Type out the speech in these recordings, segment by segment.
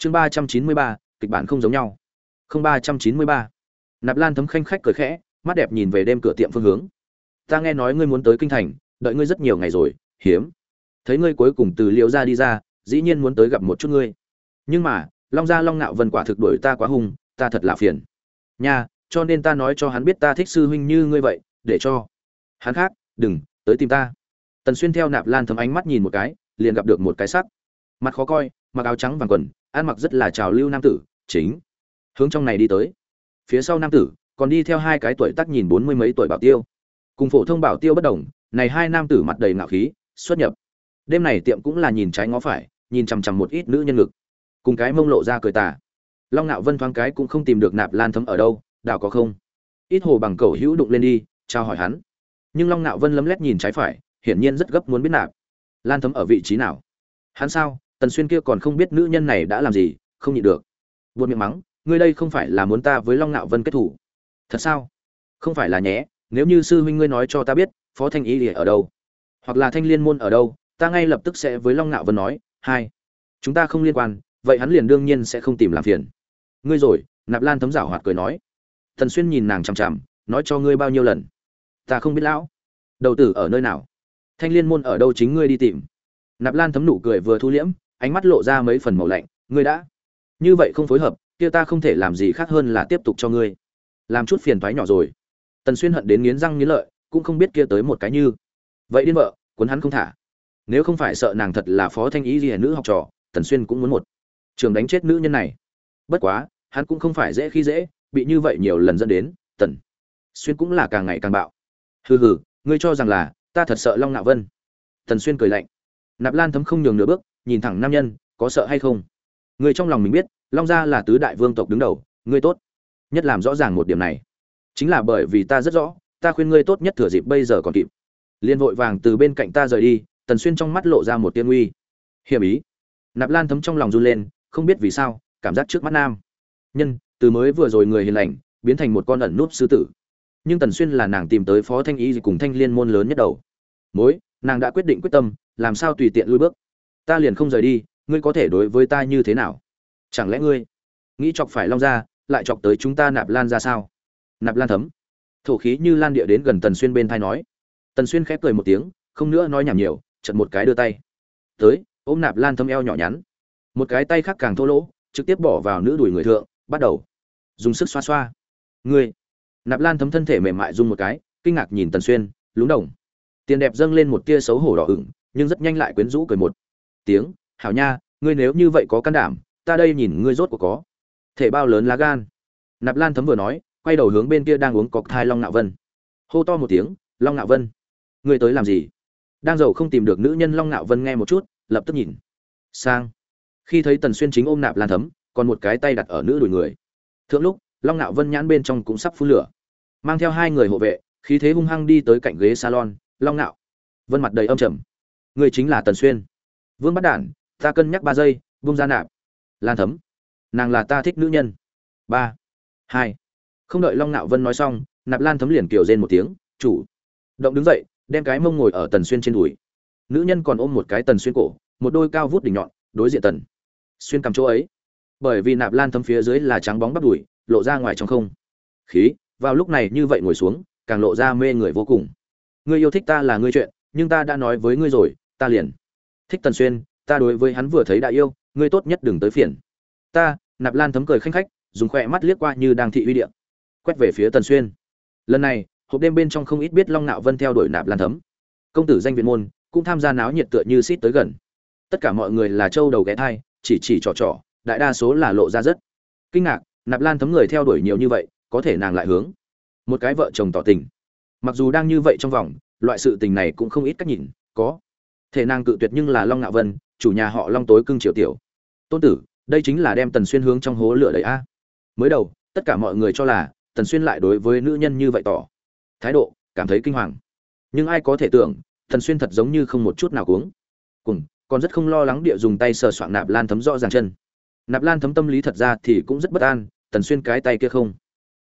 chương ba trăm chín mươi ba, kịch bản không giống nhau. Không ba trăm chín mươi ba. Nạp lan thấm khanh khách cười khẽ, mắt đẹp nhìn về đêm cửa tiệm phương hướng. Ta nghe nói ngươi muốn tới kinh thành, đợi ngươi rất nhiều ngày rồi, hiếm. Thấy ngươi cuối cùng từ liễu ra đi ra, dĩ nhiên muốn tới gặp một chút ngươi. Nhưng mà, long gia long nạo vân quả thực đuổi ta quá hung, ta thật là phiền. Nha, cho nên ta nói cho hắn biết ta thích sư huynh như ngươi vậy, để cho hắn khác, đừng, tới tìm ta. Tần xuyên theo nạp lan thấm ánh mắt nhìn một cái, liền gặp được một cái sắc. Mặt khó coi, mặc áo trắng vàng quần ăn mặc rất là trào lưu nam tử, chính. Hướng trong này đi tới. Phía sau nam tử, còn đi theo hai cái tuổi tác nhìn bốn mươi mấy tuổi bảo tiêu. Cùng phổ thông bảo tiêu bất đồng, này hai nam tử mặt đầy ngạo khí, xuất nhập. Đêm này tiệm cũng là nhìn trái ngó phải, nhìn chằm chằm một ít nữ nhân ngực. Cùng cái mông lộ ra cười tà. Long ngạo vân thoáng cái cũng không tìm được nạp lan thấm ở đâu, đảo có không? Ít hồ bằng cầu hữu đụng lên đi trao hỏi hắn. Nhưng long ngạo vân lấm lét nhìn trái phải, hiển nhiên rất gấp muốn biết nạp. Lan thấm ở vị trí nào? Hắn sao? Tần xuyên kia còn không biết nữ nhân này đã làm gì, không nhịn được. Buồn miệng mắng, ngươi đây không phải là muốn ta với long nạo vân kết thủ. Thật sao? Không phải là nhé, nếu như sư huynh ngươi nói cho ta biết, phó thanh y ở đâu? Hoặc là thanh liên môn ở đâu, ta ngay lập tức sẽ với long nạo vân nói, hai, chúng ta không liên quan, vậy hắn liền đương nhiên sẽ không tìm làm phiền. Ngươi rồi, nạp lan thấm giảo hoạt cười nói. Thần xuyên nhìn nàng chằm chằm, nói cho ngươi bao nhiêu lần? Ta không biết lão. Đầu tử ở nơi nào? Thanh liên môn ở đâu chính ngươi đi tìm? Nạp lan thấm nụ cười vừa thu liễm ánh mắt lộ ra mấy phần màu lạnh, ngươi đã. Như vậy không phối hợp, kia ta không thể làm gì khác hơn là tiếp tục cho ngươi. Làm chút phiền thoái nhỏ rồi. Tần xuyên hận đến nghiến răng nghiến lợi, cũng không biết kia tới một cái như. Vậy điên vợ, cuốn hắn không thả. Nếu không phải sợ nàng thật là phó thanh ý gì nữ học trò, tần xuyên cũng muốn một trường đánh chết nữ nhân này. Bất quá, hắn cũng không phải dễ khi dễ, bị như vậy nhiều lần dẫn đến, tần xuyên cũng là càng ngày càng bạo. Hừ hừ, ngươi cho rằng là, ta thật sợ long nạo vân. Tần xuyên cười lạnh. Nạp lan thấm không nhường nửa bước nhìn thẳng nam nhân, có sợ hay không? Người trong lòng mình biết, long gia là tứ đại vương tộc đứng đầu, ngươi tốt. Nhất làm rõ ràng một điểm này. Chính là bởi vì ta rất rõ, ta khuyên ngươi tốt nhất thừa dịp bây giờ còn kịp. Liên vội vàng từ bên cạnh ta rời đi, tần xuyên trong mắt lộ ra một tiên nguy. Hiểm ý. Nạp lan thấm trong lòng run lên, không biết vì sao, cảm giác trước mắt nam. Nhân, từ mới vừa rồi người hiền lành, biến thành một con ẩn núp sư tử. Nhưng tần xuyên là nàng tìm tới phó thanh y cùng thanh liên môn lớn nhất đầu. Mối, nàng đã quyết định quyết tâm, làm sao tùy tiện lui bước ta liền không rời đi, ngươi có thể đối với ta như thế nào? Chẳng lẽ ngươi nghĩ chọc phải long ra lại chọc tới chúng ta nạp lan ra sao? Nạp lan thấm. Thổ khí như lan địa đến gần tần xuyên bên thai nói. Tần xuyên khép cười một tiếng, không nữa nói nhảm nhiều chật một cái đưa tay. Tới, ôm nạp lan thấm eo nhỏ nhắn. Một cái tay khác càng thô lỗ, trực tiếp bỏ vào nữ đùi người thượng, bắt đầu dùng sức xoa xoa. Ngươi. Nạp lan thấm thân thể mềm mại rung một cái, kinh ngạc nhìn tần xuyên, lúng đồng. Tiền đẹp dâng lên một tia xấu hổ đỏ ửng, nhưng rất nhanh lại quyến rũ cười một tiếng, hảo nha, ngươi nếu như vậy có can đảm, ta đây nhìn ngươi rốt của có thể bao lớn lá gan. Nạp lan thấm vừa nói, quay đầu hướng bên kia đang uống cọc thai long nạo vân. Hô to một tiếng, long nạo vân, ngươi tới làm gì? Đang giàu không tìm được nữ nhân long nạo vân nghe một chút, lập tức nhìn sang. Khi thấy tần xuyên chính ôm nạp lan thấm, còn một cái tay đặt ở nữ đùi người. Thượng lúc, long nạo vân nhãn bên trong cũng sắp phun lửa. Mang theo hai người hộ vệ, khí thế hung hăng đi tới cạnh ghế salon, long nạo, vân mặt đầy âm trầm. Người chính là tần xuyên vương bắt đản ta cân nhắc ba giây bung ra nạp. Lan thấm. Nàng là ta thích nữ nhân. Ba. Hai. Không đợi long nạo vân nói xong, nạp lan thấm liền kiểu rên một tiếng, chủ. Động đứng dậy, đem cái mông ngồi ở tần xuyên trên đùi. Nữ nhân còn ôm một cái tần xuyên cổ, một đôi cao vút đỉnh nhọn, đối diện tần xuyên cầm chỗ ấy. Bởi vì nạp lan thấm phía dưới là trắng bóng bắp đùi, lộ ra ngoài trong không. Khí, vào lúc này như vậy ngồi xuống, càng lộ ra mê người vô cùng. Ngươi yêu thích ta là ngươi chuyện, nhưng ta đã nói với ngươi rồi, ta liền thích tần xuyên, ta đối với hắn vừa thấy đã yêu, ngươi tốt nhất đừng tới phiền. Ta, nạp lan thấm cười khanh khách, dùng khỏe mắt liếc qua như đang thị uy điện quét về phía tần xuyên. Lần này, hộp đêm bên trong không ít biết long nạo vân theo đuổi nạp lan thấm. Công tử danh viện môn, cũng tham gia náo nhiệt tựa như xít tới gần. Tất cả mọi người là trâu đầu ghé thai, chỉ chỉ trò trò, đại đa số là lộ ra rất kinh ngạc, nạp lan thấm người theo đuổi nhiều như vậy, có thể nàng lại hướng một cái vợ chồng tỏ tình. Mặc dù đang như vậy trong vòng, loại sự tình này cũng không ít cách nhìn, có thể nàng cự tuyệt nhưng là long ngạo vân, chủ nhà họ long tối cưng triều tiểu. Tôn tử, đây chính là đem tần xuyên hướng trong hố lửa đầy a. Mới đầu, tất cả mọi người cho là tần xuyên lại đối với nữ nhân như vậy tỏ thái độ, cảm thấy kinh hoàng. Nhưng ai có thể tưởng, tần xuyên thật giống như không một chút nào cuống. Cùng, còn rất không lo lắng địa dùng tay sờ soạng nạp lan thấm rõ ràng chân. Nạp lan thấm tâm lý thật ra thì cũng rất bất an, tần xuyên cái tay kia không.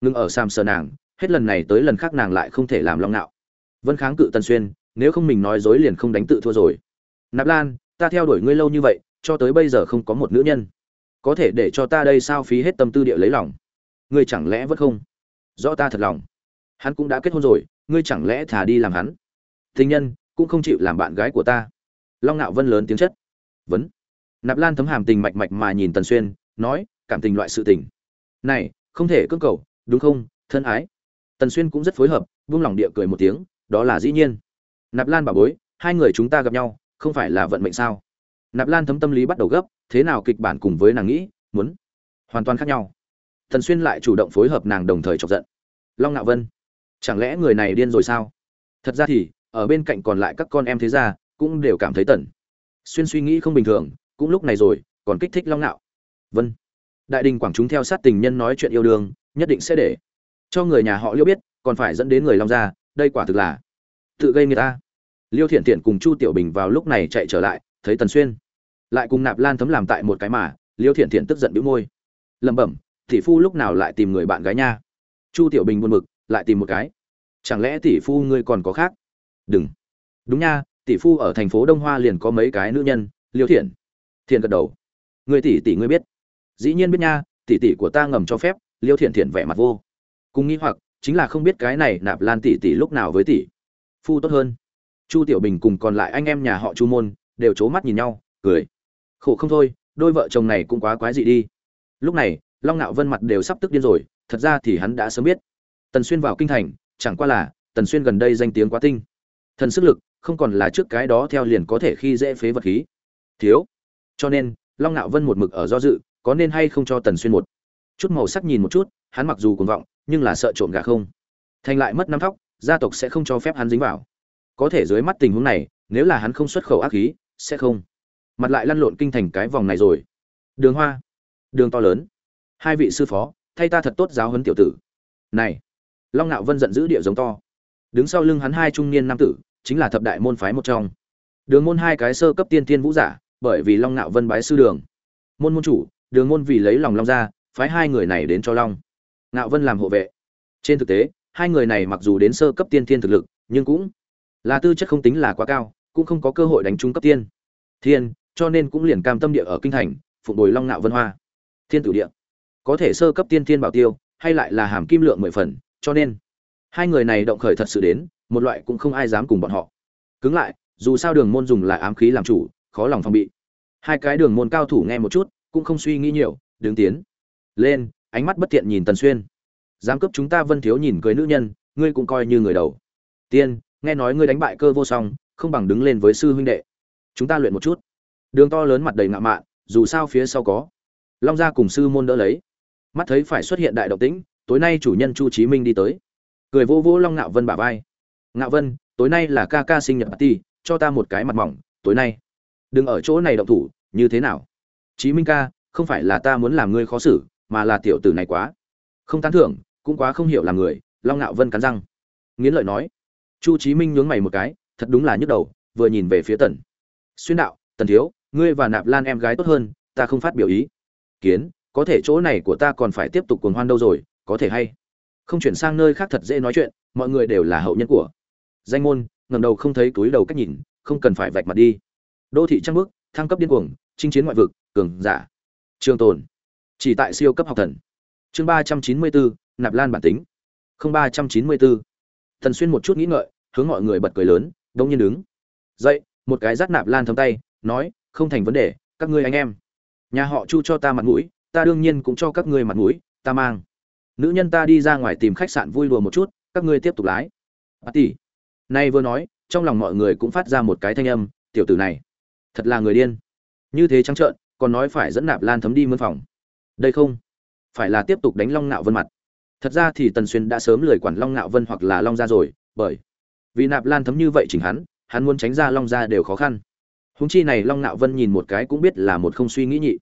Ngừng ở sam sờ nàng, hết lần này tới lần khác nàng lại không thể làm long nạo vân kháng cự tần xuyên nếu không mình nói dối liền không đánh tự thua rồi. Nạp lan, ta theo đuổi ngươi lâu như vậy, cho tới bây giờ không có một nữ nhân. Có thể để cho ta đây sao phí hết tâm tư địa lấy lòng. Ngươi chẳng lẽ vẫn không? Rõ ta thật lòng. Hắn cũng đã kết hôn rồi, ngươi chẳng lẽ thả đi làm hắn? Tình nhân, cũng không chịu làm bạn gái của ta. Long ngạo vân lớn tiếng chất. Vấn. Nạp lan thấm hàm tình mạch mạch mà nhìn tần xuyên, nói, cảm tình loại sự tình. Này, không thể cưỡng cầu, đúng không, thân ái? Tần xuyên cũng rất phối hợp, buông lòng địa cười một tiếng, đó là dĩ nhiên nạp lan bảo bối, hai người chúng ta gặp nhau, không phải là vận mệnh sao? Nạp lan thấm tâm lý bắt đầu gấp, thế nào kịch bản cùng với nàng nghĩ, muốn hoàn toàn khác nhau. Thần xuyên lại chủ động phối hợp nàng đồng thời chọc giận. Long Nạo vân, chẳng lẽ người này điên rồi sao? Thật ra thì, ở bên cạnh còn lại các con em thế gia, cũng đều cảm thấy tần xuyên suy nghĩ không bình thường, cũng lúc này rồi, còn kích thích long Nạo. Vân, đại đình quảng chúng theo sát tình nhân nói chuyện yêu đương, nhất định sẽ để cho người nhà họ liêu biết, còn phải dẫn đến người long gia, đây quả thực là tự gây người ta. Liêu thiện thiện cùng chu tiểu bình vào lúc này chạy trở lại, thấy tần xuyên. Lại cùng nạp lan thấm làm tại một cái mà, liêu thiện thiện tức giận bĩu môi. Lẩm bẩm, tỷ phu lúc nào lại tìm người bạn gái nha? Chu tiểu bình buồn bực, lại tìm một cái. Chẳng lẽ tỷ phu ngươi còn có khác? Đừng. Đúng nha, tỷ phu ở thành phố đông hoa liền có mấy cái nữ nhân, liêu thiện thiện gật đầu. Người tỷ tỷ ngươi biết. Dĩ nhiên biết nha, tỷ tỷ của ta ngầm cho phép. Liêu thiện thiện vẻ mặt vô cùng nghĩ hoặc, chính là không biết cái này nạp lan tỷ tỷ lúc nào với tỷ phu tốt hơn. Chu tiểu bình cùng còn lại anh em nhà họ chu môn đều c mắt nhìn nhau, cười. Khổ không thôi, đôi vợ chồng này cũng quá quái dị đi. Lúc này, long ngạo vân mặt đều sắp tức điên rồi, thật ra thì hắn đã sớm biết. Tần xuyên vào kinh thành, chẳng qua là tần xuyên gần đây danh tiếng quá tinh. Thần sức lực không còn là trước cái đó theo liền có thể khi dễ phế vật khí. Thiếu. Cho nên, long ngạo vân một mực ở do dự, có nên hay không cho tần xuyên một chút màu sắc nhìn một chút, hắn mặc dù cuồng vọng, nhưng là sợ trộm gà không. Thành lại mất năm thóc gia tộc sẽ không cho phép hắn dính vào. Có thể dưới mắt tình huống này, nếu là hắn không xuất khẩu ác khí, sẽ không. Mặt lại lăn lộn kinh thành cái vòng này rồi. Đường hoa, đường to lớn. Hai vị sư phó, thay ta thật tốt giáo huấn tiểu tử. Này, long ngạo vân giận dữ địa giống to. Đứng sau lưng hắn hai trung niên nam tử, chính là thập đại môn phái một trong. Đường môn hai cái sơ cấp tiên tiên vũ giả, bởi vì long ngạo vân bái sư đường. Môn môn chủ, đường môn vì lấy lòng long ra phái hai người này đến cho long. Ngạo vân làm hộ vệ. Trên thực tế hai người này mặc dù đến sơ cấp tiên thiên thực lực, nhưng cũng là tư chất không tính là quá cao, cũng không có cơ hội đánh trúng cấp tiên. Thiên, cho nên cũng liền cam tâm địa ở kinh thành, phụng bồi long Nạo vân hoa. Thiên tử địa. Có thể sơ cấp tiên thiên bảo tiêu, hay lại là hàm kim lượng mười phần, cho nên hai người này động khởi thật sự đến, một loại cũng không ai dám cùng bọn họ. Cứng lại, dù sao đường môn dùng lại ám khí làm chủ, khó lòng phòng bị. Hai cái đường môn cao thủ nghe một chút, cũng không suy nghĩ nhiều, đứng tiến. Lên, ánh mắt bất tiện nhìn tần xuyên dám cướp chúng ta vân thiếu nhìn cưới nữ nhân, ngươi cũng coi như người đầu. Tiên, nghe nói ngươi đánh bại cơ vô song, không bằng đứng lên với sư huynh đệ. Chúng ta luyện một chút. Đường to lớn mặt đầy ngạo mạn, dù sao phía sau có. Long gia cùng sư môn đỡ lấy. Mắt thấy phải xuất hiện đại động tĩnh, tối nay chủ nhân chu chí minh đi tới. Cười vô vô long ngạo vân bả vai. Ngạo vân, tối nay là ca ca sinh nhật party, cho ta một cái mặt mỏng, tối nay. Đừng ở chỗ này động thủ, như thế nào? Chí minh ca, không phải là ta muốn làm ngươi khó xử, mà là tiểu tử này quá. Không tán thưởng cũng quá không hiểu là người, long ngạo vân cắn răng. Nghiến lợi nói, chu chí minh nhướng mày một cái, thật đúng là nhức đầu, vừa nhìn về phía tần. Xuyên đạo, tần thiếu, ngươi và nạp lan em gái tốt hơn, ta không phát biểu ý. Kiến, có thể chỗ này của ta còn phải tiếp tục cuồng hoan đâu rồi, có thể hay. Không chuyển sang nơi khác thật dễ nói chuyện, mọi người đều là hậu nhân của. Danh môn ngầm đầu không thấy túi đầu cách nhìn, không cần phải vạch mặt đi. Đô thị trăng bước thăng cấp điên cuồng, chinh chiến ngoại vực, cường giả. Trường tồn. Chỉ tại siêu cấp học thần. Chương ba trăm chín mươi bốn nạp lan bản tính. Không ba trăm chín mươi bốn. Thần xuyên một chút nghĩ ngợi, hướng mọi người bật cười lớn, đông nhiên đứng. Dậy, một cái rát nạp lan thấm tay, nói, không thành vấn đề, các ngươi anh em. Nhà họ chu cho ta mặt mũi, ta đương nhiên cũng cho các ngươi mặt mũi, ta mang. Nữ nhân ta đi ra ngoài tìm khách sạn vui đùa một chút, các ngươi tiếp tục lái. Bà tỷ. Nay vừa nói, trong lòng mọi người cũng phát ra một cái thanh âm, tiểu tử này, thật là người điên. Như thế trắng trợn, còn nói phải dẫn nạp lan thấm đi mân phòng. Đây không, phải là tiếp tục đánh long nạo vân mặt thật ra thì tần xuyên đã sớm lười quản long nạo vân hoặc là long gia rồi, bởi vì nạp lan thấm như vậy chỉnh hắn hắn muốn tránh ra long gia đều khó khăn. Húng chi này long nạo vân nhìn một cái cũng biết là một không suy nghĩ nhị.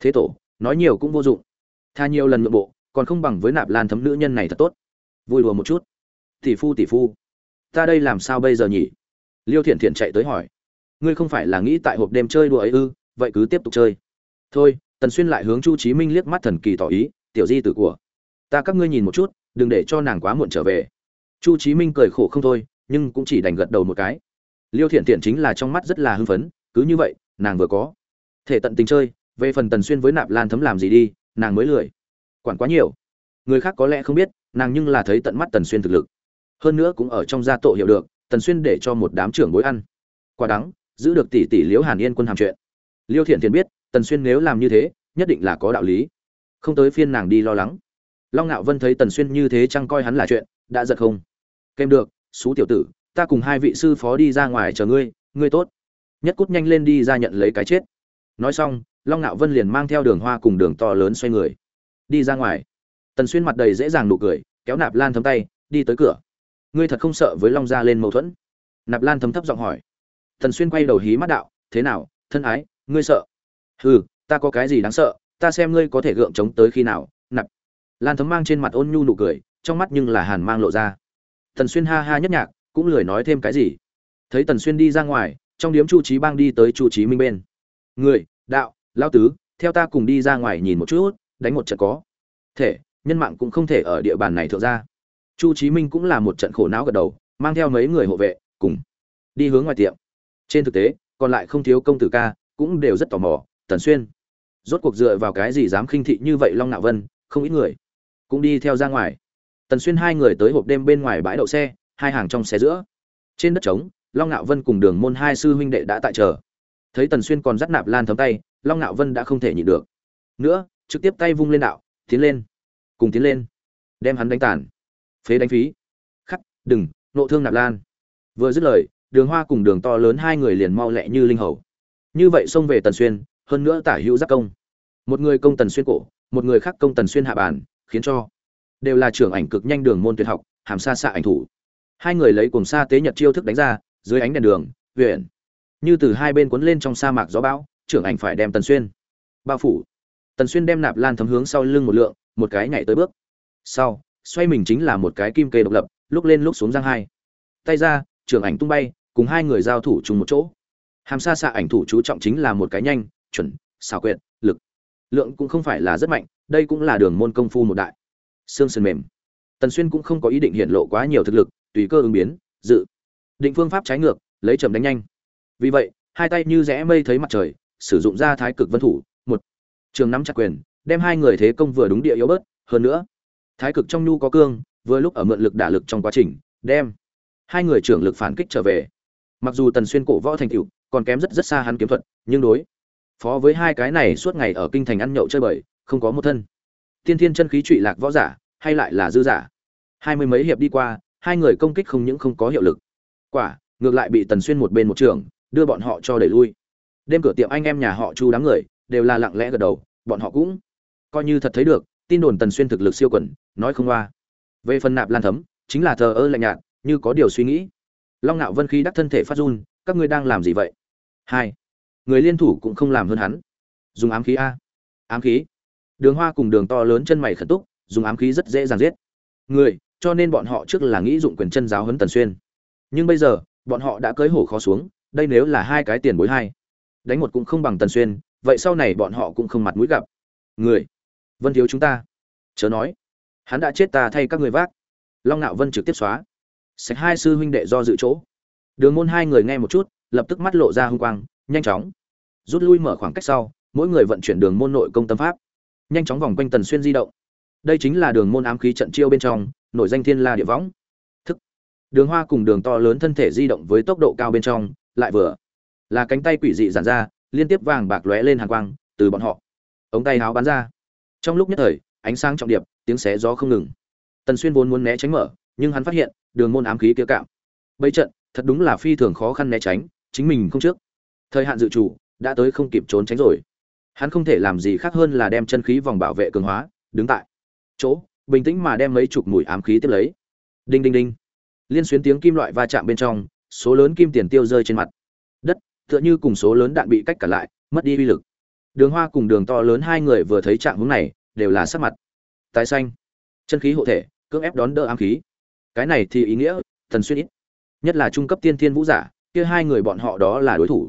Thế tổ, nói nhiều cũng vô dụng. Tha nhiều lần nội bộ, còn không bằng với nạp lan thấm nữ nhân này thật tốt. Vui đùa một chút. Tỷ phu tỷ phu. Ta đây làm sao bây giờ nhỉ? Liêu thiện thiện chạy tới hỏi. Ngươi không phải là nghĩ tại hộp đêm chơi đùa ấy ư? Vậy cứ tiếp tục chơi. Thôi, tần xuyên lại hướng chu chí minh liếc mắt thần kỳ tỏ ý, tiểu di tử của ta các ngươi nhìn một chút, đừng để cho nàng quá muộn trở về. Chu chí minh cười khổ không thôi, nhưng cũng chỉ đành gật đầu một cái. Liêu thiện thiện chính là trong mắt rất là hưng phấn, cứ như vậy, nàng vừa có thể tận tình chơi, về phần tần xuyên với nạp lan thấm làm gì đi, nàng mới lười. Quản quá nhiều. Người khác có lẽ không biết, nàng nhưng là thấy tận mắt tần xuyên thực lực. Hơn nữa cũng ở trong gia tổ hiểu được, tần xuyên để cho một đám trưởng bối ăn. Quả đắng, giữ được tỷ tỷ liễu hàn yên quân hàm chuyện. Liêu thiện thiện biết, tần xuyên nếu làm như thế, nhất định là có đạo lý. Không tới phiên nàng đi lo lắng long ngạo vân thấy tần xuyên như thế chăng coi hắn là chuyện, đã giật không. Kèm được, xú tiểu tử, ta cùng hai vị sư phó đi ra ngoài chờ ngươi ngươi tốt. Nhất cút nhanh lên đi ra nhận lấy cái chết. Nói xong, long ngạo vân liền mang theo đường hoa cùng đường to lớn xoay người. Đi ra ngoài. Tần xuyên mặt đầy dễ dàng nụ cười, kéo nạp lan thấm tay, đi tới cửa. Ngươi thật không sợ với long gia lên mâu thuẫn? Nạp lan thấm thấp giọng hỏi. Tần xuyên quay đầu hí mắt đạo, thế nào, thân ái, ngươi sợ? Hừ, ta có cái gì đáng sợ, ta xem ngươi có thể gượng chống tới khi nào lan thấm mang trên mặt ôn nhu nụ cười, trong mắt nhưng là hàn mang lộ ra. Tần xuyên ha ha nhất nhạc, cũng lười nói thêm cái gì. Thấy tần xuyên đi ra ngoài, trong điếm chu trí bang đi tới chu trí minh bên. Người, đạo, lao tứ, theo ta cùng đi ra ngoài nhìn một chút, đánh một trận có thể, nhân mạng cũng không thể ở địa bàn này thượng ra chu chí minh cũng là một trận khổ não gật đầu, mang theo mấy người hộ vệ, cùng đi hướng ngoài tiệm. Trên thực tế, còn lại không thiếu công tử ca, cũng đều rất tò mò, tần xuyên, rốt cuộc dựa vào cái gì dám khinh thị như vậy long nạo vân, không ít người? Cũng đi theo ra ngoài. Tần xuyên hai người tới hộp đêm bên ngoài bãi đậu xe, hai hàng trong xe giữa. Trên đất trống, long nạo vân cùng đường môn hai sư huynh đệ đã tại chờ. Thấy tần xuyên còn dắt nạp lan thấm tay, long nạo vân đã không thể nhịn được. Nữa, trực tiếp tay vung lên đạo, tiến lên. Cùng tiến lên. Đem hắn đánh tàn. Phế đánh phí. Khắc, đừng, nộ thương nạp lan. Vừa dứt lời, đường hoa cùng đường to lớn hai người liền mau lẹ như linh hầu. Như vậy xông về tần xuyên, hơn nữa tả hữu giáp công. Một người công tần xuyên cổ, một người khác công tần xuyên hạ bàn khiến cho đều là trưởng ảnh cực nhanh đường môn tuyệt học, hàm xa xạ ảnh thủ. Hai người lấy cùng xa tế nhật chiêu thức đánh ra, dưới ánh đèn đường huyện như từ hai bên cuốn lên trong sa mạc gió bão, trưởng ảnh phải đem tần xuyên bao phủ. Tần xuyên đem nạp lan thấm hướng sau lưng một lượng, một cái nhảy tới bước. Sau, xoay mình chính là một cái kim kê độc lập, lúc lên lúc xuống giang hai. Tay ra, trưởng ảnh tung bay, cùng hai người giao thủ chung một chỗ. Hàm xa xạ ảnh thủ chú trọng chính là một cái nhanh, chuẩn, xảo quyệt, lực. Lượng cũng không phải là rất mạnh đây cũng là đường môn công phu một đại. Xương sườn mềm. Tần xuyên cũng không có ý định hiện lộ quá nhiều thực lực, tùy cơ ứng biến, dự. Định phương pháp trái ngược, lấy chậm đánh nhanh. Vì vậy, hai tay như rẽ mây thấy mặt trời, sử dụng ra thái cực vân thủ, một. Trường nắm chặt quyền, đem hai người thế công vừa đúng địa yếu bớt, hơn nữa. Thái cực trong nhu có cương, vừa lúc ở mượn lực đả lực trong quá trình, đem. Hai người trưởng lực phản kích trở về. Mặc dù tần xuyên cổ võ thành cựu còn kém rất rất xa hắn kiếm thuật, nhưng đối. Phó với hai cái này suốt ngày ở kinh thành ăn nhậu chơi bời không có một thân. Tiên thiên chân khí trụy lạc võ giả, hay lại là dư giả. Hai mươi mấy hiệp đi qua, hai người công kích không những không có hiệu lực. Quả, ngược lại bị tần xuyên một bên một trường đưa bọn họ cho đẩy lui. Đêm cửa tiệm anh em nhà họ chu đám người, đều là lặng lẽ gật đầu, bọn họ cũng coi như thật thấy được, tin đồn tần xuyên thực lực siêu quẩn, nói không qua. Về phần nạp lan thấm, chính là thờ ơ lạnh nhạt, như có điều suy nghĩ. Long ngạo vân khí đắc thân thể phát run, các ngươi đang làm gì vậy? Hai, người liên thủ cũng không làm hơn hắn. Dùng ám khí a. Ám khí? Đường hoa cùng đường to lớn chân mày khẩn túc, dùng ám khí rất dễ dàng giết. Người, cho nên bọn họ trước là nghĩ dụng quyền chân giáo huấn tần xuyên. Nhưng bây giờ, bọn họ đã cưới hổ khó xuống, đây nếu là hai cái tiền bối hai. Đánh một cũng không bằng tần xuyên, vậy sau này bọn họ cũng không mặt mũi gặp. Người, vân thiếu chúng ta. Chớ nói, hắn đã chết ta thay các người vác. Long nạo vân trực tiếp xóa. Sạch hai sư huynh đệ do dự chỗ. Đường môn hai người nghe một chút, lập tức mắt lộ ra hung quang, nhanh chóng. Rút lui mở khoảng cách sau, mỗi người vận chuyển đường môn nội công tâm pháp nhanh chóng vòng quanh tần xuyên di động. Đây chính là đường môn ám khí trận chiêu bên trong, nổi danh thiên la địa võng. Thức. Đường hoa cùng đường to lớn thân thể di động với tốc độ cao bên trong, lại vừa. Là cánh tay quỷ dị giản ra, liên tiếp vàng bạc lóe lên hàng quang, từ bọn họ. Ống tay háo bắn ra. Trong lúc nhất thời, ánh sáng trọng điệp, tiếng xé gió không ngừng. Tần xuyên vốn muốn né tránh mở, nhưng hắn phát hiện, đường môn ám khí kia cạm. Bây trận, thật đúng là phi thường khó khăn né tránh, chính mình không trước. Thời hạn dự chủ đã tới không kịp trốn tránh rồi hắn không thể làm gì khác hơn là đem chân khí vòng bảo vệ cường hóa, đứng tại chỗ, bình tĩnh mà đem mấy chục mũi ám khí tiếp lấy. Đinh đinh đinh. Liên xuyến tiếng kim loại va chạm bên trong, số lớn kim tiền tiêu rơi trên mặt. Đất, tựa như cùng số lớn đạn bị cách cả lại, mất đi uy lực. Đường hoa cùng đường to lớn hai người vừa thấy trạng hướng này, đều là sắc mặt tái xanh. Chân khí hộ thể, cưỡng ép đón đỡ ám khí. Cái này thì ý nghĩa, thần xuyên ít. Nhất là trung cấp tiên thiên vũ giả, kia hai người bọn họ đó là đối thủ.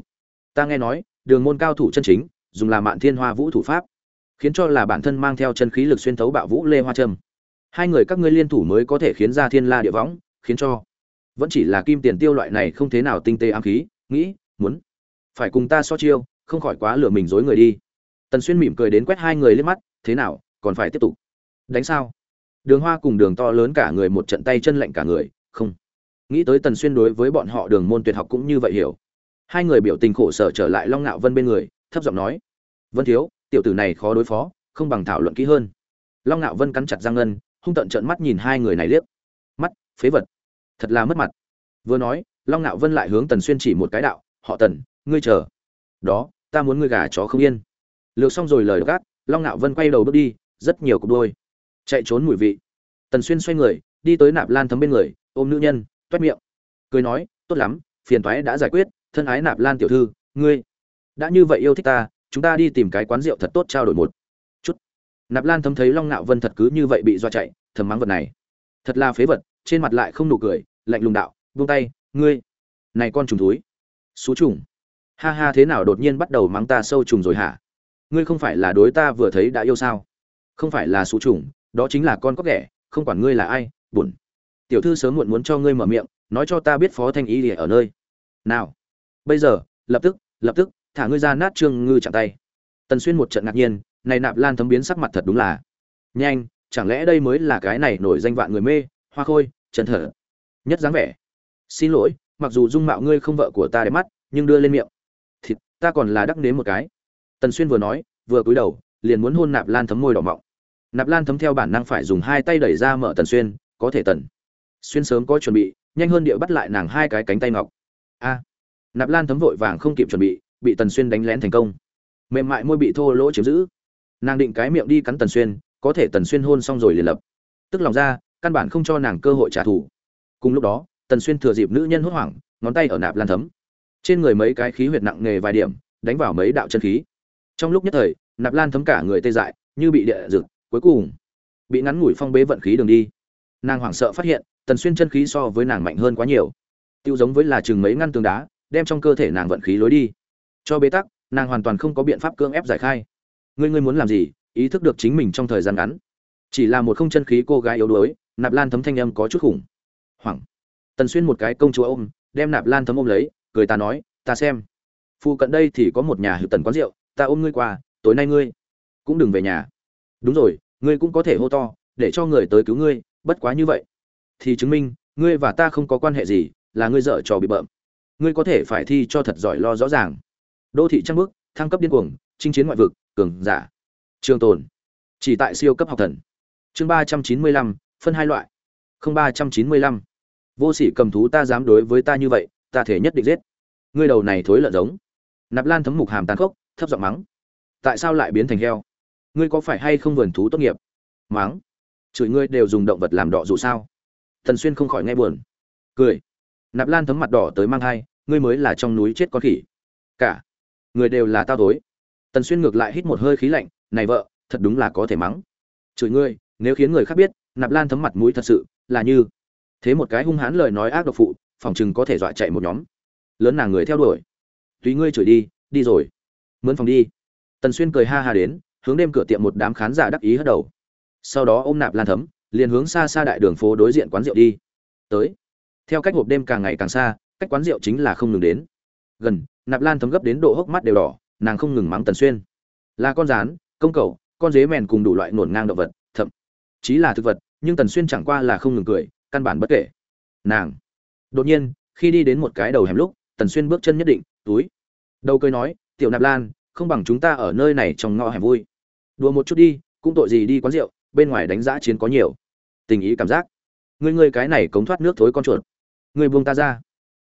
Ta nghe nói, đường môn cao thủ chân chính dùng là mạn thiên hoa vũ thủ pháp, khiến cho là bản thân mang theo chân khí lực xuyên thấu bạo vũ lê hoa trâm. Hai người các ngươi liên thủ mới có thể khiến ra thiên la địa võng, khiến cho vẫn chỉ là kim tiền tiêu loại này không thế nào tinh tế ám khí, nghĩ, muốn phải cùng ta so chiêu, không khỏi quá lừa mình dối người đi. Tần xuyên mỉm cười đến quét hai người lên mắt, thế nào, còn phải tiếp tục. Đánh sao? Đường hoa cùng đường to lớn cả người một trận tay chân lạnh cả người, không. Nghĩ tới tần xuyên đối với bọn họ đường môn tuyệt học cũng như vậy hiểu. Hai người biểu tình khổ sở trở lại long ngạo vân bên người thấp giọng nói, vân thiếu, tiểu tử này khó đối phó, không bằng thảo luận kỹ hơn. Long ngạo vân cắn chặt răng ngân, hung tận trợn mắt nhìn hai người này liếc. Mắt, phế vật, thật là mất mặt. Vừa nói, long ngạo vân lại hướng tần xuyên chỉ một cái đạo, họ tần, ngươi chờ. Đó, ta muốn ngươi gà chó không yên. Lược xong rồi lời gác, long ngạo vân quay đầu bước đi, rất nhiều cục đôi. Chạy trốn mùi vị. Tần xuyên xoay người, đi tới nạp lan thấm bên người, ôm nữ nhân toét miệng. Cười nói, tốt lắm, phiền toái đã giải quyết, thân ái nạp lan tiểu thư, ngươi đã như vậy yêu thích ta, chúng ta đi tìm cái quán rượu thật tốt trao đổi một chút. Nạp lan thấm thấy long ngạo vân thật cứ như vậy bị dọa chạy, thầm mắng vật này. Thật là phế vật, trên mặt lại không nụ cười, lạnh lùng đạo, buông tay, ngươi. Này con trùng thúi. Xú trùng. Ha ha, thế nào đột nhiên bắt đầu mắng ta sâu trùng rồi hả? Ngươi không phải là đối ta vừa thấy đã yêu sao? Không phải là xú trùng, đó chính là con có ghẻ không quản ngươi là ai, buồn. Tiểu thư sớm muộn muốn cho ngươi mở miệng, nói cho ta biết phó thanh ý ở nơi. Nào, bây giờ, lập tức lập tức thả ngươi ra nát trương ngư chạm tay. Tần xuyên một trận ngạc nhiên, này nạp lan thấm biến sắc mặt thật đúng là. Nhanh, chẳng lẽ đây mới là cái này nổi danh vạn người mê, hoa khôi, chân thở. Nhất dáng vẻ. Xin lỗi, mặc dù dung mạo ngươi không vợ của ta đẹp mắt, nhưng đưa lên miệng. Thịt, ta còn là đắc nếm một cái. Tần xuyên vừa nói, vừa cúi đầu, liền muốn hôn nạp lan thấm môi đỏ mọng. Nạp lan thấm theo bản năng phải dùng hai tay đẩy ra mở tần xuyên, có thể tần xuyên sớm có chuẩn bị, nhanh hơn địa bắt lại nàng hai cái cánh tay ngọc. A. Nạp lan thấm vội vàng không kịp chuẩn bị bị tần xuyên đánh lén thành công. Mềm mại môi bị thô lỗ chiếm giữ. Nàng định cái miệng đi cắn tần xuyên, có thể tần xuyên hôn xong rồi liền lập. Tức lòng ra, căn bản không cho nàng cơ hội trả thù. Cùng lúc đó, tần xuyên thừa dịp nữ nhân hốt hoảng, ngón tay ở nạp lan thấm. Trên người mấy cái khí huyệt nặng nghề vài điểm, đánh vào mấy đạo chân khí. Trong lúc nhất thời, nạp lan thấm cả người tê dại, như bị địa rực, cuối cùng, bị ngắn ngủi phong bế vận khí đường đi. Nàng hoảng sợ phát hiện, tần xuyên chân khí so với nàng mạnh hơn quá nhiều. Tiêu giống với là chừng mấy ngăn tường đá, đem trong cơ thể nàng vận khí lối đi cho bế tắc, nàng hoàn toàn không có biện pháp cưỡng ép giải khai. Ngươi ngươi muốn làm gì? Ý thức được chính mình trong thời gian ngắn. Chỉ là một không chân khí cô gái yếu đuối, nạp lan thấm thanh âm có chút khủng. Hoảng. Tần xuyên một cái công chúa ôm, đem nạp lan thấm ôm lấy, cười ta nói, ta xem. Phụ cận đây thì có một nhà hữu tần quán rượu, ta ôm ngươi qua, tối nay ngươi cũng đừng về nhà. Đúng rồi, ngươi cũng có thể hô to, để cho người tới cứu ngươi, bất quá như vậy thì chứng minh ngươi và ta không có quan hệ gì, là ngươi dở trò bị bợm. Ngươi có thể phải thi cho thật giỏi lo rõ ràng đô thị trăng bước thăng cấp điên cuồng, chinh chiến ngoại vực, cường giả. Trường tồn. Chỉ tại siêu cấp học thần. Chương ba trăm chín mươi lăm, phân hai loại. Không ba trăm chín mươi lăm. Vô sỉ cầm thú ta dám đối với ta như vậy, ta thể nhất định giết. Ngươi đầu này thối lợn giống. Nạp lan thấm mục hàm tàn khốc, thấp giọng mắng. Tại sao lại biến thành heo? Ngươi có phải hay không vườn thú tốt nghiệp? Mắng. Chửi ngươi đều dùng động vật làm đọ dù sao? Thần xuyên không khỏi nghe buồn. Cười. Nạp lan thấm mặt đỏ tới mang hai ngươi mới là trong núi chết con khỉ. Cả người đều là tao tối. Tần xuyên ngược lại hít một hơi khí lạnh, này vợ, thật đúng là có thể mắng. Chửi ngươi, nếu khiến người khác biết, nạp lan thấm mặt mũi thật sự, là như thế một cái hung hãn lời nói ác độc phụ, phòng chừng có thể dọa chạy một nhóm. Lớn nàng người theo đuổi. Tùy ngươi chửi đi đi rồi. Mướn phòng đi. Tần xuyên cười ha ha đến, hướng đêm cửa tiệm một đám khán giả đắc ý hất đầu. Sau đó ôm nạp lan thấm, liền hướng xa xa đại đường phố đối diện quán rượu đi. Tới. Theo cách hộp đêm càng ngày càng xa, cách quán rượu chính là không ngừng đến. Gần nạp lan thấm gấp đến độ hốc mắt đều đỏ, nàng không ngừng mắng tần xuyên. Là con rán, công cầu, con dế mèn cùng đủ loại nổn ngang động vật, thậm chí là thực vật, nhưng tần xuyên chẳng qua là không ngừng cười, căn bản bất kể. Nàng. Đột nhiên, khi đi đến một cái đầu hẻm lúc, tần xuyên bước chân nhất định, túi. Đầu cười nói, tiểu nạp lan, không bằng chúng ta ở nơi này trong ngõ hẻm vui. Đùa một chút đi, cũng tội gì đi quán rượu, bên ngoài đánh giá chiến có nhiều. Tình ý cảm giác. Ngươi ngươi cái này cống thoát nước thối con chuột. Ngươi buông ta ra.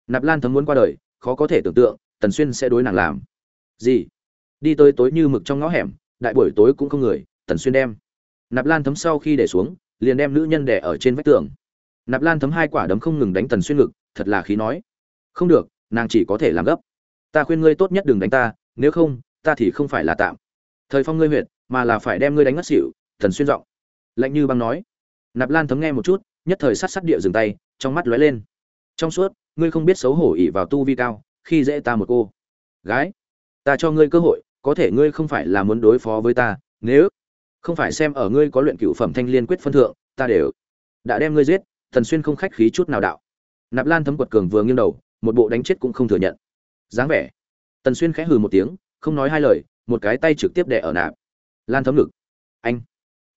Nạp lan thấm muốn qua đời, khó có thể tưởng tượng tần xuyên sẽ đối nàng làm. Gì? Đi tới tối như mực trong ngõ hẻm, đại buổi tối cũng không người, tần xuyên đem nạp lan thấm sau khi để xuống, liền đem nữ nhân đẻ ở trên vách tường. Nạp lan thấm hai quả đấm không ngừng đánh tần xuyên ngực, thật là khí nói. Không được, nàng chỉ có thể làm gấp. Ta khuyên ngươi tốt nhất đừng đánh ta, nếu không, ta thì không phải là tạm. Thời phong ngươi huyệt, mà là phải đem ngươi đánh ngất xỉu, Tần xuyên giọng. Lạnh như băng nói. Nạp lan thấm nghe một chút, nhất thời sát sát địa dừng tay, trong mắt lóe lên. Trong suốt, ngươi không biết xấu hổ ỉ vào tu vi cao khi dễ ta một cô. Gái, ta cho ngươi cơ hội, có thể ngươi không phải là muốn đối phó với ta, nếu không phải xem ở ngươi có luyện cựu phẩm thanh liên quyết phân thượng, ta đều đã đem ngươi giết, thần xuyên không khách khí chút nào đạo. Nạp lan thấm quật cường vừa nghiêng đầu, một bộ đánh chết cũng không thừa nhận. Dáng vẻ. Tần xuyên khẽ hừ một tiếng, không nói hai lời, một cái tay trực tiếp đè ở nạp lan thấm ngực. Anh.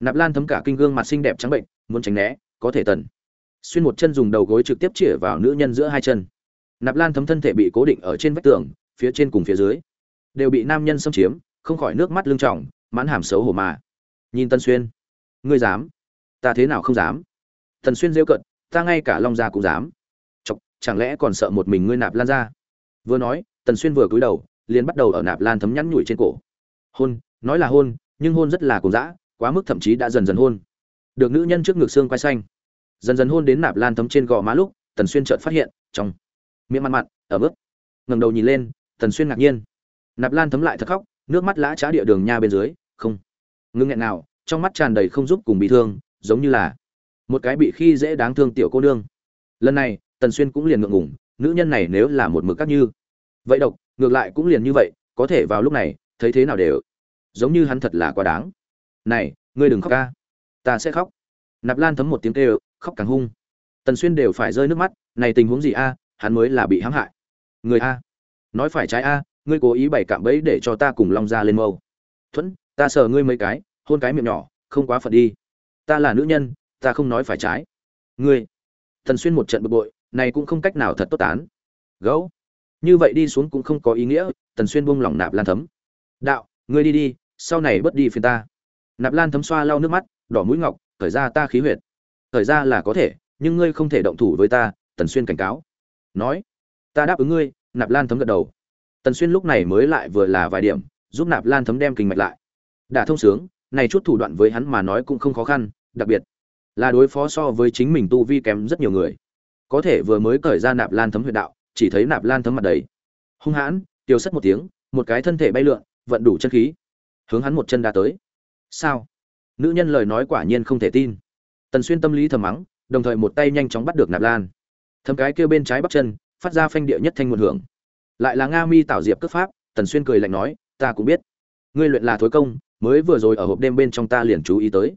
Nạp lan thấm cả kinh gương mặt xinh đẹp trắng bệnh, muốn tránh né, có thể tần. Xuyên một chân dùng đầu gối trực tiếp chĩa vào nữ nhân giữa hai chân nạp lan thấm thân thể bị cố định ở trên vách tường phía trên cùng phía dưới. Đều bị nam nhân xâm chiếm không khỏi nước mắt lưng tròng, mãn hàm xấu hổ mà. Nhìn tân xuyên. Ngươi dám? Ta thế nào không dám? Tần xuyên rêu cận ta ngay cả long gia cũng dám. Chọc chẳng lẽ còn sợ một mình ngươi nạp lan ra? Vừa nói tần xuyên vừa cúi đầu liền bắt đầu ở nạp lan thấm nhắn nhủi trên cổ. Hôn nói là hôn nhưng hôn rất là cùng dã quá mức thậm chí đã dần dần hôn. Được nữ nhân trước ngực xương quay xanh. Dần dần hôn đến nạp lan thấm trên gò má lúc tần xuyên chợt phát hiện trong miệng mặn mặn ở bước ngẩng đầu nhìn lên tần xuyên ngạc nhiên. Nạp lan thấm lại thật khóc, nước mắt lã trá địa đường nha bên dưới, không. Ngưng nghẹn nào, trong mắt tràn đầy không giúp cùng bị thương, giống như là một cái bị khi dễ đáng thương tiểu cô nương. Lần này tần xuyên cũng liền ngượng ngủng nữ nhân này nếu là một mực các như. Vậy độc, ngược lại cũng liền như vậy, có thể vào lúc này, thấy thế nào đều. Giống như hắn thật là quá đáng. Này, ngươi đừng khóc ca. Ta sẽ khóc. Nạp lan thấm một tiếng kêu, khóc càng hung. Tần xuyên đều phải rơi nước mắt, này tình huống gì a hắn mới là bị hãm hại. Người a. Nói phải trái a, ngươi cố ý bày cạm bẫy để cho ta cùng long ra lên mâu. Thuẫn, ta sờ ngươi mấy cái, hôn cái miệng nhỏ, không quá phật đi. Ta là nữ nhân, ta không nói phải trái. Ngươi. Tần xuyên một trận bực bội, này cũng không cách nào thật tốt tán. Gấu. Như vậy đi xuống cũng không có ý nghĩa tần xuyên buông lỏng nạp lan thấm. Đạo, ngươi đi đi, sau này bớt đi phiền ta. Nạp lan thấm xoa lau nước mắt, đỏ mũi ngọc thời ra ta khí huyệt. Thời ra là có thể, nhưng ngươi không thể động thủ với ta tần xuyên cảnh cáo nói, ta đáp ứng ngươi. Nạp lan thấm gật đầu. Tần xuyên lúc này mới lại vừa là vài điểm, giúp nạp lan thấm đem kinh mạch lại. Đã thông sướng, này chút thủ đoạn với hắn mà nói cũng không khó khăn, đặc biệt là đối phó so với chính mình tu vi kém rất nhiều người. Có thể vừa mới cởi ra nạp lan thấm huyệt đạo, chỉ thấy nạp lan thấm mặt đầy hung hãn, tiêu sất một tiếng, một cái thân thể bay lượn, vận đủ chân khí, hướng hắn một chân đá tới. Sao? Nữ nhân lời nói quả nhiên không thể tin. Tần xuyên tâm lý thầm mắng, đồng thời một tay nhanh chóng bắt được nạp lan thấm cái kêu bên trái bắp chân, phát ra phanh địa nhất thanh nguồn hưởng. Lại là nga mi tạo diệp cướp pháp, tần xuyên cười lạnh nói, ta cũng biết. Ngươi luyện là thối công, mới vừa rồi ở hộp đêm bên trong ta liền chú ý tới.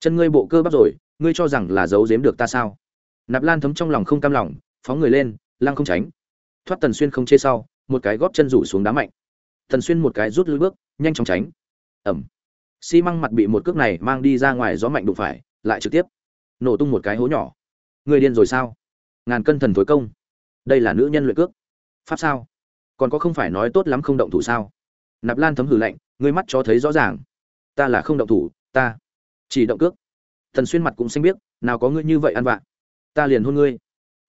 Chân ngươi bộ cơ bắp rồi, ngươi cho rằng là giấu giếm được ta sao? Nạp lan thấm trong lòng không cam lòng, phóng người lên, lăng không tránh. Thoát tần xuyên không chê sau, một cái góp chân rủ xuống đá mạnh. Tần xuyên một cái rút lui bước, nhanh chóng tránh. Ẩm. Xi măng mặt bị một cước này mang đi ra ngoài gió mạnh đụng phải, lại trực tiếp nổ tung một cái hố nhỏ. Người điên rồi sao? Ngàn cân thần thối công. Đây là nữ nhân luyện cước. Pháp sao? Còn có không phải nói tốt lắm không động thủ sao? Nạp lan thấm hử lạnh, ngươi mắt cho thấy rõ ràng. Ta là không động thủ, ta chỉ động cước. Thần xuyên mặt cũng xanh biết nào có ngươi như vậy ăn vạ. Ta liền hôn ngươi.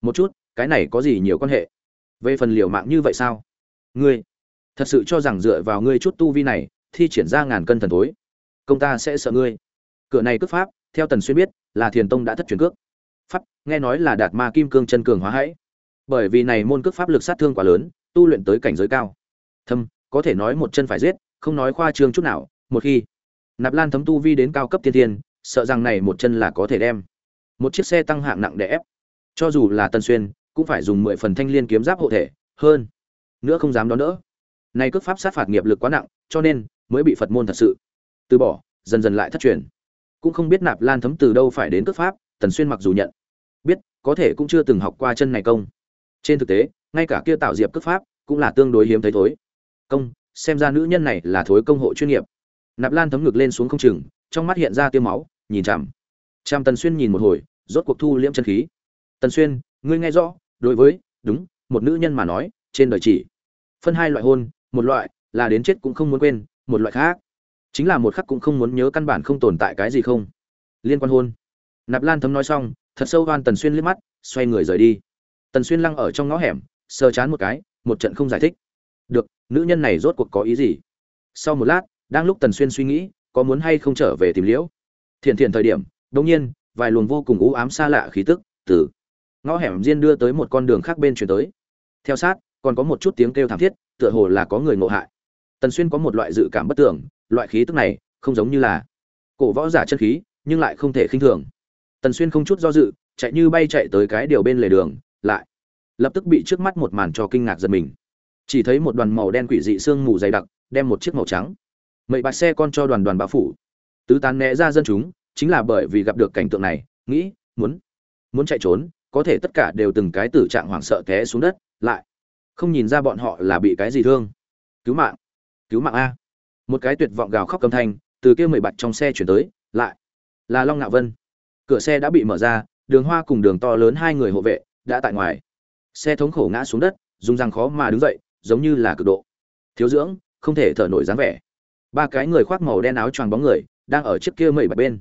Một chút, cái này có gì nhiều quan hệ? Về phần liều mạng như vậy sao? Ngươi, thật sự cho rằng dựa vào ngươi chút tu vi này, thi triển ra ngàn cân thần thối, công ta sẽ sợ ngươi. Cửa này cước pháp, theo tần xuyên biết, là thiền tông đã thất truyền cước nghe nói là đạt ma kim cương chân cường hóa hãy. Bởi vì này môn cước pháp lực sát thương quá lớn, tu luyện tới cảnh giới cao. Thâm, có thể nói một chân phải giết, không nói khoa trương chút nào, một khi nạp lan thấm tu vi đến cao cấp tiên thiên, sợ rằng này một chân là có thể đem một chiếc xe tăng hạng nặng để ép. Cho dù là tân xuyên, cũng phải dùng mười phần thanh liên kiếm giáp hộ thể, hơn nữa không dám đón đỡ. Này cước pháp sát phạt nghiệp lực quá nặng, cho nên mới bị phật môn thật sự từ bỏ, dần dần lại thất truyền. Cũng không biết nạp lan thấm từ đâu phải đến cước pháp, tần xuyên mặc dù nhận có thể cũng chưa từng học qua chân này công. Trên thực tế, ngay cả kia tạo diệp cước pháp cũng là tương đối hiếm thấy thối. Công, xem ra nữ nhân này là thối công hộ chuyên nghiệp. Nạp lan thấm ngực lên xuống không chừng, trong mắt hiện ra tiêu máu, nhìn chằm. Chằm tần xuyên nhìn một hồi, rốt cuộc thu liễm chân khí. Tần xuyên, ngươi nghe rõ, đối với, đúng, một nữ nhân mà nói, trên đời chỉ phân hai loại hôn, một loại là đến chết cũng không muốn quên, một loại khác chính là một khắc cũng không muốn nhớ căn bản không tồn tại cái gì không. Liên quan hôn. Nạp lan thấm nói xong thật sâu van tần xuyên liếc mắt, xoay người rời đi. Tần xuyên lăng ở trong ngõ hẻm, sờ chán một cái, một trận không giải thích. Được, nữ nhân này rốt cuộc có ý gì? Sau một lát, đang lúc tần xuyên suy nghĩ, có muốn hay không trở về tìm liễu? Thiện thiện thời điểm đông nhiên, vài luồng vô cùng u ám xa lạ khí tức từ ngõ hẻm riêng đưa tới một con đường khác bên chuyển tới. Theo sát, còn có một chút tiếng kêu thảm thiết, tựa hồ là có người ngộ hại. Tần xuyên có một loại dự cảm bất tưởng loại khí tức này không giống như là cổ võ giả chân khí, nhưng lại không thể khinh thường tần xuyên không chút do dự, chạy như bay chạy tới cái điều bên lề đường, lại lập tức bị trước mắt một màn cho kinh ngạc giật mình. Chỉ thấy một đoàn màu đen quỷ dị sương mù dày đặc, đem một chiếc màu trắng mậy bạch xe con cho đoàn đoàn bao phủ. Tứ tán né ra dân chúng, chính là bởi vì gặp được cảnh tượng này, nghĩ, muốn muốn chạy trốn, có thể tất cả đều từng cái tử trạng hoảng sợ té xuống đất, lại không nhìn ra bọn họ là bị cái gì thương. Cứu mạng cứu mạng a. Một cái tuyệt vọng gào khóc âm thanh từ kia mười bạch trong xe chuyển tới, lại là long ngạo vân cửa xe đã bị mở ra, đường hoa cùng đường to lớn hai người hộ vệ đã tại ngoài. Xe thống khổ ngã xuống đất, dùng răng khó mà đứng dậy, giống như là cực độ. Thiếu dưỡng, không thể thở nổi dáng vẻ. Ba cái người khoác màu đen áo choàng bóng người, đang ở trước kia mẩy bạch bên.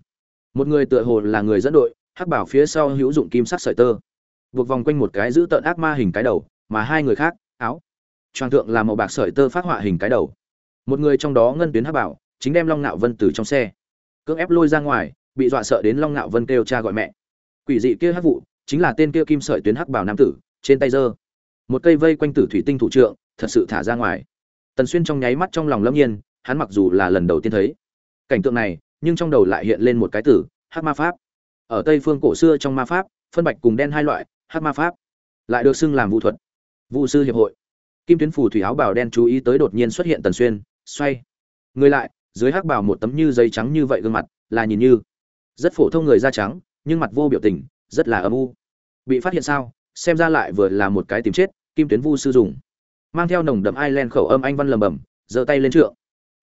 Một người tựa hồ là người dẫn đội, hắc bảo phía sau hữu dụng kim sắc sợi tơ. Buộc vòng quanh một cái giữ tợn ác ma hình cái đầu, mà hai người khác, áo. Choàng thượng là màu bạc sợi tơ phát họa hình cái đầu. Một người trong đó ngân tuyến hắc bảo, chính đem long nạo vân từ trong xe. Cưỡng ép lôi ra ngoài bị dọa sợ đến long ngạo vân kêu cha gọi mẹ. Quỷ dị kia hắc vụ, chính là tên kia kim sợi tuyến hắc bảo nam tử, trên tay giơ. Một cây vây quanh tử thủy tinh thủ trượng, thật sự thả ra ngoài. Tần xuyên trong nháy mắt trong lòng lâm nhiên, hắn mặc dù là lần đầu tiên thấy cảnh tượng này, nhưng trong đầu lại hiện lên một cái tử, hắc ma pháp. Ở tây phương cổ xưa trong ma pháp, phân bạch cùng đen hai loại, hắc ma pháp, lại được xưng làm vũ thuật. Vũ sư hiệp hội. Kim tuyến phù thủy áo bào đen chú ý tới đột nhiên xuất hiện tần xuyên, xoay người lại, dưới hắc bào một tấm như giấy trắng như vậy gương mặt, là nhìn như rất phổ thông người da trắng, nhưng mặt vô biểu tình, rất là âm u. Bị phát hiện sao? Xem ra lại vừa là một cái tìm chết, kim tuyến vu sư dùng. Mang theo nồng đậm Ireland khẩu âm anh văn lầm bầm, giơ tay lên trượng.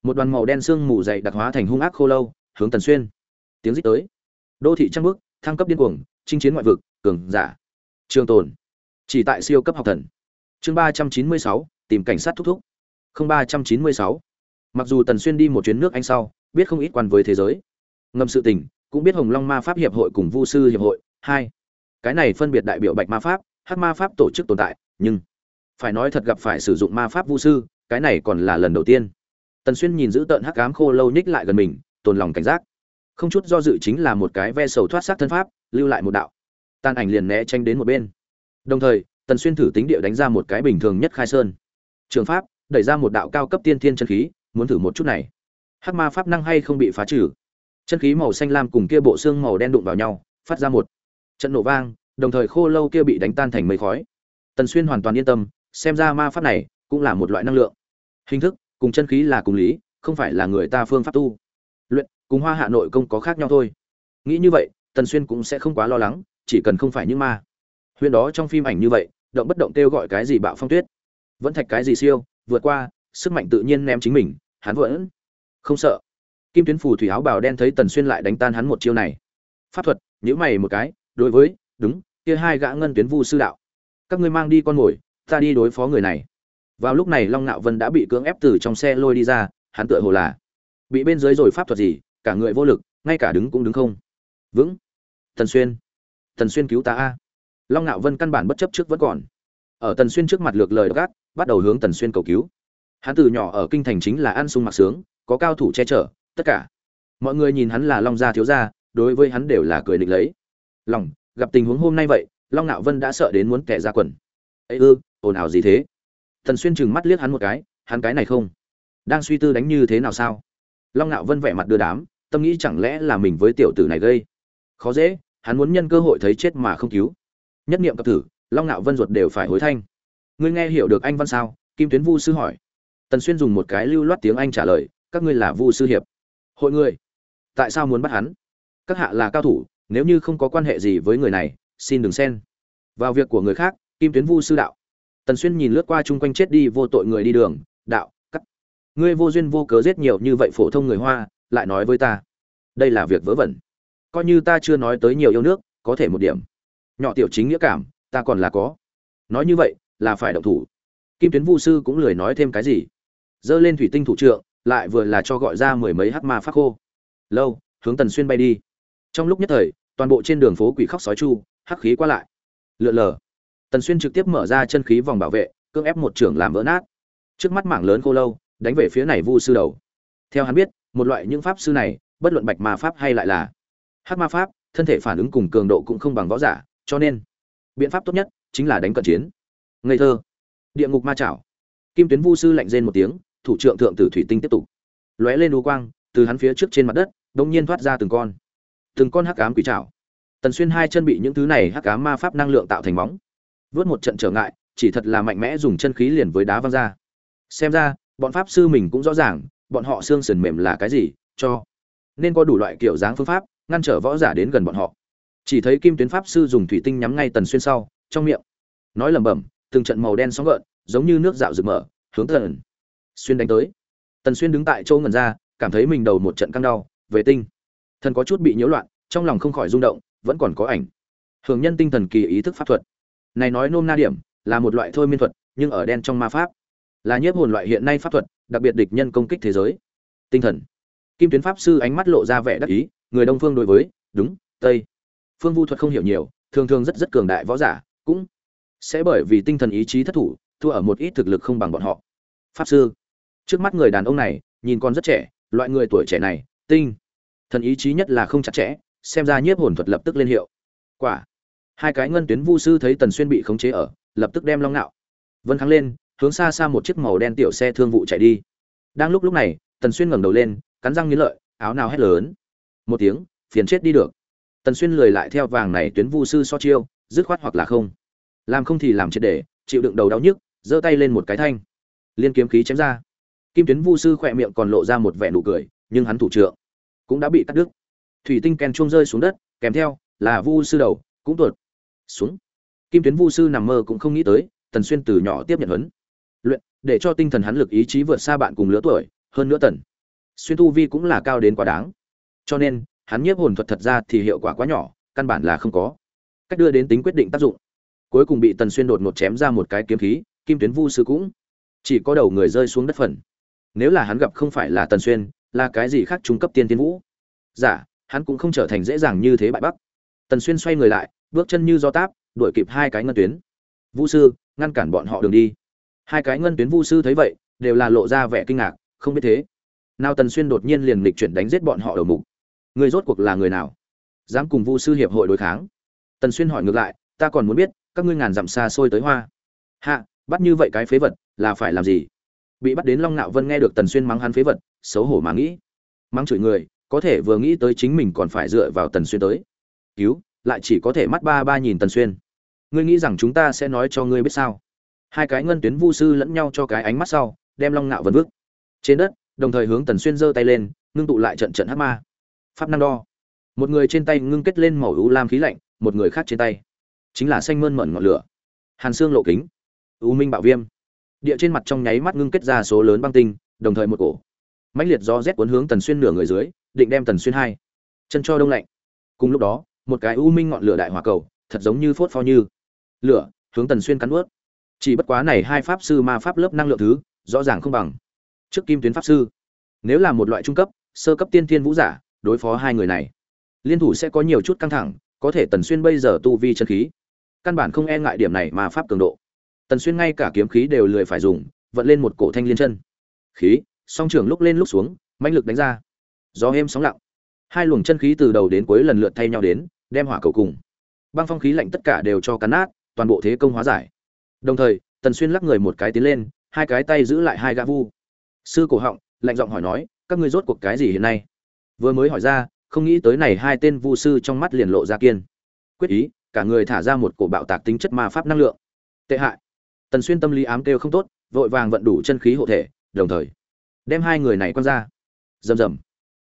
Một đoàn màu đen xương mù dày đặc hóa thành hung ác khô lâu, hướng tần xuyên. Tiếng rít tới. Đô thị trăng bước, thăng cấp điên cuồng, chinh chiến ngoại vực, cường giả. Trường tồn. Chỉ tại siêu cấp học thần. Chương ba trăm chín mươi sáu, tìm cảnh sát thúc thúc. Không ba trăm chín mươi sáu. Mặc dù tần xuyên đi một chuyến nước anh sau, biết không ít quan với thế giới. Ngầm sự tình cũng biết hồng long ma pháp hiệp hội cùng vu sư hiệp hội, hai. Cái này phân biệt đại biểu bạch ma pháp, hắc ma pháp tổ chức tồn tại, nhưng phải nói thật gặp phải sử dụng ma pháp vu sư, cái này còn là lần đầu tiên. Tần xuyên nhìn giữ tợn hắc ám khô lâu nhích lại gần mình, tồn lòng cảnh giác. Không chút do dự chính là một cái ve sầu thoát sát thân pháp, lưu lại một đạo. Tan ảnh liền né tranh đến một bên. Đồng thời, tần xuyên thử tính địa đánh ra một cái bình thường nhất khai sơn. Trường pháp, đẩy ra một đạo cao cấp tiên thiên chân khí, muốn thử một chút này. Hắc ma pháp năng hay không bị phá trừ? Chân khí màu xanh lam cùng kia bộ xương màu đen đụng vào nhau, phát ra một trận nổ vang, đồng thời khô lâu kia bị đánh tan thành mây khói. Tần xuyên hoàn toàn yên tâm, xem ra ma pháp này cũng là một loại năng lượng. Hình thức, cùng chân khí là cùng lý, không phải là người ta phương pháp tu. Luyện, cùng hoa hạ nội công có khác nhau thôi. Nghĩ như vậy, tần xuyên cũng sẽ không quá lo lắng, chỉ cần không phải những ma. Huyền đó trong phim ảnh như vậy, động bất động kêu gọi cái gì bạo phong tuyết. Vẫn thạch cái gì siêu, vượt qua, sức mạnh tự nhiên ném chính mình, hắn vẫn không sợ kim tuyến phù thủy áo bào đen thấy tần xuyên lại đánh tan hắn một chiêu này. Pháp thuật nhữ mày một cái, đối với, đúng, kia hai gã ngân tuyến vu sư đạo. Các ngươi mang đi con mồi, ta đi đối phó người này. Vào lúc này long nạo vân đã bị cưỡng ép từ trong xe lôi đi ra, hắn tựa hồ là bị bên dưới rồi pháp thuật gì, cả người vô lực, ngay cả đứng cũng đứng không. Vững, tần xuyên tần xuyên cứu ta a. Long nạo vân căn bản bất chấp trước vẫn còn. Ở tần xuyên trước mặt lược lời gác bắt đầu hướng tần xuyên cầu cứu. Hắn từ nhỏ ở kinh thành chính là ăn sung mặc sướng, có cao thủ che chở tất cả. Mọi người nhìn hắn là long gia thiếu gia, đối với hắn đều là cười định lấy. Lòng gặp tình huống hôm nay vậy, long nạo vân đã sợ đến muốn kẻ ra quần. Ấy ư, ồn ào gì thế? Tần xuyên chừng mắt liếc hắn một cái, hắn cái này không? Đang suy tư đánh như thế nào sao? Long nạo vân vẻ mặt đưa đám, tâm nghĩ chẳng lẽ là mình với tiểu tử này gây? Khó dễ, hắn muốn nhân cơ hội thấy chết mà không cứu. Nhất niệm cập tử long nạo vân ruột đều phải hối thanh. Ngươi nghe hiểu được anh văn sao? Kim tuyến vu sư hỏi. Tần xuyên dùng một cái lưu loát tiếng anh trả lời, các ngươi là vu sư hiệp hội người? Tại sao muốn bắt hắn? Các hạ là cao thủ, nếu như không có quan hệ gì với người này, xin đừng xen. Vào việc của người khác, kim tuyến vu sư đạo. Tần xuyên nhìn lướt qua chung quanh chết đi vô tội người đi đường, đạo, cắt. Ngươi vô duyên vô cớ giết nhiều như vậy phổ thông người hoa, lại nói với ta. Đây là việc vớ vẩn. Coi như ta chưa nói tới nhiều yêu nước, có thể một điểm. Nhỏ tiểu chính nghĩa cảm, ta còn là có. Nói như vậy, là phải động thủ. Kim tuyến vu sư cũng lười nói thêm cái gì. Dơ lên thủy tinh thủ trượng lại vừa là cho gọi ra mười mấy hắc ma phát khô. Lâu, hướng tần xuyên bay đi. Trong lúc nhất thời, toàn bộ trên đường phố quỷ khóc sói chu, hắc khí qua lại. Lượn lờ. Tần xuyên trực tiếp mở ra chân khí vòng bảo vệ, cưỡng ép một trưởng làm vỡ nát. Trước mắt mảng lớn khô lâu, đánh về phía này vu sư đầu. Theo hắn biết, một loại những pháp sư này, bất luận bạch ma pháp hay lại là hắc ma pháp, thân thể phản ứng cùng cường độ cũng không bằng võ giả, cho nên biện pháp tốt nhất chính là đánh cận chiến. Ngây thơ. Địa ngục ma chảo. Kim tuyến vu sư lạnh rên một tiếng thủ trưởng thượng tử thủy tinh tiếp tục. Lóe lên u quang, từ hắn phía trước trên mặt đất đông nhiên thoát ra từng con. Từng con hắc ám quỷ trảo. Tần xuyên hai chân bị những thứ này hắc ám ma pháp năng lượng tạo thành móng vớt một trận trở ngại, chỉ thật là mạnh mẽ dùng chân khí liền với đá văng ra. Xem ra, bọn pháp sư mình cũng rõ ràng, bọn họ xương sườn mềm là cái gì, cho nên có đủ loại kiểu dáng phương pháp, ngăn trở võ giả đến gần bọn họ. Chỉ thấy kim tuyến pháp sư dùng thủy tinh nhắm ngay tần xuyên sau, trong miệng. Nói lẩm bẩm, từng trận màu đen sóng gợn, giống như nước dạo rực mở, hướng tần xuyên đánh tới. Tần xuyên đứng tại chỗ ngẩn ra, cảm thấy mình đầu một trận căng đau, về tinh. Thần có chút bị nhiễu loạn, trong lòng không khỏi rung động, vẫn còn có ảnh. Thường nhân tinh thần kỳ ý thức pháp thuật. Này nói nôm na điểm, là một loại thôi miên thuật, nhưng ở đen trong ma pháp. Là nhiếp hồn loại hiện nay pháp thuật, đặc biệt địch nhân công kích thế giới. Tinh thần. Kim tuyến pháp sư ánh mắt lộ ra vẻ đắc ý, người đông phương đối với, đúng, tây. Phương vu thuật không hiểu nhiều, thường thường rất rất cường đại võ giả, cũng sẽ bởi vì tinh thần ý chí thất thủ, thua ở một ít thực lực không bằng bọn họ. Pháp sư trước mắt người đàn ông này, nhìn còn rất trẻ, loại người tuổi trẻ này, tinh. Thần ý chí nhất là không chặt chẽ, xem ra nhiếp hồn thuật lập tức lên hiệu. Quả. Hai cái ngân tuyến vu sư thấy tần xuyên bị khống chế ở, lập tức đem long nạo. Vân kháng lên, hướng xa xa một chiếc màu đen tiểu xe thương vụ chạy đi. Đang lúc lúc này, tần xuyên ngẩng đầu lên, cắn răng nghiến lợi, áo nào hét lớn. Một tiếng, phiền chết đi được. Tần xuyên lười lại theo vàng này tuyến vu sư so chiêu, dứt khoát hoặc là không. Làm không thì làm triệt để, chịu đựng đầu đau nhức, giơ tay lên một cái thanh. Liên kiếm khí chém ra kim tuyến vu sư khỏe miệng còn lộ ra một vẻ nụ cười, nhưng hắn thủ trượng cũng đã bị cắt đứt. Thủy tinh ken chuông rơi xuống đất, kèm theo là vu sư đầu, cũng tuột xuống. Kim tuyến vu sư nằm mơ cũng không nghĩ tới, tần xuyên từ nhỏ tiếp nhận huấn luyện, để cho tinh thần hắn lực ý chí vượt xa bạn cùng lứa tuổi, hơn nữa tần xuyên tu vi cũng là cao đến quá đáng. Cho nên, hắn nhiếp hồn thuật thật ra thì hiệu quả quá nhỏ, căn bản là không có cách đưa đến tính quyết định tác dụng. Cuối cùng bị tần xuyên đột ngột chém ra một cái kiếm khí, kim tuyến vu sư cũng chỉ có đầu người rơi xuống đất phần nếu là hắn gặp không phải là tần xuyên là cái gì khác trung cấp tiên tiên vũ? Giả dạ, hắn cũng không trở thành dễ dàng như thế bại bắc. Tần xuyên xoay người lại bước chân như do táp đuổi kịp hai cái ngân tuyến. Vũ sư ngăn cản bọn họ đường đi. Hai cái ngân tuyến vũ sư thấy vậy đều là lộ ra vẻ kinh ngạc không biết thế. Nào tần xuyên đột nhiên liền lịch chuyển đánh giết bọn họ đầu mục. Người rốt cuộc là người nào? Dám cùng vũ sư hiệp hội đối kháng. Tần xuyên hỏi ngược lại ta còn muốn biết các ngươi ngàn dặm xa xôi tới hoa. Hạ bắt như vậy cái phế vật là phải làm gì? Bị bắt đến long nạo vân nghe được tần xuyên mắng hắn phế vật, xấu hổ mà nghĩ. Mắng chửi người, có thể vừa nghĩ tới chính mình còn phải dựa vào tần xuyên tới. Cứu, lại chỉ có thể mắt ba ba nhìn tần xuyên. Ngươi nghĩ rằng chúng ta sẽ nói cho ngươi biết sao? Hai cái ngân tuyến vu sư lẫn nhau cho cái ánh mắt sau, đem long ngạo vân vứt. Trên đất, đồng thời hướng tần xuyên giơ tay lên, ngưng tụ lại trận trận hát ma. Pháp năng đo. Một người trên tay ngưng kết lên màu u lam khí lạnh, một người khác trên tay. Chính là xanh mơn mận ngọn lửa. Hàn xương lộ kính. U minh bạo viêm địa trên mặt trong nháy mắt ngưng kết ra số lớn băng tinh, đồng thời một cổ mãnh liệt do rét cuốn hướng tần xuyên nửa người dưới, định đem tần xuyên hai chân cho đông lạnh. Cùng lúc đó, một cái u minh ngọn lửa đại hỏa cầu, thật giống như phốt pho như lửa, hướng tần xuyên cắn ướt chỉ bất quá này hai pháp sư ma pháp lớp năng lượng thứ, rõ ràng không bằng. Trước kim tuyến pháp sư, nếu là một loại trung cấp, sơ cấp tiên thiên vũ giả, đối phó hai người này, liên thủ sẽ có nhiều chút căng thẳng, có thể tần xuyên bây giờ tu vi chân khí, căn bản không e ngại điểm này mà pháp cường độ tần xuyên ngay cả kiếm khí đều lười phải dùng, vận lên một cổ thanh liên chân. Khí, song trường lúc lên lúc xuống, mãnh lực đánh ra. Gió êm sóng lặng. Hai luồng chân khí từ đầu đến cuối lần lượt thay nhau đến, đem hỏa cầu cùng. Băng phong khí lạnh tất cả đều cho cắn nát, toàn bộ thế công hóa giải. Đồng thời, tần xuyên lắc người một cái tiến lên, hai cái tay giữ lại hai gã vu. Sư cổ họng, lạnh giọng hỏi nói, các ngươi rốt cuộc cái gì hiện nay? Vừa mới hỏi ra, không nghĩ tới này hai tên vu sư trong mắt liền lộ ra kiên. Quyết ý, cả người thả ra một cổ bạo tạc tính chất ma pháp năng lượng. Tệ hại tần xuyên tâm lý ám kêu không tốt, vội vàng vận đủ chân khí hộ thể, đồng thời đem hai người này quăng ra. Rầm rầm.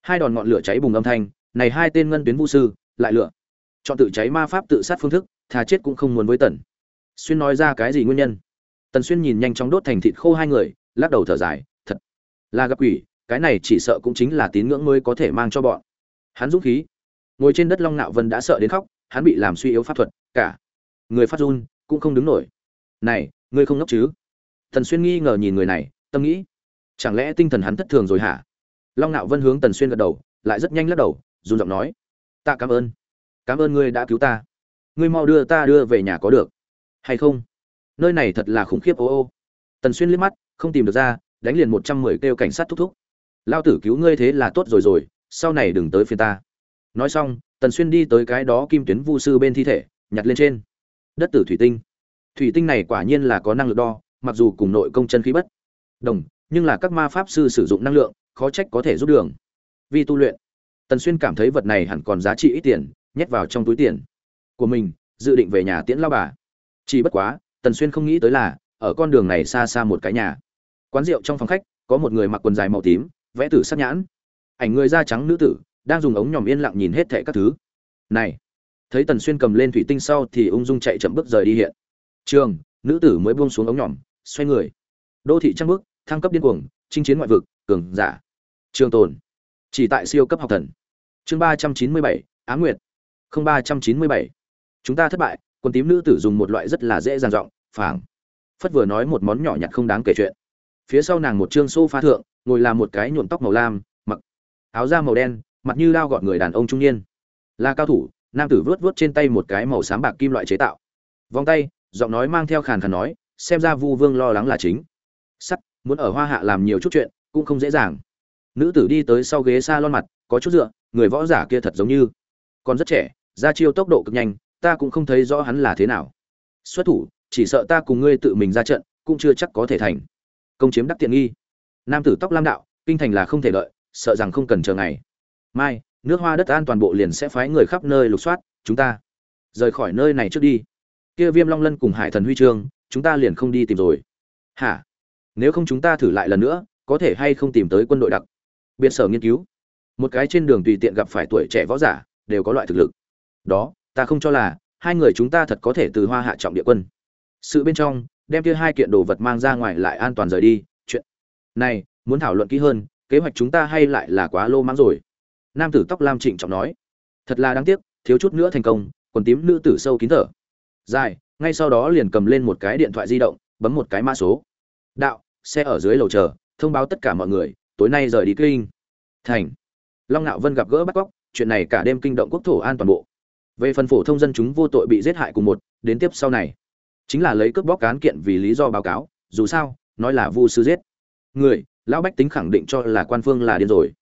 Hai đòn ngọn lửa cháy bùng âm thanh, này hai tên ngân tuyến vũ sư, lại lựa chọn tự cháy ma pháp tự sát phương thức, thà chết cũng không muốn với tần. Xuyên nói ra cái gì nguyên nhân? Tần xuyên nhìn nhanh chóng đốt thành thịt khô hai người, lắc đầu thở dài, thật là gặp quỷ, cái này chỉ sợ cũng chính là tín ngưỡng mới có thể mang cho bọn. Hắn dũng khí. Ngồi trên đất long nạo vân đã sợ đến khóc, hắn bị làm suy yếu pháp thuật, cả người phát run, cũng không đứng nổi. Này ngươi không ngốc chứ? Tần xuyên nghi ngờ nhìn người này, tâm nghĩ, chẳng lẽ tinh thần hắn thất thường rồi hả? Long nạo vân hướng tần xuyên gật đầu, lại rất nhanh lắc đầu, run giọng nói, ta cảm ơn cảm ơn ngươi đã cứu ta. Ngươi mau đưa ta đưa về nhà có được. Hay không? Nơi này thật là khủng khiếp ô ô. Tần xuyên liếc mắt, không tìm được ra, đánh liền một trăm mười kêu cảnh sát thúc thúc. Lao tử cứu ngươi thế là tốt rồi rồi, sau này đừng tới phiên ta. Nói xong, tần xuyên đi tới cái đó kim tuyến vu sư bên thi thể, nhặt lên trên. Đất tử thủy tinh thủy tinh này quả nhiên là có năng lực đo, mặc dù cùng nội công chân khí bất đồng, nhưng là các ma pháp sư sử dụng năng lượng, khó trách có thể giúp đường. Vì tu luyện. Tần xuyên cảm thấy vật này hẳn còn giá trị ít tiền, nhét vào trong túi tiền của mình, dự định về nhà tiễn lao bà. Chỉ bất quá, tần xuyên không nghĩ tới là, ở con đường này xa xa một cái nhà. Quán rượu trong phòng khách, có một người mặc quần dài màu tím, vẽ tử sắc nhãn. Ảnh người da trắng nữ tử, đang dùng ống nhòm yên lặng nhìn hết thệ các thứ. Này, thấy tần xuyên cầm lên thủy tinh sau thì ung dung chạy chậm bước rời đi hiện trường, nữ tử mới buông xuống ống nhòm, xoay người. Đô thị trăng bước thăng cấp điên cuồng, chinh chiến ngoại vực, cường giả. Trường tồn. Chỉ tại siêu cấp học thần. Chương ba trăm chín mươi bảy, á nguyệt. Không ba trăm chín mươi bảy. Chúng ta thất bại quân tím nữ tử dùng một loại rất là dễ dàng giọng, phảng. Phất vừa nói một món nhỏ nhặt không đáng kể chuyện. Phía sau nàng một trương xô pha thượng, ngồi là một cái nhuộm tóc màu lam, mặc áo da màu đen, mặt như lao gọt người đàn ông trung niên. Là cao thủ, nam tử vớt vớt trên tay một cái màu xám bạc kim loại chế tạo. Vòng tay giọng nói mang theo khàn khàn nói, xem ra vu vương lo lắng là chính. Sắt, muốn ở hoa hạ làm nhiều chút chuyện, cũng không dễ dàng. Nữ tử đi tới sau ghế s a lon mặt, có chút dựa, người võ giả kia thật giống như còn rất trẻ, ra chiêu tốc độ cực nhanh, ta cũng không thấy rõ hắn là thế nào. Xuất thủ, chỉ sợ ta cùng ngươi tự mình ra trận, cũng chưa chắc có thể thành. Công chiếm đắc tiện nghi. Nam tử tóc lam đạo, kinh thành là không thể đợi, sợ rằng không cần chờ ngày. Mai, nước hoa đất an toàn bộ liền sẽ phái người khắp nơi lục soát, chúng ta rời khỏi nơi này trước đi kia viêm long lân cùng hải thần huy chương, chúng ta liền không đi tìm rồi. Hả? Nếu không chúng ta thử lại lần nữa, có thể hay không tìm tới quân đội đặc? Biệt sở nghiên cứu. Một cái trên đường tùy tiện gặp phải tuổi trẻ võ giả, đều có loại thực lực. Đó, ta không cho là, hai người chúng ta thật có thể từ hoa hạ trọng địa quân. Sự bên trong, đem kia hai kiện đồ vật mang ra ngoài lại an toàn rời đi, chuyện. Này, muốn thảo luận kỹ hơn, kế hoạch chúng ta hay lại là quá lô mãng rồi? Nam tử tóc lam trịnh trọng nói. Thật là đáng tiếc, thiếu chút nữa thành công còn tím nữ tử sâu kín thở dài, ngay sau đó liền cầm lên một cái điện thoại di động, bấm một cái mã số. Đạo, xe ở dưới lầu chờ, thông báo tất cả mọi người, tối nay rời đi kinh. Thành. Long ngạo vân gặp gỡ bắt cóc, chuyện này cả đêm kinh động quốc thổ an toàn bộ. Về phần phổ thông dân chúng vô tội bị giết hại cùng một, đến tiếp sau này. Chính là lấy cướp bóc cán kiện vì lý do báo cáo, dù sao, nói là vu sư giết. Người, lão bách tính khẳng định cho là quan phương là điên rồi.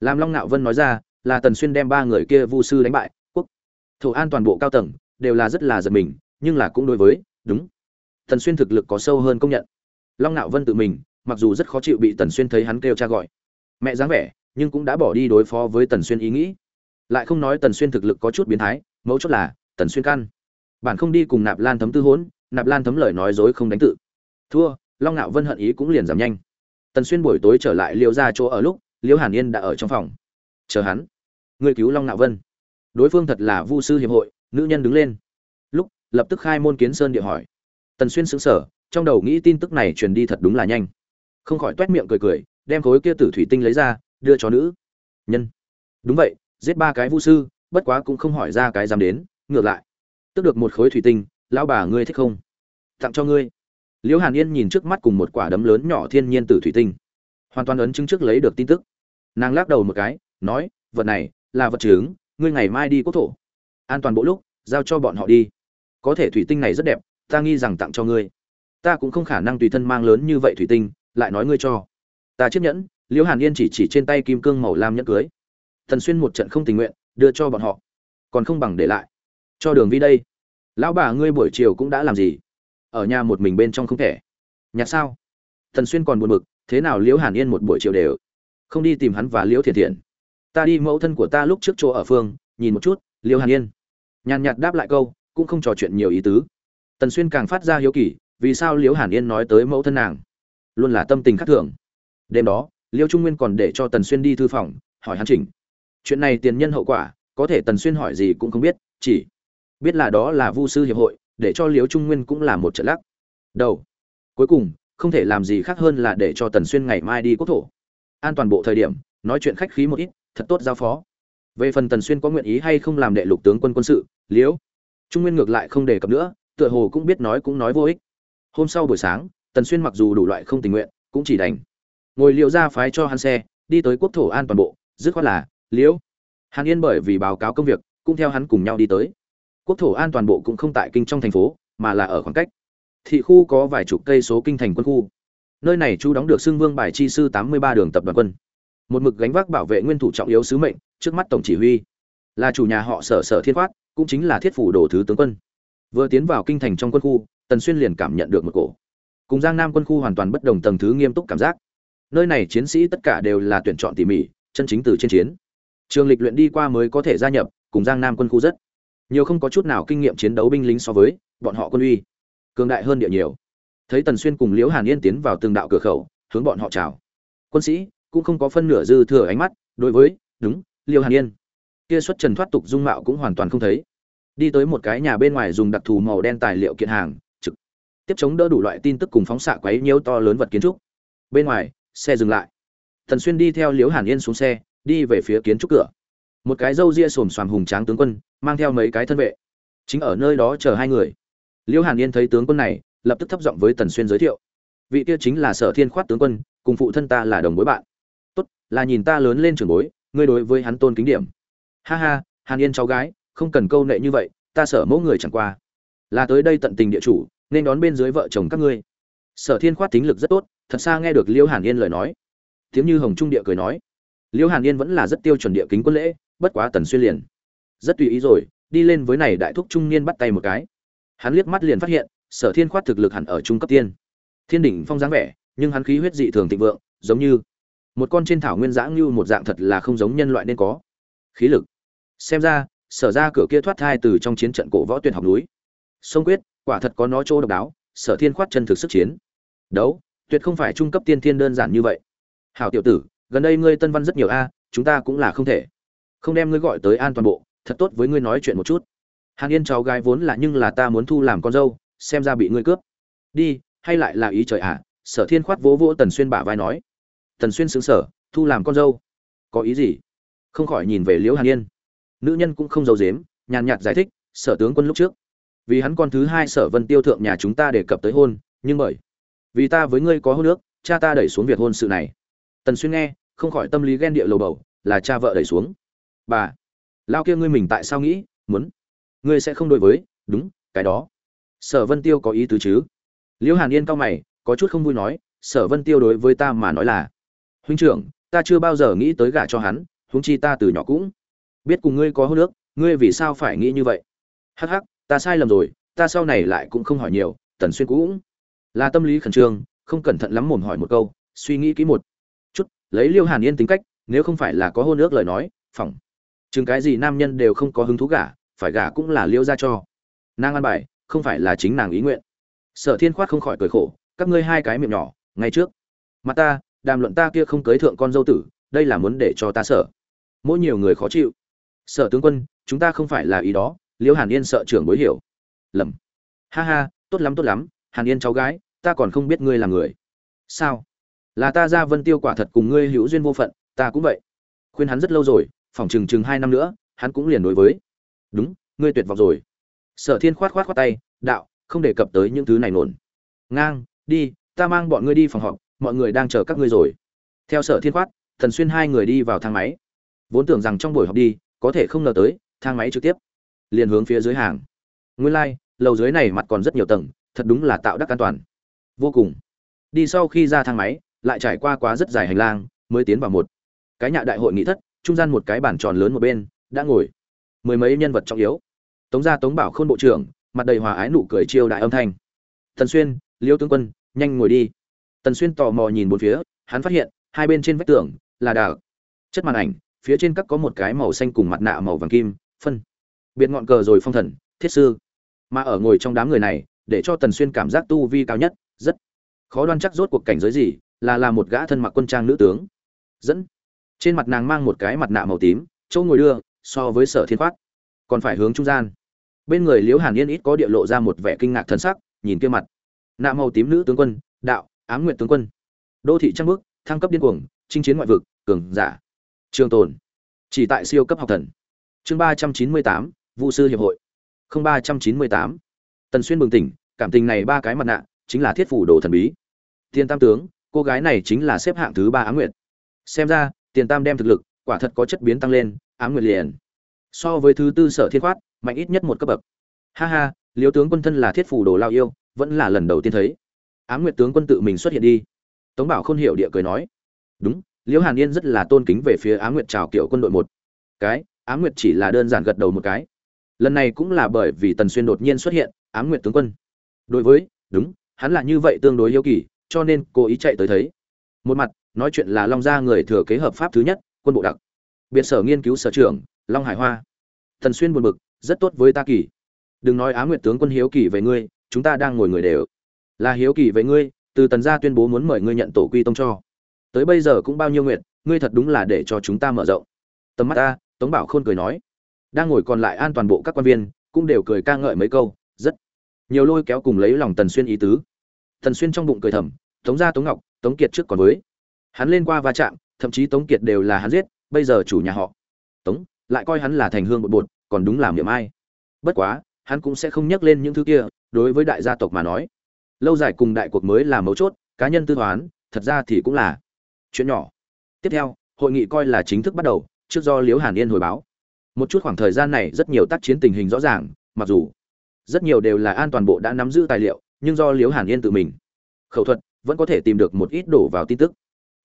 Làm long ngạo vân nói ra, là tần xuyên đem ba người kia vu sư đánh bại, quốc. Thổ an toàn bộ cao tầng, đều là rất là giật mình nhưng là cũng đối với, đúng. Tần xuyên thực lực có sâu hơn công nhận. Long Nạo vân tự mình, mặc dù rất khó chịu bị tần xuyên thấy hắn kêu cha gọi. Mẹ dáng vẻ, nhưng cũng đã bỏ đi đối phó với tần xuyên ý nghĩ. Lại không nói tần xuyên thực lực có chút biến thái, mấu chốt là, tần xuyên căn. Bản không đi cùng nạp lan thấm tư hỗn nạp lan thấm lời nói dối không đánh tự. Thua, long ngạo vân hận ý cũng liền giảm nhanh. Tần xuyên buổi tối trở lại liêu ra chỗ ở lúc liêu hàn yên đã ở trong phòng. Chờ hắn. Người cứu long ngạo vân. Đối phương thật là vu sư hiệp hội, nữ nhân đứng lên lập tức khai môn kiến sơn địa hỏi. Tần xuyên sững sờ, trong đầu nghĩ tin tức này truyền đi thật đúng là nhanh. Không khỏi toét miệng cười cười, đem khối kia tử thủy tinh lấy ra, đưa cho nữ. Nhân. Đúng vậy, giết ba cái vu sư, bất quá cũng không hỏi ra cái dám đến, ngược lại. Tức được một khối thủy tinh, lão bà ngươi thích không? Tặng cho ngươi. Liễu hàn yên nhìn trước mắt cùng một quả đấm lớn nhỏ thiên nhiên tử thủy tinh. Hoàn toàn ấn chứng trước lấy được tin tức. Nàng lắc đầu một cái, nói, vật này là vật chứng, ngươi ngày mai đi quốc thổ. An toàn bộ lúc, giao cho bọn họ đi có thể thủy tinh này rất đẹp, ta nghi rằng tặng cho ngươi. Ta cũng không khả năng tùy thân mang lớn như vậy thủy tinh, lại nói ngươi cho. Ta chấp nhẫn, liễu hàn yên chỉ chỉ trên tay kim cương màu lam nhẫn cưới. Thần xuyên một trận không tình nguyện, đưa cho bọn họ. Còn không bằng để lại. Cho đường vi đây. Lão bà ngươi buổi chiều cũng đã làm gì? Ở nhà một mình bên trong không thể. Nhặt sao? Thần xuyên còn buồn bực, thế nào liễu hàn yên một buổi chiều đều? Không đi tìm hắn và liễu thiện thiện ta đi mẫu thân của ta lúc trước chỗ ở phương, nhìn một chút, liễu hàn yên. Nhàn nhạt đáp lại câu cũng không trò chuyện nhiều ý tứ. Tần xuyên càng phát ra hiếu kỳ, vì sao liễu hàn yên nói tới mẫu thân nàng? Luôn là tâm tình khác thường. Đêm đó, liễu trung nguyên còn để cho tần xuyên đi thư phòng, hỏi hắn chỉnh. Chuyện này tiền nhân hậu quả, có thể tần xuyên hỏi gì cũng không biết, chỉ biết là đó là vu sư hiệp hội, để cho liễu trung nguyên cũng là một trận lắc. Đầu. Cuối cùng, không thể làm gì khác hơn là để cho tần xuyên ngày mai đi quốc thổ. An toàn bộ thời điểm, nói chuyện khách khí một ít, thật tốt giao phó. Về phần tần xuyên có nguyện ý hay không làm đệ lục tướng quân quân sự, liễu trung nguyên ngược lại không đề cập nữa, tựa hồ cũng biết nói cũng nói vô ích. Hôm sau buổi sáng, tần xuyên mặc dù đủ loại không tình nguyện, cũng chỉ đành ngồi liệu ra phái cho hắn xe, đi tới quốc thổ an toàn bộ, dứt khoát là, liễu. Hàn yên bởi vì báo cáo công việc, cũng theo hắn cùng nhau đi tới. Quốc thổ an toàn bộ cũng không tại kinh trong thành phố, mà là ở khoảng cách. Thị khu có vài chục cây số kinh thành quân khu. Nơi này chú đóng được xưng vương bài chi sư tám mươi ba đường tập đoàn quân. Một mực gánh vác bảo vệ nguyên thủ trọng yếu sứ mệnh, trước mắt tổng chỉ huy. Là chủ nhà họ sở sở thiên khoát cũng chính là thiết phủ đồ thứ tướng quân. Vừa tiến vào kinh thành trong quân khu, tần xuyên liền cảm nhận được một cổ. Cùng giang nam quân khu hoàn toàn bất đồng tầng thứ nghiêm túc cảm giác. Nơi này chiến sĩ tất cả đều là tuyển chọn tỉ mỉ, chân chính từ trên chiến. Trường lịch luyện đi qua mới có thể gia nhập, cùng giang nam quân khu rất. Nhiều không có chút nào kinh nghiệm chiến đấu binh lính so với, bọn họ quân uy. Cường đại hơn địa nhiều. Thấy tần xuyên cùng liễu hàn yên tiến vào từng đạo cửa khẩu, hướng bọn họ chào. Quân sĩ cũng không có phân nửa dư thừa ánh mắt, đối với, đúng, liễu hàn yên kia xuất trần thoát tục dung mạo cũng hoàn toàn không thấy. Đi tới một cái nhà bên ngoài dùng đặc thù màu đen tài liệu kiện hàng, trực tiếp chống đỡ đủ loại tin tức cùng phóng xạ quấy nhiễu to lớn vật kiến trúc. Bên ngoài, xe dừng lại. Tần xuyên đi theo liễu hàn yên xuống xe, đi về phía kiến trúc cửa. Một cái râu ria xồm xoàm hùng tráng tướng quân, mang theo mấy cái thân vệ. Chính ở nơi đó chờ hai người. Liễu hàn yên thấy tướng quân này, lập tức thấp giọng với tần xuyên giới thiệu. Vị kia chính là sở thiên khoát tướng quân, cùng phụ thân ta là đồng bối bạn. Tốt, là nhìn ta lớn lên trường bối, ngươi đối với hắn tôn kính điểm ha ha, hàn yên cháu gái, không cần câu nệ như vậy, ta sở mẫu người chẳng qua. Là tới đây tận tình địa chủ, nên đón bên dưới vợ chồng các ngươi. Sở thiên khoát tính lực rất tốt, thật xa nghe được liêu hàn yên lời nói. Tiếng như hồng trung địa cười nói. Liêu hàn yên vẫn là rất tiêu chuẩn địa kính quân lễ, bất quá tần xuyên liền. Rất tùy ý rồi, đi lên với này đại thúc trung niên bắt tay một cái. Hắn liếc mắt liền phát hiện, sở thiên khoát thực lực hẳn ở trung cấp tiên. Thiên đỉnh phong dáng vẻ, nhưng hắn khí huyết dị thường thịnh vượng, giống như một con trên thảo nguyên giã ngưu một dạng thật là không giống nhân loại nên có. Khí lực xem ra, sở ra cửa kia thoát thai từ trong chiến trận cổ võ tuyển học núi. Sông quyết, quả thật có nó chỗ độc đáo, sở thiên khoát chân thực sức chiến. Đấu, tuyệt không phải trung cấp tiên thiên đơn giản như vậy. Hảo tiểu tử, gần đây ngươi tân văn rất nhiều a, chúng ta cũng là không thể. Không đem ngươi gọi tới an toàn bộ, thật tốt với ngươi nói chuyện một chút. Hàn yên cháu gái vốn là nhưng là ta muốn thu làm con dâu, xem ra bị ngươi cướp. Đi, hay lại là ý trời ạ? À? sở thiên khoát vỗ vỗ tần xuyên bả vai nói. Tần xuyên xứng sở, thu làm con dâu. Có ý gì? Không khỏi nhìn về liễu hàn yên nữ nhân cũng không giấu dếm nhàn nhạt giải thích, sở tướng quân lúc trước, vì hắn con thứ hai sở vân tiêu thượng nhà chúng ta đề cập tới hôn, nhưng bởi vì ta với ngươi có hôn nước cha ta đẩy xuống việc hôn sự này. Tần xuyên nghe, không khỏi tâm lý ghen địa lầu bầu, là cha vợ đẩy xuống. Bà, lao kia ngươi mình tại sao nghĩ, muốn, ngươi sẽ không đối với, đúng, cái đó. Sở vân tiêu có ý tứ chứ? Liễu hàn yên cao mày, có chút không vui nói, sở vân tiêu đối với ta mà nói là, huynh trưởng, ta chưa bao giờ nghĩ tới gả cho hắn, huống chi ta từ nhỏ cũng biết cùng ngươi có hôn nước ngươi vì sao phải nghĩ như vậy? Hắc hắc, ta sai lầm rồi, ta sau này lại cũng không hỏi nhiều, tần xuyên cũng là tâm lý khẩn trương, không cẩn thận lắm mồm hỏi một câu, suy nghĩ kỹ một chút, lấy liêu hàn yên tính cách, nếu không phải là có hôn ước lời nói, phỏng chừng cái gì nam nhân đều không có hứng thú gả, phải gả cũng là liêu ra cho. Nàng ăn bài, không phải là chính nàng ý nguyện. Sở thiên khoát không khỏi cười khổ, các ngươi hai cái miệng nhỏ, ngay trước. Mặt ta, đàm luận ta kia không cưới thượng con dâu tử, đây là muốn để cho ta sợ. Mỗi nhiều người khó chịu sở tướng quân, chúng ta không phải là ý đó liễu hàn yên sợ trưởng bối hiểu. Lầm. Ha ha, tốt lắm tốt lắm, hàn yên cháu gái, ta còn không biết ngươi là người. Sao? Là ta ra vân tiêu quả thật cùng ngươi hữu duyên vô phận, ta cũng vậy. Khuyên hắn rất lâu rồi phòng chừng chừng hai năm nữa, hắn cũng liền đối với. Đúng, ngươi tuyệt vọng rồi. Sở thiên khoát khoát khoát tay, đạo, không đề cập tới những thứ này nổn. Ngang, đi, ta mang bọn ngươi đi phòng họp, mọi người đang chờ các ngươi rồi. Theo sở thiên khoát, thần xuyên hai người đi vào thang máy. Vốn tưởng rằng trong buổi họp đi có thể không ngờ tới thang máy trực tiếp liền hướng phía dưới hàng. Nguyên lai、like, lầu dưới này mặt còn rất nhiều tầng thật đúng là tạo đắc an toàn. Vô cùng. Đi sau khi ra thang máy lại trải qua quá rất dài hành lang mới tiến vào một cái nhà đại hội nghị thất trung gian một cái bàn tròn lớn một bên đã ngồi mười mấy nhân vật trọng yếu. Tống gia tống bảo khôn bộ trưởng mặt đầy hòa ái nụ cười chiêu đại âm thanh. Tần xuyên liêu tướng quân nhanh ngồi đi. Tần xuyên tò mò nhìn một phía hắn phát hiện hai bên trên vách tường là đà chất màn ảnh phía trên các có một cái màu xanh cùng mặt nạ màu vàng kim, phân. Biệt ngọn cờ rồi phong thần, thiết sư. Mà ở ngồi trong đám người này, để cho tần xuyên cảm giác tu vi cao nhất, rất khó đoan chắc rốt cuộc cảnh giới gì, là là một gã thân mặc quân trang nữ tướng. Dẫn. Trên mặt nàng mang một cái mặt nạ màu tím châu ngồi đưa, so với sở thiên khoát. Còn phải hướng trung gian. Bên người liễu hàn yên ít có địa lộ ra một vẻ kinh ngạc thân sắc, nhìn kia mặt. Nạ màu tím nữ tướng quân, đạo, ám nguyện tướng quân. Đô thị trang bước thăng cấp điên cuồng, chinh chiến ngoại vực, cường giả trường tồn. Chỉ tại siêu cấp học thần. Chương ba trăm chín mươi tám vụ sư hiệp hội. Không ba trăm chín mươi tám. Tần xuyên bừng tỉnh, cảm tình này ba cái mặt nạ chính là thiết phủ đồ thần bí. Tiền tam tướng, cô gái này chính là xếp hạng thứ ba á nguyệt. Xem ra, tiền tam đem thực lực, quả thật có chất biến tăng lên á nguyệt liền. So với thứ tư sở thiên khoát, mạnh ít nhất một cấp bậc. Ha ha liếu tướng quân thân là thiết phủ đồ lao yêu, vẫn là lần đầu tiên thấy. Á nguyệt tướng quân tự mình xuất hiện đi. Tống bảo khôn hiểu địa cười nói. Đúng liễu hàn yên rất là tôn kính về phía Á nguyệt chào kiểu quân đội một. Cái, Á nguyệt chỉ là đơn giản gật đầu một cái. Lần này cũng là bởi vì tần xuyên đột nhiên xuất hiện, Á nguyệt tướng quân. Đối với, đúng, hắn là như vậy tương đối yêu kỳ, cho nên cố ý chạy tới thấy. Một mặt, nói chuyện là long gia người thừa kế hợp pháp thứ nhất, quân bộ đặc. Biệt sở nghiên cứu sở trưởng, long hải hoa. Tần xuyên buồn bực, rất tốt với ta kỳ. Đừng nói á nguyệt tướng quân hiếu kỳ về ngươi, chúng ta đang ngồi người đều. Là hiếu kỳ về ngươi, từ tần gia tuyên bố muốn mời ngươi nhận tổ quy tông cho tới bây giờ cũng bao nhiêu nguyện ngươi thật đúng là để cho chúng ta mở rộng. Tầm mắt ta, tống bảo khôn cười nói. Đang ngồi còn lại an toàn bộ các quan viên, cũng đều cười ca ngợi mấy câu, rất nhiều lôi kéo cùng lấy lòng tần xuyên ý tứ. Tần xuyên trong bụng cười thầm, tống gia tống ngọc, tống kiệt trước còn với. Hắn lên qua va chạm, thậm chí tống kiệt đều là hắn giết, bây giờ chủ nhà họ. Tống, lại coi hắn là thành hương bột bột, còn đúng làm niệm ai. Bất quá, hắn cũng sẽ không nhắc lên những thứ kia, đối với đại gia tộc mà nói. Lâu dài cùng đại cuộc mới là mấu chốt, cá nhân tư toán, thật ra thì cũng là chuyện nhỏ. Tiếp theo, hội nghị coi là chính thức bắt đầu, trước do liễu hàn yên hồi báo. Một chút khoảng thời gian này rất nhiều tác chiến tình hình rõ ràng, mặc dù rất nhiều đều là an toàn bộ đã nắm giữ tài liệu, nhưng do liễu hàn yên tự mình khẩu thuật, vẫn có thể tìm được một ít đổ vào tin tức.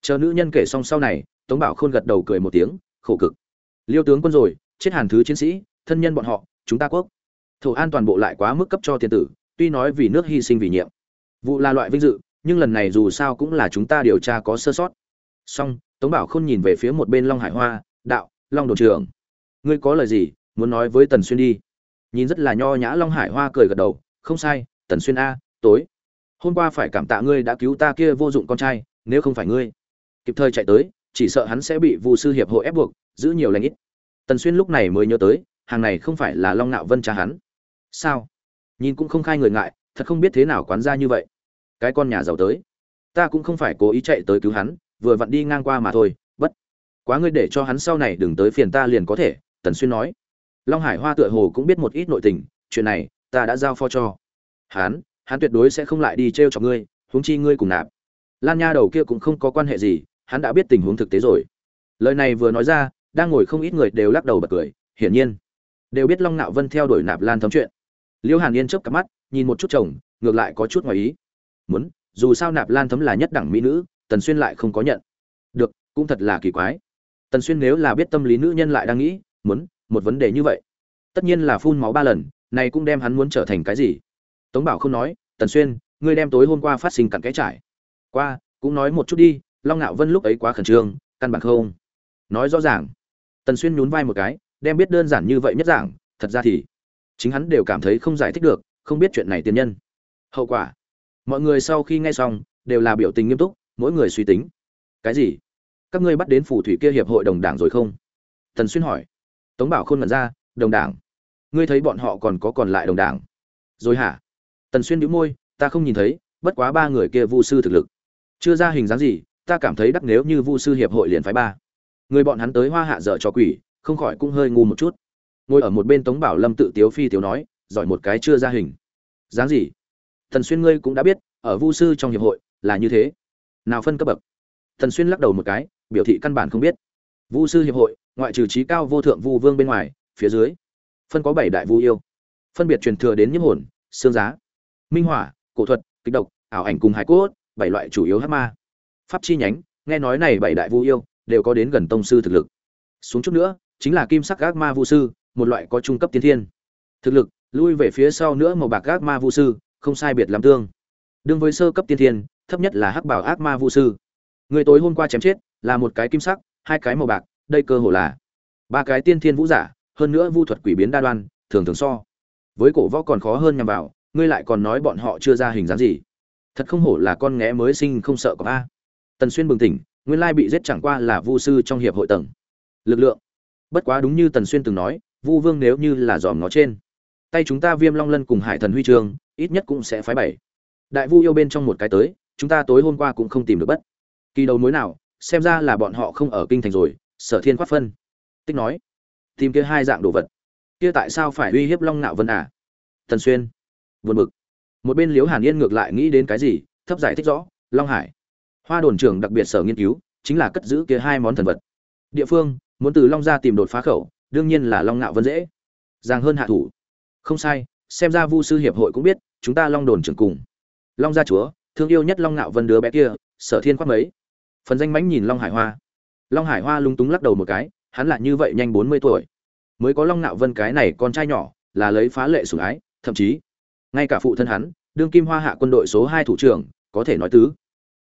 Chờ nữ nhân kể xong sau này, tống bảo khôn gật đầu cười một tiếng, khổ cực. Liêu tướng quân rồi, chết hàn thứ chiến sĩ, thân nhân bọn họ, chúng ta quốc. Thủ an toàn bộ lại quá mức cấp cho thiên tử, tuy nói vì nước hy sinh vì nhiệm. Vụ là loại vinh dự, nhưng lần này dù sao cũng là chúng ta điều tra có sơ sót song tống bảo khôn nhìn về phía một bên long hải hoa, đạo, long đồn trưởng, ngươi có lời gì? Muốn nói với tần xuyên đi. Nhìn rất là nho nhã long hải hoa cười gật đầu, không sai, tần xuyên a, tối. Hôm qua phải cảm tạ ngươi đã cứu ta kia vô dụng con trai, nếu không phải ngươi. Kịp thời chạy tới, chỉ sợ hắn sẽ bị vu sư hiệp hội ép buộc, giữ nhiều lãnh ít. Tần xuyên lúc này mới nhớ tới, hàng này không phải là long nạo vân cha hắn. Sao? Nhìn cũng không khai người ngại, thật không biết thế nào quán ra như vậy. Cái con nhà giàu tới, ta cũng không phải cố ý chạy tới cứu hắn vừa vặn đi ngang qua mà thôi, bất quá ngươi để cho hắn sau này đừng tới phiền ta liền có thể, tần xuyên nói. Long hải hoa tựa hồ cũng biết một ít nội tình, chuyện này, ta đã giao phó cho. Hắn hắn tuyệt đối sẽ không lại đi t r e o cho ngươi, huống chi ngươi cùng nạp. Lan nha đầu kia cũng không có quan hệ gì, hắn đã biết tình huống thực tế rồi. Lời này vừa nói ra, đang ngồi không ít người đều lắc đầu bật cười, hiển nhiên, đều biết long nạo vân theo đuổi nạp lan thấm chuyện. Liễu hàn yên chớp cặp mắt, nhìn một chút chồng, ngược lại có chút ngoài ý. Muốn, dù sao nạp lan thấm là nhất đẳng mỹ nữ tần xuyên lại không có nhận. Được, cũng thật là kỳ quái. Tần xuyên nếu là biết tâm lý nữ nhân lại đang nghĩ, muốn, một vấn đề như vậy. Tất nhiên là phun máu ba lần này cũng đem hắn muốn trở thành cái gì? Tống bảo không nói, tần xuyên, ngươi đem tối hôm qua phát sinh cặn cái trải qua, cũng nói một chút đi, long ngạo vân lúc ấy quá khẩn trương, căn bản không nói rõ ràng. Tần xuyên nhún vai một cái, đem biết đơn giản như vậy nhất giảng, thật ra thì chính hắn đều cảm thấy không giải thích được, không biết chuyện này tiền nhân. Hậu quả. Mọi người sau khi nghe xong, đều là biểu tình nghiêm túc mỗi người suy tính. Cái gì? Các ngươi bắt đến phù thủy kia hiệp hội đồng đảng rồi không? Tần xuyên hỏi. Tống bảo khôn mật ra, đồng đảng. Ngươi thấy bọn họ còn có còn lại đồng đảng? Rồi hả? Tần xuyên đĩu môi, ta không nhìn thấy, bất quá ba người kia vu sư thực lực. Chưa ra hình dáng gì, ta cảm thấy đắc nếu như vu sư hiệp hội liền phái ba. Người bọn hắn tới hoa hạ dở cho quỷ, không khỏi cũng hơi ngu một chút. Ngồi ở một bên tống bảo lâm tự tiếu phi tiếu nói, giỏi một cái chưa ra hình. Dáng gì? Tần xuyên ngươi cũng đã biết, ở vu sư trong hiệp hội là như thế nào phân cấp bậc? Thần xuyên lắc đầu một cái, biểu thị căn bản không biết. Vu sư hiệp hội, ngoại trừ trí cao vô thượng vu vương bên ngoài, phía dưới, phân có bảy đại vu yêu. Phân biệt truyền thừa đến nhiếp hồn, xương giá, minh hỏa, cổ thuật kích độc, ảo ảnh cùng hải cốt, bảy loại chủ yếu hát ma. Pháp chi nhánh, nghe nói này bảy đại vu yêu, đều có đến gần tông sư thực lực. Xuống chút nữa, chính là kim sắc gác ma vu sư, một loại có trung cấp tiên thiên. Thực lực, lui về phía sau nữa màu bạc gác ma vu sư, không sai biệt làm tương. Đương với sơ cấp tiên thiên thấp nhất là hắc bảo ác ma vu sư. Người tối hôm qua chém chết, là một cái kim sắc, hai cái màu bạc, đây cơ hồ là ba cái tiên thiên vũ giả, hơn nữa vu thuật quỷ biến đa đoan, thường thường so. Với cổ võ còn khó hơn nhằm vào, ngươi lại còn nói bọn họ chưa ra hình dáng gì. Thật không hổ là con nghé mới sinh không sợ có a. Tần xuyên bừng tỉnh, nguyên lai bị giết chẳng qua là vu sư trong hiệp hội tầng. Lực lượng. Bất quá đúng như tần xuyên từng nói, vu vương nếu như là dòm nó trên. Tay chúng ta viêm long lân cùng hải thần huy trường, ít nhất cũng sẽ phái bảy. Đại vu yêu bên trong một cái tới chúng ta tối hôm qua cũng không tìm được bất kỳ đầu mối nào, xem ra là bọn họ không ở kinh thành rồi, sở thiên khoát phân. Tích nói, tìm kia hai dạng đồ vật. Kia tại sao phải uy hiếp long nạo vân à? Tần xuyên vượt bực. Một bên liếu hàn yên ngược lại nghĩ đến cái gì, thấp giải thích rõ, long hải. Hoa đồn trưởng đặc biệt sở nghiên cứu, chính là cất giữ kia hai món thần vật. Địa phương, muốn từ long ra tìm đột phá khẩu, đương nhiên là long nạo vân dễ. Giang hơn hạ thủ. Không sai, xem ra vu sư hiệp hội cũng biết, chúng ta long đồn trưởng cùng. Long gia chúa thương yêu nhất long nạo vân đứa bé kia, sở thiên khoác mấy. Phần danh mãnh nhìn long hải hoa. Long hải hoa lung túng lắc đầu một cái, hắn là như vậy nhanh bốn mươi tuổi. Mới có long nạo vân cái này con trai nhỏ, là lấy phá lệ sủng ái, thậm chí, ngay cả phụ thân hắn, đương kim hoa hạ quân đội số hai thủ trưởng, có thể nói tứ.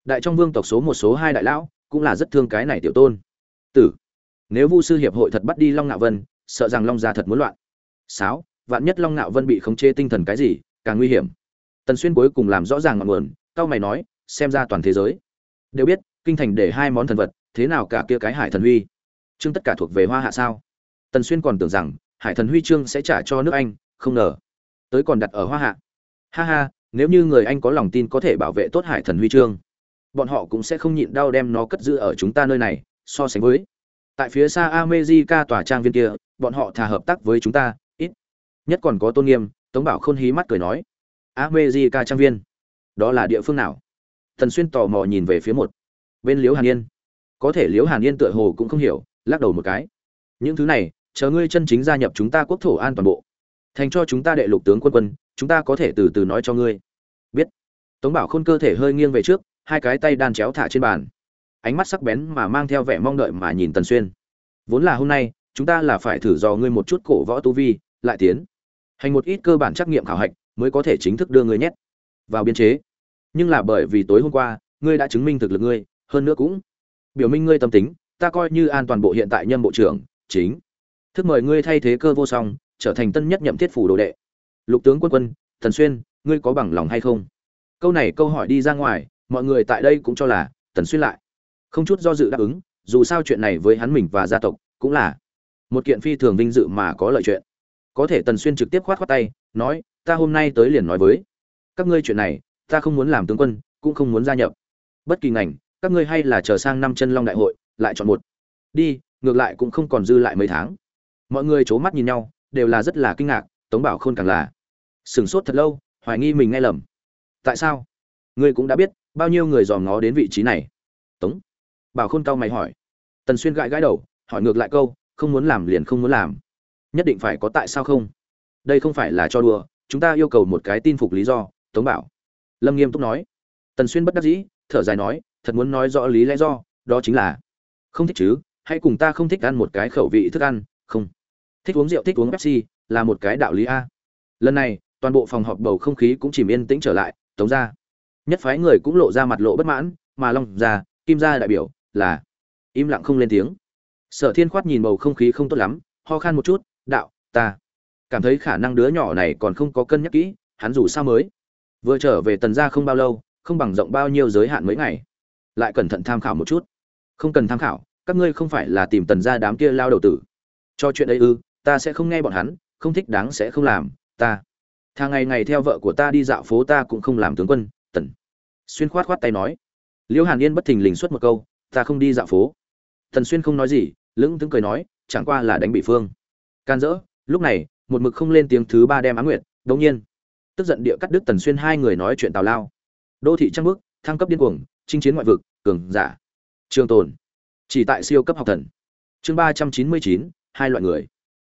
Đại trong vương tộc số một số hai đại lão, cũng là rất thương cái này tiểu tôn. Tử. Nếu vu sư hiệp hội thật bắt đi long nạo vân, sợ rằng long gia thật muốn loạn. Sáu vạn nhất long nạo vân bị khống chế tinh thần cái gì, càng nguy hiểm. Tần xuyên cuối cùng làm rõ ràng ngọn nguồn cao mày nói, xem ra toàn thế giới. Đều biết, kinh thành để hai món thần vật, thế nào cả kia cái hải thần huy? Chương tất cả thuộc về hoa hạ sao? Tần xuyên còn tưởng rằng, hải thần huy chương sẽ trả cho nước anh, không ngờ. Tới còn đặt ở hoa hạ. Ha ha, nếu như người anh có lòng tin có thể bảo vệ tốt hải thần huy chương bọn họ cũng sẽ không nhịn đau đem nó cất giữ ở chúng ta nơi này, so sánh với. Tại phía xa amejica tòa trang viên kia, bọn họ thà hợp tác với chúng ta, ít. Nhất còn có tôn nghiêm, tống bảo khôn hí mắt cười nói. Amejica trang viên đó là địa phương nào? Thần xuyên tò mò nhìn về phía một bên liễu hàn yên. Có thể liễu hàn yên tựa hồ cũng không hiểu, lắc đầu một cái. Những thứ này, chờ ngươi chân chính gia nhập chúng ta quốc thổ an toàn bộ. Thành cho chúng ta đệ lục tướng quân quân, chúng ta có thể từ từ nói cho ngươi. Biết. Tống bảo khôn cơ thể hơi nghiêng về trước, hai cái tay đan chéo thả trên bàn. Ánh mắt sắc bén mà mang theo vẻ mong đợi mà nhìn tần xuyên. Vốn là hôm nay, chúng ta là phải thử dò ngươi một chút cổ võ tu vi, lại tiến. Hành một ít cơ bản trắc nghiệm khảo hạch, mới có thể chính thức đưa ngươi nhét vào biên chế. Nhưng là bởi vì tối hôm qua, ngươi đã chứng minh thực lực ngươi, hơn nữa cũng biểu minh ngươi tâm tính, ta coi như an toàn bộ hiện tại nhâm bộ trưởng, chính. Thức mời ngươi thay thế cơ vô song, trở thành tân nhất nhậm thiết phủ đồ đệ. Lục tướng quân quân, thần xuyên, ngươi có bằng lòng hay không? Câu này câu hỏi đi ra ngoài, mọi người tại đây cũng cho là tần xuyên lại. Không chút do dự đáp ứng, dù sao chuyện này với hắn mình và gia tộc cũng là một kiện phi thường vinh dự mà có lợi chuyện. Có thể tần xuyên trực tiếp khoát khoát tay, nói, ta hôm nay tới liền nói với các ngươi chuyện này, ta không muốn làm tướng quân, cũng không muốn gia nhập. Bất kỳ ngành, các ngươi hay là chờ sang năm chân long đại hội, lại chọn một. Đi, ngược lại cũng không còn dư lại mấy tháng. Mọi người c h ố mắt nhìn nhau, đều là rất là kinh ngạc, tống bảo khôn càng là. Sửng sốt thật lâu, hoài nghi mình nghe lầm. Tại sao? Ngươi cũng đã biết, bao nhiêu người dòm ngó đến vị trí này. Tống bảo khôn cao mày hỏi. Tần xuyên gãi gãi đầu, hỏi ngược lại câu, không muốn làm liền không muốn làm. Nhất định phải có tại sao không? Đây không phải là cho đùa, chúng ta yêu cầu một cái tin phục lý do tống bảo. Lâm nghiêm túc nói. Tần xuyên bất đắc dĩ, thở dài nói, thật muốn nói rõ lý lẽ do, đó chính là, không thích chứ, hãy cùng ta không thích ăn một cái khẩu vị thức ăn, không. Thích uống rượu, thích uống pepsi, là một cái đạo lý a. Lần này, toàn bộ phòng họp bầu không khí cũng chìm yên tĩnh trở lại, tống ra nhất phái người cũng lộ ra mặt lộ bất mãn, mà long ra kim gia đại biểu, là, im lặng không lên tiếng. Sở thiên khoát nhìn bầu không khí không tốt lắm, ho khan một chút, đạo, ta cảm thấy khả năng đứa nhỏ này còn không có cân nhắc kỹ, hắn dù sao mới vừa trở về tần gia không bao lâu, không bằng rộng bao nhiêu giới hạn mấy ngày. Lại cẩn thận tham khảo một chút. Không cần tham khảo, các ngươi không phải là tìm tần gia đám kia lao đầu tử. Cho chuyện ấy ư, ta sẽ không nghe bọn hắn, không thích đáng sẽ không làm, ta. Thà ngày ngày theo vợ của ta đi dạo phố ta cũng không làm tướng quân, tần. Xuyên khoát khoát tay nói. Liễu hàn yên bất thình lình xuất một câu, ta không đi dạo phố. Tần xuyên không nói gì, lững tướng cười nói, chẳng qua là đánh bị phương. Can dỡ, lúc này, một mực không lên tiếng thứ ba đem á nguyệt, đống nhiên tức giận địa cắt đứt tần xuyên hai người nói chuyện tào lao. Đô thị trăng bước thăng cấp điên cuồng, chinh chiến ngoại vực, cường giả. Trường tồn. Chỉ tại siêu cấp học thần. Chương ba trăm chín mươi chín, hai loại người.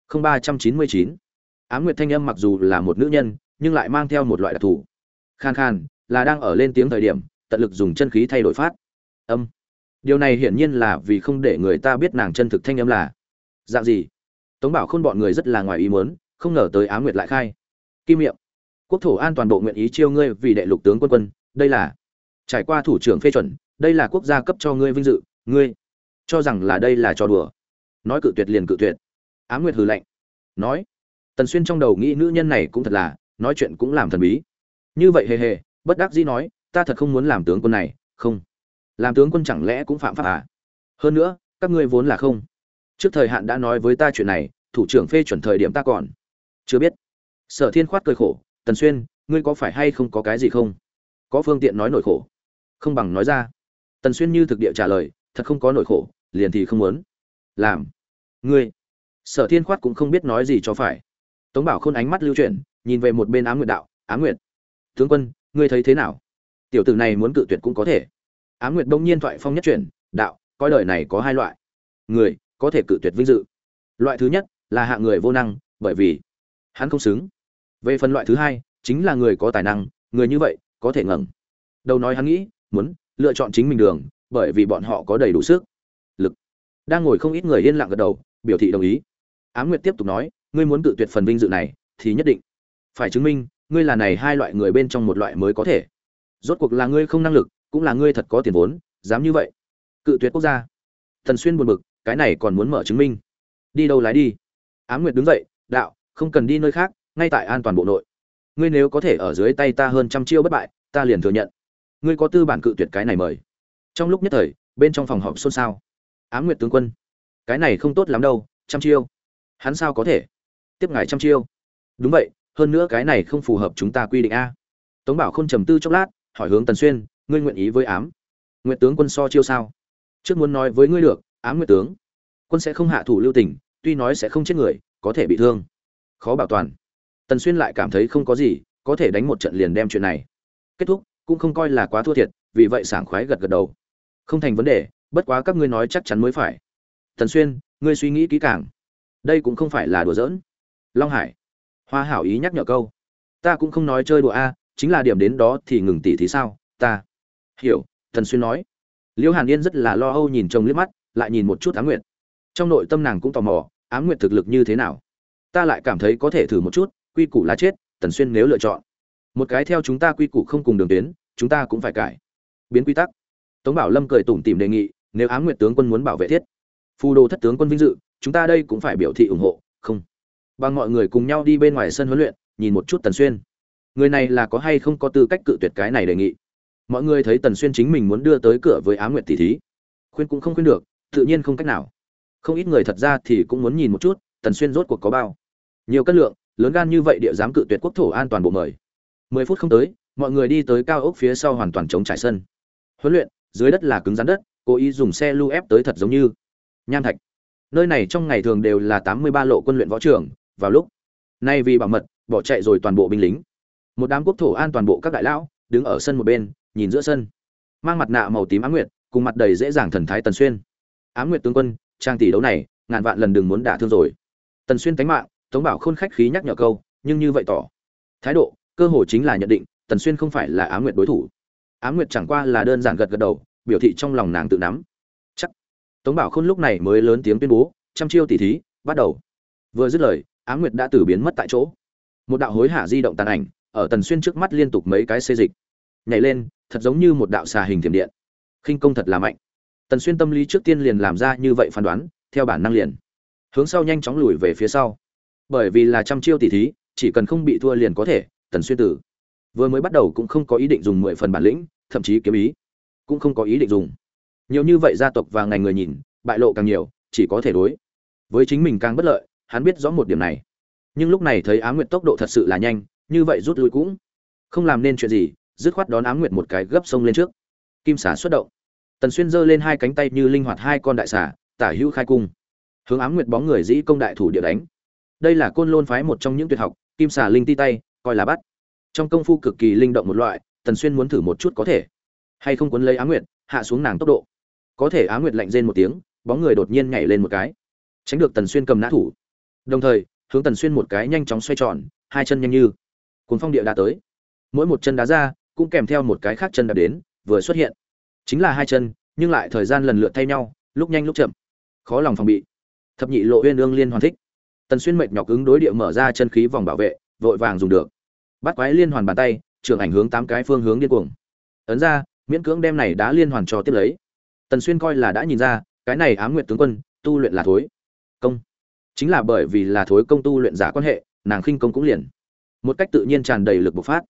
Không ba trăm chín mươi chín. Ám nguyệt thanh âm mặc dù là một nữ nhân, nhưng lại mang theo một loại đặc thù. Khan khan, là đang ở lên tiếng thời điểm, tận lực dùng chân khí thay đổi phát. Âm. Điều này hiển nhiên là vì không để người ta biết nàng chân thực thanh âm là. Dạng gì? Tống bảo khôn bọn người rất là ngoài ý muốn, không ngờ tới ám nguyệt lại khai. Kim miệng quốc thổ an toàn bộ nguyện ý chiêu ngươi vì đệ lục tướng quân quân, đây là trải qua thủ trưởng phê chuẩn, đây là quốc gia cấp cho ngươi vinh dự, ngươi cho rằng là đây là trò đùa. Nói cự tuyệt liền cự tuyệt. Á nguyệt hừ lạnh, nói, tần xuyên trong đầu nghĩ nữ nhân này cũng thật là, nói chuyện cũng làm thần bí. Như vậy hề hề, bất đắc dĩ nói, ta thật không muốn làm tướng quân này, không. Làm tướng quân chẳng lẽ cũng phạm pháp à? Hơn nữa, các ngươi vốn là không. Trước thời hạn đã nói với ta chuyện này, thủ trưởng phê chuẩn thời điểm ta còn chưa biết. Sở thiên khoát cười khổ tần xuyên, ngươi có phải hay không có cái gì không? Có phương tiện nói nỗi khổ. Không bằng nói ra. Tần xuyên như thực địa trả lời, thật không có nỗi khổ, liền thì không muốn. Làm. Ngươi. Sở thiên khoát cũng không biết nói gì cho phải. Tống bảo khôn ánh mắt lưu chuyển, nhìn về một bên á nguyệt đạo, á nguyệt, tướng quân, ngươi thấy thế nào? Tiểu tử này muốn cự tuyệt cũng có thể. Á nguyệt đông nhiên thoại phong nhất chuyển, đạo, coi đời này có hai loại. Người có thể cự tuyệt vinh dự. Loại thứ nhất là hạ người vô năng, bởi vì hắn không xứng về phần loại thứ hai, chính là người có tài năng, người như vậy, có thể ngẩng đầu nói hắn nghĩ, muốn lựa chọn chính mình đường, bởi vì bọn họ có đầy đủ sức, lực. Đang ngồi không ít người yên lặng gật đầu, biểu thị đồng ý. Á nguyệt tiếp tục nói, ngươi muốn cự tuyệt phần vinh dự này, thì nhất định phải chứng minh, ngươi là này hai loại người bên trong một loại mới có thể. Rốt cuộc là ngươi không năng lực, cũng là ngươi thật có tiền vốn, dám như vậy. Cự tuyệt quốc gia. Thần xuyên buồn bực, cái này còn muốn mở chứng minh. Đi đâu lái đi? Á nguyệt đứng dậy, đạo, không cần đi nơi khác ngay tại an toàn bộ nội. Ngươi nếu có thể ở dưới tay ta hơn trăm chiêu bất bại, ta liền thừa nhận. Ngươi có tư bản cự tuyệt cái này mời. Trong lúc nhất thời, bên trong phòng họp xôn xao. Ám nguyệt tướng quân, cái này không tốt lắm đâu, trăm chiêu. Hắn sao có thể? Tiếp ngài trăm chiêu. Đúng vậy, hơn nữa cái này không phù hợp chúng ta quy định a. Tống bảo không trầm tư chốc lát, hỏi hướng tần xuyên, ngươi nguyện ý với ám nguyện tướng quân so chiêu sao? Trước muốn nói với ngươi được, ám nguyệt tướng quân sẽ không hạ thủ lưu tình, tuy nói sẽ không chết người, có thể bị thương. Khó bảo toàn tần xuyên lại cảm thấy không có gì, có thể đánh một trận liền đem chuyện này kết thúc, cũng không coi là quá thua thiệt, vì vậy sảng khoái gật gật đầu. Không thành vấn đề, bất quá các ngươi nói chắc chắn mới phải. Tần xuyên, ngươi suy nghĩ kỹ càng. Đây cũng không phải là đùa giỡn. Long hải, hoa hảo ý nhắc nhở câu. Ta cũng không nói chơi đùa a, chính là điểm đến đó thì ngừng tỉ thì sao, ta. Hiểu, tần xuyên nói. Liễu hàn yên rất là lo âu nhìn chồng liếc mắt, lại nhìn một chút á nguyệt. Trong nội tâm nàng cũng tò mò á nguyệt thực lực như thế nào? Ta lại cảm thấy có thể thử một chút quy củ lá chết, tần xuyên nếu lựa chọn. Một cái theo chúng ta quy củ không cùng đường tuyến, chúng ta cũng phải cải. Biến quy tắc. Tống bảo lâm cười tủm tỉm đề nghị, nếu á nguyệt tướng quân muốn bảo vệ thiết, phù đồ thất tướng quân vinh dự, chúng ta đây cũng phải biểu thị ủng hộ, không. Bằng mọi người cùng nhau đi bên ngoài sân huấn luyện, nhìn một chút tần xuyên. Người này là có hay không có tư cách cự tuyệt cái này đề nghị. Mọi người thấy tần xuyên chính mình muốn đưa tới cửa với á nguyệt tỷ thí, khuyên cũng không khuyên được, tự nhiên không cách nào. Không ít người thật ra thì cũng muốn nhìn một chút, tần xuyên rốt cuộc có bao nhiều cân lượng lớn gan như vậy địa dám cự tuyệt quốc thổ an toàn bộ mời. Mười phút không tới, mọi người đi tới cao ốc phía sau hoàn toàn chống trải sân. Huấn luyện, dưới đất là cứng rắn đất, cố ý dùng xe lưu ép tới thật giống như. Nham thạch. Nơi này trong ngày thường đều là tám mươi ba lộ quân luyện võ trường, vào lúc. Nay vì bảo mật, bỏ chạy rồi toàn bộ binh lính. Một đám quốc thổ an toàn bộ các đại lão, đứng ở sân một bên, nhìn giữa sân. Mang mặt nạ màu tím ám nguyệt, cùng mặt đầy dễ dàng thần thái tần xuyên. Ám nguyệt tướng quân, trang tỷ đấu này, ngàn vạn lần đừng muốn đả thương rồi. Tần xuyên tánh mạng tống bảo khôn khách khí nhắc nhở câu, nhưng như vậy tỏ. Thái độ, cơ hội chính là nhận định, tần xuyên không phải là ám nguyệt đối thủ. Ám nguyệt chẳng qua là đơn giản gật gật đầu, biểu thị trong lòng nàng tự nắm. Chắc. Tống bảo khôn lúc này mới lớn tiếng tuyên bố, trăm chiêu tỷ thí, bắt đầu. Vừa dứt lời ám nguyệt đã tử biến mất tại chỗ. Một đạo hối hả di động tàn ảnh, ở tần xuyên trước mắt liên tục mấy cái xê dịch. Nhảy lên, thật giống như một đạo xà hình thiểm điện. Khinh công thật là mạnh. Tần xuyên tâm lý trước tiên liền làm ra như vậy phán đoán, theo bản năng liền. Hướng sau nhanh chóng lùi về phía sau bởi vì là trăm chiêu tỷ thí, chỉ cần không bị thua liền có thể, tần xuyên tử. Vừa mới bắt đầu cũng không có ý định dùng mười phần bản lĩnh, thậm chí kiếm ý. Cũng không có ý định dùng. Nhiều như vậy gia tộc và ngành người nhìn, bại lộ càng nhiều, chỉ có thể đối. Với chính mình càng bất lợi, hắn biết rõ một điểm này. Nhưng lúc này thấy á nguyệt tốc độ thật sự là nhanh, như vậy rút lui cũng không làm nên chuyện gì, dứt khoát đón á nguyệt một cái gấp sông lên trước. Kim xả xuất động. Tần xuyên giơ lên hai cánh tay như linh hoạt hai con đại xả tả hữu khai cung. Hướng á nguyệt bóng người dĩ công đại thủ địa đánh đây là côn lôn phái một trong những tuyệt học, kim Xà linh ti tay, coi là bắt. Trong công phu cực kỳ linh động một loại, tần xuyên muốn thử một chút có thể. Hay không cuốn lấy á nguyệt, hạ xuống nàng tốc độ. Có thể á nguyệt lạnh rên một tiếng, bóng người đột nhiên nhảy lên một cái. Tránh được tần xuyên cầm nã thủ. Đồng thời, hướng tần xuyên một cái nhanh chóng xoay tròn, hai chân nhanh như cuốn phong địa đã tới. Mỗi một chân đá ra, cũng kèm theo một cái khác chân đạp đến, vừa xuất hiện. Chính là hai chân, nhưng lại thời gian lần lượt thay nhau, lúc nhanh lúc chậm. Khó lòng phòng bị. Thập nhị lộ uyên ương liên hoàn thích tần xuyên mệt nhọc ứng đối địa mở ra chân khí vòng bảo vệ, vội vàng dùng được. Bắt quái liên hoàn bàn tay trường ảnh hướng tám cái phương hướng điên cuồng. Ấn ra, miễn cưỡng đem này đã liên hoàn cho tiếp lấy. Tần xuyên coi là đã nhìn ra, cái này ám nguyệt tướng quân, tu luyện là thối. Công. Chính là bởi vì là thối công tu luyện giả quan hệ, nàng khinh công cũng liền. Một cách tự nhiên tràn đầy lực bộc phát.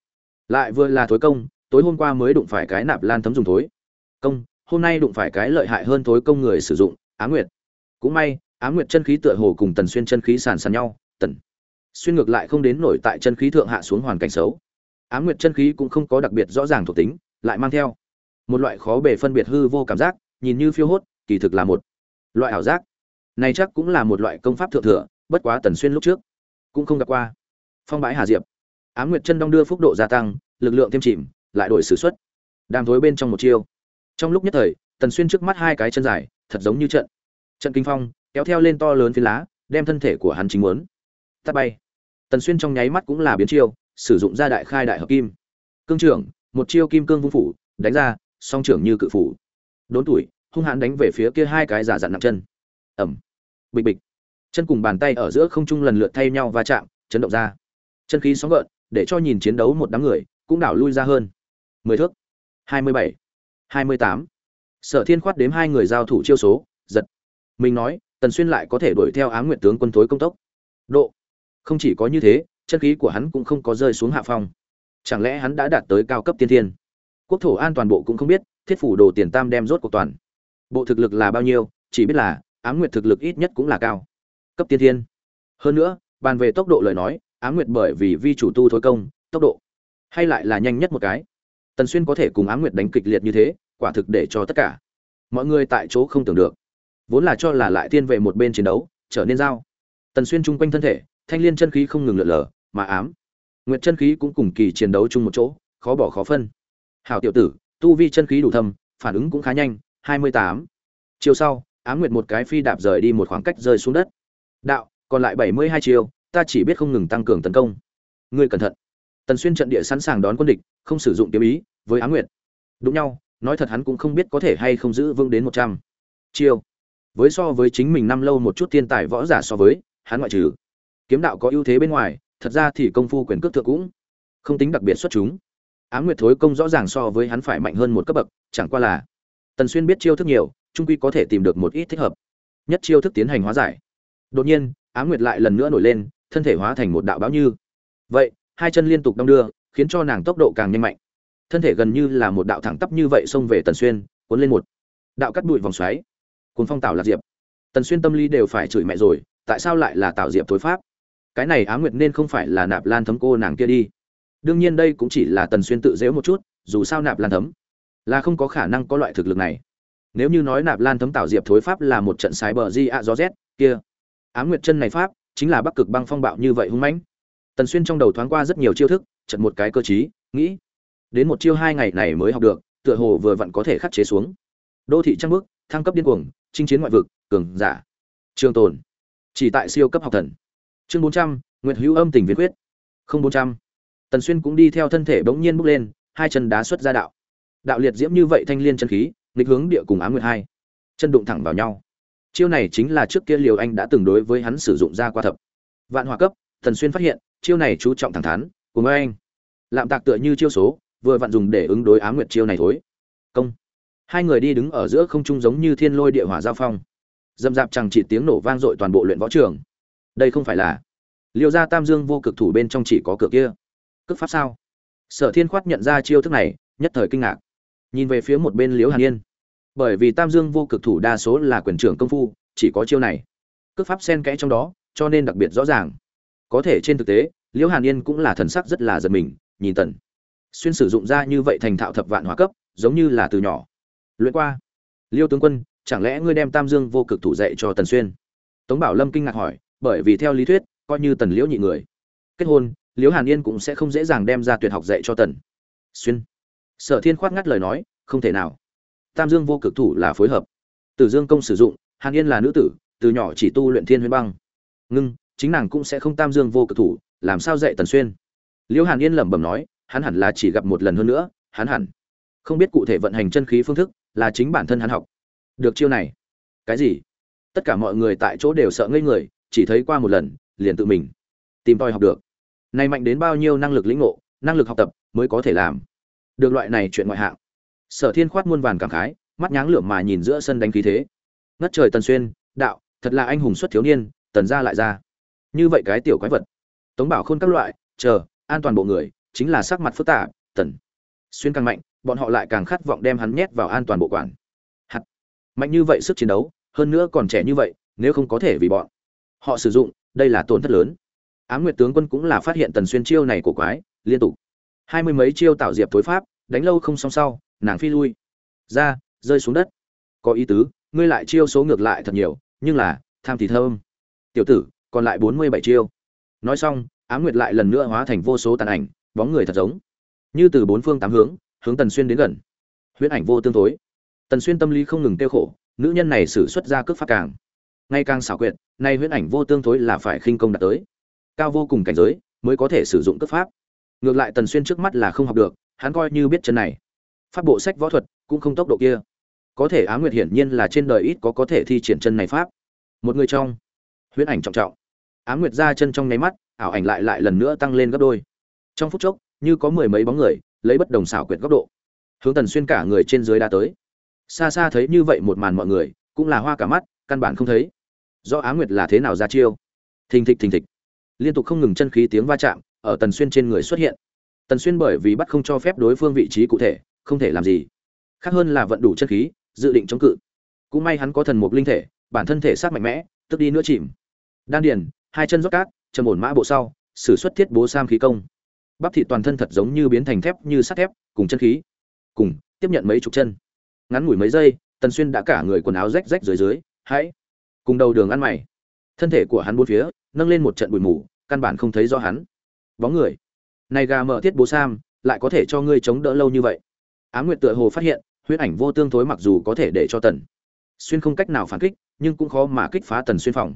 Lại vừa là thối công, tối hôm qua mới đụng phải cái nạp lan thấm dùng thối. Công, hôm nay đụng phải cái lợi hại hơn thối công người sử dụng á nguyệt. Cũng may Ám nguyệt chân khí tựa hồ cùng tần xuyên chân khí sàn sàn nhau, tần xuyên ngược lại không đến nổi tại chân khí thượng hạ xuống hoàn cảnh xấu. Ám nguyệt chân khí cũng không có đặc biệt rõ ràng thuộc tính, lại mang theo một loại khó bề phân biệt hư vô cảm giác, nhìn như phiêu hốt, kỳ thực là một loại ảo giác. Này chắc cũng là một loại công pháp thượng thừa, bất quá tần xuyên lúc trước cũng không gặp qua. Phong bãi hà diệp. Ám nguyệt chân đông đưa phúc độ gia tăng, lực lượng thêm chìm, lại đổi sử xuất. Đang thối bên trong một chiêu. Trong lúc nhất thời, tần xuyên trước mắt hai cái chân dài, thật giống như trận. Trận kinh phong kéo theo lên to lớn phiến lá, đem thân thể của hắn chính muốn. Tắt bay. Tần xuyên trong nháy mắt cũng là biến chiêu, sử dụng ra đại khai đại hợp kim. Cương trưởng, một chiêu kim cương vung phủ, đánh ra, song trưởng như cự phủ. Đốn tuổi, hung hãn đánh về phía kia hai cái giả dặn nặng chân. Ẩm. Bịch bịch. Chân cùng bàn tay ở giữa không trung lần lượt thay nhau va chạm, chấn động ra. Chân khí sóng gợn, để cho nhìn chiến đấu một đám người, cũng đảo lui ra hơn. Mười thước. Hai mươi bảy. Hai mươi tám. Sở thiên khoát đếm hai người giao thủ chiêu số, giật. Mình nói tần xuyên lại có thể đuổi theo ám nguyện tướng quân thối công tốc. Độ, không chỉ có như thế, chân khí của hắn cũng không có rơi xuống hạ phong. Chẳng lẽ hắn đã đạt tới cao cấp tiên thiên? Quốc thổ an toàn bộ cũng không biết, thiết phủ đồ tiền tam đem rốt cuộc toàn. Bộ thực lực là bao nhiêu, chỉ biết là, ám nguyệt thực lực ít nhất cũng là cao. Cấp tiên thiên. Hơn nữa, bàn về tốc độ lời nói, ám nguyệt bởi vì vi chủ tu thối công, tốc độ. Hay lại là nhanh nhất một cái. Tần xuyên có thể cùng ám nguyệt đánh kịch liệt như thế, quả thực để cho tất cả. Mọi người tại chỗ không tưởng được vốn là cho là lại tiên về một bên chiến đấu, trở nên dao. Tần xuyên chung quanh thân thể, thanh liên chân khí không ngừng lượn lờ, mà ám. Nguyệt chân khí cũng cùng kỳ chiến đấu chung một chỗ, khó bỏ khó phân. Hảo tiểu tử, tu vi chân khí đủ thâm, phản ứng cũng khá nhanh, hai mươi tám. Chiều sau, ám nguyệt một cái phi đạp rời đi một khoảng cách rơi xuống đất. Đạo, còn lại bảy mươi hai chiều, ta chỉ biết không ngừng tăng cường tấn công. Ngươi cẩn thận. Tần xuyên trận địa sẵn sàng đón quân địch, không sử dụng kiếm ý, với ám nguyệt. Đúng nhau, nói thật hắn cũng không biết có thể hay không giữ vững đến một trăm. Chiều với so với chính mình năm lâu một chút thiên tài võ giả so với, hắn ngoại trừ kiếm đạo có ưu thế bên ngoài, thật ra thì công phu quyền cước thượng cũng không tính đặc biệt xuất chúng. Ám nguyệt thối công rõ ràng so với hắn phải mạnh hơn một cấp bậc, chẳng qua là tần xuyên biết chiêu thức nhiều, trung quy có thể tìm được một ít thích hợp, nhất chiêu thức tiến hành hóa giải. Đột nhiên ám nguyệt lại lần nữa nổi lên, thân thể hóa thành một đạo báo như. Vậy, hai chân liên tục đong đưa, khiến cho nàng tốc độ càng nhanh mạnh. Thân thể gần như là một đạo thẳng tắp như vậy xông về tần xuyên, cuốn lên một đạo cắt bụi vòng xoáy cuốn phong tạo lạc diệp. Tần xuyên tâm lý đều phải chửi mẹ rồi, tại sao lại là tạo diệp thối pháp? Cái này á nguyệt nên không phải là nạp lan thấm cô nàng kia đi. Đương nhiên đây cũng chỉ là tần xuyên tự dễu một chút, dù sao nạp lan thấm là không có khả năng có loại thực lực này. Nếu như nói nạp lan thấm tạo diệp thối pháp là một trận sái bờ di ạ gió rét, kia, á nguyệt chân này pháp chính là bắc cực băng phong bạo như vậy hung mãnh. Tần xuyên trong đầu thoáng qua rất nhiều chiêu thức trận một cái cơ chí nghĩ đến một chiêu hai ngày này mới học được, tựa hồ vừa vặn có thể khắc chế xuống. Đô thị trăng bước thăng cấp điên cuồng, chinh chiến ngoại vực, cường giả. Trường tồn. Chỉ tại siêu cấp học thần. Chương bốn trăm, nguyệt hữu âm tình viên quyết. Không bốn trăm. Tần xuyên cũng đi theo thân thể bỗng nhiên bước lên, hai chân đá xuất ra đạo. Đạo liệt diễm như vậy thanh liên chân khí, nghịch hướng địa cùng ám nguyệt hai. Chân đụng thẳng vào nhau. Chiêu này chính là trước kia liều anh đã từng đối với hắn sử dụng ra qua thập. Vạn hòa cấp, tần xuyên phát hiện, chiêu này chú trọng thẳng thắn, cùng anh. Lạm tạc tựa như chiêu số, vừa vặn dùng để ứng đối ám nguyệt chiêu này thối công hai người đi đứng ở giữa không trung giống như thiên lôi địa hỏa giao phong. Dầm dạp chẳng chỉ tiếng nổ vang dội toàn bộ luyện võ trường. Đây không phải là liêu gia tam dương vô cực thủ bên trong chỉ có cửa kia. Cước pháp sao? Sở thiên khoát nhận ra chiêu thức này, nhất thời kinh ngạc. Nhìn về phía một bên liễu hàn yên. Bởi vì tam dương vô cực thủ đa số là quyền trưởng công phu, chỉ có chiêu này. Cước pháp xen kẽ trong đó, cho nên đặc biệt rõ ràng. Có thể trên thực tế, liễu hàn yên cũng là thần sắc rất là giật mình, nhìn tần xuyên sử dụng ra như vậy thành thạo thập vạn hóa cấp, giống như là từ nhỏ luyện qua. Liêu tướng quân, chẳng lẽ ngươi đem tam dương vô cực thủ dạy cho tần xuyên? Tống bảo lâm kinh ngạc hỏi, bởi vì theo lý thuyết, coi như tần liễu nhị người, kết hôn, liễu hàn yên cũng sẽ không dễ dàng đem ra tuyệt học dạy cho tần xuyên. Sở thiên khoát ngắt lời nói, không thể nào. Tam dương vô cực thủ là phối hợp. Tử dương công sử dụng, hàn yên là nữ tử, từ nhỏ chỉ tu luyện thiên huyên băng. Ngưng, chính nàng cũng sẽ không tam dương vô cực thủ, làm sao dạy tần xuyên? Liễu hàn yên lẩm bẩm nói, hắn hẳn là chỉ gặp một lần hơn nữa, hắn hẳn không biết cụ thể vận hành chân khí phương thức là chính bản thân hắn học. Được chiêu này. Cái gì? Tất cả mọi người tại chỗ đều sợ ngây người, chỉ thấy qua một lần, liền tự mình tìm tòi học được. Này mạnh đến bao nhiêu năng lực lĩnh ngộ, năng lực học tập mới có thể làm được loại này chuyện ngoại hạng. Sở thiên khoát muôn vàn cảm khái, mắt nháng lượm mà nhìn giữa sân đánh khí thế. Ngất trời tần xuyên, đạo, thật là anh hùng xuất thiếu niên, tần ra lại ra. Như vậy cái tiểu quái vật. Tống bảo khôn các loại, chờ, an toàn bộ người, chính là sắc mặt phức tạp, tần xuyên càng mạnh bọn họ lại càng khát vọng đem hắn nhét vào an toàn bộ quản. Hạt. Mạnh như vậy sức chiến đấu, hơn nữa còn trẻ như vậy, nếu không có thể vì bọn họ sử dụng, đây là tổn thất lớn. Ám nguyệt tướng quân cũng là phát hiện tần xuyên chiêu này của quái, liên tục. Hai mươi mấy chiêu tạo diệp tối pháp, đánh lâu không xong sau, nàng phi lui. Ra, rơi xuống đất. Có ý tứ, ngươi lại chiêu số ngược lại thật nhiều, nhưng là, tham thì thơm. Tiểu tử, còn lại bốn mươi bảy chiêu. Nói xong, ám nguyệt lại lần nữa hóa thành vô số tàn ảnh, bóng người thật giống. Như từ bốn phương tám hướng hướng tần xuyên đến gần. Huyễn ảnh vô tương tối. Tần xuyên tâm lý không ngừng tiêu khổ, nữ nhân này sử xuất ra cước pháp càng. Ngày càng xảo quyệt, nay huyễn ảnh vô tương tối là phải khinh công đạt tới. Cao vô cùng cảnh giới, mới có thể sử dụng cước pháp. Ngược lại tần xuyên trước mắt là không học được, hắn coi như biết chân này. Pháp bộ sách võ thuật, cũng không tốc độ kia. Có thể á nguyệt hiển nhiên là trên đời ít có có thể thi triển chân này pháp. Một người trong. Huyễn ảnh trọng trọng. Á nguyệt ra chân trong nháy mắt, ảo ảnh lại lại lần nữa tăng lên gấp đôi. Trong phút chốc, như có mười mấy bóng người lấy bất đồng xảo quyệt góc độ. Hướng tần xuyên cả người trên dưới đã tới. Xa xa thấy như vậy một màn mọi người, cũng là hoa cả mắt, căn bản không thấy. Do á nguyệt là thế nào ra chiêu? Thình thịch thình thịch. Liên tục không ngừng chân khí tiếng va chạm ở tần xuyên trên người xuất hiện. Tần xuyên bởi vì bắt không cho phép đối phương vị trí cụ thể, không thể làm gì. Khác hơn là vận đủ chân khí, dự định chống cự. Cũng may hắn có thần mục linh thể, bản thân thể sát mạnh mẽ, tức đi nữa chìm. Đan điền, hai chân rót cát, trầm ổn mã bộ sau, sử xuất thiết bố sam khí công bắp thịt toàn thân thật giống như biến thành thép như sắt thép, cùng chân khí, cùng tiếp nhận mấy chục chân. Ngắn ngủi mấy giây, tần xuyên đã cả người quần áo rách rách dưới dưới hãy cùng đầu đường ăn mày. Thân thể của hắn bốn phía, nâng lên một trận bụi mù, căn bản không thấy rõ hắn. Bóng người. Này gà mở thiết bố sam, lại có thể cho ngươi chống đỡ lâu như vậy. Á nguyệt tựa hồ phát hiện, huyết ảnh vô tương thối mặc dù có thể để cho tần xuyên không cách nào phản kích, nhưng cũng khó mà kích phá tần xuyên phòng.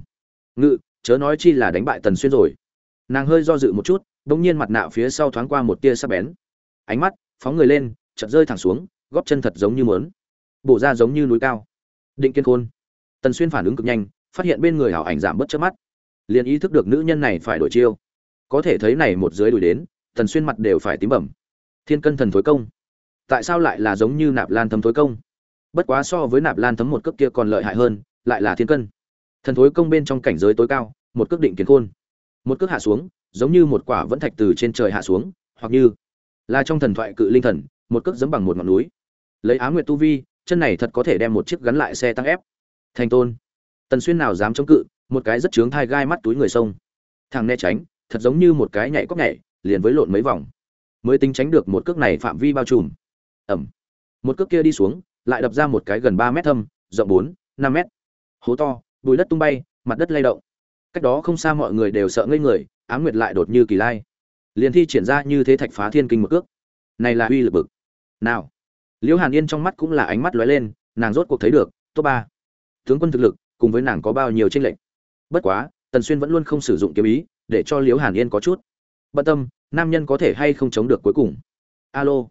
Ngự, chớ nói chi là đánh bại tần xuyên rồi. Nàng hơi do dự một chút đột nhiên mặt nạ phía sau thoáng qua một tia sắc bén. Ánh mắt phóng người lên chợt rơi thẳng xuống góp chân thật giống như muốn, bổ ra giống như núi cao. Định kiên khôn. Tần xuyên phản ứng cực nhanh phát hiện bên người hảo ảnh giảm bớt chớp mắt. Liền ý thức được nữ nhân này phải đổi chiêu. Có thể thấy này một dưới đuổi đến tần xuyên mặt đều phải tím bẩm. Thiên cân thần thối công. Tại sao lại là giống như nạp lan thấm thối công? Bất quá so với nạp lan thấm một cước kia còn lợi hại hơn lại là thiên cân. Thần thối công bên trong cảnh giới tối cao một cước định kiến khôn một cước hạ xuống, giống như một quả vẫn thạch từ trên trời hạ xuống, hoặc như là trong thần thoại cự linh thần, một cước giấm bằng một ngọn núi. Lấy á nguyệt tu vi, chân này thật có thể đem một chiếc gắn lại xe tăng ép. Thành tôn, tần xuyên nào dám chống cự, một cái rất trướng thai gai mắt túi người sông. Thằng né tránh, thật giống như một cái nhảy cóc nhảy, liền với lộn mấy vòng. Mới tính tránh được một cước này phạm vi bao trùm. Ẩm. Một cước kia đi xuống, lại đập ra một cái gần ba mét thâm, rộng bốn, năm mét. Hố to, bùi đất tung bay, mặt đất lay động cách đó không xa mọi người đều sợ ngây người á nguyệt lại đột như kỳ lai. Liền thi triển ra như thế thạch phá thiên kinh một cước. Này là uy lực bực. Nào. Liễu hàn yên trong mắt cũng là ánh mắt lóe lên, nàng rốt cuộc thấy được, top ba. Tướng quân thực lực, cùng với nàng có bao nhiêu tranh lệch. Bất quá, tần xuyên vẫn luôn không sử dụng kiếm ý, để cho liễu hàn yên có chút. Bận tâm, nam nhân có thể hay không chống được cuối cùng. Alo.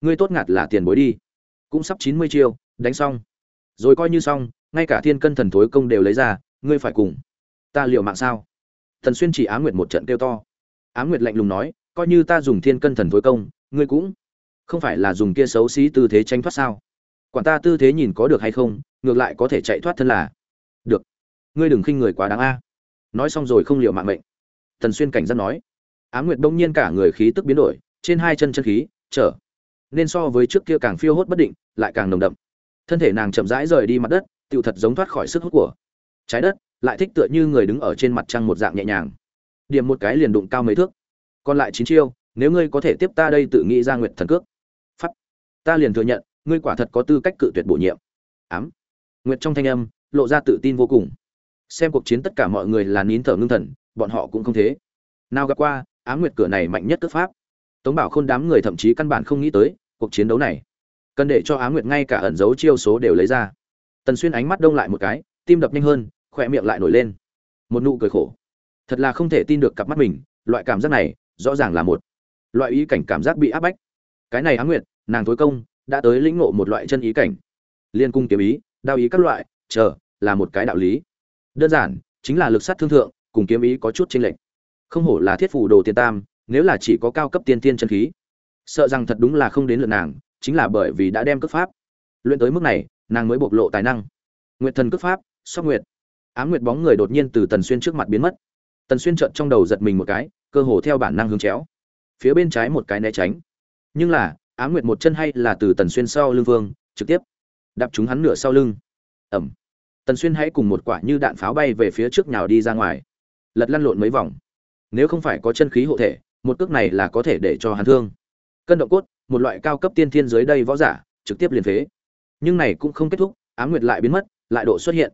Ngươi tốt ngạt là tiền bối đi. Cũng sắp chín mươi chiêu, đánh xong. Rồi coi như xong, ngay cả thiên cân thần thối công đều lấy ra, ngươi phải cùng ta liều mạng sao? Thần xuyên chỉ á nguyệt một trận kêu to. Á nguyệt lạnh lùng nói, coi như ta dùng thiên cân thần thối công, ngươi cũng không phải là dùng kia xấu xí tư thế tranh thoát sao? Quản ta tư thế nhìn có được hay không, ngược lại có thể chạy thoát thân là được. Ngươi đừng khinh người quá đáng a. Nói xong rồi không liệu mạng mệnh. Thần xuyên cảnh giác nói. Á nguyệt đông nhiên cả người khí tức biến đổi, trên hai chân chân khí, trở nên so với trước kia càng phiêu hốt bất định, lại càng nồng đậm. Thân thể nàng chậm rãi rời đi mặt đất, tựu thật giống thoát khỏi sức hút của trái đất lại thích tựa như người đứng ở trên mặt trăng một dạng nhẹ nhàng. Điểm một cái liền đụng cao mấy thước. Còn lại chín chiêu, nếu ngươi có thể tiếp ta đây tự nghĩ ra nguyện thần cước. Pháp ta liền thừa nhận, ngươi quả thật có tư cách cự tuyệt bổ nhiệm. Ám. Nguyệt trong thanh âm, lộ ra tự tin vô cùng. Xem cuộc chiến tất cả mọi người là nín thở ngưng thần, bọn họ cũng không thế. Nào gặp qua, ám nguyệt cửa này mạnh nhất cước pháp. Tống bảo khôn đám người thậm chí căn bản không nghĩ tới, cuộc chiến đấu này. Cần để cho ám nguyệt ngay cả ẩn dấu chiêu số đều lấy ra. Tần xuyên ánh mắt đông lại một cái, tim đập nhanh hơn khỏe miệng lại nổi lên. Một nụ cười khổ. Thật là không thể tin được cặp mắt mình, loại cảm giác này, rõ ràng là một loại ý cảnh cảm giác bị áp bách. Cái này á nguyệt, nàng thối công, đã tới lĩnh ngộ một loại chân ý cảnh. Liên cung kiếm ý, đao ý các loại, chờ, là một cái đạo lý. Đơn giản, chính là lực sát thương thượng, cùng kiếm ý có chút chênh lệch. Không hổ là thiết phủ đồ tiền tam, nếu là chỉ có cao cấp tiên tiên chân khí. Sợ rằng thật đúng là không đến lượt nàng, chính là bởi vì đã đem cước pháp. Luyện tới mức này, nàng mới bộc lộ tài năng. Nguyệt thần cước pháp, sóc nguyệt ám nguyệt bóng người đột nhiên từ tần xuyên trước mặt biến mất. Tần xuyên trợn trong đầu giật mình một cái, cơ hồ theo bản năng hướng chéo. Phía bên trái một cái né tránh. Nhưng là, ám nguyệt một chân hay là từ tần xuyên sau lưng vương, trực tiếp. Đạp chúng hắn nửa sau lưng. Ẩm. Tần xuyên hãy cùng một quả như đạn pháo bay về phía trước nhào đi ra ngoài. Lật lăn lộn mấy vòng. Nếu không phải có chân khí hộ thể, một cước này là có thể để cho hắn thương. Cân động cốt, một loại cao cấp tiên thiên dưới đây võ giả, trực tiếp liền phế. Nhưng này cũng không kết thúc, ám nguyệt lại biến mất, lại độ xuất hiện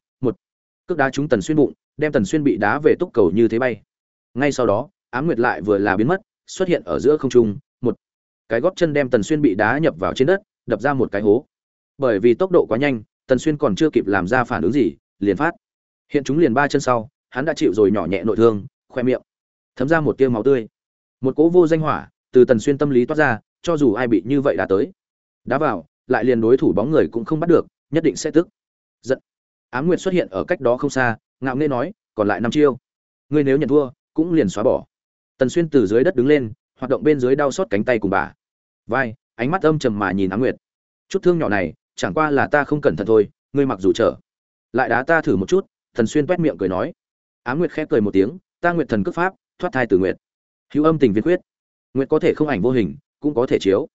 cước đá trúng tần xuyên bụng, đem tần xuyên bị đá về túc cầu như thế bay. Ngay sau đó, ám nguyệt lại vừa là biến mất, xuất hiện ở giữa không trung, một cái góp chân đem tần xuyên bị đá nhập vào trên đất, đập ra một cái hố. Bởi vì tốc độ quá nhanh, tần xuyên còn chưa kịp làm ra phản ứng gì, liền phát. Hiện chúng liền ba chân sau, hắn đã chịu rồi nhỏ nhẹ nội thương, khoe miệng thấm ra một tia máu tươi. Một cỗ vô danh hỏa từ tần xuyên tâm lý toát ra, cho dù ai bị như vậy đã tới. Đá vào, lại liền đối thủ bóng người cũng không bắt được, nhất định sẽ tức. Giận ám nguyệt xuất hiện ở cách đó không xa, ngạo nghễ nói, còn lại năm chiêu, ngươi nếu nhận thua, cũng liền xóa bỏ. Tần xuyên từ dưới đất đứng lên, hoạt động bên dưới đau xót cánh tay cùng bà. Vai, ánh mắt âm trầm mà nhìn ám nguyệt. Chút thương nhỏ này, chẳng qua là ta không cẩn thận thôi, ngươi mặc dù trở lại đá ta thử một chút thần xuyên toét miệng cười nói. Ám nguyệt khẽ cười một tiếng, ta nguyệt thần cước pháp, thoát thai từ nguyệt hữu âm tình viên quyết nguyệt có thể không ảnh vô hình, cũng có thể chiếu.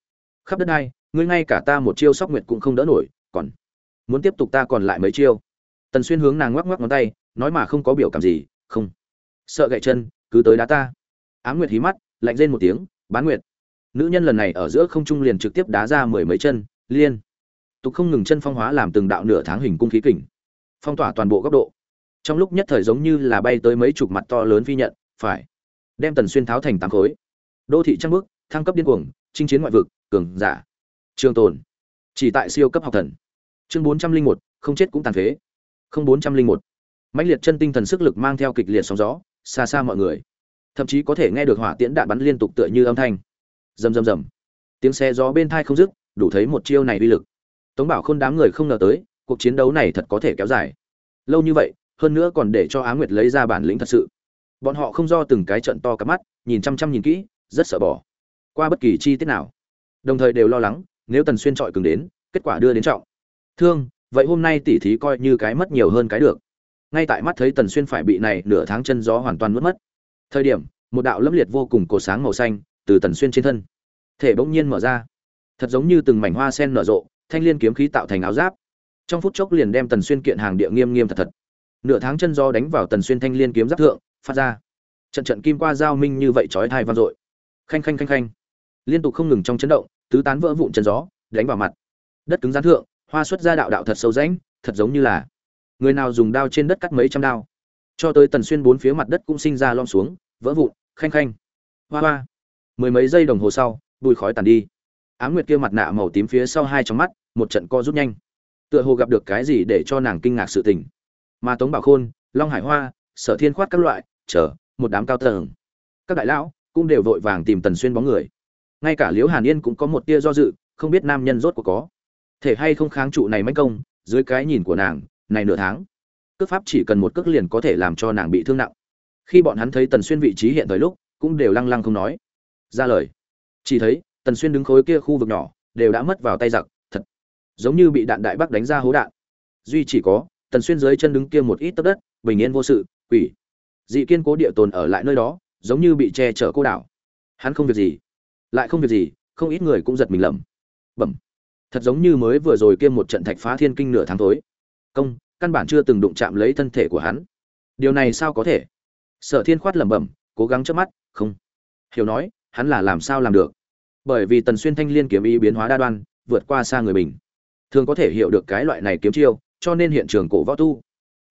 Khắp đất này ngươi ngay cả ta một chiêu sóc nguyệt cũng không đỡ nổi, còn muốn tiếp tục ta còn lại mấy chiêu tần xuyên hướng nàng ngoắc ngoắc ngón tay, nói mà không có biểu cảm gì, không. Sợ gậy chân, cứ tới đá ta. Ám nguyệt hí mắt, lạnh rên một tiếng, bán nguyệt. Nữ nhân lần này ở giữa không trung liền trực tiếp đá ra mười mấy chân, liên. Tục không ngừng chân phong hóa làm từng đạo nửa tháng hình cung khí kình. Phong tỏa toàn bộ góc độ. Trong lúc nhất thời giống như là bay tới mấy chục mặt to lớn phi nhận, phải. Đem tần xuyên tháo thành tám khối. Đô thị trăng bước thăng cấp điên cuồng, chinh chiến ngoại vực, cường giả. Trường tồn. Chỉ tại siêu cấp học thần. Chương bốn trăm linh một, không chết cũng tàn phế không bốn trăm linh một. Mãnh liệt chân tinh thần sức lực mang theo kịch liệt sóng gió, xa xa mọi người. Thậm chí có thể nghe được hỏa tiễn đạn bắn liên tục tựa như âm thanh. Rầm rầm rầm. Tiếng xe gió bên thai không dứt, đủ thấy một chiêu này uy lực. Tống bảo khôn đám người không ngờ tới, cuộc chiến đấu này thật có thể kéo dài. Lâu như vậy, hơn nữa còn để cho á nguyệt lấy ra bản lĩnh thật sự. Bọn họ không do từng cái trận to cắp mắt, nhìn chăm chăm nhìn kỹ, rất sợ bỏ. Qua bất kỳ chi tiết nào. Đồng thời đều lo lắng, nếu tần xuyên trọi cường đến, kết quả đưa đến trọng. Thương vậy hôm nay tỉ thí coi như cái mất nhiều hơn cái được. Ngay tại mắt thấy tần xuyên phải bị này nửa tháng chân gió hoàn toàn mất mất. Thời điểm, một đạo lấp liệt vô cùng cổ sáng màu xanh từ tần xuyên trên thân. Thể bỗng nhiên mở ra. Thật giống như từng mảnh hoa sen nở rộ, thanh liên kiếm khí tạo thành áo giáp. Trong phút chốc liền đem tần xuyên kiện hàng địa nghiêm nghiêm thật thật. Nửa tháng chân gió đánh vào tần xuyên thanh liên kiếm giáp thượng, phát ra. Trận trận kim qua giao minh như vậy chói thai vang dội. Khanh khanh khanh khanh. Liên tục không ngừng trong chấn động, tứ tán vỡ vụn chân gió, đánh vào mặt. Đất cứng rắn thượng hoa xuất ra đạo đạo thật sâu rãnh, thật giống như là người nào dùng đao trên đất cắt mấy trăm đao. Cho tới tần xuyên bốn phía mặt đất cũng sinh ra lom xuống, vỡ vụn, khanh khanh. Hoa hoa. Mười mấy giây đồng hồ sau, bụi khói tàn đi. Á nguyệt kia mặt nạ màu tím phía sau hai trong mắt, một trận co rút nhanh. Tựa hồ gặp được cái gì để cho nàng kinh ngạc sự tình. Mà tống bảo khôn, long hải hoa, sở thiên khoát các loại, chờ, một đám cao tầng. Các đại lão cũng đều vội vàng tìm tần xuyên bóng người. Ngay cả liễu hàn yên cũng có một tia do dự, không biết nam nhân rốt của có thể hay không kháng trụ này manh công, dưới cái nhìn của nàng, này nửa tháng, cước pháp chỉ cần một cước liền có thể làm cho nàng bị thương nặng. Khi bọn hắn thấy tần xuyên vị trí hiện thời lúc, cũng đều lăng lăng không nói. Ra lời. Chỉ thấy, tần xuyên đứng khối kia khu vực nhỏ, đều đã mất vào tay giặc, thật. Giống như bị đạn đại bác đánh ra hố đạn. Duy chỉ có, tần xuyên dưới chân đứng kia một ít tấc đất, bình yên vô sự, quỷ. Dị kiên cố địa tồn ở lại nơi đó, giống như bị che chở cô đảo. Hắn không việc gì. Lại không việc gì, không ít người cũng giật mình lầm. Bẩm thật giống như mới vừa rồi kia một trận thạch phá thiên kinh nửa tháng tối. Công căn bản chưa từng đụng chạm lấy thân thể của hắn. Điều này sao có thể? Sở thiên khoát lẩm bẩm cố gắng chớp mắt không. Hiểu nói hắn là làm sao làm được? Bởi vì tần xuyên thanh liên kiếm ý biến hóa đa đoan vượt qua xa người mình, thường có thể hiểu được cái loại này kiếm chiêu cho nên hiện trường cổ võ tu.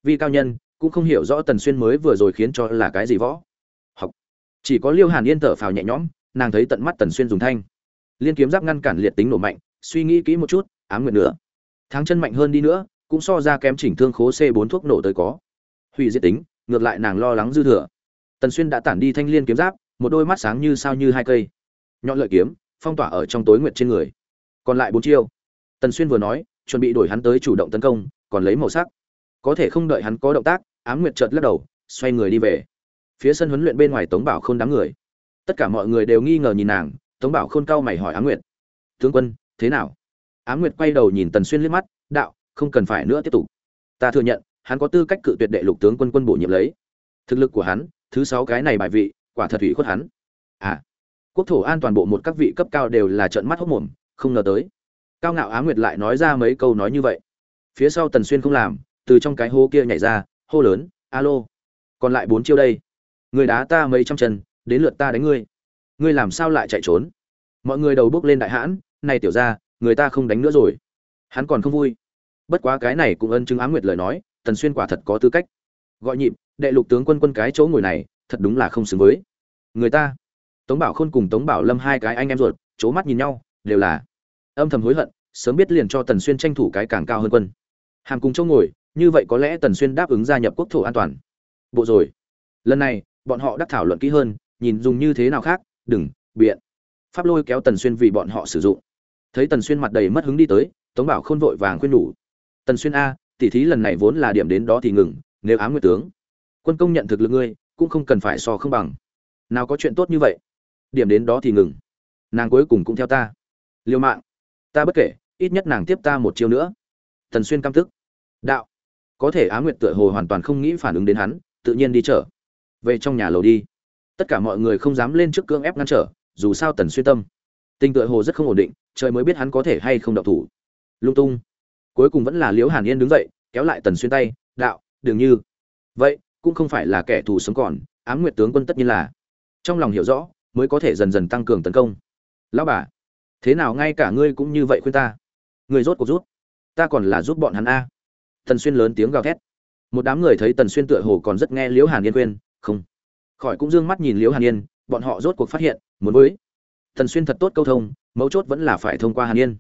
Vi cao nhân cũng không hiểu rõ tần xuyên mới vừa rồi khiến cho là cái gì võ. Học. Chỉ có liêu hàn yên thở phào nhẹ nhõm nàng thấy tận mắt tần xuyên dùng thanh. Liên kiếm giáp ngăn cản liệt tính nổ mạnh suy nghĩ kỹ một chút, ám nguyện nữa thắng chân mạnh hơn đi nữa, cũng so ra kém chỉnh thương khố c bốn thuốc nổ tới có. Hủy diệt tính, ngược lại nàng lo lắng dư thừa. Tần xuyên đã tản đi thanh liên kiếm giáp, một đôi mắt sáng như sao như hai cây. Nhọn lợi kiếm, phong tỏa ở trong tối nguyệt trên người. Còn lại bốn chiêu. Tần xuyên vừa nói, chuẩn bị đổi hắn tới chủ động tấn công, còn lấy màu sắc. Có thể không đợi hắn có động tác, ám nguyệt chợt lắc đầu, xoay người đi về. Phía sân huấn luyện bên ngoài tống bảo khôn đám người. Tất cả mọi người đều nghi ngờ nhìn nàng, tống bảo khôn cau mày hỏi ám nguyệt. Tướng quân thế nào? Ám nguyệt quay đầu nhìn tần xuyên liếc mắt, đạo, không cần phải nữa tiếp tục. Ta thừa nhận, hắn có tư cách cự tuyệt đệ lục tướng quân quân bổ nhiệm lấy. Thực lực của hắn, thứ sáu cái này bài vị, quả thật ủy khuất hắn. À quốc thổ an toàn bộ một các vị cấp cao đều là trợn mắt hốc mồm, không ngờ tới. Cao ngạo á nguyệt lại nói ra mấy câu nói như vậy. Phía sau tần xuyên không làm, từ trong cái hố kia nhảy ra, hô lớn, alo, còn lại bốn chiêu đây. Người đá ta mấy trăm chân, đến lượt ta đánh ngươi. Ngươi làm sao lại chạy trốn? Mọi người đầu bước lên đại hãn này tiểu ra người ta không đánh nữa rồi. Hắn còn không vui. Bất quá cái này cũng ân chứng á nguyệt lời nói, tần xuyên quả thật có tư cách. Gọi nhịp, đệ lục tướng quân quân cái chỗ ngồi này, thật đúng là không xứng với người ta. Tống bảo khôn cùng tống bảo lâm hai cái anh em ruột c mắt nhìn nhau, đều là âm thầm hối hận, sớm biết liền cho tần xuyên tranh thủ cái càng cao hơn quân. Hàm cùng chỗ ngồi, như vậy có lẽ tần xuyên đáp ứng gia nhập quốc thổ an toàn. Bộ rồi. Lần này, bọn họ đắc thảo luận kỹ hơn, nhìn dùng như thế nào khác, đừng, biện. Pháp lôi kéo tần xuyên vì bọn họ sử dụng thấy tần xuyên mặt đầy mất hứng đi tới, tống bảo khôn vội vàng khuyên nhủ. Tần xuyên a tỉ thí lần này vốn là điểm đến đó thì ngừng, nếu ám nguyệt tướng, quân công nhận thực lực ngươi, cũng không cần phải so không bằng. Nào có chuyện tốt như vậy, điểm đến đó thì ngừng. Nàng cuối cùng cũng theo ta. Liêu mạng, ta bất kể, ít nhất nàng tiếp ta một chiêu nữa. Tần xuyên căm tức. Đạo, có thể á nguyệt tựa hồ hoàn toàn không nghĩ phản ứng đến hắn, tự nhiên đi trở về trong nhà lầu đi. Tất cả mọi người không dám lên trước cưỡng ép ngăn trở, dù sao tần xuyên tâm, tình tựa hồ rất không ổn định trời mới biết hắn có thể hay không động thủ. Lung tung. Cuối cùng vẫn là liễu hàn yên đứng dậy, kéo lại tần xuyên tay, đạo đường như. Vậy, cũng không phải là kẻ thù sống còn, ám nguyệt tướng quân tất nhiên là. Trong lòng hiểu rõ, mới có thể dần dần tăng cường tấn công. Lão bà, thế nào ngay cả ngươi cũng như vậy khuyên ta? Người rốt cuộc rút, ta còn là giúp bọn hắn a. Tần xuyên lớn tiếng gào thét. Một đám người thấy tần xuyên tựa hồ còn rất nghe liễu hàn yên khuyên, không. Khỏi cũng dương mắt nhìn liễu hàn yên, bọn họ rốt cuộc phát hiện, muốn với tần xuyên thật tốt câu thông, mấu chốt vẫn là phải thông qua hàn yên.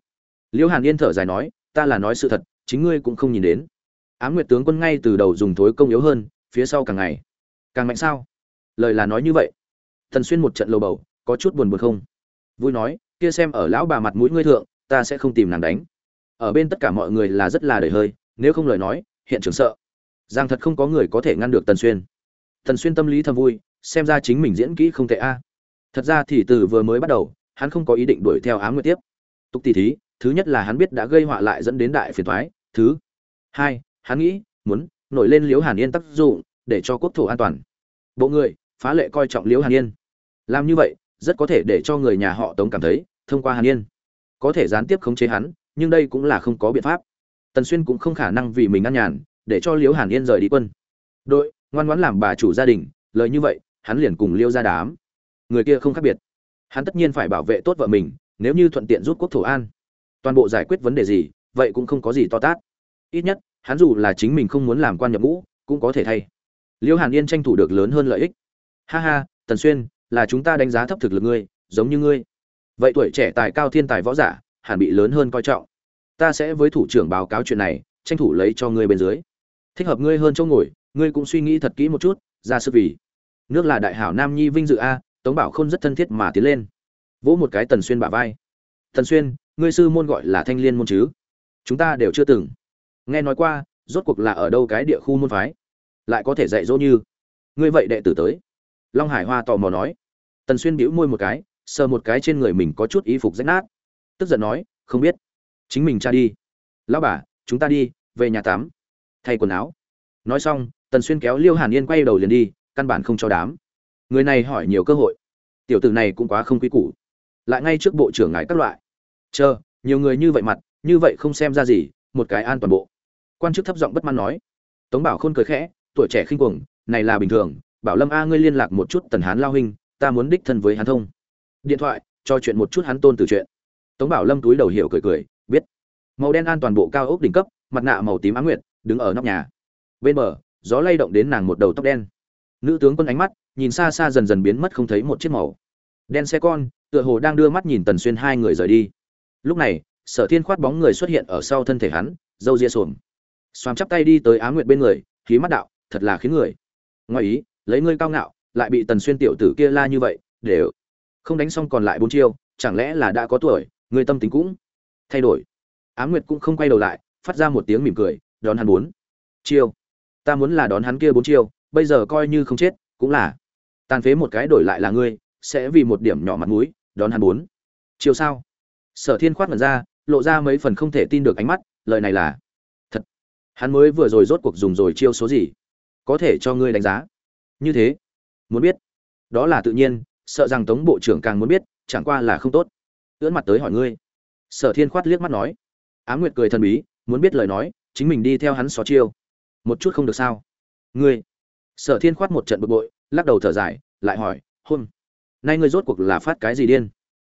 Liễu hàn yên thở dài nói, ta là nói sự thật, chính ngươi cũng không nhìn đến. Ám nguyệt tướng quân ngay từ đầu dùng thối công yếu hơn, phía sau càng ngày càng mạnh sao? Lời là nói như vậy. Tần xuyên một trận lầu bầu, có chút buồn buồn không? Vui nói, kia xem ở lão bà mặt mũi ngươi thượng, ta sẽ không tìm nàng đánh. Ở bên tất cả mọi người là rất là đầy hơi, nếu không lời nói, hiện trường sợ. Rằng thật không có người có thể ngăn được tần xuyên. Tần xuyên tâm lý thầm vui, xem ra chính mình diễn kỹ không tệ a thật ra thì từ vừa mới bắt đầu, hắn không có ý định đuổi theo ám nguyệt tiếp. Tục tỷ thí, thứ nhất là hắn biết đã gây họa lại dẫn đến đại phiền thoái thứ hai, hắn nghĩ muốn nổi lên liễu hàn yên tác dụng để cho quốc thổ an toàn. Bộ người, phá lệ coi trọng liễu hàn yên. Làm như vậy, rất có thể để cho người nhà họ tống cảm thấy thông qua hàn yên, có thể gián tiếp khống chế hắn, nhưng đây cũng là không có biện pháp. Tần xuyên cũng không khả năng vì mình ngăn nhàn, để cho liễu hàn yên rời đi quân. Đội, ngoan ngoãn làm bà chủ gia đình, lời như vậy, hắn liền cùng liêu ra đám người kia không khác biệt. Hắn tất nhiên phải bảo vệ tốt vợ mình, nếu như thuận tiện giúp quốc thổ an. Toàn bộ giải quyết vấn đề gì, vậy cũng không có gì to tát. Ít nhất, hắn dù là chính mình không muốn làm quan nhập ngũ, cũng có thể thay. Liêu hàn yên tranh thủ được lớn hơn lợi ích. Ha ha, tần xuyên, là chúng ta đánh giá thấp thực lực ngươi, giống như ngươi. Vậy tuổi trẻ tài cao thiên tài võ giả, hẳn bị lớn hơn coi trọng. Ta sẽ với thủ trưởng báo cáo chuyện này, tranh thủ lấy cho ngươi bên dưới. Thích hợp ngươi hơn chỗ ngồi, ngươi cũng suy nghĩ thật kỹ một chút, ra sức vì. Nước là đại hảo nam nhi vinh dự a tống bảo khôn rất thân thiết mà tiến lên. Vỗ một cái tần xuyên bả vai. Tần xuyên, ngươi sư môn gọi là thanh liên môn chứ? Chúng ta đều chưa từng nghe nói qua, rốt cuộc là ở đâu cái địa khu môn phái? Lại có thể dạy dỗ như ngươi vậy đệ tử tới. Long hải hoa tò mò nói. Tần xuyên bĩu môi một cái, sờ một cái trên người mình có chút y phục rách nát. Tức giận nói, không biết. Chính mình cha đi. Lão bà, chúng ta đi, về nhà tắm. Thay quần áo. Nói xong, tần xuyên kéo liêu hàn yên quay đầu liền đi, căn bản không cho đám người này hỏi nhiều cơ hội. Tiểu tử này cũng quá không quý củ. Lại ngay trước bộ trưởng ngài các loại. Chờ, nhiều người như vậy mặt, như vậy không xem ra gì, một cái an toàn bộ. Quan chức thấp giọng bất mãn nói. Tống bảo khôn cười khẽ, tuổi trẻ khinh cuồng, này là bình thường. Bảo lâm a, ngươi liên lạc một chút tần hán lao huynh, ta muốn đích thân với hắn thông. Điện thoại, cho chuyện một chút hắn tôn từ chuyện. Tống bảo lâm túi đầu hiểu cười cười, biết. Màu đen an toàn bộ cao ốc đỉnh cấp, mặt nạ màu tím á nguyệt, đứng ở nóc nhà. Bên bờ, gió lay động đến nàng một đầu tóc đen. Nữ tướng quân ánh mắt nhìn xa xa dần dần biến mất không thấy một chiếc màu. Đen xe con, tựa hồ đang đưa mắt nhìn tần xuyên hai người rời đi. Lúc này, sở thiên khoát bóng người xuất hiện ở sau thân thể hắn, dâu ria xuồng xoàm chắp tay đi tới á nguyệt bên người, khí mắt đạo, thật là khiến người. Ngoài ý, lấy ngươi cao ngạo, lại bị tần xuyên tiểu tử kia la như vậy để không đánh xong còn lại bốn chiêu, chẳng lẽ là đã có tuổi, ngươi tâm tính cũng thay đổi. Á nguyệt cũng không quay đầu lại, phát ra một tiếng mỉm cười, đón hắn bốn chiêu. Ta muốn là đón hắn kia bốn chiêu, bây giờ coi như không chết, cũng là tàn phế một cái đổi lại là ngươi, sẽ vì một điểm nhỏ mặt mũi, đón hắn bốn. Chiều sao sở thiên khoát mật ra, lộ ra mấy phần không thể tin được ánh mắt, lời này là, thật, hắn mới vừa rồi rốt cuộc dùng rồi chiêu số gì? Có thể cho ngươi đánh giá. Như thế, muốn biết. Đó là tự nhiên, sợ rằng tống bộ trưởng càng muốn biết, chẳng qua là không tốt. Ưỡn mặt tới hỏi ngươi. Sở thiên khoát liếc mắt nói. Á nguyệt cười thần bí, muốn biết lời nói, chính mình đi theo hắn xó chiêu. Một chút không được sao? Ngươi. Sở thiên khoát một trận bực bội lắc đầu thở dài, lại hỏi, hôm nay ngươi rốt cuộc là phát cái gì điên?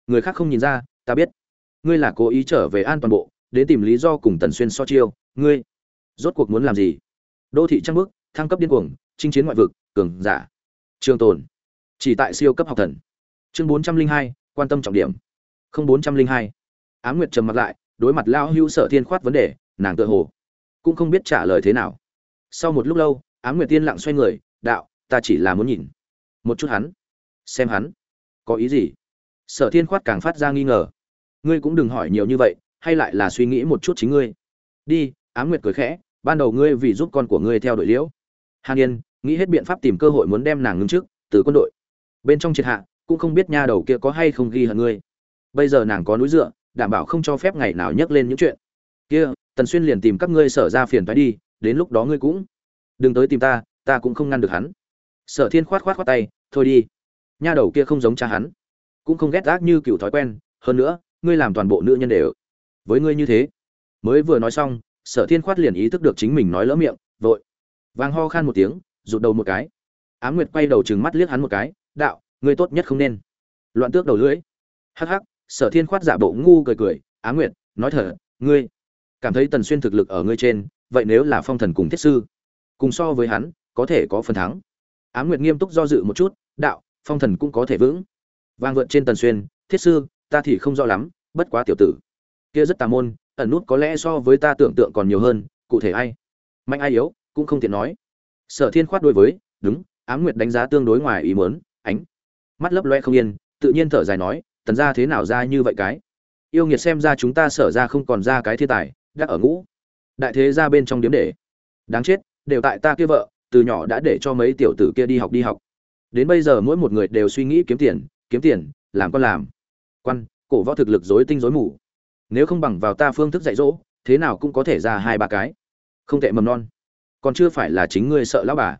Người khác không nhìn ra, ta biết. Ngươi là cố ý trở về an toàn bộ, đến tìm lý do cùng tần xuyên so chiêu. Ngươi rốt cuộc muốn làm gì? Đô thị trăng bước, thăng cấp điên cuồng, chinh chiến ngoại vực, cường giả. Trường tồn. Chỉ tại siêu cấp học thần. Chương bốn trăm linh hai, quan tâm trọng điểm. Không bốn trăm linh hai. Ám nguyệt trầm mặt lại, đối mặt lao hữu sở thiên khoát vấn đề, nàng tự hồ cũng không biết trả lời thế nào. Sau một lúc lâu, ám nguyệt tiên lặng xoay người, đạo ta chỉ là muốn nhìn. Một chút hắn. Xem hắn. Có ý gì? Sở thiên khoát càng phát ra nghi ngờ. Ngươi cũng đừng hỏi nhiều như vậy, hay lại là suy nghĩ một chút chính ngươi. Đi ám nguyệt cười khẽ, ban đầu ngươi vì giúp con của ngươi theo đội liễu. Hàn yên, nghĩ hết biện pháp tìm cơ hội muốn đem nàng ngưng trước, từ quân đội. Bên trong triệt hạ, cũng không biết nha đầu kia có hay không ghi hận ngươi. Bây giờ nàng có núi dựa, đảm bảo không cho phép ngày nào nhắc lên những chuyện. Kia, tần xuyên liền tìm các ngươi sở ra phiền thoái đi, đến lúc đó ngươi cũng đừng tới tìm ta ta cũng không ngăn được hắn sở thiên khoát khoát khoát tay, thôi đi. Nha đầu kia không giống cha hắn, cũng không ghét ác như cựu thói quen. Hơn nữa, ngươi làm toàn bộ nữ nhân đều với ngươi như thế. Mới vừa nói xong, sở thiên khoát liền ý thức được chính mình nói lỡ miệng, vội. Vàng ho khan một tiếng, rụt đầu một cái. Á nguyệt quay đầu trừng mắt liếc hắn một cái, đạo, ngươi tốt nhất không nên. Loạn tước đầu lưỡi. Hắc hắc, sở thiên khoát giả bộ ngu cười cười á nguyệt, nói thở, ngươi cảm thấy tần xuyên thực lực ở ngươi trên, vậy nếu là phong thần cùng thiết sư, cùng so với hắn, có thể có phần thắng ám nguyệt nghiêm túc do dự một chút, đạo, phong thần cũng có thể vững. Vang vượt trên tần xuyên, thiết sư, ta thì không rõ lắm, bất quá tiểu tử kia rất tà môn, ẩn nút có lẽ so với ta tưởng tượng còn nhiều hơn, cụ thể ai? Mạnh ai yếu, cũng không tiện nói. Sở thiên khoát đối với, đúng ám nguyệt đánh giá tương đối ngoài ý muốn, ánh mắt lấp loe không yên, tự nhiên thở dài nói, tần gia thế nào ra như vậy cái? Yêu nghiệt xem ra chúng ta sở ra không còn ra cái thiên tài, đã ở ngũ đại thế ra bên trong điếm để. Đáng chết, đều tại ta kia vợ từ nhỏ đã để cho mấy tiểu tử kia đi học đi học. Đến bây giờ mỗi một người đều suy nghĩ kiếm tiền kiếm tiền, làm con làm. Quan, cổ võ thực lực dối tinh dối mù. Nếu không bằng vào ta phương thức dạy dỗ, thế nào cũng có thể ra hai ba cái. Không tệ mầm non. Còn chưa phải là chính ngươi sợ lão bà.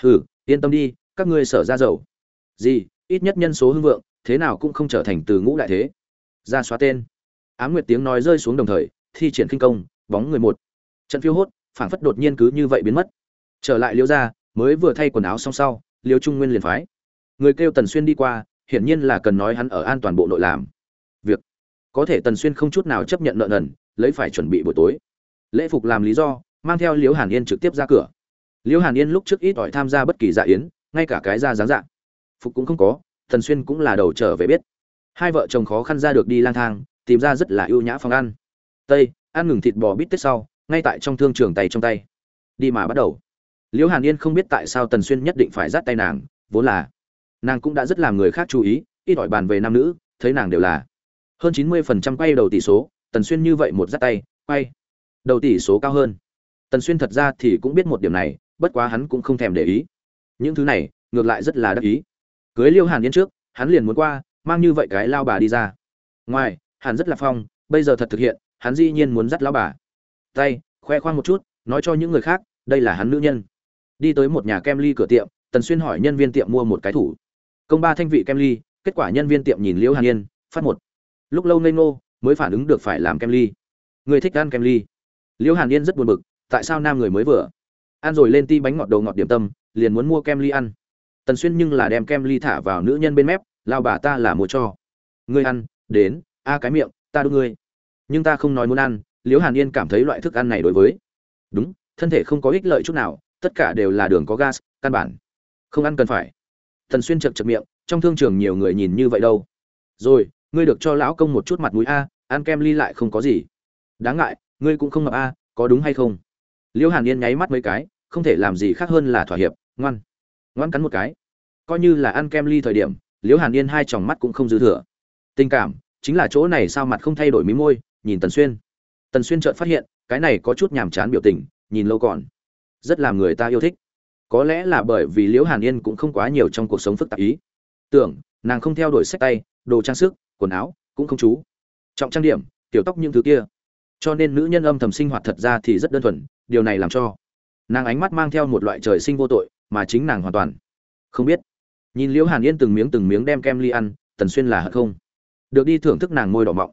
Hừ, yên tâm đi, các ngươi sở ra dầu. Gì, ít nhất nhân số hưng vượng, thế nào cũng không trở thành từ ngũ đại thế. Ra xóa tên. Ám nguyệt tiếng nói rơi xuống đồng thời, thi triển kinh công, bóng người một. Trận phiêu hốt, phảng phất đột nhiên cứ như vậy biến mất trở lại liễu gia, mới vừa thay quần áo xong sau liễu trung nguyên liền phái. Người kêu tần xuyên đi qua hiển nhiên là cần nói hắn ở an toàn bộ nội làm. Việc. Có thể tần xuyên không chút nào chấp nhận nợ nần lấy phải chuẩn bị buổi tối. Lễ phục làm lý do mang theo liễu hàn yên trực tiếp ra cửa. Liễu hàn yên lúc trước ít ỏi tham gia bất kỳ dạ yến ngay cả cái ra dáng dạng phục cũng không có tần xuyên cũng là đầu trở về biết. Hai vợ chồng khó khăn ra được đi lang thang tìm ra rất là ưu nhã phòng ăn. Tây ăn ngừng thịt bò bít tết sau ngay tại trong thương trường tay trong tay. Đi mà bắt đầu liễu hàn yên không biết tại sao tần xuyên nhất định phải dắt tay nàng, vốn là nàng cũng đã rất làm người khác chú ý, ít hỏi bàn về nam nữ, thấy nàng đều là hơn chín mươi phần trăm quay đầu tỷ số, tần xuyên như vậy một dắt tay, quay đầu tỷ số cao hơn. Tần xuyên thật ra thì cũng biết một điểm này, bất quá hắn cũng không thèm để ý. Những thứ này, ngược lại rất là đắc ý. Cưới liêu hàn yên trước, hắn liền muốn qua, mang như vậy cái lao bà đi ra. Ngoài hàn rất là phong, bây giờ thật thực hiện, hắn dĩ nhiên muốn dắt lao bà. Tay, khoe khoang một chút, nói cho những người khác, đây là hắn nữ nhân đi tới một nhà kem ly cửa tiệm, tần xuyên hỏi nhân viên tiệm mua một cái thủ. Công ba thanh vị kem ly, kết quả nhân viên tiệm nhìn liễu hàn yên, phát một. Lúc lâu ngây ngô, mới phản ứng được phải làm kem ly. Người thích ăn kem ly. Liễu hàn yên rất buồn bực, tại sao nam người mới vừa? Ăn rồi lên ti bánh ngọt đầu ngọt điểm tâm, liền muốn mua kem ly ăn. Tần xuyên nhưng là đem kem ly thả vào nữ nhân bên mép, lao bà ta là mua cho. Ngươi ăn, đến, a à, cái miệng, ta đút ngươi. Nhưng ta không nói muốn ăn, liễu hàn yên cảm thấy loại thức ăn này đối với. Đúng, thân thể không có ích lợi chút nào tất cả đều là đường có gas, căn bản. Không ăn cần phải. Tần xuyên chật chật miệng, trong thương trường nhiều người nhìn như vậy đâu. Rồi, ngươi được cho lão công một chút mặt mũi a, ăn kem ly lại không có gì. Đáng ngại, ngươi cũng không ngập a, có đúng hay không? Liễu hàn yên nháy mắt mấy cái, không thể làm gì khác hơn là thỏa hiệp, ngoan. Ngoan cắn một cái. Coi như là ăn kem ly thời điểm liễu hàn yên hai tròng mắt cũng không dư thừa. Tình cảm, chính là chỗ này sao mặt không thay đổi mí môi, nhìn tần xuyên. Tần xuyên chợt phát hiện, cái này có chút nhàm chán biểu tình, nhìn lâu còn rất làm người ta yêu thích. Có lẽ là bởi vì liễu hàn yên cũng không quá nhiều trong cuộc sống phức tạp ý. Tưởng, nàng không theo đuổi sách tay, đồ trang sức, quần áo, cũng không chú. Trọng trang điểm tiểu tóc những thứ kia. Cho nên nữ nhân âm thầm sinh hoạt thật ra thì rất đơn thuần, điều này làm cho nàng ánh mắt mang theo một loại trời sinh vô tội, mà chính nàng hoàn toàn không biết. Nhìn liễu hàn yên từng miếng từng miếng đem kem ly ăn, tần xuyên là hận không? Được đi thưởng thức nàng môi đỏ mọng.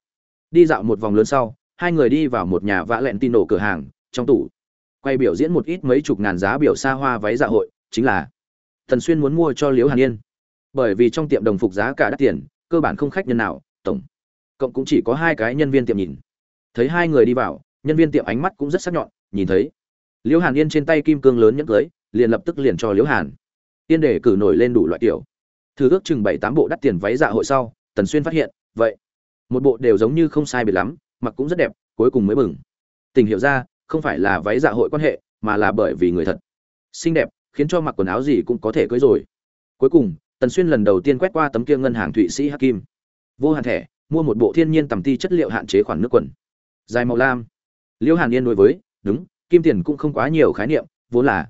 Đi dạo một vòng lớn sau, hai người đi vào một nhà vã lẹn tin nổ cửa hàng, trong tủ quay biểu diễn một ít mấy chục ngàn giá biểu xa hoa váy dạ hội, chính là thần xuyên muốn mua cho liễu hàn yên. Bởi vì trong tiệm đồng phục giá cả đắt tiền, cơ bản không khách nhân nào, tổng cộng cũng chỉ có hai cái nhân viên tiệm nhìn. Thấy hai người đi vào, nhân viên tiệm ánh mắt cũng rất sắc nhọn, nhìn thấy liễu hàn yên trên tay kim cương lớn nhẫn cưới, liền lập tức liền cho liễu hàn tiên để cử nổi lên đủ loại kiểu. Thứ ước chừng bảy tám bộ đắt tiền váy dạ hội sau, tần xuyên phát hiện, vậy, một bộ đều giống như không sai biệt lắm, mặc cũng rất đẹp, cuối cùng mới bừng. Tình hiểu ra không phải là váy dạ hội quan hệ, mà là bởi vì người thật. Xinh đẹp, khiến cho mặc quần áo gì cũng có thể cưới rồi. Cuối cùng, tần xuyên lần đầu tiên quét qua tấm kia ngân hàng thụy sĩ hắc kim vô hạn thẻ, mua một bộ thiên nhiên tầm ti chất liệu hạn chế khoản nước quần. Dài màu lam. Liễu hàn yên đối với, đúng, kim tiền cũng không quá nhiều khái niệm, vốn là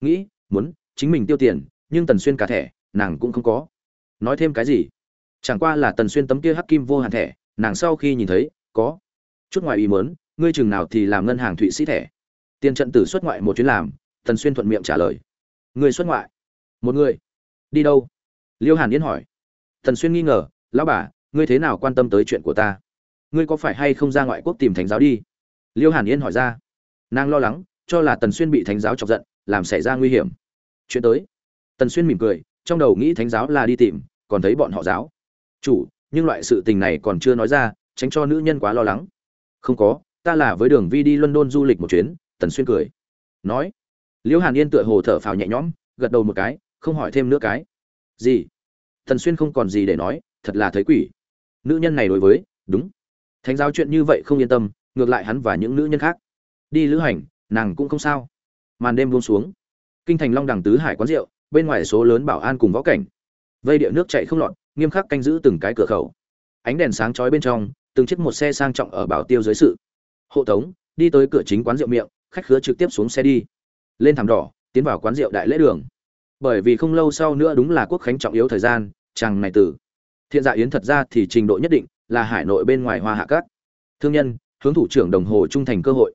nghĩ, muốn chính mình tiêu tiền, nhưng tần xuyên cả thẻ, nàng cũng không có. Nói thêm cái gì? Chẳng qua là tần xuyên tấm kia hắc kim vô hạn thẻ, nàng sau khi nhìn thấy, có chút ngoài ý mớn ngươi chừng nào thì làm ngân hàng thụy sĩ thẻ. Tiền trận tử xuất ngoại một chuyến làm, tần xuyên thuận miệng trả lời. Người xuất ngoại. Một người. Đi đâu? Liêu hàn yên hỏi. Tần xuyên nghi ngờ, lão bà, ngươi thế nào quan tâm tới chuyện của ta? Ngươi có phải hay không ra ngoại quốc tìm thánh giáo đi? Liêu hàn yên hỏi ra. Nàng lo lắng, cho là tần xuyên bị thánh giáo chọc giận, làm xảy ra nguy hiểm. Chuyện tới. Tần xuyên mỉm cười, trong đầu nghĩ thánh giáo là đi tìm, còn thấy bọn họ giáo. Chủ, nhưng loại sự tình này còn chưa nói ra, tránh cho nữ nhân quá lo lắng. Không có ta là với đường vi đi london du lịch một chuyến, tần xuyên cười. Nói, liễu hàn yên tựa hồ thở phào nhẹ nhõm, gật đầu một cái, không hỏi thêm nữa cái. Gì? Tần xuyên không còn gì để nói, thật là thấy quỷ. Nữ nhân này đối với, đúng. Thánh giáo chuyện như vậy không yên tâm, ngược lại hắn và những nữ nhân khác. Đi lữ hành, nàng cũng không sao. Màn đêm buông xuống. Kinh thành long đằng tứ hải quán rượu, bên ngoài số lớn bảo an cùng võ cảnh. Vây địa nước chạy không lọt, nghiêm khắc canh giữ từng cái cửa khẩu. Ánh đèn sáng chói bên trong, từng chiếc một xe sang trọng ở bảo tiêu dưới sự hộ tống, đi tới cửa chính quán rượu miệng, khách khứa trực tiếp xuống xe đi. Lên thảm đỏ, tiến vào quán rượu đại lễ đường. Bởi vì không lâu sau nữa đúng là quốc khánh trọng yếu thời gian, chàng này tử. Thiện dạ yến thật ra thì trình độ nhất định, là hải nội bên ngoài hoa hạ cát thương nhân, hướng thủ trưởng đồng hồ trung thành cơ hội.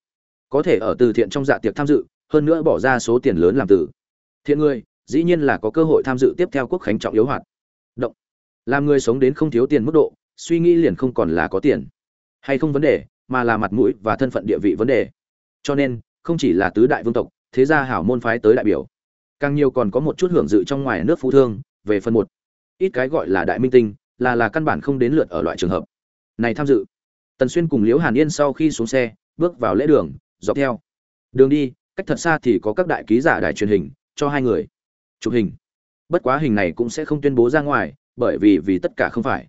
Có thể ở từ thiện trong dạ tiệc tham dự, hơn nữa bỏ ra số tiền lớn làm từ thiện người, dĩ nhiên là có cơ hội tham dự tiếp theo quốc khánh trọng yếu hoạt. Động. Làm người sống đến không thiếu tiền mức độ, suy nghĩ liền không còn là có tiền. Hay không vấn đề mà là mặt mũi và thân phận địa vị vấn đề. Cho nên, không chỉ là tứ đại vương tộc, thế gia hảo môn phái tới đại biểu. Càng nhiều còn có một chút hưởng dự trong ngoài nước phú thương, về phần một. Ít cái gọi là đại minh tinh, là là căn bản không đến lượt ở loại trường hợp. Này tham dự. Tần xuyên cùng liễu hàn yên sau khi xuống xe, bước vào lễ đường, dọc theo. Đường đi, cách thật xa thì có các đại ký giả đài truyền hình, cho hai người. Chụp hình. Bất quá hình này cũng sẽ không tuyên bố ra ngoài, bởi vì vì tất cả không phải.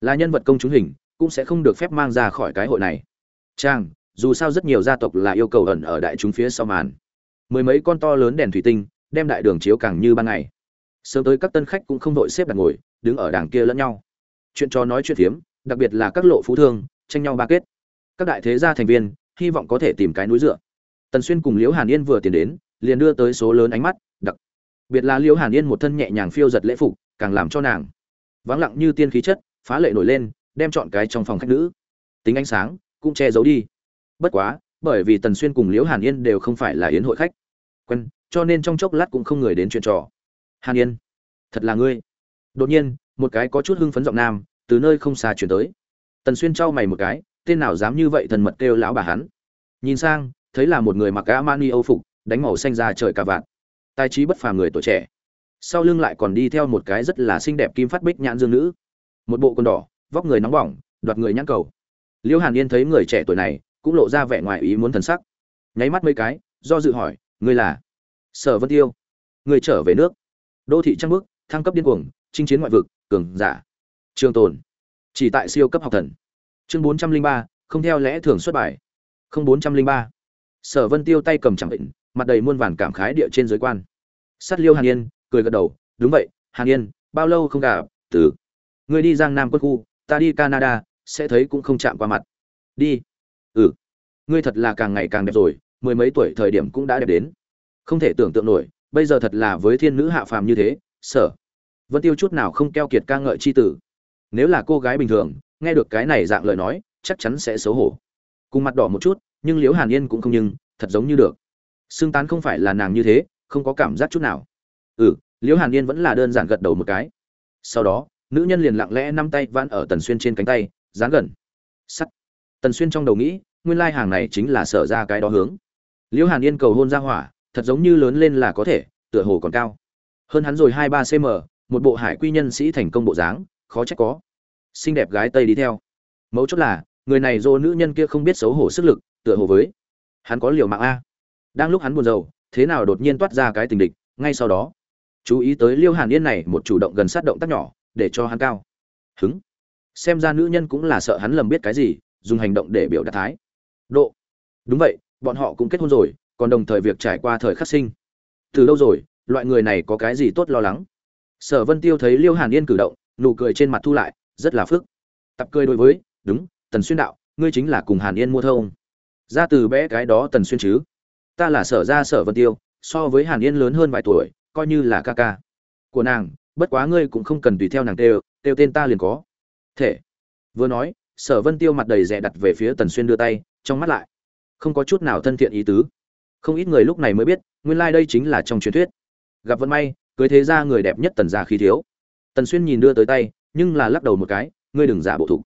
Là nhân vật công chúng hình, cũng sẽ không được phép mang ra khỏi cái hội này trang dù sao rất nhiều gia tộc là yêu cầu ẩn ở đại chúng phía sau màn. Mười mấy con to lớn đèn thủy tinh, đem đại đường chiếu càng như ban ngày. Sớm tới các tân khách cũng không đội xếp đặt ngồi, đứng ở đàng kia lẫn nhau. Chuyện cho nói chuyện phiếm, đặc biệt là các lộ phú thương, tranh nhau ba kết. Các đại thế gia thành viên, hy vọng có thể tìm cái núi dựa. Tần xuyên cùng liễu hàn yên vừa tiến đến, liền đưa tới số lớn ánh mắt, đặc biệt là liễu hàn yên một thân nhẹ nhàng phiêu giật lễ phục, càng làm cho nàng vắng lặng như tiên khí chất, phá lệ nổi lên, đem chọn cái trong phòng khách nữ. Tính ánh sáng cũng che giấu đi. Bất quá bởi vì tần xuyên cùng liễu hàn yên đều không phải là yến hội khách. Quen cho nên trong chốc lát cũng không người đến chuyện trò. Hàn yên thật là ngươi. Đột nhiên một cái có chút hưng phấn giọng nam từ nơi không xa chuyển tới. Tần xuyên trao mày một cái tên nào dám như vậy thần mật kêu lão bà hắn. Nhìn sang thấy là một người mặc gã mani âu phục đánh màu xanh ra trời cả vạn, tài trí bất phàm người tuổi trẻ. Sau lưng lại còn đi theo một cái rất là xinh đẹp kim phát bích nhãn dương nữ. Một bộ quần đỏ vóc người nóng bỏng đoạt người nhãn cầu liễu hàn yên thấy người trẻ tuổi này, cũng lộ ra vẻ ngoài ý muốn thần sắc. Nháy mắt mấy cái, do dự hỏi, ngươi là? Sở vân tiêu. Người trở về nước. Đô thị trăng bước thăng cấp điên cuồng, chinh chiến ngoại vực, cường giả. Trường tồn, chỉ tại siêu cấp học thần. Chương bốn trăm linh ba, không theo lẽ thường xuất bài. Không bốn trăm linh ba. Sở vân tiêu tay cầm chẳng định, mặt đầy muôn vàn cảm khái địa trên giới quan. Sát liêu hàn yên, cười gật đầu, đúng vậy, hàn yên, bao lâu không gặp, từ? Người đi giang nam quân khu, ta đi canada sẽ thấy cũng không chạm qua mặt. Đi. Ừ. Ngươi thật là càng ngày càng đẹp rồi, mười mấy tuổi thời điểm cũng đã đẹp đến. Không thể tưởng tượng nổi, bây giờ thật là với thiên nữ hạ phàm như thế, sở. Vân tiêu chút nào không keo kiệt ca ngợi c h i tử. Nếu là cô gái bình thường, nghe được cái này dạng lời nói, chắc chắn sẽ xấu hổ. Cùng mặt đỏ một chút, nhưng liễu hàn yên cũng không nhưng, thật giống như được. Xương tán không phải là nàng như thế, không có cảm giác chút nào. Ừ liễu hàn yên vẫn là đơn giản gật đầu một cái. Sau đó, nữ nhân liền lặng lẽ năm tay vãn ở tần xuyên trên cánh tay dán gần. Sắt. Tần xuyên trong đầu nghĩ, nguyên lai hàng này chính là sở ra cái đó hướng. Liễu hàn yên cầu hôn ra hỏa, thật giống như lớn lên là có thể, tựa hồ còn cao. Hơn hắn rồi hai ba cm một bộ hải quy nhân sĩ thành công bộ dáng, khó trách có. Xinh đẹp gái tây đi theo. Mấu chốt là, người này dô nữ nhân kia không biết xấu hổ sức lực, tựa hồ với. Hắn có liều mạng a. Đang lúc hắn buồn rầu, thế nào đột nhiên toát ra cái tình địch, ngay sau đó. Chú ý tới liêu hàn yên này, một chủ động gần sát động tác nhỏ, để cho hắn cao. Hứng xem ra nữ nhân cũng là sợ hắn lầm biết cái gì, dùng hành động để biểu đạt thái. Độ. Đúng vậy, bọn họ cũng kết hôn rồi, còn đồng thời việc trải qua thời khắc sinh. Từ lâu rồi, loại người này có cái gì tốt lo lắng? Sở vân tiêu thấy liêu hàn yên cử động, nụ cười trên mặt thu lại, rất là phức. Tập cười đối với, đúng, tần xuyên đạo, ngươi chính là cùng hàn yên mua thông. Ra từ bé cái đó tần xuyên chứ? Ta là sở ra sở vân tiêu, so với hàn yên lớn hơn vài tuổi, coi như là ca ca của nàng, bất quá ngươi cũng không cần tùy theo nàng têu têu tên ta liền có thể. Vừa nói, sở vân tiêu mặt đầy rẻ đặt về phía tần xuyên đưa tay, trong mắt lại không có chút nào thân thiện ý tứ. Không ít người lúc này mới biết, nguyên lai、like、đây chính là trong truyền thuyết. Gặp vận may, cưới thế ra người đẹp nhất tần gia khí thiếu. Tần xuyên nhìn đưa tới tay, nhưng là lắc đầu một cái, ngươi đừng giả bộ thục.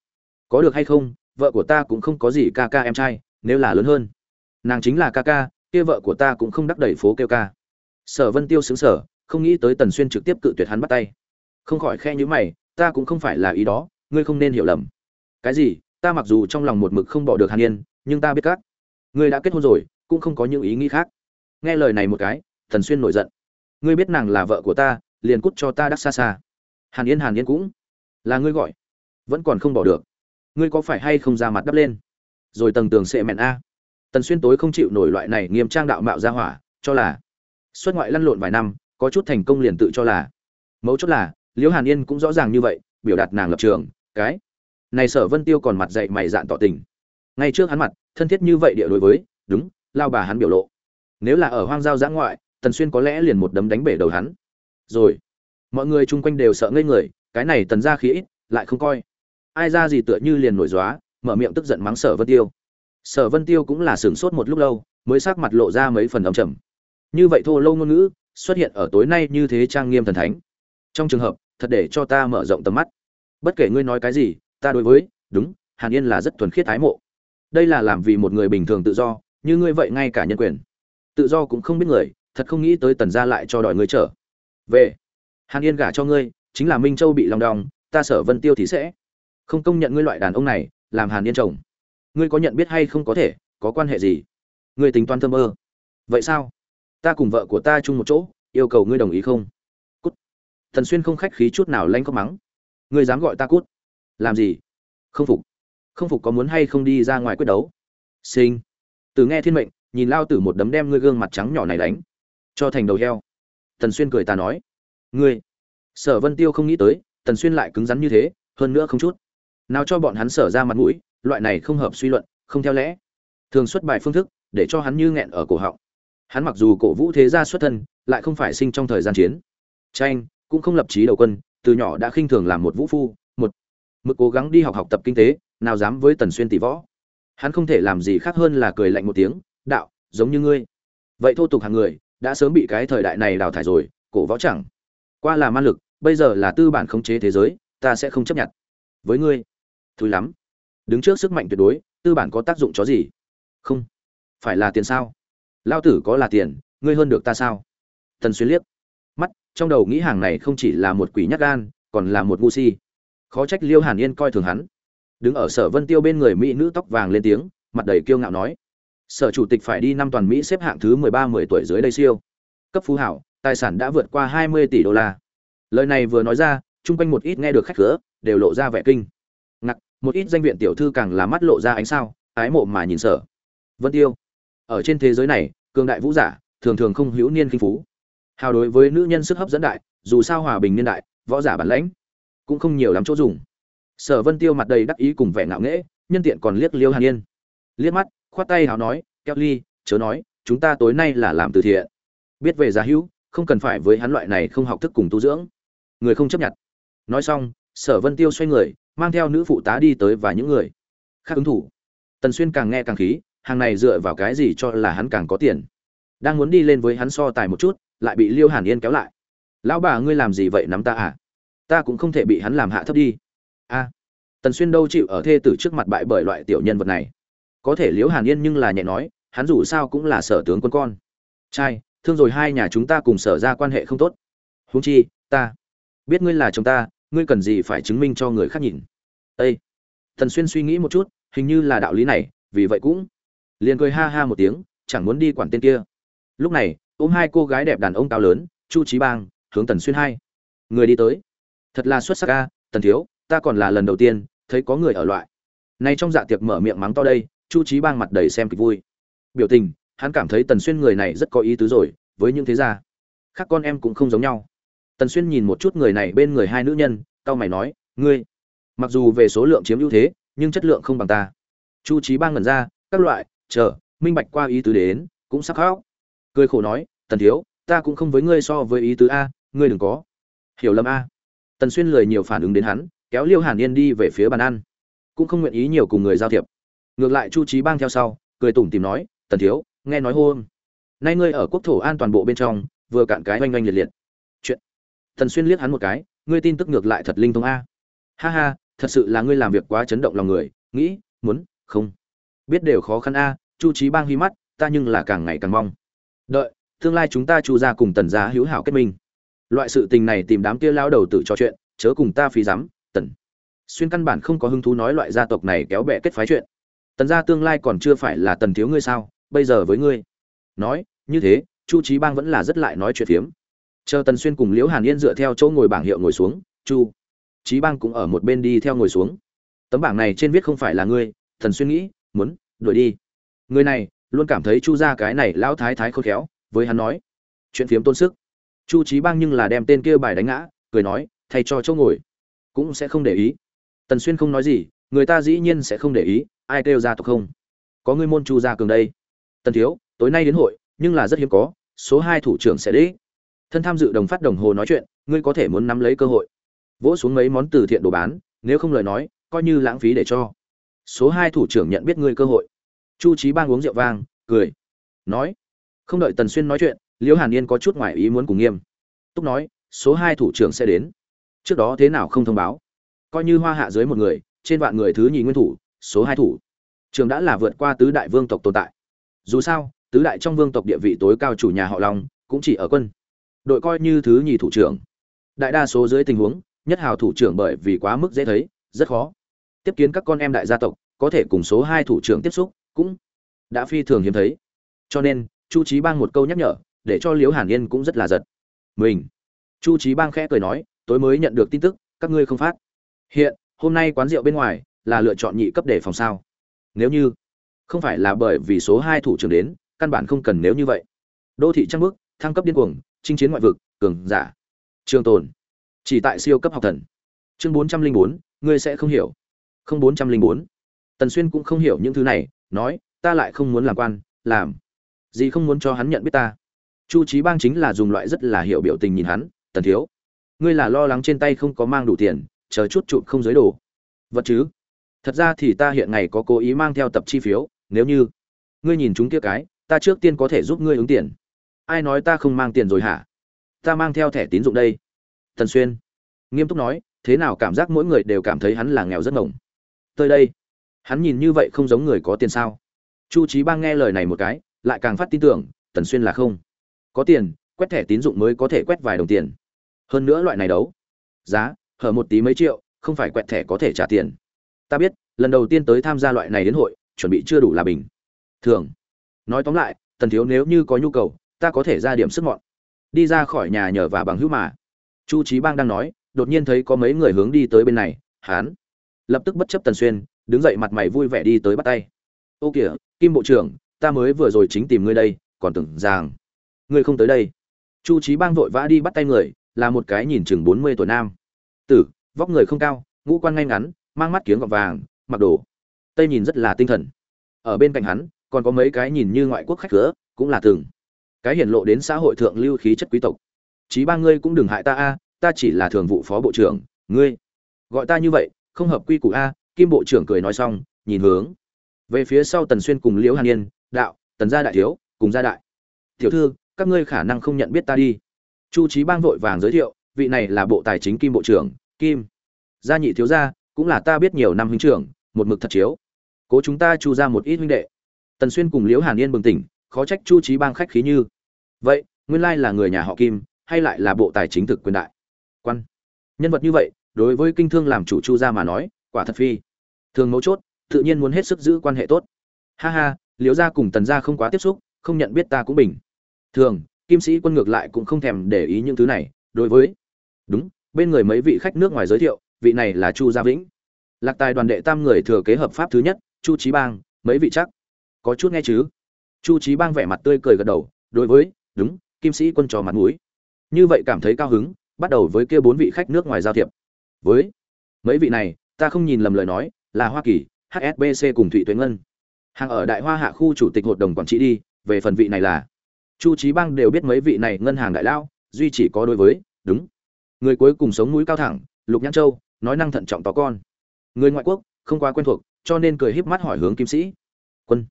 Có được hay không, vợ của ta cũng không có gì ca ca em trai, nếu là lớn hơn. Nàng chính là ca ca, kia vợ của ta cũng không đắc đẩy phố kêu ca. Sở vân tiêu xứng sở không nghĩ tới tần xuyên trực tiếp cự tuyệt hắn bắt tay. Không khỏi khe nhữ mày, ta cũng không phải là ý đó ngươi không nên hiểu lầm. Cái gì? Ta mặc dù trong lòng một mực không bỏ được hàn yên, nhưng ta biết các ngươi đã kết hôn rồi, cũng không có những ý nghĩ khác. Nghe lời này một cái, thần xuyên nổi giận. Ngươi biết nàng là vợ của ta, liền cút cho ta đắc xa xa. Hàn yên hàn yên cũng là ngươi gọi, vẫn còn không bỏ được. Ngươi có phải hay không ra mặt đắp lên? Rồi tầng tường sệ mẹn a. Tần xuyên tối không chịu nổi loại này nghiêm trang đạo mạo ra hỏa, cho là xuất ngoại lăn lộn vài năm, có chút thành công liền tự cho là. Mấu chốt là, liễu hàn yên cũng rõ ràng như vậy, biểu đạt nàng lập trường cái. Này sở vân tiêu còn mặt dậy mày dạn tỏ tình. Ngay trước hắn mặt, thân thiết như vậy địa đối với, đúng, lao bà hắn biểu lộ. Nếu là ở hoang giao giã ngoại, tần xuyên có lẽ liền một đấm đánh bể đầu hắn. Rồi, mọi người chung quanh đều sợ ngây người, cái này tần ra khí ít, lại không coi. Ai ra gì tựa như liền nổi dóa mở miệng tức giận mắng sở vân tiêu. Sở vân tiêu cũng là sửng sốt một lúc lâu, mới sắc mặt lộ ra mấy phần ấm trầm. Như vậy thô lâu ngôn ngữ, xuất hiện ở tối nay như thế trang nghiêm thần thánh. Trong trường hợp, thật để cho ta mở rộng tầm mắt bất kể ngươi nói cái gì, ta đối với, đúng, hàn yên là rất thuần khiết thái mộ. Đây là làm vì một người bình thường tự do, như ngươi vậy ngay cả nhân quyền. Tự do cũng không biết người, thật không nghĩ tới tần gia lại cho đòi ngươi trở. Về. Hàn yên gả cho ngươi, chính là minh châu bị lòng đong, ta sở vân tiêu thì sẽ. Không công nhận ngươi loại đàn ông này, làm hàn yên chồng. Ngươi có nhận biết hay không có thể, có quan hệ gì? Ngươi tính toán thâm ơ. Vậy sao? Ta cùng vợ của ta chung một chỗ, yêu cầu ngươi đồng ý không? Cút. Thần xuyên không khách khí chút nào lanh có mắng ngươi dám gọi ta cút. Làm gì? Không phục. Không phục có muốn hay không đi ra ngoài quyết đấu? Sinh. Từ nghe thiên mệnh, nhìn lao tử một đấm đem ngươi gương mặt trắng nhỏ này đánh. Cho thành đầu heo. Tần xuyên cười ta nói. Ngươi. Sở vân tiêu không nghĩ tới, tần xuyên lại cứng rắn như thế, hơn nữa không chút. Nào cho bọn hắn sở ra mặt mũi, loại này không hợp suy luận, không theo lẽ. Thường xuất bài phương thức, để cho hắn như nghẹn ở cổ họng. Hắn mặc dù cổ vũ thế gia xuất thân, lại không phải sinh trong thời gian chiến. Tranh, cũng không lập trí đầu quân từ nhỏ đã khinh thường làm một vũ phu, một mực cố gắng đi học học tập kinh tế, nào dám với tần xuyên tỷ võ. Hắn không thể làm gì khác hơn là cười lạnh một tiếng, đạo, giống như ngươi. Vậy thô tục hàng người, đã sớm bị cái thời đại này đào thải rồi, cổ võ chẳng. Qua là man lực, bây giờ là tư bản khống chế thế giới, ta sẽ không chấp nhận. Với ngươi, thúi lắm. Đứng trước sức mạnh tuyệt đối, tư bản có tác dụng chó gì? Không. Phải là tiền sao? Lao tử có là tiền, ngươi hơn được ta sao? Tần xuyên liếc trong đầu nghĩ hàng này không chỉ là một quỷ nhát gan, còn là một ngu si. Khó trách liêu hàn yên coi thường hắn. Đứng ở sở vân tiêu bên người mỹ nữ tóc vàng lên tiếng, mặt đầy kiêu ngạo nói, sở chủ tịch phải đi năm toàn mỹ xếp hạng thứ mười ba, mười tuổi dưới đây siêu. Cấp phú hảo, tài sản đã vượt qua hai mươi tỷ đô la. Lời này vừa nói ra, chung quanh một ít nghe được khách cửa đều lộ ra vẻ kinh. Ngặc một ít danh viện tiểu thư càng là mắt lộ ra ánh sao, ái mộ mà nhìn sở vân tiêu. Ở trên thế giới này, cường đại vũ giả, thường thường không hữu niên kinh phú hào đối với nữ nhân sức hấp dẫn đại, dù sao hòa bình niên đại, võ giả bản lãnh, cũng không nhiều lắm chỗ dùng. Sở vân tiêu mặt đầy đắc ý cùng vẻ ngạo nghễ, nhân tiện còn liếc liêu hàn yên. Liếc mắt, khoát tay hào nói kelly chớ nói, chúng ta tối nay là làm từ thiện. Biết về giá hữu, không cần phải với hắn loại này không học thức cùng tu dưỡng. Người không chấp nhận. Nói xong, sở vân tiêu xoay người, mang theo nữ phụ tá đi tới và những người khác ứng thủ. Tần xuyên càng nghe càng khí, hàng này dựa vào cái gì cho là hắn càng có tiền? Đang muốn đi lên với hắn so tài một chút lại bị liêu hàn yên kéo lại. Lão bà ngươi làm gì vậy nắm ta à? Ta cũng không thể bị hắn làm hạ thấp đi. A, tần xuyên đâu chịu ở thê tử trước mặt bại bởi loại tiểu nhân vật này? Có thể liễu hàn yên nhưng là nhẹ nói, hắn dù sao cũng là sở tướng quân con. Trai, thương rồi hai nhà chúng ta cùng sở ra quan hệ không tốt. Huống chi, ta biết ngươi là chồng ta, ngươi cần gì phải chứng minh cho người khác nhìn? Ê. Tần xuyên suy nghĩ một chút, hình như là đạo lý này, vì vậy cũng liền cười ha ha một tiếng, chẳng muốn đi quản tên kia. Lúc này ôm hai cô gái đẹp đàn ông cao lớn, chu trí bang, hướng tần xuyên hai. Người đi tới. Thật là xuất sắc ca tần thiếu, ta còn là lần đầu tiên thấy có người ở loại. Này trong dạ tiệc mở miệng mắng to đây, chu trí bang mặt đầy xem kịch vui. Biểu tình, hắn cảm thấy tần xuyên người này rất có ý tứ rồi, với những thế gia khác con em cũng không giống nhau. Tần xuyên nhìn một chút người này bên người hai nữ nhân tao mày nói, ngươi, mặc dù về số lượng chiếm ưu thế, nhưng chất lượng không bằng ta. Chu trí bang ngẩn ra, các loại, chờ, minh bạch qua ý tứ đến, cũng sắc khóc cười khổ nói, tần thiếu, ta cũng không với ngươi so với ý tứ a, ngươi đừng có hiểu lầm a. Tần xuyên lười nhiều phản ứng đến hắn, kéo liêu hàn yên đi về phía bàn ăn. Cũng không nguyện ý nhiều cùng người giao thiệp. Ngược lại chu trí bang theo sau, cười tủm tìm nói, tần thiếu, nghe nói hôn nay ngươi ở quốc thổ an toàn bộ bên trong, vừa cạn cái oanh oanh liệt liệt. Chuyện. Tần xuyên liếc hắn một cái, ngươi tin tức ngược lại thật linh thông a. Ha ha, thật sự là ngươi làm việc quá chấn động lòng người, nghĩ, muốn, không. Biết đều khó khăn a, chu trí bang huy mắt, ta nhưng là càng ngày càng mong đợi, tương lai chúng ta chu ra cùng tần gia hữu hảo kết minh. Loại sự tình này tìm đám kia lao đầu tự trò chuyện, chớ cùng ta phí dám tần. Xuyên căn bản không có hứng thú nói loại gia tộc này kéo bè kết phái chuyện. Tần gia tương lai còn chưa phải là tần thiếu ngươi sao, bây giờ với ngươi. Nói, như thế, chu trí bang vẫn là rất lại nói chuyện phiếm. Chờ tần xuyên cùng liễu hàn yên dựa theo chỗ ngồi bảng hiệu ngồi xuống, chu trí bang cũng ở một bên đi theo ngồi xuống. Tấm bảng này trên viết không phải là ngươi thần xuyên nghĩ, muốn, đuổi đi. Người này luôn cảm thấy chu ra cái này lão thái thái khôn khéo, với hắn nói, chuyện phiếm tôn sức. Chu trí bang nhưng là đem tên kia bài đánh ngã, cười nói, thay cho chỗ ngồi, cũng sẽ không để ý. Tần xuyên không nói gì, người ta dĩ nhiên sẽ không để ý, ai kêu ra tộc không? Có ngươi môn chu gia cường đây. Tần thiếu, tối nay đến hội, nhưng là rất hiếm có, số hai thủ trưởng sẽ đi. Thân tham dự đồng phát đồng hồ nói chuyện, ngươi có thể muốn nắm lấy cơ hội. Vỗ xuống mấy món từ thiện đồ bán, nếu không lời nói, coi như lãng phí để cho. Số hai thủ trưởng nhận biết ngươi cơ hội chu trí bang uống rượu vang, cười, nói, không đợi tần xuyên nói chuyện, liễu hàn yên có chút ngoài ý muốn cùng nghiêm. Túc nói, số hai thủ trưởng sẽ đến. Trước đó thế nào không thông báo. Coi như hoa hạ dưới một người, trên vạn người thứ nhì nguyên thủ, số hai thủ. Trường đã là vượt qua tứ đại vương tộc tồn tại. Dù sao, tứ đại trong vương tộc địa vị tối cao chủ nhà họ long, cũng chỉ ở quân. Đội coi như thứ nhì thủ trưởng. Đại đa số dưới tình huống, nhất hào thủ trưởng bởi vì quá mức dễ thấy, rất khó. Tiếp kiến các con em đại gia tộc, có thể cùng số hai thủ trưởng tiếp xúc cũng đã phi thường hiếm thấy. Cho nên, chu trí bang một câu nhắc nhở, để cho liễu hàn yên cũng rất là giật. Mình. Chu trí bang khẽ cười nói, tối mới nhận được tin tức, các ngươi không phát. Hiện, hôm nay quán rượu bên ngoài là lựa chọn nhị cấp để phòng sao. Nếu như không phải là bởi vì số hai thủ trưởng đến, căn bản không cần nếu như vậy. Đô thị trăng bước thăng cấp điên cuồng, chinh chiến ngoại vực, cường giả. Trường tồn, chỉ tại siêu cấp học thần. Chương bốn trăm linh bốn, ngươi sẽ không hiểu. Không bốn trăm linh bốn. Tần xuyên cũng không hiểu những thứ này nói, ta lại không muốn làm quan, làm gì không muốn cho hắn nhận biết ta. Chu trí bang chính là dùng loại rất là hiểu biểu tình nhìn hắn, tần thiếu, ngươi là lo lắng trên tay không có mang đủ tiền, chờ chút chụp không giới đồ. Vật chứ? Thật ra thì ta hiện ngày có cố ý mang theo tập chi phiếu, nếu như ngươi nhìn chúng kia cái, ta trước tiên có thể giúp ngươi ứng tiền. Ai nói ta không mang tiền rồi hả? Ta mang theo thẻ tín dụng đây. Tần xuyên nghiêm túc nói, thế nào cảm giác mỗi người đều cảm thấy hắn là nghèo rất ngổng tới đây hắn nhìn như vậy không giống người có tiền sao? Chu trí bang nghe lời này một cái, lại càng phát tin tưởng, tần xuyên là không. Có tiền, quét thẻ tín dụng mới có thể quét vài đồng tiền. Hơn nữa loại này đấu, giá, hở một tí mấy triệu, không phải quẹt thẻ có thể trả tiền. Ta biết, lần đầu tiên tới tham gia loại này đến hội, chuẩn bị chưa đủ là bình. Thường. Nói tóm lại, tần thiếu nếu như có nhu cầu, ta có thể ra điểm sức mọn. Đi ra khỏi nhà nhờ và bằng hữu mà. Chu trí bang đang nói, đột nhiên thấy có mấy người hướng đi tới bên này hán lập tức bất chấp tần xuyên đứng dậy mặt mày vui vẻ đi tới bắt tay. Ô kìa, kim bộ trưởng, ta mới vừa rồi chính tìm ngươi đây, còn tưởng rằng ngươi không tới đây. Chu trí bang vội vã đi bắt tay người, là một cái nhìn chừng bốn mươi tuổi nam. Tử, vóc người không cao, ngũ quan ngay ngắn, mang mắt kiếng gọt vàng, mặc đồ. Tây nhìn rất là tinh thần. Ở bên cạnh hắn, còn có mấy cái nhìn như ngoại quốc khách cửa, cũng là từng. Cái hiển lộ đến xã hội thượng lưu khí chất quý tộc. Chí ba ngươi cũng đừng hại ta a, ta chỉ là thường vụ phó bộ trưởng, ngươi gọi ta như vậy, không hợp quy củ a kim bộ trưởng cười nói xong, nhìn hướng. Về phía sau tần xuyên cùng liễu hàn yên, đạo, tần gia đại thiếu, cùng gia đại. Tiểu thư, các ngươi khả năng không nhận biết ta đi. Chu trí bang vội vàng giới thiệu, vị này là bộ tài chính kim bộ trưởng, kim. Gia nhị thiếu gia, cũng là ta biết nhiều năm huynh trưởng, một mực thật chiếu. Cố chúng ta chu ra một ít huynh đệ. Tần xuyên cùng liễu hàn yên bừng tỉnh, khó trách chu trí bang khách khí như. Vậy, nguyên lai là người nhà họ kim, hay lại là bộ tài chính thực quyền đại? Quan. Nhân vật như vậy, đối với kinh thương làm chủ chu gia mà nói, quả thật phi thường mấu chốt, tự nhiên muốn hết sức giữ quan hệ tốt. Ha ha, liễu gia cùng tần gia không quá tiếp xúc, không nhận biết ta cũng bình. Thường, kim sĩ quân ngược lại cũng không thèm để ý những thứ này, đối với, đúng, bên người mấy vị khách nước ngoài giới thiệu, vị này là chu gia vĩnh. Lạc tài đoàn đệ tam người thừa kế hợp pháp thứ nhất, chu trí bang, mấy vị chắc? Có chút nghe chứ? Chu trí bang vẻ mặt tươi cười gật đầu, đối với, đúng, kim sĩ quân trò mặt mũi. Như vậy cảm thấy cao hứng, bắt đầu với kia bốn vị khách nước ngoài giao thiệp. Với, mấy vị này, ta không nhìn lầm lời nói là hoa kỳ hsbc cùng thụy tuyến ngân. Hàng ở đại hoa hạ khu chủ tịch hội đồng quản trị đi, về phần vị này là. Chu trí bang đều biết mấy vị này ngân hàng đại lao, duy chỉ có đối với, đúng. Người cuối cùng sống mũi cao thẳng, lục nhãn châu, nói năng thận trọng to con. Người ngoại quốc, không quá quen thuộc, cho nên cười híp mắt hỏi hướng kim sĩ. Quân.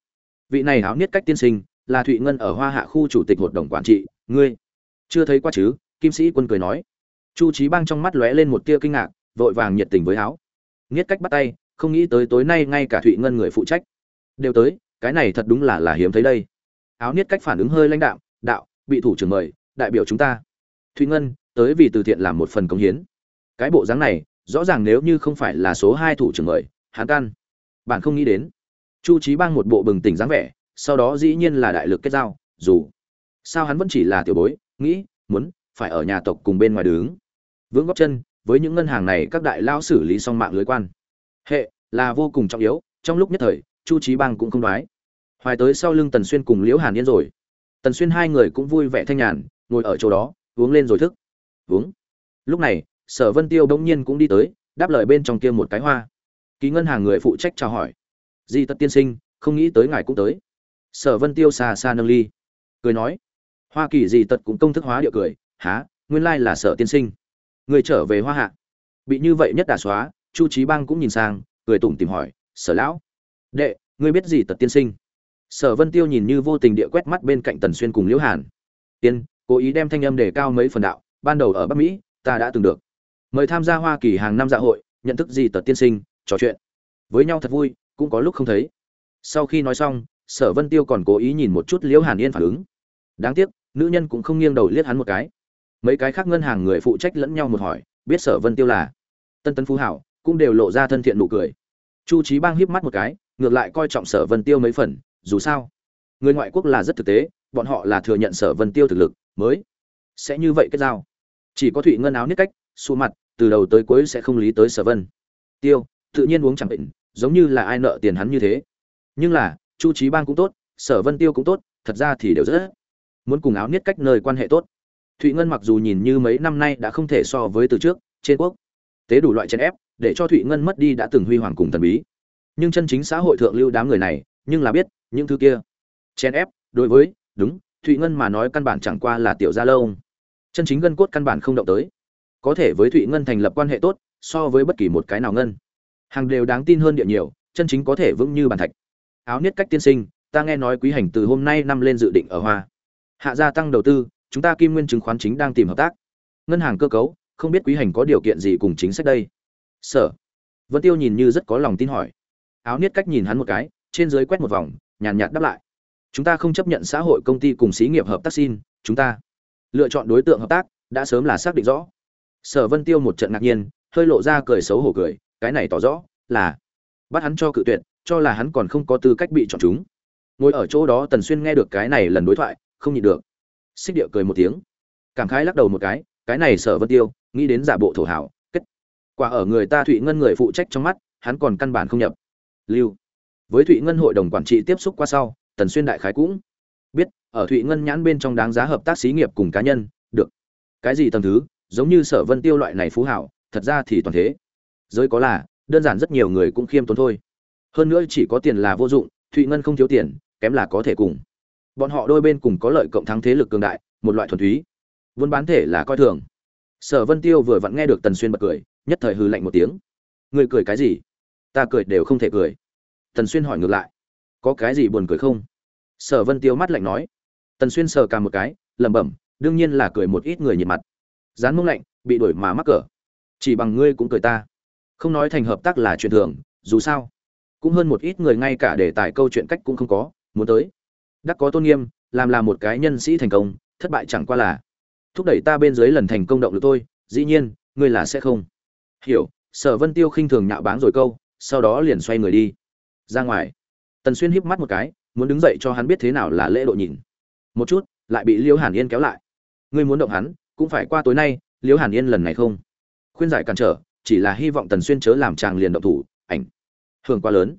Vị này háo niết cách tiên sinh, là thụy ngân ở hoa hạ khu chủ tịch hội đồng quản trị, ngươi. Chưa thấy qua chứ? Kim sĩ quân cười nói. Chu trí bang trong mắt lóe lên một tia kinh ngạc, vội vàng nhiệt tình với áo. Niết cách bắt tay không nghĩ tới tối nay ngay cả thụy ngân người phụ trách. Đều tới, cái này thật đúng là là hiếm thấy đây. Áo niết cách phản ứng hơi lãnh đạo đạo, bị thủ trưởng mời, đại biểu chúng ta. Thụy ngân, tới vì từ thiện làm một phần công hiến. Cái bộ dáng này, rõ ràng nếu như không phải là số hai thủ trưởng mời hán can. Bạn không nghĩ đến. Chu trí bang một bộ bừng tỉnh dáng vẻ, sau đó dĩ nhiên là đại lực kết giao, dù sao hắn vẫn chỉ là tiểu bối, nghĩ, muốn phải ở nhà tộc cùng bên ngoài đứng. Vững góc chân, với những ngân hàng này các đại lao xử lý xong mạng lưới quan hệ, là vô cùng trọng yếu, trong lúc nhất thời, chu trí bang cũng không đoái. Hoài tới sau lưng tần xuyên cùng liễu hàn yên rồi. Tần xuyên hai người cũng vui vẻ thanh nhàn, ngồi ở chỗ đó, uống lên rồi thức. Uống. Lúc này, sở vân tiêu bỗng nhiên cũng đi tới, đáp lời bên trong kia một cái hoa. Ký ngân hàng người phụ trách chào hỏi. Di tật tiên sinh, không nghĩ tới ngài cũng tới. Sở vân tiêu xa xa nâng ly. Cười nói. Hoa kỳ di tật cũng công thức hóa địa cười. Há nguyên lai là sở tiên sinh. Người trở về hoa hạ. Bị như vậy nhất đà xóa chu trí bang cũng nhìn sang, cười tủm tìm hỏi, sở lão, đệ, ngươi biết gì tật tiên sinh? Sở vân tiêu nhìn như vô tình địa quét mắt bên cạnh tần xuyên cùng liễu hàn. Tiên, cố ý đem thanh âm để cao mấy phần đạo, ban đầu ở bắc mỹ, ta đã từng được. Mời tham gia hoa kỳ hàng năm dạ hội, nhận thức gì tật tiên sinh, trò chuyện. Với nhau thật vui, cũng có lúc không thấy. Sau khi nói xong, sở vân tiêu còn cố ý nhìn một chút liễu hàn yên phản ứng. Đáng tiếc, nữ nhân cũng không nghiêng đầu liếc hắn một cái. Mấy cái khác ngân hàng người phụ trách lẫn nhau một hỏi, biết sở vân tiêu là tân tân phú hảo cũng đều lộ ra thân thiện nụ cười. Chu trí bang híp mắt một cái, ngược lại coi trọng sở vân tiêu mấy phần, dù sao, người ngoại quốc là rất thực tế, bọn họ là thừa nhận sở vân tiêu thực lực, mới sẽ như vậy kết giao. Chỉ có thụy ngân áo niết cách xù mặt, từ đầu tới cuối sẽ không lý tới sở vân tiêu, tự nhiên uống chẳng định giống như là ai nợ tiền hắn như thế. Nhưng là, chu trí bang cũng tốt, sở vân tiêu cũng tốt, thật ra thì đều rất muốn cùng áo niết cách nơi quan hệ tốt. Thụy ngân mặc dù nhìn như mấy năm nay đã không thể so với từ trước, trên quốc, tế đủ loại chèn ép để cho thụy ngân mất đi đã từng huy hoàng cùng thần bí. Nhưng chân chính xã hội thượng lưu đám người này, nhưng là biết, những thứ kia. Chèn ép, đối với, đúng, thụy ngân mà nói căn bản chẳng qua là tiểu gia lâu chân chính gân cốt căn bản không động tới. Có thể với thụy ngân thành lập quan hệ tốt, so với bất kỳ một cái nào ngân. Hàng đều đáng tin hơn địa nhiều, chân chính có thể vững như bàn thạch. Áo niết cách tiên sinh, ta nghe nói quý hành từ hôm nay năm lên dự định ở hoa. Hạ gia tăng đầu tư, chúng ta kim nguyên chứng khoán chính đang tìm hợp tác. Ngân hàng cơ cấu, không biết quý hành có điều kiện gì cùng chính sách đây sở. Vân tiêu nhìn như rất có lòng tin hỏi. Áo niết cách nhìn hắn một cái, trên dưới quét một vòng, nhàn nhạt đáp lại. Chúng ta không chấp nhận xã hội công ty cùng xí nghiệp hợp tác xin, chúng ta lựa chọn đối tượng hợp tác, đã sớm là xác định rõ. Sở vân tiêu một trận ngạc nhiên, hơi lộ ra cười xấu hổ cười, cái này tỏ rõ là bắt hắn cho cự tuyệt, cho là hắn còn không có tư cách bị chọn chúng. Ngồi ở chỗ đó tần xuyên nghe được cái này lần đối thoại, không nhịn được. Xích địa cười một tiếng. Cảm khái lắc đầu một cái cái này sở vân tiêu, nghĩ đến giả bộ thổ hảo quả ở người ta thụy ngân người phụ trách trong mắt, hắn còn căn bản không nhập. Lưu. Với thụy ngân hội đồng quản trị tiếp xúc qua sau, tần xuyên đại khái cũng biết, ở thụy ngân nhãn bên trong đáng giá hợp tác xí nghiệp cùng cá nhân, được. Cái gì tầm thứ, giống như sở vân tiêu loại này phú hảo, thật ra thì toàn thế. Giới có là, đơn giản rất nhiều người cũng khiêm tốn thôi. Hơn nữa chỉ có tiền là vô dụng, thụy ngân không thiếu tiền, kém là có thể cùng. Bọn họ đôi bên cùng có lợi cộng thắng thế lực cường đại, một loại thuần túy. Vốn bán thể là coi thường. Sở vân tiêu vừa vặn nghe được tần xuyên bật cười nhất thời hư lạnh một tiếng. Ngươi cười cái gì? Ta cười đều không thể cười. Tần xuyên hỏi ngược lại. Có cái gì buồn cười không? Sở vân tiêu mắt lạnh nói. Tần xuyên sờ cả một cái, lẩm bẩm, đương nhiên là cười một ít người nhiệt mặt. Dán mông lạnh, bị đuổi mà mắc cỡ. Chỉ bằng ngươi cũng cười ta. Không nói thành hợp tác là chuyện thường, dù sao, cũng hơn một ít người ngay cả để tài câu chuyện cách cũng không có, muốn tới. Đắc có tôn nghiêm, làm là một cái nhân sĩ thành công, thất bại chẳng qua là thúc đẩy ta bên dưới lần thành công động lực tôi dĩ nhiên, ngươi là sẽ không hiểu, sở vân tiêu khinh thường nhạo báng rồi câu, sau đó liền xoay người đi. Ra ngoài. Tần xuyên híp mắt một cái, muốn đứng dậy cho hắn biết thế nào là lễ độ nhìn. Một chút, lại bị liễu hàn yên kéo lại. Ngươi muốn động hắn, cũng phải qua tối nay, liễu hàn yên lần này không? Khuyên giải cản trở, chỉ là hy vọng tần xuyên chớ làm chàng liền động thủ, ảnh. Hưởng quá lớn.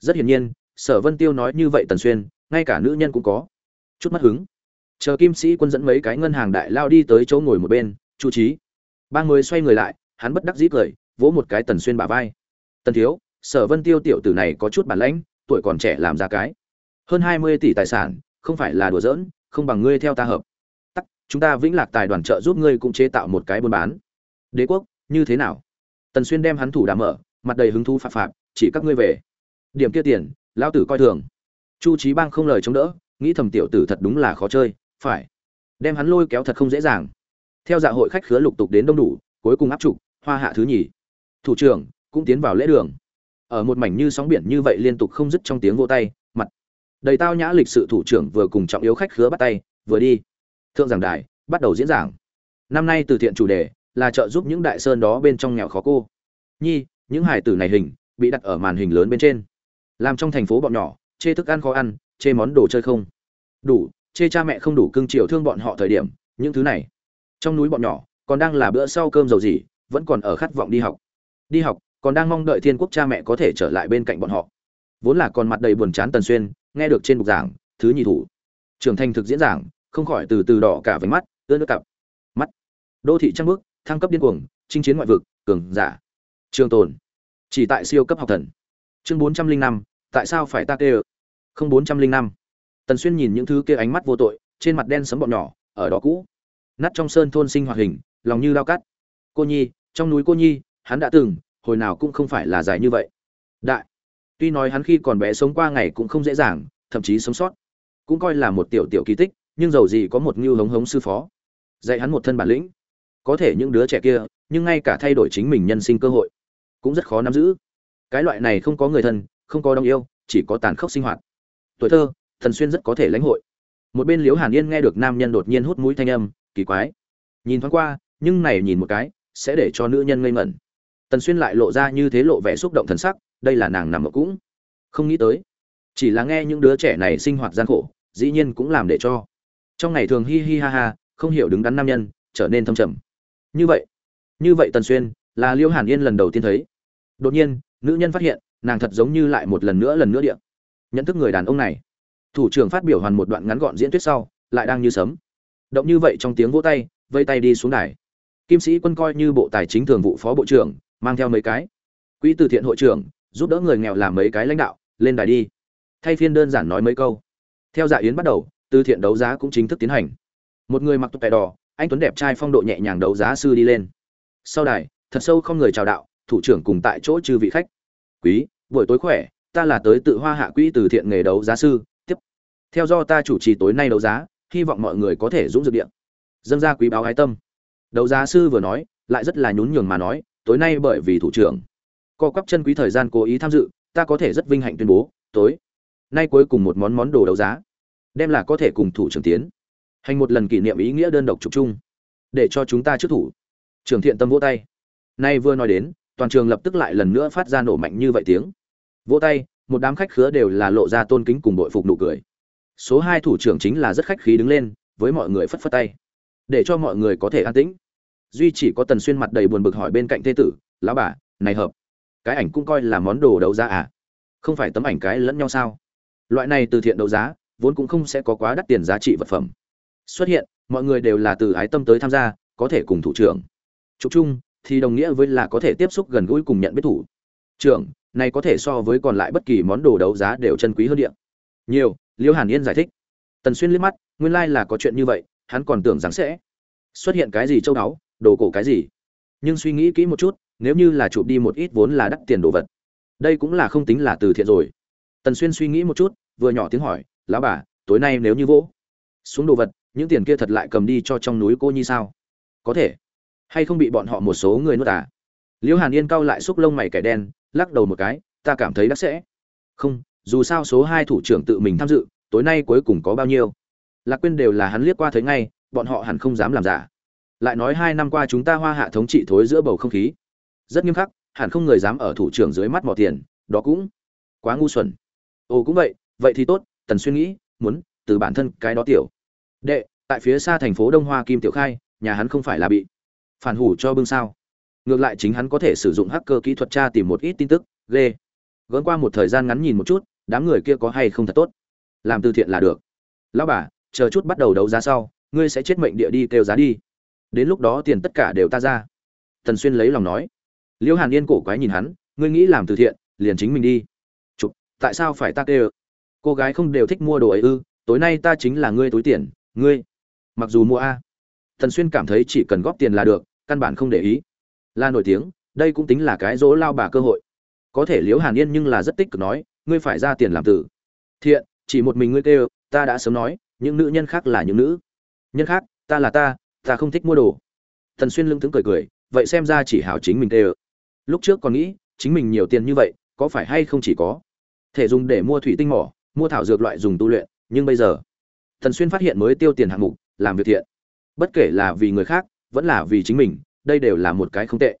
Rất hiển nhiên, sở vân tiêu nói như vậy tần xuyên, ngay cả nữ nhân cũng có. Chút mất hứng. Chờ kim sĩ quân dẫn mấy cái ngân hàng đại lao đi tới chỗ ngồi một bên, chu trí. Ba người xoay người lại hắn bất đắc dĩ cười, vỗ một cái tần xuyên bả vai. Tần thiếu, sở vân tiêu tiểu tử này có chút bản lãnh, tuổi còn trẻ làm ra cái. Hơn hai mươi tỷ tài sản, không phải là đùa giỡn, không bằng ngươi theo ta hợp. Tắc, chúng ta vĩnh lạc tài đoàn trợ giúp ngươi cũng chế tạo một cái buôn bán. Đế quốc, như thế nào? Tần xuyên đem hắn thủ đã mở, mặt đầy hứng thú phạt phạt chỉ các ngươi về. Điểm kia tiền, lão tử coi thường. Chu trí bang không lời chống đỡ, nghĩ thầm tiểu tử thật đúng là khó chơi, phải. Đem hắn lôi kéo thật không dễ dàng. Theo dạ hội khách khứa lục tục đến đông đủ, cuối cùng áp trục hoa hạ thứ nhì. Thủ trưởng, cũng tiến vào lễ đường. Ở một mảnh như sóng biển như vậy liên tục không dứt trong tiếng vô tay, mặt. Đầy tao nhã lịch sự thủ trưởng vừa cùng trọng yếu khách khứa bắt tay, vừa đi. Thượng giảng đài, bắt đầu diễn giảng. Năm nay từ thiện chủ đề là trợ giúp những đại sơn đó bên trong nghèo khó cô. Nhi, những hải tử này hình, bị đặt ở màn hình lớn bên trên. Làm trong thành phố bọn nhỏ, chê thức ăn khó ăn, chê món đồ chơi không. Đủ, chê cha mẹ không đủ cưng chiều thương bọn họ thời điểm, những thứ này. Trong núi bọn nhỏ, còn đang là bữa sau cơm dầu gì vẫn còn ở khát vọng đi học. Đi học, còn đang mong đợi thiên quốc cha mẹ có thể trở lại bên cạnh bọn họ. Vốn là còn mặt đầy buồn chán tần xuyên, nghe được trên bục giảng, thứ nhị thủ. Trưởng thành thực diễn giảng, không khỏi từ từ đỏ cả váy mắt ướt nước cặp. Mắt. Đô thị trăng bước, thăng cấp điên cuồng, chinh chiến ngoại vực, cường giả. Trường tồn. Chỉ tại siêu cấp học thần. Chương bốn trăm linh năm, tại sao phải ta kê không bốn trăm linh năm. Tần xuyên nhìn những thứ kia ánh mắt vô tội, trên mặt đen sấm bọn nhỏ, ở đó cũ. Nát trong sơn thôn sinh hoạt hình, lòng như lao cắt cô nhi, trong núi cô nhi, hắn đã từng, hồi nào cũng không phải là dài như vậy. Đại. Tuy nói hắn khi còn bé sống qua ngày cũng không dễ dàng, thậm chí sống sót. Cũng coi là một tiểu tiểu kỳ tích, nhưng dầu gì có một ngưu hống hống sư phó. Dạy hắn một thân bản lĩnh. Có thể những đứa trẻ kia, nhưng ngay cả thay đổi chính mình nhân sinh cơ hội, cũng rất khó nắm giữ. Cái loại này không có người thân, không có đồng yêu, chỉ có tàn khốc sinh hoạt. Tuổi thơ, thần xuyên rất có thể lãnh hội. Một bên liễu hàn yên nghe được nam nhân đột nhiên hút mũi thanh âm, kỳ quái. Nhìn thoáng qua, nhưng này nhìn một cái sẽ để cho nữ nhân ngây ngẩn. Tần xuyên lại lộ ra như thế lộ vẻ xúc động thần sắc, đây là nàng nằm ở cũng không nghĩ tới. Chỉ là nghe những đứa trẻ này sinh hoạt gian khổ, dĩ nhiên cũng làm để cho. Trong ngày thường hi hi ha ha, không hiểu đứng đắn nam nhân, trở nên thâm trầm. Như vậy như vậy tần xuyên, là liêu hàn yên lần đầu tiên thấy. Đột nhiên, nữ nhân phát hiện, nàng thật giống như lại một lần nữa lần nữa địa. Nhận thức người đàn ông này. Thủ trưởng phát biểu hoàn một đoạn ngắn gọn diễn thuyết sau, lại đang như sấm. Động như vậy trong tiếng vỗ tay, vây tay đi xuống đài kim sĩ quân coi như bộ tài chính thường vụ phó bộ trưởng, mang theo mấy cái. Quỹ từ thiện hội trưởng, giúp đỡ người nghèo làm mấy cái lãnh đạo, lên đài đi. Thay phiên đơn giản nói mấy câu. Theo dạ yến bắt đầu, từ thiện đấu giá cũng chính thức tiến hành. Một người mặc tục tè đỏ, anh tuấn đẹp trai phong độ nhẹ nhàng đấu giá sư đi lên. Sau đài, thật sâu không người chào đạo, thủ trưởng cùng tại chỗ chư vị khách. Quý, buổi tối khỏe, ta là tới tự hoa hạ quỹ từ thiện nghề đấu giá sư, tiếp. Theo do ta chủ trì tối nay đấu giá, hy vọng mọi người có thể dũng dược điện dâng ra quý báo ái tâm đấu giá sư vừa nói, lại rất là nhún nhường mà nói, tối nay bởi vì thủ trưởng co quắp chân quý thời gian cố ý tham dự, ta có thể rất vinh hạnh tuyên bố, tối nay cuối cùng một món món đồ đấu giá, đem là có thể cùng thủ trưởng tiến, hành một lần kỷ niệm ý nghĩa đơn độc trục chung, để cho chúng ta trước thủ. Trưởng thiện tâm vỗ tay. Nay vừa nói đến, toàn trường lập tức lại lần nữa phát ra nổ mạnh như vậy tiếng. Vỗ tay, một đám khách khứa đều là lộ ra tôn kính cùng bội phục nụ cười. Số hai thủ trưởng chính là rất khách khí đứng lên, với mọi người phất phất tay để cho mọi người có thể an tĩnh. Duy chỉ có tần xuyên mặt đầy buồn bực hỏi bên cạnh thê tử, lão bà, này hợp, cái ảnh cũng coi là món đồ đấu giá à? Không phải tấm ảnh cái lẫn nhau sao? Loại này từ thiện đấu giá, vốn cũng không sẽ có quá đắt tiền giá trị vật phẩm. Xuất hiện, mọi người đều là từ ái tâm tới tham gia, có thể cùng thủ trưởng. Chụp chung, thì đồng nghĩa với là có thể tiếp xúc gần gũi cùng nhận biết thủ trưởng, này có thể so với còn lại bất kỳ món đồ đấu giá đều chân quý hơn điện nhiều liễu hàn yên giải thích. Tần xuyên liếc mắt, nguyên lai là có chuyện như vậy hắn còn tưởng rằng sẽ xuất hiện cái gì châu đáo đồ cổ cái gì. Nhưng suy nghĩ kỹ một chút, nếu như là chụp đi một ít vốn là đắt tiền đồ vật, đây cũng là không tính là từ thiện rồi. Tần xuyên suy nghĩ một chút, vừa nhỏ tiếng hỏi, lão bà, tối nay nếu như vỗ xuống đồ vật, những tiền kia thật lại cầm đi cho trong núi cô nhi sao? Có thể. Hay không bị bọn họ một số người nuốt à? Liễu hàn yên cau lại xúc lông mày kẻ đen, lắc đầu một cái, ta cảm thấy đắc sẽ. Không, dù sao số hai thủ trưởng tự mình tham dự, tối nay cuối cùng có bao nhiêu? Lạc quên đều là hắn liếc qua thấy ngay, bọn họ hẳn không dám làm giả. Lại nói hai năm qua chúng ta hoa hạ thống trị thối giữa bầu không khí. Rất nghiêm khắc, hẳn không người dám ở thủ trưởng dưới mắt mỏ tiền, đó cũng quá ngu xuẩn. Ồ, cũng vậy vậy thì tốt, tần suy nghĩ, muốn từ bản thân cái đó tiểu. Đệ, tại phía xa thành phố đông hoa kim tiểu khai, nhà hắn không phải là bị phản hủ cho bưng sao. Ngược lại chính hắn có thể sử dụng hacker kỹ thuật tra tìm một ít tin tức, ghê. Gỡn qua một thời gian ngắn nhìn một chút, đám người kia có hay không thật tốt? Làm từ thiện là được. Lão bà chờ chút bắt đầu đấu giá sau, ngươi sẽ chết mệnh địa đi kêu giá đi. Đến lúc đó tiền tất cả đều ta ra. Tần xuyên lấy lòng nói. Liễu hàn yên cổ quái nhìn hắn, ngươi nghĩ làm từ thiện, liền chính mình đi. Chụp, tại sao phải ta kêu? Cô gái không đều thích mua đồ ấy ư, tối nay ta chính là ngươi túi tiền, ngươi mặc dù mua a. Tần xuyên cảm thấy chỉ cần góp tiền là được, căn bản không để ý. Là nổi tiếng, đây cũng tính là cái dỗ lao bà cơ hội. Có thể liễu hàn yên nhưng là rất tích cực nói, ngươi phải ra tiền làm tử thiện, chỉ một mình ngươi kêu, ta đã sớm nói những nữ nhân khác là những nữ. Nhân khác, ta là ta ta không thích mua đồ. Thần xuyên lưng tướng cười cười, vậy xem ra chỉ hảo chính mình tê ơ. Lúc trước còn nghĩ, chính mình nhiều tiền như vậy, có phải hay không chỉ có thể dùng để mua thủy tinh mỏ, mua thảo dược loại dùng tu luyện, nhưng bây giờ, thần xuyên phát hiện mới tiêu tiền hạng mục, làm việc thiện. Bất kể là vì người khác, vẫn là vì chính mình, đây đều là một cái không tệ.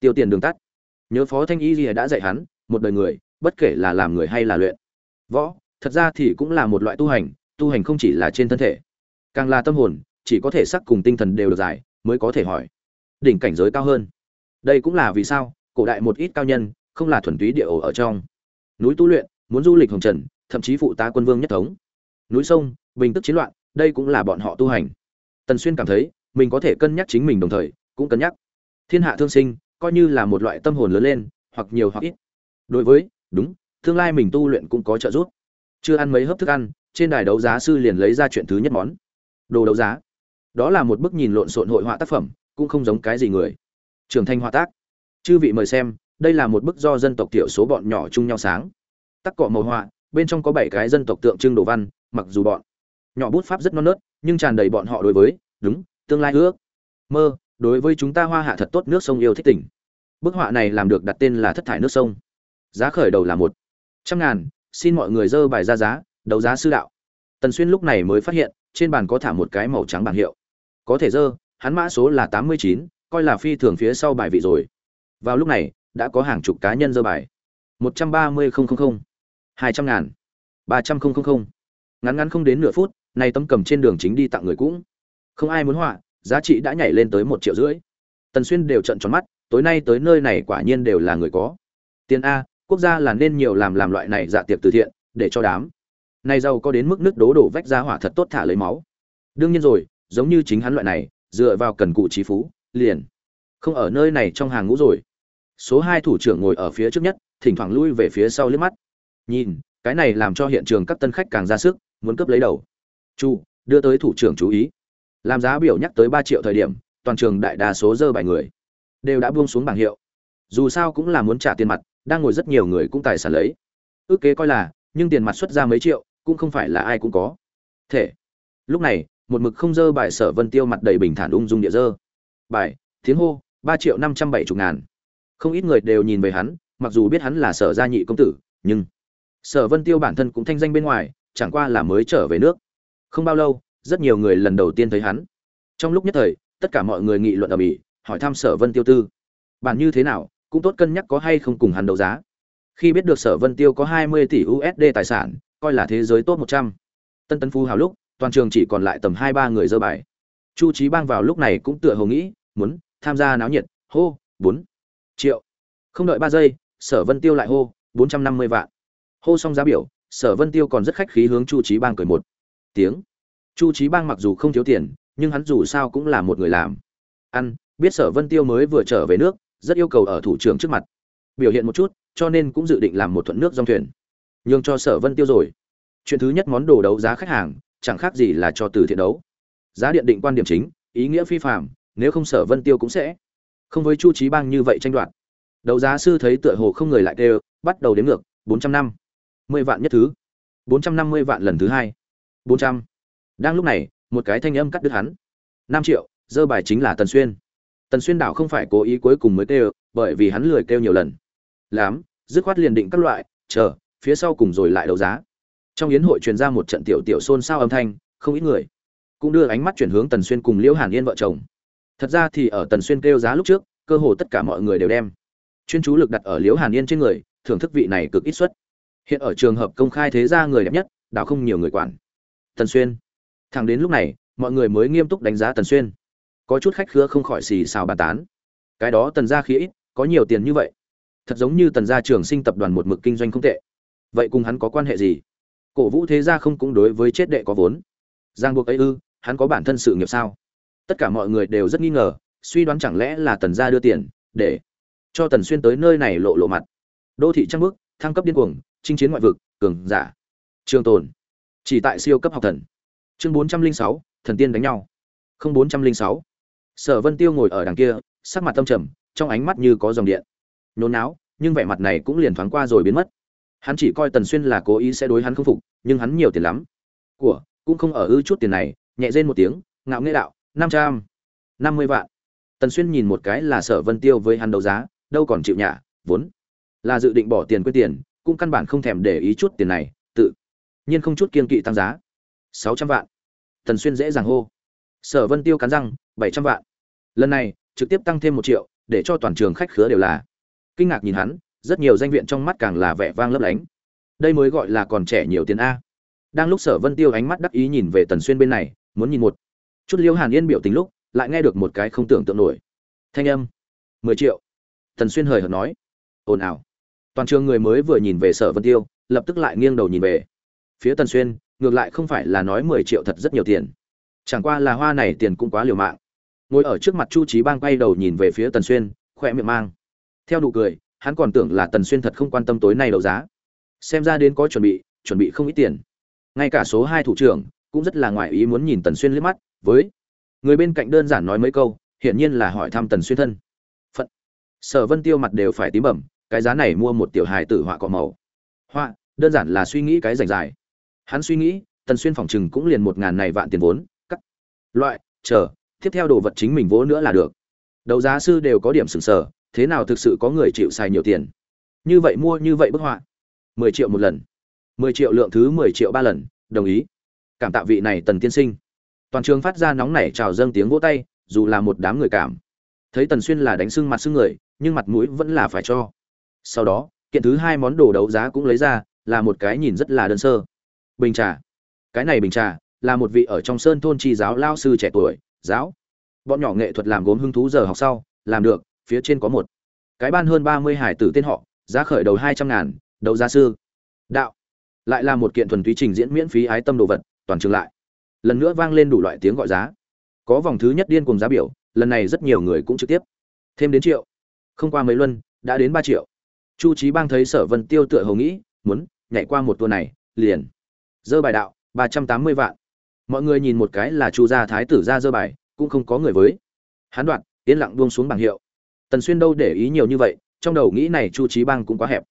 Tiêu tiền đường tắt. Nhớ phó thanh y gì đã dạy hắn, một đời người, bất kể là làm người hay là luyện. Võ, thật ra thì cũng là một loại tu hành tu hành không chỉ là trên thân thể, càng là tâm hồn, chỉ có thể sắc cùng tinh thần đều được giải, mới có thể hỏi. Đỉnh cảnh giới cao hơn. Đây cũng là vì sao, cổ đại một ít cao nhân, không là thuần túy địa ổ ở trong. Núi tu luyện, muốn du lịch hồng trần, thậm chí phụ tá quân vương nhất thống. Núi sông, bình tức chiến loạn, đây cũng là bọn họ tu hành. Tần xuyên cảm thấy, mình có thể cân nhắc chính mình đồng thời, cũng cân nhắc. Thiên hạ thương sinh, coi như là một loại tâm hồn lớn lên, hoặc nhiều hoặc ít. Đối với, đúng, tương lai mình tu luyện cũng có trợ giúp. Chưa ăn mấy hớp thức ăn trên đài đấu giá sư liền lấy ra chuyện thứ nhất món. Đồ đấu giá. Đó là một bức nhìn lộn xộn hội họa tác phẩm, cũng không giống cái gì người. Trưởng thành họa tác. Chư vị mời xem, đây là một bức do dân tộc thiểu số bọn nhỏ chung nhau sáng. Tắc cọ màu họa, bên trong có bảy cái dân tộc tượng trưng đồ văn, mặc dù bọn nhỏ bút pháp rất non nớt, nhưng tràn đầy bọn họ đối với, đúng, tương lai ước, mơ, đối với chúng ta hoa hạ thật tốt nước sông yêu thích tỉnh bức họa này làm được đặt tên là thất thải nước sông. Giá khởi đầu là một trăm ngàn, xin mọi người dơ bài ra giá đấu giá sư đạo. Tần xuyên lúc này mới phát hiện, trên bàn có thả một cái màu trắng bảng hiệu. Có thể dơ, hắn mã số là tám mươi chín, coi là phi thường phía sau bài vị rồi. Vào lúc này, đã có hàng chục cá nhân dơ bài. một trăm ba mươi hai trăm ngàn, ba trăm linh ngắn ngắn không đến nửa phút, nay tấm cầm trên đường chính đi tặng người cũng. Không ai muốn họa, giá trị đã nhảy lên tới một triệu rưỡi. Tần xuyên đều trận tròn mắt, tối nay tới nơi này quả nhiên đều là người có. Tiền a, quốc gia là nên nhiều làm làm loại này dạ tiệc từ thiện, để cho đám nay giàu có đến mức nước đố đổ vách ra hỏa thật tốt thả lấy máu. Đương nhiên rồi, giống như chính hắn loại này, dựa vào cần cụ trí phú, liền không ở nơi này trong hàng ngũ rồi. Số hai thủ trưởng ngồi ở phía trước nhất, thỉnh thoảng lui về phía sau liếc mắt. Nhìn, cái này làm cho hiện trường các tân khách càng ra sức, muốn cướp lấy đầu. Chu, đưa tới thủ trưởng chú ý. Làm giá biểu nhắc tới ba triệu thời điểm, toàn trường đại đa số dơ bài người đều đã buông xuống bảng hiệu. Dù sao cũng là muốn trả tiền mặt, đang ngồi rất nhiều người cũng tài sản lấy. Ước kế coi là, nhưng tiền mặt xuất ra mấy triệu cũng không phải là ai cũng có. Thể. Lúc này, một mực không dơ bài sở vân tiêu mặt đầy bình thản ung dung địa dơ. Bài, tiếng hô, ba triệu năm trăm bảy chục ngàn. Không ít người đều nhìn về hắn, mặc dù biết hắn là sở gia nhị công tử, nhưng sở vân tiêu bản thân cũng thanh danh bên ngoài, chẳng qua là mới trở về nước. Không bao lâu, rất nhiều người lần đầu tiên thấy hắn. Trong lúc nhất thời, tất cả mọi người nghị luận ở mỹ hỏi thăm sở vân tiêu tư. Bản như thế nào, cũng tốt cân nhắc có hay không cùng hắn đấu giá. Khi biết được sở vân tiêu có 20 tỷ usd tài sản coi là thế giới top 100. tân tân phú hào lúc, toàn trường chỉ còn lại tầm hai ba người dơ bài. Chu chí bang vào lúc này cũng tựa hồ nghĩ, muốn tham gia náo nhiệt, hô, bốn triệu. Không đợi ba giây, sở vân tiêu lại hô, bốn trăm năm mươi vạn. Hô xong giá biểu, sở vân tiêu còn rất khách khí hướng chu chí bang cười một tiếng. Chu chí bang mặc dù không thiếu tiền, nhưng hắn dù sao cũng là một người làm. Ăn, biết sở vân tiêu mới vừa trở về nước, rất yêu cầu ở thủ trưởng trước mặt. Biểu hiện một chút, cho nên cũng dự định làm một thuận nước dòng thuyền nhường cho sở vân tiêu rồi. Chuyện thứ nhất món đồ đấu giá khách hàng, chẳng khác gì là cho từ thiện đấu. Giá điện định quan điểm chính, ý nghĩa phi phạm nếu không sở vân tiêu cũng sẽ không với chu trí bang như vậy tranh đoạt. Đấu giá sư thấy tựa hồ không người lại đều bắt đầu đếm ngược, bốn trăm năm mươi vạn nhất thứ, bốn trăm năm mươi vạn lần thứ hai, bốn trăm. Đang lúc này, một cái thanh âm cắt đứt hắn. Năm triệu, dơ bài chính là tần xuyên. Tần xuyên đảo không phải cố ý cuối cùng mới kêu, bởi vì hắn lười kêu nhiều lần. Lắm, dứt khoát liền định các loại, chờ phía sau cùng rồi lại đấu giá. Trong yến hội truyền ra một trận tiểu tiểu xôn xao âm thanh, không ít người cũng đưa ánh mắt chuyển hướng tần xuyên cùng liễu hàn yên vợ chồng. Thật ra thì ở tần xuyên kêu giá lúc trước, cơ hồ tất cả mọi người đều đem chuyên chú lực đặt ở liễu hàn yên trên người, thưởng thức vị này cực ít xuất. Hiện ở trường hợp công khai thế ra người đẹp nhất, đảo không nhiều người quản. Tần xuyên. Thẳng đến lúc này, mọi người mới nghiêm túc đánh giá tần xuyên. Có chút khách khứa không khỏi xì xào bàn tán. Cái đó tần gia khí ít, có nhiều tiền như vậy. Thật giống như tần gia trường sinh tập đoàn một mực kinh doanh không tệ vậy cùng hắn có quan hệ gì? Cổ vũ thế gia không cũng đối với chết đệ có vốn. Giang buộc ấy ư, hắn có bản thân sự nghiệp sao? Tất cả mọi người đều rất nghi ngờ, suy đoán chẳng lẽ là tần gia đưa tiền để cho tần xuyên tới nơi này lộ lộ mặt. Đô thị trăng bước thăng cấp điên cuồng, chinh chiến ngoại vực, cường giả. Trường tồn. Chỉ tại siêu cấp học thần. Chương bốn trăm linh sáu, thần tiên đánh nhau. Không bốn trăm linh sáu. Sở vân tiêu ngồi ở đằng kia, sắc mặt tâm trầm, trong ánh mắt như có dòng điện. Nhốn náo, nhưng vẻ mặt này cũng liền thoáng qua rồi biến mất hắn chỉ coi tần xuyên là cố ý sẽ đối hắn không phục, nhưng hắn nhiều tiền lắm. Của, cũng không ở ư chút tiền này, nhẹ rên một tiếng, ngạo nghễ đạo, năm trăm, năm mươi vạn. Tần xuyên nhìn một cái là sở vân tiêu với hắn đấu giá, đâu còn chịu nhả, vốn là dự định bỏ tiền quyết tiền, cũng căn bản không thèm để ý chút tiền này, tự nhiên không chút kiên kỵ tăng giá. Sáu trăm vạn. Tần xuyên dễ dàng hô. Sở vân tiêu cắn răng, bảy trăm vạn. Lần này, trực tiếp tăng thêm một triệu, để cho toàn trường khách khứa đều là. Kinh ngạc nhìn hắn rất nhiều danh viện trong mắt càng là vẻ vang lấp lánh. Đây mới gọi là còn trẻ nhiều tiền a. Đang lúc sở vân tiêu ánh mắt đắc ý nhìn về tần xuyên bên này, muốn nhìn một chút liêu hàn yên biểu tình lúc, lại nghe được một cái không tưởng tượng nổi. Thanh âm, mười triệu. Tần xuyên hời hợt nói, ồn ào. Toàn trường người mới vừa nhìn về sở vân tiêu, lập tức lại nghiêng đầu nhìn về phía tần xuyên, ngược lại không phải là nói mười triệu thật rất nhiều tiền. Chẳng qua là hoa này tiền cũng quá liều mạng. Ngồi ở trước mặt chu trí bang quay đầu nhìn về phía tần xuyên, khỏe miệng mang theo nụ cười hắn còn tưởng là tần xuyên thật không quan tâm tối nay đấu giá. Xem ra đến có chuẩn bị chuẩn bị không ít tiền. Ngay cả số hai thủ trưởng cũng rất là ngoài ý muốn nhìn tần xuyên liếc mắt, với người bên cạnh đơn giản nói mấy câu, hiển nhiên là hỏi thăm tần xuyên thân. Phận. Sở vân tiêu mặt đều phải tím bẩm, cái giá này mua một tiểu hài tử họa cọ màu. Họa, đơn giản là suy nghĩ cái rảnh dài hắn suy nghĩ, tần xuyên phòng chừng cũng liền một ngàn này vạn tiền vốn, cắt. Loại, chờ, tiếp theo đồ vật chính mình vỗ nữa là được. Đấu giá sư đều có điểm sừng sờ thế nào thực sự có người chịu xài nhiều tiền? Như vậy mua như vậy bức họa. Mười triệu một lần. Mười triệu lượng thứ mười triệu ba lần, đồng ý. Cảm tạ vị này tần tiên sinh. Toàn trường phát ra nóng nảy chào dâng tiếng vỗ tay, dù là một đám người cảm. Thấy tần xuyên là đánh sưng mặt sưng người, nhưng mặt mũi vẫn là phải cho. Sau đó, kiện thứ hai món đồ đấu giá cũng lấy ra, là một cái nhìn rất là đơn sơ. Bình trà. Cái này bình trà, là một vị ở trong sơn thôn tri giáo lao sư trẻ tuổi, giáo. Bọn nhỏ nghệ thuật làm gốm hứng thú giờ học sau, làm được phía trên có một. Cái ban hơn ba mươi hải tử tên họ, giá khởi đầu hai trăm ngàn đầu gia sư. Đạo. Lại là một kiện thuần túy trình diễn miễn phí ái tâm đồ vật, toàn trường lại. Lần nữa vang lên đủ loại tiếng gọi giá. Có vòng thứ nhất điên cùng giá biểu, lần này rất nhiều người cũng trực tiếp. Thêm đến triệu. Không qua mấy luân, đã đến ba triệu. Chu trí bang thấy sở vân tiêu tựa hầu nghĩ, muốn nhảy qua một tour này, liền. Dơ bài đạo, ba trăm tám mươi vạn. Mọi người nhìn một cái là chu gia thái tử ra dơ bài, cũng không có người với. Hán đoạn, yên lặng buông xuống bảng hiệu tần xuyên đâu để ý nhiều như vậy, trong đầu nghĩ này chu trí bang cũng quá hẹp.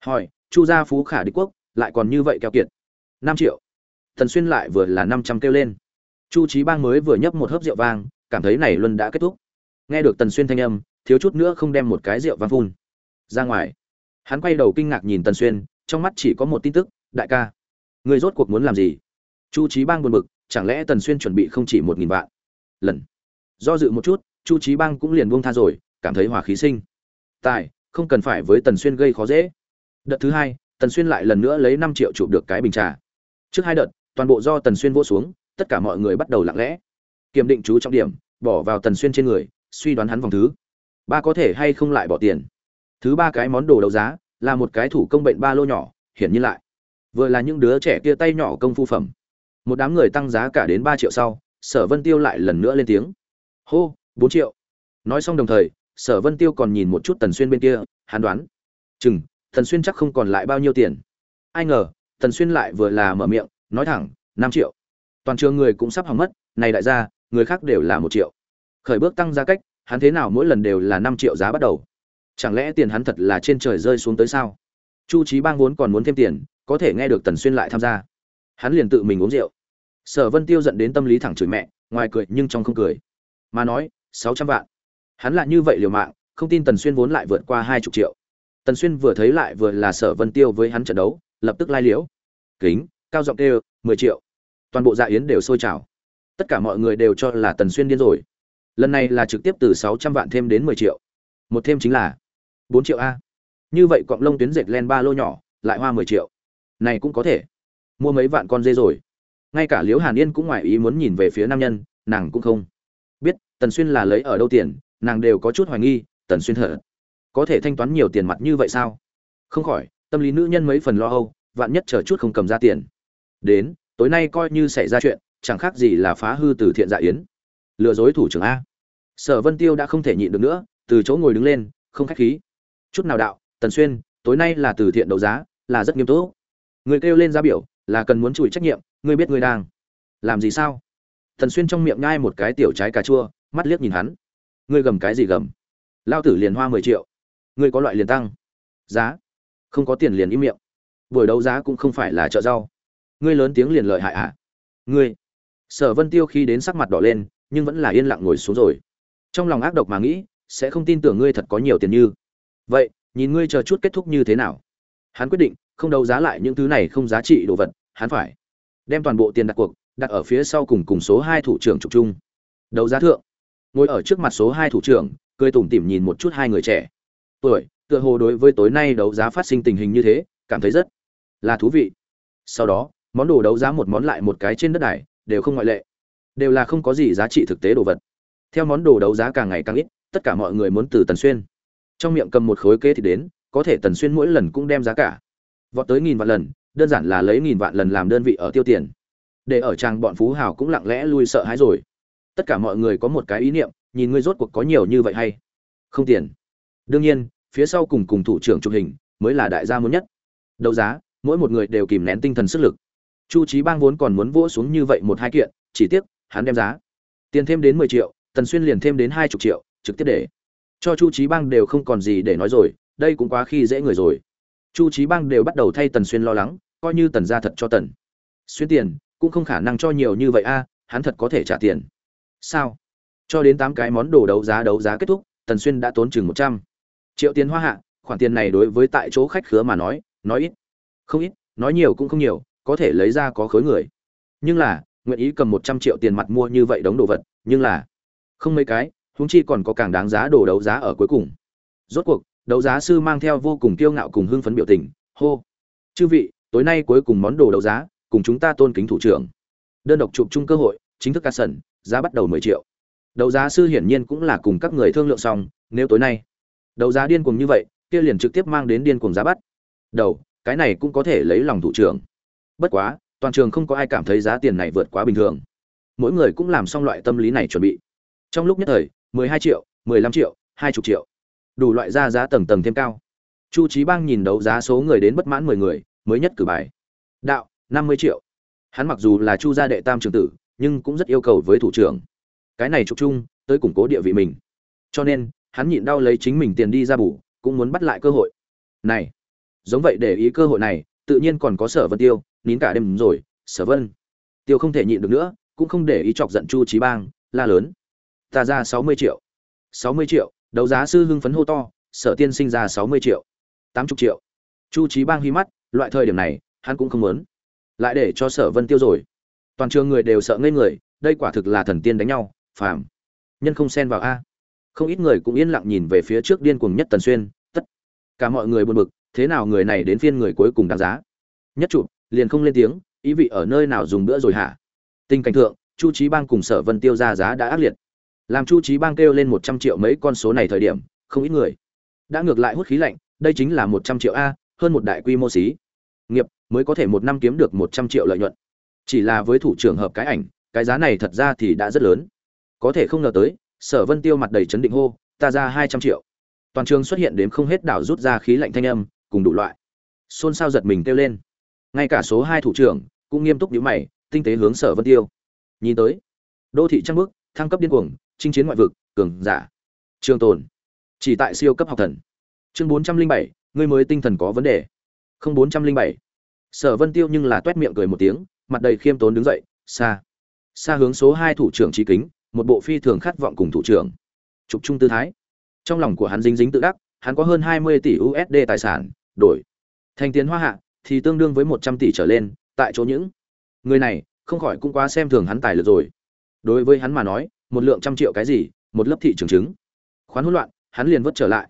Hỏi, chu gia phú khả đế quốc, lại còn như vậy keo kiệt? Năm triệu. Tần xuyên lại vừa là năm trăm kêu lên. Chu trí bang mới vừa nhấp một hớp rượu vang, cảm thấy này luân đã kết thúc. Nghe được tần xuyên thanh âm, thiếu chút nữa không đem một cái rượu vang phun. Ra ngoài, hắn quay đầu kinh ngạc nhìn tần xuyên, trong mắt chỉ có một tin tức, đại ca người rốt cuộc muốn làm gì? Chu trí bang buồn bực, chẳng lẽ tần xuyên chuẩn bị không chỉ một nghìn vạn? Lần. Do dự một chút, chu trí bang cũng liền buông tha rồi cảm thấy hòa khí sinh. Tại không cần phải với tần xuyên gây khó dễ. Đợt thứ hai, tần xuyên lại lần nữa lấy năm triệu chụp được cái bình trà. Trước hai đợt, toàn bộ do tần xuyên vô xuống, tất cả mọi người bắt đầu lặng lẽ. Kiểm định chú trọng điểm, bỏ vào tần xuyên trên người, suy đoán hắn vòng thứ. Ba có thể hay không lại bỏ tiền? Thứ ba cái món đồ đấu giá, là một cái thủ công bệnh ba lô nhỏ, hiển nhiên lại. Vừa là những đứa trẻ kia tay nhỏ công phu phẩm. Một đám người tăng giá cả đến ba triệu sau, sở vân tiêu lại lần nữa lên tiếng. Hô, bốn triệu. Nói xong đồng thời sở vân tiêu còn nhìn một chút tần xuyên bên kia, hắn đoán, chừng, tần xuyên chắc không còn lại bao nhiêu tiền. Ai ngờ, tần xuyên lại vừa là mở miệng, nói thẳng, năm triệu. Toàn trường người cũng sắp hỏng mất, này đại gia, người khác đều là một triệu. Khởi bước tăng giá cách, hắn thế nào mỗi lần đều là năm triệu giá bắt đầu. Chẳng lẽ tiền hắn thật là trên trời rơi xuống tới sao? Chu trí bang vốn còn muốn thêm tiền, có thể nghe được tần xuyên lại tham gia. Hắn liền tự mình uống rượu. Sở vân tiêu giận đến tâm lý thẳng chửi mẹ, ngoài cười nhưng trong không cười. Mà nói, sáu trăm vạn hắn lại như vậy liều mạng, không tin tần xuyên vốn lại vượt qua hai chục triệu. Tần xuyên vừa thấy lại vừa là sở vân tiêu với hắn trận đấu, lập tức lai liễu. Kính, cao giọng kêu, mười triệu. Toàn bộ dạ yến đều sôi trào. Tất cả mọi người đều cho là tần xuyên điên rồi. Lần này là trực tiếp từ sáu trăm vạn thêm đến mười triệu. Một thêm chính là bốn triệu a. Như vậy cọng lông tuyến dệt len ba lô nhỏ, lại hoa mười triệu. Này cũng có thể. Mua mấy vạn con dê rồi. Ngay cả liễu hàn yên cũng ngoài ý muốn nhìn về phía nam nhân, nàng cũng không biết tần xuyên là lấy ở đâu tiền nàng đều có chút hoài nghi, tần xuyên thở. Có thể thanh toán nhiều tiền mặt như vậy sao? Không khỏi, tâm lý nữ nhân mấy phần lo âu, vạn nhất chờ chút không cầm ra tiền. Đến, tối nay coi như xảy ra chuyện, chẳng khác gì là phá hư từ thiện dạ yến. Lừa dối thủ trưởng a. Sở vân tiêu đã không thể nhịn được nữa, từ chỗ ngồi đứng lên, không khách khí. Chút nào đạo, tần xuyên, tối nay là từ thiện đấu giá, là rất nghiêm túc. Người kêu lên ra biểu, là cần muốn chùi trách nhiệm, ngươi biết ngươi đang làm gì sao? Tần xuyên trong miệng ngai một cái tiểu trái cà chua, mắt liếc nhìn hắn ngươi gầm cái gì gầm? Lao tử liền hoa mười triệu. Ngươi có loại liền tăng. Giá. Không có tiền liền im miệng. Buổi đấu giá cũng không phải là chợ rau. Ngươi lớn tiếng liền lợi hại ạ à? ngươi. Sở vân tiêu khi đến sắc mặt đỏ lên, nhưng vẫn là yên lặng ngồi xuống rồi. Trong lòng ác độc mà nghĩ, sẽ không tin tưởng ngươi thật có nhiều tiền như. Vậy, nhìn ngươi chờ chút kết thúc như thế nào? Hắn quyết định, không đấu giá lại những thứ này không giá trị đồ vật, hắn phải đem toàn bộ tiền đặt cuộc, đặt ở phía sau cùng cùng số hai thủ trưởng trục chung. Đấu giá thượng ngồi ở trước mặt số hai thủ trưởng, cười tủm tỉm nhìn một chút hai người trẻ. Tuổi, tựa hồ đối với tối nay đấu giá phát sinh tình hình như thế, cảm thấy rất là thú vị. Sau đó, món đồ đấu giá một món lại một cái trên đất đài, đều không ngoại lệ. Đều là không có gì giá trị thực tế đồ vật. Theo món đồ đấu giá càng ngày càng ít, tất cả mọi người muốn từ tần xuyên. Trong miệng cầm một khối kế thì đến, có thể tần xuyên mỗi lần cũng đem giá cả vọt tới nghìn vạn lần, đơn giản là lấy nghìn vạn lần làm đơn vị ở tiêu tiền. Để ở trang bọn phú hào cũng lặng lẽ lui sợ hãi rồi tất cả mọi người có một cái ý niệm, nhìn ngươi rốt cuộc có nhiều như vậy hay? Không tiền. Đương nhiên, phía sau cùng cùng thủ trưởng chụp hình mới là đại gia muốn nhất. Đấu giá, mỗi một người đều kìm nén tinh thần sức lực. Chu trí bang vốn còn muốn vỗ xuống như vậy một hai kiện, chỉ tiếc, hắn đem giá. Tiền thêm đến mười triệu, tần xuyên liền thêm đến hai chục triệu, trực tiếp để. Cho chu trí bang đều không còn gì để nói rồi, đây cũng quá khi dễ người rồi. Chu trí bang đều bắt đầu thay tần xuyên lo lắng, coi như tần ra thật cho tần xuyên tiền, cũng không khả năng cho nhiều như vậy a, hắn thật có thể trả tiền sao? Cho đến tám cái món đồ đấu giá đấu giá kết thúc, tần xuyên đã tốn chừng một trăm. Triệu tiền hoa hạ, khoản tiền này đối với tại chỗ khách khứa mà nói nói ít. Không ít, nói nhiều cũng không nhiều, có thể lấy ra có khối người. Nhưng là, nguyện ý cầm một trăm triệu tiền mặt mua như vậy đống đồ vật, nhưng là, không mấy cái, huống chi còn có càng đáng giá đồ đấu giá ở cuối cùng. Rốt cuộc, đấu giá sư mang theo vô cùng kiêu ngạo cùng hưng phấn biểu tình, hô. Chư vị, tối nay cuối cùng món đồ đấu giá, cùng chúng ta tôn kính thủ trưởng. Đơn độc chụp chung cơ hội, chính thức ca sần giá bắt đầu mười triệu. Đấu giá sư hiển nhiên cũng là cùng các người thương lượng xong, nếu tối nay đấu giá điên cuồng như vậy, kia liền trực tiếp mang đến điên cuồng giá bắt. Đầu, cái này cũng có thể lấy lòng thủ trưởng. Bất quá, toàn trường không có ai cảm thấy giá tiền này vượt quá bình thường. Mỗi người cũng làm xong loại tâm lý này chuẩn bị. Trong lúc nhất thời, mười hai triệu, mười lăm triệu, hai chục triệu. Đủ loại ra giá tầng tầng thêm cao. Chu Chí bang nhìn đấu giá số người đến bất mãn mười người, mới nhất cử bài. Đạo, năm mươi triệu. Hắn mặc dù là chu gia đệ tam trưởng tử nhưng cũng rất yêu cầu với thủ trưởng. Cái này trục chung, tới củng cố địa vị mình. Cho nên, hắn nhịn đau lấy chính mình tiền đi ra bù, cũng muốn bắt lại cơ hội. Này, giống vậy để ý cơ hội này, tự nhiên còn có sở vân tiêu, nín cả đêm rồi, sở vân. Tiêu không thể nhịn được nữa, cũng không để ý chọc giận chu trí bang, la lớn. Ta ra sáu mươi triệu. sáu mươi triệu, đấu giá sư hưng phấn hô to, sở tiên sinh ra sáu mươi triệu. tám chục triệu. Chu trí bang hi mắt, loại thời điểm này, hắn cũng không muốn. Lại để cho sở vân tiêu rồi toàn trường người đều sợ ngây người, đây quả thực là thần tiên đánh nhau, phàm. Nhân không xen vào a. Không ít người cũng yên lặng nhìn về phía trước điên cuồng nhất tần xuyên, tất. Cả mọi người buồn bực, thế nào người này đến phiên người cuối cùng đáng giá? Nhất chụp liền không lên tiếng, ý vị ở nơi nào dùng bữa rồi hả? Tình cảnh thượng, chu trí bang cùng sở vân tiêu ra giá đã ác liệt. Làm chu trí bang kêu lên một trăm triệu mấy con số này thời điểm, không ít người đã ngược lại hút khí lạnh, đây chính là một trăm triệu a, hơn một đại quy mô xí. Nghiệp mới có thể một năm kiếm được một trăm triệu lợi nhuận chỉ là với thủ trưởng hợp cái ảnh, cái giá này thật ra thì đã rất lớn. Có thể không ngờ tới, sở vân tiêu mặt đầy chấn định hô, ta ra hai trăm triệu. Toàn trường xuất hiện đến không hết đảo rút ra khí lạnh thanh âm, cùng đủ loại. Xôn xao giật mình kêu lên. Ngay cả số hai thủ trưởng cũng nghiêm túc nhíu mày, tinh tế hướng sở vân tiêu. Nhìn tới, đô thị trăng bước thăng cấp điên cuồng, chinh chiến ngoại vực, cường giả. Trường tồn, chỉ tại siêu cấp học thần. Chương bốn trăm linh bảy, ngươi mới tinh thần có vấn đề. Không bốn trăm linh bảy. Sở vân tiêu nhưng là t miệng cười một tiếng mặt đầy khiêm tốn đứng dậy xa xa hướng số hai thủ trưởng trí kính, một bộ phi thường khát vọng cùng thủ trưởng. Trục trung tư thái. Trong lòng của hắn dính dính tự đắc, hắn có hơn hai mươi tỷ usd tài sản, đổi. Thành tiền hoa hạ, thì tương đương với một trăm tỷ trở lên, tại chỗ những người này, không khỏi cũng quá xem thường hắn tài lực rồi. Đối với hắn mà nói, một lượng trăm triệu cái gì, một lớp thị trường chứng. Khoán hỗn loạn, hắn liền vất trở lại.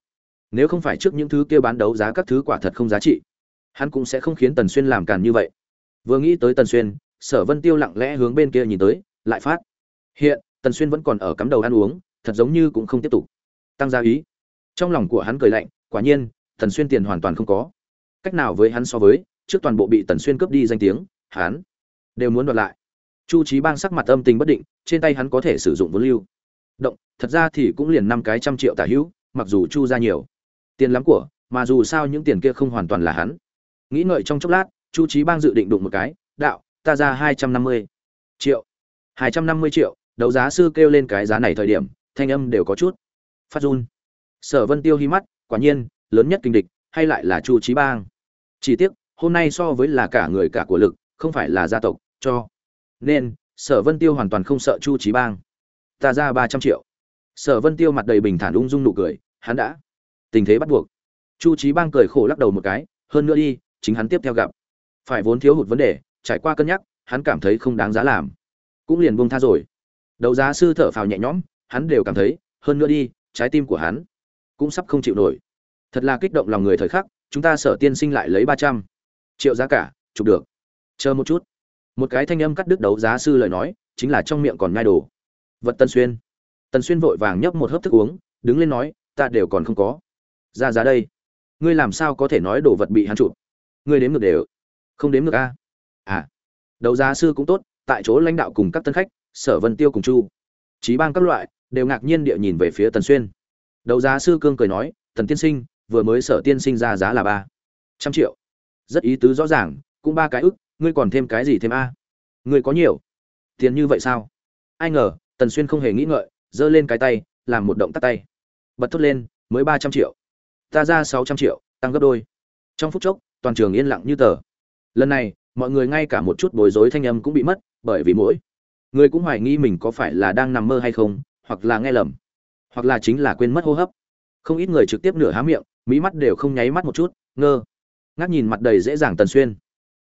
Nếu không phải trước những thứ kia bán đấu giá các thứ quả thật không giá trị, hắn cũng sẽ không khiến tần xuyên làm càn như vậy vừa nghĩ tới tần xuyên, sở vân tiêu lặng lẽ hướng bên kia nhìn tới, lại phát. Hiện, tần xuyên vẫn còn ở cắm đầu ăn uống, thật giống như cũng không tiếp tục. Tăng gia ý. Trong lòng của hắn cười lạnh, quả nhiên, tần xuyên tiền hoàn toàn không có. Cách nào với hắn so với, trước toàn bộ bị tần xuyên cướp đi danh tiếng, hắn đều muốn đoạt lại. Chu trí bang sắc mặt âm tình bất định, trên tay hắn có thể sử dụng vốn lưu. Động, thật ra thì cũng liền năm cái trăm triệu tả hữu, mặc dù chu ra nhiều tiền lắm của, mà dù sao những tiền kia không hoàn toàn là hắn. Nghĩ ngợi trong chốc lát chu trí bang dự định đụng một cái, đạo, ta ra hai trăm năm mươi triệu. hai trăm năm mươi triệu, đấu giá sư kêu lên cái giá này thời điểm, thanh âm đều có chút phát run. Sở vân tiêu hi mắt, quả nhiên, lớn nhất kinh địch, hay lại là chu trí bang. Chỉ tiếc, hôm nay so với là cả người cả của lực, không phải là gia tộc, cho nên, sở vân tiêu hoàn toàn không sợ chu trí bang. Ta ra ba trăm triệu. Sở vân tiêu mặt đầy bình thản ung dung nụ cười, hắn đã tình thế bắt buộc. Chu trí bang cười khổ lắc đầu một cái, hơn nữa đi, chính hắn tiếp theo gặp phải vốn thiếu hụt vấn đề, trải qua cân nhắc, hắn cảm thấy không đáng giá làm. Cũng liền buông tha rồi. Đấu giá sư thở phào nhẹ nhõm, hắn đều cảm thấy, hơn nữa đi, trái tim của hắn cũng sắp không chịu nổi. Thật là kích động lòng người thời khắc, chúng ta sở tiên sinh lại lấy ba trăm triệu giá cả, chụp được. Chờ một chút. Một cái thanh âm cắt đứt đấu giá sư lời nói, chính là trong miệng còn nhai đồ. Vật Tân xuyên. Tần xuyên vội vàng nhấp một hớp thức uống, đứng lên nói, ta đều còn không có. Ra giá đây. Ngươi làm sao có thể nói đồ vật bị hắn chụp? Ngươi đếm ngược đều không đếm ngược a. À đấu giá sư cũng tốt, tại chỗ lãnh đạo cùng các tân khách, sở vân tiêu cùng chu trí bang các loại, đều ngạc nhiên địa nhìn về phía tần xuyên. Đấu giá sư cương cười nói, tần tiên sinh, vừa mới sở tiên sinh ra giá là ba trăm triệu. Rất ý tứ rõ ràng, cũng ba cái ức, ngươi còn thêm cái gì thêm a? Ngươi có nhiều tiền như vậy sao? Ai ngờ, tần xuyên không hề nghĩ ngợi, giơ lên cái tay, làm một động tắt tay. Bật thốt lên, mới ba trăm triệu. Ta ra sáu trăm triệu, tăng gấp đôi. Trong phút chốc, toàn trường yên lặng như tờ lần này, mọi người ngay cả một chút bối rối thanh âm cũng bị mất, bởi vì mỗi người cũng hoài nghi mình có phải là đang nằm mơ hay không, hoặc là nghe lầm, hoặc là chính là quên mất hô hấp. Không ít người trực tiếp nửa há miệng, mỹ mắt đều không nháy mắt một chút, ngơ. Ngác nhìn mặt đầy dễ dàng tần xuyên.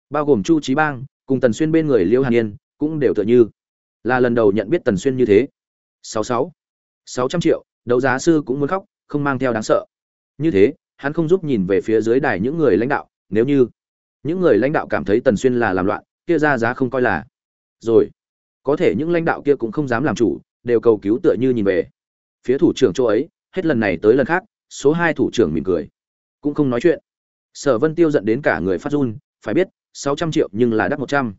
Bao gồm chu trí bang, cùng tần xuyên bên người liêu hàn yên, cũng đều tựa như là lần đầu nhận biết tần xuyên như thế. Sáu sáu sáu trăm triệu, đấu giá sư cũng muốn khóc, không mang theo đáng sợ. Như thế, hắn không giúp nhìn về phía dưới đài những người lãnh đạo, nếu như những người lãnh đạo cảm thấy tần xuyên là làm loạn, kia ra giá không coi là. Rồi, có thể những lãnh đạo kia cũng không dám làm chủ, đều cầu cứu tựa như nhìn về. Phía thủ trưởng chỗ ấy, hết lần này tới lần khác, số hai thủ trưởng mỉm cười. Cũng không nói chuyện. Sở vân tiêu giận đến cả người phát run, phải biết, sáu trăm triệu nhưng là đắt một trăm.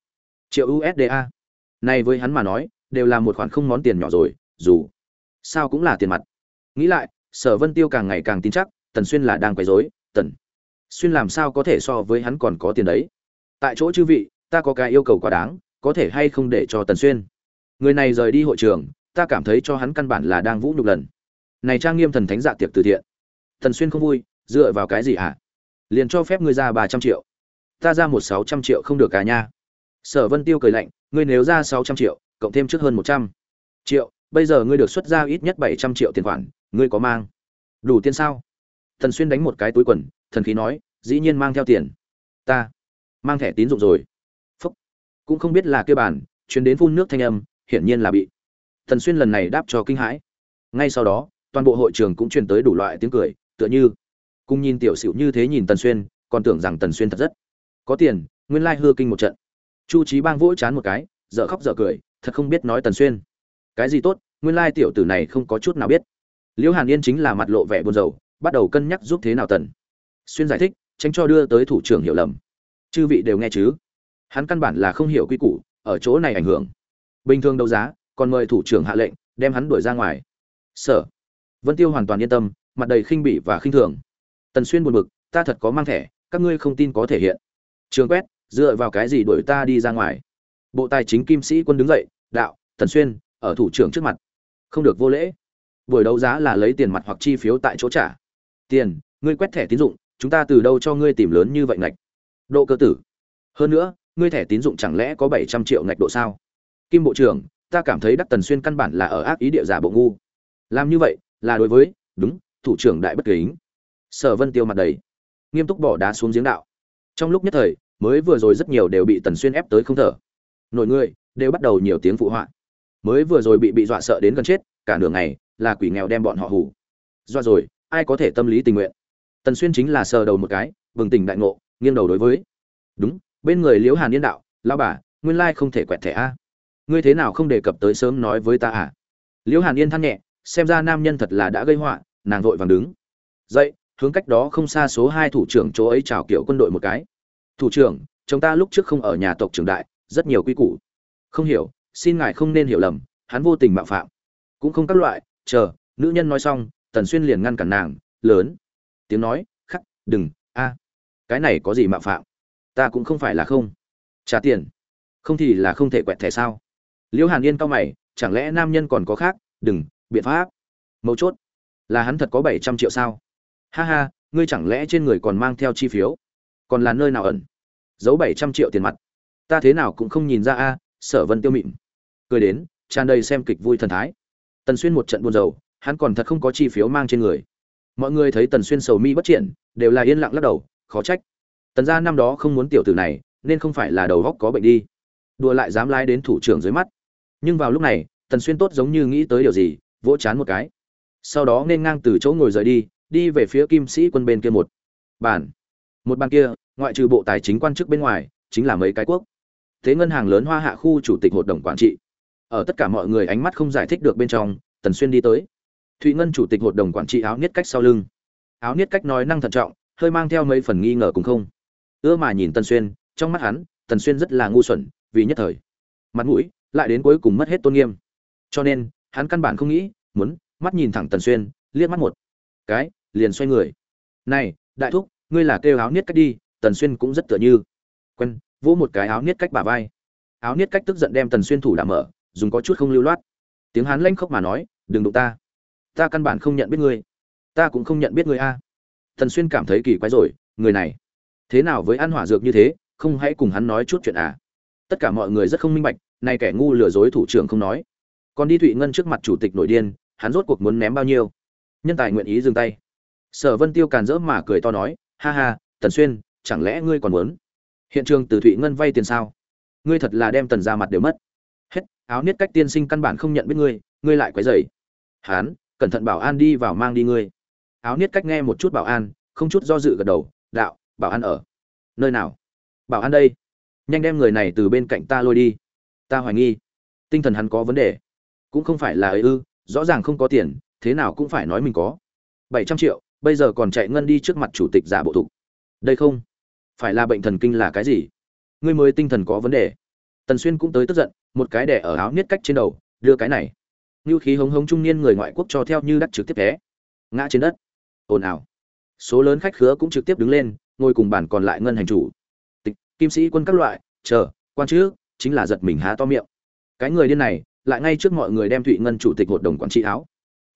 Triệu usda này với hắn mà nói, đều là một khoản không món tiền nhỏ rồi, dù sao cũng là tiền mặt. Nghĩ lại, sở vân tiêu càng ngày càng tin chắc, tần xuyên là đang quấy rối, tần xuyên làm sao có thể so với hắn còn có tiền đấy? Tại chỗ chư vị, ta có cái yêu cầu quá đáng, có thể hay không để cho tần xuyên? Người này rời đi hội trường, ta cảm thấy cho hắn căn bản là đang vũ nhục lần. Này trang nghiêm thần thánh dạ tiệc từ thiện. Tần xuyên không vui, dựa vào cái gì hả? Liền cho phép ngươi ra ba trăm triệu. Ta ra một sáu trăm triệu không được cả nha? Sở vân tiêu cười lạnh, ngươi nếu ra sáu trăm triệu, cộng thêm trước hơn một trăm triệu, bây giờ ngươi được xuất ra ít nhất bảy trăm triệu tiền khoản, ngươi có mang đủ tiền sao? Thần xuyên đánh một cái túi quần thần khí nói, dĩ nhiên mang theo tiền. Ta mang thẻ tín dụng rồi. Phúc. Cũng không biết là kêu bàn chuyến đến phun nước thanh âm, hiển nhiên là bị thần xuyên lần này đáp cho kinh hãi. Ngay sau đó, toàn bộ hội trường cũng truyền tới đủ loại tiếng cười, tựa như cùng nhìn tiểu xỉu như thế nhìn tần xuyên, còn tưởng rằng tần xuyên thật rất có tiền, nguyên lai hư kinh một trận. Chu trí bang vỗ chán một cái, dở khóc dở cười, thật không biết nói tần xuyên. Cái gì tốt, nguyên lai tiểu tử này không có chút nào biết. Liễu hàn yên chính là mặt lộ vẻ buồn rầu, bắt đầu cân nhắc giúp thế nào tần xuyên giải thích, tránh cho đưa tới thủ trưởng hiểu lầm. Chư vị đều nghe chứ? Hắn căn bản là không hiểu quy củ, ở chỗ này ảnh hưởng. Bình thường đấu giá, còn mời thủ trưởng hạ lệnh, đem hắn đuổi ra ngoài. Sở. Vân tiêu hoàn toàn yên tâm, mặt đầy khinh bỉ và khinh thường. Tần xuyên buồn bực, ta thật có mang thẻ, các ngươi không tin có thể hiện. Trường quét, dựa vào cái gì đuổi ta đi ra ngoài? Bộ tài chính kim sĩ quân đứng dậy, đạo, tần xuyên, ở thủ trưởng trước mặt. Không được vô lễ. Buổi đấu giá là lấy tiền mặt hoặc chi phiếu tại chỗ trả. Tiền, ngươi quét thẻ tín dụng chúng ta từ đâu cho ngươi tìm lớn như vậy ngạch? Độ cơ tử. Hơn nữa, ngươi thẻ tín dụng chẳng lẽ có bảy trăm triệu ngạch độ sao? Kim bộ trưởng, ta cảm thấy đắc tần xuyên căn bản là ở ác ý địa giả bộ ngu. Làm như vậy, là đối với, đúng, thủ trưởng đại bất kính. Sở vân tiêu mặt đầy. Nghiêm túc bỏ đá xuống giếng đạo. Trong lúc nhất thời, mới vừa rồi rất nhiều đều bị tần xuyên ép tới không thở. Nổi người, đều bắt đầu nhiều tiếng phụ họa. Mới vừa rồi bị bị dọa sợ đến gần chết, cả nửa ngày, là quỷ nghèo đem bọn họ hủ dọa rồi, ai có thể tâm lý tình nguyện? Tần xuyên chính là sờ đầu một cái, bừng tỉnh đại ngộ, nghiêng đầu đối với. Đúng, bên người liễu hàn yên đạo lao bà, nguyên lai không thể quẹt thẻ a. Ngươi thế nào không đề cập tới sớm nói với ta à? Liễu hàn yên than nhẹ, xem ra nam nhân thật là đã gây họa, nàng vội vàng đứng. Dậy, hướng cách đó không xa số hai thủ trưởng chỗ ấy chào kiểu quân đội một cái. Thủ trưởng, chúng ta lúc trước không ở nhà tộc trưởng đại, rất nhiều quy củ. Không hiểu, xin ngài không nên hiểu lầm, hắn vô tình mạo phạm. Cũng không các loại, chờ, nữ nhân nói xong, tần xuyên liền ngăn cản nàng, lớn tiếng nói, khắc, đừng, a, cái này có gì mạo phạm? Ta cũng không phải là không. Trả tiền? Không thì là không thể quẹt thẻ sao? Liễu hàn yên cao mày, chẳng lẽ nam nhân còn có khác? Đừng, biện pháp. Mấu chốt là hắn thật có bảy trăm triệu sao? Ha ha, ngươi chẳng lẽ trên người còn mang theo chi phiếu? Còn là nơi nào ẩn? Giấu bảy trăm triệu tiền mặt. Ta thế nào cũng không nhìn ra a, sở vân tiêu mịn. Cười đến, tràn đầy xem kịch vui thần thái. Tần xuyên một trận buồn rầu, hắn còn thật không có chi phiếu mang trên người mọi người thấy tần xuyên sầu mi bất triển, đều là yên lặng lắc đầu, khó trách. Tần gia năm đó không muốn tiểu tử này, nên không phải là đầu góc có bệnh đi. Đùa lại dám lái đến thủ trưởng dưới mắt. Nhưng vào lúc này, tần xuyên tốt giống như nghĩ tới điều gì, vỗ chán một cái. Sau đó nên ngang từ chỗ ngồi rời đi đi về phía kim sĩ quân bên kia một bàn. Một bàn kia, ngoại trừ bộ tài chính quan chức bên ngoài, chính là mấy cái quốc. Thế ngân hàng lớn hoa hạ khu chủ tịch hội đồng quản trị. Ở tất cả mọi người ánh mắt không giải thích được bên trong, tần xuyên đi tới thụy ngân chủ tịch hội đồng quản trị áo niết cách sau lưng. Áo niết cách nói năng thận trọng, hơi mang theo mấy phần nghi ngờ cùng không. Ưa mà nhìn tần xuyên, trong mắt hắn, tần xuyên rất là ngu xuẩn, vì nhất thời. Mặt mũi lại đến cuối cùng mất hết tôn nghiêm. Cho nên, hắn căn bản không nghĩ, muốn mắt nhìn thẳng tần xuyên, liếc mắt một cái, liền xoay người. Này, đại thúc, ngươi là kêu áo niết cách đi, tần xuyên cũng rất tựa như. Quen, vỗ một cái áo niết cách bả vai. Áo niết cách tức giận đem tần xuyên thủ đã mở, dùng có chút không lưu loát. Tiếng hắn lanh khóc mà nói, đừng đụng ta ta căn bản không nhận biết ngươi. Ta cũng không nhận biết ngươi a. Thần xuyên cảm thấy kỳ quái rồi, người này, thế nào với ăn hỏa dược như thế, không hãy cùng hắn nói chút chuyện à. Tất cả mọi người rất không minh bạch nay kẻ ngu lừa dối thủ trưởng không nói. Còn đi thụy ngân trước mặt chủ tịch nội điên, hắn rốt cuộc muốn ném bao nhiêu? Nhân tài nguyện ý dừng tay. Sở vân tiêu càn rỡ mà cười to nói, ha ha, tần xuyên, chẳng lẽ ngươi còn muốn? Hiện trường từ thụy ngân vay tiền sao? Ngươi thật là đem tần ra mặt đều mất. Hết, áo niết cách tiên sinh căn bản không nhận biết ngươi ngươi lại quấy dày hán cẩn thận bảo an đi vào mang đi ngươi. Áo niết cách nghe một chút bảo an, không chút do dự gật đầu, đạo, bảo an ở. Nơi nào? Bảo an đây. Nhanh đem người này từ bên cạnh ta lôi đi. Ta hoài nghi. Tinh thần hắn có vấn đề. Cũng không phải là ấy ư, rõ ràng không có tiền, thế nào cũng phải nói mình có. Bảy trăm triệu, bây giờ còn chạy ngân đi trước mặt chủ tịch giả bộ thục. Đây không? Phải là bệnh thần kinh là cái gì? Ngươi mới tinh thần có vấn đề. Tần xuyên cũng tới tức giận, một cái đẻ ở áo niết cách trên đầu, đưa cái này như khí hống hống trung niên người ngoại quốc cho theo như đắc trực tiếp té. Ngã trên đất. Ồn ào. Số lớn khách khứa cũng trực tiếp đứng lên, ngồi cùng bàn còn lại ngân hành chủ. Tịch, kim sĩ quân các loại, chờ, quan chứ chính là giật mình há to miệng. Cái người điên này, lại ngay trước mọi người đem thụy ngân chủ tịch hội đồng quản trị áo.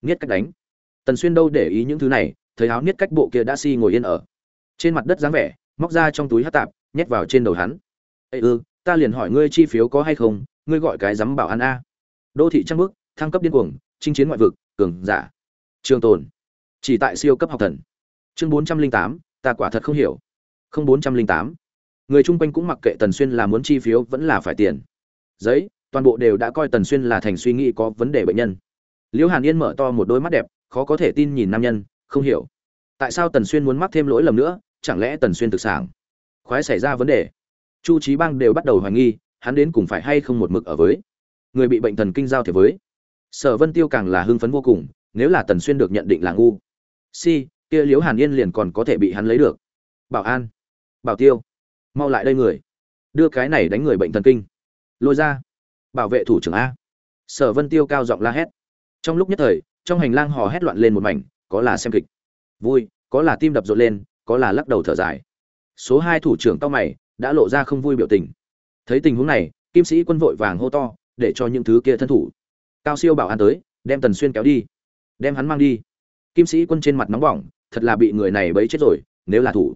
Niết cách đánh. Tần xuyên đâu để ý những thứ này, thấy áo niết cách bộ kia đã si ngồi yên ở. Trên mặt đất dáng vẻ, móc ra trong túi hát tạp, nhét vào trên đầu hắn. Ê ư ta liền hỏi ngươi chi phiếu có hay không, ngươi gọi cái dám bảo ăn a. Đô thị trăng bước thăng cấp điên cuồng, chinh chiến ngoại vực, cường giả. Trường tồn. Chỉ tại siêu cấp học thần. Chương bốn trăm linh tám, ta quả thật không hiểu. Không bốn trăm linh tám. Người chung quanh cũng mặc kệ tần xuyên là muốn chi phiếu vẫn là phải tiền. Giấy, toàn bộ đều đã coi tần xuyên là thành suy nghĩ có vấn đề bệnh nhân. Liễu hàn yên mở to một đôi mắt đẹp, khó có thể tin nhìn nam nhân, không hiểu. Tại sao tần xuyên muốn mắc thêm lỗi lầm nữa, chẳng lẽ tần xuyên thực sản khoái xảy ra vấn đề. Chu trí bang đều bắt đầu hoài nghi, hắn đến cùng phải hay không một mực ở với. Người bị bệnh thần kinh giao thể với sở vân tiêu càng là hưng phấn vô cùng, nếu là tần xuyên được nhận định là ngu, si, kia liễu hàn yên liền còn có thể bị hắn lấy được. Bảo an, bảo tiêu, mau lại đây người. Đưa cái này đánh người bệnh thần kinh. Lôi ra, bảo vệ thủ trưởng a. Sở vân tiêu cao giọng la hét. Trong lúc nhất thời, trong hành lang hò hét loạn lên một mảnh, có là xem kịch. Vui, có là tim đập rộn lên, có là lắc đầu thở dài. Số hai thủ trưởng tao mày, đã lộ ra không vui biểu tình. Thấy tình huống này, kim sĩ quân vội vàng hô to, để cho những thứ kia thân thủ cao siêu bảo an tới, đem tần xuyên kéo đi. Đem hắn mang đi. Kim sĩ quân trên mặt nóng bỏng, thật là bị người này bấy chết rồi, nếu là thủ.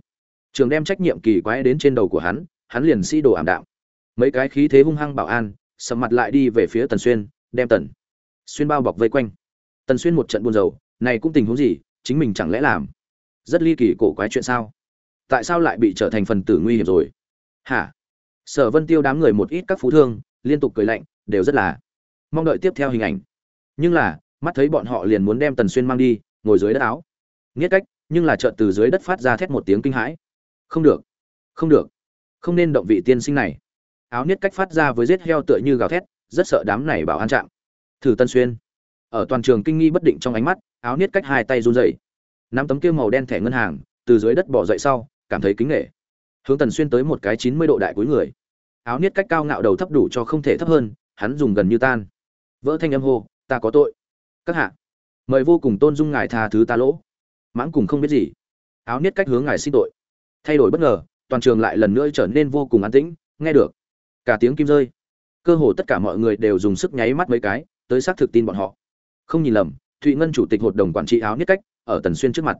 Trường đem trách nhiệm kỳ quái đến trên đầu của hắn hắn liền sĩ đồ ảm đạm. Mấy cái khí thế hung hăng bảo an, sầm mặt lại đi về phía tần xuyên, đem tần xuyên bao bọc vây quanh. Tần xuyên một trận buồn rầu, này cũng tình huống gì, chính mình chẳng lẽ làm? Rất ly kỳ cổ quái chuyện sao? Tại sao lại bị trở thành phần tử nguy hiểm rồi? Hả? Sở vân tiêu đám người một ít các phú thương, liên tục cười lạnh, đều rất là mong đợi tiếp theo hình ảnh. Nhưng là, mắt thấy bọn họ liền muốn đem tần xuyên mang đi, ngồi dưới đất áo. Nghiết cách, nhưng là chợt từ dưới đất phát ra thét một tiếng kinh hãi. Không được không được, không nên động vị tiên sinh này. Áo niết cách phát ra với rết heo tựa như gào thét, rất sợ đám này bảo an trạng. Thử tân xuyên. Ở toàn trường kinh nghi bất định trong ánh mắt, áo niết cách hai tay run rẩy. Nắm tấm kia màu đen thẻ ngân hàng, từ dưới đất bỏ dậy sau, cảm thấy kính nghệ hướng tần xuyên tới một cái chín mươi độ đại cuối người. Áo niết cách cao ngạo đầu thấp đủ cho không thể thấp hơn, hắn dùng gần như tan vỡ thanh âm hô, ta có tội. Các hạ, mời vô cùng tôn dung ngài tha thứ ta lỗ. Mãng cùng không biết gì. Áo niết cách hướng ngài xin tội. Thay đổi bất ngờ, toàn trường lại lần nữa trở nên vô cùng an tĩnh, nghe được. Cả tiếng kim rơi. Cơ hồ tất cả mọi người đều dùng sức nháy mắt mấy cái, tới xác thực tin bọn họ. Không nhìn lầm, thụy ngân chủ tịch hội đồng quản trị áo niết cách, ở tần xuyên trước mặt.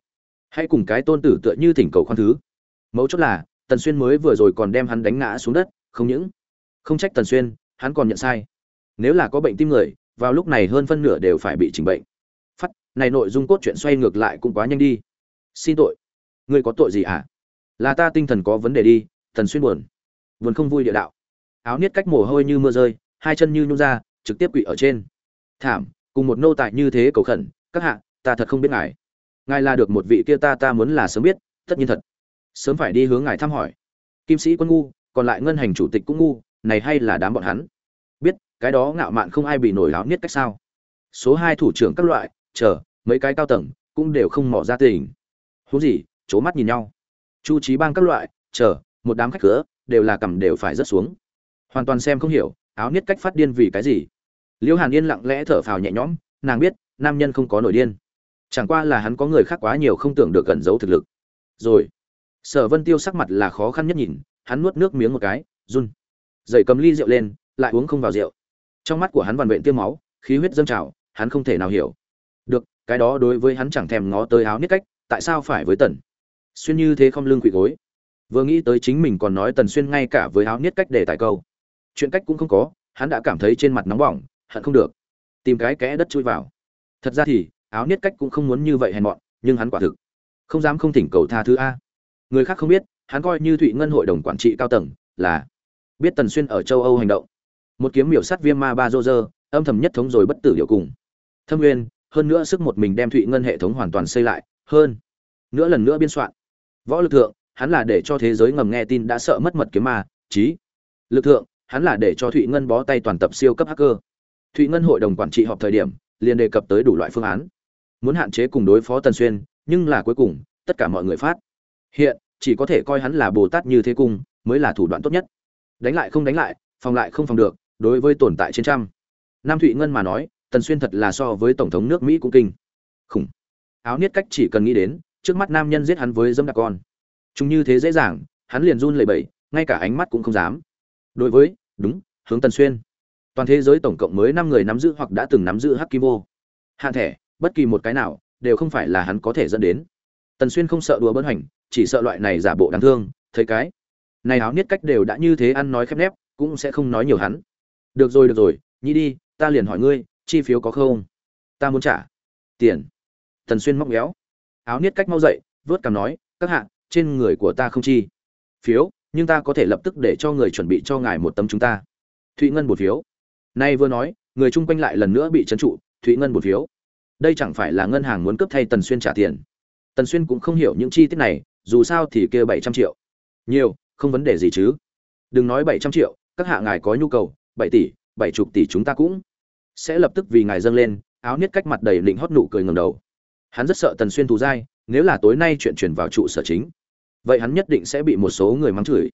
Hãy cùng cái tôn tử tựa như thỉnh cầu khoan thứ. Mấu chốt là, tần xuyên mới vừa rồi còn đem hắn đánh ngã xuống đất, không những. Không trách tần xuyên, hắn còn nhận sai nếu là có bệnh tim người, vào lúc này hơn phân nửa đều phải bị chỉnh bệnh. Phát, này nội dung cốt truyện xoay ngược lại cũng quá nhanh đi. Xin tội. Ngươi có tội gì ạ à? là ta tinh thần có vấn đề đi, thần xuyên buồn. Buồn không vui địa đạo. Áo niết cách mồ hôi như mưa rơi, hai chân như nhung ra, trực tiếp quỵ ở trên. Thảm, cùng một nô tài như thế cầu khẩn, các hạ, ta thật không biết ngài. Ngài là được một vị kia ta ta muốn là sớm biết, tất nhiên thật. Sớm phải đi hướng ngài thăm hỏi. Kim sĩ quân ngu, còn lại ngân hành chủ tịch cũng ngu, này hay là đám bọn hắn? Cái đó ngạo mạn không ai bị nổi áo niết cách sao? Số hai thủ trưởng các loại, chờ, mấy cái cao tầng, cũng đều không mỏ ra tình. Huống gì c mắt nhìn nhau. Chu trí bang các loại, chờ, một đám khách cửa, đều là cầm đều phải rớt xuống. Hoàn toàn xem không hiểu, áo niết cách phát điên vì cái gì. Liễu hàn yên lặng lẽ thở phào nhẹ nhõm, nàng biết, nam nhân không có nổi điên. Chẳng qua là hắn có người khác quá nhiều không tưởng được cẩn giấu thực lực. Rồi, sở vân tiêu sắc mặt là khó khăn nhất nhìn, hắn nuốt nước miếng một cái, run. Dậy cầm ly rượu lên, lại uống không vào rượu trong mắt của hắn vằn vện tiêm máu, khí huyết dâng trào, hắn không thể nào hiểu. Được, cái đó đối với hắn chẳng thèm ngó tới áo niết cách, tại sao phải với tần xuyên như thế không lương quỷ gối? Vừa nghĩ tới chính mình còn nói tần xuyên ngay cả với áo niết cách để tài câu. Chuyện cách cũng không có, hắn đã cảm thấy trên mặt nóng bỏng, hận không được. Tìm cái kẽ đất chui vào. Thật ra thì, áo niết cách cũng không muốn như vậy hèn mọn, nhưng hắn quả thực không dám không thỉnh cầu tha thứ a. Người khác không biết, hắn coi như thụy ngân hội đồng quản trị cao tầng là biết tần xuyên ở châu âu hành động một kiếm miểu sát viêm ma ba dô dơ âm thầm nhất thống rồi bất tử điệu cùng. Thâm nguyên, hơn nữa sức một mình đem thụy ngân hệ thống hoàn toàn xây lại, hơn nữa lần nữa biên soạn. Võ lực thượng, hắn là để cho thế giới ngầm nghe tin đã sợ mất mật kiếm ma trí lực thượng, hắn là để cho thụy ngân bó tay toàn tập siêu cấp hacker. Thụy ngân hội đồng quản trị họp thời điểm, liền đề cập tới đủ loại phương án. Muốn hạn chế cùng đối phó tần xuyên, nhưng là cuối cùng, tất cả mọi người phát. Hiện, chỉ có thể coi hắn là bồ tát như thế cung mới là thủ đoạn tốt nhất. Đánh lại không đánh lại, phòng lại không phòng được đối với tồn tại trên trăm. Nam thụy ngân mà nói, tần xuyên thật là so với tổng thống nước mỹ cũng kinh. Khủng. Áo niết cách chỉ cần nghĩ đến, trước mắt nam nhân giết hắn với dâm đặc con. Chúng như thế dễ dàng, hắn liền run lẩy bẩy, ngay cả ánh mắt cũng không dám. Đối với, đúng, hướng tần xuyên. Toàn thế giới tổng cộng mới năm người nắm giữ hoặc đã từng nắm giữ hắc kim vô hạn thẻ bất kỳ một cái nào, đều không phải là hắn có thể dẫn đến. Tần xuyên không sợ đùa bỡn hành chỉ sợ loại này giả bộ đáng thương, thấy cái. Này áo niết cách đều đã như thế ăn nói khép nép, cũng sẽ không nói nhiều hắn được rồi được rồi nhĩ đi, ta liền hỏi ngươi, chi phiếu có không? Ta muốn trả tiền. Tần xuyên móc méo, áo niết cách mau dậy, vớt cằm nói, các hạ, trên người của ta không chi phiếu, nhưng ta có thể lập tức để cho người chuẩn bị cho ngài một tấm chúng ta. Thụy ngân một phiếu. Nay vừa nói, người chung quanh lại lần nữa bị trấn trụ, thụy ngân một phiếu. Đây chẳng phải là ngân hàng muốn cướp thay tần xuyên trả tiền. Tần xuyên cũng không hiểu những chi tiết này, dù sao thì kêu bảy trăm triệu. Nhiều, không vấn đề gì chứ. Đừng nói bảy trăm triệu, các hạ ngài có nhu cầu bảy tỷ, bảy chục tỷ chúng ta cũng sẽ lập tức vì ngài dâng lên, áo niết cách mặt đầy lịnh hót nụ cười ngầm đầu. Hắn rất sợ tần xuyên thù dai, nếu là tối nay chuyện truyền vào trụ sở chính, vậy hắn nhất định sẽ bị một số người mắng chửi.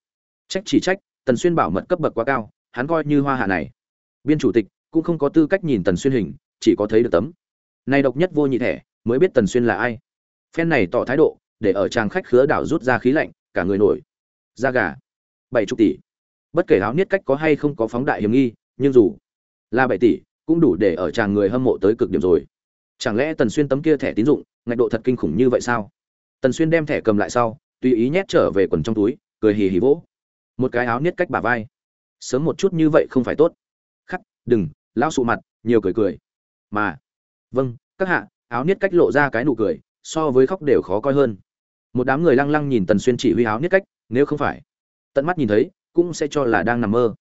Trách chỉ trách, tần xuyên bảo mật cấp bậc quá cao, hắn coi như hoa hạ này. Biên chủ tịch cũng không có tư cách nhìn tần xuyên hình, chỉ có thấy được tấm. Này độc nhất vô nhị thẻ, mới biết tần xuyên là ai. Phen này tỏ thái độ, để ở trang khách khứa đảo rút ra khí lạnh, cả người nổi. Da gà. Bảy chục tỷ bất kể áo niết cách có hay không có phóng đại hiểm nghi, nhưng dù là bảy tỷ, cũng đủ để ở chàng người hâm mộ tới cực điểm rồi. Chẳng lẽ tần xuyên tấm kia thẻ tín dụng, ngạch độ thật kinh khủng như vậy sao? Tần xuyên đem thẻ cầm lại sau, tùy ý nhét trở về quần trong túi, cười hì hì vỗ. Một cái áo niết cách bà vai. Sớm một chút như vậy không phải tốt. Khắc, đừng, lão sụ mặt, nhiều cười cười. Mà vâng các hạ, áo niết cách lộ ra cái nụ cười, so với khóc đều khó coi hơn. Một đám người lăng lăng nhìn tần xuyên chỉ huy áo niết cách, nếu không phải. Tận mắt nhìn thấy cũng sẽ cho là đang nằm mơ.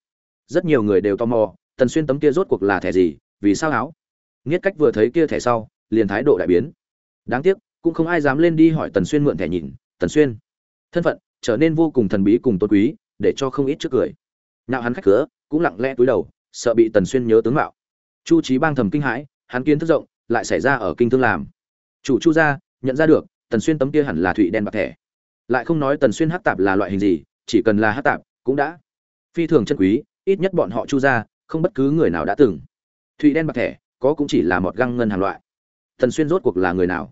Rất nhiều người đều tò mò, tần xuyên tấm kia rốt cuộc là thẻ gì, vì sao áo nghiệt cách vừa thấy kia thẻ sau, liền thái độ đại biến. Đáng tiếc, cũng không ai dám lên đi hỏi tần xuyên mượn thẻ nhìn, tần xuyên, thân phận trở nên vô cùng thần bí cùng tôn quý, để cho không ít trước cười. Nào hắn khách cửa, cũng lặng lẽ cúi đầu, sợ bị tần xuyên nhớ tướng mạo. Chu trí bang thầm kinh hãi, hắn kiến thức rộng, lại xảy ra ở kinh thương làm. Chủ chu gia, nhận ra được, tần xuyên tấm kia hẳn là thụy đen bạc thẻ. Lại không nói tần xuyên hắc tạp là loại hình gì, chỉ cần là hắc tạp cũng đã. Phi thường chân quý, ít nhất bọn họ chu ra không bất cứ người nào đã từng. Thụy đen bạc thẻ, có cũng chỉ là một găng ngân hàng loại. Tần xuyên rốt cuộc là người nào?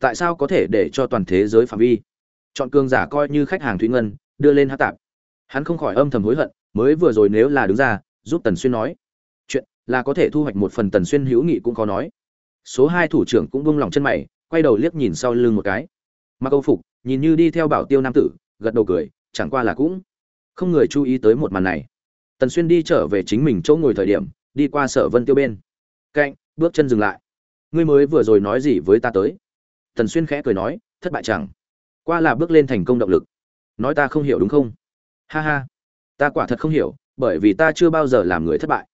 Tại sao có thể để cho toàn thế giới phạm vi? Chọn cường giả coi như khách hàng thụy ngân, đưa lên hát tạp. Hắn không khỏi âm thầm hối hận, mới vừa rồi nếu là đứng ra, giúp tần xuyên nói. Chuyện là có thể thu hoạch một phần tần xuyên hữu nghị cũng có nói. Số hai thủ trưởng cũng buông lòng chân mày, quay đầu liếc nhìn sau lưng một cái. Mặc âu phục, nhìn như đi theo bảo tiêu nam tử, gật đầu cười, chẳng qua là cũng không người chú ý tới một màn này. Tần xuyên đi trở về chính mình chỗ ngồi thời điểm, đi qua sở vân tiêu bên. Cạnh, bước chân dừng lại. Ngươi mới vừa rồi nói gì với ta tới? Tần xuyên khẽ cười nói, thất bại chẳng. Qua là bước lên thành công động lực. Nói ta không hiểu đúng không? Ha ha. Ta quả thật không hiểu, bởi vì ta chưa bao giờ làm người thất bại.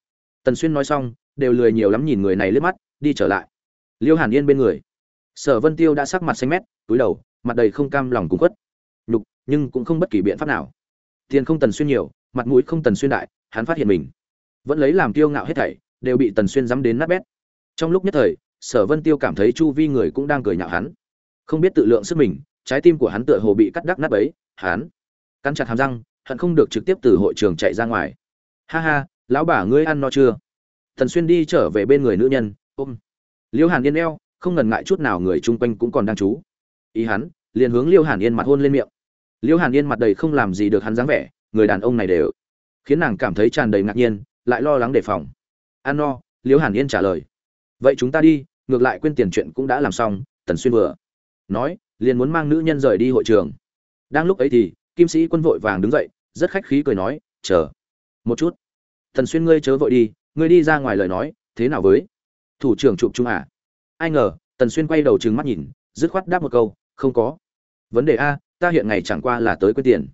Tần xuyên nói xong, đều lười nhiều lắm nhìn người này lướt mắt, đi trở lại. Liêu hàn yên bên người. Sở vân tiêu đã sắc mặt xanh mét, túi đầu, mặt đầy không cam lòng cùng khuất. Nhục, nhưng cũng không bất kỳ biện pháp nào tiền không tần xuyên nhiều mặt mũi không tần xuyên đại hắn phát hiện mình. Vẫn lấy làm tiêu ngạo hết thảy đều bị tần xuyên dám đến nát bét. Trong lúc nhất thời sở vân tiêu cảm thấy chu vi người cũng đang cười nhạo hắn. Không biết tự lượng sức mình trái tim của hắn tựa hồ bị cắt đắc nát ấy, hắn cắn chặt hàm răng hận không được trực tiếp từ hội trường chạy ra ngoài. Ha ha lão bà ngươi ăn no chưa? Tần xuyên đi trở về bên người nữ nhân ôm. Liễu hàn yên eo không ngần ngại chút nào người chung quanh cũng còn đang chú, ý hắn liền hướng Liêu hàn yên mặt hôn lên miệng liễu hàn yên mặt đầy không làm gì được hắn dáng vẻ, người đàn ông này đều khiến nàng cảm thấy tràn đầy ngạc nhiên, lại lo lắng đề phòng. An no, liễu hàn yên trả lời. Vậy chúng ta đi, ngược lại quên tiền chuyện cũng đã làm xong, tần xuyên vừa nói, liền muốn mang nữ nhân rời đi hội trường. Đang lúc ấy thì, kim sĩ quân vội vàng đứng dậy, rất khách khí cười nói, chờ một chút. Tần xuyên ngươi chớ vội đi, ngươi đi ra ngoài lời nói, thế nào với thủ trưởng chụp chung à? Ai ngờ, tần xuyên quay đầu trừng mắt nhìn, dứt khoát đáp một câu, không có. Vấn đề a ta hiện ngày chẳng qua là tới quên tiền.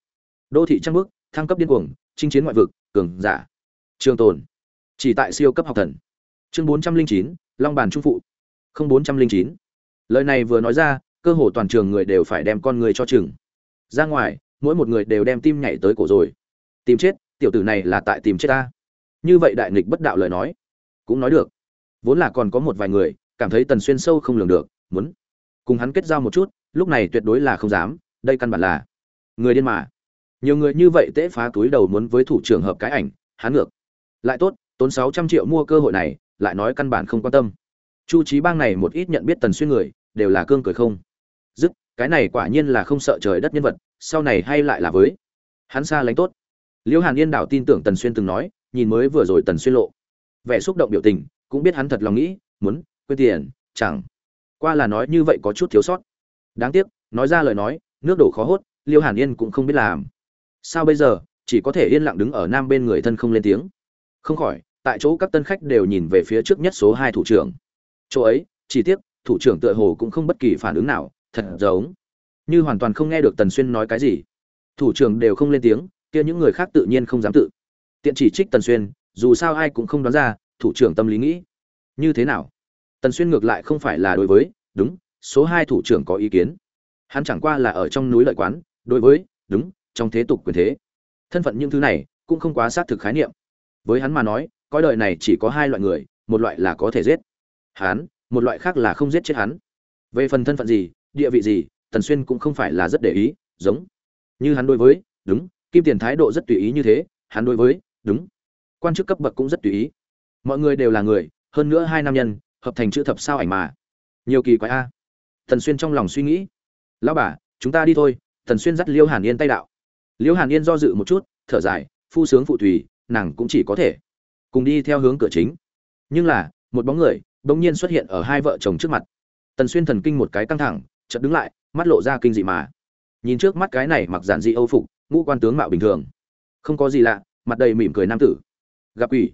Đô thị trăng bước thăng cấp điên cuồng, chinh chiến ngoại vực, cường giả. Trường tồn. Chỉ tại siêu cấp học thần. Chương bốn trăm linh chín, long bàn trung phụ. không bốn trăm linh chín. Lời này vừa nói ra, cơ hồ toàn trường người đều phải đem con người cho chừng. Ra ngoài, mỗi một người đều đem tim nhảy tới cổ rồi. Tìm chết, tiểu tử này là tại tìm chết ta. Như vậy đại nghịch bất đạo lời nói. Cũng nói được. Vốn là còn có một vài người, cảm thấy tần xuyên sâu không lường được, muốn cùng hắn kết giao một chút, lúc này tuyệt đối là không dám đây căn bản là người điên mà. Nhiều người như vậy tễ phá túi đầu muốn với thủ trưởng hợp cái ảnh hắn ngược. Lại tốt, tốn sáu trăm triệu mua cơ hội này, lại nói căn bản không quan tâm. Chu trí bang này một ít nhận biết tần xuyên người, đều là cương cười không. Dứt, cái này quả nhiên là không sợ trời đất nhân vật, sau này hay lại là với. Hắn xa lánh tốt. Liễu hàn yên đảo tin tưởng tần xuyên từng nói, nhìn mới vừa rồi tần xuyên lộ. Vẻ xúc động biểu tình, cũng biết hắn thật lòng nghĩ, muốn, quên tiền, chẳng. Qua là nói như vậy có chút thiếu sót. Đáng tiếc, nói ra lời nói nước đổ khó hốt, liêu hàn yên cũng không biết làm. Sao bây giờ, chỉ có thể yên lặng đứng ở nam bên người thân không lên tiếng. Không khỏi, tại chỗ các tân khách đều nhìn về phía trước nhất số hai thủ trưởng. Chỗ ấy, chỉ tiếc, thủ trưởng tựa hồ cũng không bất kỳ phản ứng nào, thật giống như hoàn toàn không nghe được tần xuyên nói cái gì. Thủ trưởng đều không lên tiếng, kia những người khác tự nhiên không dám tự tiện chỉ trích tần xuyên, dù sao ai cũng không đoán ra, thủ trưởng tâm lý nghĩ như thế nào. Tần xuyên ngược lại không phải là đối với, đúng, số hai thủ trưởng có ý kiến hắn chẳng qua là ở trong núi lợi quán, đối với, đúng, trong thế tục quyền thế. Thân phận những thứ này cũng không quá xác thực khái niệm. Với hắn mà nói, coi đời này chỉ có hai loại người, một loại là có thể giết hắn, một loại khác là không giết chết hắn. Về phần thân phận gì, địa vị gì, tần xuyên cũng không phải là rất để ý, giống như hắn đối với, đúng, kim tiền thái độ rất tùy ý như thế, hắn đối với, đúng, quan chức cấp bậc cũng rất tùy ý. Mọi người đều là người, hơn nữa hai nam nhân, hợp thành chữ thập sao ảnh mà. Nhiều kỳ quái a. Tần xuyên trong lòng suy nghĩ lão bà, chúng ta đi thôi, Thần xuyên dắt liêu hàn yên tay đạo. Liêu hàn yên do dự một chút, thở dài, phu sướng phụ thủy, nàng cũng chỉ có thể cùng đi theo hướng cửa chính. Nhưng là, một bóng người bỗng nhiên xuất hiện ở hai vợ chồng trước mặt. Tần xuyên thần kinh một cái căng thẳng, chợt đứng lại, mắt lộ ra kinh dị mà. Nhìn trước mắt cái này mặc giản dị âu phục, ngũ quan tướng mạo bình thường. Không có gì lạ, mặt đầy mỉm cười nam tử. Gặp quỷ.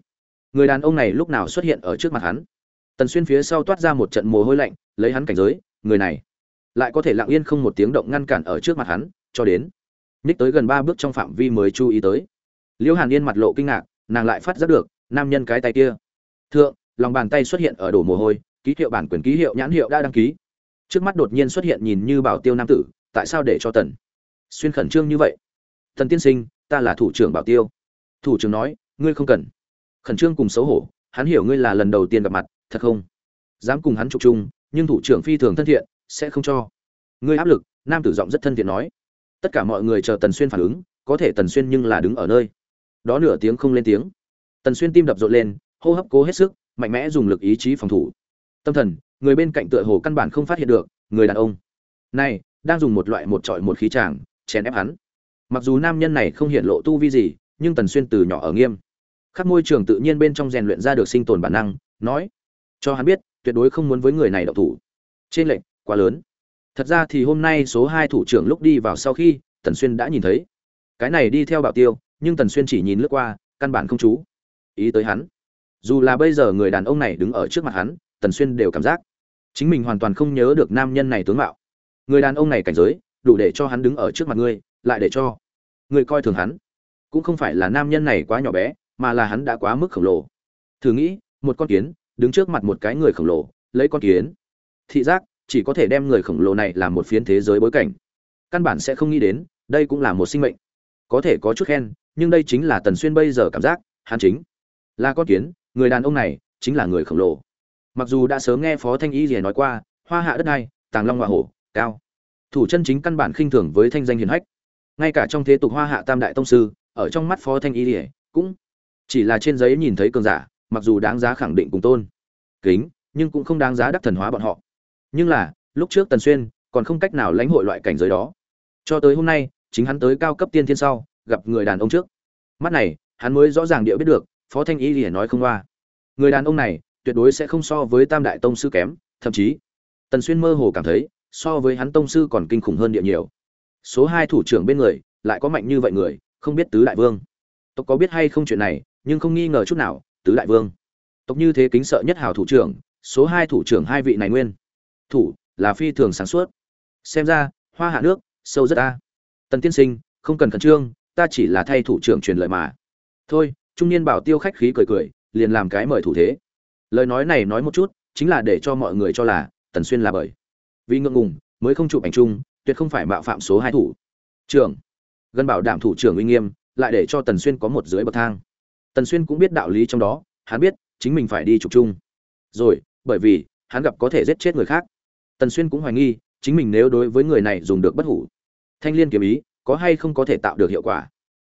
người đàn ông này lúc nào xuất hiện ở trước mặt hắn? Tần xuyên phía sau toát ra một trận mồ hôi lạnh, lấy hắn cảnh giới, người này lại có thể lặng yên không một tiếng động ngăn cản ở trước mặt hắn, cho đến ních tới gần ba bước trong phạm vi mới chú ý tới. Liễu hàn yên mặt lộ kinh ngạc, nàng lại phát giác được, nam nhân cái tay kia. Thượng, lòng bàn tay xuất hiện ở đổ mồ hôi, ký hiệu bản quyền ký hiệu nhãn hiệu đã đăng ký. Trước mắt đột nhiên xuất hiện nhìn như bảo tiêu nam tử, tại sao để cho tần xuyên khẩn trương như vậy? Thần tiên sinh, ta là thủ trưởng bảo tiêu. Thủ trưởng nói, ngươi không cần. Khẩn trương cùng xấu hổ, hắn hiểu ngươi là lần đầu tiên gặp mặt, thật không? Dám cùng hắn chụp chung, nhưng thủ trưởng phi thường thân thiện sẽ không cho. Ngươi áp lực, nam tử giọng rất thân thiện nói. Tất cả mọi người chờ tần xuyên phản ứng, có thể tần xuyên nhưng là đứng ở nơi. Đó nửa tiếng không lên tiếng. Tần xuyên tim đập rộn lên, hô hấp cố hết sức, mạnh mẽ dùng lực ý chí phòng thủ. Tâm thần, người bên cạnh tựa hồ căn bản không phát hiện được, người đàn ông. Này, đang dùng một loại một trọi một khí tràng chèn ép hắn. Mặc dù nam nhân này không hiện lộ tu vi gì, nhưng tần xuyên từ nhỏ ở nghiêm. Khắp môi trường tự nhiên bên trong rèn luyện ra được sinh tồn bản năng, nói, cho hắn biết, tuyệt đối không muốn với người này đậu thủ. Trên lệnh quá lớn. Thật ra thì hôm nay số hai thủ trưởng lúc đi vào sau khi, tần xuyên đã nhìn thấy. Cái này đi theo bảo tiêu, nhưng tần xuyên chỉ nhìn lướt qua, căn bản không chú ý tới hắn. Dù là bây giờ người đàn ông này đứng ở trước mặt hắn, tần xuyên đều cảm giác chính mình hoàn toàn không nhớ được nam nhân này tướng mạo. Người đàn ông này cảnh giới, đủ để cho hắn đứng ở trước mặt ngươi, lại để cho ngươi coi thường hắn. Cũng không phải là nam nhân này quá nhỏ bé, mà là hắn đã quá mức khổng lồ. Thử nghĩ, một con kiến, đứng trước mặt một cái người khổng lồ, lấy con kiến. Thị giác chỉ có thể đem người khổng lồ này làm một phiến thế giới bối cảnh. Căn bản sẽ không nghĩ đến, đây cũng là một sinh mệnh. Có thể có chút khen, nhưng đây chính là tần xuyên bây giờ cảm giác, hắn chính là con kiến, người đàn ông này chính là người khổng lồ. Mặc dù đã sớm nghe phó thanh y rìa nói qua, hoa hạ đất này tàng long hoa hổ, cao. Thủ chân chính căn bản khinh thường với thanh danh hiền hách. Ngay cả trong thế tục hoa hạ tam đại tông sư, ở trong mắt phó thanh y rìa cũng chỉ là trên giấy nhìn thấy cường giả, mặc dù đáng giá khẳng định cùng tôn kính, nhưng cũng không đáng giá đắc thần hóa bọn họ nhưng là, lúc trước tần xuyên còn không cách nào lãnh hội loại cảnh giới đó. Cho tới hôm nay, chính hắn tới cao cấp tiên thiên sau, gặp người đàn ông trước. Mắt này, hắn mới rõ ràng địa biết được, phó thanh y lìa nói không qua. Người đàn ông này, tuyệt đối sẽ không so với tam đại tông sư kém, thậm chí, tần xuyên mơ hồ cảm thấy, so với hắn tông sư còn kinh khủng hơn địa nhiều. Số hai thủ trưởng bên người, lại có mạnh như vậy người, không biết tứ đại vương. Tộc có biết hay không chuyện này, nhưng không nghi ngờ chút nào, tứ đại vương. Tộc như thế kính sợ nhất hào thủ trưởng, số hai thủ trưởng hai vị này nguyên thủ, là phi thường sáng suốt. Xem ra, hoa hạ nước, sâu rất ta. Tần tiên sinh, không cần khẩn trương, ta chỉ là thay thủ trưởng truyền lời mà. Thôi, trung niên bảo tiêu khách khí cười cười, liền làm cái mời thủ thế. Lời nói này nói một chút, chính là để cho mọi người cho là, tần xuyên là bởi. Vì ngượng ngùng, mới không chụp ảnh chung, tuyệt không phải mạo phạm số hai thủ. Trưởng, gần bảo đảm thủ trưởng uy nghiêm, lại để cho tần xuyên có một dưới bậc thang. Tần xuyên cũng biết đạo lý trong đó, hắn biết, chính mình phải đi chụp chung. Rồi, bởi vì, hắn gặp có thể giết chết người khác tần xuyên cũng hoài nghi, chính mình nếu đối với người này dùng được bất hủ, thanh liên kiếm ý, có hay không có thể tạo được hiệu quả?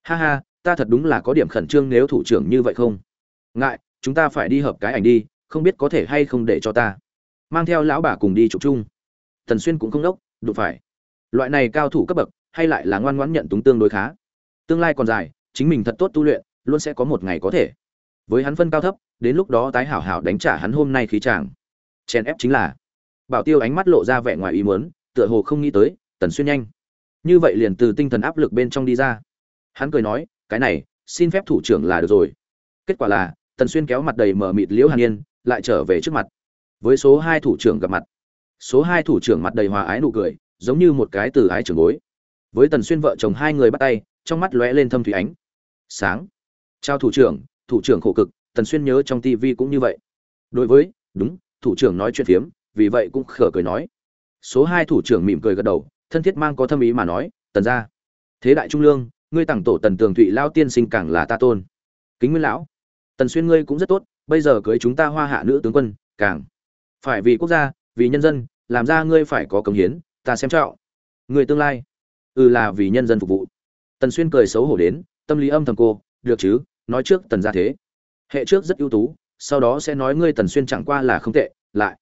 Ha ha, ta thật đúng là có điểm khẩn trương nếu thủ trưởng như vậy không? Ngại, chúng ta phải đi hợp cái ảnh đi, không biết có thể hay không để cho ta. Mang theo lão bà cùng đi chụp chung. Tần xuyên cũng không đốc, đụng phải. Loại này cao thủ cấp bậc, hay lại là ngoan ngoãn nhận túng tương đối khá. Tương lai còn dài, chính mình thật tốt tu luyện, luôn sẽ có một ngày có thể. Với hắn phân cao thấp, đến lúc đó tái hảo hảo đánh trả hắn hôm nay khí chàng. Chèn ép chính là bảo tiêu ánh mắt lộ ra vẻ ngoài ý muốn, tựa hồ không nghĩ tới, tần xuyên nhanh. Như vậy liền từ tinh thần áp lực bên trong đi ra. Hắn cười nói, cái này, xin phép thủ trưởng là được rồi. Kết quả là, tần xuyên kéo mặt đầy mở mịt liễu hàn yên, lại trở về trước mặt. Với số hai thủ trưởng gặp mặt. Số hai thủ trưởng mặt đầy hòa ái nụ cười, giống như một cái từ ái trưởng bối. Với tần xuyên vợ chồng hai người bắt tay, trong mắt lóe lên thâm thủy ánh. Sáng. Chào thủ trưởng thủ trưởng khổ cực, tần xuyên nhớ trong tivi cũng như vậy. Đối với, đúng, thủ trưởng nói chuyện phiếm vì vậy cũng khở cười nói. Số hai thủ trưởng mỉm cười gật đầu, thân thiết mang có thâm ý mà nói, tần ra thế đại trung lương, ngươi tặng tổ tần tường thụy lao tiên sinh càng là ta tôn. Kính nguyên lão, tần xuyên ngươi cũng rất tốt, bây giờ cưới chúng ta hoa hạ nữ tướng quân, càng phải vì quốc gia, vì nhân dân, làm ra ngươi phải có cống hiến, ta xem trọng. Người tương lai ừ là vì nhân dân phục vụ. Tần xuyên cười xấu hổ đến, tâm lý âm thầm cô, được chứ, nói trước tần gia thế. Hệ trước rất ưu tú, sau đó sẽ nói ngươi tần xuyên chẳng qua là không tệ, lại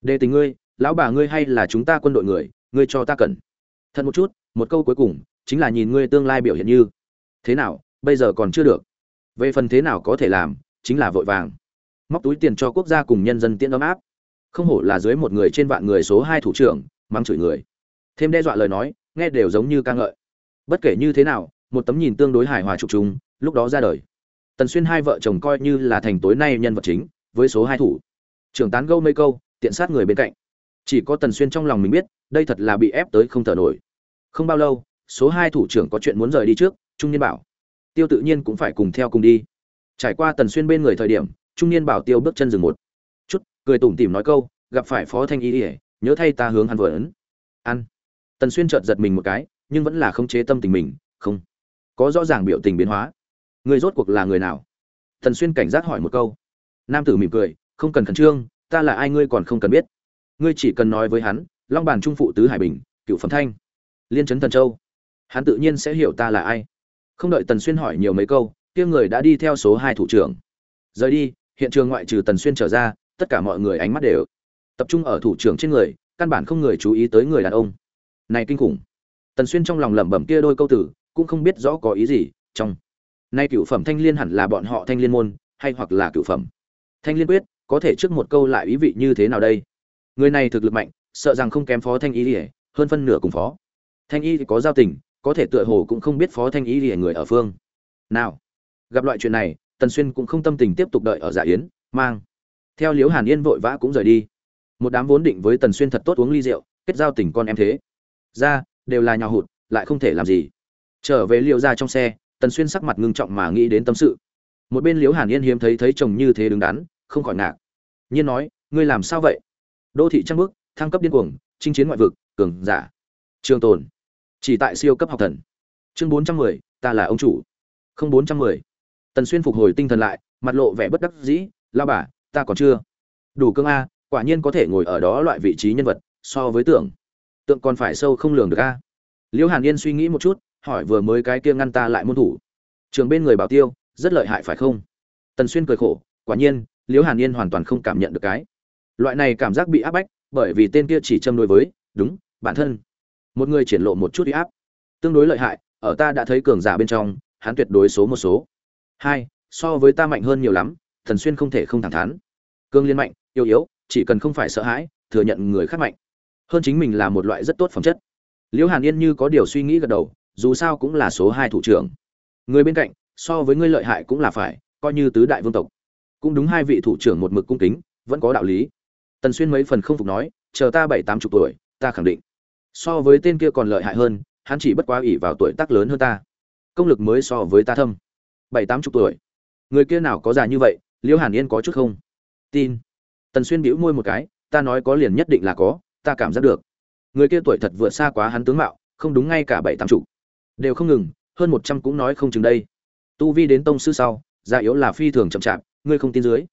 đề tình ngươi, lão bà ngươi hay là chúng ta quân đội người, ngươi cho ta cần. Thật một chút, một câu cuối cùng, chính là nhìn ngươi tương lai biểu hiện như. Thế nào, bây giờ còn chưa được. Về phần thế nào có thể làm, chính là vội vàng. Móc túi tiền cho quốc gia cùng nhân dân tiễn ấm áp. Không hổ là dưới một người trên vạn người số hai thủ trưởng, mắng chửi người. Thêm đe dọa lời nói, nghe đều giống như ca ngợi. Bất kể như thế nào, một tấm nhìn tương đối hài hòa trục chúng lúc đó ra đời. Tần xuyên hai vợ chồng coi như là thành tối nay nhân vật chính, với số hai thủ. Trưởng tán gâu mây câu tiện sát người bên cạnh. Chỉ có tần xuyên trong lòng mình biết, đây thật là bị ép tới không thở nổi. Không bao lâu, số hai thủ trưởng có chuyện muốn rời đi trước, trung niên bảo, tiêu tự nhiên cũng phải cùng theo cùng đi. Trải qua tần xuyên bên người thời điểm, trung niên bảo tiêu bước chân dừng một chút, cười tủm tỉm nói câu, gặp phải phó thanh y ỉa nhớ thay ta hướng hắn vừa ấn. Ăn. Tần xuyên chợt giật mình một cái, nhưng vẫn là không chế tâm tình mình, không, có rõ ràng biểu tình biến hóa. Người rốt cuộc là người nào? Tần xuyên cảnh giác hỏi một câu. Nam tử mỉm cười, không cần khẩn trương ta là ai ngươi còn không cần biết. Ngươi chỉ cần nói với hắn, long bàn trung phụ tứ hải bình, cựu phẩm thanh, liên trấn thần châu. Hắn tự nhiên sẽ hiểu ta là ai. Không đợi tần xuyên hỏi nhiều mấy câu, kia người đã đi theo số hai thủ trưởng. Rời đi, hiện trường ngoại trừ tần xuyên trở ra, tất cả mọi người ánh mắt đều tập trung ở thủ trưởng trên người, căn bản không người chú ý tới người đàn ông. Này kinh khủng. Tần xuyên trong lòng lẩm bẩm kia đôi câu tử cũng không biết rõ có ý gì, trong. Nay cựu phẩm thanh liên hẳn là bọn họ thanh liên môn, hay hoặc là cựu phẩm thanh liên quyết có thể trước một câu lại ý vị như thế nào đây? Người này thực lực mạnh, sợ rằng không kém phó thanh y ỉa hơn phân nửa cùng phó. Thanh y thì có giao tình, có thể tựa hồ cũng không biết phó thanh y ỉa người ở phương. Nào, gặp loại chuyện này, tần xuyên cũng không tâm tình tiếp tục đợi ở dạ yến, mang. Theo liếu hàn yên vội vã cũng rời đi. Một đám vốn định với tần xuyên thật tốt uống ly rượu, kết giao tình con em thế. Ra, đều là nhào hụt, lại không thể làm gì. Trở về liệu ra trong xe, tần xuyên sắc mặt ngưng trọng mà nghĩ đến tâm sự. Một bên liếu hàn yên hiếm thấy thấy chồng như thế đứng đắn không khỏi ngạc. Nhiên nói, ngươi làm sao vậy? Đô thị trăng bước, thăng cấp điên cuồng, chinh chiến ngoại vực, cường giả. Trường tồn. Chỉ tại siêu cấp học thần. Chương bốn trăm mười, ta là ông chủ. Không bốn trăm mười. Tần xuyên phục hồi tinh thần lại, mặt lộ vẻ bất đắc dĩ lao bà, ta còn chưa. Đủ cương a, quả nhiên có thể ngồi ở đó loại vị trí nhân vật, so với tưởng. Tượng còn phải sâu không lường được a. Liễu hàn yên suy nghĩ một chút, hỏi vừa mới cái kia ngăn ta lại môn thủ. Trường bên người bảo tiêu, rất lợi hại, phải không? Tần xuyên cười khổ, quả nhiên liễu hàn yên hoàn toàn không cảm nhận được cái. Loại này cảm giác bị áp bách, bởi vì tên kia chỉ châm đối với, đúng, bản thân. Một người triển lộ một chút huy áp. Tương đối lợi hại, ở ta đã thấy cường giả bên trong, hắn tuyệt đối số một số. Hai, so với ta mạnh hơn nhiều lắm, thần xuyên không thể không thẳng thắn. Cương liên mạnh yêu yếu, chỉ cần không phải sợ hãi, thừa nhận người khác mạnh. Hơn chính mình là một loại rất tốt phẩm chất. Liễu hàn yên như có điều suy nghĩ gật đầu, dù sao cũng là số hai thủ trưởng. Người bên cạnh, so với ngươi lợi hại cũng là phải, coi như tứ đại vương tộc cũng đúng hai vị thủ trưởng một mực cung kính, vẫn có đạo lý. Tần xuyên mấy phần không phục nói, chờ ta bảy tám chục tuổi, ta khẳng định so với tên kia còn lợi hại hơn, hắn chỉ bất quá ỷ vào tuổi tác lớn hơn ta. Công lực mới so với ta thâm. Bảy tám chục tuổi? Người kia nào có già như vậy liễu hàn yên có chút không? Tin. Tần xuyên bĩu môi một cái, ta nói có liền nhất định là có, ta cảm giác được. Người kia tuổi thật vượt xa quá hắn tướng mạo, không đúng ngay cả bảy tám chục. Đều không ngừng, hơn một trăm cũng nói không chừng đây. Tu vi đến tông sư sau già yếu là phi thường chậm chạp, ngươi không tin dưới.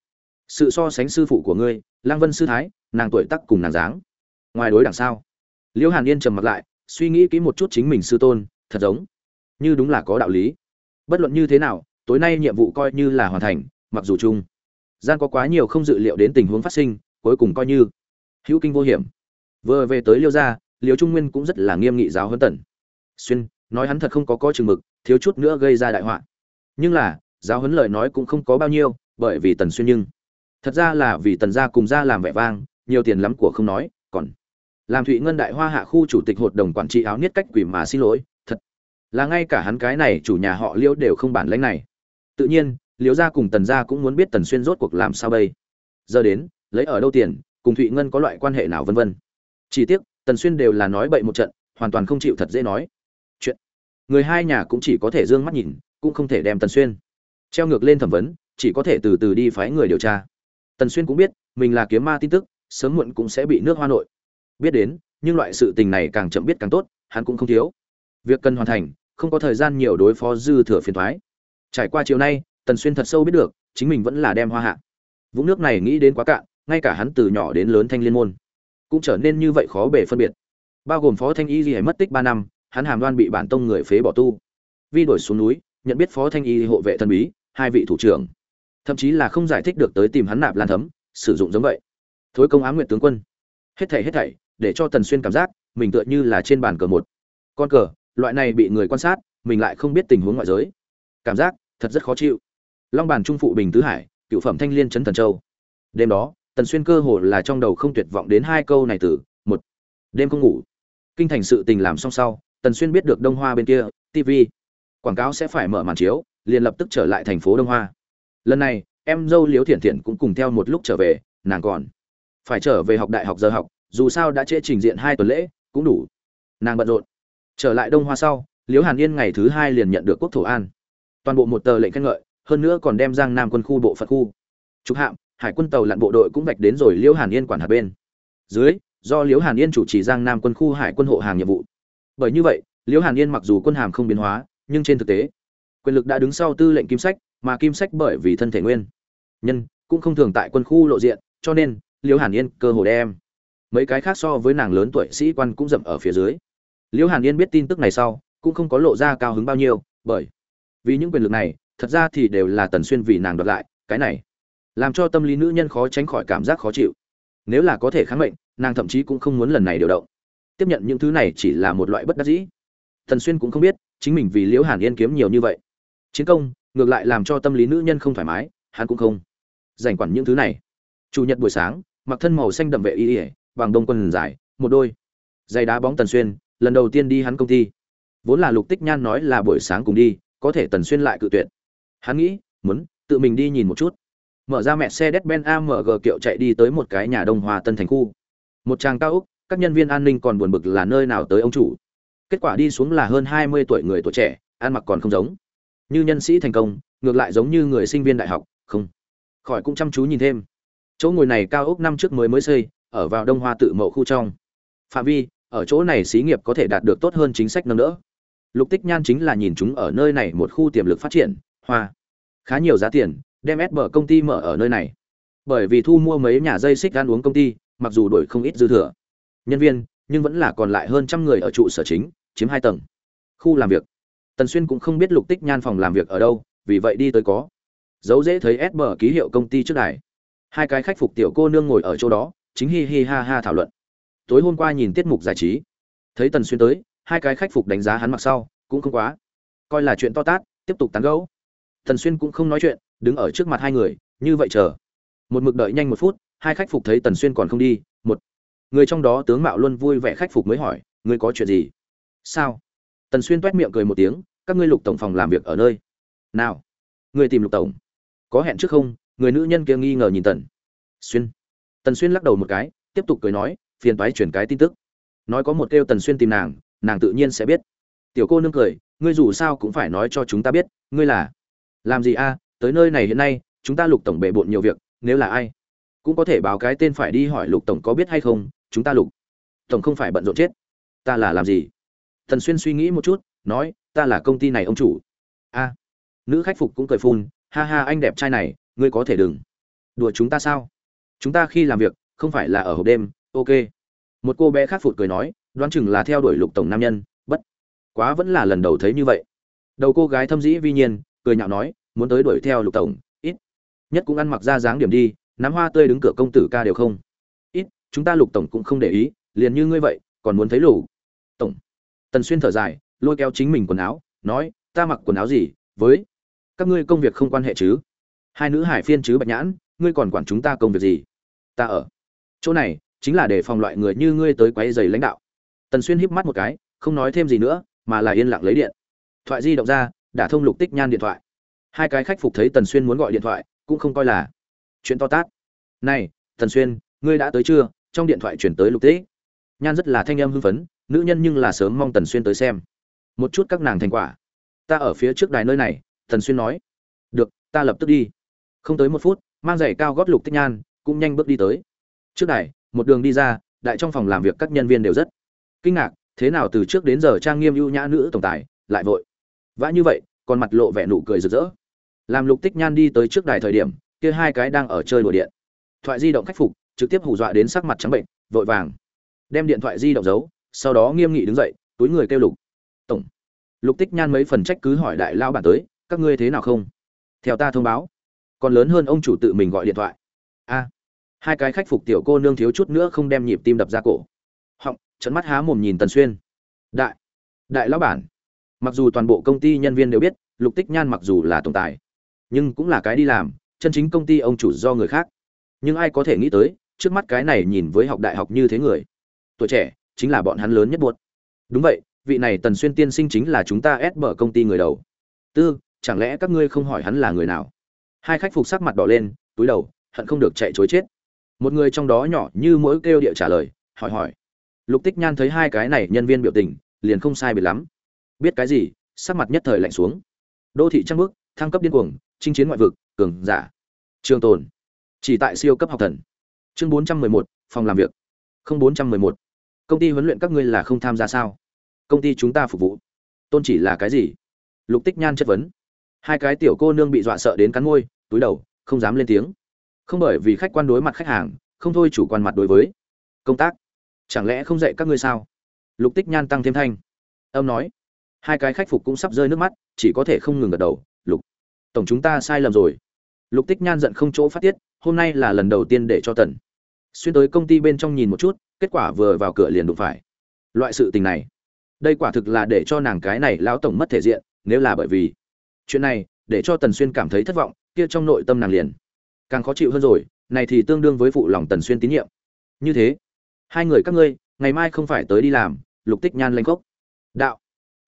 Sự so sánh sư phụ của ngươi, lang vân sư thái, nàng tuổi tắc cùng nàng dáng. Ngoài đối đằng sau liễu hàn yên trầm mặt lại, suy nghĩ kỹ một chút chính mình sư tôn, thật giống như đúng là có đạo lý. Bất luận như thế nào, tối nay nhiệm vụ coi như là hoàn thành, mặc dù chung, gian có quá nhiều không dự liệu đến tình huống phát sinh, cuối cùng coi như hữu kinh vô hiểm. Vừa về tới liêu gia, liêu trung nguyên cũng rất là nghiêm nghị giáo huấn tần. Xuyên, nói hắn thật không có coi chừng mực, thiếu chút nữa gây ra đại họa. Nhưng là giáo huấn lời nói cũng không có bao nhiêu, bởi vì tần xuyên nhưng, thật ra là vì tần gia cùng gia làm vẻ vang, nhiều tiền lắm của không nói, còn làm thụy ngân đại hoa hạ khu chủ tịch hội đồng quản trị áo niết cách quỷ mà xin lỗi, thật là ngay cả hắn cái này chủ nhà họ liễu đều không bản lãnh này. Tự nhiên, liễu gia cùng tần gia cũng muốn biết tần xuyên rốt cuộc làm sao bây. Giờ đến, lấy ở đâu tiền, cùng thụy ngân có loại quan hệ nào vân vân. Chỉ tiếc, tần xuyên đều là nói bậy một trận, hoàn toàn không chịu thật dễ nói. Chuyện, người hai nhà cũng chỉ có thể d ư ơ n g mắt nhìn, cũng không thể đem tần xuyên treo ngược lên thẩm vấn, chỉ có thể từ từ đi phái người điều tra. Tần xuyên cũng biết, mình là kiếm ma tin tức, sớm muộn cũng sẽ bị nước hoa nội. Biết đến, nhưng loại sự tình này càng chậm biết càng tốt, hắn cũng không thiếu. Việc cần hoàn thành, không có thời gian nhiều đối phó dư thừa phiền thoái. Trải qua chiều nay, tần xuyên thật sâu biết được, chính mình vẫn là đem hoa hạ. Vũng nước này nghĩ đến quá cạn, ngay cả hắn từ nhỏ đến lớn thanh liên môn, cũng trở nên như vậy khó bề phân biệt. Bao gồm phó thanh y gì mất tích ba năm, hắn hàm đoan bị bản tông người phế bỏ tu. Vi đổi xuống núi, nhận biết phó thanh y hộ vệ thần bí hai vị thủ trưởng. Thậm chí là không giải thích được tới tìm hắn nạp lan thấm, sử dụng giống vậy. Thối công ám nguyện tướng quân. Hết thảy hết thảy, để cho tần xuyên cảm giác, mình tựa như là trên bàn cờ một. Con cờ, loại này bị người quan sát, mình lại không biết tình huống ngoại giới. Cảm giác, thật rất khó chịu. Long bàn trung phụ bình tứ hải, cựu phẩm thanh liên trấn thần châu. Đêm đó, tần xuyên cơ hồ là trong đầu không tuyệt vọng đến hai câu này từ, một. Đêm không ngủ. Kinh thành sự tình làm xong sau, tần xuyên biết được đông hoa bên kia tv quảng cáo sẽ phải mở màn chiếu liền lập tức trở lại thành phố đông hoa. Lần này, em dâu liếu thiện thiện cũng cùng theo một lúc trở về, nàng còn phải trở về học đại học giờ học, dù sao đã trễ trình diện hai tuần lễ, cũng đủ. Nàng bận rộn. Trở lại đông hoa sau liếu hàn yên ngày thứ hai liền nhận được quốc thổ an. Toàn bộ một tờ lệnh khen ngợi, hơn nữa còn đem giang nam quân khu bộ phận khu, trục hạm, hải quân tàu lặn bộ đội cũng vạch đến rồi liễu hàn yên quản hạt bên. Dưới, do liễu hàn yên chủ trì giang nam quân khu hải quân hộ hàng nhiệm vụ. Bởi như vậy, liễu hàn yên mặc dù quân hàm không biến hóa, nhưng trên thực tế quyền lực đã đứng sau tư lệnh kim sách, mà kim sách bởi vì thân thể nguyên. Nhân, cũng không thường tại quân khu lộ diện, cho nên liễu hàn yên cơ hồ đem. Mấy cái khác so với nàng lớn tuổi sĩ quan cũng dậm ở phía dưới. Liễu hàn yên biết tin tức này sau, cũng không có lộ ra cao hứng bao nhiêu, bởi vì những quyền lực này, thật ra thì đều là tần xuyên vì nàng đoạt lại, cái này làm cho tâm lý nữ nhân khó tránh khỏi cảm giác khó chịu. Nếu là có thể kháng mệnh, nàng thậm chí cũng không muốn lần này điều động. Tiếp nhận những thứ này chỉ là một loại bất đắc dĩ. Thần xuyên cũng không biết, chính mình vì liễu hàn yên kiếm nhiều như vậy chiến công ngược lại làm cho tâm lý nữ nhân không thoải mái hắn cũng không dành quản những thứ này chủ nhật buổi sáng mặc thân màu xanh đậm vệ y ỉa bằng đông quân dài một đôi giày đá bóng tần xuyên lần đầu tiên đi hắn công ty vốn là lục tích nhan nói là buổi sáng cùng đi có thể tần xuyên lại cự tuyệt hắn nghĩ muốn tự mình đi nhìn một chút mở ra mẹ xe đét ben AMG kiệu chạy đi tới một cái nhà đông hòa tân thành khu. Một trang cao úc các nhân viên an ninh còn buồn bực là nơi nào tới ông chủ. Kết quả đi xuống là hơn 20 tuổi người tuổi trẻ, ăn mặc còn không giống. Như nhân sĩ thành công, ngược lại giống như người sinh viên đại học, không. Khỏi cũng chăm chú nhìn thêm. Chỗ ngồi này cao ốc năm trước mới mới xây, ở vào Đông Hoa tự mậu khu trong. Phạm vi, ở chỗ này xí nghiệp có thể đạt được tốt hơn chính sách nâng đỡ. lục tích nhan chính là nhìn chúng ở nơi này một khu tiềm lực phát triển hoa khá nhiều giá tiền đem ép mở công ty mở ở nơi này bởi vì thu mua mấy nhà dây xích ăn uống công ty mặc dù đổi không ít dư thừa nhân viên nhưng vẫn là còn lại hơn trăm người ở trụ sở chính chiếm hai tầng khu làm việc tần xuyên cũng không biết lục tích nhan phòng làm việc ở đâu, vì vậy đi tới có. Dấu dễ thấy ép bờ ký hiệu công ty trước đài. Hai cái khách phục tiểu cô nương ngồi ở chỗ đó, chính hi hi ha ha thảo luận. Tối hôm qua nhìn tiết mục giải trí. Thấy tần xuyên tới, hai cái khách phục đánh giá hắn mặc sau, cũng không quá. Coi là chuyện to tát, tiếp tục tán gẫu. Tần xuyên cũng không nói chuyện, đứng ở trước mặt hai người, như vậy chờ. Một mực đợi nhanh một phút, hai khách phục thấy tần xuyên còn không đi, một. Người trong đó tướng mạo luôn vui vẻ khách phục mới hỏi, ngươi có chuyện gì? Sao? Tần xuyên toét miệng cười một tiếng, các ngươi lục tổng phòng làm việc ở nơi nào? Người tìm lục tổng. Có hẹn trước không? Người nữ nhân kia nghi ngờ nhìn tần xuyên. Tần xuyên lắc đầu một cái, tiếp tục cười nói, phiền toái chuyển cái tin tức. Nói có một kêu tần xuyên tìm nàng nàng tự nhiên sẽ biết. Tiểu cô nương cười, ngươi dù sao cũng phải nói cho chúng ta biết, ngươi là làm gì a? Tới nơi này hiện nay, chúng ta lục tổng bệ bộn nhiều việc, nếu là ai cũng có thể báo cái tên phải đi hỏi lục tổng có biết hay không, chúng ta lục tổng không phải bận rộn chết. Ta là làm gì? Thần xuyên suy nghĩ một chút, nói, ta là công ty này ông chủ. A. Nữ khách phục cũng cười phun, ha ha, anh đẹp trai này, ngươi có thể đừng. Đùa chúng ta sao? Chúng ta khi làm việc, không phải là ở hộp đêm, ok. Một cô bé khác phụt cười nói, đoán chừng là theo đuổi lục tổng nam nhân, bất quá vẫn là lần đầu thấy như vậy. Đầu cô gái thâm dĩ vi nhiên, cười nhạo nói, muốn tới đuổi theo lục tổng, ít. Nhất cũng ăn mặc ra dáng điểm đi, nắm hoa tươi đứng cửa công tử ca đều không. Ít, chúng ta lục tổng cũng không để ý, liền như ngươi vậy, còn muốn thấy lục tổng tần xuyên thở dài, lôi kéo chính mình quần áo, nói, ta mặc quần áo gì, với các ngươi công việc không quan hệ chứ? Hai nữ hải phiên chứ, bạch nhãn, ngươi còn quản chúng ta công việc gì? Ta ở chỗ này, chính là để phòng loại người như ngươi tới quấy giày lãnh đạo. Tần xuyên híp mắt một cái, không nói thêm gì nữa, mà là yên lặng lấy điện. Thoại di động ra, đã thông lục tích nhan điện thoại. Hai cái khách phục thấy tần xuyên muốn gọi điện thoại, cũng không coi là chuyện to tát. Này, tần xuyên, ngươi đã tới chưa? Trong điện thoại chuyển tới lục tích. Nhan rất là thanh âm hưng phấn nữ nhân nhưng là sớm mong tần xuyên tới xem. Một chút các nàng thành quả. Ta ở phía trước đài nơi này, tần xuyên nói. Được, ta lập tức đi. Không tới một phút, mang giày cao gót lục tích nhan, cũng nhanh bước đi tới. Trước đài, một đường đi ra, đại trong phòng làm việc các nhân viên đều rất kinh ngạc, thế nào từ trước đến giờ trang nghiêm ưu nhã nữ tổng tài, lại vội. Vã như vậy, còn mặt lộ vẻ nụ cười rực rỡ. Làm lục tích nhan đi tới trước đài thời điểm, kia hai cái đang ở chơi đùa điện. Thoại di động khắc phục, trực tiếp hù dọa đến sắc mặt trắng bệnh, vội vàng. Đem điện thoại di động giấu sau đó nghiêm nghị đứng dậy, túi người kêu lục. Tổng, lục tích nhan mấy phần trách cứ hỏi đại lao bản tới, các ngươi thế nào không? Theo ta thông báo. Còn lớn hơn ông chủ tự mình gọi điện thoại. A, hai cái khách phục tiểu cô nương thiếu chút nữa không đem nhịp tim đập ra cổ. Họng trận mắt há mồm nhìn tần xuyên. Đại đại lão bản. Mặc dù toàn bộ công ty nhân viên đều biết, lục tích nhan mặc dù là tổng tài, nhưng cũng là cái đi làm, chân chính công ty ông chủ do người khác. Nhưng ai có thể nghĩ tới, trước mắt cái này nhìn với học đại học như thế người. Tuổi trẻ chính là bọn hắn lớn nhất buốt. Đúng vậy, vị này tần xuyên tiên sinh chính là chúng ta ép bở công ty người đầu. Tư, chẳng lẽ các ngươi không hỏi hắn là người nào? Hai khách phục sắc mặt đỏ lên, túi đầu, hận không được chạy chối chết. Một người trong đó nhỏ như mỗi kêu địa trả lời, hỏi hỏi. Lục tích nhan thấy hai cái này nhân viên biểu tình, liền không sai biệt lắm. Biết cái gì, sắc mặt nhất thời lạnh xuống. Đô thị trăng bước thăng cấp điên cuồng, chinh chiến ngoại vực, cường giả. Trường tồn. Chỉ tại siêu cấp học thần. Chương bốn trăm mười một, phòng làm việc. Không bốn trăm mười một công ty huấn luyện các ngươi là không tham gia sao? Công ty chúng ta phục vụ. Tôn chỉ là cái gì? Lục tích nhan chất vấn. Hai cái tiểu cô nương bị dọa sợ đến cắn môi, túi đầu, không dám lên tiếng. Không bởi vì khách quan đối mặt khách hàng, không thôi chủ quan mặt đối với. Công tác. Chẳng lẽ không dạy các ngươi sao? Lục tích nhan tăng thêm thanh. Âm nói. Hai cái khách phục cũng sắp rơi nước mắt, chỉ có thể không ngừng gật đầu. Lục. Tổng chúng ta sai lầm rồi. Lục tích nhan giận không chỗ phát tiết, hôm nay là lần đầu tiên để cho tần. Xuyên tới công ty bên trong nhìn một chút kết quả vừa vào cửa liền đụng phải. Loại sự tình này, đây quả thực là để cho nàng cái này lão tổng mất thể diện, nếu là bởi vì chuyện này, để cho tần xuyên cảm thấy thất vọng, kia trong nội tâm nàng liền càng khó chịu hơn rồi, này thì tương đương với phụ lòng tần xuyên tín nhiệm. Như thế, hai người các ngươi, ngày mai không phải tới đi làm, lục tích nhan lanh cốc đạo,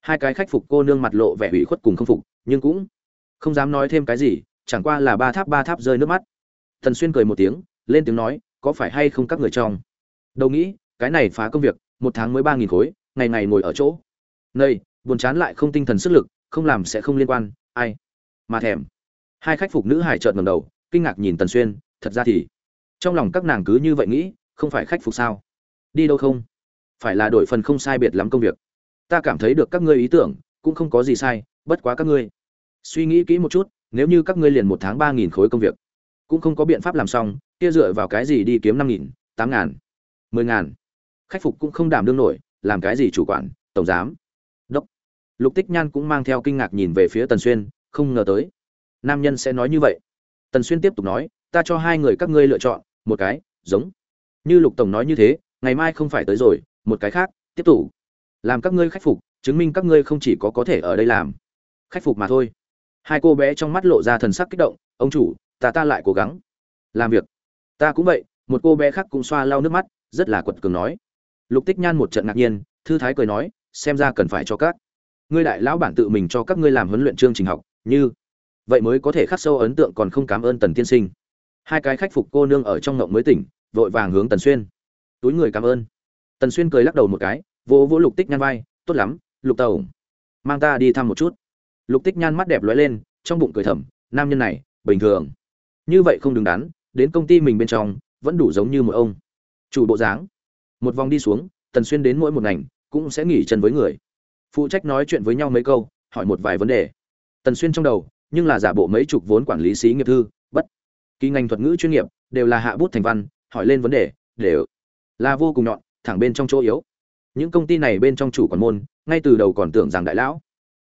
hai cái khách phục cô nương mặt lộ vẻ hủy khuất cùng không phục, nhưng cũng không dám nói thêm cái gì, chẳng qua là ba tháp ba tháp rơi nước mắt. Tần xuyên cười một tiếng, lên tiếng nói, có phải hay không các người trong đâu nghĩ, cái này phá công việc, một tháng mới ba nghìn khối, ngày ngày ngồi ở chỗ. Nơi buồn chán lại không tinh thần sức lực, không làm sẽ không liên quan, ai? Mà thèm. Hai khách phục nữ hải trợn ngầm đầu, kinh ngạc nhìn tần xuyên, thật ra thì, trong lòng các nàng cứ như vậy nghĩ, không phải khách phục sao? Đi đâu không? Phải là đổi phần không sai biệt lắm công việc. Ta cảm thấy được các ngươi ý tưởng, cũng không có gì sai, bất quá các ngươi. Suy nghĩ kỹ một chút, nếu như các ngươi liền một tháng ba nghìn khối công việc, cũng không có biện pháp làm xong, kia dựa vào cái gì đi kiếm năm nghìn, tám ngàn? Mười ngàn. Khách phục cũng không đảm đương nổi, làm cái gì chủ quản, tổng giám. Đốc. Lục tích nhan cũng mang theo kinh ngạc nhìn về phía tần xuyên, không ngờ tới. Nam nhân sẽ nói như vậy. Tần xuyên tiếp tục nói, ta cho hai người các ngươi lựa chọn, một cái, giống. Như lục tổng nói như thế, ngày mai không phải tới rồi, một cái khác, tiếp tục. Làm các ngươi khách phục, chứng minh các ngươi không chỉ có có thể ở đây làm. Khách phục mà thôi. Hai cô bé trong mắt lộ ra thần sắc kích động, ông chủ, ta ta lại cố gắng. Làm việc. Ta cũng vậy. Một cô bé khác cũng xoa lau nước mắt rất là quật cường nói. Lục tích nhan một trận ngạc nhiên, thư thái cười nói, xem ra cần phải cho các ngươi đại lão bản tự mình cho các ngươi làm huấn luyện chương trình học, như vậy mới có thể khắc sâu ấn tượng còn không cảm ơn tần tiên sinh. Hai cái khách phục cô nương ở trong ngộng mới tỉnh, vội vàng hướng tần xuyên. Túi người cảm ơn. Tần xuyên cười lắc đầu một cái, vỗ vỗ lục tích nhan vai, tốt lắm, lục tàu mang ta đi thăm một chút. Lục tích nhan mắt đẹp lóe lên, trong bụng cười thầm, nam nhân này, bình thường. Như vậy không đứng đắn, đến công ty mình bên trong, vẫn đủ giống như một ông chủ bộ dáng. Một vòng đi xuống, tần xuyên đến mỗi một ngành, cũng sẽ nghỉ chân với người. Phụ trách nói chuyện với nhau mấy câu, hỏi một vài vấn đề. Tần xuyên trong đầu, nhưng là giả bộ mấy chục vốn quản lý xí nghiệp thư, bất. Kỳ ngành thuật ngữ chuyên nghiệp, đều là hạ bút thành văn, hỏi lên vấn đề, đều là vô cùng nhọn, thẳng bên trong chỗ yếu. Những công ty này bên trong chủ quản môn, ngay từ đầu còn tưởng rằng đại lão.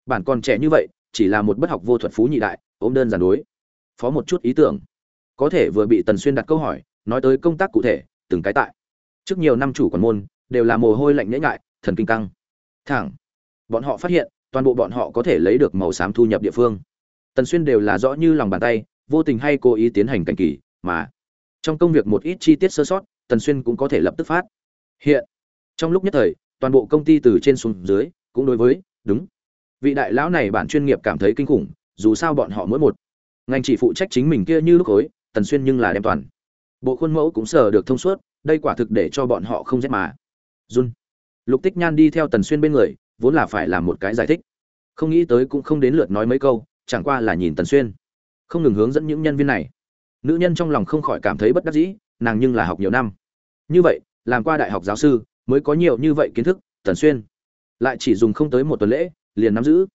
Bản còn trẻ như vậy, chỉ là một bất học vô thuật phú nhị đại ôm đơn giản đối. Phó một chút ý tưởng. Có thể vừa bị tần xuyên đặt câu hỏi, nói tới công tác cụ thể từng cái tại. Trước nhiều năm chủ quản môn, đều là mồ hôi lạnh nhễ ngại thần kinh căng. Thẳng, bọn họ phát hiện, toàn bộ bọn họ có thể lấy được màu xám thu nhập địa phương. Tần xuyên đều là rõ như lòng bàn tay, vô tình hay cố ý tiến hành cảnh kỳ, mà trong công việc một ít chi tiết sơ sót, tần xuyên cũng có thể lập tức phát. Hiện, trong lúc nhất thời, toàn bộ công ty từ trên xuống dưới, cũng đối với, đúng. Vị đại lão này bản chuyên nghiệp cảm thấy kinh khủng, dù sao bọn họ mỗi một ngành chỉ phụ trách chính mình kia như lúc khối tần xuyên nhưng là đem toàn bộ khuôn mẫu cũng sờ được thông suốt, đây quả thực để cho bọn họ không rét mà. Run. Lục tích nhan đi theo tần xuyên bên người, vốn là phải làm một cái giải thích. Không nghĩ tới cũng không đến lượt nói mấy câu, chẳng qua là nhìn tần xuyên. Không ngừng hướng dẫn những nhân viên này. Nữ nhân trong lòng không khỏi cảm thấy bất đắc dĩ, nàng nhưng là học nhiều năm. Như vậy, làm qua đại học giáo sư, mới có nhiều như vậy kiến thức, tần xuyên. Lại chỉ dùng không tới một tuần lễ, liền nắm giữ.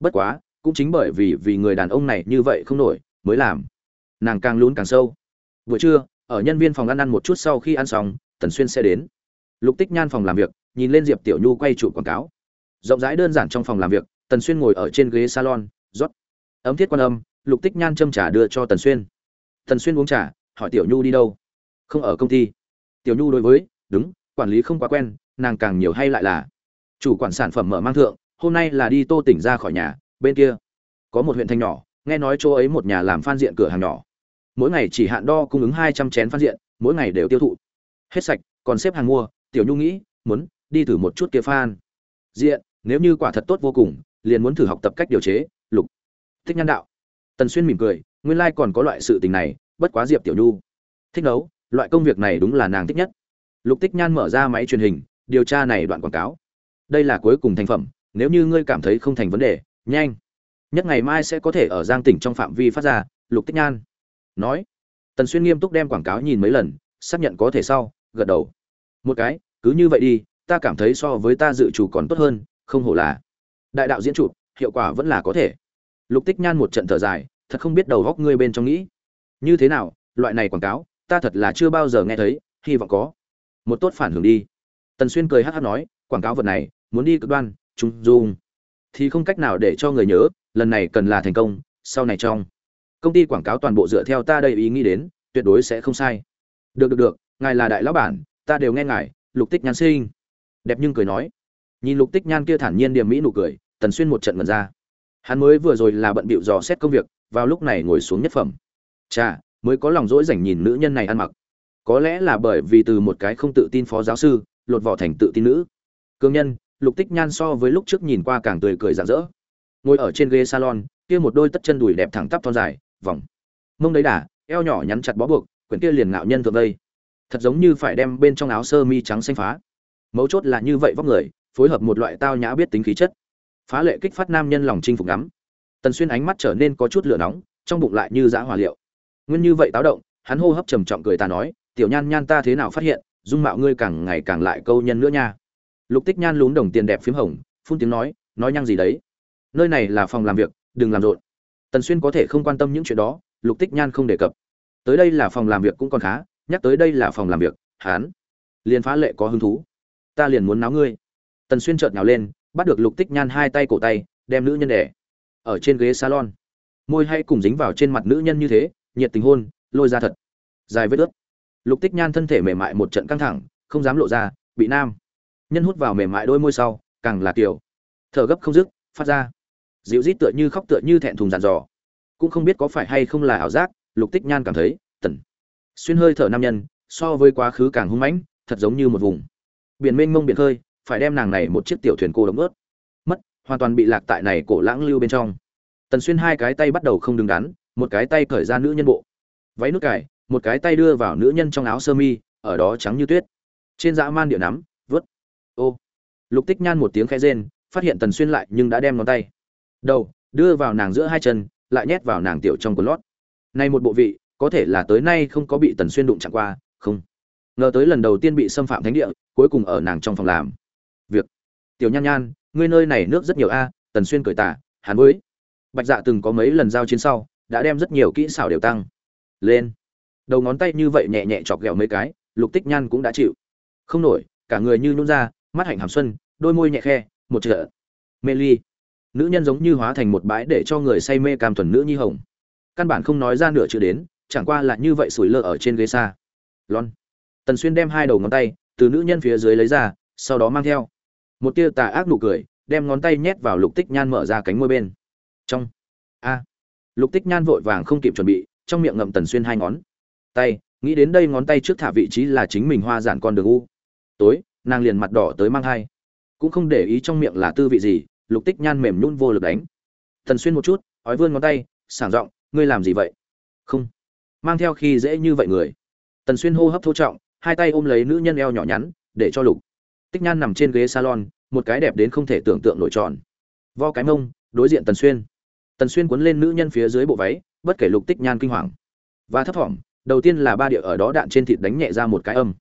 Bất quá, cũng chính bởi vì vì người đàn ông này như vậy không nổi, mới làm. Nàng càng lún càng sâu. Buổi trưa ở nhân viên phòng ăn ăn một chút sau khi ăn xong, tần xuyên sẽ đến. Lục tích nhan phòng làm việc, nhìn lên diệp tiểu nhu quay trụ quảng cáo. Rộng rãi đơn giản trong phòng làm việc, tần xuyên ngồi ở trên ghế salon, rót. Ấm thiết quan âm, lục tích nhan châm trà đưa cho tần xuyên. Tần xuyên uống trà, hỏi tiểu nhu đi đâu? Không ở công ty. Tiểu nhu đối với, đúng, quản lý không quá quen, nàng càng nhiều hay lại là. Chủ quản sản phẩm mở mang thượng, hôm nay là đi tô tỉnh ra khỏi nhà, bên kia có một huyện thanh nhỏ, nghe nói chỗ ấy một nhà làm phan diện cửa hàng nhỏ mỗi ngày chỉ hạn đo cung ứng hai trăm chén phan diện, mỗi ngày đều tiêu thụ. Hết sạch, còn xếp hàng mua, tiểu nhu nghĩ, muốn đi thử một chút kia phan. Diện, nếu như quả thật tốt vô cùng, liền muốn thử học tập cách điều chế, lục. Thích nhân đạo. Tần xuyên mỉm cười, nguyên lai còn có loại sự tình này, bất quá diệp tiểu nhu. Thích nấu, loại công việc này đúng là nàng thích nhất. Lục tích nhan mở ra máy truyền hình, điều tra này đoạn quảng cáo. Đây là cuối cùng thành phẩm, nếu như ngươi cảm thấy không thành vấn đề, nhanh. Nhất ngày mai sẽ có thể ở giang tỉnh trong phạm vi phát ra, lục tích nhan nói. Tần xuyên nghiêm túc đem quảng cáo nhìn mấy lần, xác nhận có thể sau, gật đầu. Một cái, cứ như vậy đi, ta cảm thấy so với ta dự chủ còn tốt hơn, không hổ là đại đạo diễn chụp hiệu quả vẫn là có thể. Lục tích nhan một trận thở dài, thật không biết đầu góc ngươi bên trong nghĩ. Như thế nào, loại này quảng cáo, ta thật là chưa bao giờ nghe thấy, hy vọng có. Một tốt phản hưởng đi. Tần xuyên cười hát hát nói, quảng cáo vật này, muốn đi cực đoan, trung dung. Thì không cách nào để cho người nhớ, lần này cần là thành công, sau này trong công ty quảng cáo toàn bộ dựa theo ta đây ý nghĩ đến, tuyệt đối sẽ không sai. Được được được, ngài là đại lão bản, ta đều nghe ngài, lục tích nhan sinh. Đẹp nhưng cười nói. Nhìn lục tích nhan kia thản nhiên điềm mỹ nụ cười, tần xuyên một trận mật ra. Hắn mới vừa rồi là bận bịu dò xét công việc, vào lúc này ngồi xuống nhất phẩm. Chà, mới có lòng dỗi rảnh nhìn nữ nhân này ăn mặc. Có lẽ là bởi vì từ một cái không tự tin phó giáo sư, lột vỏ thành tự tin nữ. Cương nhân, lục tích nhan so với lúc trước nhìn qua càng tươi cười rạng rỡ. Ngồi ở trên ghế salon, kia một đôi tất chân đùi đẹp thẳng tắp thon dài vòng. Mông đấy đà, eo nhỏ nhắn chặt bó buộc, quyển kia liền ngạo nhân thượng đây thật giống như phải đem bên trong áo sơ mi trắng xanh phá. Mấu chốt là như vậy vóc người, phối hợp một loại tao nhã biết tính khí chất. Phá lệ kích phát nam nhân lòng chinh phục ngắm. Tần xuyên ánh mắt trở nên có chút lửa nóng, trong bụng lại như dã hỏa liệu. Nguyên như vậy táo động, hắn hô hấp trầm trọng cười ta nói, tiểu nhan nhan ta thế nào phát hiện, dung mạo ngươi càng ngày càng lại câu nhân nữa nha. Lục tích nhan lún đồng tiền đẹp phím hồng, phun tiếng nói nói nhăng gì đấy? Nơi này là phòng làm việc, đừng làm rộn tần xuyên có thể không quan tâm những chuyện đó, lục tích nhan không đề cập. Tới đây là phòng làm việc cũng còn khá, nhắc tới đây là phòng làm việc, hán. Liền phá lệ có hứng thú. Ta liền muốn náo ngươi. Tần xuyên chợt nhào lên, bắt được lục tích nhan hai tay cổ tay, đem nữ nhân đẻ. Ở trên ghế salon. Môi hay cùng dính vào trên mặt nữ nhân như thế, nhiệt tình hôn, lôi ra thật. Dài vết ướt. Lục tích nhan thân thể mềm mại một trận căng thẳng, không dám lộ ra, bị nam. Nhân hút vào mềm mại đôi môi sau, càng là kiểu. Thở gấp không dứt, phát ra dịu rít tựa như khóc tựa như thẹn thùng dàn dò. Cũng không biết có phải hay không là ảo giác, lục tích nhan cảm thấy, tần. Xuyên hơi thở nam nhân, so với quá khứ càng hung mãnh, thật giống như một vùng. Biển mênh mông biển khơi, phải đem nàng này một chiếc tiểu thuyền cô độc ướt. Mất, hoàn toàn bị lạc tại này cổ lãng lưu bên trong. Tần xuyên hai cái tay bắt đầu không đứng đắn, một cái tay cởi ra nữ nhân bộ. Váy nút cải một cái tay đưa vào nữ nhân trong áo sơ mi, ở đó trắng như tuyết. Trên dã man địa nắm, vớt. Ô. Lục tích nhan một tiếng khẽ rên, phát hiện tần xuyên lại nhưng đã đem ngón tay đầu, đưa vào nàng giữa hai chân, lại nhét vào nàng tiểu trong quần lót. Nay một bộ vị, có thể là tới nay không có bị tần xuyên đụng chạm qua, không. Ngờ tới lần đầu tiên bị xâm phạm thánh địa, cuối cùng ở nàng trong phòng làm. Việc. Tiểu nhan nhan, ngươi nơi này nước rất nhiều a, tần xuyên cười tả hắn với. Bạch dạ từng có mấy lần giao chiến sau, đã đem rất nhiều kỹ xảo đều tăng. Lên. Đầu ngón tay như vậy nhẹ nhẹ chọc ghẹo mấy cái, lục tích nhan cũng đã chịu. Không nổi, cả người như nhún ra, mắt hạnh hàm xuân, đôi môi nhẹ khe, một trợ mê ly nữ nhân giống như hóa thành một bãi để cho người say mê cam thuần nữ nhi hồng. Căn bản không nói ra nửa chữ đến, chẳng qua là như vậy sủi lơ ở trên ghế xa. Lon. Tần xuyên đem hai đầu ngón tay từ nữ nhân phía dưới lấy ra, sau đó mang theo. Một tia tà ác nụ cười, đem ngón tay nhét vào lục tích nhan mở ra cánh môi bên. Trong. A. Lục tích nhan vội vàng không kịp chuẩn bị, trong miệng ngậm tần xuyên hai ngón. Tay, nghĩ đến đây ngón tay trước thả vị trí là chính mình hoa giản con đường u. Tối, nàng liền mặt đỏ tới mang hai. Cũng không để ý trong miệng là tư vị gì lục tích nhan mềm nhún vô lực đánh. Tần xuyên một chút, ói vươn ngón tay, sảng giọng, ngươi làm gì vậy? Không. Mang theo khi dễ như vậy người. Tần xuyên hô hấp thô trọng, hai tay ôm lấy nữ nhân eo nhỏ nhắn, để cho lục. Tích nhan nằm trên ghế salon, một cái đẹp đến không thể tưởng tượng nổi tròn. Vo cái mông, đối diện tần xuyên. Tần xuyên cuốn lên nữ nhân phía dưới bộ váy, bất kể lục tích nhan kinh hoàng và thấp thỏm, đầu tiên là ba địa ở đó đạn trên thịt đánh nhẹ ra một cái âm.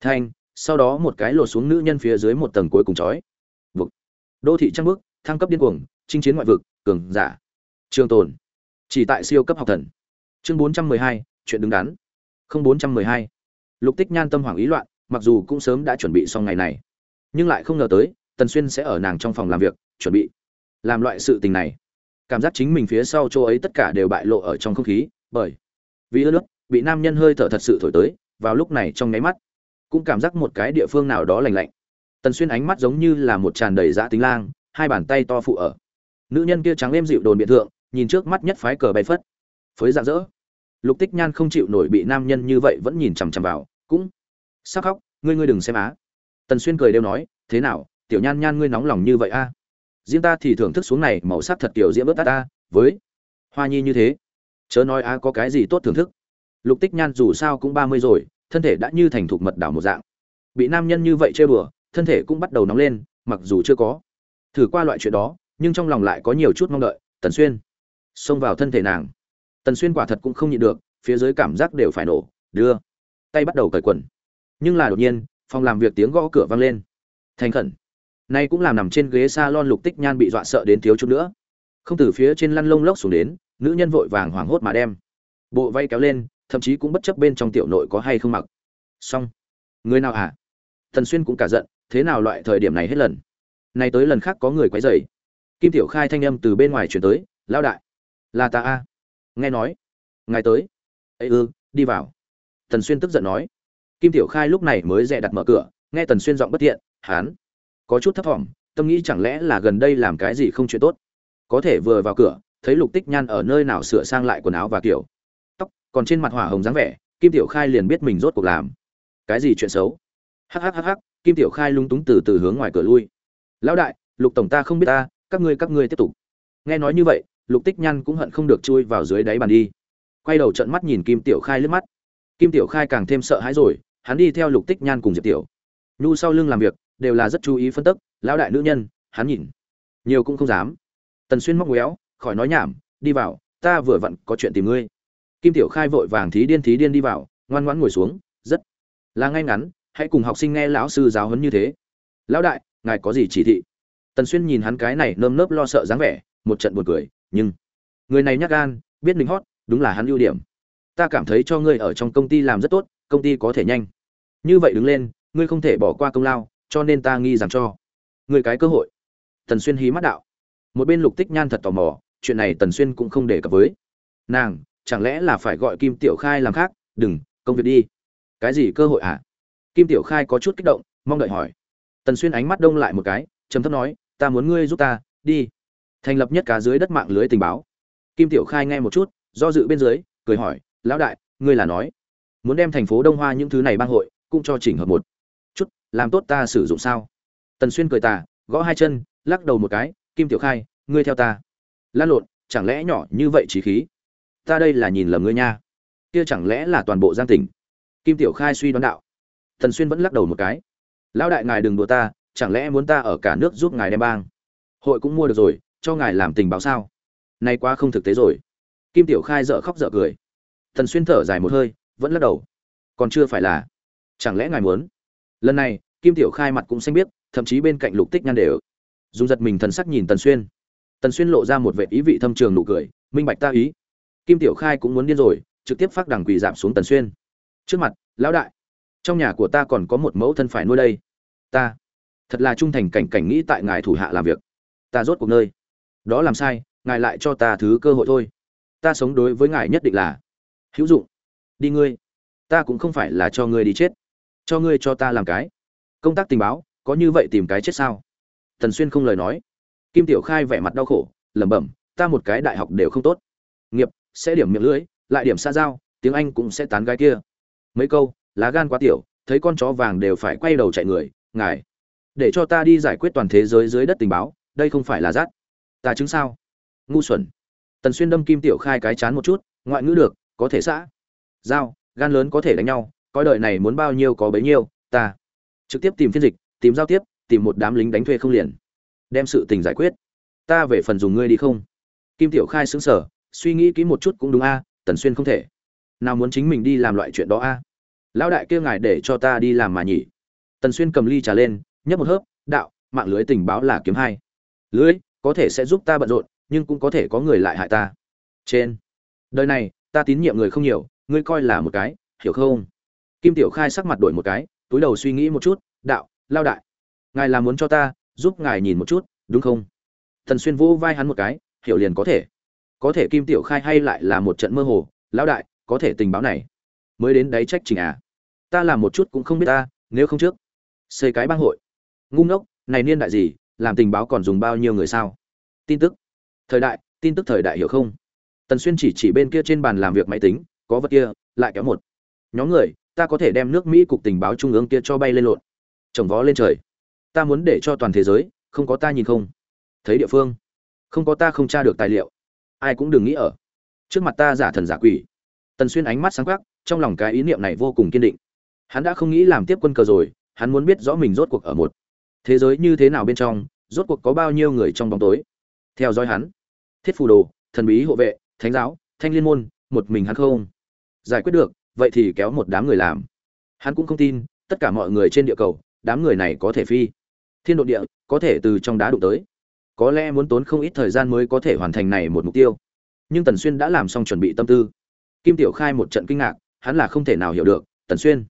Thanh, sau đó một cái lột xuống nữ nhân phía dưới một tầng cuối cùng chói vực đô thị trăng bước thăng cấp điên cuồng, chinh chiến ngoại vực, cường giả. Trường tồn. Chỉ tại siêu cấp học thần. Chương bốn trăm mười hai, chuyện đứng đắn. Không bốn trăm mười hai. Lục tích nhan tâm hoảng ý loạn, mặc dù cũng sớm đã chuẩn bị xong ngày này. Nhưng lại không ngờ tới, tần xuyên sẽ ở nàng trong phòng làm việc, chuẩn bị làm loại sự tình này. Cảm giác chính mình phía sau chỗ ấy tất cả đều bại lộ ở trong không khí, bởi vì ướt nước, bị nam nhân hơi thở thật sự thổi tới, vào lúc này trong nháy mắt, cũng cảm giác một cái địa phương nào đó lành lạnh. Tần xuyên ánh mắt giống như là một tràn đầy dã tính lang hai bàn tay to phụ ở. Nữ nhân kia trắng êm dịu đồn biện thượng nhìn trước mắt nhất phái cờ bay phất. Phới dạng dỡ lục tích nhan không chịu nổi bị nam nhân như vậy vẫn nhìn chằm chằm vào cũng sắc khóc ngươi ngươi đừng xem á. Tần xuyên cười đều nói thế nào tiểu nhan nhan ngươi nóng lòng như vậy a? Riêng ta thì thưởng thức xuống này màu sắc thật tiểu diễm bớt ta, ta với hoa nhi như thế. Chớ nói a có cái gì tốt thưởng thức. Lục tích nhan dù sao cũng ba mươi rồi thân thể đã như thành thục mật đảo một dạng. Bị nam nhân như vậy chơi bừa thân thể cũng bắt đầu nóng lên mặc dù chưa có thử qua loại chuyện đó, nhưng trong lòng lại có nhiều chút mong đợi, tần xuyên. Xông vào thân thể nàng. Tần xuyên quả thật cũng không nhịn được, phía dưới cảm giác đều phải nổ, đưa tay bắt đầu cởi quần. Nhưng là đột nhiên, phòng làm việc tiếng gõ cửa vang lên. Thành khẩn. Nay cũng làm nằm trên ghế s a lon lục tích nhan bị dọa sợ đến thiếu chút nữa. Không từ phía trên lăn lông lốc xuống đến, nữ nhân vội vàng hoảng hốt mà đem bộ vay kéo lên, thậm chí cũng bất chấp bên trong tiểu nội có hay không mặc. Xong. Người nào hả? Thần xuyên cũng cả giận, thế nào loại thời điểm này hết lần? Này tới lần khác có người quấy rầy. Kim tiểu khai thanh âm từ bên ngoài chuyển tới lao đại là ta a. Nghe nói ngài tới. Ấy ư đi vào. Tần xuyên tức giận nói. Kim tiểu khai lúc này mới dè đặt mở cửa nghe tần xuyên giọng bất tiện hán có chút thấp thỏm tâm nghĩ chẳng lẽ là gần đây làm cái gì không chuyện tốt? Có thể vừa vào cửa thấy lục tích nhan ở nơi nào sửa sang lại quần áo và kiểu tóc còn trên mặt hỏa hồng dáng vẻ kim tiểu khai liền biết mình rốt cuộc làm cái gì chuyện xấu. Hắc hắc hắc hắc, kim tiểu khai lung túng từ từ hướng ngoài cửa lui lão đại lục tổng ta không biết ta các ngươi các ngươi tiếp tục. Nghe nói như vậy lục tích nhan cũng hận không được chui vào dưới đáy bàn đi. Quay đầu trận mắt nhìn kim tiểu khai lướt mắt. Kim tiểu khai càng thêm sợ hãi rồi hắn đi theo lục tích nhan cùng diệp tiểu. Nhu sau lưng làm việc đều là rất chú ý phân tích lão đại nữ nhân hắn nhìn. Nhiều cũng không dám. Tần xuyên móc ngoéo, khỏi nói nhảm đi vào ta vừa vặn có chuyện tìm ngươi. Kim tiểu khai vội vàng thí điên thí điên đi vào ngoan ngoãn ngồi xuống rất là ngay ngắn hãy cùng học sinh nghe lão sư giáo huấn như thế. Lão đại ngài có gì chỉ thị? Tần xuyên nhìn hắn cái này nơm nớp lo sợ dáng vẻ, một trận buồn cười, nhưng người này nhát gan, biết mình hót đúng là hắn ưu điểm. Ta cảm thấy cho ngươi ở trong công ty làm rất tốt, công ty có thể nhanh. Như vậy đứng lên, ngươi không thể bỏ qua công lao, cho nên ta nghi rằng cho ngươi cái cơ hội. Tần xuyên hí mắt đạo. Một bên lục tích nhan thật tò mò, chuyện này tần xuyên cũng không để cập với. Nàng, chẳng lẽ là phải gọi kim tiểu khai làm khác? Đừng, công việc đi. Cái gì cơ hội ạ à? kim tiểu khai có chút kích động, mong đợi hỏi tần xuyên ánh mắt đông lại một cái, trầm thấp nói, ta muốn ngươi giúp ta, đi. Thành lập nhất cá dưới đất mạng lưới tình báo. Kim tiểu khai nghe một chút, do dự bên dưới, cười hỏi, lão đại, ngươi là nói, muốn đem thành phố đông hoa những thứ này bang hội cũng cho chỉnh hợp một chút, làm tốt ta sử dụng sao? Tần xuyên cười tà, gõ hai chân, lắc đầu một cái, kim tiểu khai, ngươi theo ta. Lan lộn, chẳng lẽ nhỏ như vậy trí khí? Ta đây là nhìn lầm ngươi nha. Kia chẳng lẽ là toàn bộ giang tỉnh? Kim tiểu khai suy đoán đạo. Tần xuyên vẫn lắc đầu một cái lão đại ngài đừng đùa ta, chẳng lẽ muốn ta ở cả nước giúp ngài đem bang? Hội cũng mua được rồi, cho ngài làm tình báo sao? Nay quá không thực tế rồi. Kim tiểu khai dợ khóc dợ cười. Thần xuyên thở dài một hơi, vẫn lắc đầu. Còn chưa phải là. Chẳng lẽ ngài muốn? Lần này, kim tiểu khai mặt cũng xanh biết thậm chí bên cạnh lục tích nhan đều. Dùng giật mình thần sắc nhìn tần xuyên. Tần xuyên lộ ra một vệ ý vị thâm trường nụ cười, minh bạch ta ý. Kim tiểu khai cũng muốn điên rồi, trực tiếp phát đằng quỳ giảm xuống tần xuyên. Trước mặt, lão đại trong nhà của ta còn có một mẫu thân phải nuôi đây. Ta. Thật là trung thành cảnh cảnh nghĩ tại ngài thủ hạ làm việc. Ta rốt cuộc nơi. Đó làm sai, ngài lại cho ta thứ cơ hội thôi. Ta sống đối với ngài nhất định là hữu dụng. Đi ngươi. Ta cũng không phải là cho ngươi đi chết. Cho ngươi cho ta làm cái. Công tác tình báo, có như vậy tìm cái chết sao? Thần xuyên không lời nói. Kim tiểu khai vẻ mặt đau khổ, lẩm bẩm, ta một cái đại học đều không tốt. Nghiệp, sẽ điểm miệng lưỡi, lại điểm xa giao, tiếng anh cũng sẽ tán gái kia. Mấy câu lá gan quá tiểu, thấy con chó vàng đều phải quay đầu chạy người, ngài, để cho ta đi giải quyết toàn thế giới dưới đất tình báo, đây không phải là rát. Ta chứng sao? Ngu xuẩn. Tần xuyên đâm kim tiểu khai cái chán một chút, ngoại ngữ được, có thể xã. Giao, gan lớn có thể đánh nhau, coi đời này muốn bao nhiêu có bấy nhiêu, ta trực tiếp tìm phiên dịch, tìm giao tiếp, tìm một đám lính đánh thuê không liền, đem sự tình giải quyết. Ta về phần dùng ngươi đi không? Kim tiểu khai xứng sở suy nghĩ kỹ một chút cũng đúng a, tần xuyên không thể. Nào muốn chính mình đi làm loại chuyện đó a? Lão đại kia ngài để cho ta đi làm mà nhỉ? Tần xuyên cầm ly trà lên, nhấp một hớp, đạo, mạng lưới tình báo là kiếm hai. Lưới, có thể sẽ giúp ta bận rộn, nhưng cũng có thể có người lại hại ta. Trên. Đời này, ta tín nhiệm người không nhiều, ngươi coi là một cái, hiểu không? Kim tiểu khai sắc mặt đổi một cái, túi đầu suy nghĩ một chút, đạo lao đại, ngài là muốn cho ta giúp ngài nhìn một chút, đúng không? Thần xuyên vỗ vai hắn một cái, hiểu liền có thể. Có thể kim tiểu khai hay lại là một trận mơ hồ, lão đại, có thể tình báo này mới đến đáy trách trình à. Ta làm một chút cũng không biết ta, nếu không trước. Xây cái bang hội. Ngu ngốc, này niên đại gì, làm tình báo còn dùng bao nhiêu người sao? Tin tức. Thời đại, tin tức thời đại hiểu không? Tần xuyên chỉ chỉ bên kia trên bàn làm việc máy tính, có vật kia, lại kéo một. Nhóm người, ta có thể đem nước mỹ cục tình báo trung ương kia cho bay lên lộn. Trồng vó lên trời. Ta muốn để cho toàn thế giới, không có ta nhìn không. Thấy địa phương. Không có ta không tra được tài liệu. Ai cũng đừng nghĩ ở. Trước mặt ta giả thần giả quỷ. Tần xuyên ánh mắt sáng quắc trong lòng cái ý niệm này vô cùng kiên định. Hắn đã không nghĩ làm tiếp quân cờ rồi, hắn muốn biết rõ mình rốt cuộc ở một thế giới như thế nào bên trong, rốt cuộc có bao nhiêu người trong bóng tối. Theo dõi hắn, thiết phù đồ, thần bí hộ vệ, thánh giáo, thanh liên môn, một mình hắn không? Giải quyết được, vậy thì kéo một đám người làm. Hắn cũng không tin, tất cả mọi người trên địa cầu, đám người này có thể phi. Thiên độ địa, có thể từ trong đá đụng tới. Có lẽ muốn tốn không ít thời gian mới có thể hoàn thành này một mục tiêu. Nhưng tần xuyên đã làm xong chuẩn bị tâm tư. Kim tiểu khai một trận kinh ngạc hắn là không thể nào hiểu được, tần xuyên,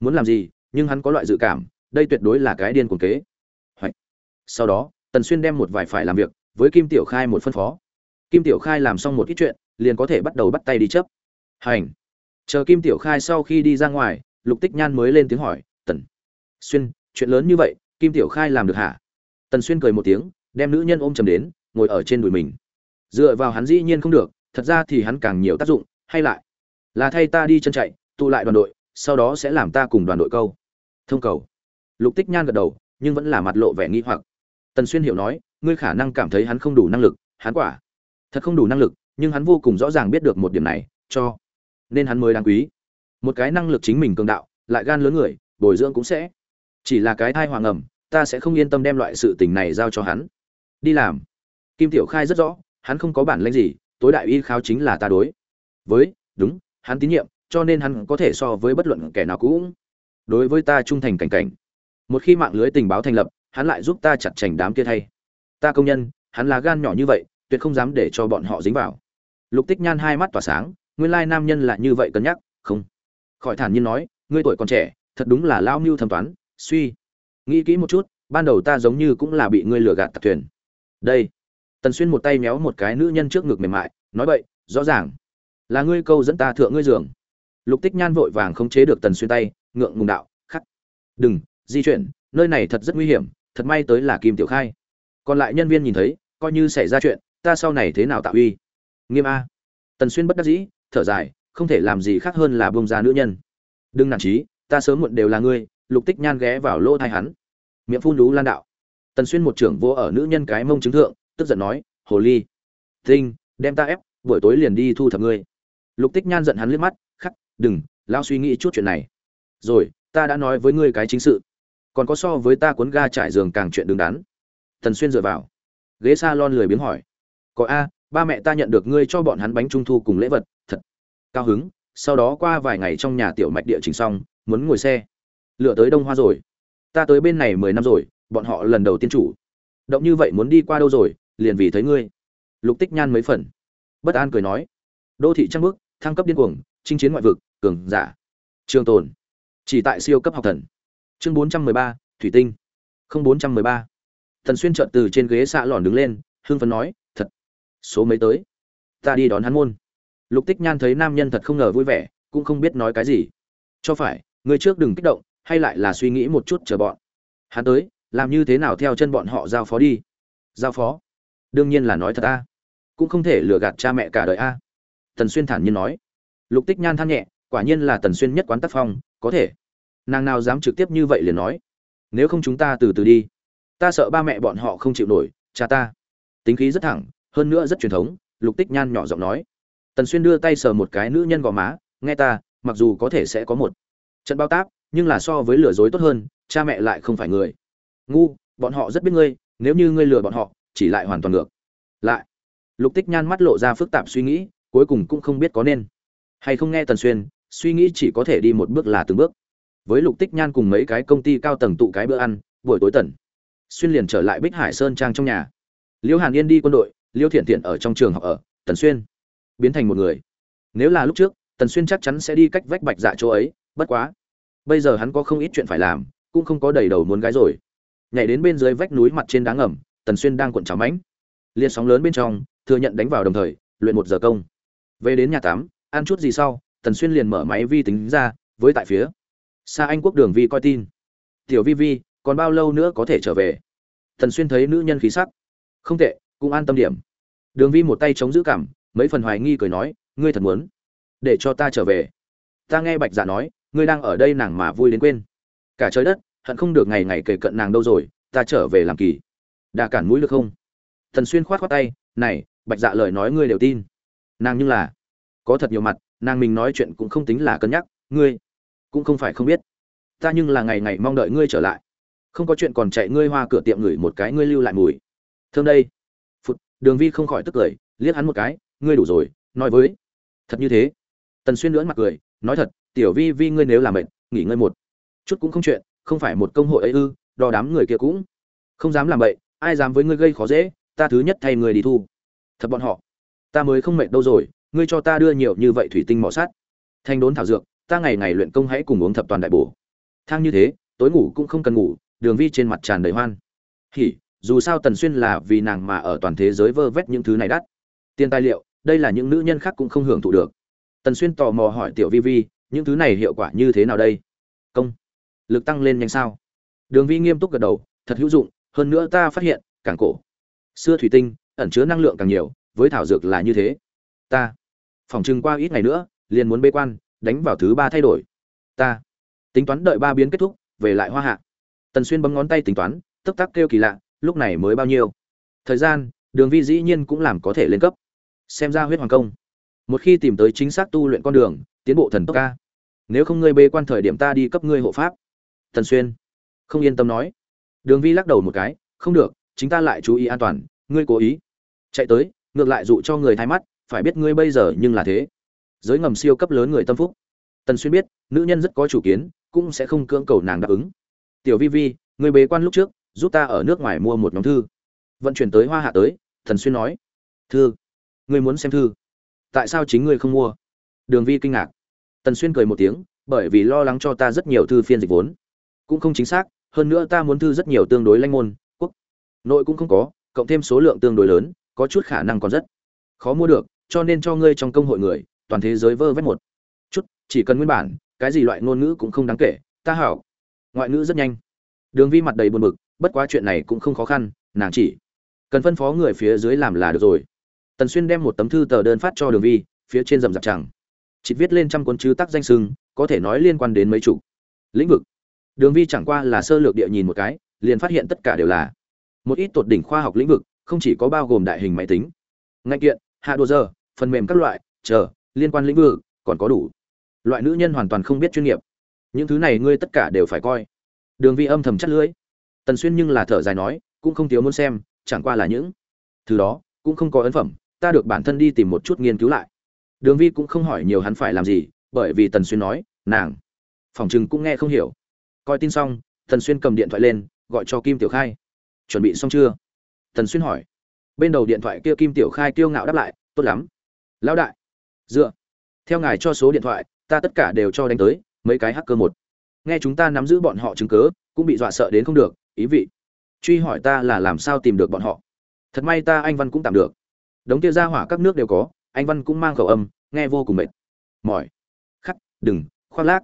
muốn làm gì, nhưng hắn có loại dự cảm, đây tuyệt đối là cái điên cuồng kế. Hoạch. sau đó, tần xuyên đem một vài phải làm việc với kim tiểu khai một phân phó. Kim tiểu khai làm xong một ít chuyện, liền có thể bắt đầu bắt tay đi chấp. Hành. Chờ kim tiểu khai sau khi đi ra ngoài, lục tích nhan mới lên tiếng hỏi, tần xuyên, chuyện lớn như vậy, kim tiểu khai làm được hả? Tần xuyên cười một tiếng, đem nữ nhân ôm chầm đến, ngồi ở trên đùi mình. Dựa vào hắn dĩ nhiên không được, thật ra thì hắn càng nhiều tác dụng, hay lại là thay ta đi chân chạy, tụ lại đoàn đội, sau đó sẽ làm ta cùng đoàn đội câu. Thông cầu. Lục tích nhan gật đầu, nhưng vẫn là mặt lộ vẻ nghi hoặc. Tần xuyên hiểu nói, ngươi khả năng cảm thấy hắn không đủ năng lực, hắn quả. Thật không đủ năng lực, nhưng hắn vô cùng rõ ràng biết được một điểm này, cho. Nên hắn mới đáng quý. Một cái năng lực chính mình cường đạo, lại gan lớn người, bồi dưỡng cũng sẽ. Chỉ là cái thai hoàng ẩm, ta sẽ không yên tâm đem loại sự tình này giao cho hắn. Đi làm. Kim tiểu khai rất rõ, hắn không có bản lĩnh gì, tối đại y kháo chính là ta đối. Với, đúng hắn tín nhiệm, cho nên hắn có thể so với bất luận kẻ nào cũng đối với ta trung thành cảnh cảnh. Một khi mạng lưới tình báo thành lập, hắn lại giúp ta chặt chành đám kia thay. Ta công nhân, hắn là gan nhỏ như vậy, tuyệt không dám để cho bọn họ dính vào. Lục tích nhan hai mắt tỏa sáng, nguyên lai nam nhân là như vậy cân nhắc, không. Khỏi thản nhiên nói, ngươi tuổi còn trẻ, thật đúng là lao mưu thẩm toán, suy. Nghĩ kỹ một chút, ban đầu ta giống như cũng là bị ngươi lừa gạt tặc thuyền. Đây. Tần xuyên một tay méo một cái nữ nhân trước ngực mềm mại, nói vậy rõ ràng là ngươi câu dẫn ta thượng ngươi giường. Lục tích nhan vội vàng không chế được tần xuyên tay, ngượng ngùng đạo, khắc, đừng, di chuyển, nơi này thật rất nguy hiểm, thật may tới là kim tiểu khai. Còn lại nhân viên nhìn thấy, coi như xảy ra chuyện, ta sau này thế nào tạo uy? Nghiêm a. Tần xuyên bất đắc dĩ, thở dài, không thể làm gì khác hơn là bông ra nữ nhân. Đừng nản trí ta sớm muộn đều là ngươi, lục tích nhan ghé vào lỗ thai hắn. Miệng phun lú lan đạo. Tần xuyên một trưởng vô ở nữ nhân cái mông chứng thượng, tức giận nói, hồ ly, tinh, đem ta ép, buổi tối liền đi thu thập ngươi lục tích nhan giận hắn liếc mắt, khắc, đừng lao suy nghĩ chút chuyện này. Rồi, ta đã nói với ngươi cái chính sự, còn có so với ta cuốn ga trải giường càng chuyện đứng đắn. Tần xuyên dựa vào, ghế s a lon lười biếng hỏi, có a, ba mẹ ta nhận được ngươi cho bọn hắn bánh trung thu cùng lễ vật, thật cao hứng, sau đó qua vài ngày trong nhà tiểu mạch địa chỉnh xong, muốn ngồi xe. Lựa tới đông hoa rồi, ta tới bên này mười năm rồi, bọn họ lần đầu tiên chủ. Động như vậy muốn đi qua đâu rồi, liền vì thấy ngươi. Lục tích nhan mấy phần, bất an cười nói đô thị trăng bước thăng cấp điên cuồng, chinh chiến ngoại vực, cường giả. Trường tồn. Chỉ tại siêu cấp học thần. Chương bốn trăm mười ba, thủy tinh. Không bốn trăm mười ba. Thần xuyên trợn từ trên ghế xạ lòn đứng lên hương phấn nói, thật, số mấy tới? Ta đi đón hắn môn. Lục tích nhan thấy nam nhân thật không ngờ vui vẻ, cũng không biết nói cái gì. Cho phải người trước đừng kích động, hay lại là suy nghĩ một chút chờ bọn. Hắn tới, làm như thế nào theo chân bọn họ giao phó đi? Giao phó? Đương nhiên là nói thật a. Cũng không thể lừa gạt cha mẹ cả đời a tần xuyên thản nhiên nói. Lục tích nhan than nhẹ, quả nhiên là tần xuyên nhất quán tác phong, có thể. Nàng nào dám trực tiếp như vậy liền nói. Nếu không chúng ta từ từ đi. Ta sợ ba mẹ bọn họ không chịu nổi, cha ta. Tính khí rất thẳng, hơn nữa rất truyền thống, lục tích nhan nhỏ giọng nói. Tần xuyên đưa tay sờ một cái nữ nhân gò má, nghe ta, mặc dù có thể sẽ có một trận bao tác, nhưng là so với lừa dối tốt hơn, cha mẹ lại không phải người. Ngu, bọn họ rất biết ngươi, nếu như ngươi lừa bọn họ, chỉ lại hoàn toàn ngược. Lại, lục tích nhan mắt lộ ra phức tạp suy nghĩ cuối cùng cũng không biết có nên. Hay không nghe tần xuyên, suy nghĩ chỉ có thể đi một bước là từng bước. Với lục tích nhan cùng mấy cái công ty cao tầng tụ cái bữa ăn, buổi tối tần xuyên liền trở lại bích hải sơn trang trong nhà. Liễu hàn yên đi quân đội liễu thiện thiện ở trong trường học ở, tần xuyên biến thành một người. Nếu là lúc trước, tần xuyên chắc chắn sẽ đi cách vách bạch dạ chỗ ấy, bất quá, bây giờ hắn có không ít chuyện phải làm, cũng không có đầy đầu muốn gái rồi. Nhảy đến bên dưới vách núi mặt trên đá ngầm, tần xuyên đang cuộn chảo mãnh. Liên sóng lớn bên trong, thừa nhận đánh vào đồng thời, luyện một giờ công về đến nhà tắm, ăn chút gì sau, tần xuyên liền mở máy vi tính ra, với tại phía xa anh quốc đường vi coi tin. Tiểu vi vi, còn bao lâu nữa có thể trở về? Tần xuyên thấy nữ nhân khí sắc. Không tệ, cũng an tâm điểm. Đường vi một tay chống giữ cảm, mấy phần hoài nghi cười nói, ngươi thật muốn để cho ta trở về? Ta nghe bạch dạ nói, ngươi đang ở đây nàng mà vui đến quên. Cả trời đất, hận không được ngày ngày kể cận nàng đâu rồi, ta trở về làm kỳ. Đà cản mũi được không? Thần xuyên khoát khoát tay, này, bạch dạ lời nói ngươi đều tin nàng nhưng là, có thật nhiều mặt, nàng mình nói chuyện cũng không tính là cân nhắc, ngươi cũng không phải không biết. Ta nhưng là ngày ngày mong đợi ngươi trở lại. Không có chuyện còn chạy ngươi hoa cửa tiệm ngửi một cái ngươi lưu lại mùi. Thơm đây. Phụt, đường vi không khỏi tức cười, liếc hắn một cái, ngươi đủ rồi, nói với. Thật như thế. Tần xuyên lưỡn mặt cười, nói thật, tiểu vi vi ngươi nếu làm mệt, nghỉ ngơi một chút cũng không chuyện, không phải một công hội ấy ư, đo đám người kia cũng không dám làm vậy ai dám với ngươi gây khó dễ, ta thứ nhất thay người đi thu. Thật bọn họ ta mới không mệt đâu rồi, ngươi cho ta đưa nhiều như vậy thủy tinh mỏ sát thanh đốn thảo dược, ta ngày ngày luyện công hãy cùng uống thập toàn đại bổ. Thang như thế, tối ngủ cũng không cần ngủ, đường vi trên mặt tràn đầy hoan. Hỉ, dù sao tần xuyên là vì nàng mà ở toàn thế giới vơ vét những thứ này đắt. Tiền tài liệu, đây là những nữ nhân khác cũng không hưởng thụ được. Tần xuyên tò mò hỏi tiểu vi vi, những thứ này hiệu quả như thế nào đây? Công, lực tăng lên nhanh sao? Đường vi nghiêm túc gật đầu, thật hữu dụng, hơn nữa ta phát hiện, càng cổ. Xưa thủy tinh, ẩn chứa năng lượng càng nhiều với thảo dược là như thế. Ta. Phòng trừng qua ít ngày nữa, liền muốn bế quan, đánh vào thứ ba thay đổi. Ta. Tính toán đợi ba biến kết thúc, về lại hoa hạ. Tần xuyên bấm ngón tay tính toán, tức tắc kêu kỳ lạ, lúc này mới bao nhiêu? Thời gian, đường vi dĩ nhiên cũng làm có thể lên cấp. Xem ra huyết hoàng công. Một khi tìm tới chính xác tu luyện con đường, tiến bộ thần tốc ca. Nếu không ngươi bê quan thời điểm ta đi cấp ngươi hộ pháp. Tần xuyên. Không yên tâm nói. Đường vi lắc đầu một cái, không được, chính ta lại chú ý an toàn, ngươi cố ý. Chạy tới ngược lại dụ cho người thay mắt, phải biết ngươi bây giờ nhưng là thế. Giới ngầm siêu cấp lớn người tâm phúc. Tần xuyên biết, nữ nhân rất có chủ kiến, cũng sẽ không cưỡng cầu nàng đáp ứng. Tiểu vi vi, người bế quan lúc trước, giúp ta ở nước ngoài mua một nhóm thư. Vận chuyển tới hoa hạ tới thần xuyên nói. Thư. Ngươi muốn xem thư. Tại sao chính ngươi không mua? Đường vi kinh ngạc. Tần xuyên cười một tiếng, bởi vì lo lắng cho ta rất nhiều thư phiên dịch vốn. Cũng không chính xác, hơn nữa ta muốn thư rất nhiều tương đối lanh môn, quốc. Nội cũng không có, cộng thêm số lượng tương đối lớn có chút khả năng còn rất khó mua được, cho nên cho ngươi trong công hội người, toàn thế giới vơ vét một. Chút, chỉ cần nguyên bản, cái gì loại ngôn ngữ cũng không đáng kể, ta hảo. Ngoại ngữ rất nhanh. Đường vi mặt đầy buồn bực, bất quá chuyện này cũng không khó khăn, nàng chỉ cần phân phó người phía dưới làm là được rồi. Tần xuyên đem một tấm thư tờ đơn phát cho đường vi, phía trên rầm rạp chẳng. Chỉ viết lên trăm cuốn chữ tác danh sưng, có thể nói liên quan đến mấy chủ. Lĩnh vực. Đường vi chẳng qua là sơ lược địa nhìn một cái, liền phát hiện tất cả đều là một ít tột đỉnh khoa học lĩnh vực không chỉ có bao gồm đại hình máy tính, ngành kiện, hạ đồ giờ, phần mềm các loại, chờ, liên quan lĩnh vực, còn có đủ. Loại nữ nhân hoàn toàn không biết chuyên nghiệp. Những thứ này ngươi tất cả đều phải coi. Đường vi âm thầm chắt lưỡi. Tần xuyên nhưng là thở dài nói, cũng không thiếu muốn xem, chẳng qua là những thứ đó, cũng không có ấn phẩm, ta được bản thân đi tìm một chút nghiên cứu lại. Đường vi cũng không hỏi nhiều hắn phải làm gì, bởi vì tần xuyên nói, nàng, phòng chừng cũng nghe không hiểu. Coi tin xong, tần xuyên cầm điện thoại lên, gọi cho kim tiểu khai. Chuẩn bị xong chưa? Tần xuyên hỏi. Bên đầu điện thoại kia kim tiểu khai kiêu ngạo đáp lại, tốt lắm. Lão đại. Dựa. Theo ngài cho số điện thoại, ta tất cả đều cho đánh tới, mấy cái hacker một. Nghe chúng ta nắm giữ bọn họ chứng cớ cũng bị dọa sợ đến không được, ý vị. Truy hỏi ta là làm sao tìm được bọn họ. Thật may ta anh văn cũng tạm được. Đống kia ra hỏa các nước đều có, anh văn cũng mang khẩu âm, nghe vô cùng mệt. Mỏi. Khắc, đừng, khoác lác.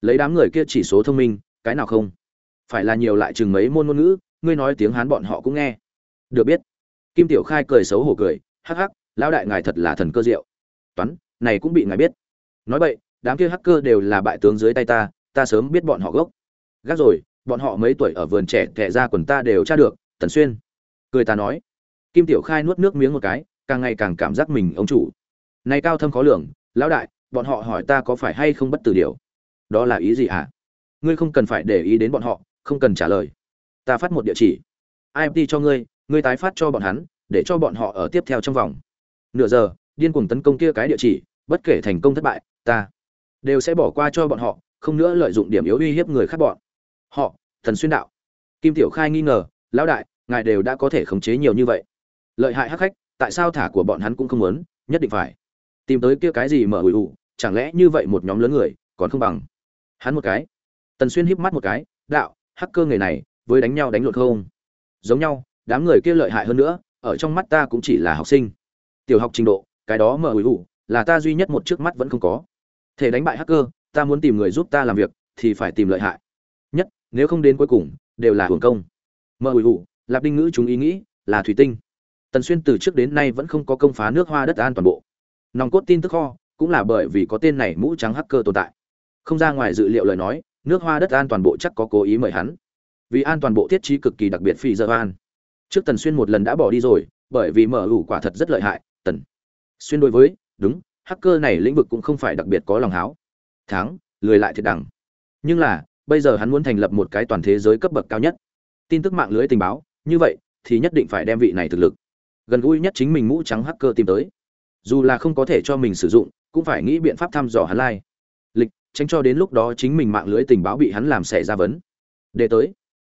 Lấy đám người kia chỉ số thông minh, cái nào không? Phải là nhiều lại chừng mấy môn ngôn ngữ, ngươi nói tiếng hán bọn họ cũng nghe được biết. Kim tiểu khai cười xấu hổ cười, hắc hắc, lão đại ngài thật là thần cơ diệu. Toán, này cũng bị ngài biết. Nói vậy đám kia hacker đều là bại tướng dưới tay ta ta sớm biết bọn họ gốc. Gác rồi, bọn họ mấy tuổi ở vườn trẻ thẻ ra quần ta đều tra được, tần xuyên. Cười ta nói. Kim tiểu khai nuốt nước miếng một cái, càng ngày càng cảm giác mình ông chủ. Này cao thâm khó lường, lão đại, bọn họ hỏi ta có phải hay không bất tử điều? Đó là ý gì hả? À? ngươi không cần phải để ý đến bọn họ, không cần trả lời. Ta phát một địa chỉ. Imt cho ngươi ngươi tái phát cho bọn hắn, để cho bọn họ ở tiếp theo trong vòng. Nửa giờ, điên cuồng tấn công kia cái địa chỉ, bất kể thành công thất bại, ta đều sẽ bỏ qua cho bọn họ, không nữa lợi dụng điểm yếu uy hiếp người khác bọn họ. Thần xuyên đạo. Kim tiểu khai nghi ngờ, lão đại, ngài đều đã có thể khống chế nhiều như vậy. Lợi hại hắc khách, tại sao thả của bọn hắn cũng không muốn, nhất định phải tìm tới kia cái gì mở ủi ủ chẳng lẽ như vậy một nhóm lớn người còn không bằng hắn một cái? Tần xuyên híp mắt một cái, đạo, hacker người này, với đánh nhau đánh lộn không? Giống nhau đám người kia lợi hại hơn nữa, ở trong mắt ta cũng chỉ là học sinh. Tiểu học trình độ, cái đó mở ủi ủ, là ta duy nhất một trước mắt vẫn không có. Thể đánh bại hacker, ta muốn tìm người giúp ta làm việc, thì phải tìm lợi hại. Nhất, nếu không đến cuối cùng, đều là hưởng công. Mở ủi ủ, lạp đinh ngữ chúng ý nghĩ, là thủy tinh. Tần xuyên từ trước đến nay vẫn không có công phá nước hoa đất an toàn bộ. Nòng cốt tin tức kho, cũng là bởi vì có tên này mũ trắng hacker tồn tại. Không ra ngoài dự liệu lời nói, nước hoa đất an toàn bộ chắc có cố ý mời hắn. Vì an toàn bộ thiết trí cực kỳ đặc biệt phi dơ an trước tần xuyên một lần đã bỏ đi rồi, bởi vì mở ủ quả thật rất lợi hại, tần xuyên đối với, đúng, hacker này lĩnh vực cũng không phải đặc biệt có lòng háo. Thắng, lười lại thiệt đẳng nhưng là, bây giờ hắn muốn thành lập một cái toàn thế giới cấp bậc cao nhất. Tin tức mạng lưới tình báo, như vậy, thì nhất định phải đem vị này thực lực, gần gũi nhất chính mình mũ trắng hacker tìm tới. Dù là không có thể cho mình sử dụng, cũng phải nghĩ biện pháp thăm dò hắn lai. Lịch, tránh cho đến lúc đó chính mình mạng lưới tình báo bị hắn làm xẻ ra vấn. Để tới.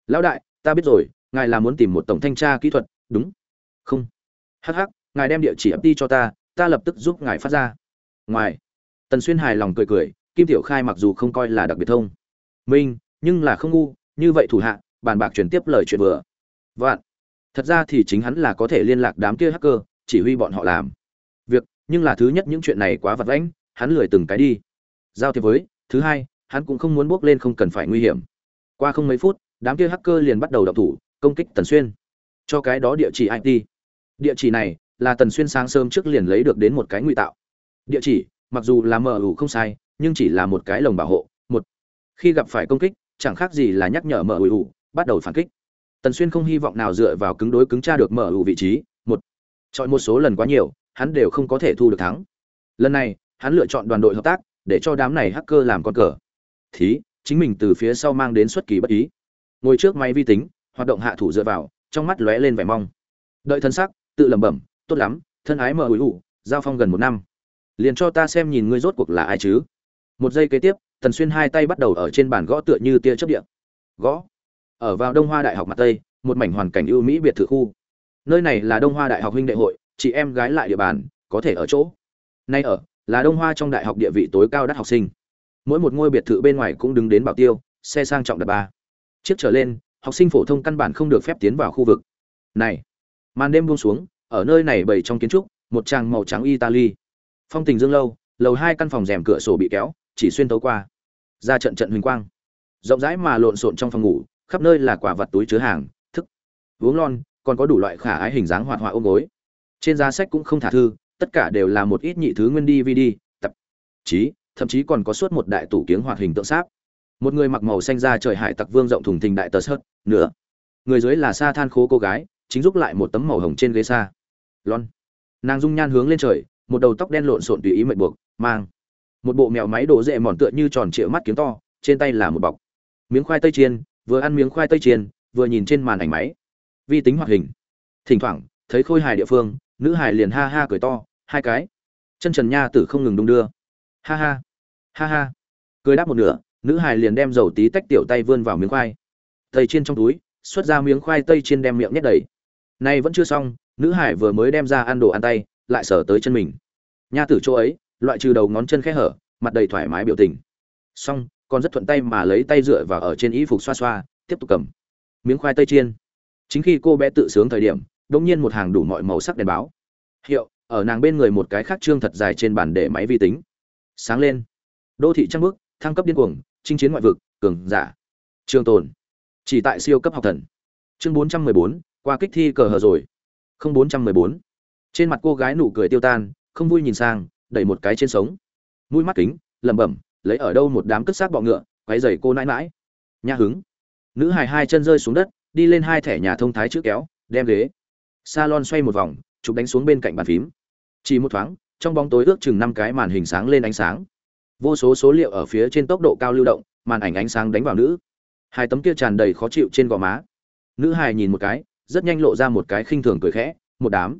Lão đại, ta biết rồi ngài là muốn tìm một tổng thanh tra kỹ thuật, đúng. Không. Hh ngài đem địa chỉ ấp đi cho ta ta lập tức giúp ngài phát ra. Ngoài, tần xuyên hài lòng cười cười, kim tiểu khai mặc dù không coi là đặc biệt thông. Minh nhưng là không ngu, như vậy thủ hạ, bàn bạc chuyển tiếp lời chuyện vừa. Vạn. Thật ra thì chính hắn là có thể liên lạc đám kia hacker, chỉ huy bọn họ làm. Việc, nhưng là thứ nhất những chuyện này quá vật vãnh, hắn lười từng cái đi. Giao thiệp với, thứ hai, hắn cũng không muốn bước lên không cần phải nguy hiểm. Qua không mấy phút, đám kia hacker liền bắt đầu động thủ công kích tần xuyên. Cho cái đó địa chỉ it địa chỉ này là tần xuyên sáng sớm trước liền lấy được đến một cái ngụy tạo. Địa chỉ, mặc dù là mờ ủ không sai, nhưng chỉ là một cái lồng bảo hộ, một. Khi gặp phải công kích, chẳng khác gì là nhắc nhở mờ ủ bắt đầu phản kích. Tần xuyên không hy vọng nào dựa vào cứng đối cứng tra được mờ ủ vị trí, một. Chọn một số lần quá nhiều, hắn đều không có thể thu được thắng. Lần này, hắn lựa chọn đoàn đội hợp tác, để cho đám này hacker làm con cờ. Thí, chính mình từ phía sau mang đến xuất kỳ bất ý. Ngồi trước máy vi tính hoạt động hạ thủ dựa vào, trong mắt lóe lên vẻ mong. Đợi thân sắc, tự lẩm bẩm, tốt lắm, thân ái mờ ủi ủ, giao phong gần một năm. Liền cho ta xem nhìn ngươi rốt cuộc là ai chứ. Một giây kế tiếp, tần xuyên hai tay bắt đầu ở trên bàn gõ tựa như tia chớp điện. Gõ. Ở vào đông hoa đại học mặt tây, một mảnh hoàn cảnh ưu mỹ biệt thự khu. Nơi này là đông hoa đại học huynh đệ hội, chị em gái lại địa bàn, có thể ở chỗ. Nay ở, là đông hoa trong đại học địa vị tối cao đắt học sinh. Mỗi một ngôi biệt thự bên ngoài cũng đứng đến bảo tiêu, xe sang trọng đập ba. Chiếc trở lên học sinh phổ thông căn bản không được phép tiến vào khu vực. Này, màn đêm buông xuống, ở nơi này bày trong kiến trúc, một trang màu trắng italy. Phong tình dương lâu, lầu hai căn phòng rèm cửa sổ bị kéo, chỉ xuyên tấu qua. Ra trận trận huỳnh quang. Rộng rãi mà lộn xộn trong phòng ngủ, khắp nơi là quả vật túi chứa hàng, thức, uống lon, còn có đủ loại khả ái hình dáng hoạt họa ôm gối. Trên giá sách cũng không thả thư, tất cả đều là một ít nhị thứ nguyên đi dvd tập chí thậm chí còn có suốt một đại tủ kiếng hoạt hình tượng sáp một người mặc màu xanh da trời hải tặc vương rộng thùng thình đại tờ sớt, nửa. Người dưới là sa than khố cô gái, chính giúp lại một tấm màu hồng trên ghế xa. Lon. Nàng dung nhan hướng lên trời, một đầu tóc đen lộn xộn tùy ý mệt buộc, mang. Một bộ mèo máy đổ rệ mòn tựa như tròn trịa mắt kiếm to, trên tay là một bọc. Miếng khoai tây chiên, vừa ăn miếng khoai tây chiên, vừa nhìn trên màn ảnh máy. Vi tính hoạt hình. Thỉnh thoảng, thấy khôi hài địa phương, nữ hài liền ha ha cười to, hai cái. Chân trần nha tử không ngừng đung đưa. Ha ha. Ha ha. Cười đáp một nửa nữ hài liền đem dầu tí tách tiểu tay vươn vào miếng khoai. Tây chiên trong túi, xuất ra miếng khoai tây chiên đem miệng nhét đầy. Nay vẫn chưa xong, nữ hải vừa mới đem ra ăn đồ ăn tay, lại sở tới chân mình. Nha tử chỗ ấy, loại trừ đầu ngón chân khẽ hở, mặt đầy thoải mái biểu tình. Xong, còn rất thuận tay mà lấy tay dựa vào ở trên y phục xoa xoa, tiếp tục cầm. Miếng khoai tây chiên. Chính khi cô bé tự sướng thời điểm đ ỗ n g nhiên một hàng đủ mọi màu sắc đèn báo. Hiệu, ở nàng bên người một cái khác trương thật dài trên bàn để máy vi tính. Sáng lên. Đô thị trăng bước thăng cấp điên cuồng chinh chiến ngoại vực, cường giả. Trường tồn. Chỉ tại siêu cấp học thần. Chương bốn trăm mười bốn, qua kích thi cờ hờ rồi. Không bốn trăm mười bốn. Trên mặt cô gái nụ cười tiêu tan, không vui nhìn sang, đẩy một cái trên sống. Mũi mắt kính, lẩm bẩm, lấy ở đâu một đám cất xác bọ ngựa, quấy rầy cô nãi nãi. Nha hứng. Nữ hài hai chân rơi xuống đất, đi lên hai thẻ nhà thông thái trước kéo, đem ghế. Salon xoay một vòng, chụp đánh xuống bên cạnh bàn phím. Chỉ một thoáng, trong bóng tối ước chừng năm cái màn hình sáng lên ánh sáng vô số số liệu ở phía trên tốc độ cao lưu động, màn ảnh ánh sáng đánh vào nữ. Hai tấm kia tràn đầy khó chịu trên gò má. Nữ hài nhìn một cái, rất nhanh lộ ra một cái khinh thường cười khẽ, một đám.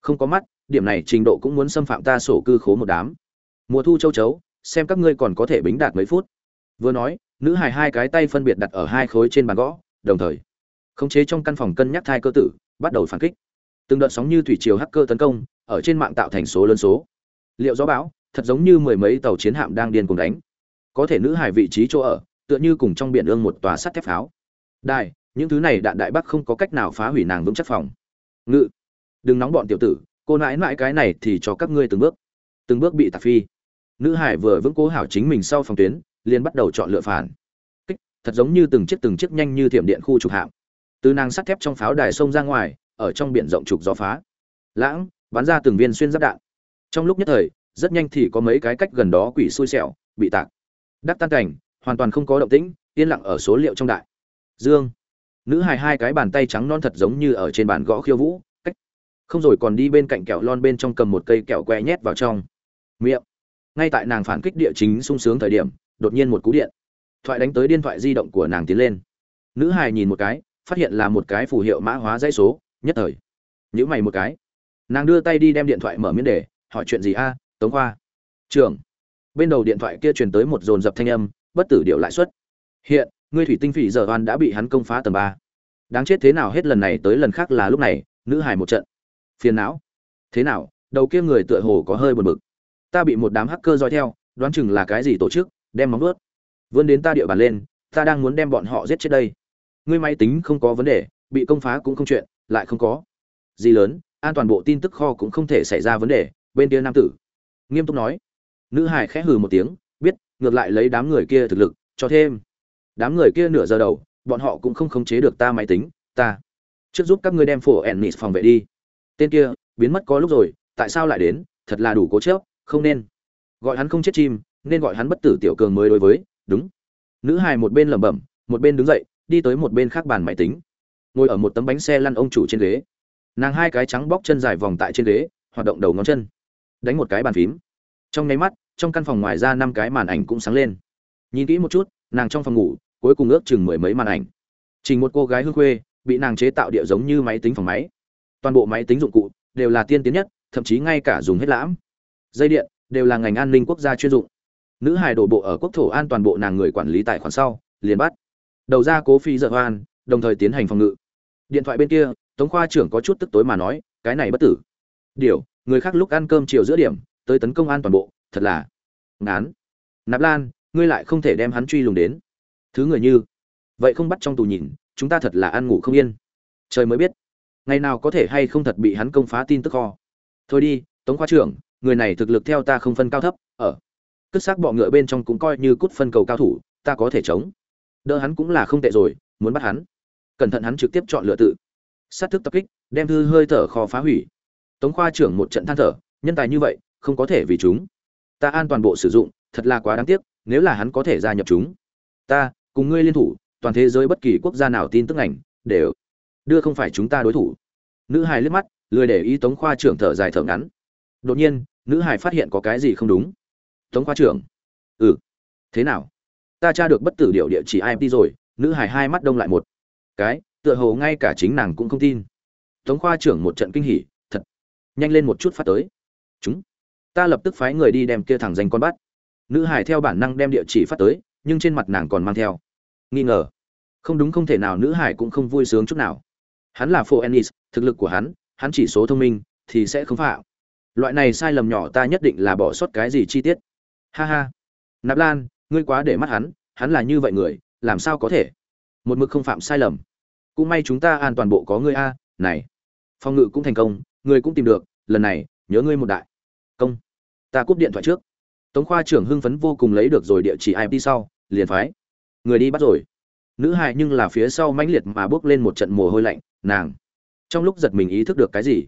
Không có mắt, điểm này trình độ cũng muốn xâm phạm ta sổ cư khố một đám. Mùa thu châu chấu, xem các ngươi còn có thể bính đạt mấy phút. Vừa nói, nữ hài hai cái tay phân biệt đặt ở hai khối trên bàn gõ, đồng thời, khống chế trong căn phòng cân nhắc thai cơ tử, bắt đầu phản kích. Từng đợt sóng như thủy triều hacker tấn công, ở trên mạng tạo thành số lớn số. Liệu gió bão thật giống như mười mấy tàu chiến hạm đang điên cùng đánh. Có thể nữ hải vị trí chỗ ở, tựa như cùng trong biển ương một tòa sắt thép pháo. Đài, những thứ này đạn đại bắc không có cách nào phá hủy nàng vững chắc phòng. Ngự, đừng nóng bọn tiểu tử, cô nãi nãi cái này thì cho các ngươi từng bước. Từng bước bị tạp phi. Nữ hải vừa vững cố hảo chính mình sau phòng tuyến, liền bắt đầu chọn lựa phản. Kích, thật giống như từng chiếc từng chiếc nhanh như thiểm điện khu trục hạm. Từ nàng sắt thép trong pháo đài sông ra ngoài, ở trong biển rộng trục gió phá. Lãng, bắn ra từng viên xuyên giáp đạn. Trong lúc nhất thời rất nhanh thì có mấy cái cách gần đó quỷ xui xẻo, bị tạc. Đắc tan cảnh, hoàn toàn không có động tĩnh, yên lặng ở số liệu trong đại. Dương. Nữ hài hai cái bàn tay trắng non thật giống như ở trên bàn gõ khiêu vũ, cách. Không rồi còn đi bên cạnh kẹo lon bên trong cầm một cây kẹo que nhét vào trong. Miệng. Ngay tại nàng phản kích địa chính sung sướng thời điểm, đột nhiên một cú điện. Thoại đánh tới điện thoại di động của nàng tiến lên. Nữ hài nhìn một cái, phát hiện là một cái phù hiệu mã hóa dãy số, nhất thời. Nhữ mày một cái. Nàng đưa tay đi đem điện thoại mở miếng để hỏi chuyện gì a? Tống khoa. Trưởng. Bên đầu điện thoại kia truyền tới một dồn dập thanh âm, bất tử điệu lãi suất hiện, ngươi thủy tinh phỉ giờ oan đã bị hắn công phá tầng ba. Đáng chết thế nào hết lần này tới lần khác là lúc này, nữ hài một trận. Phiền não. Thế nào, đầu kia người tựa hồ có hơi buồn bực. Ta bị một đám hacker dõi theo, đoán chừng là cái gì tổ chức, đem móng vớt vươn đến ta địa bàn lên, ta đang muốn đem bọn họ giết chết đây. Ngươi máy tính không có vấn đề, bị công phá cũng không chuyện, lại không có. Gì lớn, an toàn bộ tin tức kho cũng không thể xảy ra vấn đề, bên kia nam tử nghiêm túc nói. Nữ hải khẽ hừ một tiếng, biết, ngược lại lấy đám người kia thực lực, cho thêm. Đám người kia nửa giờ đầu, bọn họ cũng không khống chế được ta máy tính, ta. Trước giúp các ngươi đem phổ ennis phòng vệ đi. Tên kia, biến mất có lúc rồi, tại sao lại đến, thật là đủ cố chớp không nên. Gọi hắn không chết chim, nên gọi hắn bất tử tiểu cường mới đối với, đúng. Nữ hài một bên lẩm bẩm, một bên đứng dậy, đi tới một bên khác bàn máy tính. Ngồi ở một tấm bánh xe lăn ông chủ trên ghế. Nàng hai cái trắng bóc chân dài vòng tại trên ghế, hoạt động đầu ngón chân đánh một cái bàn phím. Trong nháy mắt, trong căn phòng ngoài ra năm cái màn ảnh cũng sáng lên. Nhìn kỹ một chút, nàng trong phòng ngủ, cuối cùng ước chừng mười mấy màn ảnh. Chỉ một cô gái hương khuê, bị nàng chế tạo địa giống như máy tính phòng máy. Toàn bộ máy tính dụng cụ đều là tiên tiến nhất, thậm chí ngay cả dùng hết lãm. Dây điện đều là ngành an ninh quốc gia chuyên dụng. Nữ hài đổ bộ ở quốc thổ an toàn bộ nàng người quản lý tài khoản sau, liền bắt đầu ra cố phi dợ hoan, đồng thời tiến hành phòng ngự. Điện thoại bên kia, tống khoa trưởng có chút tức tối mà nói, cái này bất tử. Điều người khác lúc ăn cơm chiều giữa điểm, tới tấn công an toàn bộ, thật là ngán. Nạp lan, ngươi lại không thể đem hắn truy lùng đến. Thứ người như, vậy không bắt trong tù nhìn, chúng ta thật là ăn ngủ không yên. Trời mới biết, ngày nào có thể hay không thật bị hắn công phá tin tức kho. Thôi đi, tống khoa trưởng, người này thực lực theo ta không phân cao thấp, ở. Cất xác bọ ngựa bên trong cũng coi như cút phân cầu cao thủ, ta có thể chống. Đỡ hắn cũng là không tệ rồi, muốn bắt hắn. Cẩn thận hắn trực tiếp chọn lựa tự. Sát thức tập kích, đem thư hơi thở kho phá hủy tống khoa trưởng một trận than thở, nhân tài như vậy, không có thể vì chúng. Ta an toàn bộ sử dụng, thật là quá đáng tiếc, nếu là hắn có thể gia nhập chúng. Ta, cùng ngươi liên thủ, toàn thế giới bất kỳ quốc gia nào tin tức ảnh đều đưa không phải chúng ta đối thủ. Nữ hài liếc mắt, lười để ý tống khoa trưởng thở dài thở ngắn. Đột nhiên, nữ hài phát hiện có cái gì không đúng. Tống khoa trưởng. Ừ. Thế nào? Ta tra được bất tử điệu địa chỉ imt rồi. Nữ hài hai mắt đông lại một cái, tựa hồ ngay cả chính nàng cũng không tin. Tống khoa trưởng một trận kinh hỉ nhanh lên một chút phát tới. Chúng, ta lập tức phái người đi đem kia thẳng danh con bắt. Nữ hải theo bản năng đem địa chỉ phát tới, nhưng trên mặt nàng còn mang theo. Nghi ngờ. Không đúng không thể nào, nữ hải cũng không vui sướng chút nào. Hắn là phô ennis, thực lực của hắn hắn chỉ số thông minh, thì sẽ không phạm. Loại này sai lầm nhỏ ta nhất định là bỏ sót cái gì chi tiết. Ha ha. Nạp lan, ngươi quá để mắt hắn hắn là như vậy người, làm sao có thể? Một mực không phạm sai lầm. Cũng may chúng ta an toàn bộ có ngươi a, này. Phong ngự cũng thành công Người cũng tìm được, lần này, nhớ ngươi một đại. Công. Ta cúp điện thoại trước. Tống khoa trưởng hưng phấn vô cùng lấy được rồi địa chỉ ip sau, liền phái. Người đi bắt rồi. Nữ hài nhưng là phía sau mãnh liệt mà bước lên một trận mồ hôi lạnh, nàng. Trong lúc giật mình ý thức được cái gì?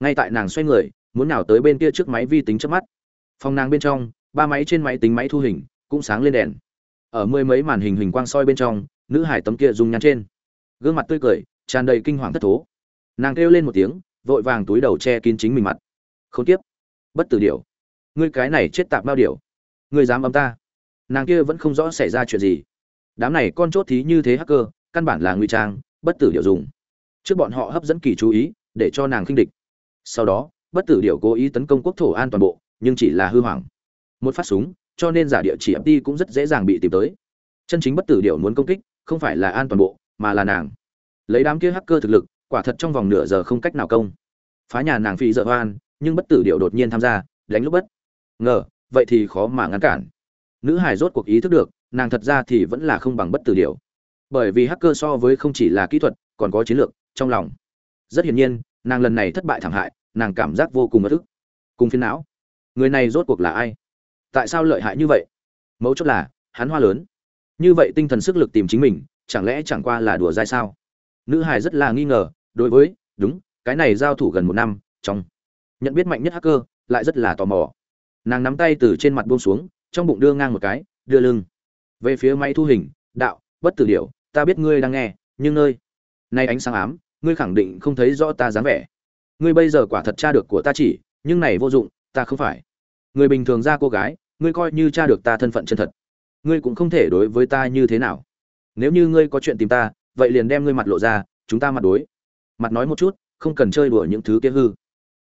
Ngay tại nàng xoay người, muốn nào tới bên kia trước máy vi tính trước mắt. Phòng nàng bên trong, ba máy trên máy tính máy thu hình, cũng sáng lên đèn. Ở mười mấy màn hình hình quang soi bên trong, nữ hải tấm kia dùng nhăn trên. Gương mặt tươi cười, tràn đầy kinh hoàng thất thố. Nàng kêu lên một tiếng vội vàng túi đầu che kín chính mình mặt. Không tiếp bất tử điểu. Ngươi cái này chết tạp bao điểu. Ngươi dám ấm ta. Nàng kia vẫn không rõ xảy ra chuyện gì. Đám này con chốt thí như thế hacker, căn bản là nguy trang, bất tử điểu dùng. Trước bọn họ hấp dẫn kỳ chú ý, để cho nàng khinh địch. Sau đó, bất tử điểu cố ý tấn công quốc thổ an toàn bộ, nhưng chỉ là hư hoảng. Một phát súng, cho nên giả địa chỉ đi cũng rất dễ dàng bị tìm tới. Chân chính bất tử điểu muốn công kích, không phải là an toàn bộ, mà là nàng. Lấy đám kia hacker thực lực quả thật trong vòng nửa giờ không cách nào công. Phá nhà nàng phi dợ hoan, nhưng bất tử điệu đột nhiên tham gia, đánh lúc bất. Ngờ, vậy thì khó mà ngăn cản. Nữ hải rốt cuộc ý thức được, nàng thật ra thì vẫn là không bằng bất tử điệu bởi vì hacker so với không chỉ là kỹ thuật, còn có chiến lược, trong lòng. Rất hiển nhiên, nàng lần này thất bại thảm hại, nàng cảm giác vô cùng bất thức cùng phiến não. Người này rốt cuộc là ai? Tại sao lợi hại như vậy? Mấu chốt là, hắn hoa lớn. Như vậy tinh thần sức lực tìm chính mình, chẳng lẽ chẳng qua là đùa dai sao? Nữ hải rất là nghi ngờ, đối với, đúng, cái này giao thủ gần một năm, trong nhận biết mạnh nhất hacker, lại rất là tò mò. Nàng nắm tay từ trên mặt buông xuống, trong bụng đưa ngang một cái, đưa lưng. Về phía máy thu hình, đạo, bất tử điệu ta biết ngươi đang nghe, nhưng nơi nay ánh sáng ám, ngươi khẳng định không thấy rõ ta dáng vẻ. Ngươi bây giờ quả thật tra được của ta chỉ, nhưng này vô dụng, ta không phải. Người bình thường ra cô gái, ngươi coi như tra được ta thân phận chân thật. Ngươi cũng không thể đối với ta như thế nào. Nếu như ngươi có chuyện tìm ta vậy liền đem ngươi mặt lộ ra, chúng ta mặt đối. Mặt nói một chút, không cần chơi đùa những thứ kia hư.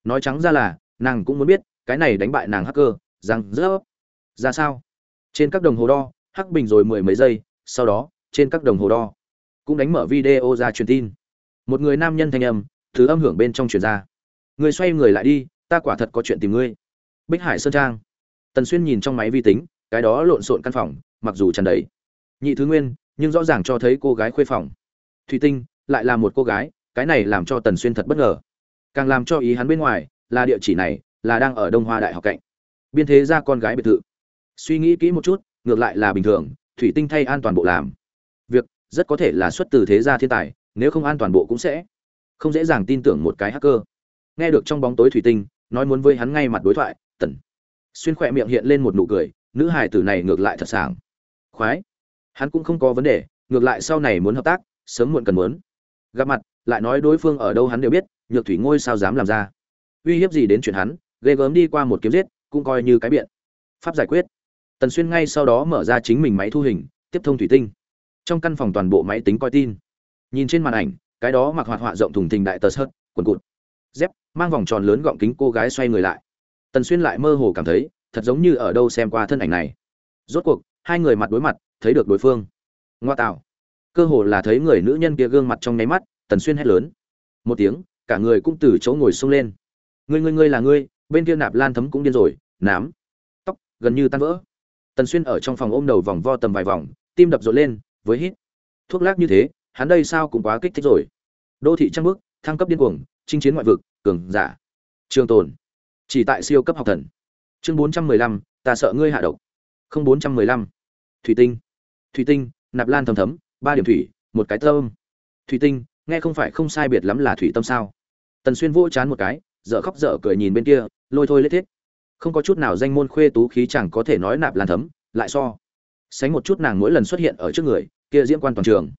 Nói trắng ra là, nàng cũng muốn biết, cái này đánh bại nàng hacker, rằng rớp. Ra sao? Trên các đồng hồ đo, hắc bình rồi mười mấy giây, sau đó, trên các đồng hồ đo, cũng đánh mở video ra truyền tin. Một người nam nhân thanh âm, thứ âm hưởng bên trong truyền ra. Người xoay người lại đi, ta quả thật có chuyện tìm ngươi. Bích hải sơn trang. Tần xuyên nhìn trong máy vi tính, cái đó lộn xộn căn phòng, mặc dù tràn đầy. Nhị thứ nguyên, nhưng rõ ràng cho thấy cô gái khuê phòng thủy tinh lại là một cô gái, cái này làm cho tần xuyên thật bất ngờ. Càng làm cho ý hắn bên ngoài là địa chỉ này là đang ở đông hoa đại học cạnh. Biên thế ra con gái biệt thự. Suy nghĩ kỹ một chút, ngược lại là bình thường, thủy tinh thay an toàn bộ làm. Việc rất có thể là xuất từ thế gia thiên tài, nếu không an toàn bộ cũng sẽ không dễ dàng tin tưởng một cái hacker. Nghe được trong bóng tối thủy tinh, nói muốn với hắn ngay mặt đối thoại, tần xuyên khỏe miệng hiện lên một nụ cười, nữ hài tử này ngược lại thật sảng. Khoái. Hắn cũng không có vấn đề, ngược lại sau này muốn hợp tác sớm muộn cần muốn. Gặp mặt, lại nói đối phương ở đâu hắn đều biết, nhược thủy ngôi sao dám làm ra. Uy hiếp gì đến chuyện hắn, ghê gớm đi qua một kiếm giết, cũng coi như cái biện. Pháp giải quyết. Tần xuyên ngay sau đó mở ra chính mình máy thu hình, tiếp thông thủy tinh. Trong căn phòng toàn bộ máy tính coi tin. Nhìn trên màn ảnh, cái đó mặc hoạt họa rộng thùng thình đại tờ sớt, quần cụt. Dép, mang vòng tròn lớn gọng kính cô gái xoay người lại. Tần xuyên lại mơ hồ cảm thấy, thật giống như ở đâu xem qua thân ảnh này. Rốt cuộc, hai người mặt đối mặt, thấy được đối phương. Ngoa tạo cơ hồ là thấy người nữ nhân kia gương mặt trong nháy mắt, tần xuyên hét lớn. Một tiếng, cả người cũng từ chỗ ngồi xông lên. Ngươi ngươi ngươi là ngươi, bên kia nạp lan thấm cũng điên rồi, nám. Tóc, gần như tan vỡ. Tần xuyên ở trong phòng ôm đầu vòng vo tầm vài vòng, tim đập rộn lên, với hít. Thuốc lác như thế, hắn đây sao cũng quá kích thích rồi. Đô thị trăng bước thăng cấp điên cuồng, chinh chiến ngoại vực, cường giả. Trường tồn. Chỉ tại siêu cấp học thần. Chương bốn trăm mười lăm, ta sợ ngươi hạ độc. Không bốn trăm mười lăm. Thủy tinh. Thủy tinh, nạp lan thầm thấm ba điểm thủy, một cái tâm. Thủy tinh, nghe không phải không sai biệt lắm là thủy tâm sao? Tần xuyên vỗ chán một cái, dở khóc dở cười nhìn bên kia, lôi thôi lết thiết. Không có chút nào danh môn khuê tú khí chẳng có thể nói nạp lan thấm, lại so. Sánh một chút nàng mỗi lần xuất hiện ở trước người, kia diễm quan toàn trường.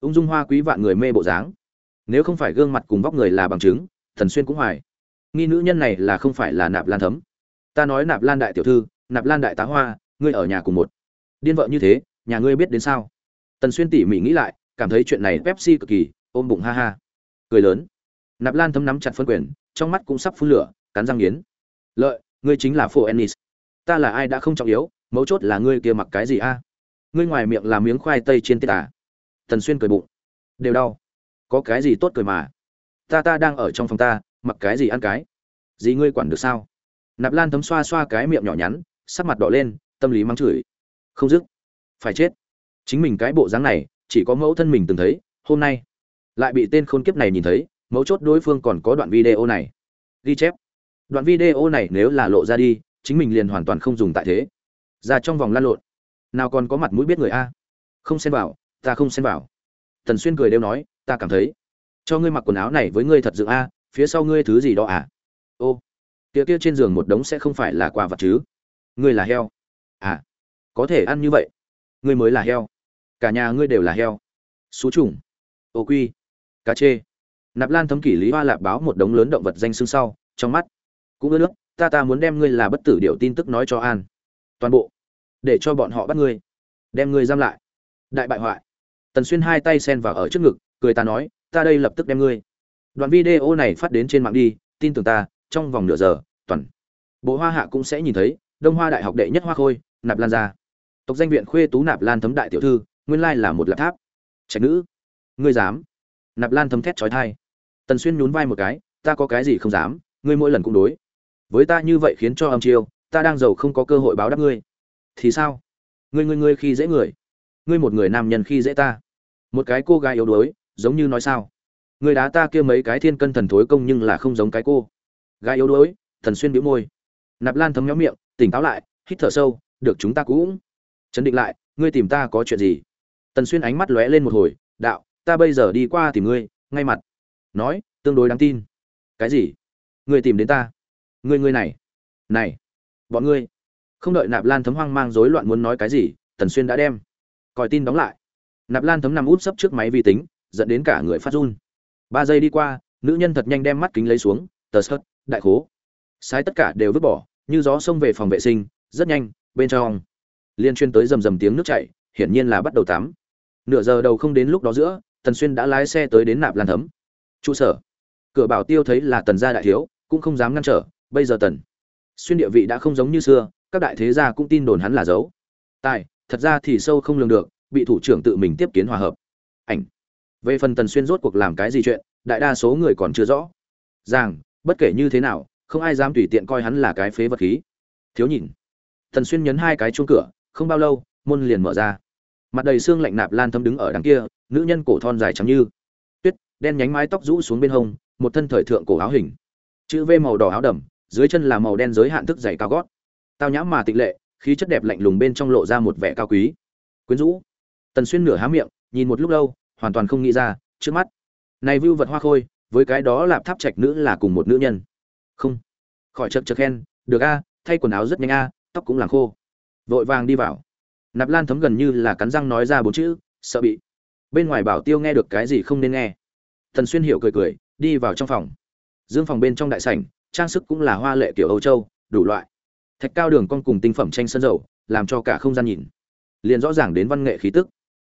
Ung dung hoa quý vạn người mê bộ dáng. Nếu không phải gương mặt cùng vóc người là bằng chứng thần xuyên cũng hoài. Nghi nữ nhân này là không phải là nạp lan thấm. Ta nói nạp lan đại tiểu thư, nạp lan đại tá hoa, ngươi ở nhà cùng một. Điên vợ như thế, nhà ngươi biết đến sao? Tần xuyên tỉ mỉ nghĩ lại, cảm thấy chuyện này pepsi cực kỳ, ôm bụng ha ha. Cười lớn. Nạp lan thấm nắm chặt phân quyền, trong mắt cũng sắp phun lửa, cắn răng nghiến. Lợi, ngươi chính là phổ ennis. Ta là ai đã không trọng yếu, mấu chốt là ngươi kia mặc cái gì a? Ngươi ngoài miệng là miếng khoai tây trên tê tả tần xuyên cười bụng. Đều đau. Có cái gì tốt cười mà? Ta ta đang ở trong phòng ta, mặc cái gì ăn cái? Gì ngươi quản được sao? Nạp lan thấm xoa xoa cái miệng nhỏ nhắn, sắc mặt đỏ lên, tâm lý mắng chửi. Không dứt. Phải chết chính mình cái bộ dáng này, chỉ có mẫu thân mình từng thấy, hôm nay lại bị tên khôn kiếp này nhìn thấy, mấu chốt đối phương còn có đoạn video này. Ghi chép. Đoạn video này nếu là lộ ra đi, chính mình liền hoàn toàn không dùng tại thế. Ra trong vòng lan lộn. Nào còn có mặt mũi biết người a. Không xen vào, ta không xen vào. Tần xuyên cười đều nói, ta cảm thấy. Cho ngươi mặc quần áo này với ngươi thật dựng a, phía sau ngươi thứ gì đó à? Ô. Kia kia trên giường một đống sẽ không phải là quà vật chứ? Ngươi là heo. À. Có thể ăn như vậy. Ngươi mới là heo cả nhà ngươi đều là heo. Xú trùng, ô quy, cá chê. Nạp lan thấm kỷ lý hoa lạp báo một đống lớn động vật danh xương sau, trong mắt cũng ưa nước, ta ta muốn đem ngươi là bất tử điệu tin tức nói cho an. Toàn bộ để cho bọn họ bắt ngươi, đem ngươi giam lại. Đại bại hoại. Tần xuyên hai tay sen vào ở trước ngực, cười ta nói, ta đây lập tức đem ngươi. Đoạn video này phát đến trên mạng đi, tin tưởng ta, trong vòng nửa giờ, toàn bộ hoa hạ cũng sẽ nhìn thấy, đông hoa đại học đệ nhất hoa khôi, nạp lan ra. Tộc danh viện khuê tú nạp lan thấm đại tiểu thư nguyên lai là một lạp tháp. Trạch nữ, ngươi dám? Nạp lan thấm thét trói thai tần xuyên nhún vai một cái, ta có cái gì không dám, ngươi mỗi lần cũng đối. Với ta như vậy khiến cho âm chiêu, ta đang giàu không có cơ hội báo đáp ngươi. Thì sao? Ngươi ngươi ngươi khi dễ người. Ngươi một người nam nhân khi dễ ta. Một cái cô gái yếu đuối, giống như nói sao? Người đá ta kia mấy cái thiên cân thần thối công nhưng là không giống cái cô. Gái yếu đuối thần xuyên bĩu môi. Nạp lan thấm nhóm miệng, tỉnh táo lại, hít thở sâu, được chúng ta cũng. Chấn định lại, ngươi tìm ta có chuyện gì? Tần xuyên ánh mắt lóe lên một hồi, đạo, ta bây giờ đi qua tìm ngươi, ngay mặt. Nói, tương đối đáng tin. Cái gì? Ngươi tìm đến ta? Ngươi ngươi này này, bọn ngươi. Không đợi nạp lan thấm hoang mang rối loạn muốn nói cái gì, tần xuyên đã đem còi tin đóng lại. Nạp lan thấm nằm út sấp trước máy vi tính, dẫn đến cả người phát run. Ba giây đi qua, nữ nhân thật nhanh đem mắt kính lấy xuống, tờ sớt, đại khố. Sai tất cả đều vứt bỏ, như gió xông về phòng vệ sinh, rất nhanh, bên trong liên chuyên tới rầm rầm tiếng nước chảy, hiển nhiên là bắt đầu tắm nửa giờ đầu không đến lúc đó giữa, tần xuyên đã lái xe tới đến nạp lan thấm. Trụ sở. Cửa bảo tiêu thấy là tần gia đại thiếu, cũng không dám ngăn trở, bây giờ tần xuyên địa vị đã không giống như xưa, các đại thế gia cũng tin đồn hắn là giấu. Tài, thật ra thì sâu không lường được, bị thủ trưởng tự mình tiếp kiến hòa hợp. Ảnh. Về phần tần xuyên rốt cuộc làm cái gì chuyện, đại đa số người còn chưa rõ. Rằng bất kể như thế nào, không ai dám tùy tiện coi hắn là cái phế vật khí. Thiếu nhìn. Tần xuyên nhấn hai cái chuông cửa, không bao lâu, môn liền mở ra mặt đầy xương lạnh nạp lan thâm đứng ở đằng kia, nữ nhân cổ thon dài trắng như tuyết, đen nhánh mái tóc rũ xuống bên hông, một thân thời thượng cổ áo hình. Chữ v màu đỏ áo đầm, dưới chân là màu đen giới hạn thức dày cao gót. Tao nhãm mà tịnh lệ, khí chất đẹp lạnh lùng bên trong lộ ra một vẻ cao quý. Quyến rũ. Tần xuyên nửa há miệng, nhìn một lúc lâu, hoàn toàn không nghĩ ra, trước mắt. Này vưu vật hoa khôi, với cái đó lạp tháp trạch nữ là cùng một nữ nhân. Không. Khỏi chật chật khen, được a, thay quần áo rất nhanh a, tóc cũng làm khô. Vội vàng đi vào nạp lan thấm gần như là cắn răng nói ra bốn chữ, sợ bị. Bên ngoài bảo tiêu nghe được cái gì không nên nghe. Thần xuyên hiểu cười cười, đi vào trong phòng. Dương phòng bên trong đại sảnh, trang sức cũng là hoa lệ kiểu âu châu, đủ loại. Thạch cao đường con cùng tinh phẩm tranh sân dầu, làm cho cả không gian nhìn. Liền rõ ràng đến văn nghệ khí tức.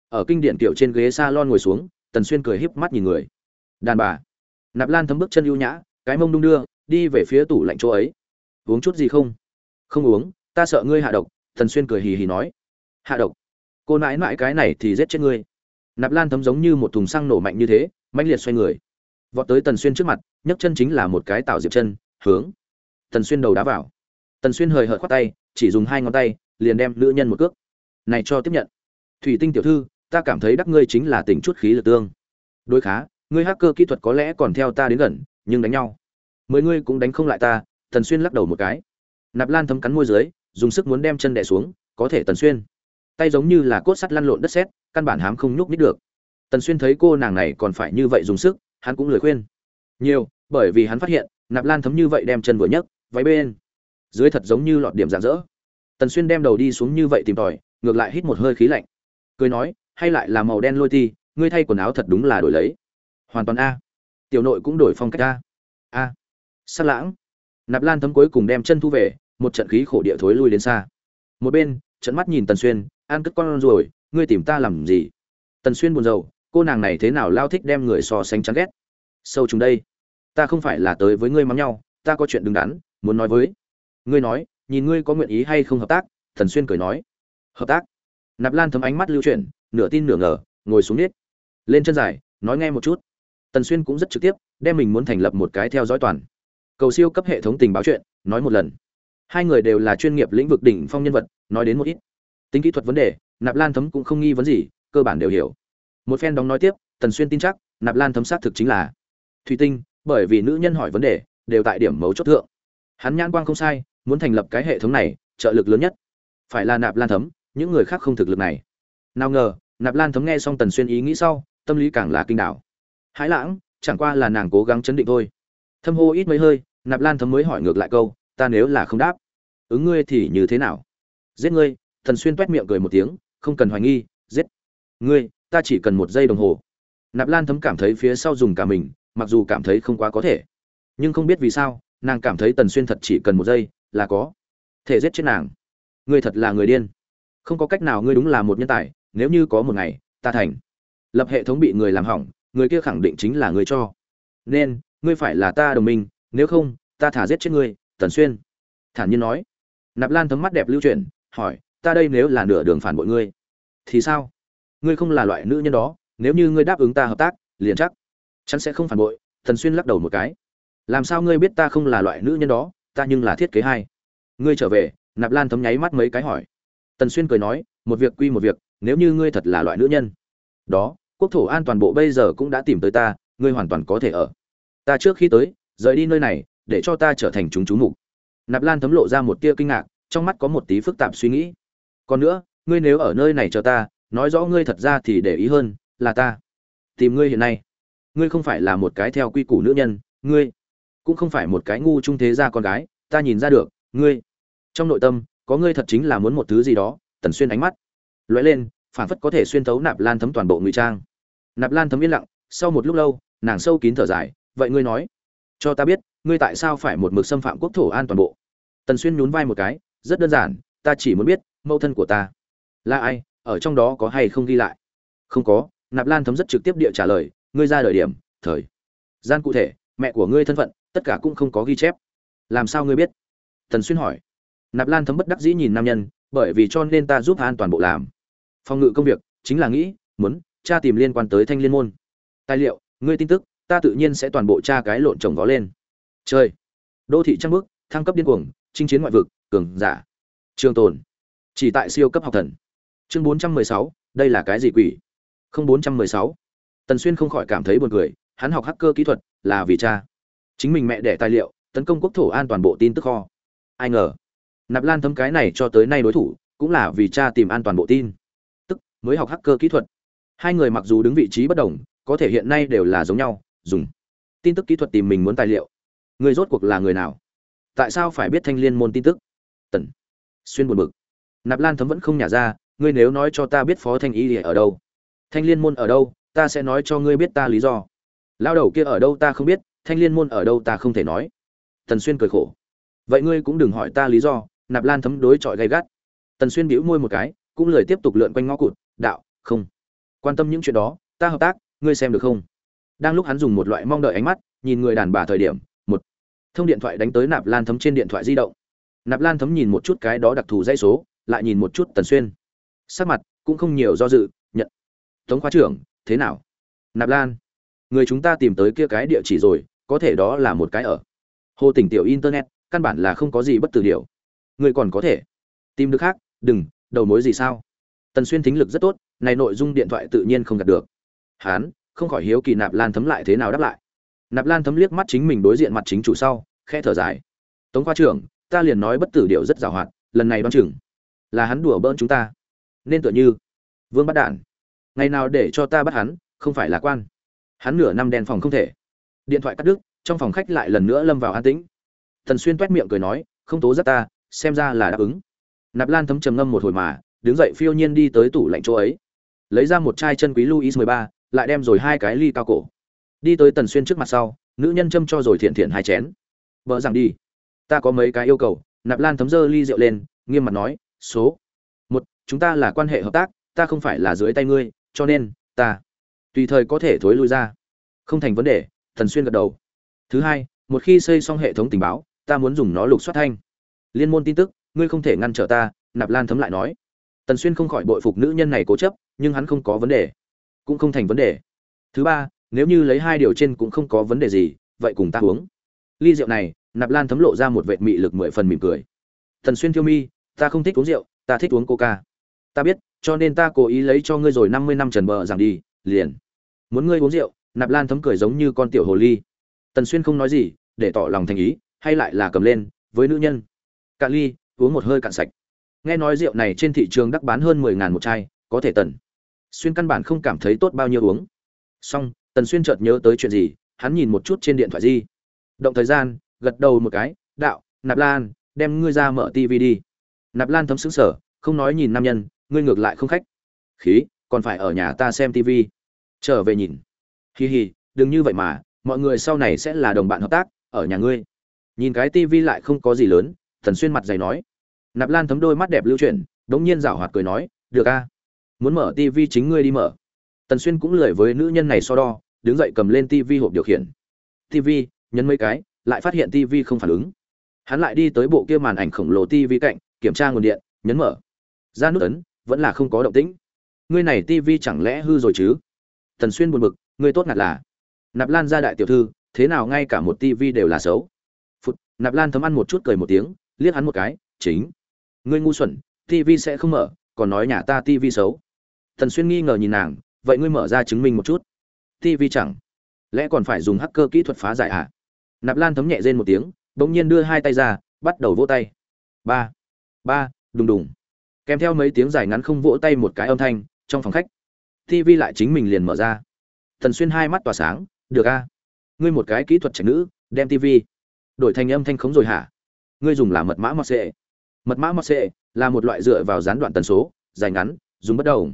Ở kinh điển kiểu trên ghế salon ngồi xuống, tần xuyên cười híp mắt nhìn người. Đàn bà. Nạp lan thấm bước chân ưu nhã, cái mông đung đưa, đi về phía tủ lạnh chỗ ấy. Uống chút gì không? Không uống, ta sợ ngươi hạ độc, tần xuyên cười hì hì nói hạ độc. Cô nãi nãi cái này thì giết chết ngươi. Nạp lan thấm giống như một thùng xăng nổ mạnh như thế mạnh liệt xoay người. Vọt tới tần xuyên trước mặt, nhấc chân chính là một cái tạo diệp chân, hướng. Tần xuyên đầu đá vào. Tần xuyên hời hợt khoát tay, chỉ dùng hai ngón tay, liền đem nữ nhân một cước. Này cho tiếp nhận. Thủy tinh tiểu thư, ta cảm thấy đắc ngươi chính là tình chút khí lực tương. Đối khá, ngươi hacker kỹ thuật có lẽ còn theo ta đến gần, nhưng đánh nhau. Mười ngươi cũng đánh không lại ta, tần xuyên lắc đầu một cái. Nạp lan thấm cắn môi dưới, dùng sức muốn đem chân đẻ xuống, có thể tần xuyên tay giống như là cốt sắt lăn lộn đất sét, căn bản hám không nhúc nít được. Tần xuyên thấy cô nàng này còn phải như vậy dùng sức, hắn cũng lười khuyên. Nhiều, bởi vì hắn phát hiện, nạp lan thấm như vậy đem chân vừa nhấc, váy bên, dưới thật giống như lọt điểm rạng rỡ tần xuyên đem đầu đi xuống như vậy tìm tòi, ngược lại hít một hơi khí lạnh. Cười nói, hay lại là màu đen lôi ti, ngươi thay quần áo thật đúng là đổi lấy. Hoàn toàn a. Tiểu nội cũng đổi phong cách a. A. Sắc lãng. Nạp lan thấm cuối cùng đem chân thu về, một trận khí khổ địa thối lui đến xa. Một bên, trận mắt nhìn tần xuyên an cất con rồi, ngươi tìm ta làm gì? Tần xuyên buồn rầu, cô nàng này thế nào lao thích đem người so sánh chán ghét? Sâu chúng đây, ta không phải là tới với ngươi mắng nhau, ta có chuyện đứng đắn, muốn nói với ngươi nói, nhìn ngươi có nguyện ý hay không hợp tác thần xuyên cười nói. Hợp tác? Nạp lan thấm ánh mắt lưu chuyển, nửa tin nửa ngờ, ngồi xuống nít. Lên chân dài, nói nghe một chút. Tần xuyên cũng rất trực tiếp, đem mình muốn thành lập một cái theo dõi toàn. Cầu siêu cấp hệ thống tình báo chuyện, nói một lần. Hai người đều là chuyên nghiệp lĩnh vực đỉnh phong nhân vật, nói đến một ít tính kỹ thuật vấn đề, nạp lan thấm cũng không nghi vấn gì, cơ bản đều hiểu. Một phen đóng nói tiếp, tần xuyên tin chắc, nạp lan thấm xác thực chính là thủy tinh, bởi vì nữ nhân hỏi vấn đề, đều tại điểm mấu chốt thượng. Hắn nhãn quang không sai, muốn thành lập cái hệ thống này, trợ lực lớn nhất. Phải là nạp lan thấm, những người khác không thực lực này. Nào ngờ, nạp lan thấm nghe xong tần xuyên ý nghĩ sau, tâm lý càng là kinh đảo. Hãi lãng, chẳng qua là nàng cố gắng chấn định thôi. Thâm hô ít mấy hơi, nạp lan thấm mới hỏi ngược lại câu, ta nếu là không đáp, ứng ngươi thì như thế nào? Giết ngươi thần xuyên toét miệng cười một tiếng, không cần hoài nghi, giết. Ngươi, ta chỉ cần một giây đồng hồ. Nạp lan thấm cảm thấy phía sau dùng cả mình, mặc dù cảm thấy không quá có thể. Nhưng không biết vì sao, nàng cảm thấy tần xuyên thật chỉ cần một giây, là có. Thể giết chết nàng. Ngươi thật là người điên. Không có cách nào ngươi đúng là một nhân tài, nếu như có một ngày, ta thành. Lập hệ thống bị người làm hỏng, người kia khẳng định chính là người cho. Nên, ngươi phải là ta đồng minh, nếu không, ta thả giết chết ngươi, tần xuyên. Thản nhiên nói. Nạp lan thấm mắt đẹp lưu chuyển, hỏi ta đây nếu là nửa đường phản bội ngươi, thì sao? Ngươi không là loại nữ nhân đó, nếu như ngươi đáp ứng ta hợp tác, liền chắc chắn sẽ không phản bội, thần xuyên lắc đầu một cái. Làm sao ngươi biết ta không là loại nữ nhân đó, ta nhưng là thiết kế hai. Ngươi trở về, nạp lan thấm nháy mắt mấy cái hỏi. Tần xuyên cười nói, một việc quy một việc, nếu như ngươi thật là loại nữ nhân đó, quốc thổ an toàn bộ bây giờ cũng đã tìm tới ta, ngươi hoàn toàn có thể ở. Ta trước khi tới, rời đi nơi này, để cho ta trở thành chúng chú mục. Nạp lan thấm lộ ra một tia kinh ngạc, trong mắt có một tí phức tạp suy nghĩ còn nữa, ngươi nếu ở nơi này cho ta, nói rõ ngươi thật ra thì để ý hơn, là ta. Tìm ngươi hiện nay. Ngươi không phải là một cái theo quy củ nữ nhân, ngươi cũng không phải một cái ngu trung thế gia con gái, ta nhìn ra được, ngươi trong nội tâm, có ngươi thật chính là muốn một thứ gì đó, tần xuyên ánh mắt lóe lên phản phất có thể xuyên thấu nạp lan thấm toàn bộ ngụy trang. Nạp lan thấm yên lặng, sau một lúc lâu, nàng sâu kín thở dài, vậy ngươi nói, cho ta biết, ngươi tại sao phải một mực xâm phạm quốc thổ an toàn bộ? Tần xuyên nhún vai một cái, rất đơn giản, ta chỉ muốn biết mẫu thân của ta. Là ai, ở trong đó có hay không ghi lại? Không có, nạp lan thấm rất trực tiếp địa trả lời, ngươi ra đời điểm, thời. Gian cụ thể, mẹ của ngươi thân phận, tất cả cũng không có ghi chép. Làm sao ngươi biết? Tần xuyên hỏi. Nạp lan thấm bất đắc dĩ nhìn nam nhân, bởi vì cho nên ta giúp an toàn bộ làm. Phòng ngự công việc, chính là nghĩ, muốn tra tìm liên quan tới thanh liên môn. Tài liệu, ngươi tin tức, ta tự nhiên sẽ toàn bộ tra cái lộn trồng vó lên. Chơi đô thị trăng bước, thăng cấp điên cuồng, chinh chiến ngoại vực, cường giả. Trường tồn chỉ tại siêu cấp học thần. Chương bốn trăm mười sáu, đây là cái gì quỷ? Không bốn trăm mười sáu. Tần xuyên không khỏi cảm thấy buồn cười, hắn học hacker kỹ thuật là vì cha. Chính mình mẹ đẻ tài liệu, tấn công quốc thổ an toàn bộ tin tức kho. Ai ngờ, nạp lan thấm cái này cho tới nay đối thủ, cũng là vì cha tìm an toàn bộ tin. Tức, mới học hacker kỹ thuật. Hai người mặc dù đứng vị trí bất đồng, có thể hiện nay đều là giống nhau, dùng. Tin tức kỹ thuật tìm mình muốn tài liệu. Người rốt cuộc là người nào? Tại sao phải biết thanh liên môn tin tức? Tần xuyên buồn bực nạp lan thấm vẫn không nhả ra, ngươi nếu nói cho ta biết phó thanh y ở đâu? Thanh liên môn ở đâu, ta sẽ nói cho ngươi biết ta lý do. Lao đầu kia ở đâu ta không biết, thanh liên môn ở đâu ta không thể nói. Tần xuyên cười khổ. Vậy ngươi cũng đừng hỏi ta lý do. Nạp lan thấm đối chọi gay gắt. Tần xuyên bĩu môi một cái, cũng lời tiếp tục lượn quanh ngõ cụt, đạo, không. Quan tâm những chuyện đó, ta hợp tác, ngươi xem được không? Đang lúc hắn dùng một loại mong đợi ánh mắt, nhìn người đàn bà thời điểm, một thông điện thoại đánh tới nạp lan thấm trên điện thoại di động. Nạp lan thấm nhìn một chút cái đó đặc thù dãy số lại nhìn một chút tần xuyên. Sắc mặt cũng không nhiều do dự, nhận. Tống khoa trưởng, thế nào? Nạp lan, người chúng ta tìm tới kia cái địa chỉ rồi, có thể đó là một cái ở. Hồ tỉnh tiểu internet, căn bản là không có gì bất tử điều. Người còn có thể. Tìm được khác, đừng, đầu mối gì sao? Tần xuyên thính lực rất tốt, này nội dung điện thoại tự nhiên không gạt được. Hán, không khỏi hiếu kỳ nạp lan thấm lại thế nào đáp lại. Nạp lan thấm liếc mắt chính mình đối diện mặt chính chủ sau khe thở dài. Tống khoa trưởng, ta liền nói bất tử điệu rất giàu hoạt, lần này đoán chừng là hắn đùa bỡn chúng ta. Nên tựa như vương bắt đạn. Ngày nào để cho ta bắt hắn, không phải là quan. Hắn nửa năm đèn phòng không thể. Điện thoại cắt đứt, trong phòng khách lại lần nữa lâm vào an tĩnh. Thần xuyên toét miệng cười nói, không tố giác ta, xem ra là đáp ứng. Nạp lan thấm trầm ngâm một hồi mà, đứng dậy phiêu nhiên đi tới tủ lạnh chỗ ấy. Lấy ra một chai chân quý luis mười ba, lại đem rồi hai cái ly cao cổ. Đi tới tần xuyên trước mặt sau, nữ nhân châm cho rồi thiện thiện hai chén. Vợ rằng đi. Ta có mấy cái yêu cầu. Nạp lan thấm dơ ly rượu lên, nghiêm mặt nói số. Một, chúng ta là quan hệ hợp tác, ta không phải là dưới tay ngươi, cho nên, ta tùy thời có thể thối lui ra. Không thành vấn đề, thần xuyên gật đầu. Thứ hai, một khi xây xong hệ thống tình báo, ta muốn dùng nó lục soát thanh. Liên môn tin tức, ngươi không thể ngăn trở ta, nạp lan thấm lại nói. Tần xuyên không khỏi bội phục nữ nhân này cố chấp, nhưng hắn không có vấn đề. Cũng không thành vấn đề. Thứ ba, nếu như lấy hai điều trên cũng không có vấn đề gì, vậy cùng ta uống. Ly rượu này, nạp lan thấm lộ ra một vệt mị lực mười phần mỉm cười. Tần xuyên thiêu mi ta không thích uống rượu, ta thích uống coca. Ta biết, cho nên ta cố ý lấy cho ngươi rồi năm mươi năm trần bờ rằng đi, liền. Muốn ngươi uống rượu, nạp lan thấm cười giống như con tiểu hồ ly. Tần xuyên không nói gì, để tỏ lòng thành ý, hay lại là cầm lên, với nữ nhân. Cạn ly, uống một hơi cạn sạch. Nghe nói rượu này trên thị trường đắc bán hơn mười ngàn một chai, có thể tần. Xuyên căn bản không cảm thấy tốt bao nhiêu uống. Xong, tần xuyên chợt nhớ tới chuyện gì, hắn nhìn một chút trên điện thoại di. Động thời gian, gật đầu một cái, đạo, nạp lan, đem ngươi ra mở tv đi nạp lan thấm xứng sở không nói nhìn nam nhân, ngươi ngược lại không khách. Khí, còn phải ở nhà ta xem tv trở về nhìn. Hì hì đừng như vậy mà, mọi người sau này sẽ là đồng bạn hợp tác, ở nhà ngươi. Nhìn cái tv lại không có gì lớn, thần xuyên mặt dày nói. Nạp lan thấm đôi mắt đẹp lưu chuyển, đống nhiên rảo hoạt cười nói, được a, muốn mở tv chính ngươi đi mở. Tần xuyên cũng lười với nữ nhân này so đo, đứng dậy cầm lên tv hộp điều khiển. Tv nhấn mấy cái, lại phát hiện tv không phản ứng. Hắn lại đi tới bộ kia màn ảnh khổng lồ tv cạnh kiểm tra nguồn điện, nhấn mở. Ra nút ấn, vẫn là không có động tĩnh. Ngươi này tv chẳng lẽ hư rồi chứ? Tần xuyên buồn bực, ngươi tốt ngặt là. Nạp lan ra đại tiểu thư, thế nào ngay cả một tv đều là xấu. Phút nạp lan thấm ăn một chút cười một tiếng, liếc hắn một cái, chính. Ngươi ngu xuẩn tv sẽ không mở, còn nói nhà ta tv xấu. Thần xuyên nghi ngờ nhìn nàng, vậy ngươi mở ra chứng minh một chút. Tv chẳng. Lẽ còn phải dùng hacker kỹ thuật phá giải à nạp lan thấm nhẹ rên một tiếng, bỗng nhiên đưa hai tay ra, bắt đầu vỗ tay. Ba ba đùng đùng. Kèm theo mấy tiếng dài ngắn không vỗ tay một cái âm thanh trong phòng khách tv lại chính mình liền mở ra. Thần xuyên hai mắt tỏa sáng được a ngươi một cái kỹ thuật trẻ nữ đem tv đổi thành âm thanh khống rồi hả? Ngươi dùng là mật mã mọt sệ. Mật mã mọt sệ là một loại dựa vào gián đoạn tần số dài ngắn dùng bất đầu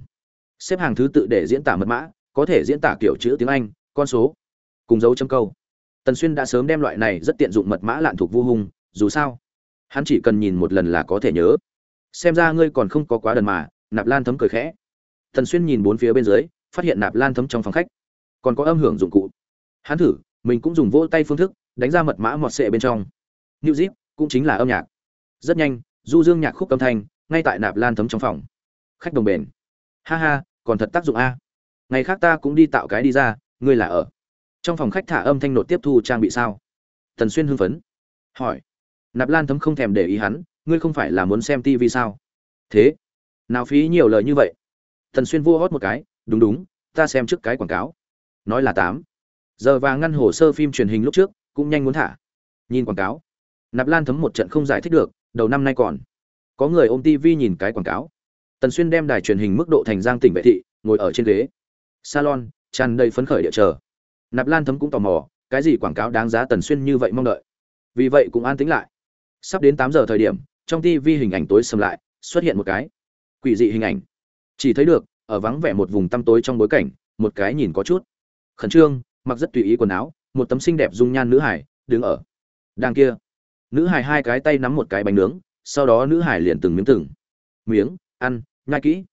xếp hàng thứ tự để diễn tả mật mã có thể diễn tả kiểu chữ tiếng anh con số cùng dấu chấm câu. Tần xuyên đã sớm đem loại này rất tiện dụng mật mã lạn thuộc vô hùng, dù sao hắn chỉ cần nhìn một lần là có thể nhớ. Xem ra ngươi còn không có quá đần mà, nạp lan thấm cười khẽ. Tần xuyên nhìn bốn phía bên dưới, phát hiện nạp lan thấm trong phòng khách còn có âm hưởng dụng cụ. Hắn thử, mình cũng dùng vỗ tay phương thức, đánh ra mật mã mọt sệ bên trong. New zip cũng chính là âm nhạc. Rất nhanh, du dương nhạc khúc âm thanh ngay tại nạp lan thấm trong phòng. Khách đồng bền. Ha ha, còn thật tác dụng a. Ngày khác ta cũng đi tạo cái đi ra, ngươi là ở. Trong phòng khách thả âm thanh nột tiếp thu trang bị sao? Tần xuyên hưng phấn. Hỏi nạp lan thấm không thèm để ý hắn, ngươi không phải là muốn xem tivi sao? Thế, nào phí nhiều lời như vậy? Tần xuyên vua hót một cái, đúng đúng, ta xem trước cái quảng cáo. Nói là tám. Giờ và ngăn hồ sơ phim truyền hình lúc trước, cũng nhanh muốn thả. Nhìn quảng cáo. Nạp lan thấm một trận không giải thích được, đầu năm nay còn. Có người ôm tv nhìn cái quảng cáo. Tần xuyên đem đài truyền hình mức độ thành giang tỉnh vệ thị, ngồi ở trên ghế. Salon, tràn đầy phấn khởi địa chờ. Nạp lan thấm cũng tò mò, cái gì quảng cáo đáng giá tần xuyên như vậy mong đợi? Vì vậy cũng an tĩnh lại sắp đến tám giờ thời điểm, trong tv hình ảnh tối sầm lại, xuất hiện một cái quỷ dị hình ảnh. Chỉ thấy được, ở vắng vẻ một vùng tăm tối trong bối cảnh, một cái nhìn có chút khẩn trương, mặc rất tùy ý quần áo, một tấm xinh đẹp dung nhan nữ hải đứng ở đằng kia. Nữ hải hai cái tay nắm một cái bánh nướng, sau đó nữ hải liền từng miếng từng miếng ăn, nhai kỹ.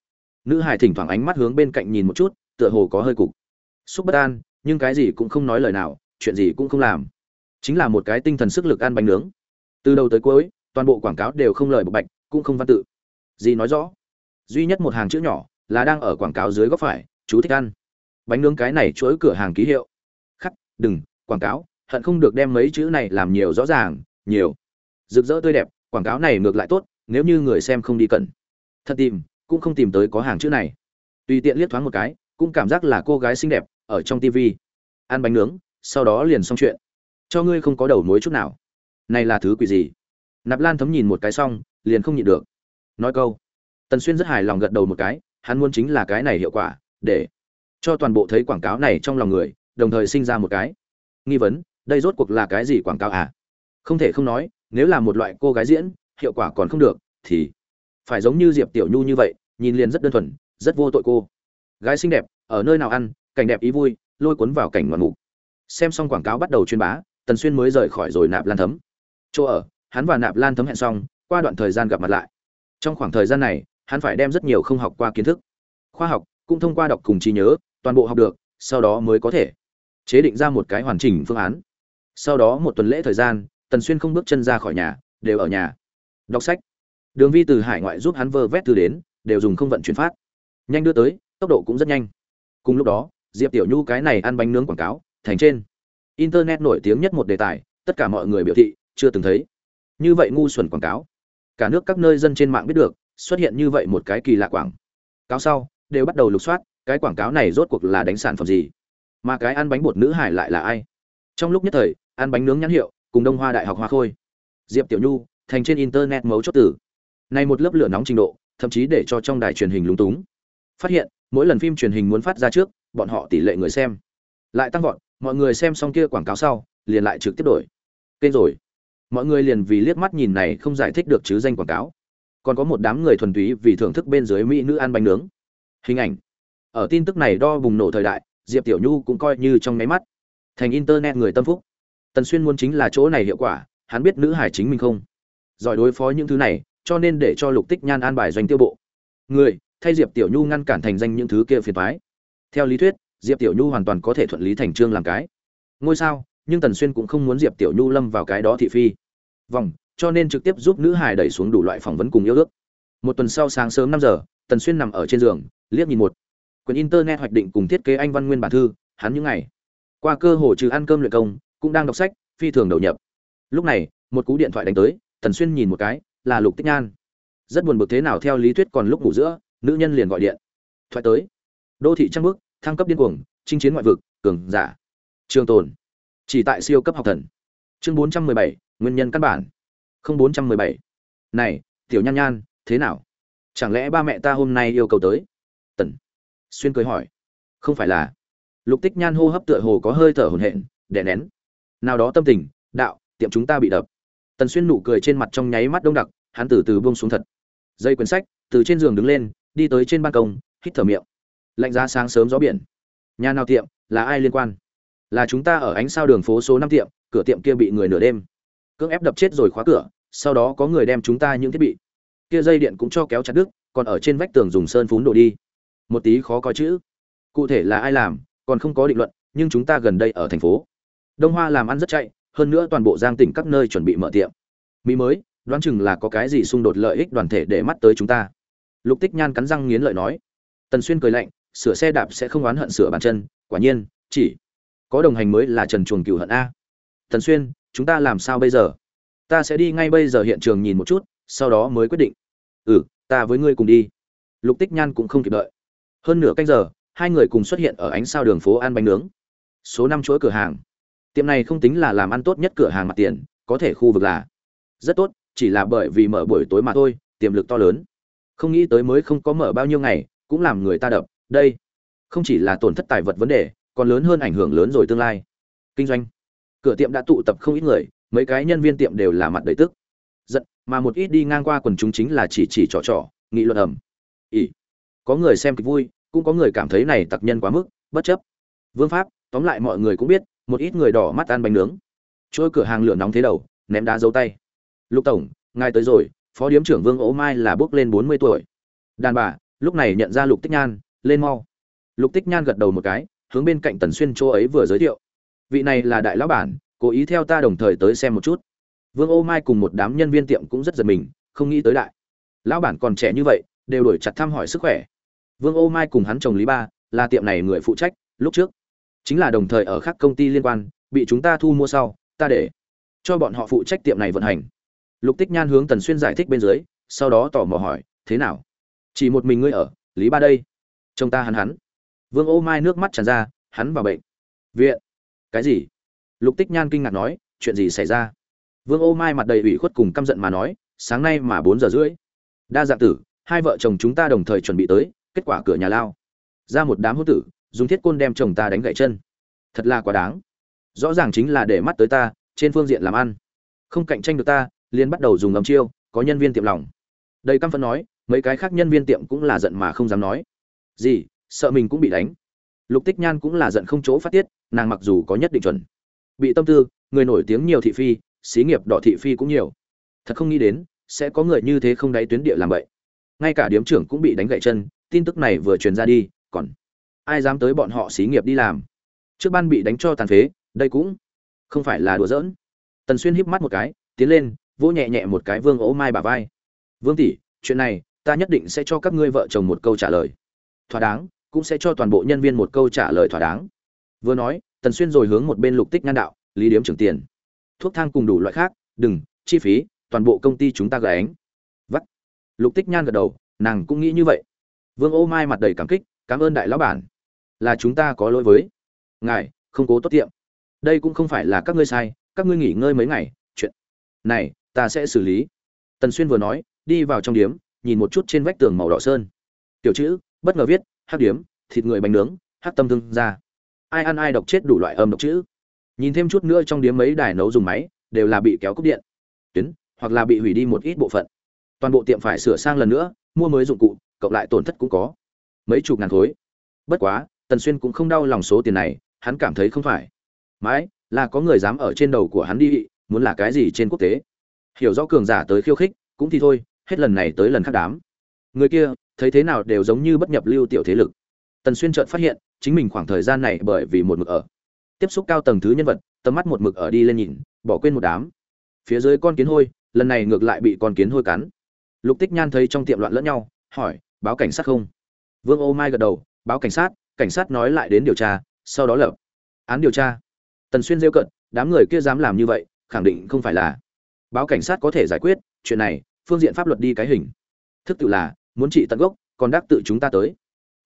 Nữ hải thỉnh thoảng ánh mắt hướng bên cạnh nhìn một chút, tựa hồ có hơi cục. Xúc bất an, nhưng cái gì cũng không nói lời nào, chuyện gì cũng không làm. Chính là một cái tinh thần sức lực ăn bánh nướng từ đầu tới cuối, toàn bộ quảng cáo đều không lời bộc bạch, cũng không văn tự. Gì nói rõ? Duy nhất một hàng chữ nhỏ là đang ở quảng cáo dưới góc phải, chú thích ăn. Bánh nướng cái này chuỗi cửa hàng ký hiệu. Đừng, quảng cáo, hận không được đem mấy chữ này làm nhiều rõ ràng, nhiều. Rực rỡ tươi đẹp, quảng cáo này ngược lại tốt, nếu như người xem không đi cần. Thật tìm, cũng không tìm tới có hàng chữ này. Tùy tiện liếc thoáng một cái, cũng cảm giác là cô gái xinh đẹp, ở trong tivi ăn bánh nướng, sau đó liền xong chuyện. Cho ngươi không có đầu mối chút nào này là thứ quỷ gì? Nạp lan thấm nhìn một cái xong, liền không nhịn được. Nói câu. Tần xuyên rất hài lòng gật đầu một cái, hắn muốn chính là cái này hiệu quả, để cho toàn bộ thấy quảng cáo này trong lòng người, đồng thời sinh ra một cái. Nghi vấn, đây rốt cuộc là cái gì quảng cáo à? Không thể không nói, nếu là một loại cô gái diễn, hiệu quả còn không được, thì phải giống như diệp tiểu nhu như vậy, nhìn liền rất đơn thuần, rất vô tội cô. Gái xinh đẹp, ở nơi nào ăn, cảnh đẹp ý vui, lôi cuốn vào cảnh ngoạn mục. Xem xong quảng cáo bắt đầu truyền bá, tần xuyên mới rời khỏi rồi nạp lan thấm chỗ ở, hắn và nạp lan thấm hẹn xong, qua đoạn thời gian gặp mặt lại. Trong khoảng thời gian này, hắn phải đem rất nhiều không học qua kiến thức. Khoa học cũng thông qua đọc cùng trí nhớ, toàn bộ học được, sau đó mới có thể chế định ra một cái hoàn chỉnh phương án. Sau đó một tuần lễ thời gian, tần xuyên không bước chân ra khỏi nhà, đều ở nhà. Đọc sách. Đường vi từ hải ngoại giúp hắn vơ vét thư đến, đều dùng không vận chuyển phát. Nhanh đưa tới, tốc độ cũng rất nhanh. Cùng lúc đó, diệp tiểu nhu cái này ăn bánh nướng quảng cáo, thành trên. Internet nổi tiếng nhất một đề tài, tất cả mọi người biểu thị chưa từng thấy. Như vậy ngu xuẩn quảng cáo. Cả nước các nơi dân trên mạng biết được, xuất hiện như vậy một cái kỳ lạ quảng. Cáo sau, đều bắt đầu lục soát, cái quảng cáo này rốt cuộc là đánh sản phẩm gì? Mà cái ăn bánh bột nữ hải lại là ai? Trong lúc nhất thời, ăn bánh nướng nhãn hiệu, cùng đông hoa đại học hoa khôi, diệp tiểu nhu, thành trên internet mấu chốt tử. Này một lớp lửa nóng trình độ, thậm chí để cho trong đài truyền hình lúng túng. Phát hiện, mỗi lần phim truyền hình muốn phát ra trước, bọn họ tỷ lệ người xem lại tăng vọt, mọi người xem xong kia quảng cáo sau, liền lại trực tiếp đổi. Kênh rồi mọi người liền vì liếc mắt nhìn này không giải thích được chứ danh quảng cáo. Còn có một đám người thuần túy vì thưởng thức bên dưới mỹ nữ ăn bánh nướng. Hình ảnh. Ở tin tức này đo bùng nổ thời đại, diệp tiểu nhu cũng coi như trong máy mắt. Thành internet người tâm phúc. Tần xuyên muốn chính là chỗ này hiệu quả, hắn biết nữ hải chính mình không? Giỏi đối phó những thứ này, cho nên để cho lục tích nhan an bài doanh tiêu bộ. Người, thay diệp tiểu nhu ngăn cản thành danh những thứ kia phiền thoái theo lý thuyết, diệp tiểu nhu hoàn toàn có thể thuận lý thành trương làm cái. Ngôi sao? Nhưng tần xuyên cũng không muốn diệp tiểu nhu lâm vào cái đó thị phi. Vòng, cho nên trực tiếp giúp nữ hài đẩy xuống đủ loại phỏng vấn cùng yêu ước. Một tuần sau sáng sớm năm giờ, tần xuyên nằm ở trên giường, liếc nhìn một quyển internet hoạch định cùng thiết kế anh văn nguyên bản thư, hắn những ngày. Qua cơ hồ trừ ăn cơm luyện công, cũng đang đọc sách, phi thường đầu nhập. Lúc này, một cú điện thoại đánh tới, tần xuyên nhìn một cái, là lục tích nhan. Rất buồn bực thế nào theo lý thuyết còn lúc ngủ giữa, nữ nhân liền gọi điện. Thoại tới. Đô thị trăng bước thăng cấp điên cuồng, chinh chiến ngoại vực, cường giả. Trường tồn chỉ tại siêu cấp học thần. Chương bốn trăm mười bảy, nguyên nhân căn bản. Không bốn trăm mười bảy. Này, tiểu nhan nhan, thế nào? Chẳng lẽ ba mẹ ta hôm nay yêu cầu tới? Tần xuyên cười hỏi. Không phải là. Lục tích nhan hô hấp tựa hồ có hơi thở hồn hện đè nén. Nào đó tâm tình, đạo, tiệm chúng ta bị đập. Tần xuyên nụ cười trên mặt trong nháy mắt đông đặc, hắn từ từ buông xuống thật. Dây quyển sách, từ trên giường đứng lên, đi tới trên ban công, hít thở miệng. Lạnh giá sáng sớm gió biển. Nhà nào tiệm, là ai liên quan? Là chúng ta ở ánh sao đường phố số năm tiệm, cửa tiệm kia bị người nửa đêm. Cưỡng ép đập chết rồi khóa cửa, sau đó có người đem chúng ta những thiết bị. Kia dây điện cũng cho kéo chặt đứt, còn ở trên vách tường dùng sơn phún đổ đi. Một tí khó coi chữ cụ thể là ai làm, còn không có định luận, nhưng chúng ta gần đây ở thành phố. Đông hoa làm ăn rất chạy, hơn nữa toàn bộ giang tỉnh các nơi chuẩn bị mở tiệm. Mỹ mới, đoán chừng là có cái gì xung đột lợi ích đoàn thể để mắt tới chúng ta. Lục tích nhan cắn răng nghiến lợi nói. Tần xuyên cười lạnh, sửa xe đạp sẽ không oán hận sửa bàn chân, quả nhiên, chỉ có đồng hành mới là trần chuồng cựu hận a. Thần xuyên, chúng ta làm sao bây giờ? Ta sẽ đi ngay bây giờ hiện trường nhìn một chút, sau đó mới quyết định. Ừ ta với ngươi cùng đi. Lục tích nhan cũng không kịp đợi. Hơn nửa canh giờ, hai người cùng xuất hiện ở ánh sao đường phố ăn bánh nướng. Số năm chuỗi cửa hàng. Tiệm này không tính là làm ăn tốt nhất cửa hàng mặt tiền, có thể khu vực là rất tốt, chỉ là bởi vì mở buổi tối mà thôi, tiềm lực to lớn. Không nghĩ tới mới không có mở bao nhiêu ngày, cũng làm người ta đập, đây không chỉ là tổn thất tài vật vấn đề còn lớn hơn ảnh hưởng lớn rồi tương lai. Kinh doanh. Cửa tiệm đã tụ tập không ít người, mấy cái nhân viên tiệm đều là mặt đầy tức. Giận, mà một ít đi ngang qua quần chúng chính là chỉ chỉ trò trò, nghị luận ẩm ỉ. Có người xem kịch vui, cũng có người cảm thấy này tặc nhân quá mức, bất chấp. Vương pháp, tóm lại mọi người cũng biết, một ít người đỏ mắt ăn bánh nướng. Trôi cửa hàng lửa nóng thế đầu, ném đá dấu tay. Lục tổng, ngài tới rồi, phó điếm trưởng vương ố mai là bước lên bốn mươi tuổi. Đàn bà, lúc này nhận ra lục tích nhan, lên mau. Lục tích nhan gật đầu một cái hướng bên cạnh tần xuyên chỗ ấy vừa giới thiệu. Vị này là đại lão bản, cố ý theo ta đồng thời tới xem một chút. Vương ô mai cùng một đám nhân viên tiệm cũng rất giật mình, không nghĩ tới đại lão bản còn trẻ như vậy, đều đổi chặt thăm hỏi sức khỏe. Vương ô mai cùng hắn chồng lý ba, là tiệm này người phụ trách, lúc trước. Chính là đồng thời ở các công ty liên quan, bị chúng ta thu mua sau, ta để cho bọn họ phụ trách tiệm này vận hành. Lục tích nhan hướng tần xuyên giải thích bên dưới, sau đó tỏ mò hỏi, thế nào? Chỉ một mình ngươi ở, lý ba đây? Chồng ta hắn hắn vương ô mai nước mắt tràn ra, hắn vào bệnh. Viện. Cái gì? Lục tích nhan kinh ngạc nói, chuyện gì xảy ra? Vương ô mai mặt đầy ủy khuất cùng căm giận mà nói, sáng nay mà bốn giờ rưỡi. Đa dạng tử, hai vợ chồng chúng ta đồng thời chuẩn bị tới, kết quả cửa nhà lao. Ra một đám hốt tử, dùng thiết côn đem chồng ta đánh gãy chân. Thật là quá đáng. Rõ ràng chính là để mắt tới ta, trên phương diện làm ăn. Không cạnh tranh được ta, liền bắt đầu dùng ngầm chiêu, có nhân viên tiệm lòng. Đầy căm phẫn nói, mấy cái khác nhân viên tiệm cũng là giận mà không dám nói. Gì? Sợ mình cũng bị đánh. Lục tích nhan cũng là giận không chỗ phát tiết, nàng mặc dù có nhất định chuẩn. Bị tâm tư, người nổi tiếng nhiều thị phi, xí nghiệp đỏ thị phi cũng nhiều. Thật không nghĩ đến, sẽ có người như thế không đáy tuyến địa làm vậy. Ngay cả điếm trưởng cũng bị đánh gậy chân, tin tức này vừa truyền ra đi, còn ai dám tới bọn họ xí nghiệp đi làm? Trước ban bị đánh cho tàn phế, đây cũng không phải là đùa giỡn. Tần xuyên híp mắt một cái, tiến lên, vỗ nhẹ nhẹ một cái vương ố mai bà vai. Vương tỷ, chuyện này, ta nhất định sẽ cho các ngươi vợ chồng một câu trả lời. Thỏa đáng cũng sẽ cho toàn bộ nhân viên một câu trả lời thỏa đáng. Vừa nói, tần xuyên rồi hướng một bên lục tích ngăn đạo, lý điếm trưởng tiền, thuốc thang cùng đủ loại khác, đừng, chi phí, toàn bộ công ty chúng ta gánh ánh. Vắt. Lục tích nhan gật đầu, nàng cũng nghĩ như vậy. Vương ô mai mặt đầy cảm kích, cảm ơn đại lão bản, là chúng ta có lỗi với. Ngài, không cố tốt tiệm. Đây cũng không phải là các ngươi sai, các ngươi nghỉ ngơi mấy ngày, chuyện này, ta sẽ xử lý. Tần xuyên vừa nói, đi vào trong điếm, nhìn một chút trên vách tường màu đỏ sơn. Tiểu chữ, bất ngờ viết hát điếm, thịt người bánh nướng hát tâm thương ra ai ăn ai độc chết đủ loại âm độc chữ. Nhìn thêm chút nữa trong điếm mấy đài nấu dùng máy, đều là bị kéo cúp điện. Tuyến, hoặc là bị hủy đi một ít bộ phận. Toàn bộ tiệm phải sửa sang lần nữa, mua mới dụng cụ, cộng lại tổn thất cũng có. Mấy chục ngàn khối. Bất quá, tần xuyên cũng không đau lòng số tiền này, hắn cảm thấy không phải. Mãi, là có người dám ở trên đầu của hắn đi, muốn là cái gì trên quốc tế. Hiểu rõ cường giả tới khiêu khích, cũng thì thôi, hết lần này tới lần khác đám. Người kia thấy thế nào đều giống như bất nhập lưu tiểu thế lực. Tần xuyên chợt phát hiện, chính mình khoảng thời gian này bởi vì một mực ở. Tiếp xúc cao tầng thứ nhân vật, tầm mắt một mực ở đi lên nhìn, bỏ quên một đám. Phía dưới con kiến hôi, lần này ngược lại bị con kiến hôi cắn. Lục tích nhan thấy trong tiệm loạn lẫn nhau, hỏi, báo cảnh sát không? Vương ô mai gật đầu, báo cảnh sát cảnh sát nói lại đến điều tra, sau đó lập án điều tra. Tần xuyên rêu cận đám người kia dám làm như vậy, khẳng định không phải là. Báo cảnh sát có thể giải quyết, chuyện này, phương diện pháp luật đi cái hình. Thức tự là muốn trị tận gốc, còn đắc tự chúng ta tới.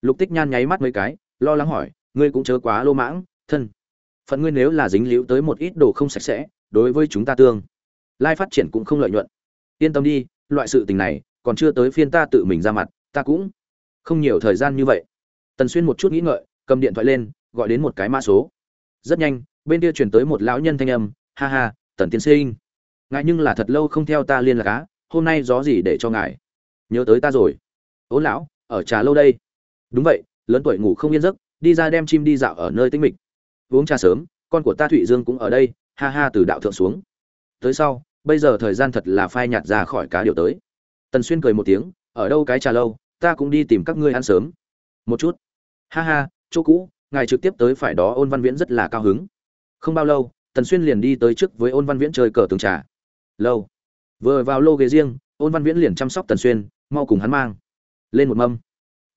Lục tích nhan nháy mắt mấy cái, lo lắng hỏi, ngươi cũng chớ quá lô mãng, thân. Phận ngươi nếu là dính líu tới một ít đồ không sạch sẽ, đối với chúng ta tương, lai phát triển cũng không lợi nhuận. Yên tâm đi, loại sự tình này, còn chưa tới phiên ta tự mình ra mặt, ta cũng không nhiều thời gian như vậy. Tần xuyên một chút nghĩ ngợi, cầm điện thoại lên, gọi đến một cái mã số. Rất nhanh, bên kia chuyển tới một lão nhân thanh âm, ha ha, tần tiên sinh. Ngài nhưng là thật lâu không theo ta liên lạc á, hôm nay gió gì để cho ngài? Nhớ tới ta rồi. Ố lão, ở trà lâu đây. Đúng vậy, lớn tuổi ngủ không yên giấc, đi ra đem chim đi dạo ở nơi tĩnh mịch. Uống trà sớm, con của ta thụy dương cũng ở đây, ha ha từ đạo thượng xuống. Tới sau, bây giờ thời gian thật là phai nhạt ra khỏi cá điều tới. Tần xuyên cười một tiếng, ở đâu cái trà lâu, ta cũng đi tìm các ngươi ăn sớm. Một chút. Ha ha, chỗ cũ, ngài trực tiếp tới phải đó, ôn văn viễn rất là cao hứng. Không bao lâu, tần xuyên liền đi tới trước với ôn văn viễn chơi cờ tường trà. Lâu. Vừa vào lô ghế riêng ôn văn viễn liền chăm sóc tần xuyên, mau cùng hắn mang. Lên một mâm.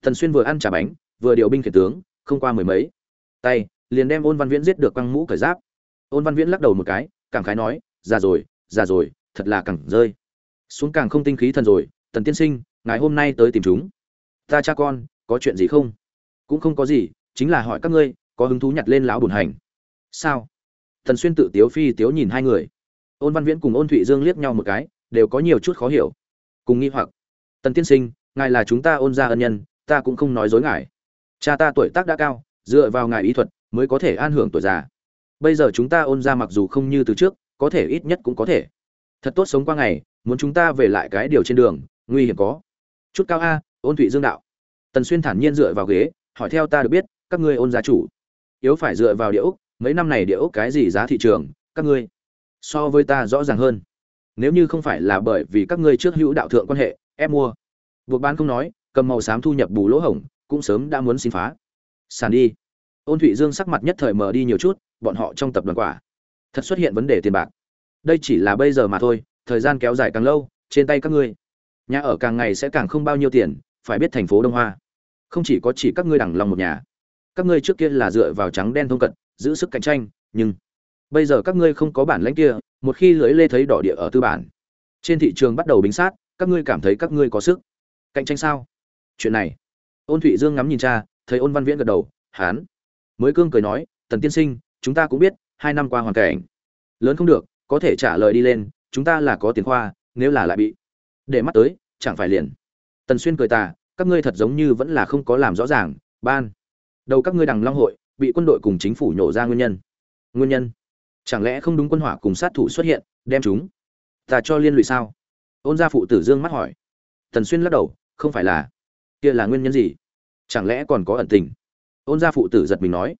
Tần xuyên vừa ăn trà bánh, vừa điều binh khiển tướng, không qua mười mấy. Tay, liền đem ôn văn viễn giết được quăng mũ cởi giáp. Ôn văn viễn lắc đầu một cái, cảm khái nói, già rồi già rồi, thật là càng rơi. Xuống càng không tinh khí thần rồi, tần tiên sinh, ngài hôm nay tới tìm chúng. Ta cha con, có chuyện gì không? Cũng không có gì, chính là hỏi các ngươi, có hứng thú nhặt lên lão bùn hành. Sao? Thần xuyên tự tiếu phi tiếu nhìn hai người. Ôn văn viễn cùng ôn thụy dương liếc nhau một cái đều có nhiều chút khó hiểu. Cùng nghi hoặc. Tần tiên sinh, ngài là chúng ta ôn gia ân nhân, ta cũng không nói dối ngài. Cha ta tuổi tác đã cao, dựa vào ngài ý thuật mới có thể an hưởng tuổi già. Bây giờ chúng ta ôn ra mặc dù không như từ trước, có thể ít nhất cũng có thể. Thật tốt sống qua ngày, muốn chúng ta về lại cái điều trên đường, nguy hiểm có. Chút cao a, ôn thụy dương đạo. Tần xuyên thản nhiên dựa vào ghế, hỏi theo ta được biết, các ngươi ôn gia chủ. Yếu phải dựa vào địa ốc, mấy năm này địa ốc cái gì giá thị trường, các ngươi so với ta rõ ràng hơn nếu như không phải là bởi vì các ngươi trước hữu đạo thượng quan hệ, ép mua. Buộc bán không nói, cầm màu xám thu nhập bù lỗ hổng, cũng sớm đã muốn xin phá. Sàn đi. Ôn thụy dương sắc mặt nhất thời mờ đi nhiều chút, bọn họ trong tập đoàn quả. Thật xuất hiện vấn đề tiền bạc. Đây chỉ là bây giờ mà thôi, thời gian kéo dài càng lâu, trên tay các ngươi. Nhà ở càng ngày sẽ càng không bao nhiêu tiền, phải biết thành phố đông hoa. Không chỉ có chỉ các ngươi đẳng lòng một nhà. Các ngươi trước kia là dựa vào trắng đen thông cận, giữ sức cạnh tranh, nhưng bây giờ các ngươi không có bản lãnh kia, một khi lưới lê thấy đỏ địa ở tư bản. Trên thị trường bắt đầu bính sát, các ngươi cảm thấy các ngươi có sức. Cạnh tranh sao? Chuyện này. Ôn thụy dương ngắm nhìn cha, thấy ôn văn viễn gật đầu, hán. Mới cương cười nói, tần tiên sinh, chúng ta cũng biết, hai năm qua hoàn cảnh. Lớn không được, có thể trả lời đi lên, chúng ta là có tiền khoa, nếu là lại bị để mắt tới, chẳng phải liền. Tần xuyên cười tà, các ngươi thật giống như vẫn là không có làm rõ ràng, ban đầu các ngươi đằng long hội, bị quân đội cùng chính phủ nhổ ra nguyên nhân. Nguyên nhân? Chẳng lẽ không đúng quân hỏa cùng sát thủ xuất hiện, đem chúng ta cho liên lụy sao? Ôn gia phụ tử dương mắt hỏi. Tần xuyên lắc đầu, không phải là. Kia là nguyên nhân gì? Chẳng lẽ còn có ẩn tình? Ôn gia phụ tử giật mình nói.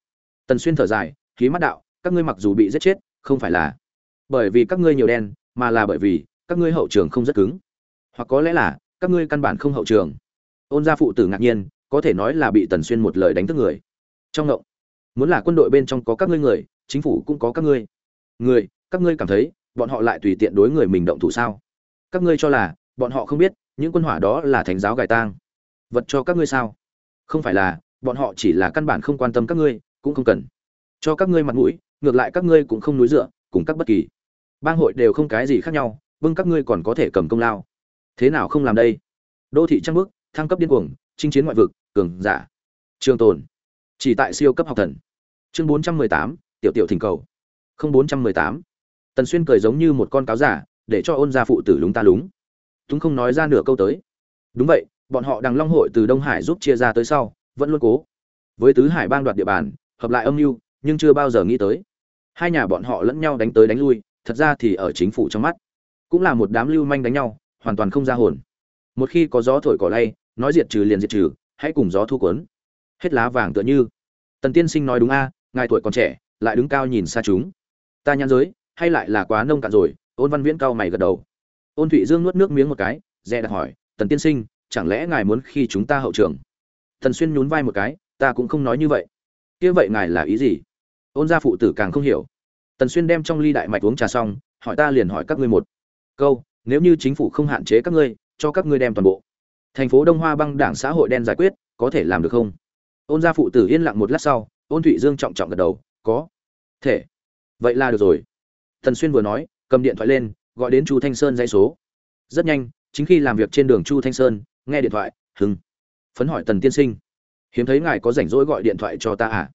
Tần xuyên thở dài, khí mắt đạo, các ngươi mặc dù bị giết chết, không phải là bởi vì các ngươi nhiều đen, mà là bởi vì các ngươi hậu trường không rất cứng. Hoặc có lẽ là các ngươi căn bản không hậu trường. Ôn gia phụ tử ngạc nhiên, có thể nói là bị tần xuyên một lời đánh thức người. Trong ngộng, muốn là quân đội bên trong có các ngươi người, chính phủ cũng có các ngươi người các ngươi cảm thấy, bọn họ lại tùy tiện đối người mình động thủ sao? Các ngươi cho là, bọn họ không biết, những quân hỏa đó là thánh giáo gài tang. Vật cho các ngươi sao? Không phải là, bọn họ chỉ là căn bản không quan tâm các ngươi, cũng không cần. Cho các ngươi mặt mũi, ngược lại các ngươi cũng không núi dựa, cùng các bất kỳ. Bang hội đều không cái gì khác nhau vương các ngươi còn có thể cầm công lao. Thế nào không làm đây? Đô thị trăng bước thăng cấp điên cuồng, chinh chiến ngoại vực, cường giả. Trường tồn. Chỉ tại siêu cấp học thần. Chương bốn trăm mười tám, tiểu tiểu thỉnh cầu không bốn trăm mười tám. Tần xuyên cười giống như một con cáo giả, để cho ôn gia phụ tử lúng ta lúng. Túng không nói ra nửa câu tới. Đúng vậy, bọn họ đằng long hội từ đông hải giúp chia ra tới sau, vẫn luôn cố. Với tứ hải bang đoạt địa bàn, hợp lại âm mưu, nhưng chưa bao giờ nghĩ tới. Hai nhà bọn họ lẫn nhau đánh tới đánh lui, thật ra thì ở chính phủ trong mắt, cũng là một đám lưu manh đánh nhau, hoàn toàn không ra hồn. Một khi có gió thổi cỏ lay, nói diệt trừ liền diệt trừ, hãy cùng gió thu cuốn. Hết lá vàng tựa như. Tần tiên sinh nói đúng a, ngài tuổi còn trẻ, lại đứng cao nhìn xa chúng ta nhãn giới, hay lại là quá nông cạn rồi? Ôn văn viễn cao mày gật đầu. Ôn thụy dương nuốt nước miếng một cái, dè đặt hỏi, tần tiên sinh, chẳng lẽ ngài muốn khi chúng ta hậu trường? Thần xuyên nhún vai một cái, ta cũng không nói như vậy. Kia vậy ngài là ý gì? Ôn gia phụ tử càng không hiểu. Tần xuyên đem trong ly đại mạch uống trà xong, hỏi ta liền hỏi các ngươi một câu, nếu như chính phủ không hạn chế các ngươi, cho các ngươi đem toàn bộ thành phố đông hoa băng đảng xã hội đen giải quyết, có thể làm được không? Ôn gia phụ tử yên lặng một lát sau, ôn thụy dương trọng trọng gật đầu, có. Thể vậy là được rồi. Thần xuyên vừa nói, cầm điện thoại lên, gọi đến chu thanh sơn dãy số. Rất nhanh, chính khi làm việc trên đường chu thanh sơn, nghe điện thoại hưng phấn hỏi tần tiên sinh, hiếm thấy ngài có rảnh rỗi gọi điện thoại cho ta à?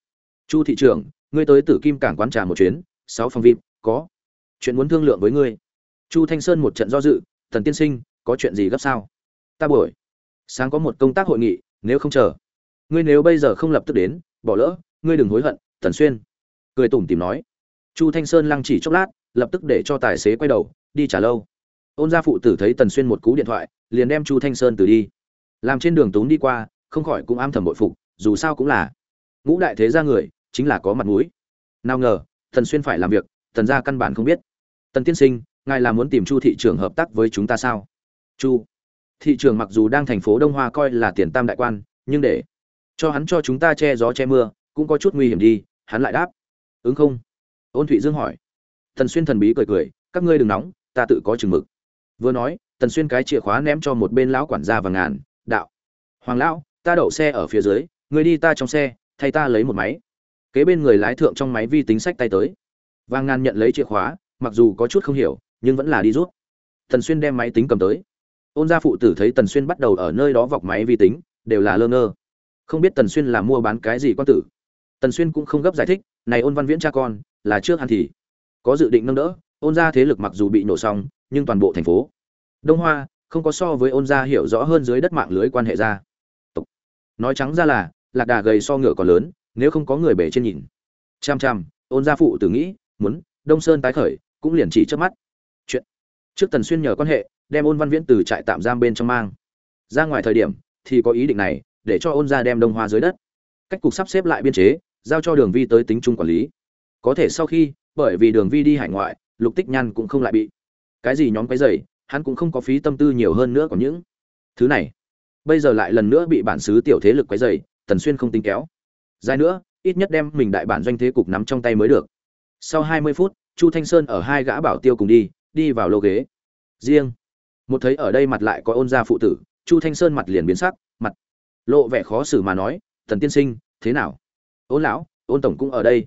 Chu thị trưởng, ngươi tới tử kim cảng quán trà một chuyến, sáu phòng vip, có chuyện muốn thương lượng với ngươi. Chu thanh sơn một trận do dự, tần tiên sinh, có chuyện gì gấp sao? Ta buổi sáng có một công tác hội nghị, nếu không chờ. Ngươi nếu bây giờ không lập tức đến, bỏ lỡ, ngươi đừng hối hận, tần xuyên. Cười tủm tìm nói chu thanh sơn lăng chỉ chốc lát, lập tức để cho tài xế quay đầu, đi trả lâu. Ôn gia phụ tử thấy tần xuyên một cú điện thoại, liền đem chu thanh sơn từ đi. Làm trên đường tốn đi qua, không khỏi cũng am thầm bội phục, dù sao cũng là ngũ đại thế gia người, chính là có mặt mũi. Nào ngờ, tần xuyên phải làm việc, tần gia căn bản không biết. Tần tiên sinh, ngài là muốn tìm chu thị trường hợp tác với chúng ta sao? Chu thị trường mặc dù đang thành phố đông hoa coi là tiền tam đại quan, nhưng để cho hắn cho chúng ta che gió che mưa, cũng có chút nguy hiểm đi, hắn lại đáp. Ứng không? Ôn thụy dương hỏi. Tần xuyên thần bí cười cười, các ngươi đừng nóng, ta tự có chừng mực. Vừa nói, tần xuyên cái chìa khóa ném cho một bên lão quản gia và ngàn, đạo, hoàng lão, ta đậu xe ở phía dưới người đi ta trong xe, thay ta lấy một máy. Kế bên người lái thượng trong máy vi tính sách tay tới. Vàng ngàn nhận lấy chìa khóa, mặc dù có chút không hiểu, nhưng vẫn là đi rút. Tần xuyên đem máy tính cầm tới. Ôn gia phụ tử thấy tần xuyên bắt đầu ở nơi đó vọc máy vi tính, đều là lơ ngơ. Không biết tần xuyên là mua bán cái gì quan tử. Tần xuyên cũng không gấp giải thích, này ôn văn viễn cha con là trước hắn thì. Có dự định nâng đỡ, ôn gia thế lực mặc dù bị nổ xong, nhưng toàn bộ thành phố. Đông hoa, không có so với ôn gia hiểu rõ hơn dưới đất mạng lưới quan hệ gia tộc nói trắng ra là, lạc đà gầy so ngựa còn lớn, nếu không có người bể trên nhìn. Chăm chăm, ôn gia phụ tử nghĩ, muốn, đông sơn tái khởi, cũng liền chỉ trước mắt. Chuyện. Trước tần xuyên nhờ quan hệ, đem ôn văn viễn từ trại tạm giam bên trong mang. Ra ngoài thời điểm, thì có ý định này, để cho ôn gia đem đông hoa dưới đất. Cách cục sắp xếp lại biên chế, giao cho đường vi tới tính chung quản lý có thể sau khi, bởi vì đường vi đi hải ngoại, lục tích nhan cũng không lại bị. Cái gì nhóm cái dày hắn cũng không có phí tâm tư nhiều hơn nữa còn những thứ này. Bây giờ lại lần nữa bị bản xứ tiểu thế lực quấy dày tần xuyên không tính kéo. Dài nữa, ít nhất đem mình đại bản doanh thế cục nắm trong tay mới được. Sau hai mươi phút, chu thanh sơn ở hai gã bảo tiêu cùng đi đi vào lô ghế. Riêng, một thấy ở đây mặt lại có ôn gia phụ tử, chu thanh sơn mặt liền biến sắc, mặt lộ vẻ khó xử mà nói thần tiên sinh, thế nào? Ôn lão, ôn tổng cũng ở đây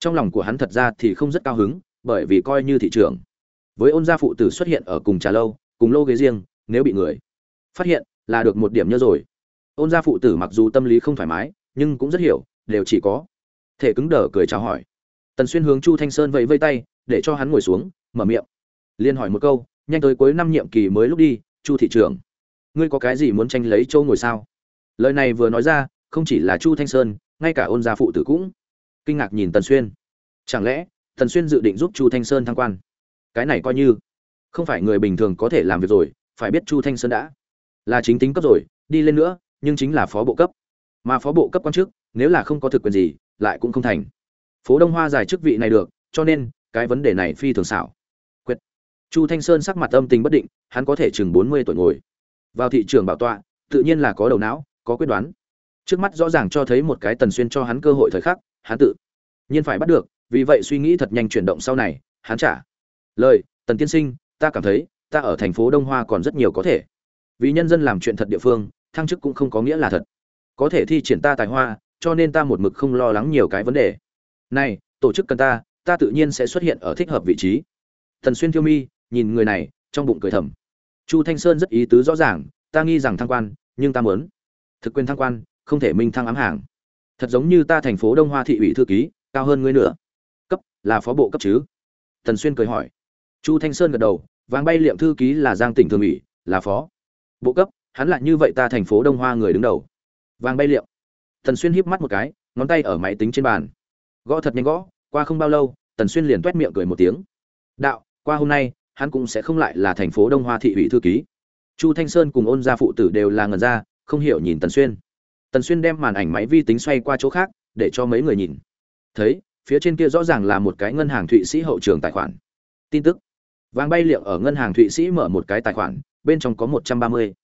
trong lòng của hắn thật ra thì không rất cao hứng, bởi vì coi như thị trường với ôn gia phụ tử xuất hiện ở cùng trà lâu, cùng lô ghế riêng, nếu bị người phát hiện là được một điểm nhớ rồi. Ôn gia phụ tử mặc dù tâm lý không thoải mái, nhưng cũng rất hiểu, đều chỉ có thể cứng đờ cười chào hỏi. Tần xuyên hướng chu thanh sơn vẫy vây tay, để cho hắn ngồi xuống, mở miệng. Liên hỏi một câu, nhanh tới cuối năm nhiệm kỳ mới lúc đi, chu thị trưởng. Ngươi có cái gì muốn tranh lấy châu ngồi sao? Lời này vừa nói ra, không chỉ là chu thanh sơn, ngay cả ôn gia phụ tử cũng kinh ngạc nhìn tần xuyên. Chẳng lẽ, tần xuyên dự định giúp chu thanh sơn thăng quan? Cái này coi như, không phải người bình thường có thể làm việc rồi, phải biết chu thanh sơn đã là chính tính cấp rồi, đi lên nữa, nhưng chính là phó bộ cấp. Mà phó bộ cấp quan chức, nếu là không có thực quyền gì, lại cũng không thành. Phố đông hoa giải chức vị này được, cho nên, cái vấn đề này phi thường xảo. Quyết. Chu thanh sơn sắc mặt âm tình bất định, hắn có thể chừng bốn mươi tuổi ngồi. Vào thị trường bảo tọa, tự nhiên là có đầu não, có quyết đoán. Trước mắt rõ ràng cho thấy một cái tần xuyên cho hắn cơ hội thời khắc hắn tự nhiên phải bắt được, vì vậy suy nghĩ thật nhanh chuyển động sau này hắn trả. Lời, tần tiên sinh, ta cảm thấy, ta ở thành phố đông hoa còn rất nhiều có thể. Vì nhân dân làm chuyện thật địa phương, thăng chức cũng không có nghĩa là thật. Có thể thi triển ta tài hoa, cho nên ta một mực không lo lắng nhiều cái vấn đề. Này, tổ chức cần ta ta tự nhiên sẽ xuất hiện ở thích hợp vị trí. Thần xuyên thiêu mi, nhìn người này, trong bụng cười thầm. Chu thanh sơn rất ý tứ rõ ràng, ta nghi rằng thăng quan, nhưng ta muốn. Thực quyền thăng quan, không thể minh thăng ám hàng thật giống như ta thành phố đông hoa thị ủy thư ký, cao hơn ngươi nữa. Cấp, là phó bộ cấp chứ? Thần xuyên cười hỏi. Chu thanh sơn gật đầu, vàng bay liệm thư ký là giang tỉnh thường ủy, là phó. Bộ cấp, hắn lại như vậy ta thành phố đông hoa người đứng đầu. Vàng bay liệm. Thần xuyên híp mắt một cái, ngón tay ở máy tính trên bàn. Gõ thật nhanh gõ, qua không bao lâu, tần xuyên liền t miệng cười một tiếng. Đạo, qua hôm nay, hắn cũng sẽ không lại là thành phố đông hoa thị ủy thư ký. Chu thanh sơn cùng ôn gia phụ tử đều là ngần ra, không hiểu nhìn tần xuyên tần xuyên đem màn ảnh máy vi tính xoay qua chỗ khác, để cho mấy người nhìn. Thấy, phía trên kia rõ ràng là một cái ngân hàng thụy sĩ hậu trường tài khoản. Tin tức. Vàng bay liệu ở ngân hàng thụy sĩ mở một cái tài khoản, bên trong có một trăm ba mươi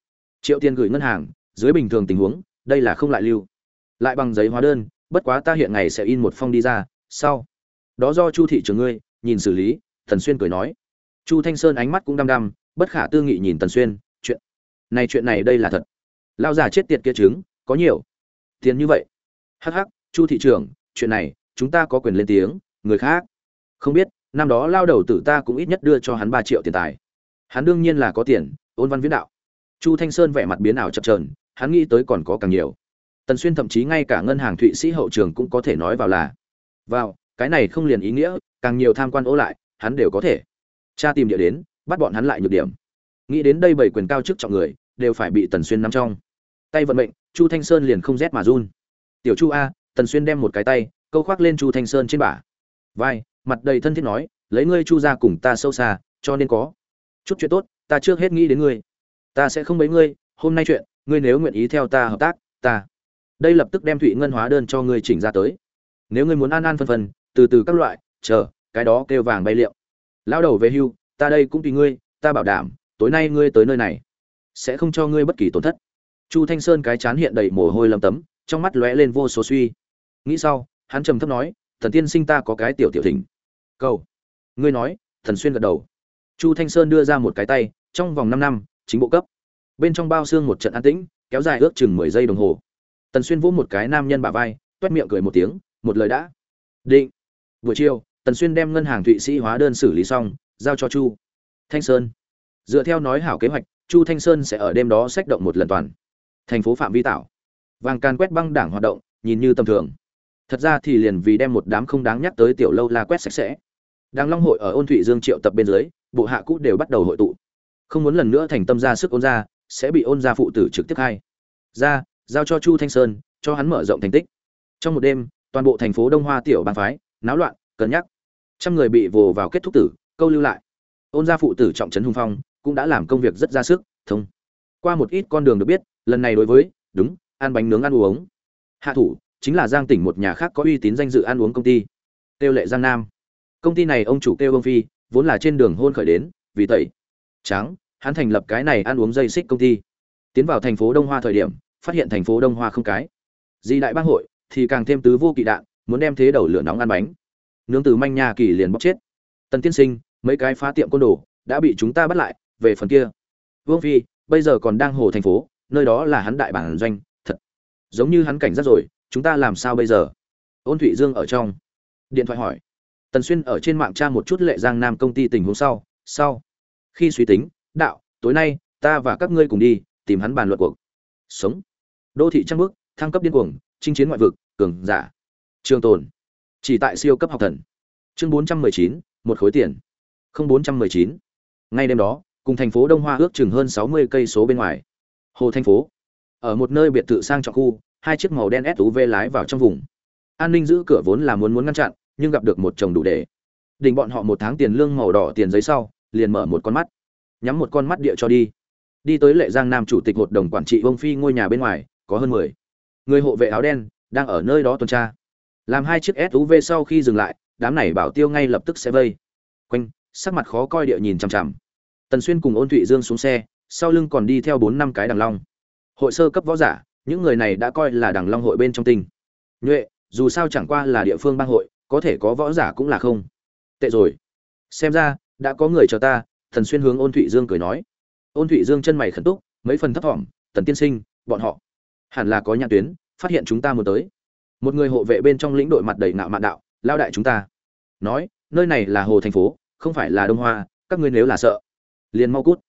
triệu tiền gửi ngân hàng, dưới bình thường tình huống, đây là không lại lưu. Lại bằng giấy hóa đơn, bất quá ta hiện ngày sẽ in một phong đi ra, sau. Đó do chu thị trường ngươi, nhìn xử lý thần xuyên cười nói. Chu thanh sơn ánh mắt cũng đăm đăm, bất khả tư nghị nhìn tần xuyên, chuyện. Này chuyện này đây là thật. Lao già chết tiệt kia trứng có nhiều. Tiền như vậy. Hắc hắc, chu thị trưởng, chuyện này, chúng ta có quyền lên tiếng, người khác không biết, năm đó lao đầu tử ta cũng ít nhất đưa cho hắn ba triệu tiền tài. Hắn đương nhiên là có tiền, ôn văn viễn đạo. Chu thanh sơn vẻ mặt biến ảo chập trờn hắn nghĩ tới còn có càng nhiều. Tần xuyên thậm chí ngay cả ngân hàng thụy sĩ hậu trường cũng có thể nói vào là, vào, cái này không liền ý nghĩa, càng nhiều tham quan ố lại, hắn đều có thể. Cha tìm địa đến, bắt bọn hắn lại nhược điểm. Nghĩ đến đây bảy quyền cao chức trọng người, đều phải bị tần xuyên nắm trong. Tay vận mệnh chu thanh sơn liền không rét mà run. Tiểu chu a, tần xuyên đem một cái tay, câu khoác lên chu thanh sơn trên bả. Vai, mặt đầy thân thiết nói, lấy ngươi chu ra cùng ta sâu xa, cho nên có chút chuyện tốt, ta trước hết nghĩ đến ngươi. Ta sẽ không bấy ngươi, hôm nay chuyện, ngươi nếu nguyện ý theo ta hợp tác, ta đây lập tức đem thụy ngân hóa đơn cho ngươi chỉnh ra tới. Nếu ngươi muốn an an phân phân, từ từ các loại, chờ, cái đó kêu vàng bay liệu. Lao đầu về hưu, ta đây cũng tùy ngươi, ta bảo đảm, tối nay ngươi tới nơi này, sẽ không cho ngươi bất kỳ tổn thất chu thanh sơn cái chán hiện đầy mồ hôi lấm tấm, trong mắt lóe lên vô số suy. Nghĩ sau, hắn trầm thấp nói, thần tiên sinh ta có cái tiểu tiểu thỉnh. Câu ngươi nói, thần xuyên gật đầu. Chu thanh sơn đưa ra một cái tay, trong vòng năm năm, chính bộ cấp. Bên trong bao xương một trận an tĩnh, kéo dài ước chừng mười giây đồng hồ. Tần xuyên vỗ một cái nam nhân bả vai toét miệng cười một tiếng, một lời đã. Định. Buổi chiều, tần xuyên đem ngân hàng thụy sĩ hóa đơn xử lý xong, giao cho chu thanh sơn. Dựa theo nói hảo kế hoạch, chu thanh sơn sẽ ở đêm đó sách động một lần toàn thành phố phạm vi tảo. Vàng can quét băng đảng hoạt động, nhìn như tầm thường. Thật ra thì liền vì đem một đám không đáng nhắc tới tiểu lâu la quét sạch sẽ. Đang long hội ở ôn thụy dương triệu tập bên dưới, bộ hạ cũ đều bắt đầu hội tụ. Không muốn lần nữa thành tâm ra sức ôn ra, sẽ bị ôn ra phụ tử trực tiếp hai ra, giao cho chu thanh sơn, cho hắn mở rộng thành tích. Trong một đêm, toàn bộ thành phố đông hoa tiểu bang phái, náo loạn, cân nhắc. Trăm người bị vồ vào kết thúc tử, câu lưu lại. Ôn gia phụ tử trọng trấn hùng phong, cũng đã làm công việc rất ra sức, thông. Qua một ít con đường được biết lần này đối với, đúng, ăn bánh nướng ăn uống. Hạ thủ, chính là giang tỉnh một nhà khác có uy tín danh dự ăn uống công ty. Tiêu lệ giang nam. Công ty này ông chủ kêu ông phi, vốn là trên đường hôn khởi đến, vì tẩy. Trắng, hắn thành lập cái này ăn uống dây xích công ty. Tiến vào thành phố đông hoa thời điểm, phát hiện thành phố đông hoa không cái. Di đại bang hội, thì càng thêm tứ vô kỵ đạn, muốn đem thế đầu lửa nóng ăn bánh. Nướng từ manh nhà kỳ liền bóc chết. Tần tiên sinh, mấy cái phá tiệm côn đồ, đã bị chúng ta bắt lại, về phần kia. Vương phi, bây giờ còn đang hồ thành phố nơi đó là hắn đại bản doanh, thật. Giống như hắn cảnh giác rồi, chúng ta làm sao bây giờ? Ôn thụy dương ở trong. Điện thoại hỏi. Tần xuyên ở trên mạng tra một chút lệ giang nam công ty tình huống sau sau. Khi suy tính, đạo, tối nay, ta và các ngươi cùng đi, tìm hắn bàn luận cuộc. Sống. Đô thị trăng bước thăng cấp điên cuồng, chinh chiến ngoại vực, cường giả. Trường tồn. Chỉ tại siêu cấp học thần. Chương bốn trăm mười chín, một khối tiền. Không bốn trăm mười chín. Ngay đêm đó, cùng thành phố đông hoa ước chừng hơn sáu mươi cây số bên ngoài hồ thành phố. Ở một nơi biệt thự sang trọng khu, hai chiếc màu đen suv lái vào trong vùng. An ninh giữ cửa vốn là muốn muốn ngăn chặn, nhưng gặp được một chồng đủ để. Đỉnh bọn họ một tháng tiền lương màu đỏ tiền giấy sau, liền mở một con mắt. Nhắm một con mắt địa cho đi. Đi tới lệ giang nam chủ tịch hội đồng quản trị Vương phi ngôi nhà bên ngoài, có hơn mười. Người hộ vệ áo đen, đang ở nơi đó tuần tra. Làm hai chiếc suv sau khi dừng lại, đám này bảo tiêu ngay lập tức sẽ vây. Quanh, sắc mặt khó coi địa nhìn chằm chằm. Tần xuyên cùng ôn thụy dương xuống xe sau lưng còn đi theo bốn năm cái đằng long. Hội sơ cấp võ giả, những người này đã coi là đằng long hội bên trong tinh. Nhuệ, dù sao chẳng qua là địa phương bang hội, có thể có võ giả cũng là không. Tệ rồi. Xem ra, đã có người chờ ta, thần xuyên hướng ôn thụy dương cười nói. Ôn thụy dương chân mày khẩn túc, mấy phần thấp thỏm, tần tiên sinh, bọn họ hẳn là có nhãn tuyến, phát hiện chúng ta muốn tới. Một người hộ vệ bên trong lĩnh đội mặt đầy ngạo mạn đạo, lao đại chúng ta. Nói, nơi này là hồ thành phố, không phải là đông hoa, các ngươi nếu là sợ, liền mau cút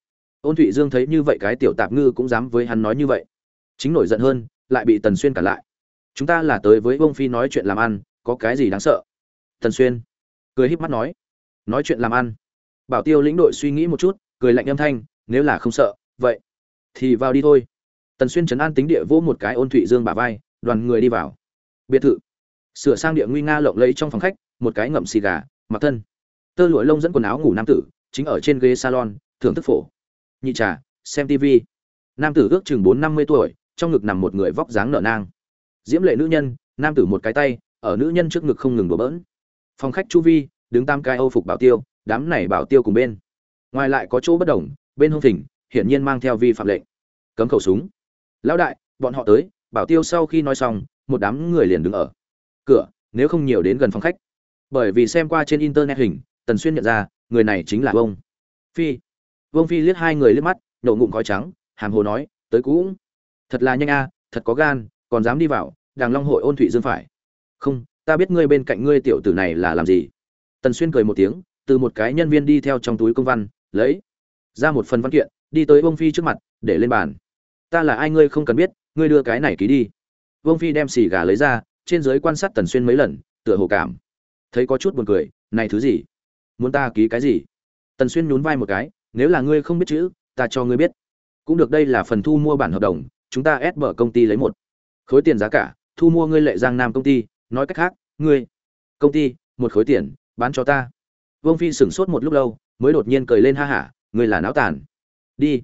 ôn thụy dương thấy như vậy cái tiểu tạp ngư cũng dám với hắn nói như vậy. Chính nổi giận hơn, lại bị tần xuyên cản lại. Chúng ta là tới với ông phi nói chuyện làm ăn, có cái gì đáng sợ? Tần xuyên cười híp mắt nói. Nói chuyện làm ăn. Bảo tiêu lĩnh đội suy nghĩ một chút, cười lạnh âm thanh, nếu là không sợ, vậy thì vào đi thôi. Tần xuyên trấn an tính địa vỗ một cái ôn thụy dương bả vai, đoàn người đi vào. Biệt thự. Sửa sang địa nguy nga lộng lẫy trong phòng khách, một cái ngậm xì gà, mặc thân. Tơ lụa lông dẫn quần áo ngủ nam tử, chính ở trên ghế salon, thưởng thức phổ nhị trà, xem tv nam tử ước chừng bốn năm mươi tuổi, trong ngực nằm một người vóc dáng nở nang. Diễm lệ nữ nhân, nam tử một cái tay, ở nữ nhân trước ngực không ngừng đổ bỡn. Phòng khách chu vi, đứng tam cái âu phục bảo tiêu, đám này bảo tiêu cùng bên. Ngoài lại có chỗ bất đồng, bên hông thỉnh, hiển nhiên mang theo vi phạm lệnh. Cấm khẩu súng. Lão đại, bọn họ tới, bảo tiêu sau khi nói xong, một đám người liền đứng ở cửa, nếu không nhiều đến gần phòng khách. Bởi vì xem qua trên internet hình, tần xuyên nhận ra, người này chính là ông. Phi vương phi liếc hai người liếc mắt, nổ ngụm khói trắng, hàm hồ nói, tới cũng. Thật là nhanh a, thật có gan, còn dám đi vào, đàng long hội ôn thụy dương phải. Không, ta biết ngươi bên cạnh ngươi tiểu tử này là làm gì. Tần xuyên cười một tiếng, từ một cái nhân viên đi theo trong túi công văn, lấy ra một phần văn kiện, đi tới vương phi trước mặt, để lên bàn. Ta là ai ngươi không cần biết, ngươi đưa cái này ký đi. Vương phi đem xì gà lấy ra, trên giới quan sát tần xuyên mấy lần, tựa hồ cảm thấy có chút buồn cười, này thứ gì? Muốn ta ký cái gì? Tần xuyên nhún vai một cái nếu là ngươi không biết chữ, ta cho ngươi biết. Cũng được đây là phần thu mua bản hợp đồng, chúng ta ép mở công ty lấy một. Khối tiền giá cả, thu mua ngươi lệ giang nam công ty, nói cách khác, ngươi, công ty, một khối tiền, bán cho ta. Vương phi sửng sốt một lúc lâu, mới đột nhiên cười lên ha hả, ngươi là náo tàn. Đi,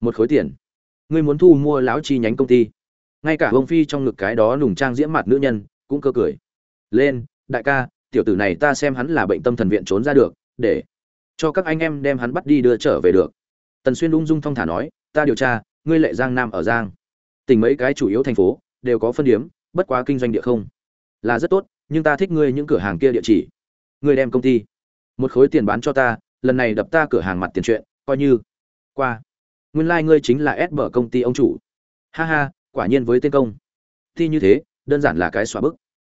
một khối tiền. Ngươi muốn thu mua lão chi nhánh công ty. Ngay cả vương phi trong ngực cái đó nùng trang diễm mặt nữ nhân, cũng cơ cười. Lên, đại ca, tiểu tử này ta xem hắn là bệnh tâm thần viện trốn ra được, để cho các anh em đem hắn bắt đi đưa trở về được. Tần xuyên ung dung thong thả nói, ta điều tra, ngươi lệ giang nam ở giang. Tỉnh mấy cái chủ yếu thành phố, đều có phân điếm, bất quá kinh doanh địa không là rất tốt, nhưng ta thích ngươi những cửa hàng kia địa chỉ. Ngươi đem công ty, một khối tiền bán cho ta, lần này đập ta cửa hàng mặt tiền chuyện, coi như qua. Nguyên lai、like、ngươi chính là ép bở công ty ông chủ. Ha ha, quả nhiên với tên công thi như thế, đơn giản là cái xóa bức.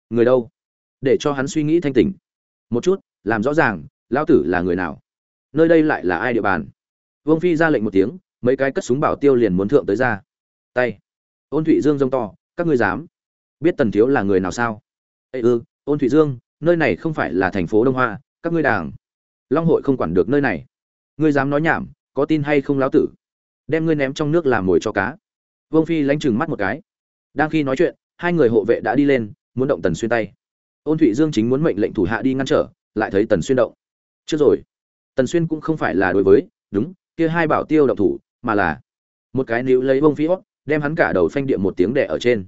Người đâu? Để cho hắn suy nghĩ thanh tỉnh. Một chút, làm rõ ràng, lão tử là người nào? Nơi đây lại là ai địa bàn? Vương phi ra lệnh một tiếng, mấy cái cất súng bảo tiêu liền muốn thượng tới ra. Tay. Ôn thụy dương rông to, các ngươi dám? Biết tần thiếu là người nào sao? Ê ư ôn thụy dương, nơi này không phải là thành phố đông hoa, các ngươi đảng long hội không quản được nơi này. Ngươi dám nói nhảm, có tin hay không láo tử? Đem ngươi ném trong nước làm mồi cho cá. Vương phi lánh chừng mắt một cái. Đang khi nói chuyện, hai người hộ vệ đã đi lên, muốn động tần xuyên tay. Ôn thụy dương chính muốn mệnh lệnh thủ hạ đi ngăn trở, lại thấy tần xuyên động. Trước rồi tần xuyên cũng không phải là đối với, đúng, kia hai bảo tiêu động thủ, mà là một cái níu lấy bông phi hót, đem hắn cả đầu phanh điện một tiếng đẻ ở trên.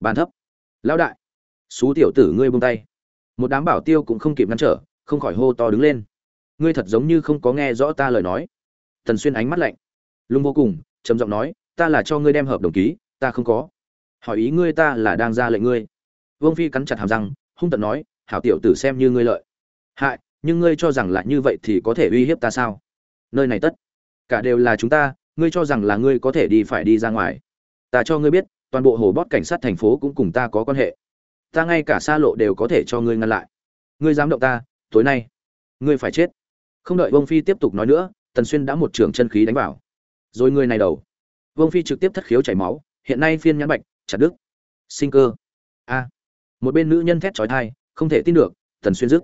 Bàn thấp. Lão đại. Xú tiểu tử ngươi buông tay. Một đám bảo tiêu cũng không kịp ngăn trở, không khỏi hô to đứng lên. Ngươi thật giống như không có nghe rõ ta lời nói. Tần xuyên ánh mắt lạnh. Lung vô cùng, trầm giọng nói, ta là cho ngươi đem hợp đồng ký, ta không có. Hỏi ý ngươi ta là đang ra lệnh ngươi. Vương phi cắn chặt hàm răng, hung tận nói, hảo tiểu tử xem như ngươi lợi. Hại nhưng ngươi cho rằng là như vậy thì có thể uy hiếp ta sao? Nơi này tất cả đều là chúng ta, ngươi cho rằng là ngươi có thể đi phải đi ra ngoài. Ta cho ngươi biết, toàn bộ hồ bót cảnh sát thành phố cũng cùng ta có quan hệ. Ta ngay cả xa lộ đều có thể cho ngươi ngăn lại. Ngươi dám động ta, tối nay ngươi phải chết. Không đợi Vương phi tiếp tục nói nữa, tần xuyên đã một trường chân khí đánh vào. Rồi người này đầu. Vương phi trực tiếp thất khiếu chảy máu, hiện nay phiên nhãn bạch, chặt đứt. Sinh cơ. A. Một bên nữ nhân thét trói thai không thể tin được, tần xuyên dứt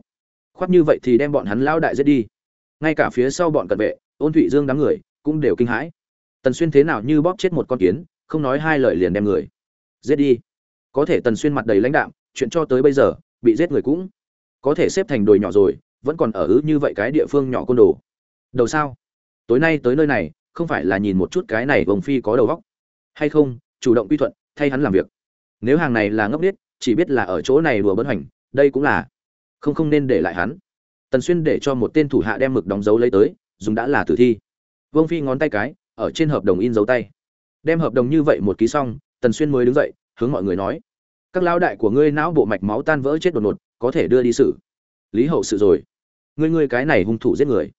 khoát như vậy thì đem bọn hắn lao đại giết đi. Ngay cả phía sau bọn cận vệ ôn thụy dương đám người cũng đều kinh hãi. Tần xuyên thế nào như bóp chết một con kiến không nói hai lời liền đem người giết đi. Có thể tần xuyên mặt đầy lãnh đạm chuyện cho tới bây giờ bị giết người cũng có thể xếp thành đồi nhỏ rồi vẫn còn ở ứ như vậy cái địa phương nhỏ côn đồ. Đầu sao? Tối nay tới nơi này không phải là nhìn một chút cái này vồng phi có đầu góc hay không chủ động quy thuận thay hắn làm việc. Nếu hàng này là ngốc biết, chỉ biết là ở chỗ này đùa bấn hoành đây cũng là không không nên để lại hắn. Tần xuyên để cho một tên thủ hạ đem mực đóng dấu lấy tới, dùng đã là tử thi. Vương phi ngón tay cái, ở trên hợp đồng in dấu tay. Đem hợp đồng như vậy một ký xong, tần xuyên mới đứng dậy, hướng mọi người nói, các lão đại của ngươi não bộ mạch máu tan vỡ chết đột ngột, có thể đưa đi xử. Lý hậu sự rồi. Ngươi ngươi cái này hung thủ giết người.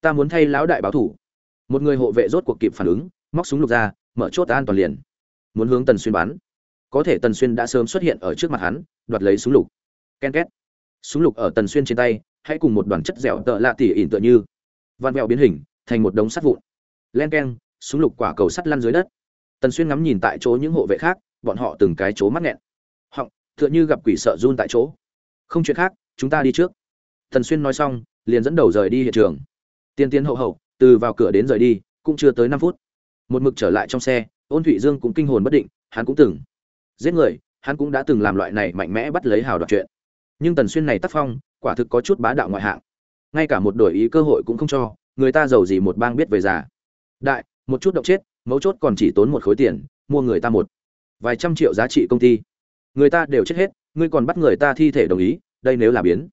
Ta muốn thay lão đại báo thủ. Một người hộ vệ rốt cuộc kịp phản ứng, móc súng lục ra, mở chốt an toàn liền. Muốn hướng tần xuyên bắn. Có thể tần xuyên đã sớm xuất hiện ở trước mặt hắn, đoạt lấy súng lục. Ken két súng lục ở tần xuyên trên tay, hãy cùng một đoàn chất dẻo tợ lạ tỉ ỉn tựa như. Van vẹo biến hình, thành một đống sắt vụn. Len keng, súng lục quả cầu sắt lăn dưới đất. Tần xuyên ngắm nhìn tại chỗ những hộ vệ khác, bọn họ từng cái chỗ mắt nghẹn. Họng, tựa như gặp quỷ sợ run tại chỗ. Không chuyện khác, chúng ta đi trước. Tần xuyên nói xong, liền dẫn đầu rời đi hiện trường. Tiên tiến hậu hậu, từ vào cửa đến rời đi, cũng chưa tới năm phút. Một mực trở lại trong xe, ôn thụy dương cũng kinh hồn bất định, hắn cũng từng. Giết người, hắn cũng đã từng làm loại này mạnh mẽ bắt lấy hào đoạt chuyện nhưng tần xuyên này tác phong, quả thực có chút bá đạo ngoại hạng. Ngay cả một đổi ý cơ hội cũng không cho, người ta giàu gì một bang biết về già. Đại, một chút động chết, mấu chốt còn chỉ tốn một khối tiền, mua người ta một vài trăm triệu giá trị công ty. Người ta đều chết hết, ngươi còn bắt người ta thi thể đồng ý, đây nếu là biến.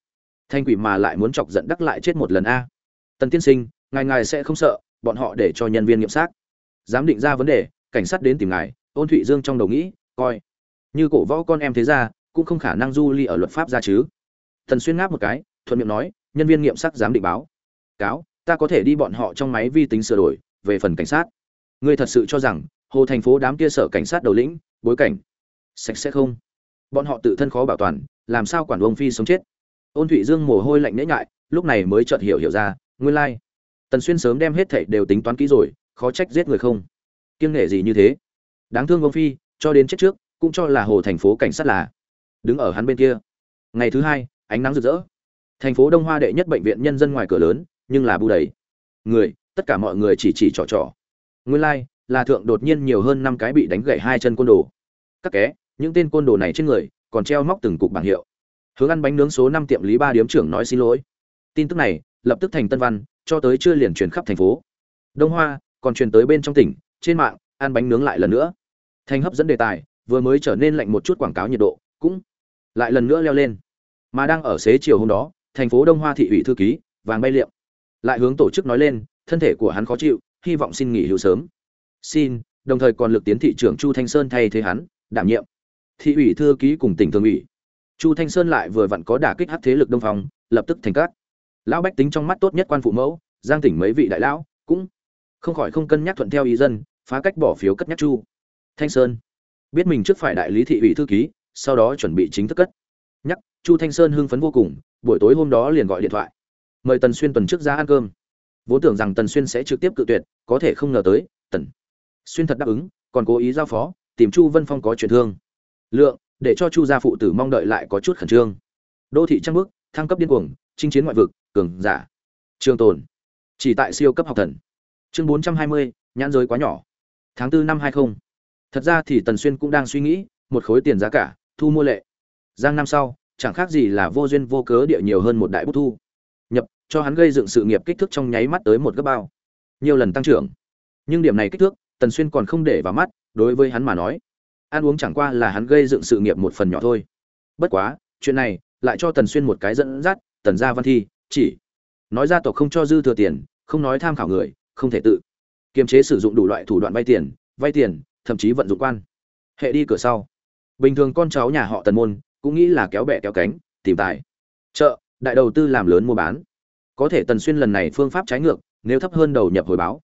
Thanh quỷ mà lại muốn chọc giận đắc lại chết một lần a. Tần tiên sinh, ngài ngài sẽ không sợ, bọn họ để cho nhân viên nghiệm xác. Dám định ra vấn đề, cảnh sát đến tìm ngài, ôn thụy dương trong đầu nghĩ, coi. Như cổ võ con em thế ra cũng không khả năng du ly ở luật pháp ra chứ. Thần xuyên ngáp một cái, thuận miệng nói, nhân viên nghiệm sắc dám định báo. Cáo, ta có thể đi bọn họ trong máy vi tính sửa đổi, về phần cảnh sát. Ngươi thật sự cho rằng, hồ thành phố đám kia sở cảnh sát đầu lĩnh, bối cảnh, sạch sẽ không? Bọn họ tự thân khó bảo toàn, làm sao quản ông phi sống chết? Ôn thụy dương mồ hôi lạnh nhễ ngại lúc này mới chợt hiểu hiểu ra, nguyên lai, tần xuyên sớm đem hết thảy đều tính toán kỹ rồi, khó trách giết người không? Kiêng nghệ gì như thế? Đáng thương ông phi, cho đến chết trước, cũng cho là hồ thành phố cảnh sát là đứng ở hắn bên kia. Ngày thứ hai, ánh nắng rực rỡ. Thành phố đông hoa đệ nhất bệnh viện nhân dân ngoài cửa lớn, nhưng là bu đầy. Người, tất cả mọi người chỉ chỉ trò trò. Nguyên lai, là thượng đột nhiên nhiều hơn năm cái bị đánh gãy hai chân côn đồ. Các ké những tên côn đồ này trên người, còn treo móc từng cục bảng hiệu. Hướng ăn bánh nướng số năm tiệm lý ba điếm trưởng nói xin lỗi. Tin tức này, lập tức thành tân văn, cho tới chưa liền truyền khắp thành phố. Đông hoa, còn truyền tới bên trong tỉnh, trên mạng, ăn bánh nướng lại lần nữa. Thành hấp dẫn đề tài, vừa mới trở nên lạnh một chút quảng cáo nhiệt độ, cũng lại lần nữa leo lên. Mà đang ở xế chiều hôm đó, thành phố đông hoa thị ủy thư ký, vàng bay liệu lại hướng tổ chức nói lên, thân thể của hắn khó chịu, hy vọng xin nghỉ hưu sớm. Xin, đồng thời còn lực tiến thị trưởng chu thanh sơn thay thế hắn, đảm nhiệm. Thị ủy thư ký cùng tỉnh thường ủy. Chu thanh sơn lại vừa vặn có đả kích hát thế lực đông phòng lập tức thành cát. Lão bách tính trong mắt tốt nhất quan phụ mẫu, giang tỉnh mấy vị đại lão, cũng không khỏi không cân nhắc thuận theo ý dân, phá cách bỏ phiếu cất nhắc chu thanh sơn. Biết mình trước phải đại lý thị ủy thư ký sau đó chuẩn bị chính thức cất. Nhắc, chu thanh sơn hưng phấn vô cùng, buổi tối hôm đó liền gọi điện thoại. Mời tần xuyên tuần trước ra ăn cơm. Vốn tưởng rằng tần xuyên sẽ trực tiếp cự tuyệt, có thể không ngờ tới, tần xuyên thật đáp ứng, còn cố ý giao phó, tìm chu vân phong có chuyện thương. Lượng, để cho chu gia phụ tử mong đợi lại có chút khẩn trương. Đô thị trăng bước thăng cấp điên cuồng, chinh chiến ngoại vực, cường giả. Trường tồn. Chỉ tại siêu cấp học thần. Chương bốn trăm hai mươi, nhãn giới quá nhỏ. Tháng tư năm hai không. Thật ra thì tần xuyên cũng đang suy nghĩ, một khối tiền giá cả thu mua lệ. Giang năm sau, chẳng khác gì là vô duyên vô cớ địa nhiều hơn một đại bút thu. Nhập, cho hắn gây dựng sự nghiệp kích thước trong nháy mắt tới một gấp bao. Nhiều lần tăng trưởng. Nhưng điểm này kích thước, tần xuyên còn không để vào mắt, đối với hắn mà nói, ăn uống chẳng qua là hắn gây dựng sự nghiệp một phần nhỏ thôi. Bất quá, chuyện này lại cho tần xuyên một cái dẫn dắt, tần gia văn thi, chỉ nói gia tộc không cho dư thừa tiền, không nói tham khảo người, không thể tự kiềm chế sử dụng đủ loại thủ đoạn vay tiền vay tiền, thậm chí vận dụng quan. Hệ đi cửa sau bình thường con cháu nhà họ tần môn cũng nghĩ là kéo bẹ kéo cánh, tìm tài. Chợ, đại đầu tư làm lớn mua bán. Có thể tần xuyên lần này phương pháp trái ngược, nếu thấp hơn đầu nhập hồi báo.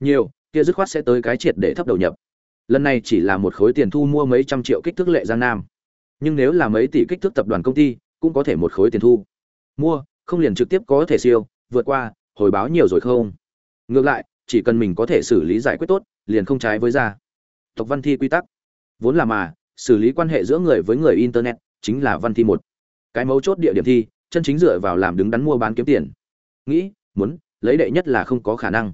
Nhiều, kia dứt khoát sẽ tới cái triệt để thấp đầu nhập. Lần này chỉ là một khối tiền thu mua mấy trăm triệu kích thước lệ giang nam. Nhưng nếu là mấy tỷ kích thước tập đoàn công ty, cũng có thể một khối tiền thu. Mua, không liền trực tiếp có thể siêu, vượt qua, hồi báo nhiều rồi không? Ngược lại, chỉ cần mình có thể xử lý giải quyết tốt, liền không trái với ra. Tộc văn thi quy tắc. Vốn là mà xử lý quan hệ giữa người với người internet chính là văn thi một. Cái mấu chốt địa điểm thi, chân chính dựa vào làm đứng đắn mua bán kiếm tiền. Nghĩ, muốn, lấy đệ nhất là không có khả năng.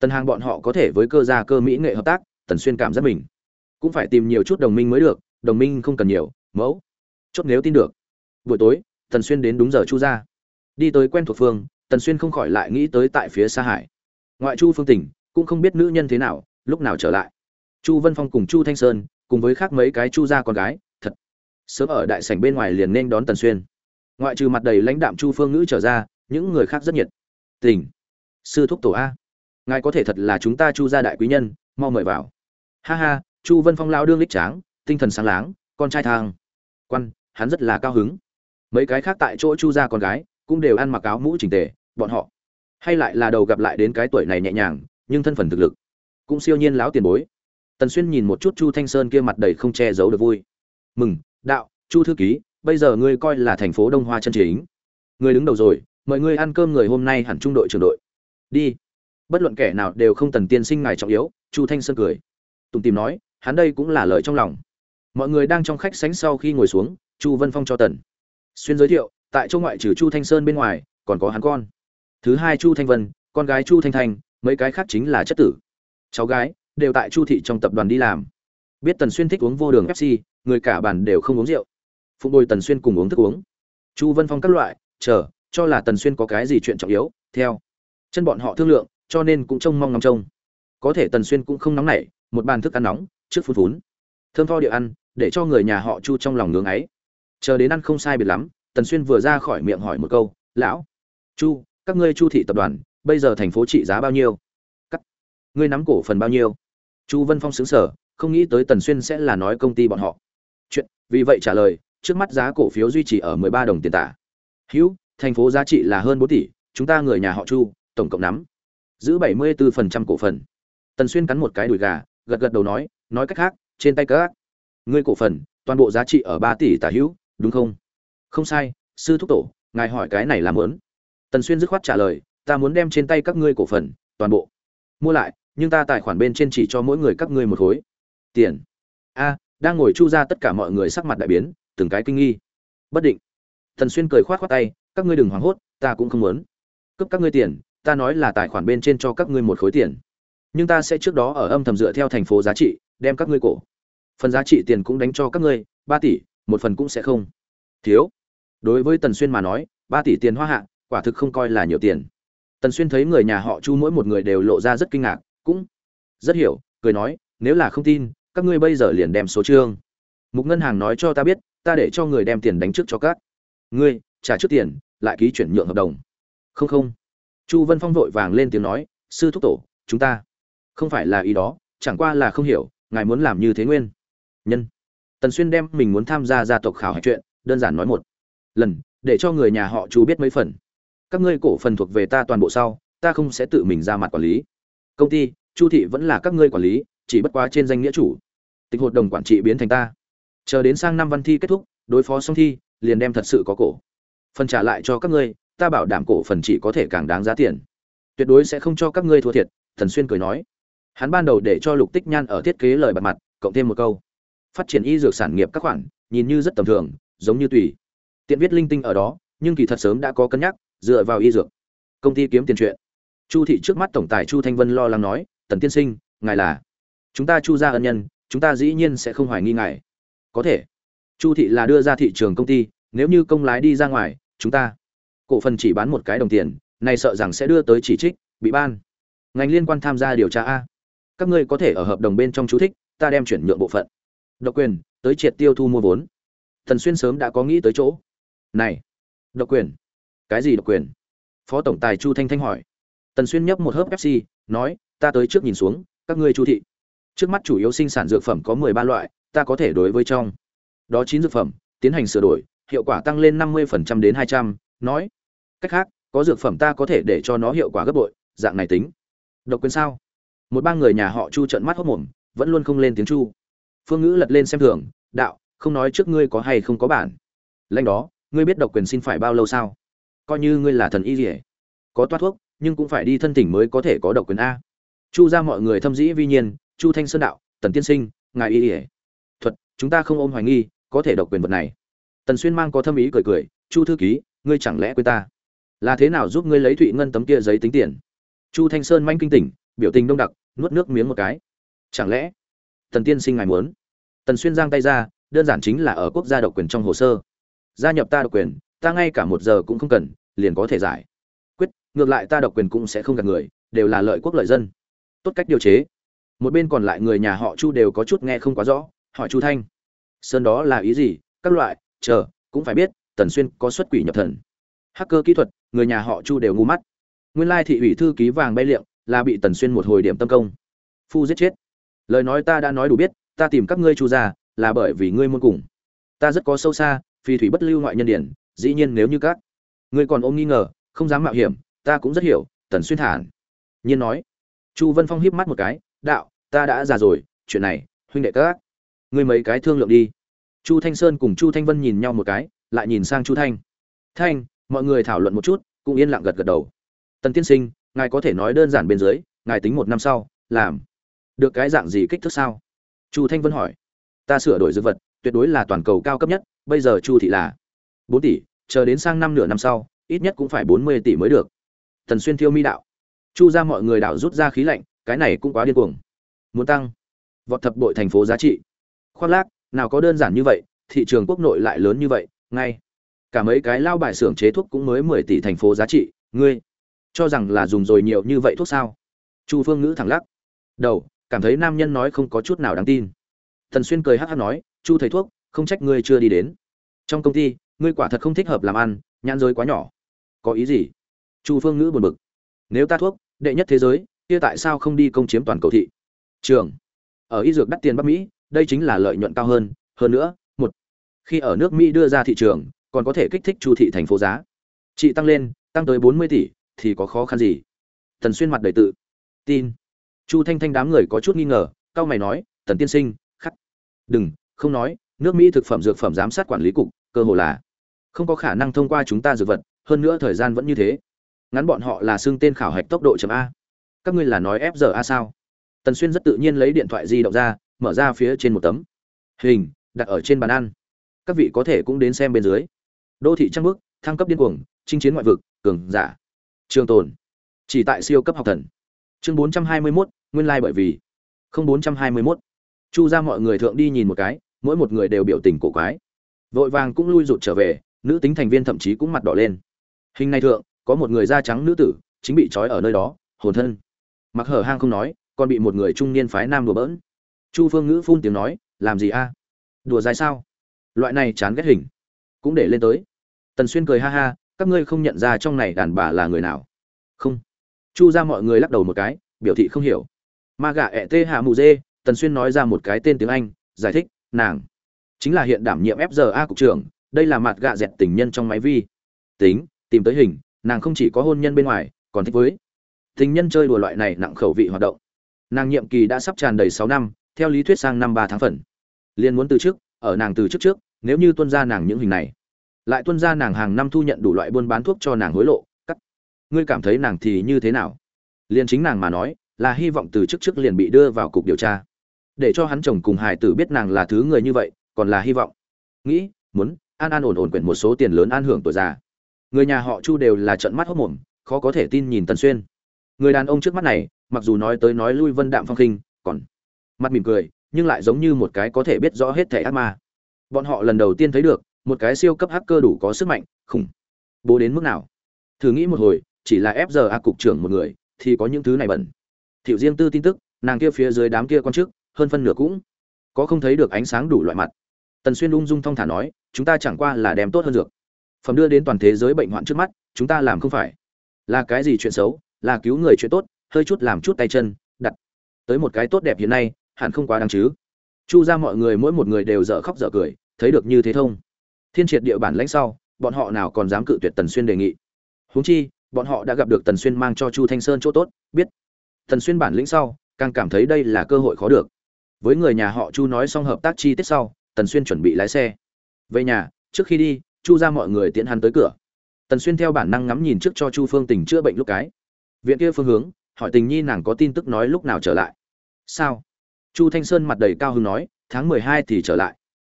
Tần hàng bọn họ có thể với cơ gia cơ mỹ nghệ hợp tác, tần xuyên cảm giác mình cũng phải tìm nhiều chút đồng minh mới được, đồng minh không cần nhiều, mẫu. Chốt nếu tin được. Buổi tối, tần xuyên đến đúng giờ chu ra đi tới quen thuộc phương, tần xuyên không khỏi lại nghĩ tới tại phía xa hải. Ngoại chu phương tỉnh, cũng không biết nữ nhân thế nào, lúc nào trở lại. Chu vân phong cùng chu thanh sơn cùng với khác mấy cái chu gia con gái, thật. Sớm ở đại sảnh bên ngoài liền nên đón tần xuyên. Ngoại trừ mặt đầy lãnh đạm chu phương ngữ trở ra, những người khác rất nhiệt. Tình. Sư thúc tổ a. Ngài có thể thật là chúng ta chu gia đại quý nhân, mau mời vào. Ha ha, chu vân phong lao đương lích tráng, tinh thần sáng láng, con trai thang. Quan, hắn rất là cao hứng. Mấy cái khác tại chỗ chu gia con gái cũng đều ăn mặc áo mũ chỉnh tề, bọn họ. Hay lại là đầu gặp lại đến cái tuổi này nhẹ nhàng, nhưng thân phận thực lực cũng siêu nhiên láo tiền bối tần xuyên nhìn một chút chu thanh sơn kia mặt đầy không che giấu được vui. Mừng, đạo, chu thư ký, bây giờ ngươi coi là thành phố đông hoa chân chính. Người đứng đầu rồi, mời ngươi ăn cơm người hôm nay hẳn trung đội trưởng đội. Đi. Bất luận kẻ nào đều không tần tiên sinh ngài trọng yếu, chu thanh sơn cười. Tùng tìm nói, hắn đây cũng là lời trong lòng. Mọi người đang trong khách sánh sau khi ngồi xuống, chu vân phong cho tần xuyên giới thiệu, tại châu ngoại trừ chu thanh sơn bên ngoài, còn có hắn con. Thứ hai chu thanh vân, con gái chu thanh thanh mấy cái khác chính là chất tử. Cháu gái đều tại chu thị trong tập đoàn đi làm. Biết tần xuyên thích uống vô đường fc người cả bàn đều không uống rượu. Phụng bồi tần xuyên cùng uống thức uống. Chu vân phong các loại, chờ, cho là tần xuyên có cái gì chuyện trọng yếu, theo. Chân bọn họ thương lượng, cho nên cũng trông mong ngắm trông. Có thể tần xuyên cũng không nóng nảy, một bàn thức ăn nóng, trước phun phún. Thơm tho địa ăn, để cho người nhà họ chu trong lòng nướng ấy. Chờ đến ăn không sai biệt lắm, tần xuyên vừa ra khỏi miệng hỏi một câu, lão, chu, các ngươi chu thị tập đoàn, bây giờ thành phố trị giá bao nhiêu? Các, ngươi nắm cổ phần bao nhiêu? Chu vân phong xứng sở không nghĩ tới tần xuyên sẽ là nói công ty bọn họ. Chuyện, vì vậy trả lời, trước mắt giá cổ phiếu duy trì ở 13 đồng tiền tả. Hữu, thành phố giá trị là hơn 4 tỷ, chúng ta người nhà họ chu, tổng cộng nắm giữ 74% cổ phần. Tần xuyên cắn một cái đùi gà, gật gật đầu nói nói cách khác, trên tay các ngươi cổ phần, toàn bộ giá trị ở 3 tỷ tả hữu, đúng không? Không sai, sư thúc tổ, ngài hỏi cái này làm muốn. Tần xuyên dứt khoát trả lời, ta muốn đem trên tay các ngươi cổ phần, toàn bộ mua lại nhưng ta tài khoản bên trên chỉ cho mỗi người các ngươi một khối. Tiền. A, đang ngồi chu ra tất cả mọi người sắc mặt đại biến, từng cái kinh nghi. Bất định. Thần xuyên cười khoát khoát tay, các ngươi đừng hoảng hốt, ta cũng không muốn. Cướp các ngươi tiền, ta nói là tài khoản bên trên cho các ngươi một khối tiền. Nhưng ta sẽ trước đó ở âm thầm dựa theo thành phố giá trị, đem các ngươi cổ. Phần giá trị tiền cũng đánh cho các ngươi, ba tỷ, một phần cũng sẽ không. Thiếu. Đối với tần xuyên mà nói, ba tỷ tiền hoa hạ, quả thực không coi là nhiều tiền. Tần xuyên thấy người nhà họ chu mỗi một người đều lộ ra rất kinh ngạc cũng rất hiểu, cười nói, nếu là không tin, các ngươi bây giờ liền đem số trương mục ngân hàng nói cho ta biết, ta để cho người đem tiền đánh trước cho các ngươi, trả trước tiền, lại ký chuyển nhượng hợp đồng. Không không. Chu vân phong vội vàng lên tiếng nói, sư thúc tổ, chúng ta không phải là ý đó, chẳng qua là không hiểu, ngài muốn làm như thế nguyên. Nhân. Tần xuyên đem mình muốn tham gia gia tộc khảo hạch chuyện, đơn giản nói một lần, để cho người nhà họ chú biết mấy phần. Các ngươi cổ phần thuộc về ta toàn bộ sau, ta không sẽ tự mình ra mặt quản lý công ty, chu thị vẫn là các ngươi quản lý, chỉ bất quá trên danh nghĩa chủ. Tịch hội đồng quản trị biến thành ta. Chờ đến sang năm văn thi kết thúc, đối phó xong thi, liền đem thật sự có cổ. Phần trả lại cho các ngươi, ta bảo đảm cổ phần chỉ có thể càng đáng giá tiền. Tuyệt đối sẽ không cho các ngươi thua thiệt, thần xuyên cười nói. Hắn ban đầu để cho lục tích nhan ở thiết kế lời bật mặt, cộng thêm một câu. Phát triển y dược sản nghiệp các khoản, nhìn như rất tầm thường, giống như tùy. Tiện viết linh tinh ở đó, nhưng kỳ thật sớm đã có cân nhắc, dựa vào y dược. Công ty kiếm tiền chuyện chu thị trước mắt tổng tài chu thanh vân lo lắng nói, tần tiên sinh, ngài là? Chúng ta chu ra ân nhân, chúng ta dĩ nhiên sẽ không hoài nghi ngài. Có thể. Chu thị là đưa ra thị trường công ty, nếu như công lái đi ra ngoài, chúng ta cổ phần chỉ bán một cái đồng tiền, này sợ rằng sẽ đưa tới chỉ trích, bị ban. Ngành liên quan tham gia điều tra a. Các ngươi có thể ở hợp đồng bên trong chú thích, ta đem chuyển nhượng bộ phận. Độc quyền, tới triệt tiêu thu mua vốn. Thần xuyên sớm đã có nghĩ tới chỗ. Này, độc quyền. Cái gì độc quyền? Phó tổng tài chu thanh thanh hỏi tần xuyên nhấp một hớp pepsi, nói, ta tới trước nhìn xuống, các ngươi chu thị. Trước mắt chủ yếu sinh sản dược phẩm có mười ba loại, ta có thể đối với trong. Đó chín dược phẩm, tiến hành sửa đổi, hiệu quả tăng lên năm mươi phần trăm đến hai trăm, nói, cách khác, có dược phẩm ta có thể để cho nó hiệu quả gấp bội, dạng này tính. Độc quyền sao? Một ba người nhà họ chu trận mắt hốc mồm vẫn luôn không lên tiếng chu. Phương ngữ lật lên xem thường, đạo, không nói trước ngươi có hay không có bản. Lãnh đó, ngươi biết độc quyền xin phải bao lâu sao? Coi như ngươi là thần y rỉa có toát thuốc nhưng cũng phải đi thân tỉnh mới có thể có độc quyền a. Chu ra mọi người thâm dĩ vi nhiên, chu thanh sơn đạo, tần tiên sinh, ngài y ỉa thuật, chúng ta không ôm hoài nghi, có thể độc quyền vật này. Tần xuyên mang có thâm ý cười cười, chu thư ký, ngươi chẳng lẽ quên ta? Là thế nào giúp ngươi lấy thụy ngân tấm kia giấy tính tiền? Chu thanh sơn manh kinh tỉnh, biểu tình đông đặc, nuốt nước miếng một cái. Chẳng lẽ tần tiên sinh ngài muốn? Tần xuyên giang tay ra, đơn giản chính là ở quốc gia độc quyền trong hồ sơ. Gia nhập ta độc quyền, ta ngay cả một giờ cũng không cần, liền có thể giải ngược lại ta độc quyền cũng sẽ không gạt người, đều là lợi quốc lợi dân. Tốt cách điều chế. Một bên còn lại người nhà họ chu đều có chút nghe không quá rõ, hỏi chu thanh. Sơn đó là ý gì? Các loại, chờ, cũng phải biết, tần xuyên có xuất quỷ nhập thần. Hacker kỹ thuật, người nhà họ chu đều ngu mắt. Nguyên lai thị ủy thư ký vàng bay liệng, là bị tần xuyên một hồi điểm tâm công. Phu giết chết. Lời nói ta đã nói đủ biết, ta tìm các ngươi chu ra là bởi vì ngươi muốn cùng. Ta rất có sâu xa, phi thủy bất lưu ngoại nhân điển, dĩ nhiên nếu như các ngươi còn ôm nghi ngờ, không dám mạo hiểm ta cũng rất hiểu, tần xuyên thản. Nhiên nói. Chu vân phong híp mắt một cái, đạo, ta đã già rồi, chuyện này, huynh đệ các ngươi mấy cái thương lượng đi. Chu thanh sơn cùng chu thanh vân nhìn nhau một cái, lại nhìn sang chu thanh. Thanh, mọi người thảo luận một chút, cũng yên lặng gật gật đầu. Tần tiên sinh, ngài có thể nói đơn giản bên dưới, ngài tính một năm sau, làm được cái dạng gì kích thước sao? Chu thanh vân hỏi. Ta sửa đổi dược vật, tuyệt đối là toàn cầu cao cấp nhất, bây giờ chu thị là bốn tỷ, chờ đến sang năm nửa năm sau, ít nhất cũng phải bốn mươi tỷ mới được tần xuyên thiêu mi đạo. Chu ra mọi người đạo rút ra khí lạnh, cái này cũng quá điên cuồng. Muốn tăng vọt thập bội thành phố giá trị. Khoác lác, nào có đơn giản như vậy, thị trường quốc nội lại lớn như vậy, ngay cả mấy cái lao bài xưởng chế thuốc cũng mới mười tỷ thành phố giá trị, ngươi cho rằng là dùng rồi nhiều như vậy thuốc sao? Chu phương ngữ thẳng lắc. Đầu, cảm thấy nam nhân nói không có chút nào đáng tin. Thần xuyên cười hắc hắc nói, chu thầy thuốc, không trách ngươi chưa đi đến. Trong công ty, ngươi quả thật không thích hợp làm ăn, nhãn giới quá nhỏ. Có ý gì? Chu phương ngữ buồn bực. Nếu ta thuốc, đệ nhất thế giới, kia tại sao không đi công chiếm toàn cầu thị? Trường. Ở y dược đắt tiền bắc mỹ, đây chính là lợi nhuận cao hơn. Hơn nữa, một, khi ở nước mỹ đưa ra thị trường, còn có thể kích thích chu thị thành phố giá. Trị tăng lên, tăng tới bốn mươi tỷ, thì có khó khăn gì? Tần xuyên mặt đầy tự. Tin. Chu thanh thanh đám người có chút nghi ngờ, cao mày nói, tần tiên sinh, khắc. Đừng, không nói, nước mỹ thực phẩm dược phẩm giám sát quản lý cục, cơ hồ là không có khả năng thông qua chúng ta dược vật, hơn nữa thời gian vẫn như thế ngắn bọn họ là xưng tên khảo hạch tốc độ chấm a. Các ngươi là nói fza sao? Tần xuyên rất tự nhiên lấy điện thoại di động ra mở ra phía trên một tấm. Hình đặt ở trên bàn ăn. Các vị có thể cũng đến xem bên dưới. Đô thị trang bước thăng cấp điên cuồng chinh chiến ngoại vực cường giả. Trường tồn. Chỉ tại siêu cấp học thần. Chương 421, nguyên lai like bởi vì. Không 421. chu ra mọi người thượng đi nhìn một cái mỗi một người đều biểu tình cổ quái. Vội vàng cũng lui rụt trở về nữ tính thành viên thậm chí cũng mặt đỏ lên. Hình này thượng có một người da trắng nữ tử, chính bị trói ở nơi đó, hồn thân. Mặc hở hang không nói, còn bị một người trung niên phái nam đùa bỡn. Chu phương ngữ phun tiếng nói, làm gì a? Đùa dài sao? Loại này chán ghét hình. Cũng để lên tới. Tần xuyên cười ha ha, các ngươi không nhận ra trong này đàn bà là người nào? Không. Chu ra mọi người lắc đầu một cái, biểu thị không hiểu. Ma gà ẹ tê hạ mù dê, tần xuyên nói ra một cái tên tiếng anh, giải thích, nàng chính là hiện đảm nhiệm fza cục trưởng, đây là mặt gạ dẹt tình nhân trong máy vi. Tính, tìm tới hình nàng không chỉ có hôn nhân bên ngoài còn thích với tình nhân chơi đùa loại này nặng khẩu vị hoạt động. Nàng nhiệm kỳ đã sắp tràn đầy sáu năm theo lý thuyết sang năm ba tháng phần. Liên muốn từ trước, ở nàng từ trước trước nếu như tuân ra nàng những hình này lại tuân ra nàng hàng năm thu nhận đủ loại buôn bán thuốc cho nàng hối lộ cắt. Ngươi cảm thấy nàng thì như thế nào? Liền chính nàng mà nói là hy vọng từ trước trước liền bị đưa vào cục điều tra. Để cho hắn chồng cùng hải tử biết nàng là thứ người như vậy còn là hy vọng. Nghĩ muốn an an ổn ổn quyển một số tiền lớn an hưởng tuổi già người nhà họ chu đều là trận mắt hốc mồm, khó có thể tin nhìn tần xuyên. Người đàn ông trước mắt này, mặc dù nói tới nói lui vân đạm phong khinh còn mặt mỉm cười, nhưng lại giống như một cái có thể biết rõ hết thẻ ác ma. Bọn họ lần đầu tiên thấy được, một cái siêu cấp hacker đủ có sức mạnh, khủng. Bố đến mức nào? Thử nghĩ một hồi, chỉ là ép giờ a cục trưởng một người, thì có những thứ này bẩn. Thiệu riêng tư tin tức, nàng kia phía dưới đám kia quan chức, hơn phân nửa cũng có không thấy được ánh sáng đủ loại mặt. Tần xuyên ung dung thong thả nói, chúng ta chẳng qua là đem tốt hơn dược phẩm đưa đến toàn thế giới bệnh hoạn trước mắt, chúng ta làm không phải. Là cái gì chuyện xấu? Là cứu người chuyện tốt, hơi chút làm chút tay chân, đặt. Tới một cái tốt đẹp hiện nay, hẳn không quá đáng chứ. Chu ra mọi người mỗi một người đều dở khóc dở cười, thấy được như thế thông. Thiên triệt địa bản lãnh sau, bọn họ nào còn dám cự tuyệt tần xuyên đề nghị. Huống chi, bọn họ đã gặp được tần xuyên mang cho chu thanh sơn chỗ tốt, biết. Tần xuyên bản lĩnh sau, càng cảm thấy đây là cơ hội khó được. Với người nhà họ chu nói xong hợp tác chi tiết sau, tần xuyên chuẩn bị lái xe. Về nhà, trước khi đi chu ra mọi người tiễn hắn tới cửa. Tần xuyên theo bản năng ngắm nhìn trước cho chu phương tình chữa bệnh lúc cái. Viện kia phương hướng, hỏi tình nhi nàng có tin tức nói lúc nào trở lại. Sao? Chu thanh sơn mặt đầy cao hứng nói, tháng mười hai thì trở lại.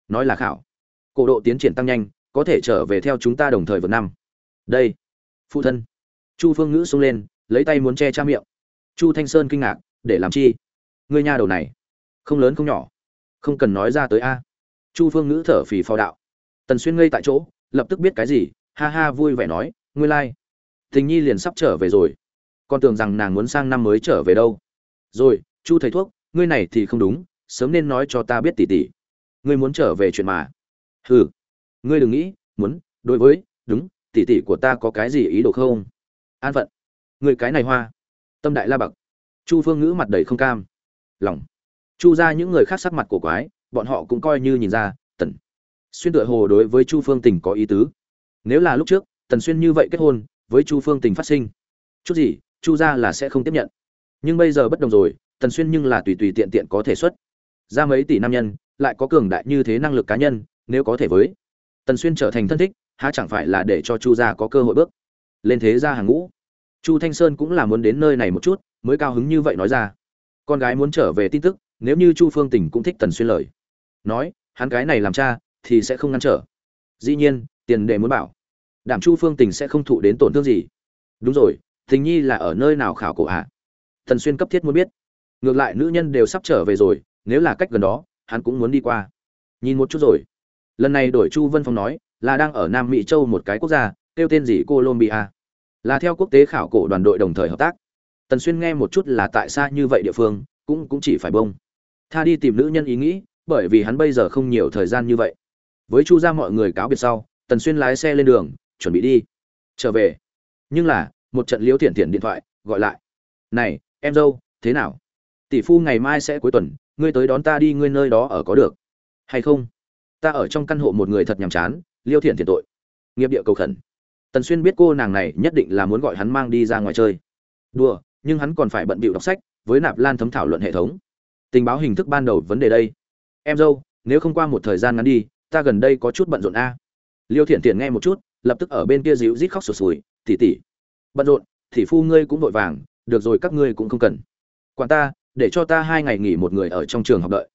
Nói là khảo. Cổ độ tiến triển tăng nhanh, có thể trở về theo chúng ta đồng thời vượt năm. Đây. Phụ thân. Chu phương ngữ xông lên, lấy tay muốn che cha miệng. Chu thanh sơn kinh ngạc, để làm chi? Người nhà đầu này. Không lớn không nhỏ. Không cần nói ra tới a. Chu phương ngữ thở phì phò đạo tần xuyên ngây tại chỗ, lập tức biết cái gì, ha ha vui vẻ nói ngươi lai、like. tình nhi liền sắp trở về rồi. Con tưởng rằng nàng muốn sang năm mới trở về đâu. Rồi, chu thầy thuốc, ngươi này thì không đúng, sớm nên nói cho ta biết tỉ tỉ. Ngươi muốn trở về chuyện mà. Hừ, ngươi đừng nghĩ, muốn, đối với, đúng, tỉ tỉ của ta có cái gì ý đồ không? An phận. Ngươi cái này hoa. Tâm đại la bậc chu phương ngữ mặt đầy không cam. Lòng. Chu ra những người khác sắc mặt cổ quái, bọn họ cũng coi như nhìn ra, tần xuyên tựa hồ đối với chu phương tình có ý tứ. Nếu là lúc trước, tần xuyên như vậy kết hôn, với chu phương tình phát sinh, chút gì, chu Gia là sẽ không tiếp nhận. Nhưng bây giờ bất đồng rồi, tần xuyên nhưng là tùy tùy tiện tiện có thể xuất. Ra mấy tỷ nam nhân, lại có cường đại như thế năng lực cá nhân, nếu có thể với tần xuyên trở thành thân thích, há chẳng phải là để cho chu gia có cơ hội bước lên thế gia hàng ngũ? Chu thanh sơn cũng là muốn đến nơi này một chút, mới cao hứng như vậy nói ra. Con gái muốn trở về tin tức, nếu như chu phương tình cũng thích tần xuyên lời. Nói, hắn cái này làm cha thì sẽ không ngăn trở. Dĩ nhiên, tiền đề muốn bảo. Đảm chu phương tình sẽ không thụ đến tổn thương gì. Đúng rồi, tình nhi là ở nơi nào khảo cổ hạ Thần xuyên cấp thiết muốn biết. Ngược lại nữ nhân đều sắp trở về rồi, nếu là cách gần đó, hắn cũng muốn đi qua. Nhìn một chút rồi. Lần này đổi chu vân phong nói, là đang ở nam mỹ châu một cái quốc gia, kêu tên gì colombia. Là theo quốc tế khảo cổ đoàn đội đồng thời hợp tác. Tần xuyên nghe một chút là tại sao như vậy địa phương, cũng cũng chỉ phải bông. Tha đi tìm nữ nhân ý nghĩ, bởi vì hắn bây giờ không nhiều thời gian như vậy với chu ra mọi người cáo biệt sau, tần xuyên lái xe lên đường, chuẩn bị đi. Trở về. Nhưng là, một trận liễu thiện thiện điện thoại, gọi lại. Này, em dâu, thế nào? Tỷ phu ngày mai sẽ cuối tuần, ngươi tới đón ta đi, ngươi nơi đó ở có được hay không? Ta ở trong căn hộ một người thật nhàm chán liêu thiện thiện tội. Nghiệp địa cầu khẩn. Tần xuyên biết cô nàng này nhất định là muốn gọi hắn mang đi ra ngoài chơi. Đùa, nhưng hắn còn phải bận bịu đọc sách, với nạp lan thấm thảo luận hệ thống. Tình báo hình thức ban đầu vấn đề đây. Em dâu, nếu không qua một thời gian ngắn đi ta gần đây có chút bận rộn a. Liêu thiện thiện nghe một chút, lập tức ở bên kia dịu rít khóc sụt sùi tỉ tỉ bận rộn thì phu ngươi cũng vội vàng, được rồi các ngươi cũng không cần. Quản ta, để cho ta hai ngày nghỉ một người ở trong trường học đợi.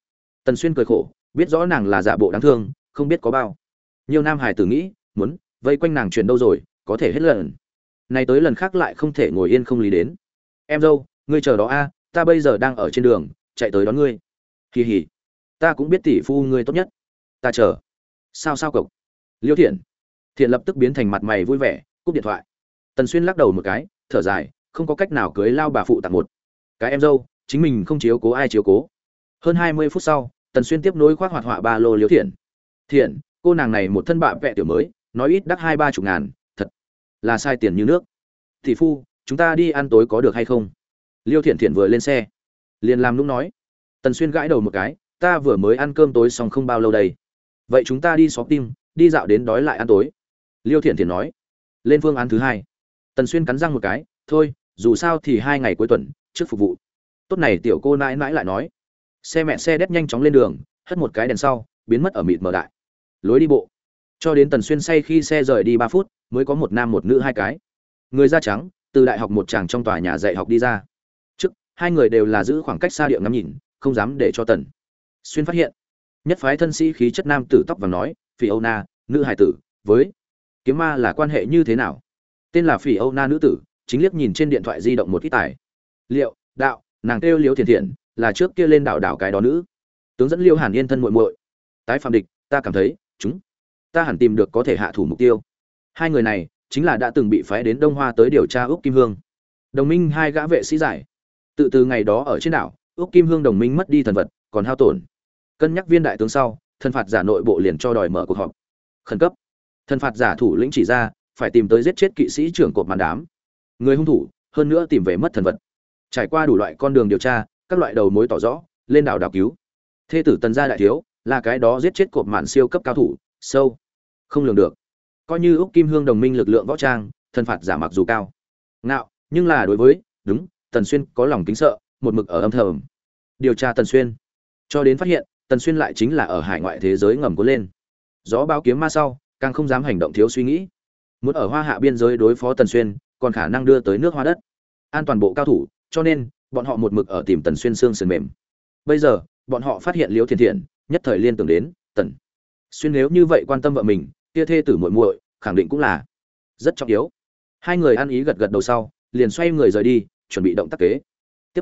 Tần xuyên cười khổ, biết rõ nàng là giả bộ đáng thương, không biết có bao. Nhiều nam hải tử nghĩ, muốn, vây quanh nàng chuyển đâu rồi, có thể hết lần. Này tới lần khác lại không thể ngồi yên không lý đến. Em dâu, ngươi chờ đó a, ta bây giờ đang ở trên đường, chạy tới đón ngươi. Kỳ hỉ ta cũng biết tỷ phu ngươi tốt nhất ta chờ. Sao sao cộc liêu thiện. Thiện lập tức biến thành mặt mày vui vẻ, cúp điện thoại. Tần xuyên lắc đầu một cái, thở dài, không có cách nào cưới lao bà phụ tặng một. Cái em dâu, chính mình không chiếu cố ai chiếu cố. Hơn hai mươi phút sau, tần xuyên tiếp nối khoác hoạt họa ba lô Liêu thiện. Thiện, cô nàng này một thân bạ vẹ tiểu mới, nói ít đắt hai ba chục ngàn, thật là sai tiền như nước. Thị phu, chúng ta đi ăn tối có được hay không? Liêu thiện thiện vừa lên xe. Liền làm lúc nói. Tần xuyên gãi đầu một cái, ta vừa mới ăn cơm tối xong không bao lâu đây vậy chúng ta đi xóm tim đi dạo đến đói lại ăn tối. Liêu thiện thiện nói. Lên phương án thứ hai. Tần xuyên cắn răng một cái, thôi, dù sao thì hai ngày cuối tuần, trước phục vụ. Tốt này tiểu cô nãi nãi lại nói. Xe mẹ xe đét nhanh chóng lên đường, hất một cái đèn sau, biến mất ở mịt mờ đại. Lối đi bộ. Cho đến tần xuyên say khi xe rời đi ba phút, mới có một nam một nữ hai cái. Người da trắng, từ đại học một chàng trong tòa nhà dạy học đi ra. Trước, hai người đều là giữ khoảng cách xa địa ngắm nhìn, không dám để cho tần xuyên phát hiện nhất phái thân sĩ khí chất nam tử tóc vàng nói phi âu na nữ hải tử, với kiếm ma là quan hệ như thế nào? Tên là phi âu na nữ tử, chính liếc nhìn trên điện thoại di động một ít tài. Liệu, đạo, nàng kêu liễu thiền thiện là trước kia lên đảo đảo cái đó nữ. Tướng dẫn liêu hàn yên thân muội muội. Tái phạm địch, ta cảm thấy, chúng, ta hẳn tìm được có thể hạ thủ mục tiêu. Hai người này, chính là đã từng bị phái đến đông hoa tới điều tra úc kim hương. Đồng minh hai gã vệ sĩ giải. Tự từ ngày đó ở trên đảo, úc kim hương đồng minh mất đi thần vật, còn hao tổn cân nhắc viên đại tướng sau, thân phạt giả nội bộ liền cho đòi mở cuộc họp. Khẩn cấp. Thân phạt giả thủ lĩnh chỉ ra, phải tìm tới giết chết kỵ sĩ trưởng cột màn đám. Người hung thủ, hơn nữa tìm về mất thần vật. Trải qua đủ loại con đường điều tra, các loại đầu mối tỏ rõ, lên đảo đảo cứu. Thê tử tần gia đại thiếu, là cái đó giết chết cột màn siêu cấp cao thủ, sâu. Không lường được. Coi như úc kim hương đồng minh lực lượng võ trang, thân phạt giả mặc dù cao. Ngạo, nhưng là đối với, đúng, tần xuyên có lòng kính sợ, một mực ở âm thầm. Điều tra tần xuyên. Cho đến phát hiện tần xuyên lại chính là ở hải ngoại thế giới ngầm cuốn lên. Gió báo kiếm ma sau, càng không dám hành động thiếu suy nghĩ. Muốn ở hoa hạ biên giới đối phó tần xuyên, còn khả năng đưa tới nước hoa đất. An toàn bộ cao thủ, cho nên, bọn họ một mực ở tìm tần xuyên xương sườn mềm. Bây giờ, bọn họ phát hiện liễu thiền thiện nhất thời liên tưởng đến tần. Xuyên nếu như vậy quan tâm vợ mình, kia thê tử muội muội, khẳng định cũng là rất trọng yếu. Hai người ăn ý gật gật đầu sau, liền xoay người rời đi, chuẩn bị động tác kế. Tiếp.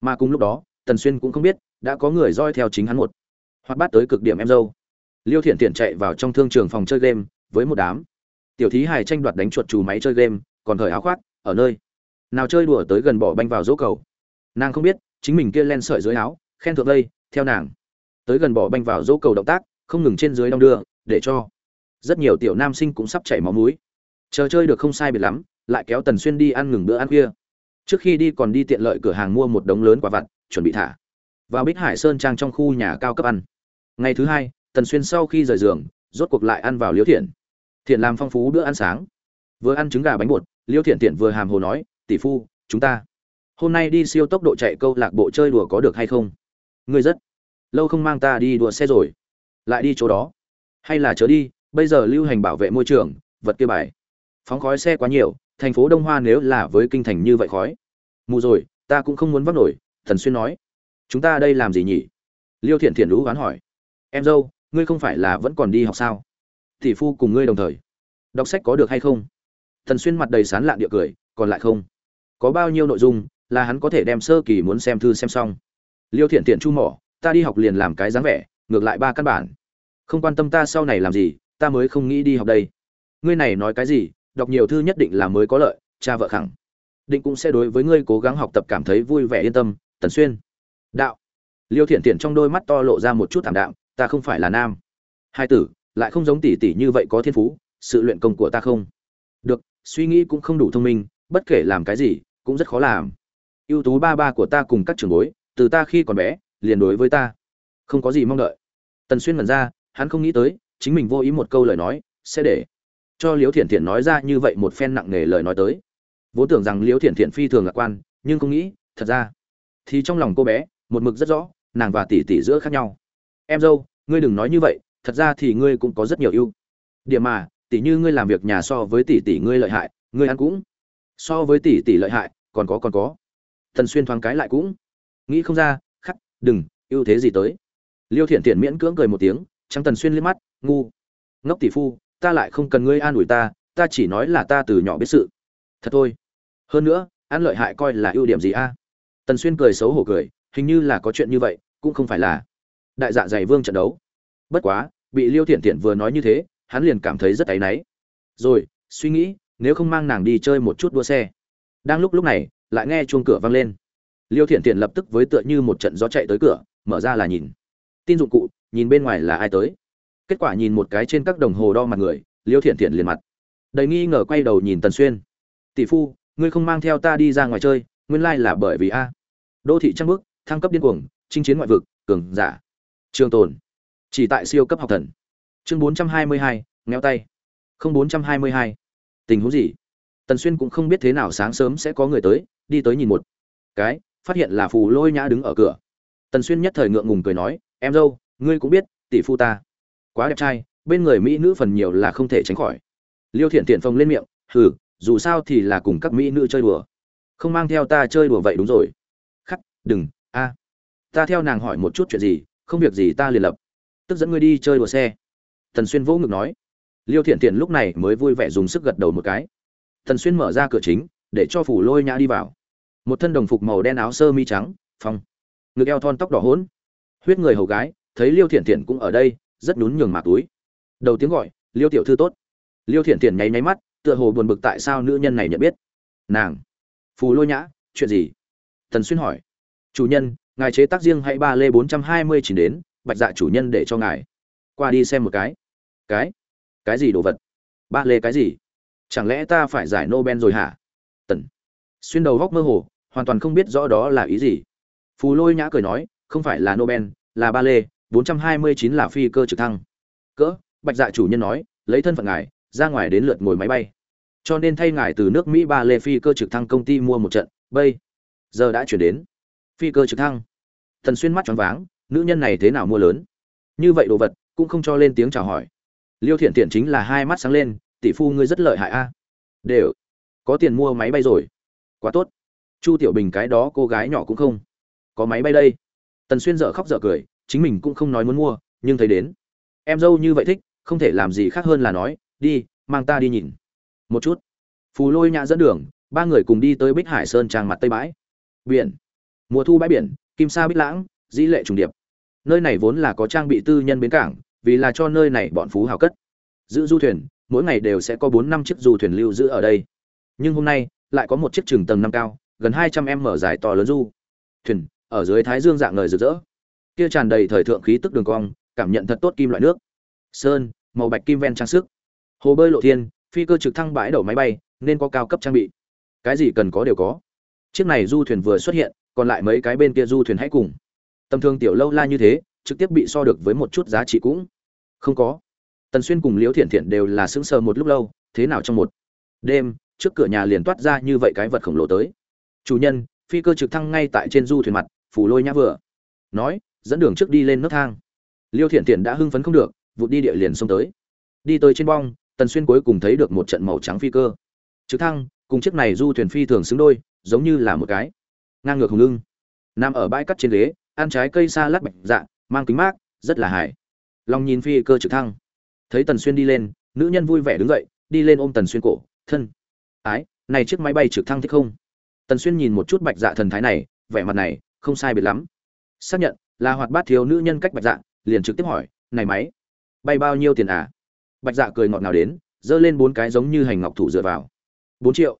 Mà cùng lúc đó, tần xuyên cũng không biết đã có người roi theo chính hắn một. Hoặc bắt tới cực điểm em dâu. Liêu thiện thiện chạy vào trong thương trường phòng chơi game, với một đám. Tiểu thí hài tranh đoạt đánh chuột chủ máy chơi game, còn thời áo khoác, ở nơi. Nào chơi đùa tới gần bỏ banh vào dỗ cầu. Nàng không biết, chính mình kia len sợi dưới áo, khen thượng đây, theo nàng. Tới gần bỏ banh vào dỗ cầu động tác, không ngừng trên dưới đong đưa, để cho rất nhiều tiểu nam sinh cũng sắp chảy máu mũi. Chờ chơi được không sai biệt lắm, lại kéo tần xuyên đi ăn ngừng bữa ăn khuya. Trước khi đi còn đi tiện lợi cửa hàng mua một đống lớn quả vặt, chuẩn bị thả vào bích hải sơn trang trong khu nhà cao cấp ăn. Ngày thứ hai, tần xuyên sau khi rời giường, rốt cuộc lại ăn vào liễu thiện. Thiện làm phong phú bữa ăn sáng. Vừa ăn trứng gà bánh bột, liễu thiện thiện vừa hàm hồ nói, tỷ phu, chúng ta hôm nay đi siêu tốc độ chạy câu lạc bộ chơi đùa có được hay không? Ngươi rất lâu không mang ta đi đùa xe rồi. Lại đi chỗ đó. Hay là chớ đi, bây giờ lưu hành bảo vệ môi trường, vật kia bài. Phóng khói xe quá nhiều, thành phố đông hoa nếu là với kinh thành như vậy khói. Mù rồi, ta cũng không muốn vác nổi thần xuyên nói chúng ta đây làm gì nhỉ? Liêu thiện thiện lũ oán hỏi. Em dâu, ngươi không phải là vẫn còn đi học sao? Tỷ phu cùng ngươi đồng thời. Đọc sách có được hay không? Thần xuyên mặt đầy sán lạn địa cười, còn lại không? Có bao nhiêu nội dung là hắn có thể đem sơ kỳ muốn xem thư xem xong? Liêu thiện thiện chu mỏ, ta đi học liền làm cái dáng vẻ, ngược lại ba căn bản. Không quan tâm ta sau này làm gì, ta mới không nghĩ đi học đây. Ngươi này nói cái gì, đọc nhiều thư nhất định là mới có lợi, cha vợ khẳng. Định cũng sẽ đối với ngươi cố gắng học tập cảm thấy vui vẻ yên tâm tần xuyên đạo. Liêu thiện thiện trong đôi mắt to lộ ra một chút thảm đạm, ta không phải là nam. Hai tử, lại không giống tỷ tỷ như vậy có thiên phú, sự luyện công của ta không. Được, suy nghĩ cũng không đủ thông minh, bất kể làm cái gì, cũng rất khó làm. Ưu tú ba ba của ta cùng các trường bối, từ ta khi còn bé, liền đối với ta. Không có gì mong đợi. Tần xuyên mẩn ra, hắn không nghĩ tới, chính mình vô ý một câu lời nói, sẽ để cho liễu thiện thiện nói ra như vậy một phen nặng nề lời nói tới. Vốn tưởng rằng liễu thiện thiện phi thường lạc quan, nhưng không nghĩ, thật ra, thì trong lòng cô bé một mực rất rõ, nàng và tỷ tỷ giữa khác nhau. Em dâu, ngươi đừng nói như vậy, thật ra thì ngươi cũng có rất nhiều ưu điểm mà, tỷ như ngươi làm việc nhà so với tỷ tỷ ngươi lợi hại, ngươi ăn cũng so với tỷ tỷ lợi hại, còn có còn có. Thần xuyên thoáng cái lại cũng. Nghĩ không ra, khắc, đừng, ưu thế gì tới. Liêu thiện thiện miễn cưỡng cười một tiếng, trắng tần xuyên liếc mắt, ngu. Ngốc tỷ phu, ta lại không cần ngươi an ủi ta ta chỉ nói là ta từ nhỏ biết sự. Thật thôi. Hơn nữa, ăn lợi hại coi là ưu điểm gì a? Tần xuyên cười xấu hổ cười hình như là có chuyện như vậy, cũng không phải là đại dạ dày vương trận đấu. Bất quá, bị liêu thiện thiện vừa nói như thế, hắn liền cảm thấy rất áy náy. Rồi, suy nghĩ, nếu không mang nàng đi chơi một chút đua xe. Đang lúc lúc này, lại nghe chuông cửa vang lên. Liêu thiện thiện lập tức với tựa như một trận gió chạy tới cửa, mở ra là nhìn. Tin dụng cụ, nhìn bên ngoài là ai tới. Kết quả nhìn một cái trên các đồng hồ đo mặt người, liêu thiện thiện liền mặt. Đầy nghi ngờ quay đầu nhìn tần xuyên. Tỷ phu, ngươi không mang theo ta đi ra ngoài chơi, nguyên lai là bởi vì a. Đô thị trăng bước thăng cấp điên cuồng, chinh chiến ngoại vực, cường giả. Trường tồn. Chỉ tại siêu cấp học thần. Chương bốn trăm hai mươi hai, ngheo tay. Không bốn trăm hai mươi hai. Tình huống gì? Tần xuyên cũng không biết thế nào sáng sớm sẽ có người tới, đi tới nhìn một cái, phát hiện là phù lôi nhã đứng ở cửa. Tần xuyên nhất thời ngượng ngùng cười nói, em dâu, ngươi cũng biết, tỷ phu ta quá đẹp trai, bên người mỹ nữ phần nhiều là không thể tránh khỏi. Liêu thiện thiện phồng lên miệng, hừ, dù sao thì là cùng các mỹ nữ chơi đùa. Không mang theo ta chơi đùa vậy đúng rồi. Khắc, đừng a, ta theo nàng hỏi một chút chuyện gì, không việc gì ta liền lập. Tức dẫn ngươi đi chơi đùa xe. Tần xuyên vỗ ngực nói. Liêu thiện thiện lúc này mới vui vẻ dùng sức gật đầu một cái. Tần xuyên mở ra cửa chính, để cho phủ lôi nhã đi vào. Một thân đồng phục màu đen áo sơ mi trắng, phong. Ngực eo thon tóc đỏ hỗn. Huyết người hầu gái, thấy liêu thiện thiện cũng ở đây, rất nhún nhường mạc túi. Đầu tiếng gọi, liêu tiểu thư tốt. Liêu thiện thiện nháy nháy mắt, tựa hồ buồn bực tại sao nữ nhân này nhận biết. Nàng. Phù lôi nhã, chuyện gì? Thần xuyên hỏi chủ nhân, ngài chế tác riêng hãy ba lê bốn trăm hai mươi chín đến, bạch dạ chủ nhân để cho ngài. Qua đi xem một cái. Cái? Cái gì đồ vật? Ba lê cái gì? Chẳng lẽ ta phải giải nobel rồi hả? Tần. Xuyên đầu góc mơ hồ, hoàn toàn không biết rõ đó là ý gì. Phù lôi nhã cười nói, không phải là nobel, là ba lê 429 là phi cơ trực thăng. Cỡ? Bạch dạ chủ nhân nói, lấy thân phận ngài, ra ngoài đến lượt ngồi máy bay. Cho nên thay ngài từ nước mỹ ba lê phi cơ trực thăng công ty mua một trận bây giờ đã chuyển đến phi cơ trực thăng. Thần xuyên mắt choáng váng, nữ nhân này thế nào mua lớn? Như vậy đồ vật, cũng không cho lên tiếng chào hỏi. Liêu thiện thiện chính là hai mắt sáng lên, tỷ phu ngươi rất lợi hại a. Đều, có tiền mua máy bay rồi. Quá tốt. Chu tiểu bình cái đó cô gái nhỏ cũng không có máy bay đây. Tần xuyên dở khóc dở cười, chính mình cũng không nói muốn mua, nhưng thấy đến. Em dâu như vậy thích, không thể làm gì khác hơn là nói, đi, mang ta đi nhìn. Một chút. Phù lôi nhã dẫn đường, ba người cùng đi tới bích hải sơn trang mặt tây bãi. Biển mùa thu bãi biển, kim sa bích lãng, dĩ lệ trùng điệp. Nơi này vốn là có trang bị tư nhân bến cảng, vì là cho nơi này bọn phú hào cất. Giữ du thuyền, mỗi ngày đều sẽ có bốn năm chiếc du thuyền lưu giữ ở đây. Nhưng hôm nay, lại có một chiếc trường tầng năm cao, gần hai trăm em mở dài to lớn du thuyền, ở dưới thái dương dạng ngời rực rỡ. Kia tràn đầy thời thượng khí tức đường cong, cảm nhận thật tốt kim loại nước. Sơn, màu bạch kim ven trang sức. Hồ bơi lộ thiên, phi cơ trực thăng bãi đầu máy bay, nên có cao cấp trang bị. Cái gì cần có đều có. Chiếc này du thuyền vừa xuất hiện còn lại mấy cái bên kia du thuyền hãy cùng. Tầm thường tiểu lâu la như thế, trực tiếp bị so được với một chút giá trị cũng không có. Tần xuyên cùng liễu thiện thiện đều là sững sờ một lúc lâu, thế nào trong một đêm, trước cửa nhà liền toát ra như vậy cái vật khổng lồ tới. Chủ nhân, phi cơ trực thăng ngay tại trên du thuyền mặt, phủ lôi nhã vừa. Nói, dẫn đường trước đi lên nấc thang. Liêu thiện thiện đã hưng phấn không được, vụt đi địa liền xông tới. Đi tới trên bong, tần xuyên cuối cùng thấy được một trận màu trắng phi cơ. Trực thăng, cùng chiếc này du thuyền phi thường xứng đôi, giống như là một cái ngang ngược hùng lưng nằm ở bãi cắt trên ghế, ăn trái cây xa lát bạch dạ mang kính mát, rất là hài. Lòng nhìn phi cơ trực thăng. Thấy tần xuyên đi lên, nữ nhân vui vẻ đứng dậy, đi lên ôm tần xuyên cổ, thân. Ái, này chiếc máy bay trực thăng thích không? Tần xuyên nhìn một chút bạch dạ thần thái này, vẻ mặt này, không sai biệt lắm. Xác nhận, là hoạt bát thiếu nữ nhân cách bạch dạ liền trực tiếp hỏi, này máy, bay bao nhiêu tiền à? Bạch dạ cười ngọt nào đến, giơ lên bốn cái giống như hành ngọc thủ dựa vào. Bốn triệu.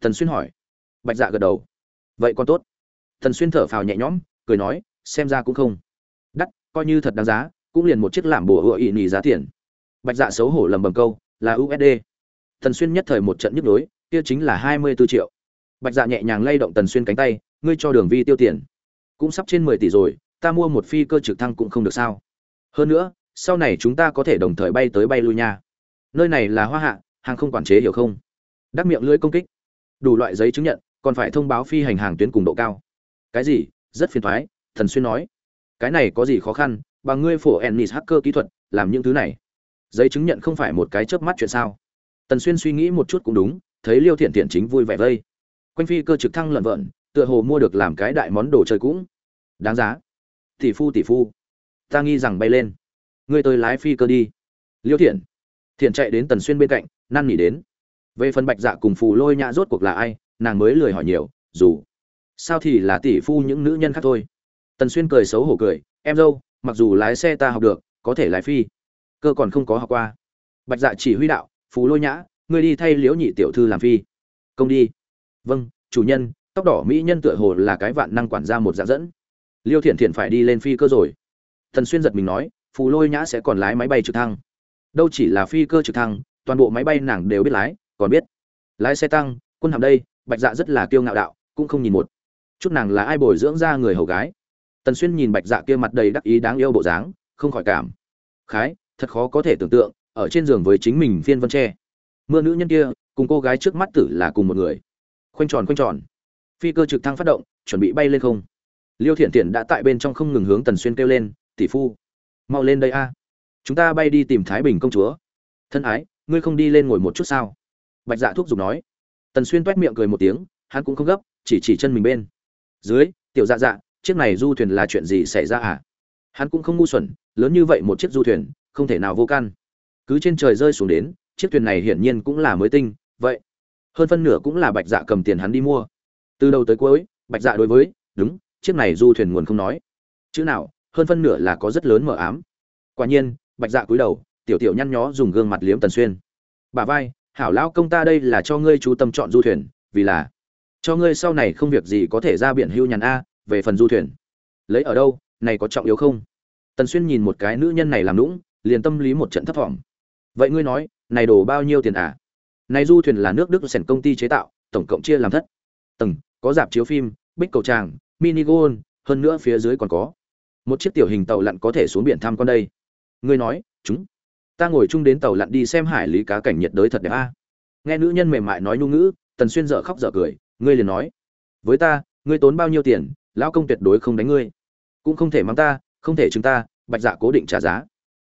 Tần xuyên hỏi. Bạch dạ gật đầu vậy còn tốt. Thần xuyên thở phào nhẹ nhõm, cười nói, xem ra cũng không. Đắt, coi như thật đáng giá, cũng liền một chiếc làm bùa hựa ỵ nỉ giá tiền. Bạch dạ xấu hổ lầm bầm câu, là usd thần xuyên nhất thời một trận nhức nhối, kia chính là hai mươi 24 triệu. Bạch dạ nhẹ nhàng lay động tần xuyên cánh tay, ngươi cho đường vi tiêu tiền. Cũng sắp trên mười tỷ rồi, ta mua một phi cơ trực thăng cũng không được sao. Hơn nữa, sau này chúng ta có thể đồng thời bay tới bay lui nha. Nơi này là hoa hạ, hàng không quản chế hiểu không? Đắc miệng lưỡi công kích. Đủ loại giấy chứng nhận còn phải thông báo phi hành hàng tuyến cùng độ cao. Cái gì? Rất phiền thoái, thần xuyên nói. Cái này có gì khó khăn? Bằng ngươi phổ ennis hacker kỹ thuật, làm những thứ này. Giấy chứng nhận không phải một cái chớp mắt chuyện sao? Tần xuyên suy nghĩ một chút cũng đúng, thấy liêu thiện thiện chính vui vẻ vây. Quanh phi cơ trực thăng lợn vợn tựa hồ mua được làm cái đại món đồ chơi cũng đáng giá. Tỷ phu tỷ phu. Ta nghi rằng bay lên. Ngươi tới lái phi cơ đi. Liêu thiện. Thiện chạy đến tần xuyên bên cạnh, năn nỉ đến. Về phần bạch dạ cùng phù lôi nhã rốt cuộc là ai? Nàng mới lười hỏi nhiều, dù sao thì là tỷ phu những nữ nhân khác thôi. Tần xuyên cười xấu hổ cười, em dâu, mặc dù lái xe ta học được, có thể lái phi, cơ còn không có học qua. Bạch dạ chỉ huy đạo phú lôi nhã, ngươi đi thay liễu nhị tiểu thư làm phi. Công đi. Vâng chủ nhân, tóc đỏ mỹ nhân tựa hồ là cái vạn năng quản gia một dạng dẫn. Liêu thiện thiện phải đi lên phi cơ rồi. Thần xuyên giật mình nói, phù lôi nhã sẽ còn lái máy bay trực thăng. Đâu chỉ là phi cơ trực thăng, toàn bộ máy bay nàng đều biết lái, còn biết lái xe tăng, quân hàm đây bạch dạ rất là kiêu ngạo đạo, cũng không nhìn một chút nàng là ai bồi dưỡng ra người hầu gái. Tần xuyên nhìn bạch dạ kia mặt đầy đắc ý đáng yêu bộ dáng, không khỏi cảm khái, thật khó có thể tưởng tượng, ở trên giường với chính mình phiên vân tre. Mưa nữ nhân kia, cùng cô gái trước mắt tử là cùng một người. Khoanh tròn khoanh tròn. Phi cơ trực thăng phát động, chuẩn bị bay lên không? Liêu thiện thiện đã tại bên trong không ngừng hướng tần xuyên kêu lên, tỷ phu, mau lên đây a. Chúng ta bay đi tìm thái bình công chúa. Thân ái, ngươi không đi lên ngồi một chút sao? Bạch dạ thúc giục nói tần xuyên toét miệng cười một tiếng, hắn cũng không gấp, chỉ chỉ chân mình bên. Dưới, tiểu dạ dạ chiếc này du thuyền là chuyện gì xảy ra à? Hắn cũng không ngu xuẩn, lớn như vậy một chiếc du thuyền, không thể nào vô căn cứ trên trời rơi xuống đến, chiếc thuyền này hiển nhiên cũng là mới tinh, vậy hơn phân nửa cũng là bạch dạ cầm tiền hắn đi mua. Từ đầu tới cuối, bạch dạ đối với, đúng, chiếc này du thuyền nguồn không nói. Chữ nào, hơn phân nửa là có rất lớn mờ ám. Quả nhiên, bạch dạ cúi đầu, tiểu tiểu nhăn nhó dùng gương mặt liếm tần xuyên. Bà vai hảo lão công ta đây là cho ngươi chú tâm chọn du thuyền, vì là cho ngươi sau này không việc gì có thể ra biển hưu nhàn a, về phần du thuyền. Lấy ở đâu, này có trọng yếu không? Tần xuyên nhìn một cái nữ nhân này làm lũng liền tâm lý một trận thấp thỏm. Vậy ngươi nói, này đổ bao nhiêu tiền à? Này du thuyền là nước đức sản công ty chế tạo, tổng cộng chia làm thất. Tầng, có dạp chiếu phim, bích cầu tràng, mini gold hơn nữa phía dưới còn có một chiếc tiểu hình tàu lặn có thể xuống biển tham quan đây. Ngươi nói, chúng ta ngồi chung đến tàu lặn đi xem hải lý cá cảnh nhiệt đới thật đẹp a. Nghe nữ nhân mềm mại nói nhu ngữ, tần xuyên dở khóc dở cười, ngươi liền nói, với ta, ngươi tốn bao nhiêu tiền, lão công tuyệt đối không đánh ngươi. Cũng không thể mắng ta, không thể chúng ta, bạch dạ cố định trả giá.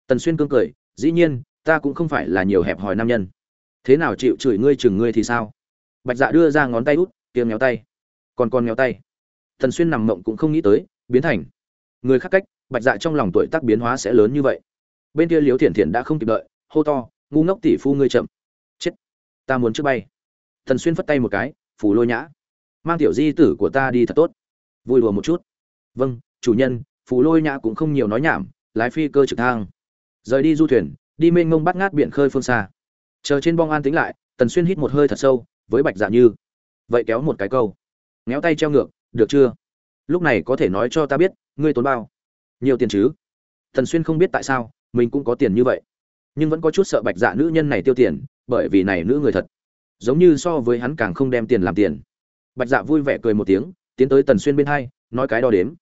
Tần xuyên cương cười, dĩ nhiên, ta cũng không phải là nhiều hẹp hòi nam nhân. Thế nào chịu chửi ngươi chừng ngươi thì sao? Bạch dạ đưa ra ngón tay út tiêm nghèo tay. Còn con nghèo tay. Tần xuyên nằm mộng cũng không nghĩ tới, biến thành. Người khác cách, bạch dạ trong lòng tuổi tác biến hóa sẽ lớn như vậy bên kia liếu thiện thiện đã không kịp đợi, hô to, ngu ngốc tỷ phu ngươi chậm. Chết, ta muốn trước bay. Thần xuyên phất tay một cái, phù lôi nhã, mang tiểu di tử của ta đi thật tốt. Vui đùa một chút. Vâng chủ nhân, phù lôi nhã cũng không nhiều nói nhảm, lái phi cơ trực thang rời đi du thuyền, đi mênh mông bắt ngát biển khơi phương xa. Chờ trên bong an tính lại, tần xuyên hít một hơi thật sâu, với bạch dạ như, vậy kéo một cái câu. Ngéo tay treo ngược, được chưa? Lúc này có thể nói cho ta biết, ngươi tốn bao, nhiều tiền chứ? Tần xuyên không biết tại sao mình cũng có tiền như vậy. Nhưng vẫn có chút sợ bạch dạ nữ nhân này tiêu tiền, bởi vì này nữ người thật. Giống như so với hắn càng không đem tiền làm tiền. Bạch dạ vui vẻ cười một tiếng, tiến tới tần xuyên bên hai, nói cái đo đếm.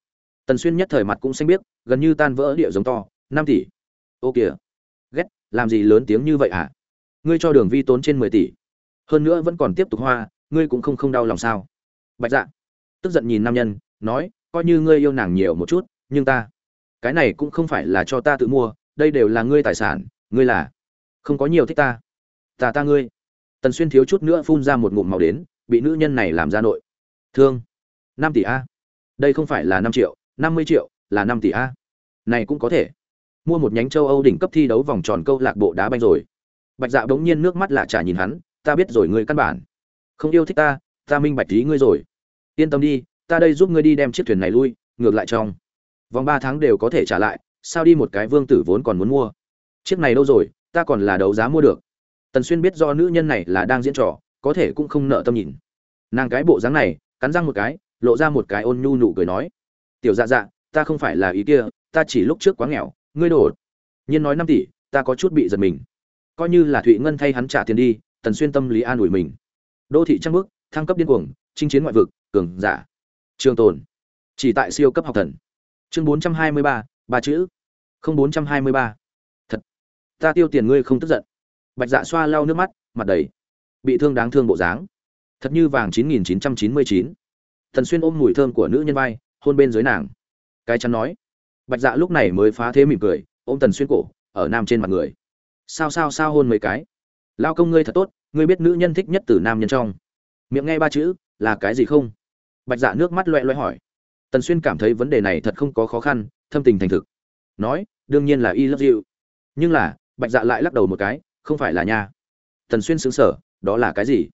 Tần xuyên nhất thời mặt cũng xanh biết gần như tan vỡ địa giống to, năm tỷ. Ô kìa. Ghét, làm gì lớn tiếng như vậy hả? Ngươi cho đường vi tốn trên mười tỷ. Hơn nữa vẫn còn tiếp tục hoa, ngươi cũng không không đau lòng sao? Bạch dạ. Tức giận nhìn nam nhân, nói, coi như ngươi yêu nàng nhiều một chút, nhưng ta, cái này cũng không phải là cho ta tự mua đây đều là ngươi tài sản, ngươi là. Không có nhiều thích ta. Ta ta ngươi. Tần xuyên thiếu chút nữa phun ra một ngụm màu đến, bị nữ nhân này làm ra nội. Thương. Năm tỷ a. Đây không phải là năm triệu, năm mươi triệu, là năm tỷ a. Này cũng có thể. Mua một nhánh châu âu đỉnh cấp thi đấu vòng tròn câu lạc bộ đá banh rồi. Bạch dạ bỗng nhiên nước mắt lạ trả nhìn hắn, ta biết rồi ngươi căn bản. Không yêu thích ta ta minh bạch tí ngươi rồi. Yên tâm đi, ta đây giúp ngươi đi đem chiếc thuyền này lui, ngược lại trong vòng ba tháng đều có thể trả lại sao đi một cái vương tử vốn còn muốn mua? Chiếc này đâu rồi, ta còn là đấu giá mua được. Tần xuyên biết do nữ nhân này là đang diễn trò, có thể cũng không nợ tâm nhìn. Nàng cái bộ dáng này, cắn răng một cái, lộ ra một cái ôn nhu nụ cười nói, tiểu dạ dạ ta không phải là ý kia, ta chỉ lúc trước quá nghèo, ngươi đổ. Nhiên nói năm tỷ, ta có chút bị giật mình. Coi như là thụy ngân thay hắn trả tiền đi, tần xuyên tâm lý an ủi mình. Đô thị trăng bước thăng cấp điên cuồng, chinh chiến ngoại vực, cường giả. Trường tồn, chỉ tại siêu cấp học thần. Chương bốn trăm hai mươi ba ba chữ. Không bốn trăm hai mươi ba. Thật. Ta tiêu tiền ngươi không tức giận. Bạch dạ xoa lau nước mắt, mặt đầy. Bị thương đáng thương bộ dáng. Thật như vàng chín nghìn chín trăm chín mươi chín. Thần xuyên ôm mùi thơm của nữ nhân vai, hôn bên dưới nàng. Cái chắn nói. Bạch dạ lúc này mới phá thế mỉm cười, ôm tần xuyên cổ, ở nam trên mặt người. Sao sao sao hôn mấy cái? Lao công ngươi thật tốt, ngươi biết nữ nhân thích nhất từ nam nhân trong. Miệng nghe ba chữ, là cái gì không? Bạch dạ nước mắt loẹ loẹ hỏi. Tần xuyên cảm thấy vấn đề này thật không có khó khăn thâm tình thành thực. Nói, đương nhiên là y love you nhưng là, bạch dạ lại lắc đầu một cái, không phải là nha. Tần xuyên xứng sở đó là cái gì?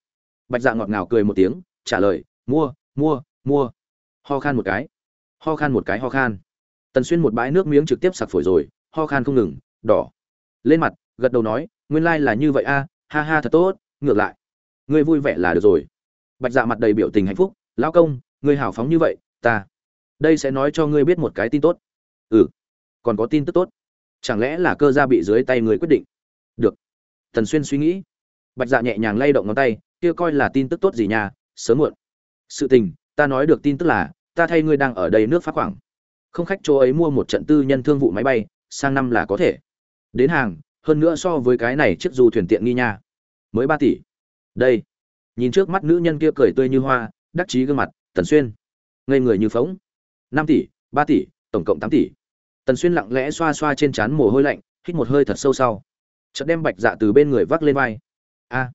Bạch dạ ngọt ngào cười một tiếng, trả lời, mua mua mua. Ho khan một cái. Ho khan một cái ho khan. Tần xuyên một bãi nước miếng trực tiếp sặc phổi rồi, ho khan không ngừng, đỏ. Lên mặt, gật đầu nói, nguyên lai、like、là như vậy a, ha ha thật tốt, ngược lại. Ngươi vui vẻ là được rồi. Bạch dạ mặt đầy biểu tình hạnh phúc, lão công, ngươi hào phóng như vậy, ta, đây sẽ nói cho ngươi biết một cái tin tốt ừ. Còn có tin tức tốt. Chẳng lẽ là cơ gia bị dưới tay người quyết định? Được. Thần xuyên suy nghĩ. Bạch dạ nhẹ nhàng lay động ngón tay, kia coi là tin tức tốt gì nhà sớm muộn. Sự tình, ta nói được tin tức là, ta thay ngươi đang ở đây nước phát khoảng không khách chỗ ấy mua một trận tư nhân thương vụ máy bay, sang năm là có thể. Đến hàng, hơn nữa so với cái này chiếc du thuyền tiện nghi nha. Mới ba tỷ. Đây. Nhìn trước mắt nữ nhân kia cười tươi như hoa, đắc chí gương mặt tần xuyên. Ngây người như phóng năm tỷ, ba tỷ tổng cộng tám tỷ. Tần xuyên lặng lẽ xoa xoa trên trán mồ hôi lạnh, hít một hơi thật sâu sau. Chợt đem bạch dạ từ bên người vác lên vai. A.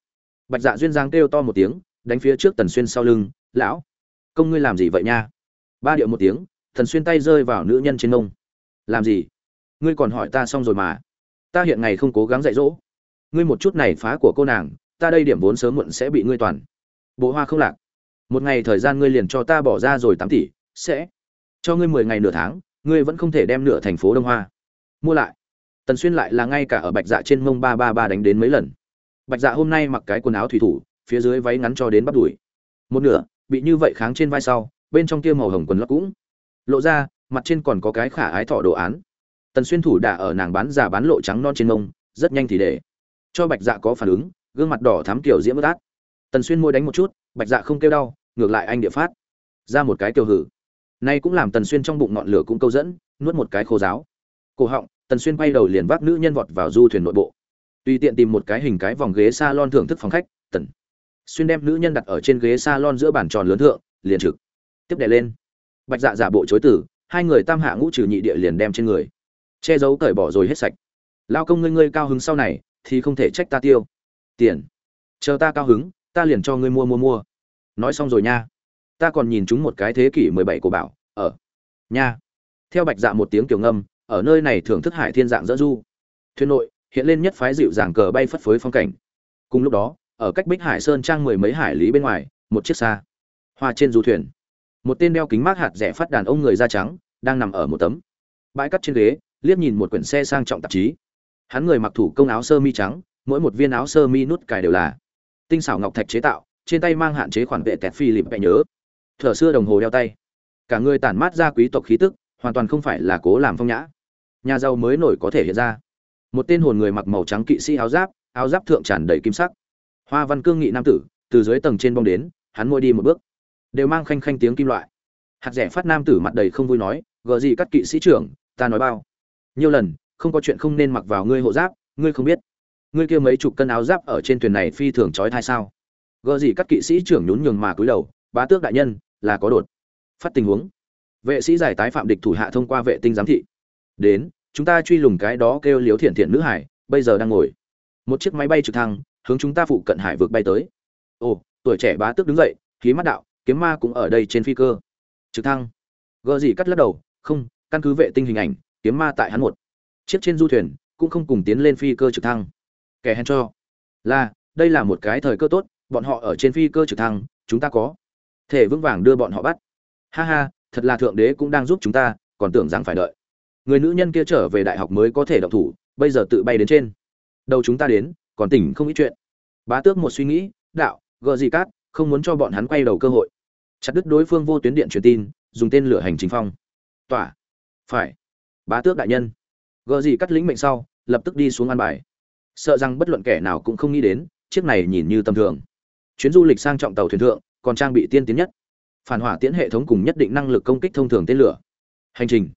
Bạch dạ duyên dáng kêu to một tiếng, đánh phía trước tần xuyên sau lưng, lão, công ngươi làm gì vậy nha? Ba điệu một tiếng, tần xuyên tay rơi vào nữ nhân trên mông làm gì? Ngươi còn hỏi ta xong rồi mà. Ta hiện ngày không cố gắng dạy dỗ. Ngươi một chút này phá của cô nàng, ta đây điểm vốn sớm muộn sẽ bị ngươi toàn. Bộ hoa không lạc. Một ngày thời gian ngươi liền cho ta bỏ ra rồi tám tỷ, sẽ cho ngươi mười ngày nửa tháng ngươi vẫn không thể đem nửa thành phố đông hoa. Mua lại. Tần xuyên lại là ngay cả ở bạch dạ trên mông ba ba ba đánh đến mấy lần. Bạch dạ hôm nay mặc cái quần áo thủy thủ, phía dưới váy ngắn cho đến bắp đùi. Một nửa, bị như vậy kháng trên vai sau, bên trong kia màu hồng quần lót cũng lộ ra, mặt trên còn có cái khả ái thọ đồ án. Tần xuyên thủ đả ở nàng bán giả bán lộ trắng non trên mông, rất nhanh thì để cho bạch dạ có phản ứng, gương mặt đỏ thắm kiểu diễm bất át. Tần xuyên môi đánh một chút, bạch dạ không kêu đau, ngược lại anh địa phát. Ra một cái kiểu hử nay cũng làm tần xuyên trong bụng ngọn lửa cũng câu dẫn, nuốt một cái khô giáo. Cổ họng, tần xuyên quay đầu liền vác nữ nhân vọt vào du thuyền nội bộ. Tùy tiện tìm một cái hình cái vòng ghế salon thưởng thức phòng khách, tần xuyên đem nữ nhân đặt ở trên ghế salon giữa bàn tròn lớn thượng, liền trực tiếp đè lên. Bạch dạ giả bộ chối từ hai người tam hạ ngũ trừ nhị địa liền đem trên người. Che giấu cởi bỏ rồi hết sạch. Lao công ngươi ngươi cao hứng sau này, thì không thể trách ta tiêu. Tiền. Chờ ta cao hứng, ta liền cho ngươi mua mua mua. Nói xong rồi nha ta còn nhìn chúng một cái thế kỷ mười bảy của bảo, ở, nha. Theo bạch dạ một tiếng kiểu ngâm, ở nơi này thưởng thức hải thiên dạng dỡ du. Thuyền nội, hiện lên nhất phái dịu dàng cờ bay phất phới phong cảnh. Cùng lúc đó, ở cách bích hải sơn trang mười mấy hải lý bên ngoài, một chiếc xa, hoa trên du thuyền. Một tên đeo kính mát hạt rẻ phát đàn ông người da trắng, đang nằm ở một tấm. Bãi cắt trên ghế, liếc nhìn một quyển xe sang trọng tạp chí. Hắn người mặc thủ công áo sơ mi trắng, mỗi một viên áo sơ mi nút cài đều là tinh xảo ngọc thạch chế tạo, trên tay mang hạn chế khoản vệ tẹt phi lịp vẽ nhớ thở xưa đồng hồ đeo tay. Cả người tản mát ra quý tộc khí tức, hoàn toàn không phải là cố làm phong nhã. Nhà giàu mới nổi có thể hiện ra. Một tên hồn người mặc màu trắng kỵ sĩ áo giáp áo giáp thượng tràn đầy kim sắc. Hoa văn cương nghị nam tử, từ dưới tầng trên bong đến, hắn môi đi một bước, đều mang khanh khanh tiếng kim loại. Hạt rẻ phát nam tử mặt đầy không vui nói, gờ gì các kỵ sĩ trưởng, ta nói bao? Nhiều lần, không có chuyện không nên mặc vào ngươi hộ giáp, ngươi không biết. Ngươi kia mấy chục cân áo giáp ở trên thuyền này phi thường trói thai sao? Gờ gì các kỵ sĩ trưởng nhún nhường mà cúi đầu, bá tước đại nhân là có đột phát tình huống. Vệ sĩ giải tái phạm địch thủ hạ thông qua vệ tinh giám thị. Đến, chúng ta truy lùng cái đó kêu liếu thiện thiện nữ hải, bây giờ đang ngồi. Một chiếc máy bay trực thăng, hướng chúng ta phụ cận hải vượt bay tới. Ồ, tuổi trẻ bá tước đứng dậy, khí mắt đạo, kiếm ma cũng ở đây trên phi cơ. Trực thăng. Gờ gì cắt lắc đầu, không, căn cứ vệ tinh hình ảnh, kiếm ma tại hắn một chiếc trên du thuyền, cũng không cùng tiến lên phi cơ trực thăng. Kẻ hèn cho. Là, đây là một cái thời cơ tốt, bọn họ ở trên phi cơ trực thăng, chúng ta có thể vững vàng đưa bọn họ bắt. Ha ha, thật là thượng đế cũng đang giúp chúng ta, còn tưởng rằng phải đợi. Người nữ nhân kia trở về đại học mới có thể động thủ, bây giờ tự bay đến trên. Đầu chúng ta đến, còn tỉnh không ít chuyện. Bá tước một suy nghĩ, đạo gợ gì cát, không muốn cho bọn hắn quay đầu cơ hội. Chặt đứt đối phương vô tuyến điện truyền tin, dùng tên lửa hành chính phong. Tỏa. Phải. Bá tước đại nhân. Gợ gì cắt lĩnh mệnh sau, lập tức đi xuống an bài. Sợ rằng bất luận kẻ nào cũng không nghĩ đến, chiếc này nhìn như tầm thường. Chuyến du lịch sang trọng tàu thuyền thượng còn trang bị tiên tiến nhất. Phản hỏa tiễn hệ thống cùng nhất định năng lực công kích thông thường tên lửa. Hành trình.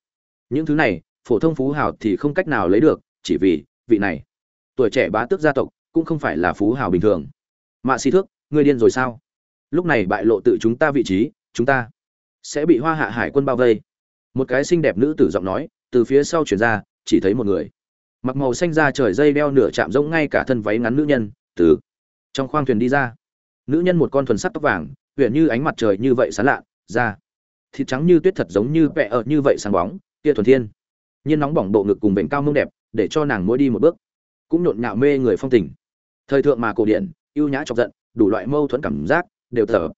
Những thứ này, phổ thông phú hào thì không cách nào lấy được, chỉ vì vị này. Tuổi trẻ bá tước gia tộc cũng không phải là phú hào bình thường. Mạ xì thước, ngươi điên rồi sao? Lúc này bại lộ tự chúng ta vị trí, chúng ta sẽ bị hoa hạ hải quân bao vây. Một cái xinh đẹp nữ tử giọng nói, từ phía sau chuyển ra, chỉ thấy một người. Mặc màu xanh da trời dây đeo nửa chạm rỗng ngay cả thân váy ngắn nữ nhân, từ trong khoang thuyền đi ra nữ nhân một con thuần sắc tóc vàng huyện như ánh mặt trời như vậy sán lạ, da, thịt trắng như tuyết thật giống như vẹ ở như vậy sáng bóng, kia thuần thiên. Nhiên nóng bỏng bộ ngực cùng bệnh cao mông đẹp, để cho nàng mỗi đi một bước. Cũng nhộn nhạo mê người phong tình. Thời thượng mà cổ điển, ưu nhã chọc giận, đủ loại mâu thuẫn cảm giác, đều thở.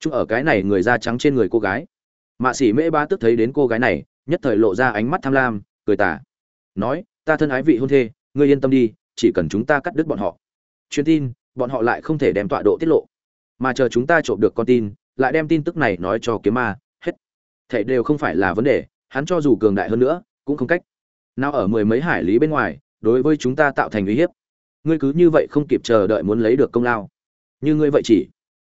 Chung ở cái này người da trắng trên người cô gái. Mạ sĩ mễ ba tức thấy đến cô gái này, nhất thời lộ ra ánh mắt tham lam, cười tả nói, ta thân ái vị hôn thê, ngươi yên tâm đi, chỉ cần chúng ta cắt đứt bọn họ. Truyền tin bọn họ lại không thể đem tọa độ tiết lộ. Mà chờ chúng ta trộm được con tin, lại đem tin tức này nói cho kiếm ma, hết. Thể đều không phải là vấn đề, hắn cho dù cường đại hơn nữa, cũng không cách. Nào ở mười mấy hải lý bên ngoài, đối với chúng ta tạo thành uy hiếp. Ngươi cứ như vậy không kịp chờ đợi muốn lấy được công lao. Như ngươi vậy chỉ,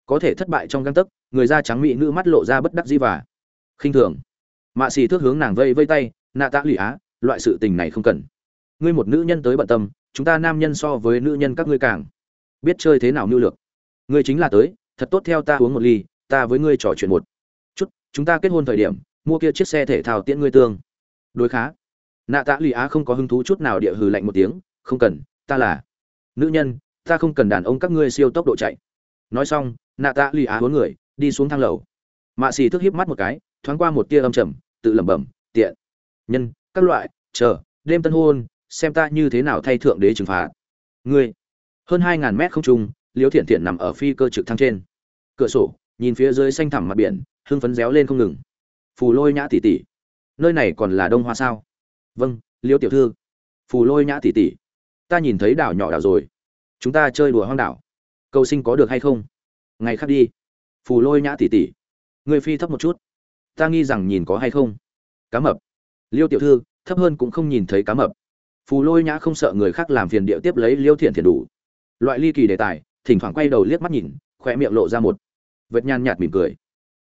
có thể thất bại trong găng tấc, người da trắng mỹ nữ mắt lộ ra bất đắc dĩ và khinh thường. Mạ xì thước hướng nàng vây vây tay, nạ tạ lụy á, loại sự tình này không cần. Ngươi một nữ nhân tới bận tâm, chúng ta nam nhân so với nữ nhân các ngươi càng biết chơi thế nào mưu lược. Ngươi chính là tới, thật tốt theo ta uống một ly, ta với ngươi trò chuyện một. Chút, chúng ta kết hôn thời điểm, mua kia chiếc xe thể thao tiễn ngươi tương. Đối khá. Nạ tạ lụy á không có hứng thú chút nào địa hừ lạnh một tiếng, không cần, ta là. Nữ nhân, ta không cần đàn ông các ngươi siêu tốc độ chạy. Nói xong, nạ tạ lụy á bốn người, đi xuống thang lầu. Mạ xì thức híp mắt một cái, thoáng qua một tia âm trầm, tự lẩm bẩm, tiện. Nhân, các loại, chờ, đêm tân hôn, xem ta như thế nào thay thượng đế trừng phạt. Ngươi hơn hai ngàn mét không trung liêu thiện thiện nằm ở phi cơ trực thăng trên. Cửa sổ, nhìn phía dưới xanh thẳm mặt biển, hưng phấn réo lên không ngừng. Phù lôi nhã tỷ tỷ, nơi này còn là đông hoa sao? Vâng liêu tiểu thư. Phù lôi nhã tỷ tỷ, ta nhìn thấy đảo nhỏ đảo rồi. Chúng ta chơi đùa hoang đảo. Cầu sinh có được hay không? Ngày khác đi. Phù lôi nhã tỷ tỷ người phi thấp một chút. Ta nghi rằng nhìn có hay không? Cá mập. Liêu tiểu thư, thấp hơn cũng không nhìn thấy cá mập. Phù lôi nhã không sợ người khác làm phiền điệu tiếp lấy liêu thiện thiện đủ loại ly kỳ đề tài, thỉnh thoảng quay đầu liếc mắt nhìn khoe miệng lộ ra một vệt nhàn nhạt mỉm cười.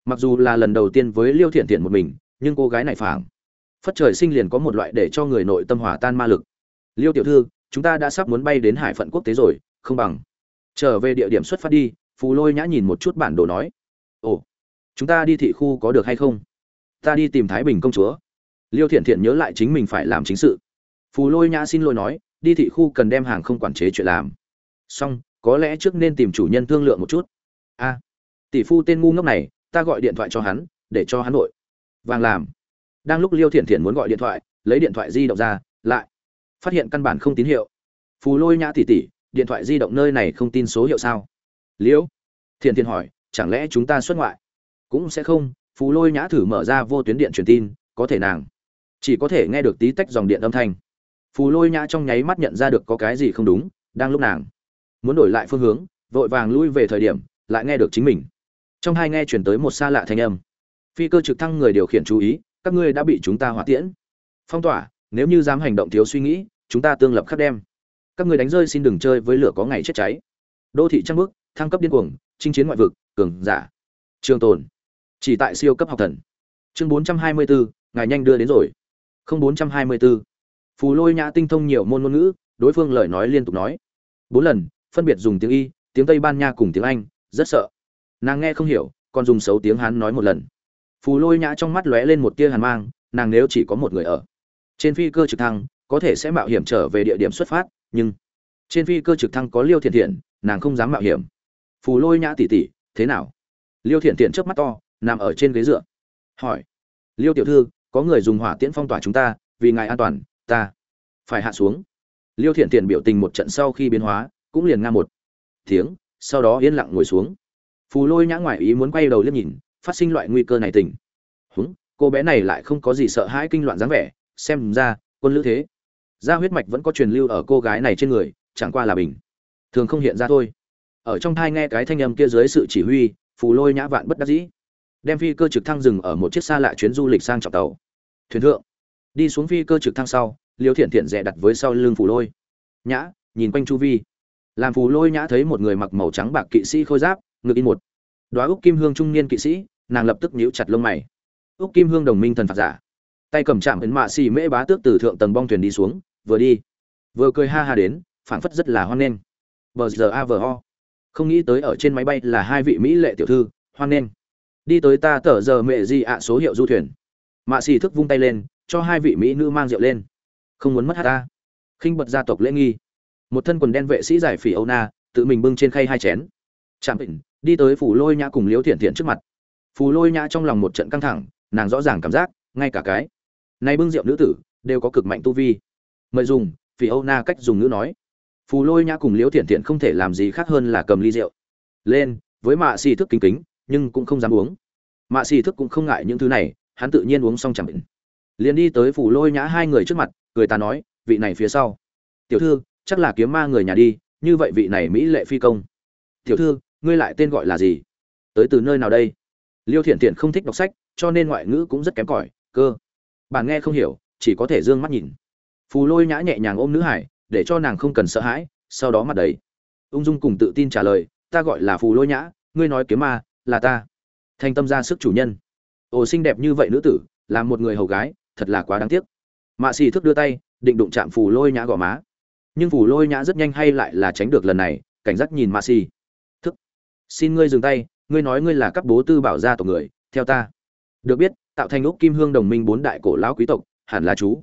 Mặc dù là lần đầu tiên với liêu thiện thiện một mình, nhưng cô gái này phảng phất trời sinh liền có một loại để cho người nội tâm hỏa tan ma lực. Liêu tiểu thư, chúng ta đã sắp muốn bay đến hải phận quốc tế rồi, không bằng trở về địa điểm xuất phát đi. Phù lôi nhã nhìn một chút bản đồ nói. Ồ, chúng ta đi thị khu có được hay không? Ta đi tìm thái bình công chúa. Liêu thiện thiện nhớ lại chính mình phải làm chính sự. Phù lôi nhã xin lỗi nói, đi thị khu cần đem hàng không quản chế chuyện làm xong, có lẽ trước nên tìm chủ nhân thương lượng một chút. A, tỷ phu tên ngu ngốc này, ta gọi điện thoại cho hắn, để cho hắn nội. Vàng làm. Đang lúc liêu thiện thiện muốn gọi điện thoại, lấy điện thoại di động ra, lại phát hiện căn bản không tín hiệu. Phù lôi nhã tỷ tỷ, điện thoại di động nơi này không tin số hiệu sao? Liễu thiện thiện hỏi, chẳng lẽ chúng ta xuất ngoại? Cũng sẽ không, phù lôi nhã thử mở ra vô tuyến điện truyền tin, có thể nàng chỉ có thể nghe được tí tách dòng điện âm thanh. Phù lôi nhã trong nháy mắt nhận ra được có cái gì không đúng, đang lúc nàng muốn đổi lại phương hướng vội vàng lui về thời điểm lại nghe được chính mình. Trong hai nghe chuyển tới một xa lạ thanh âm. Phi cơ trực thăng người điều khiển chú ý các ngươi đã bị chúng ta hỏa tiễn. Phong tỏa nếu như dám hành động thiếu suy nghĩ chúng ta tương lập khắc đem các người đánh rơi xin đừng chơi với lửa có ngày chết cháy. Đô thị trăng bước thăng cấp điên cuồng chinh chiến ngoại vực cường giả. Trường tồn chỉ tại siêu cấp học thần. Chương 424, ngài nhanh đưa đến rồi. Không 424. phù lôi nhã tinh thông nhiều môn ngôn ngữ đối phương lời nói liên tục nói. Bốn lần phân biệt dùng tiếng y, tiếng tây ban nha cùng tiếng anh, rất sợ. Nàng nghe không hiểu, còn dùng xấu tiếng hán nói một lần. Phù lôi nhã trong mắt lóe lên một tia hàn mang, nàng nếu chỉ có một người ở, trên phi cơ trực thăng, có thể sẽ mạo hiểm trở về địa điểm xuất phát, nhưng trên phi cơ trực thăng có liêu thiện thiện nàng không dám mạo hiểm. Phù lôi nhã tỉ tỉ, thế nào? Liêu thiện thiện trước mắt to, nằm ở trên ghế dựa, hỏi. Liêu tiểu thư, có người dùng hỏa tiễn phong tỏa chúng ta, vì ngài an toàn, ta phải hạ xuống. Liêu thiện thiện biểu tình một trận sau khi biến hóa cũng liền nga một. Tiếng, sau đó yên lặng ngồi xuống. Phù lôi nhã ngoại ý muốn quay đầu liếc nhìn, phát sinh loại nguy cơ này tình. Húng, cô bé này lại không có gì sợ hãi kinh loạn dáng vẻ, xem ra, quân lữ thế. Gia huyết mạch vẫn có truyền lưu ở cô gái này trên người, chẳng qua là bình. Thường không hiện ra thôi. Ở trong thai nghe cái thanh âm kia dưới sự chỉ huy, phù lôi nhã vạn bất đắc dĩ. Đem phi cơ trực thăng dừng ở một chiếc xa lạ chuyến du lịch sang trọng tàu. Thuyền thượng, đi xuống phi cơ trực thăng sau, liêu thiện thiện rẻ đặt với sau lưng phù lôi. Nhã, nhìn quanh chu vi làm phù lôi nhã thấy một người mặc màu trắng bạc kỵ sĩ khôi giáp, ngực in một. Đoá úc kim hương trung niên kỵ sĩ, nàng lập tức nhíu chặt lông mày. Úc kim hương đồng minh thần phạt giả. Tay cầm chạm ấn mạ xì mễ bá tước từ thượng tầng bong thuyền đi xuống, vừa đi. Vừa cười ha ha đến, phảng phất rất là hoan nghênh. Bờ giờ a vờ ho không nghĩ tới ở trên máy bay là hai vị mỹ lệ tiểu thư, hoan nghênh. Đi tới ta tở giờ mẹ gì ạ, số hiệu du thuyền. Mạ xì thức vung tay lên, cho hai vị mỹ nữ mang rượu lên. Không muốn mất hát ta. Khinh bật gia tộc lễ nghi một thân quần đen vệ sĩ giải phỉ âu na, tự mình bưng trên khay hai chén. Chạm định đi tới phủ lôi nhã cùng Liễu thiện thiện trước mặt. Phù lôi nhã trong lòng một trận căng thẳng, nàng rõ ràng cảm giác, ngay cả cái nay bưng rượu nữ tử đều có cực mạnh tu vi. Mời dùng, phỉ âu na cách dùng ngữ nói. Phù lôi nhã cùng liễu thiện thiện không thể làm gì khác hơn là cầm ly rượu. Lên, với mạ xì thức kính kính, nhưng cũng không dám uống. Mạ xì thức cũng không ngại những thứ này, hắn tự nhiên uống xong chẳng định liền đi tới phù lôi nhã hai người trước mặt, cười ta nói, vị này phía sau. Tiểu thư chắc là kiếm ma người nhà đi, như vậy vị này mỹ lệ phi công. Tiểu thư, ngươi lại tên gọi là gì? Tới từ nơi nào đây? Liêu thiện thiện không thích đọc sách, cho nên ngoại ngữ cũng rất kém cỏi, cơ. Bạn nghe không hiểu, chỉ có thể d ư ơ n g mắt nhìn. Phù lôi nhã nhẹ nhàng ôm nữ hải, để cho nàng không cần sợ hãi, sau đó mặt đấy ung dung cùng tự tin trả lời, ta gọi là phù lôi nhã, ngươi nói kiếm ma, là ta. Thành tâm ra sức chủ nhân. Ồ, xinh đẹp như vậy nữ tử, là một người hầu gái, thật là quá đáng tiếc. Mạ xì thức đưa tay, định đụng chạm phù lôi nhã gò má nhưng phù lôi nhã rất nhanh hay lại là tránh được lần này, cảnh giác nhìn ma si. Thức, xin ngươi dừng tay, ngươi nói ngươi là các bố tư bảo gia tộc người, theo ta. Được biết, tạo thành úc kim hương đồng minh bốn đại cổ lão quý tộc, hẳn là chú.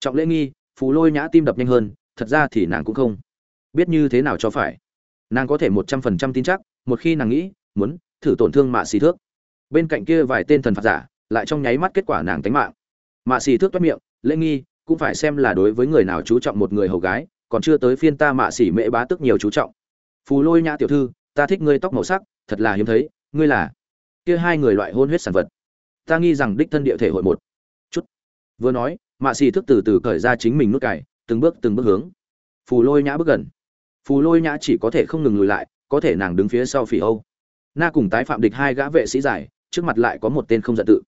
Trọng lễ nghi, phù lôi nhã tim đập nhanh hơn, thật ra thì nàng cũng không biết như thế nào cho phải. Nàng có thể một trăm phần trăm tin chắc, một khi nàng nghĩ, muốn thử tổn thương mạ xì thước. Bên cạnh kia vài tên thần phạt giả, lại trong nháy mắt kết quả nàng tánh mạng. Mạ xì thước toát miệng, lễ nghi, cũng phải xem là đối với người nào chú trọng một người hầu gái còn chưa tới phiên ta mạ xỉ mễ bá tức nhiều chú trọng. Phù lôi nhã tiểu thư, ta thích ngươi tóc màu sắc, thật là hiếm thấy, ngươi là? Kia hai người loại hôn huyết sản vật. Ta nghi rằng đích thân địa thể hội một. Chút. Vừa nói, mạ xỉ thức từ từ cởi ra chính mình nút cải từng bước từng bước hướng. Phù lôi nhã bước gần. Phù lôi nhã chỉ có thể không ngừng lùi lại, có thể nàng đứng phía sau phỉ âu. Na cùng tái phạm địch hai gã vệ sĩ giải trước mặt lại có một tên không giận tự.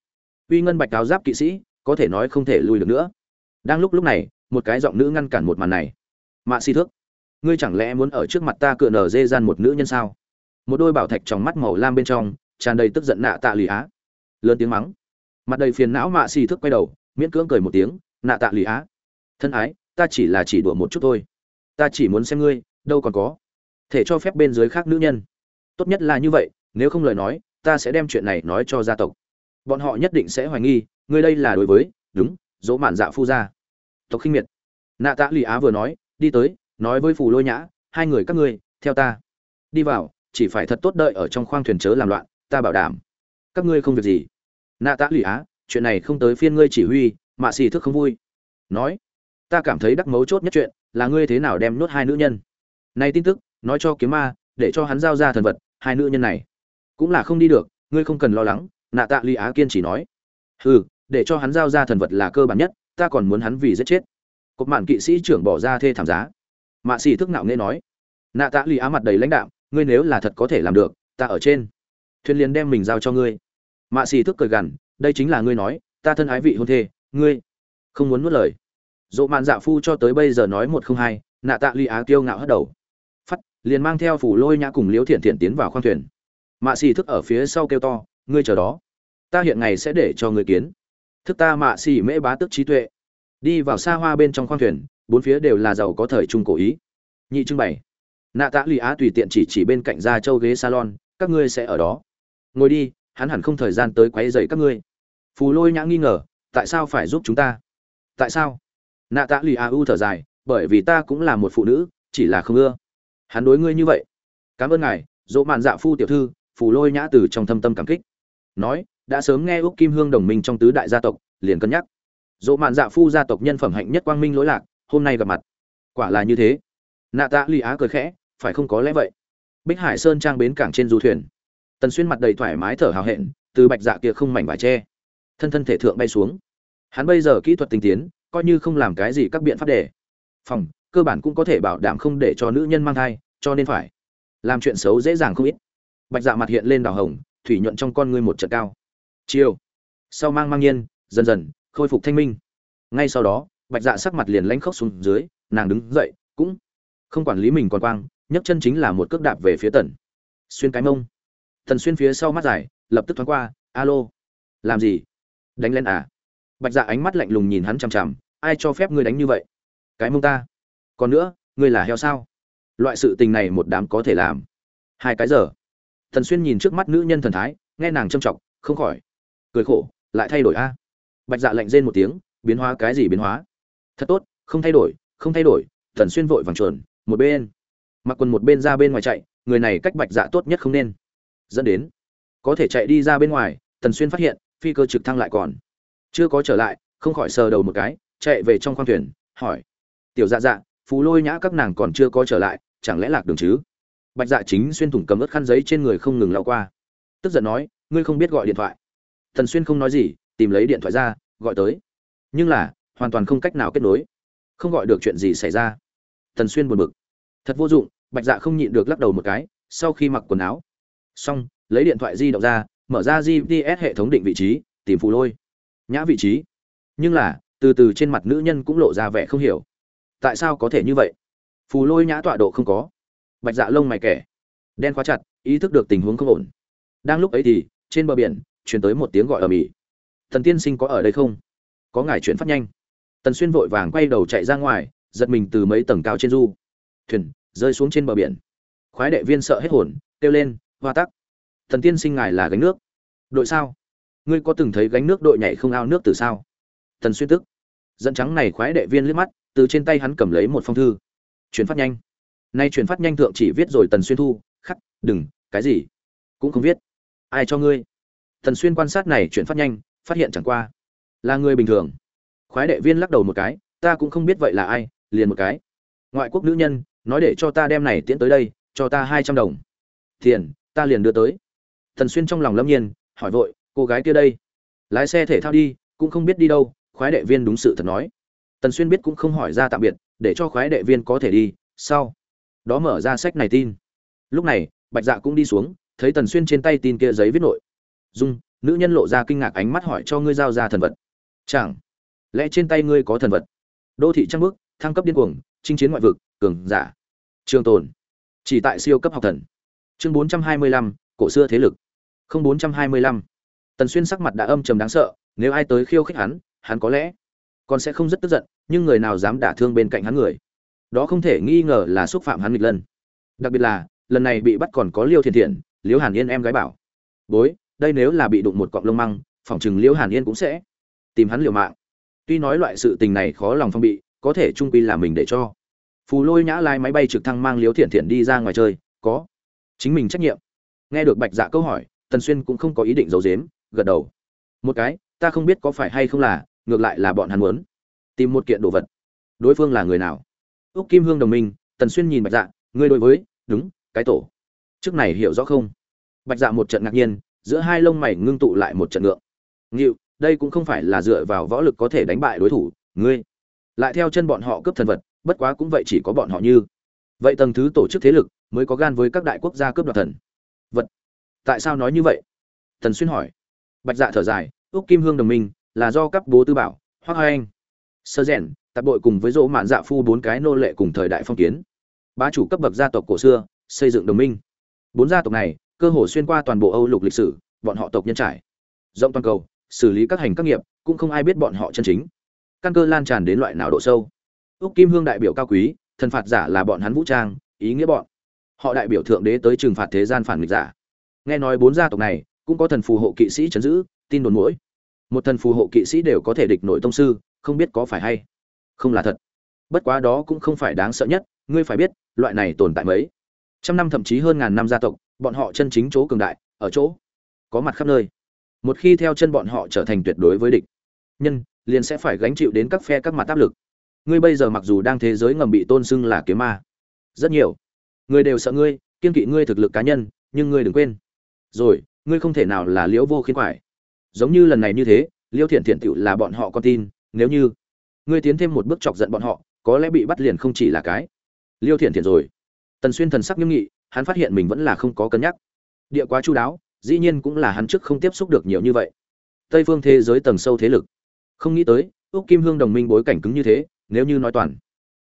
Uy ngân bạch cáo giáp kỵ sĩ, có thể nói không thể lùi được nữa. Đang lúc lúc này, một cái giọng nữ ngăn cản một màn này mạ xì thước. Ngươi chẳng lẽ muốn ở trước mặt ta cựa nở dê gian một nữ nhân sao? Một đôi bảo thạch trong mắt màu lam bên trong, tràn đầy tức giận nạ tạ lì á. Lớn tiếng mắng. Mặt đầy phiền não mạ xì thước quay đầu, miễn cưỡng cười một tiếng, nạ tạ lì á, thân ái, ta chỉ là chỉ đùa một chút thôi. Ta chỉ muốn xem ngươi, đâu còn có thể cho phép bên dưới khác nữ nhân. Tốt nhất là như vậy, nếu không lời nói, ta sẽ đem chuyện này nói cho gia tộc. Bọn họ nhất định sẽ hoài nghi, ngươi đây là đối với, đúng, dỗ mạn dạ phu gia. Tộc khinh miệt. Nạ tạ lì á vừa nói đi tới, nói với phù lôi nhã, hai người các ngươi, theo ta. Đi vào, chỉ phải thật tốt đợi ở trong khoang thuyền chớ làm loạn, ta bảo đảm. Các ngươi không việc gì. Nạ tạ lụy á, chuyện này không tới phiên ngươi chỉ huy, mạ xì thức không vui. Nói, ta cảm thấy đắc mấu chốt nhất chuyện là ngươi thế nào đem nốt hai nữ nhân. Nay tin tức, nói cho kiếm ma, để cho hắn giao ra thần vật, hai nữ nhân này cũng là không đi được, ngươi không cần lo lắng. Nạ tạ lụy á kiên chỉ nói, hừ, để cho hắn giao ra thần vật là cơ bản nhất, ta còn muốn hắn vì giết chết cột mạn kỵ sĩ trưởng bỏ ra thê thảm giá. Mạ xì thức nạo nghe nói, nạ tạ lì á mặt đầy lãnh đạo ngươi nếu là thật có thể làm được, ta ở trên. Thuyền liền đem mình giao cho ngươi. Mạ xì thức cười gằn, đây chính là ngươi nói, ta thân ái vị hôn thê, ngươi không muốn nuốt lời. Dỗ mạn dạ phu cho tới bây giờ nói một không hai, nạ tạ lì á kiêu ngạo hất đầu. Phắt, liền mang theo phủ lôi nhã cùng liếu thiện thiện tiến vào khoang thuyền. Mạ xì thức ở phía sau kêu to, ngươi chờ đó. Ta hiện ngày sẽ để cho ngươi kiến. Thức ta mạ xì mễ bá tức trí tuệ đi vào xa hoa bên trong khoang thuyền, bốn phía đều là giàu có thời trung cổ ý. Nhị trưng bày. Nạ tạ lụy á tùy tiện chỉ chỉ bên cạnh ra châu ghế salon, các ngươi sẽ ở đó. Ngồi đi, hắn hẳn không thời gian tới quấy dày các ngươi. Phù lôi nhã nghi ngờ, tại sao phải giúp chúng ta? Tại sao? Nạ tạ lụy á u thở dài, bởi vì ta cũng là một phụ nữ, chỉ là không ưa. Hắn đối ngươi như vậy. Cảm ơn ngài, dỗ mạn dạ phu tiểu thư, phù lôi nhã từ trong thâm tâm cảm kích. Nói, đã sớm nghe úc kim hương đồng minh trong tứ đại gia tộc, liền cân nhắc dỗ mạn dạ phu gia tộc nhân phẩm hạnh nhất quang minh lỗi lạc, hôm nay gặp mặt. Quả là như thế. Nạ tạ lụy á cười khẽ, phải không có lẽ vậy? Bích hải sơn trang bến cảng trên du thuyền. Tần xuyên mặt đầy thoải mái thở hào hẹn, từ bạch dạ kia không mảnh vải tre thân thân thể thượng bay xuống. Hắn bây giờ kỹ thuật tinh tiến, coi như không làm cái gì các biện pháp để. Phòng, cơ bản cũng có thể bảo đảm không để cho nữ nhân mang thai, cho nên phải làm chuyện xấu dễ dàng không ít. Bạch dạ mặt hiện lên đào hồng, thủy nhuận trong con ngươi một trận cao. Chiều. Sau mang mang nhiên, dần dần khôi phục thanh minh. Ngay sau đó, bạch dạ sắc mặt liền lanh khóc xuống dưới, nàng đứng dậy, cũng không quản lý mình còn quang, nhấc chân chính là một cước đạp về phía tần xuyên cái mông. Thần xuyên phía sau mắt dài, lập tức thoáng qua, alo, làm gì? Đánh lên à? Bạch dạ ánh mắt lạnh lùng nhìn hắn chằm chằm, ai cho phép ngươi đánh như vậy? Cái mông ta. Còn nữa, ngươi là heo sao? Loại sự tình này một đám có thể làm. Hai cái giờ. Thần xuyên nhìn trước mắt nữ nhân thần thái, nghe nàng châm chọc, không khỏi cười khổ, lại thay đổi a bạch dạ lạnh rên một tiếng, biến hóa cái gì biến hóa? Thật tốt, không thay đổi, không thay đổi, thần xuyên vội vàng chuẩn một bên. Mặc quần một bên ra bên ngoài chạy, người này cách bạch dạ tốt nhất không nên. Dẫn đến, có thể chạy đi ra bên ngoài tần xuyên phát hiện, phi cơ trực thăng lại còn. Chưa có trở lại, không khỏi sờ đầu một cái, chạy về trong khoang thuyền, hỏi. Tiểu dạ dạ phú lôi nhã các nàng còn chưa có trở lại, chẳng lẽ lạc đường chứ? Bạch dạ chính xuyên thủng cầm ớt khăn giấy trên người không ngừng lao qua. Tức giận nói, ngươi không biết gọi điện thoại. Thần xuyên không nói gì tìm lấy điện thoại ra, gọi tới. Nhưng là, hoàn toàn không cách nào kết nối. Không gọi được chuyện gì xảy ra. Thần xuyên buồn bực. Thật vô dụng, bạch dạ không nhịn được lắc đầu một cái, sau khi mặc quần áo. Xong, lấy điện thoại di động ra, mở ra gps hệ thống định vị trí, tìm phù lôi. Nhã vị trí. Nhưng là, từ từ trên mặt nữ nhân cũng lộ ra vẻ không hiểu. Tại sao có thể như vậy? Phù lôi nhã tọa độ không có. Bạch dạ lông mày kẻ. Đen khóa chặt, ý thức được tình huống không ổn. Đang lúc ấy thì, trên bờ biển, truyền tới một tiếng gọi ở mỹ thần tiên sinh có ở đây không? Có ngài chuyển phát nhanh. Tần xuyên vội vàng quay đầu chạy ra ngoài, giật mình từ mấy tầng cao trên du. Thuyền, rơi xuống trên bờ biển. Khoái đệ viên sợ hết hồn, kêu lên, hoa tắc! Thần tiên sinh ngài là gánh nước. Đội sao? Ngươi có từng thấy gánh nước đội nhảy không ao nước từ sao? Tần xuyên tức. Dẫn trắng này khoái đệ viên liếc mắt, từ trên tay hắn cầm lấy một phong thư. Chuyển phát nhanh. Nay chuyển phát nhanh thượng chỉ viết rồi tần xuyên thu, khắc, đừng, cái gì? Cũng không viết. Ai cho ngươi? Tần xuyên quan sát này chuyển phát nhanh phát hiện chẳng qua. Là người bình thường. Khoái đệ viên lắc đầu một cái, ta cũng không biết vậy là ai, liền một cái. Ngoại quốc nữ nhân, nói để cho ta đem này tiễn tới đây, cho ta hai trăm đồng. Tiền, ta liền đưa tới. Tần xuyên trong lòng lâm nhiên, hỏi vội, cô gái kia đây? Lái xe thể thao đi, cũng không biết đi đâu, khoái đệ viên đúng sự thật nói. Tần xuyên biết cũng không hỏi ra tạm biệt, để cho khoái đệ viên có thể đi, sau. Đó mở ra sách này tin. Lúc này, bạch dạ cũng đi xuống, thấy tần xuyên trên tay tin kia giấy viết nội. Dung nữ nhân lộ ra kinh ngạc ánh mắt hỏi cho ngươi giao ra thần vật. Chẳng lẽ trên tay ngươi có thần vật? Đô thị trăng bước thăng cấp điên cuồng, chinh chiến ngoại vực, cường giả. Trường tồn. Chỉ tại siêu cấp học thần. Chương bốn trăm hai mươi lăm, cổ xưa thế lực. Không bốn trăm hai mươi lăm. Tần xuyên sắc mặt đã âm trầm đáng sợ, nếu ai tới khiêu khích hắn hắn có lẽ còn sẽ không rất tức giận, nhưng người nào dám đả thương bên cạnh hắn người. Đó không thể nghi ngờ là xúc phạm hắn nghịch lân. Đặc biệt là, lần này bị bắt còn có liêu thiền thiện liêu hàn yên em gái bảo. Bối đây nếu là bị đụng một cọng lông măng, phỏng chừng liễu hàn yên cũng sẽ tìm hắn liều mạng. Tuy nói loại sự tình này khó lòng phong bị, có thể trung quy là mình để cho. Phù lôi nhã lai máy bay trực thăng mang liếu thiện thiện đi ra ngoài chơi, có chính mình trách nhiệm. Nghe được bạch dạ câu hỏi, tần xuyên cũng không có ý định giấu dếm gật đầu. Một cái, ta không biết có phải hay không là, ngược lại là bọn hắn muốn tìm một kiện đồ vật. Đối phương là người nào? Úc kim hương đồng minh, tần xuyên nhìn bạch dạ ngươi đối với, đúng, cái tổ. Trước này hiểu rõ không? Bạch dạ một trận ngạc nhiên giữa hai lông mày ngưng tụ lại một trận ngượng. Ngịu đây cũng không phải là dựa vào võ lực có thể đánh bại đối thủ, ngươi. Lại theo chân bọn họ cướp thần vật, bất quá cũng vậy chỉ có bọn họ như. Vậy tầng thứ tổ chức thế lực mới có gan với các đại quốc gia cướp đoạt thần. Vật. Tại sao nói như vậy? Thần xuyên hỏi. Bạch dạ thở dài, úc kim hương đồng minh là do cấp bố tư bảo Hoa anh, sơ rèn, tạp bội cùng với dỗ mạn dạ phu bốn cái nô lệ cùng thời đại phong kiến. Bá chủ cấp bậc gia tộc cổ xưa, xây dựng đồng minh. Bốn gia tộc này cơ hồ xuyên qua toàn bộ âu lục lịch sử, bọn họ tộc nhân trải. Rộng toàn cầu, xử lý các hành các nghiệp, cũng không ai biết bọn họ chân chính. Căn cơ lan tràn đến loại nào độ sâu. Úc kim hương đại biểu cao quý, thần phạt giả là bọn hắn vũ trang, ý nghĩa bọn. Họ đại biểu thượng đế tới trừng phạt thế gian phản nghịch giả. Nghe nói bốn gia tộc này, cũng có thần phù hộ kỵ sĩ chấn giữ, tin đồn mỗi một thần phù hộ kỵ sĩ đều có thể địch nội tông sư, không biết có phải hay không là thật. Bất quá đó cũng không phải đáng sợ nhất, ngươi phải biết, loại này tồn tại mấy. Trăm năm thậm chí hơn ngàn năm gia tộc bọn họ chân chính chỗ cường đại, ở chỗ, có mặt khắp nơi. Một khi theo chân bọn họ trở thành tuyệt đối với địch, nhân liền sẽ phải gánh chịu đến các phe các mặt áp lực. Ngươi bây giờ mặc dù đang thế giới ngầm bị tôn xưng là kiếm ma, rất nhiều người đều sợ ngươi, kiên kỵ ngươi thực lực cá nhân, nhưng ngươi đừng quên. Rồi, ngươi không thể nào là liễu vô khiến quải. Giống như lần này như thế, liễu thiện thiện tựu là bọn họ con tin, nếu như ngươi tiến thêm một bước chọc giận bọn họ, có lẽ bị bắt liền không chỉ là cái. Liêu thiện thiện rồi. Tần xuyên thần sắc nghiêm nghị hắn phát hiện mình vẫn là không có cân nhắc. Địa quá chu đáo, dĩ nhiên cũng là hắn trước không tiếp xúc được nhiều như vậy. Tây phương thế giới tầng sâu thế lực. Không nghĩ tới, úc kim hương đồng minh bối cảnh cứng như thế, nếu như nói toàn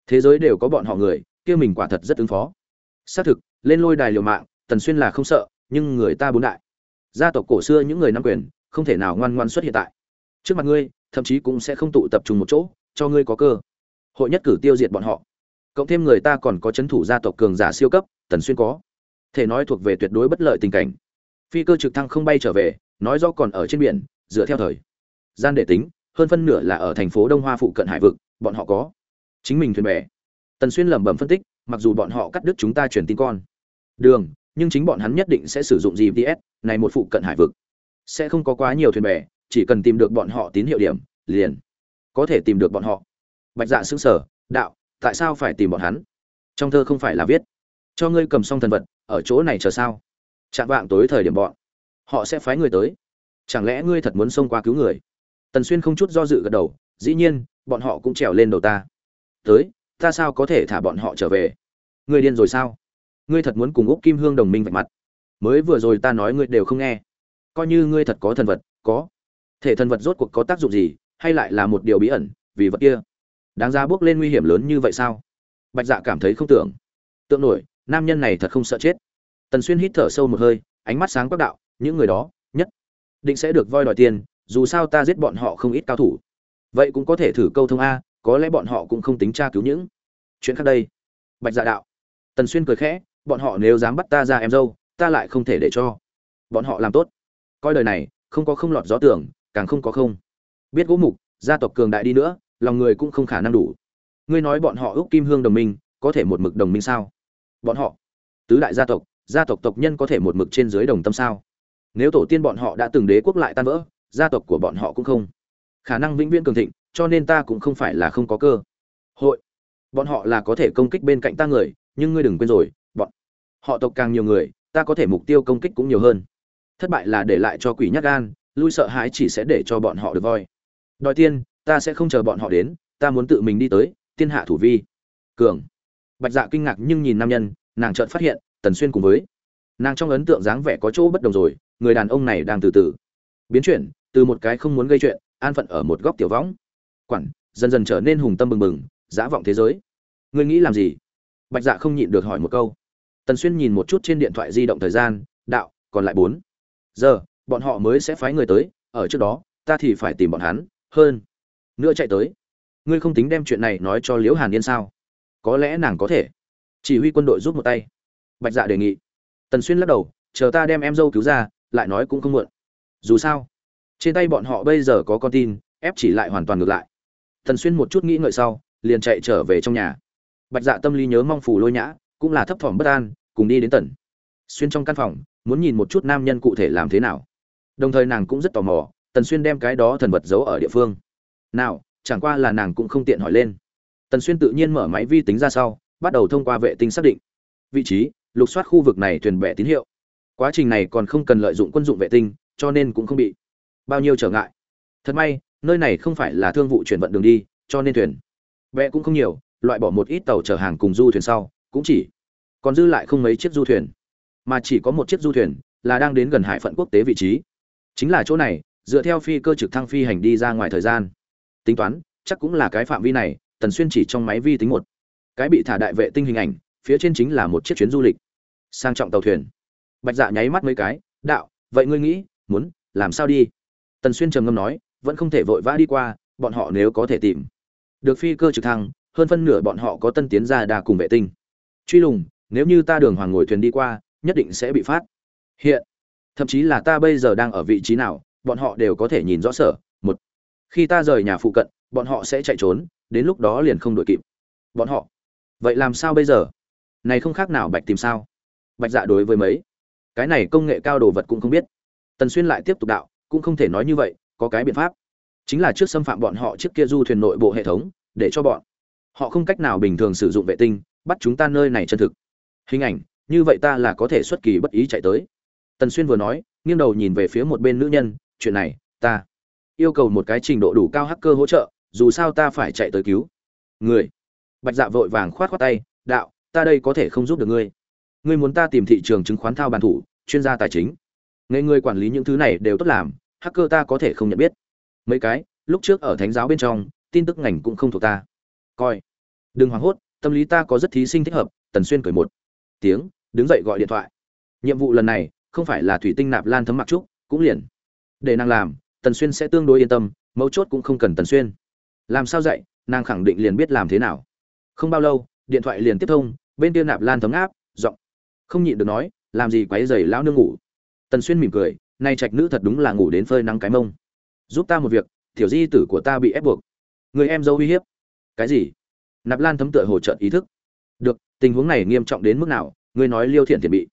thế giới đều có bọn họ người, kia mình quả thật rất ứng phó. Xác thực, lên lôi đài liều mạng, tần xuyên là không sợ, nhưng người ta bốn đại. Gia tộc cổ xưa những người nắm quyền, không thể nào ngoan ngoan xuất hiện tại. Trước mặt ngươi, thậm chí cũng sẽ không tụ tập trung một chỗ, cho ngươi có cơ hội nhất cử tiêu diệt bọn họ. Cộng thêm người ta còn có c h ấ n thủ gia tộc cường giả siêu cấp tần xuyên có. Thể nói thuộc về tuyệt đối bất lợi tình cảnh. Phi cơ trực thăng không bay trở về, nói do còn ở trên biển, dựa theo thời gian để tính, hơn phân nửa là ở thành phố đông hoa phụ cận hải vực, bọn họ có. Chính mình thuyền bè. Tần xuyên lẩm bẩm phân tích, mặc dù bọn họ cắt đứt chúng ta truyền tin con. Đường, nhưng chính bọn hắn nhất định sẽ sử dụng gps này một phụ cận hải vực. Sẽ không có quá nhiều thuyền bè, chỉ cần tìm được bọn họ tín hiệu điểm, liền có thể tìm được bọn họ. Bạch dạ xứng sở đạo, tại sao phải tìm bọn hắn? Trong thơ không phải là viết cho ngươi cầm xong thần vật, ở chỗ này chờ sao? Chạm vạng tối thời điểm bọn họ sẽ phái người tới. Chẳng lẽ ngươi thật muốn xông qua cứu người? Tần xuyên không chút do dự gật đầu, dĩ nhiên, bọn họ cũng trèo lên đầu ta. Tới, ta sao có thể thả bọn họ trở về? Ngươi điên rồi sao? Ngươi thật muốn cùng úc kim hương đồng minh vạch mặt. Mới vừa rồi ta nói ngươi đều không nghe. Coi như ngươi thật có thần vật, có. Thể thần vật rốt cuộc có tác dụng gì, hay lại là một điều bí ẩn, vì vật kia? Đáng ra bước lên nguy hiểm lớn như vậy sao? Bạch dạ cảm thấy không tưởng. Tượng nổi nam nhân này thật không sợ chết. Tần xuyên hít thở sâu một hơi, ánh mắt sáng quắc đạo, những người đó, nhất định sẽ được voi đòi tiền, dù sao ta giết bọn họ không ít cao thủ. Vậy cũng có thể thử câu thông a, có lẽ bọn họ cũng không tính tra cứu những chuyện khác đây. Bạch dạ đạo. Tần xuyên cười khẽ, bọn họ nếu dám bắt ta ra em dâu, ta lại không thể để cho bọn họ làm tốt. Coi đời này, không có không lọt gió tưởng, càng không có không biết gỗ mục, gia tộc cường đại đi nữa, lòng người cũng không khả năng đủ. Ngươi nói bọn họ ước kim hương đồng minh, có thể một mực đồng minh sao? Bọn họ. Tứ đại gia tộc gia tộc tộc nhân có thể một mực trên dưới đồng tâm sao? Nếu tổ tiên bọn họ đã từng đế quốc lại tan vỡ, gia tộc của bọn họ cũng không. Khả năng vĩnh viễn cường thịnh, cho nên ta cũng không phải là không có cơ. Hội. Bọn họ là có thể công kích bên cạnh ta người, nhưng ngươi đừng quên rồi, bọn họ tộc càng nhiều người, ta có thể mục tiêu công kích cũng nhiều hơn. Thất bại là để lại cho quỷ nhát gan, lui sợ hãi chỉ sẽ để cho bọn họ được voi. Đòi tiên, ta sẽ không chờ bọn họ đến, ta muốn tự mình đi tới, tiên hạ thủ vi. Cường bạch dạ kinh ngạc nhưng nhìn nam nhân, nàng chợt phát hiện, tần xuyên cùng với nàng trong ấn tượng dáng vẻ có chỗ bất đồng rồi, người đàn ông này đang từ từ biến chuyển, từ một cái không muốn gây chuyện, an phận ở một góc tiểu võng. Quản, dần dần trở nên hùng tâm bừng bừng, dã vọng thế giới. Ngươi nghĩ làm gì? Bạch dạ không nhịn được hỏi một câu. Tần xuyên nhìn một chút trên điện thoại di động thời gian, đạo, còn lại bốn giờ, bọn họ mới sẽ phái người tới, ở trước đó, ta thì phải tìm bọn hắn, hơn nữa chạy tới. Ngươi không tính đem chuyện này nói cho liễu hàn yên sao? Có lẽ nàng có thể. Chỉ huy quân đội giúp một tay. Bạch dạ đề nghị. Tần xuyên lắc đầu, chờ ta đem em dâu cứu ra, lại nói cũng không muộn. Dù sao, trên tay bọn họ bây giờ có con tin, ép chỉ lại hoàn toàn ngược lại. Tần xuyên một chút nghĩ ngợi sau, liền chạy trở về trong nhà. Bạch dạ tâm lý nhớ mong phù lôi nhã, cũng là thấp thỏm bất an, cùng đi đến tần. Xuyên trong căn phòng, muốn nhìn một chút nam nhân cụ thể làm thế nào. Đồng thời nàng cũng rất tò mò, tần xuyên đem cái đó thần vật giấu ở địa phương. Nào, chẳng qua là nàng cũng không tiện hỏi lên tần xuyên tự nhiên mở máy vi tính ra sau, bắt đầu thông qua vệ tinh xác định. Vị trí, lục soát khu vực này thuyền bè tín hiệu. Quá trình này còn không cần lợi dụng quân dụng vệ tinh, cho nên cũng không bị bao nhiêu trở ngại. Thật may, nơi này không phải là thương vụ chuyển vận đường đi, cho nên thuyền bè cũng không nhiều, loại bỏ một ít tàu chở hàng cùng du thuyền sau, cũng chỉ còn dư lại không mấy chiếc du thuyền. Mà chỉ có một chiếc du thuyền là đang đến gần hải phận quốc tế vị trí. Chính là chỗ này, dựa theo phi cơ trực thăng phi hành đi ra ngoài thời gian. Tính toán, chắc cũng là cái phạm vi này tần xuyên chỉ trong máy vi tính một. Cái bị thả đại vệ tinh hình ảnh, phía trên chính là một chiếc chuyến du lịch. Sang trọng tàu thuyền. Bạch dạ nháy mắt mấy cái, đạo, vậy ngươi nghĩ, muốn làm sao đi? Tần xuyên trầm ngâm nói, vẫn không thể vội vã đi qua, bọn họ nếu có thể tìm được phi cơ trực thăng, hơn phân nửa bọn họ có tân tiến ra đà cùng vệ tinh. Truy lùng, nếu như ta đường hoàng ngồi thuyền đi qua, nhất định sẽ bị phát. Hiện, thậm chí là ta bây giờ đang ở vị trí nào, bọn họ đều có thể nhìn rõ sở. Một, khi ta rời nhà phụ cận bọn họ sẽ chạy trốn, đến lúc đó liền không đội kịp. Bọn họ. Vậy làm sao bây giờ? Này không khác nào bạch tìm sao? Bạch dạ đối với mấy. Cái này công nghệ cao đồ vật cũng không biết. Tần xuyên lại tiếp tục đạo, cũng không thể nói như vậy, có cái biện pháp. Chính là trước xâm phạm bọn họ trước kia du thuyền nội bộ hệ thống, để cho bọn họ không cách nào bình thường sử dụng vệ tinh, bắt chúng ta nơi này chân thực. Hình ảnh, như vậy ta là có thể xuất kỳ bất ý chạy tới. Tần xuyên vừa nói, nghiêng đầu nhìn về phía một bên nữ nhân, chuyện này, ta yêu cầu một cái trình độ đủ cao hacker hỗ trợ dù sao ta phải chạy tới cứu. Người. Bạch dạ vội vàng khoát khoát tay, đạo, ta đây có thể không giúp được ngươi. Ngươi muốn ta tìm thị trường chứng khoán thao bàn thủ, chuyên gia tài chính. Nghề người quản lý những thứ này đều tốt làm, hacker ta có thể không nhận biết. Mấy cái, lúc trước ở thánh giáo bên trong, tin tức ngành cũng không thuộc ta. Coi. Đừng hoảng hốt, tâm lý ta có rất thí sinh thích hợp, tần xuyên cười một tiếng, đứng dậy gọi điện thoại. Nhiệm vụ lần này, không phải là thủy tinh nạp lan thấm mặc trúc, cũng liền. Để nàng làm, tần xuyên sẽ tương đối yên tâm, mấu chốt cũng không cần tần xuyên làm sao dạy, nàng khẳng định liền biết làm thế nào. Không bao lâu, điện thoại liền tiếp thông, bên kia nạp lan thấm áp, giọng. Không nhịn được nói, làm gì quấy rầy lão nương ngủ. Tần xuyên mỉm cười, nay trạch nữ thật đúng là ngủ đến phơi nắng cái mông. Giúp ta một việc, tiểu di tử của ta bị ép buộc. Người em dâu uy hiếp. Cái gì? Nạp lan thấm tựa hồ trợ ý thức. Được, tình huống này nghiêm trọng đến mức nào, ngươi nói liêu thiện thiện bị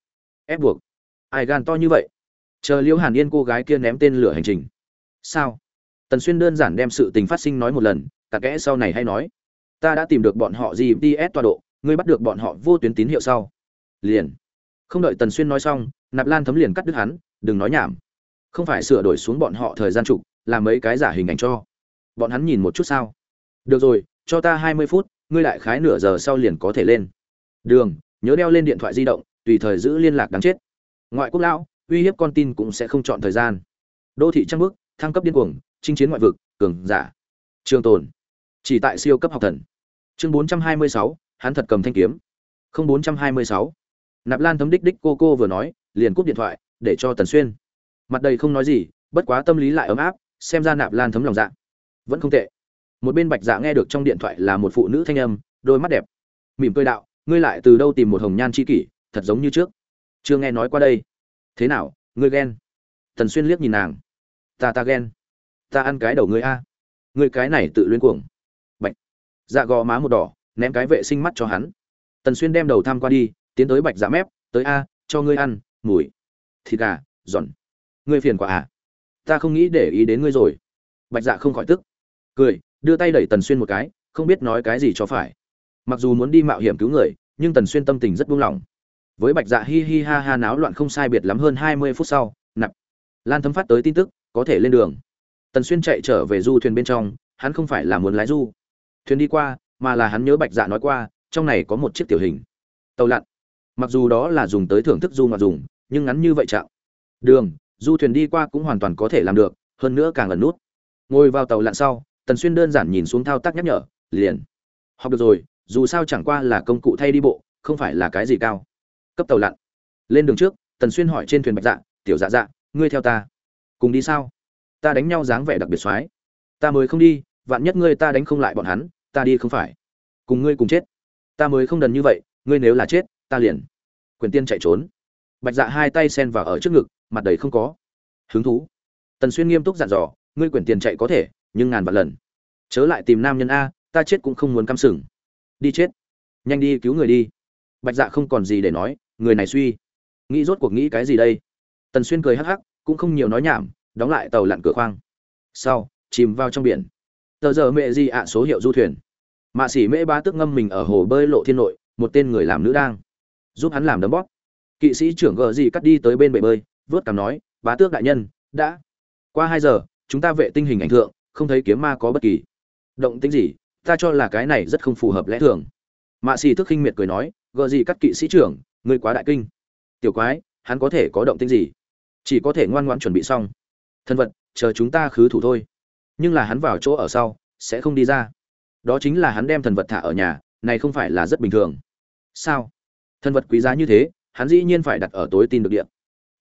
ép buộc. Ai gan to như vậy? Chờ liêu hàn yên cô gái kia ném tên lửa hành trình. Sao? Tần xuyên đơn giản đem sự tình phát sinh nói một lần, cả kẽ sau này hay nói. Ta đã tìm được bọn họ gps tọa độ, ngươi bắt được bọn họ vô tuyến tín hiệu sau. Liền. Không đợi tần xuyên nói xong, nạp lan thấm liền cắt đứt hắn, đừng nói nhảm. Không phải sửa đổi xuống bọn họ thời gian trục, làm mấy cái giả hình ảnh cho. Bọn hắn nhìn một chút sao? Được rồi, cho ta hai mươi phút, ngươi lại khái nửa giờ sau liền có thể lên. Đường, nhớ đeo lên điện thoại di động, tùy thời giữ liên lạc đáng chết. Ngoại quốc lão, uy hiếp con tin cũng sẽ không chọn thời gian. Đô thị trăng bước, thăng cấp điên cuồng chinh chiến ngoại vực, cường giả. Trường tồn. Chỉ tại siêu cấp học thần. Chương bốn trăm hai mươi sáu, hắn thật cầm thanh kiếm. Không bốn trăm hai mươi sáu. Nạp lan thấm đích đích cô cô vừa nói, liền cúp điện thoại, để cho tần xuyên. Mặt đầy không nói gì, bất quá tâm lý lại ấm áp, xem ra nạp lan thấm lòng dạ. Vẫn không tệ. Một bên bạch dạ nghe được trong điện thoại là một phụ nữ thanh âm, đôi mắt đẹp. Mỉm cười đạo, ngươi lại từ đâu tìm một hồng nhan chi kỷ, thật giống như trước. Chưa nghe nói qua đây. Thế nào, ngươi ghen? Tần xuyên liếc nhìn nàng. Ta ta ghen ta ăn cái đầu ngươi a. Ngươi cái này tự luyến cuồng. Bạch. Dạ gò má một đỏ, ném cái vệ sinh mắt cho hắn. Tần xuyên đem đầu tham qua đi, tiến tới bạch dạ mép, tới a, cho ngươi ăn, mùi. Thịt gà, giòn. Ngươi phiền quả à. Ta không nghĩ để ý đến ngươi rồi. Bạch dạ không khỏi tức. Cười, đưa tay đẩy tần xuyên một cái, không biết nói cái gì cho phải. Mặc dù muốn đi mạo hiểm cứu người, nhưng tần xuyên tâm tình rất buông lỏng. Với bạch dạ hi hi ha ha náo loạn không sai biệt lắm hơn hai mươi phút sau, nạp. Lan thấm phát tới tin tức, có thể lên đường tần xuyên chạy trở về du thuyền bên trong, hắn không phải là muốn lái du thuyền đi qua, mà là hắn nhớ bạch dạ nói qua, trong này có một chiếc tiểu hình. Tàu lặn. Mặc dù đó là dùng tới thưởng thức du mà dùng, nhưng ngắn như vậy chạm. Đường, du thuyền đi qua cũng hoàn toàn có thể làm được, hơn nữa càng lần nút. Ngồi vào tàu lặn sau, tần xuyên đơn giản nhìn xuống thao tác nhắc nhở, liền. Học được rồi, dù sao chẳng qua là công cụ thay đi bộ, không phải là cái gì cao. Cấp tàu lặn. Lên đường trước, tần xuyên hỏi trên thuyền bạch dạ tiểu dạ dạ ngươi theo ta cùng đi sao? Ta đánh nhau dáng vẻ đặc biệt soái. Ta mới không đi, vạn nhất ngươi ta đánh không lại bọn hắn, ta đi không phải. Cùng ngươi cùng chết. Ta mới không đần như vậy, ngươi nếu là chết, ta liền quyền tiên chạy trốn. Bạch dạ hai tay sen vào ở trước ngực, mặt đầy không có hứng thú. Tần xuyên nghiêm túc dặn dò, ngươi quyển tiền chạy có thể, nhưng ngàn vạn lần. Chớ lại tìm nam nhân a, ta chết cũng không muốn căm sừng. Đi chết. Nhanh đi cứu người đi. Bạch dạ không còn gì để nói, người này suy. Nghĩ rốt cuộc nghĩ cái gì đây? Tần xuyên cười hắc hắc, cũng không nhiều nói nhảm đóng lại tàu lặn cửa khoang. Sau, chìm vào trong biển. Tờ giờ mẹ gì ạ, số hiệu du thuyền. Mạ sĩ mễ ba tức ngâm mình ở hồ bơi lộ thiên nội, một tên người làm nữ đang. Giúp hắn làm đấm bóp. Kỵ sĩ trưởng gờ gì cắt đi tới bên bể bơi, vớt cảm nói, bá tước đại nhân, đã. Qua hai giờ, chúng ta vệ tinh hình ảnh thượng, không thấy kiếm ma có bất kỳ động tính gì, ta cho là cái này rất không phù hợp lẽ thường. Mạ xì thức khinh miệt cười nói, gờ gì cắt kỵ sĩ trưởng, ngươi quá đại kinh. Tiểu quái, hắn có thể có động tính gì? Chỉ có thể ngoan ngoãn chuẩn bị xong thân vật, chờ chúng ta khứ thủ thôi. Nhưng là hắn vào chỗ ở sau, sẽ không đi ra. Đó chính là hắn đem thần vật thả ở nhà, này không phải là rất bình thường. Sao? Thần vật quý giá như thế, hắn dĩ nhiên phải đặt ở tối tin được điện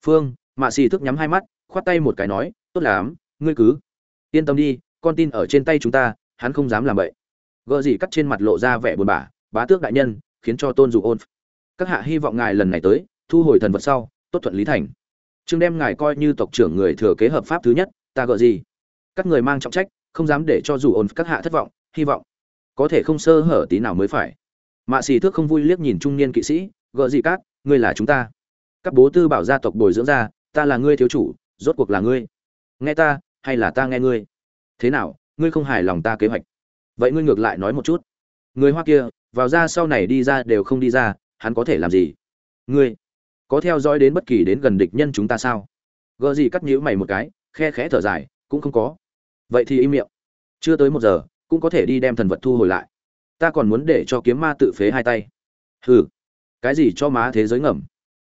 phương, mạ xì thức nhắm hai mắt, khoát tay một cái nói, tốt lắm, ngươi cứ yên tâm đi, con tin ở trên tay chúng ta, hắn không dám làm vậy gợ gì cắt trên mặt lộ ra vẻ buồn bã, bá tước đại nhân, khiến cho tôn dù ôn. Các hạ hy vọng ngài lần này tới, thu hồi thần vật sau, tốt thuận lý thành trương đem ngài coi như tộc trưởng người thừa kế hợp pháp thứ nhất, ta gọi gì? Các người mang trọng trách, không dám để cho dù ôn các hạ thất vọng, hy vọng. Có thể không sơ hở tí nào mới phải. Mạ xì thước không vui liếc nhìn trung niên kỵ sĩ gợ gì cát ngươi là chúng ta. Các bố tư bảo gia tộc bồi dưỡng ra, ta là ngươi thiếu chủ, rốt cuộc là ngươi. Nghe ta, hay là ta nghe ngươi? Thế nào, ngươi không hài lòng ta kế hoạch? Vậy ngươi ngược lại nói một chút. Người hoa kia, vào ra sau này đi ra đều không đi ra, hắn có thể làm gì? Ngươi có theo dõi đến bất kỳ đến gần địch nhân chúng ta sao? Gợ gì cắt nhíu mày một cái, khe khẽ thở dài, cũng không có. Vậy thì im miệng. Chưa tới một giờ, cũng có thể đi đem thần vật thu hồi lại. Ta còn muốn để cho kiếm ma tự phế hai tay. Hừ. Cái gì cho má thế giới ngầm?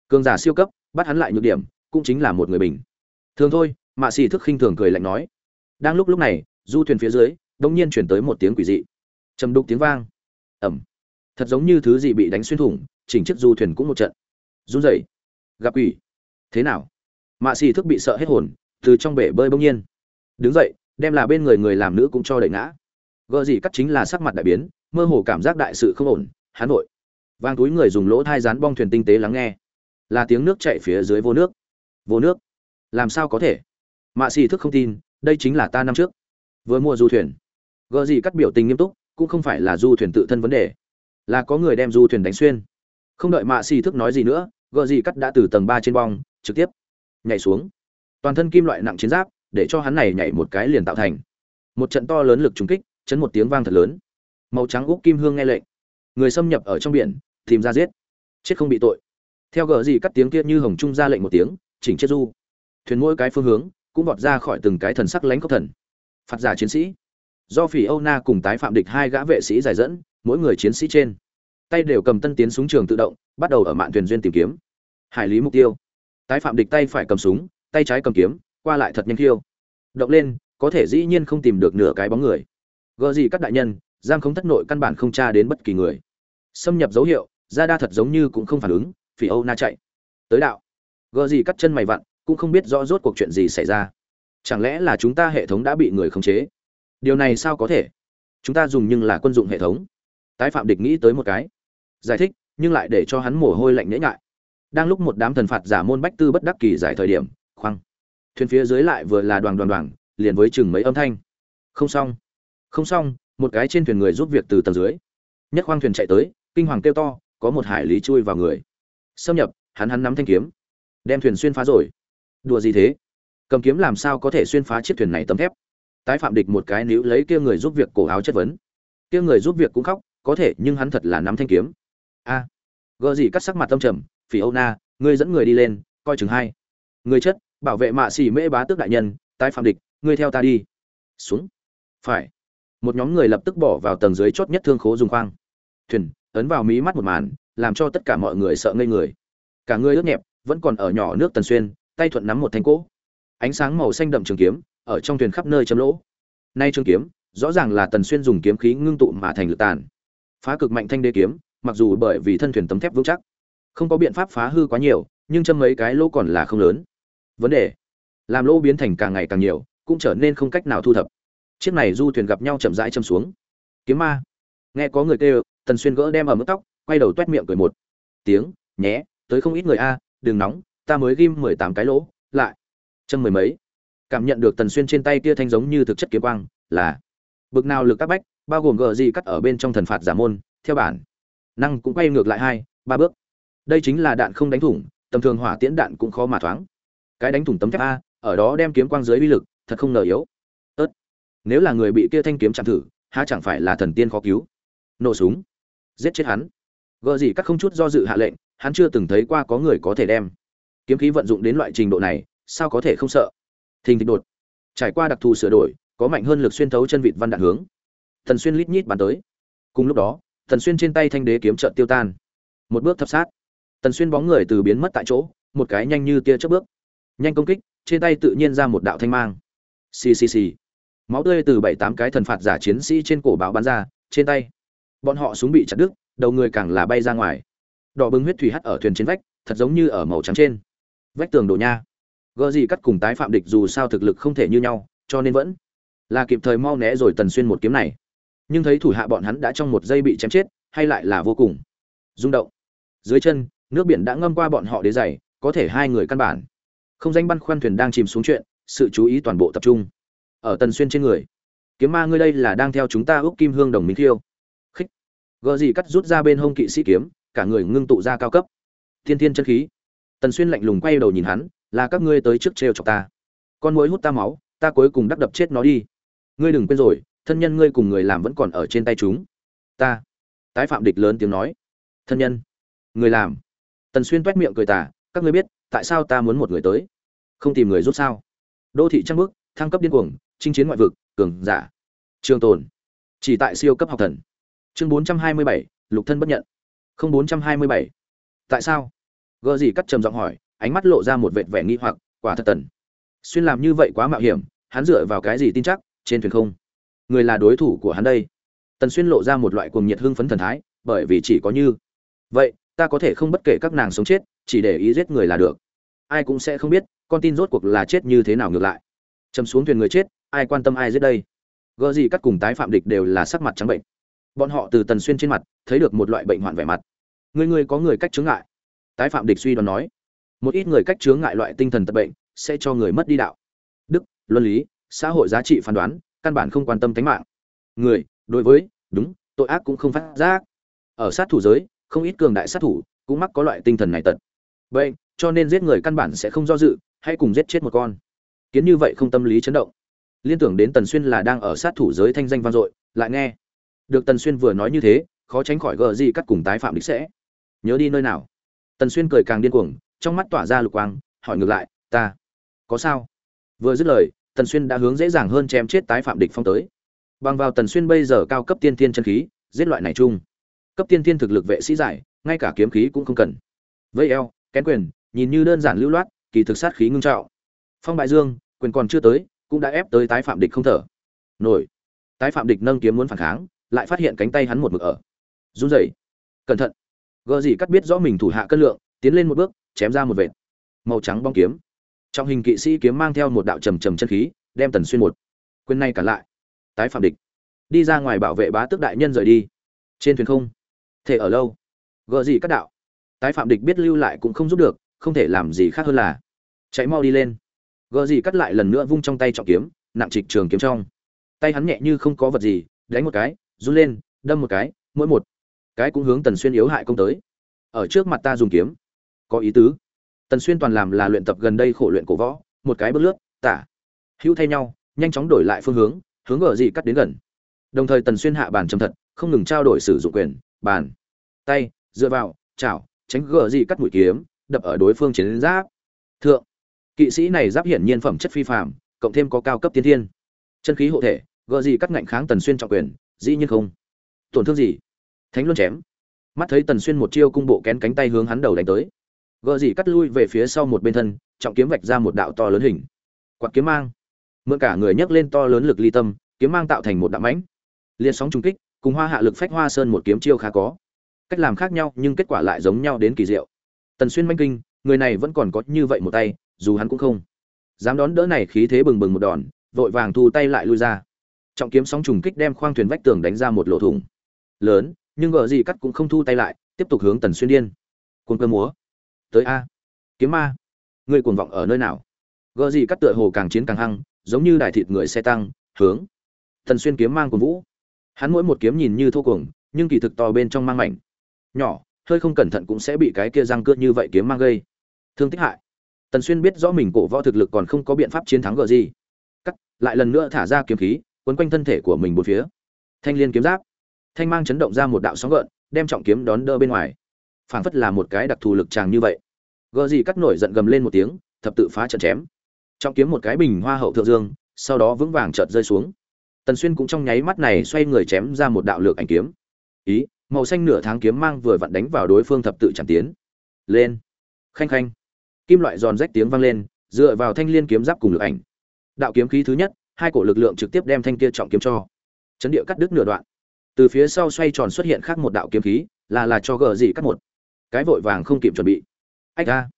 Cường giả siêu cấp, bắt hắn lại nhược điểm, cũng chính là một người bình. Thường thôi, mạ xì thức khinh thường cười lạnh nói. Đang lúc lúc này, du thuyền phía dưới đông nhiên chuyển tới một tiếng quỷ dị. Trầm đục tiếng vang. Ẩm. Thật giống như thứ gì bị đánh xuyên thủng, chỉnh chiếc du thuyền cũng một trận run rẩy. Gặp quỷ. Thế nào? Mạ xì thức bị sợ hết hồn, từ trong bể bơi bỗng nhiên. Đứng dậy, đem là bên người người làm nữ cũng cho đẩy ngã. Gợ gì cắt chính là sắc mặt đại biến, mơ hồ cảm giác đại sự không ổn, hắn nội vang túi người dùng lỗ thai rán bong thuyền tinh tế lắng nghe. Là tiếng nước chạy phía dưới vô nước. Vô nước? Làm sao có thể? Mạ xì thức không tin, đây chính là ta năm trước. Vừa mua du thuyền. Gợ gì cắt biểu tình nghiêm túc, cũng không phải là du thuyền tự thân vấn đề. Là có người đem du thuyền đánh xuyên. Không đợi mạ xì thức nói gì nữa Gờ gì cắt đã từ tầng ba trên bong, trực tiếp nhảy xuống. Toàn thân kim loại nặng chiến giáp, để cho hắn này nhảy một cái liền tạo thành. Một trận to lớn lực trúng kích, chấn một tiếng vang thật lớn. Màu trắng úc kim hương nghe lệnh. Người xâm nhập ở trong biển, tìm ra giết. Chết không bị tội. Theo gờ gì cắt tiếng kia như hồng trung ra lệnh một tiếng, chỉnh chết du. Thuyền mỗi cái phương hướng cũng vọt ra khỏi từng cái thần sắc lánh cốc thần. Phạt giả chiến sĩ. Do phỉ âu na cùng tái phạm địch hai gã vệ sĩ giải dẫn, mỗi người chiến sĩ trên tay đều cầm tân tiến súng trường tự động, bắt đầu ở mạn thuyền duyên tìm kiếm. Hải lý mục tiêu. Tái phạm địch tay phải cầm súng, tay trái cầm kiếm, qua lại thật nhanh khiêu. Động lên, có thể dĩ nhiên không tìm được nửa cái bóng người. Gợ gì các đại nhân, giam không thất nội căn bản không tra đến bất kỳ người. Xâm nhập dấu hiệu, ra đa thật giống như cũng không phản ứng, phỉ âu na chạy. Tới đạo. Gợ gì cắt chân mày vặn, cũng không biết rõ rốt cuộc chuyện gì xảy ra. Chẳng lẽ là chúng ta hệ thống đã bị người khống chế? Điều này sao có thể? Chúng ta dùng nhưng là quân dụng hệ thống. Tái phạm địch nghĩ tới một cái giải thích, nhưng lại để cho hắn mồ hôi lạnh nhễ ngại đang lúc một đám thần phạt giả môn bách tư bất đắc kỳ giải thời điểm khoăng thuyền phía dưới lại vừa là đoàn đoàn đoàn, liền với chừng mấy âm thanh. Không xong không xong, một cái trên thuyền người giúp việc từ tầng dưới. Nhất khoang thuyền chạy tới, kinh hoàng kêu to, có một hải lý chui vào người. Xâm nhập, hắn hắn nắm thanh kiếm. Đem thuyền xuyên phá rồi. Đùa gì thế? Cầm kiếm làm sao có thể xuyên phá chiếc thuyền này tấm thép? Tái phạm địch một cái níu lấy kia người giúp việc cổ áo chất vấn. Kia người giúp việc cũng khóc, có thể, nhưng hắn thật là nắm thanh kiếm a. Gợ gì cắt sắc mặt tâm trầm, phỉ âu na, ngươi dẫn người đi lên, coi chừng hai. Người chất, bảo vệ mạ xỉ mễ bá tước đại nhân, tái phạm địch, ngươi theo ta đi. Xuống. Phải. Một nhóm người lập tức bỏ vào tầng dưới chót nhất thương khố dùng khoang. Thuyền, ấn vào mí mắt một màn, làm cho tất cả mọi người sợ ngây người. Cả người ướt nhẹp, vẫn còn ở nhỏ nước tần xuyên, tay thuận nắm một thanh cỗ. Ánh sáng màu xanh đậm trường kiếm, ở trong thuyền khắp nơi chấm lỗ. Nay trường kiếm, rõ ràng là tần xuyên dùng kiếm khí ngưng tụ mà thành lực tàn. Phá cực mạnh thanh đế kiếm mặc dù bởi vì thân thuyền tấm thép vững chắc, không có biện pháp phá hư quá nhiều, nhưng châm mấy cái lỗ còn là không lớn. Vấn đề, làm lỗ biến thành càng ngày càng nhiều, cũng trở nên không cách nào thu thập. Chiếc này du thuyền gặp nhau chậm rãi châm xuống. Kiếm ma. Nghe có người kêu, tần xuyên gỡ đem ở mức tóc, quay đầu toét miệng cười một tiếng, nhé, tới không ít người a, đừng nóng, ta mới ghim mười tám cái lỗ, lại châm mười mấy. Cảm nhận được tần xuyên trên tay kia thanh giống như thực chất kiếm quang, là bực nào lực các bách, bao gồm gờ gì cắt ở bên trong thần phạt giả môn, theo bản năng cũng quay ngược lại hai, ba bước. Đây chính là đạn không đánh thủng, tầm thường hỏa tiễn đạn cũng khó mà thoáng. Cái đánh thủng tấm thép a, ở đó đem kiếm quang dưới uy lực, thật không nở yếu. Ớt. Nếu là người bị kia thanh kiếm chạm thử há chẳng phải là thần tiên khó cứu. Nổ súng. Giết chết hắn. Gợ gì các không chút do dự hạ lệnh, hắn chưa từng thấy qua có người có thể đem. Kiếm khí vận dụng đến loại trình độ này, sao có thể không sợ? Thình thịch đột. Trải qua đặc thù sửa đổi, có mạnh hơn lực xuyên thấu chân vịt văn đạn hướng. Thần xuyên lít nhít bắn tới. Cùng lúc đó Tần xuyên trên tay thanh đế kiếm chợt tiêu tan. Một bước thập sát. Tần xuyên bóng người từ biến mất tại chỗ, một cái nhanh như tia chớp bước. Nhanh công kích, trên tay tự nhiên ra một đạo thanh mang. Xì xì xì. Máu tươi từ bảy tám cái thần phạt giả chiến sĩ trên cổ báo bắn ra, trên tay. Bọn họ súng bị chặt đứt, đầu người càng là bay ra ngoài. Đỏ bừng huyết thủy hắt ở thuyền trên vách, thật giống như ở màu trắng trên. Vách tường đổ nha. Gợ gì cắt cùng tái phạm địch dù sao thực lực không thể như nhau, cho nên vẫn là kịp thời mau né rồi tần xuyên một kiếm này nhưng thấy thủ hạ bọn hắn đã trong một giây bị chém chết, hay lại là vô cùng rung động. Dưới chân, nước biển đã ngâm qua bọn họ đế dày có thể hai người căn bản không danh băn khoăn thuyền đang chìm xuống chuyện, sự chú ý toàn bộ tập trung ở tần xuyên trên người. Kiếm ma ngươi đây là đang theo chúng ta ước kim hương đồng minh thiêu khích. Gợ gì cắt rút ra bên hông kỵ sĩ kiếm, cả người ngưng tụ ra cao cấp. Thiên thiên chân khí. Tần xuyên lạnh lùng quay đầu nhìn hắn, là các ngươi tới trước trêu chọc ta. Con mối hút ta máu, ta cuối cùng đắc đập chết nó đi. Ngươi đừng quên rồi thân nhân ngươi cùng người làm vẫn còn ở trên tay chúng. Ta. Tái phạm địch lớn tiếng nói. Thân nhân. Người làm. Tần xuyên toét miệng cười tà, các ngươi biết, tại sao ta muốn một người tới? Không tìm người rút sao? Đô thị trăng bước, thăng cấp điên cuồng, chinh chiến ngoại vực, cường giả. Trường tồn. Chỉ tại siêu cấp học thần. Chương bốn trăm hai mươi bảy, lục thân bất nhận. Không bốn trăm hai mươi bảy. Tại sao? Gợ gì cắt trầm giọng hỏi, ánh mắt lộ ra một vệt vẻ nghi hoặc, quả thật tần. Xuyên làm như vậy quá mạo hiểm, hắn dựa vào cái gì tin chắc, trên thuyền không? Người là đối thủ của hắn đây. Tần xuyên lộ ra một loại cuồng nhiệt hưng phấn thần thái, bởi vì chỉ có như, vậy, ta có thể không bất kể các nàng sống chết, chỉ để ý giết người là được. Ai cũng sẽ không biết, con tin rốt cuộc là chết như thế nào ngược lại. Châm xuống thuyền người chết, ai quan tâm ai giết đây? Gợ gì các cùng tái phạm địch đều là sắc mặt trắng bệnh. Bọn họ từ tần xuyên trên mặt, thấy được một loại bệnh hoạn vẻ mặt. Người người có người cách chướng ngại? Tái phạm địch suy đoán nói. Một ít người cách chướng ngại loại tinh thần tật bệnh, sẽ cho người mất đi đạo. Đức, luân lý, xã hội giá trị phán đoán căn bản không quan tâm tính mạng. Người, đối với, đúng, tội ác cũng không phát giác. Ở sát thủ giới, không ít cường đại sát thủ cũng mắc có loại tinh thần này tật. Vậy, cho nên giết người căn bản sẽ không do dự hay cùng giết chết một con. Kiến như vậy không tâm lý chấn động. Liên tưởng đến tần xuyên là đang ở sát thủ giới thanh danh vang dội, lại nghe được tần xuyên vừa nói như thế, khó tránh khỏi gờ gì cắt cùng tái phạm đích sẽ. Nhớ đi nơi nào? Tần xuyên cười càng điên cuồng, trong mắt tỏa ra lục quang, hỏi ngược lại, ta có sao? Vừa dứt lời tần xuyên đã hướng dễ dàng hơn chém chết tái phạm địch phong tới. Bằng vào tần xuyên bây giờ cao cấp tiên thiên chân khí, giết loại này chung. Cấp tiên thiên thực lực vệ sĩ giải, ngay cả kiếm khí cũng không cần. Vây eo, kén quyền, nhìn như đơn giản lưu loát, kỳ thực sát khí ngưng trạo phong bại dương, quyền còn chưa tới, cũng đã ép tới tái phạm địch không thở. Nổi. Tái phạm địch nâng kiếm muốn phản kháng, lại phát hiện cánh tay hắn một mực ở. Run rẩy. Cẩn thận. Gờ gì cắt biết rõ mình thủ hạ cân lượng, tiến lên một bước, chém ra một vệt. Màu trắng bong kiếm trong hình kỵ sĩ kiếm mang theo một đạo trầm trầm chân khí, đem tần xuyên một quyền này cả lại. Tái phạm địch. Đi ra ngoài bảo vệ bá tước đại nhân rời đi. Trên thuyền không thể ở lâu. Gờ gì các đạo. Tái phạm địch biết lưu lại cũng không giúp được, không thể làm gì khác hơn là chạy mau đi lên. Gờ gì cắt lại lần nữa vung trong tay trọng kiếm, nặng trịch trường kiếm trong. Tay hắn nhẹ như không có vật gì, đánh một cái, run lên, đâm một cái, mỗi một cái cũng hướng tần xuyên yếu hại công tới. Ở trước mặt ta dùng kiếm. Có ý tứ tần xuyên toàn làm là luyện tập gần đây khổ luyện cổ võ, một cái bước lướt, tả, hữu thay nhau, nhanh chóng đổi lại phương hướng hướng ở gì cắt đến gần. Đồng thời tần xuyên hạ bàn trầm thật, không ngừng trao đổi sử dụng quyền, bàn, tay, dựa vào, chảo, tránh gờ gì cắt mũi kiếm, đập ở đối phương chiến giáp. Thượng, kỵ sĩ này giáp hiển nhiên phẩm chất phi phàm, cộng thêm có cao cấp tiên thiên. Chân khí hộ thể, gờ gì cắt ngạnh kháng tần xuyên trọng quyền, dĩ nhiên không. Tổn thương gì? Thánh luôn chém. Mắt thấy tần xuyên một chiêu cung bộ kén cánh tay hướng hắn đầu đánh tới gờ dị cắt lui về phía sau một bên thân, trọng kiếm vạch ra một đạo to lớn hình. Quạt kiếm mang. Mượn cả người nhấc lên to lớn lực ly tâm, kiếm mang tạo thành một đạo mãnh. Liên sóng trung kích, cùng hoa hạ lực phách hoa sơn một kiếm chiêu khá có. Cách làm khác nhau, nhưng kết quả lại giống nhau đến kỳ diệu. Tần xuyên manh kinh, người này vẫn còn có như vậy một tay, dù hắn cũng không dám đón đỡ này khí thế bừng bừng một đòn, vội vàng thu tay lại lui ra. Trọng kiếm sóng trùng kích đem khoang thuyền vách tường đánh ra một lỗ thủng. Lớn, nhưng gờ gì cắt cũng không thu tay lại, tiếp tục hướng tần xuyên điên. Cuốn cơ múa tới a. Kiếm ma. Người cuồng vọng ở nơi nào? Gợ gì cắt tựa hồ càng chiến càng hăng, giống như đại thịt người xe tăng, hướng. Thần xuyên kiếm mang của vũ. Hắn mỗi một kiếm nhìn như thô cuồng, nhưng kỳ thực to bên trong mang mảnh. Nhỏ, hơi không cẩn thận cũng sẽ bị cái kia răng cưa như vậy kiếm mang gây. Thương tích hại. Tần xuyên biết rõ mình cổ võ thực lực còn không có biện pháp chiến thắng gợ gì. Cắt, lại lần nữa thả ra kiếm khí, quấn quanh thân thể của mình bốn phía. Thanh liên kiếm giáp. Thanh mang chấn động ra một đạo sóng gợn, đem trọng kiếm đón đỡ bên ngoài phảng phất là một cái đặc thù lực tràng như vậy. Gờ gì cắt nổi giận gầm lên một tiếng, thập tự phá trận chém. Trong kiếm một cái bình hoa hậu thượng dương, sau đó vững vàng chợt rơi xuống. Tần xuyên cũng trong nháy mắt này xoay người chém ra một đạo lược ảnh kiếm. Ý, màu xanh nửa tháng kiếm mang vừa vặn đánh vào đối phương thập tự chẳng tiến. Lên. Khanh khanh. Kim loại giòn rách tiếng vang lên, dựa vào thanh liên kiếm giáp cùng lực ảnh. Đạo kiếm khí thứ nhất, hai cổ lực lượng trực tiếp đem thanh kia trọng kiếm cho. Chấn địa cắt đứt nửa đoạn. Từ phía sau xoay tròn xuất hiện khác một đạo kiếm khí, là là cho gờ gì cắt một cái vội vàng không kịp chuẩn bị. Ách ra.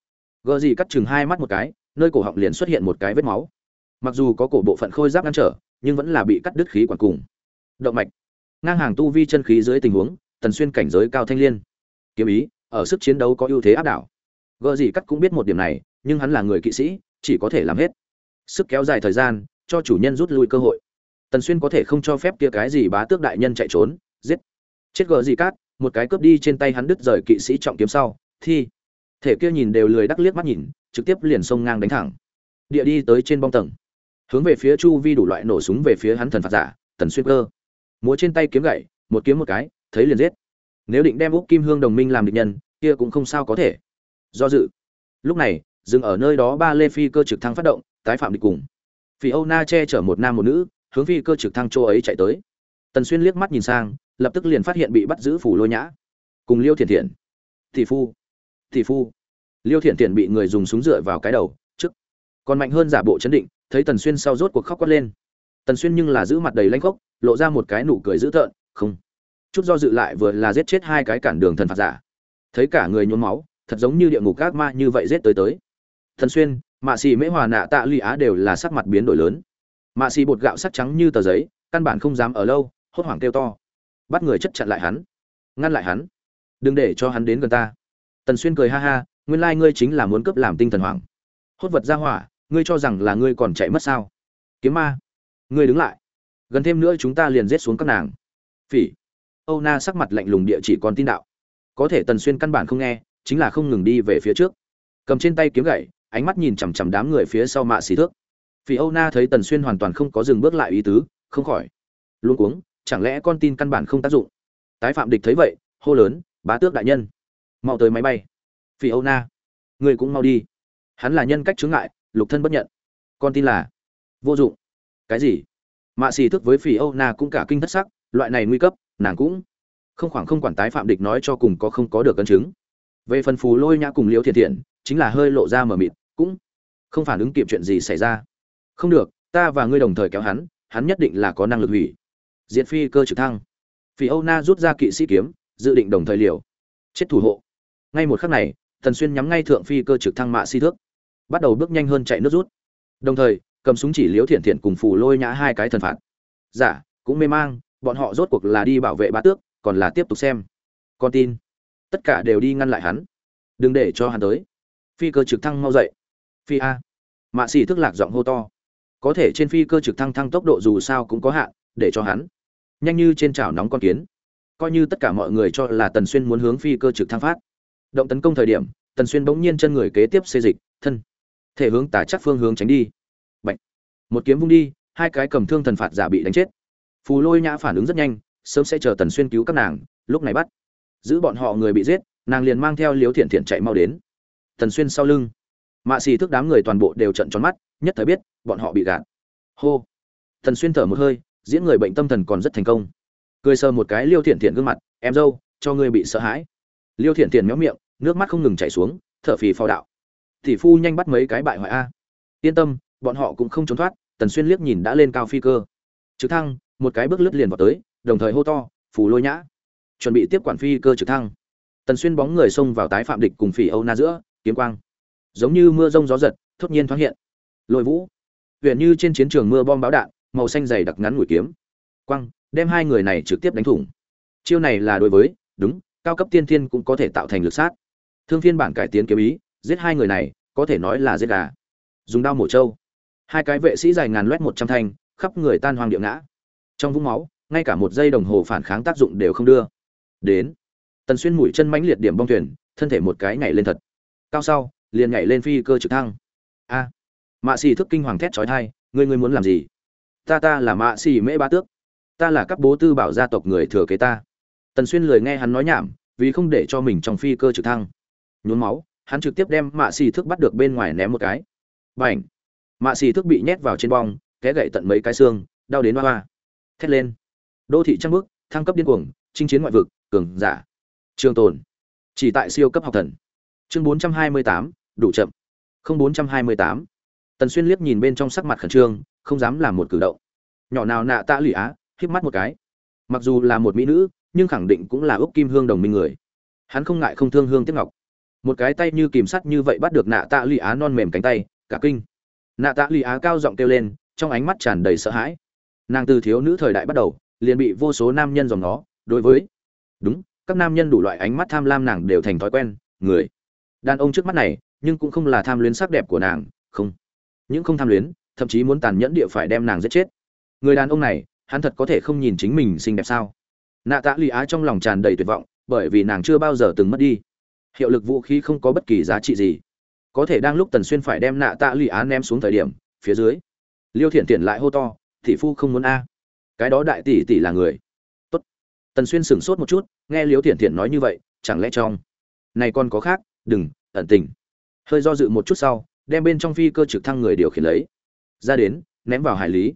Gờ gì cắt chừng hai mắt một cái, nơi cổ họng liền xuất hiện một cái vết máu. Mặc dù có cổ bộ phận khôi giáp ngăn trở, nhưng vẫn là bị cắt đứt khí quản cùng. Động mạch. Ngang hàng tu vi chân khí dưới tình huống, tần xuyên cảnh giới cao thanh liên. Kiếm ý, ở sức chiến đấu có ưu thế áp đảo. Gợ gì cắt cũng biết một điểm này, nhưng hắn là người kỵ sĩ, chỉ có thể làm hết. Sức kéo dài thời gian, cho chủ nhân rút lui cơ hội. Tần xuyên có thể không cho phép kia cái gì bá tước đại nhân chạy trốn, giết. Chết gợ gì cắt một cái cướp đi trên tay hắn đứt rời kỵ sĩ trọng kiếm sau thi thể kia nhìn đều lười đắc liếc mắt nhìn, trực tiếp liền xông ngang đánh thẳng. Địa đi tới trên bong tầng. Hướng về phía chu vi đủ loại nổ súng về phía hắn thần phạt giả, tần xuyên cơ. Múa trên tay kiếm gậy, một kiếm một cái, thấy liền giết. Nếu định đem úc kim hương đồng minh làm địch nhân, kia cũng không sao có thể. Do dự. Lúc này, dừng ở nơi đó ba lê phi cơ trực thăng phát động, tái phạm địch cùng. Phi âu na che chở một nam một nữ, hướng phi cơ trực thăng chỗ ấy chạy tới. Tần xuyên liếc mắt nhìn sang lập tức liền phát hiện bị bắt giữ phủ lôi nhã. Cùng liêu thiền thiện thị phu. Thị phu. Liêu thiện thiện bị người dùng súng dựa vào cái đầu, trước. Còn mạnh hơn giả bộ chấn định, thấy tần xuyên sau rốt cuộc khóc quát lên. Tần xuyên nhưng là giữ mặt đầy lanh khóc lộ ra một cái nụ cười dữ tợn, không. Chút do dự lại vừa là giết chết hai cái cản đường thần phạt giả. Thấy cả người nhuốm máu, thật giống như địa ngục gác ma như vậy giết tới tới. Thần xuyên, mạ xì mễ hòa nạ tạ ly á đều là sắc mặt biến đổi lớn. Mạ xì bột gạo sắc trắng như tờ giấy, căn bản không dám ở lâu, hốt hoảng kêu to bắt người chất chặn lại hắn, ngăn lại hắn. Đừng để cho hắn đến gần ta. Tần xuyên cười ha ha, nguyên lai ngươi chính là muốn cướp làm tinh thần hoàng hốt vật ra hỏa, ngươi cho rằng là ngươi còn chạy mất sao? Kiếm ma, ngươi đứng lại. Gần thêm nữa chúng ta liền giết xuống các nàng. Phỉ. Âu na sắc mặt lạnh lùng địa chỉ còn tin đạo. Có thể tần xuyên căn bản không nghe, chính là không ngừng đi về phía trước. Cầm trên tay kiếm gậy, ánh mắt nhìn chằm chằm đám người phía sau mạ xì thước. Phỉ âu na thấy tần xuyên hoàn toàn không có dừng bước lại ý tứ, không khỏi. Luôn cuống chẳng lẽ con tin căn bản không tác dụng? Tái phạm địch thấy vậy, hô lớn, bá tước đại nhân, mau tới máy bay. Phi âu na người cũng mau đi. Hắn là nhân cách chướng ngại, lục thân bất nhận. Con tin là vô dụng. Cái gì? Mạ xì thức với phi âu na cũng cả kinh thất sắc, loại này nguy cấp, nàng cũng không khoảng không quản tái phạm địch nói cho cùng có không có được cân chứng. Về phần phù lôi nhã cùng liễu thiện thiện, chính là hơi lộ ra mờ mịt, cũng không phản ứng kịp chuyện gì xảy ra. Không được, ta và ngươi đồng thời kéo hắn hắn nhất định là có năng lực hủy diệt phi cơ trực thăng. Phi âu na rút ra kỵ sĩ kiếm dự định đồng thời liều. Chết thủ hộ. Ngay một khắc này thần xuyên nhắm ngay thượng phi cơ trực thăng mạ si thước. Bắt đầu bước nhanh hơn chạy nước rút. Đồng thời cầm súng chỉ liếu thiện thiện cùng phù lôi nhã hai cái thần phạt. Giả dạ, cũng mê mang bọn họ rốt cuộc là đi bảo vệ bá tước còn là tiếp tục xem. Con tin. Tất cả đều đi ngăn lại hắn. Đừng để cho hắn tới. Phi cơ trực thăng mau dậy. Phi a. Mạ xỉ thức lạc giọng hô to. Có thể trên phi cơ trực thăng thăng tốc độ dù sao cũng có hạn để cho hắn nhanh như trên chảo nóng con kiến. Coi như tất cả mọi người cho là tần xuyên muốn hướng phi cơ trực thăng phát. Động tấn công thời điểm, tần xuyên bỗng nhiên chân người kế tiếp xê dịch, thân. Thể hướng tả chắc phương hướng tránh đi. Bạch. một kiếm vung đi, hai cái cầm thương thần phạt giả bị đánh chết. Phù lôi nhã phản ứng rất nhanh, sớm sẽ chờ tần xuyên cứu các nàng, lúc này bắt. Giữ bọn họ người bị giết, nàng liền mang theo liếu thiện thiện chạy mau đến. Tần xuyên sau lưng. Mạ xì thức đám người toàn bộ đều trận tròn mắt, nhất thời biết, bọn họ bị gạt. Hô. Tần xuyên thở một hơi diễn người bệnh tâm thần còn rất thành công. Cười sờ một cái liêu thiện thiện gương mặt, em dâu, cho ngươi bị sợ hãi. Liêu thiện thiện méo miệng, nước mắt không ngừng chảy xuống, thở phì phò đạo, tỷ phu nhanh bắt mấy cái bại hoại a. Yên tâm, bọn họ cũng không trốn thoát, tần xuyên liếc nhìn đã lên cao phi cơ. Trực thăng, một cái bước lướt liền vào tới, đồng thời hô to, phù lôi nhã. Chuẩn bị tiếp quản phi cơ trực thăng. Tần xuyên bóng người xông vào tái phạm địch cùng phỉ âu na giữa, kiếm quang. Giống như mưa rông gió giật, thốt nhiên thoáng hiện. Lôi vũ huyện như trên chiến trường mưa bom báo đạn màu xanh dày đặc ngắn mũi kiếm. Quang, đem hai người này trực tiếp đánh thủng. Chiêu này là đối với, đúng, cao cấp tiên thiên cũng có thể tạo thành lực sát. Thương phiên bản cải tiến kiếm ý, giết hai người này, có thể nói là giết gà. Dùng đao mổ trâu. Hai cái vệ sĩ dài ngàn loét một trăm thanh, khắp người tan hoang địa ngã. Trong vũng máu, ngay cả một giây đồng hồ phản kháng tác dụng đều không đưa. Đến, tần xuyên mũi chân mãnh liệt điểm bong thuyền, thân thể một cái nhảy lên thật. Cao sau, liền nhảy lên phi cơ trực thăng. A. Mạ xì thức kinh hoàng thét trói thai ngươi ngươi muốn làm gì? Ta ta là mạ xì mễ ba tước. Ta là các bố tư bảo gia tộc người thừa kế ta. Tần xuyên lười nghe hắn nói nhảm, vì không để cho mình trong phi cơ trực thăng. Nhốn máu, hắn trực tiếp đem mạ xì thước bắt được bên ngoài ném một cái. B mạ xì thước bị nhét vào trên bong, té gậy tận mấy cái xương, đau đến hoa hoa. Thét lên. Đô thị trăng bước, thăng cấp điên cuồng, chinh chiến ngoại vực, cường giả. Trường tồn. Chỉ tại siêu cấp học thần. Chương bốn trăm hai mươi tám, đủ chậm. Không bốn trăm hai mươi tám. Tần xuyên liếc nhìn bên trong sắc mặt khẩn trương không dám làm một cử động. Nhỏ nào nạ tạ lụy á, híp mắt một cái. Mặc dù là một mỹ nữ, nhưng khẳng định cũng là ốc kim hương đồng minh người. Hắn không ngại không thương hương tiếp ngọc. Một cái tay như kìm sắt như vậy bắt được nạ tạ lụy á non mềm cánh tay, cả kinh. Nạ tạ lụy á cao giọng kêu lên, trong ánh mắt tràn đầy sợ hãi. Nàng từ thiếu nữ thời đại bắt đầu, liền bị vô số nam nhân dòng nó đối với, đúng, các nam nhân đủ loại ánh mắt tham lam nàng đều thành thói quen, người. Đàn ông trước mắt này, nhưng cũng không là tham luyến sắc đẹp của nàng, không. Những không tham luyến thậm chí muốn tàn nhẫn địa phải đem nàng giết chết. Người đàn ông này, hắn thật có thể không nhìn chính mình xinh đẹp sao? Nạ tạ lụy á trong lòng tràn đầy tuyệt vọng, bởi vì nàng chưa bao giờ từng mất đi. Hiệu lực vũ khí không có bất kỳ giá trị gì. Có thể đang lúc tần xuyên phải đem nạ tạ lụy á ném xuống thời điểm, phía dưới, liêu thiện tiện lại hô to thị phu không muốn a. Cái đó đại tỷ tỷ là người. Tốt. Tần xuyên sửng sốt một chút, nghe liêu thiện thiện nói như vậy, chẳng lẽ trong này còn có khác? Đừng, ẩn tình. Hơi do dự một chút sau, đem bên trong phi cơ trực thăng người điều khiển lấy ra đến, ném vào hải lý.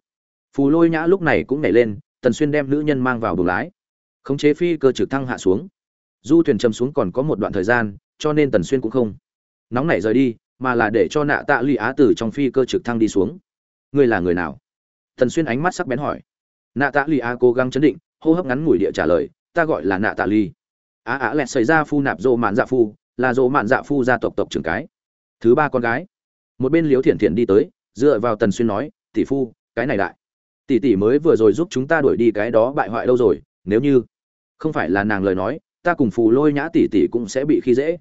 Phù lôi nhã lúc này cũng nhảy lên, tần xuyên đem nữ nhân mang vào buồng lái. Khống chế phi cơ trực thăng hạ xuống. Du thuyền chầm xuống còn có một đoạn thời gian, cho nên tần xuyên cũng không nóng nảy rời đi, mà là để cho nạ tạ lụy á tử trong phi cơ trực thăng đi xuống. Ngươi là người nào? Tần xuyên ánh mắt sắc bén hỏi. Nạ tạ lụy á cố gắng chấn định, hô hấp ngắn ngủi địa trả lời, ta gọi là nạ tạ lụy. á á lẹt xảy ra phu nạp dỗ mạn dạ phu, là dỗ mạn dạ phu gia tộc tộc trưởng cái. Thứ ba con gái. Một bên liếu thiện thiện đi tới dựa vào tần xuyên nói, tỷ phu, cái này đại. Tỷ tỷ mới vừa rồi giúp chúng ta đuổi đi cái đó bại hoại đâu rồi, nếu như không phải là nàng lời nói, ta cùng phù lôi nhã tỷ tỷ cũng sẽ bị khi dễ.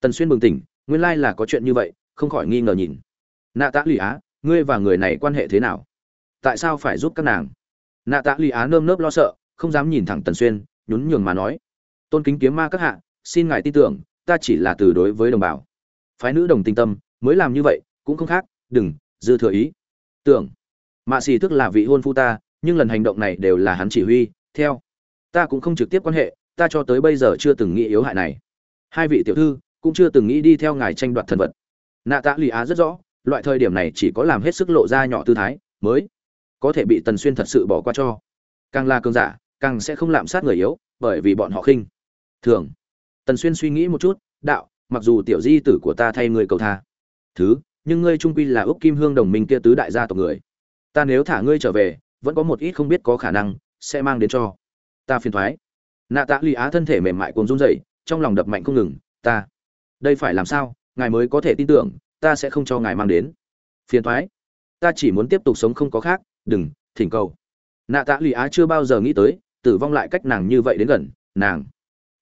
Tần xuyên bừng tỉnh, nguyên lai là có chuyện như vậy, không khỏi nghi ngờ nhìn. Nạ tạ lụy á, ngươi và người này quan hệ thế nào? Tại sao phải giúp các nàng? Nạ tạ lụy á nơm nớp lo sợ, không dám nhìn thẳng tần xuyên, nhún nhường mà nói, tôn kính kiếm ma các hạ, xin ngài tin tưởng, ta chỉ là từ đối với đồng bào. Phái nữ đồng tinh tâm, mới làm như vậy, cũng không khác, đừng dư thừa ý. Tưởng, mạ xì tức là vị hôn phu ta, nhưng lần hành động này đều là hắn chỉ huy, theo. Ta cũng không trực tiếp quan hệ, ta cho tới bây giờ chưa từng nghĩ yếu hại này. Hai vị tiểu thư cũng chưa từng nghĩ đi theo ngài tranh đoạt thần vật. Nạ tạ lụy á rất rõ, loại thời điểm này chỉ có làm hết sức lộ ra nhỏ tư thái, mới có thể bị tần xuyên thật sự bỏ qua cho. Càng là cường giả, càng sẽ không lạm sát người yếu, bởi vì bọn họ khinh. Thường, tần xuyên suy nghĩ một chút, đạo, mặc dù tiểu di tử của ta thay người cầu tha. Thứ nhưng ngươi trung quy là úc kim hương đồng minh kia tứ đại gia tộc người. Ta nếu thả ngươi trở về, vẫn có một ít không biết có khả năng, sẽ mang đến cho ta phiền thoái. Nạ tạ lụy á thân thể mềm mại cuồng run rẩy, trong lòng đập mạnh không ngừng, ta, đây phải làm sao? Ngài mới có thể tin tưởng, ta sẽ không cho ngài mang đến phiền thoái. Ta chỉ muốn tiếp tục sống không có khác, đừng, thỉnh cầu. Nạ tạ lụy á chưa bao giờ nghĩ tới, tử vong lại cách nàng như vậy đến gần, nàng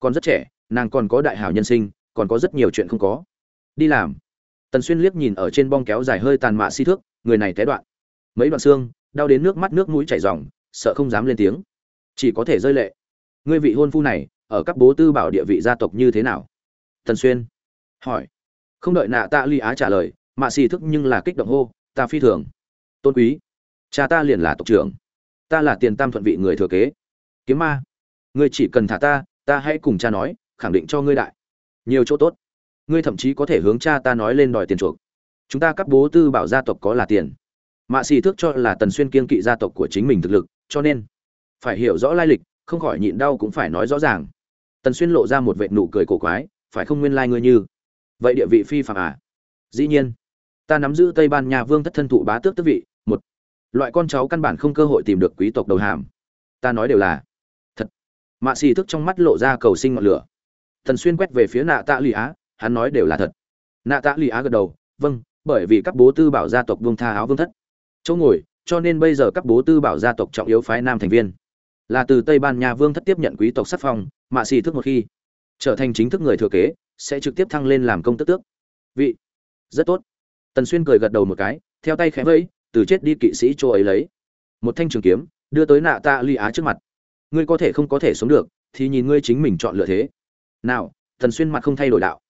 còn rất trẻ, nàng còn có đại hảo nhân sinh, còn có rất nhiều chuyện không có. Đi làm tần xuyên liếc nhìn ở trên bong kéo dài hơi tàn mạ si thước, người này té đoạn. Mấy đoạn xương, đau đến nước mắt nước mũi chảy ròng, sợ không dám lên tiếng. Chỉ có thể rơi lệ. Ngươi vị hôn phu này, ở các bố tư bảo địa vị gia tộc như thế nào? Tần xuyên hỏi. Không đợi nạ tạ ly á trả lời, mạ xì thức nhưng là kích động hô, ta phi thường. Tôn quý. Cha ta liền là tộc trưởng. Ta là tiền tam thuận vị người thừa kế. Kiếm ma. Ngươi chỉ cần thả ta ta hãy cùng cha nói, khẳng định cho ngươi đại. Nhiều chỗ tốt ngươi thậm chí có thể hướng cha ta nói lên đòi tiền chuộc. Chúng ta các bố tư bảo gia tộc có là tiền. Mạ xì thức cho là tần xuyên kiên kỵ gia tộc của chính mình thực lực, cho nên phải hiểu rõ lai lịch, không khỏi nhịn đau cũng phải nói rõ ràng. Tần xuyên lộ ra một vệt nụ cười cổ quái, phải không nguyên lai ngươi như? Vậy địa vị phi phạm à? Dĩ nhiên, ta nắm giữ tây ban nha vương thất thân thụ bá tước tước vị, một loại con cháu căn bản không cơ hội tìm được quý tộc đầu hàm. Ta nói đều là thật. Mạ xì thức trong mắt lộ ra cầu sinh ngọn lửa. Thần xuyên quét về phía nạ tạ lụy á hắn nói đều là thật. Nạ tạ lì á gật đầu vâng bởi vì các bố tư bảo gia tộc vương tha áo vương thất. Chỗ ngồi, cho nên bây giờ các bố tư bảo gia tộc trọng yếu phái nam thành viên. Là từ tây ban nha vương thất tiếp nhận quý tộc sắc phong mạ xì thức một khi trở thành chính thức người thừa kế, sẽ trực tiếp thăng lên làm công tức tước. Vị, rất tốt. Tần xuyên cười gật đầu một cái, theo tay khẽ vẫy, từ chết đi kỵ sĩ chỗ ấy lấy. Một thanh trường kiếm, đưa tới nạ tạ ly á trước mặt. Ngươi có thể không có thể sống được, thì nhìn ngươi chính mình chọn lựa thế. Nào, tần xuyên mặt không thay đổi đạo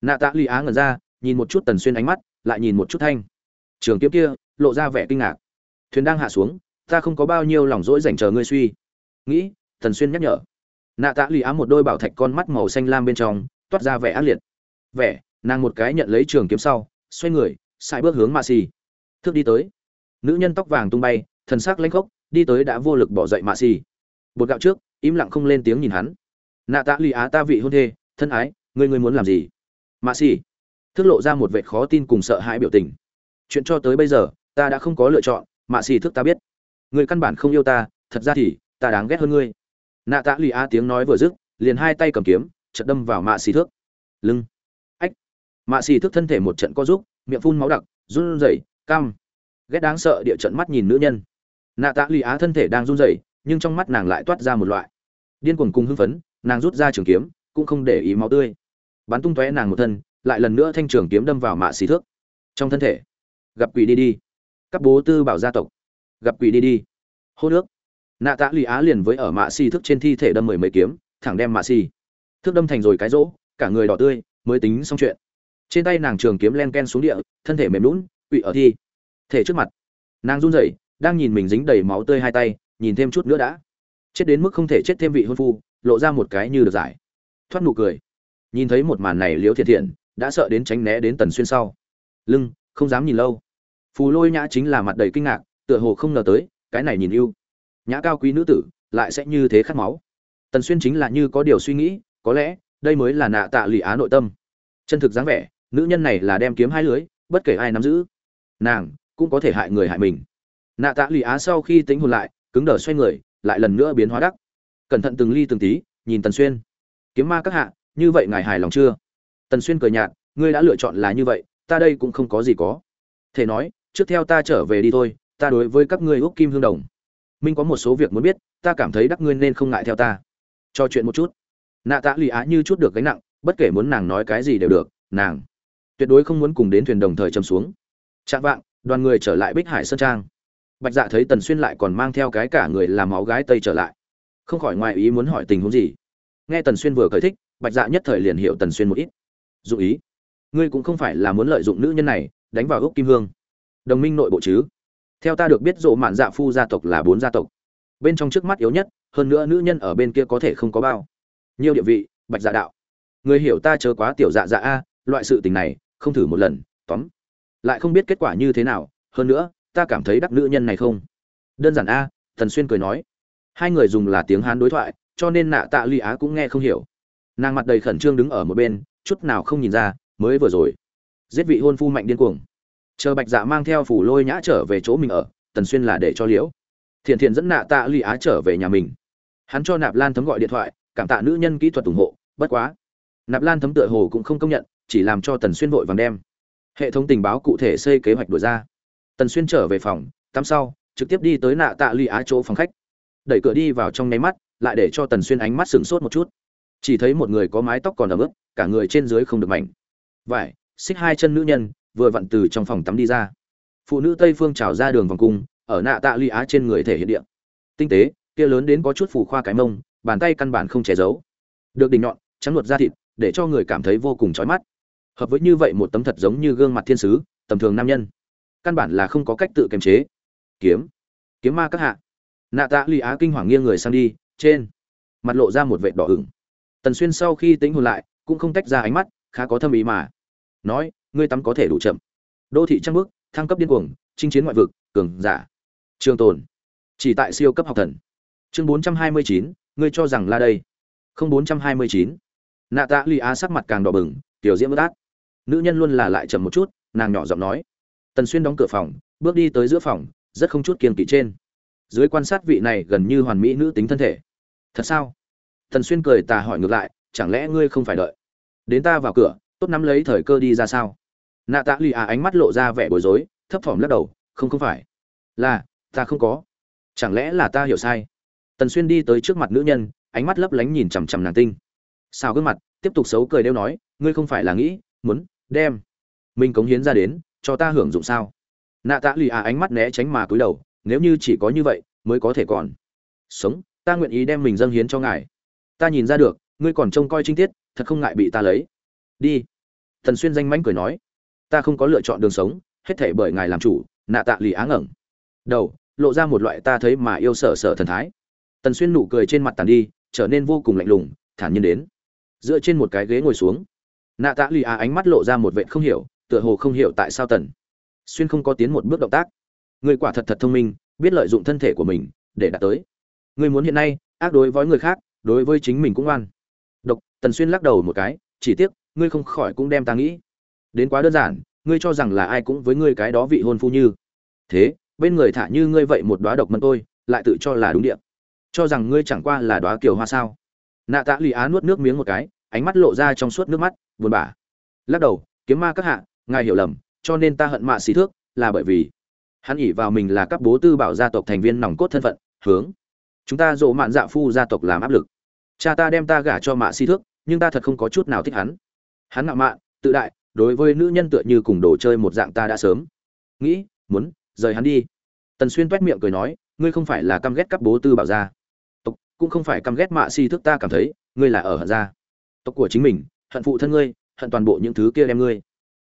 nạ tạ ly á ngẩn ra, nhìn một chút tần xuyên ánh mắt, lại nhìn một chút thanh. Trường kiếm kia, lộ ra vẻ kinh ngạc. Thuyền đang hạ xuống, ta không có bao nhiêu lòng dỗi dành chờ ngươi suy. Nghĩ, tần xuyên nhắc nhở. Nạ tạ lì á một đôi bảo thạch con mắt màu xanh lam bên trong, toát ra vẻ ác liệt. Vẻ, nàng một cái nhận lấy trường kiếm sau, xoay người sai bước hướng mạ xì. Thước đi tới. Nữ nhân tóc vàng tung bay, thần sắc lanh khốc, đi tới đã vô lực bỏ dậy mạ xì. Bột gạo trước, im lặng không lên tiếng nhìn hắn. Nạ tạ lì á ta vị hôn thê, thân ái, ngươi ngươi muốn làm gì? Mạ xì. Thức lộ ra một vệ khó tin cùng sợ hãi biểu tình. Chuyện cho tới bây giờ, ta đã không có lựa chọn, mạ xì thức ta biết. Người căn bản không yêu ta, thật ra thì, ta đáng ghét hơn ngươi. Nạ tạ lì a tiếng nói vừa dứt, liền hai tay cầm kiếm chật đâm vào mạ xì thước. Lưng. Ách. Mạ xì thước thân thể một trận co giúp miệng phun máu đặc, run rẩy cam ghét đáng sợ địa trận mắt nhìn nữ nhân. Nạ tạ lì á thân thể đang run rẩy, nhưng trong mắt nàng lại toát ra một loại điên cuồng cùng hưng phấn, nàng rút ra trường kiếm, cũng không để ý máu tươi bắn tung tóe nàng một thân, lại lần nữa thanh trường kiếm đâm vào mạ xì thước. Trong thân thể, gặp quỷ đi đi. Các bố tư bảo gia tộc, gặp quỷ đi đi. Hô nước. Nạ tạ lụy á liền với ở mạ xì thước trên thi thể đâm mười mấy kiếm, thẳng đem mạ xì. Thước đâm thành rồi cái rỗ, cả người đỏ tươi, mới tính xong chuyện. Trên tay nàng trường kiếm len ken xuống địa, thân thể mềm lún quỵ ở thi. Thể trước mặt. Nàng run rẩy, đang nhìn mình dính đầy máu tươi hai tay, nhìn thêm chút nữa đã. Chết đến mức không thể chết thêm vị hôn phu, lộ ra một cái như được giải. Thoát nụ cười nhìn thấy một màn này liễu thiện thiện, đã sợ đến tránh né đến tần xuyên sau. Lưng, không dám nhìn lâu. Phù lôi nhã chính là mặt đầy kinh ngạc, tựa hồ không ngờ tới, cái này nhìn yêu nhã cao quý nữ tử, lại sẽ như thế khát máu. Tần xuyên chính là như có điều suy nghĩ, có lẽ, đây mới là nạ tạ lụy á nội tâm. Chân thực dáng vẻ, nữ nhân này là đem kiếm hai lưới, bất kể ai nắm giữ. Nàng, cũng có thể hại người hại mình. Nạ tạ lụy á sau khi tính hồn lại, cứng đờ xoay người, lại lần nữa biến hóa đắc. Cẩn thận từng ly từng tí, nhìn tần xuyên. Kiếm ma các hạ như vậy ngài hài lòng chưa? Tần xuyên cười nhạt, ngươi đã lựa chọn là như vậy, ta đây cũng không có gì có. Thể nói, trước theo ta trở về đi thôi, ta đối với các ngươi úc kim hương đồng. Minh có một số việc muốn biết, ta cảm thấy đắc ngươi nên không ngại theo ta. Cho chuyện một chút. Nạ tạ lụy á như chút được gánh nặng, bất kể muốn nàng nói cái gì đều được, nàng tuyệt đối không muốn cùng đến thuyền đồng thời châm xuống. Chạm vạng, đoàn người trở lại bích hải sơn trang. Bạch dạ thấy tần xuyên lại còn mang theo cái cả người làm máu gái tây trở lại. Không khỏi ngoại ý muốn hỏi tình huống gì. Nghe tần xuyên vừa cởi thích bạch dạ nhất thời liền hiểu tần xuyên một ít. Dụ ý, ngươi cũng không phải là muốn lợi dụng nữ nhân này đánh vào gốc kim hương. Đồng minh nội bộ chứ? Theo ta được biết rộ mạn dạ phu gia tộc là bốn gia tộc. Bên trong trước mắt yếu nhất, hơn nữa nữ nhân ở bên kia có thể không có bao. Nhiều địa vị, bạch dạ đạo. Người hiểu ta chớ quá tiểu dạ dạ a, loại sự tình này, không thử một lần, tóm. Lại không biết kết quả như thế nào, hơn nữa, ta cảm thấy đắc nữ nhân này không. Đơn giản a thần xuyên cười nói. Hai người dùng là tiếng hán đối thoại, cho nên nạ tạ ly á cũng nghe không hiểu nàng mặt đầy khẩn trương đứng ở một bên, chút nào không nhìn ra, mới vừa rồi. Giết vị hôn phu mạnh điên cuồng. Chờ bạch dạ mang theo phủ lôi nhã trở về chỗ mình ở, tần xuyên là để cho liễu. Thiện thiện dẫn nạ tạ lụy á trở về nhà mình. Hắn cho nạp lan thấm gọi điện thoại, cảm tạ nữ nhân kỹ thuật ủng hộ, bất quá. Nạp lan thấm tựa hồ cũng không công nhận, chỉ làm cho tần xuyên vội vàng đem hệ thống tình báo cụ thể xây kế hoạch đổi ra. Tần xuyên trở về phòng, tắm sau, trực tiếp đi tới nạ tạ lụy á chỗ phòng khách. Đẩy cửa đi vào trong nháy mắt, lại để cho tần xuyên ánh mắt sửng sốt một chút chỉ thấy một người có mái tóc còn ẩm ướt cả người trên dưới không được mảnh. Vải, xích hai chân nữ nhân, vừa vặn từ trong phòng tắm đi ra. Phụ nữ tây phương trào ra đường vòng cung, ở nạ tạ ly á trên người thể hiện điện tinh tế, kia lớn đến có chút phủ khoa cái mông, bàn tay căn bản không che giấu. Được đỉnh nhọn, trắng luật da thịt, để cho người cảm thấy vô cùng chói mắt. Hợp với như vậy một tấm thật giống như gương mặt thiên sứ, tầm thường nam nhân. Căn bản là không có cách tự kiềm chế. Kiếm kiếm ma các hạ. Nạ tạ ly á kinh hoàng nghiêng người sang đi, trên mặt lộ ra một vệt đỏ ửng tần xuyên sau khi tính hồn lại, cũng không tách ra ánh mắt, khá có thâm ý mà. Nói, ngươi tắm có thể đủ chậm. Đô thị trăng bước thăng cấp điên cuồng, chinh chiến ngoại vực, cường giả. Trường tồn. Chỉ tại siêu cấp học thần. Chương bốn trăm hai mươi chín, ngươi cho rằng là đây. Không bốn trăm hai mươi chín. Nạ tạ lụy á sắc mặt càng đỏ bừng tiểu diễm bất át. Nữ nhân luôn là lại chậm một chút, nàng nhỏ giọng nói. Tần xuyên đóng cửa phòng, bước đi tới giữa phòng, rất không chút kiên kỵ trên. Dưới quan sát vị này gần như hoàn mỹ nữ tính thân thể. Thật sao? Tần xuyên cười tà hỏi ngược lại, chẳng lẽ ngươi không phải đợi? Đến ta vào cửa, tốt nắm lấy thời cơ đi ra sao? Nạ tạ Lì à ánh mắt lộ ra vẻ bối rối, thấp thỏm lắc đầu, không không phải. Là, ta không có. Chẳng lẽ là ta hiểu sai? Tần xuyên đi tới trước mặt nữ nhân, ánh mắt lấp lánh nhìn chằm chằm nàng tinh. Sao gương mặt, tiếp tục xấu cười đeo nói, ngươi không phải là nghĩ, muốn đem mình cống hiến ra đến, cho ta hưởng dụng sao? Nạ tạ lì à ánh mắt né tránh mà cúi đầu, nếu như chỉ có như vậy, mới có thể còn. Sống, ta nguyện ý đem mình dâng hiến cho ngài ta nhìn ra được, ngươi còn trông coi trinh tiết, thật không ngại bị ta lấy. Đi. Thần xuyên danh mánh cười nói. Ta không có lựa chọn đường sống, hết thể bởi ngài làm chủ, nạ tạ lì á ngẩng. Đầu, lộ ra một loại ta thấy mà yêu sở sở thần thái. Tần xuyên nụ cười trên mặt tàn đi, trở nên vô cùng lạnh lùng, thản nhiên đến. Dựa trên một cái ghế ngồi xuống, nạ tạ lì á ánh mắt lộ ra một vệ không hiểu, tựa hồ không hiểu tại sao tần xuyên không có tiến một bước động tác. Người quả thật thật thông minh, biết lợi dụng thân thể của mình để đạt tới. Người muốn hiện nay, ác đối với người khác đối với chính mình cũng oan. Độc, tần xuyên lắc đầu một cái, chỉ tiếc, ngươi không khỏi cũng đem ta nghĩ. Đến quá đơn giản, ngươi cho rằng là ai cũng với ngươi cái đó vị hôn phu như. Thế, bên người thả như ngươi vậy một đóa độc mân tôi, lại tự cho là đúng địa. Cho rằng ngươi chẳng qua là đóa kiều hoa sao? Nạ tạ lì á nuốt nước miếng một cái, ánh mắt lộ ra trong suốt nước mắt, buồn bã. Lắc đầu, kiếm ma các hạ, ngài hiểu lầm, cho nên ta hận mạ xì thước, là bởi vì hắn ỉ vào mình là các bố tư bảo gia tộc thành viên nòng cốt thân phận, hướng chúng ta dỗ mạn dạ phu gia tộc làm áp lực. Cha ta đem ta gả cho mạ si thước, nhưng ta thật không có chút nào thích hắn. Hắn ngạo mạn, tự đại, đối với nữ nhân tựa như cùng đồ chơi một dạng ta đã sớm nghĩ, muốn, rời hắn đi. Tần xuyên toét miệng cười nói, ngươi không phải là căm ghét các bố tư bảo gia. Tộc, cũng không phải căm ghét mạ si thước ta cảm thấy, ngươi là ở hận gia. Tộc của chính mình, hận phụ thân ngươi, hận toàn bộ những thứ kia đem ngươi.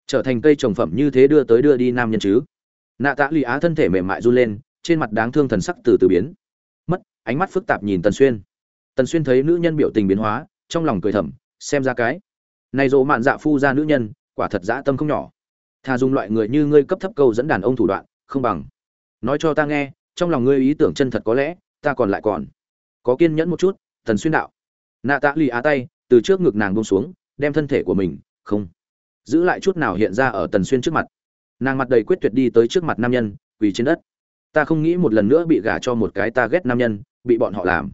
Trở thành cây trồng phẩm như thế đưa tới đưa đi nam nhân chứ. Nạ tạ lụy á thân thể mềm mại run lên, trên mặt đáng thương thần sắc từ từ biến ánh mắt phức tạp nhìn tần xuyên. Tần xuyên thấy nữ nhân biểu tình biến hóa, trong lòng cười thầm, xem ra cái này dỗ mạn dạ phu ra nữ nhân, quả thật dã tâm không nhỏ. Thà dùng loại người như ngươi cấp thấp câu dẫn đàn ông thủ đoạn, không bằng. Nói cho ta nghe, trong lòng ngươi ý tưởng chân thật có lẽ, ta còn lại còn có kiên nhẫn một chút, Tần xuyên đạo. Nạ tạ lì á tay, từ trước ngực nàng buông xuống, đem thân thể của mình, không giữ lại chút nào hiện ra ở tần xuyên trước mặt. Nàng mặt đầy quyết tuyệt đi tới trước mặt nam nhân, quỳ trên đất. Ta không nghĩ một lần nữa bị gả cho một cái ta ghét nam nhân bị bọn họ làm.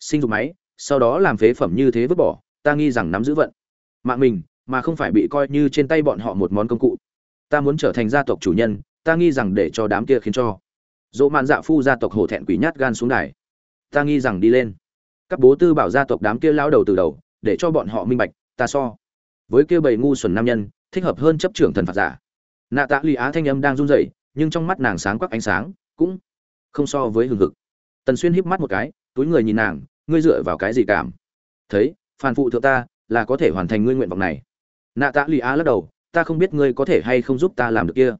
Sinh dục máy, sau đó làm phế phẩm như thế vứt bỏ, ta nghi rằng nắm giữ vận. Mạng mình, mà không phải bị coi như trên tay bọn họ một món công cụ. Ta muốn trở thành gia tộc chủ nhân, ta nghi rằng để cho đám kia khiến cho. Dỗ mạn dạ phu gia tộc hổ thẹn quỷ nhát gan xuống đài. Ta nghi rằng đi lên. Các bố tư bảo gia tộc đám kia lao đầu từ đầu, để cho bọn họ minh bạch, ta so. Với kia bầy ngu xuẩn nam nhân, thích hợp hơn chấp trưởng thần phạt giả. Nạ tạ lụy á thanh âm đang run rẩy, nhưng trong mắt nàng sáng quắc ánh sáng, cũng không so với hừng hực tần xuyên híp mắt một cái, túi người nhìn nàng, ngươi dựa vào cái gì cảm? Thấy phản phụ thượng ta, là có thể hoàn thành ngươi nguyện vọng này. Nạ tạ lụy á lắc đầu, ta không biết ngươi có thể hay không giúp ta làm được kia.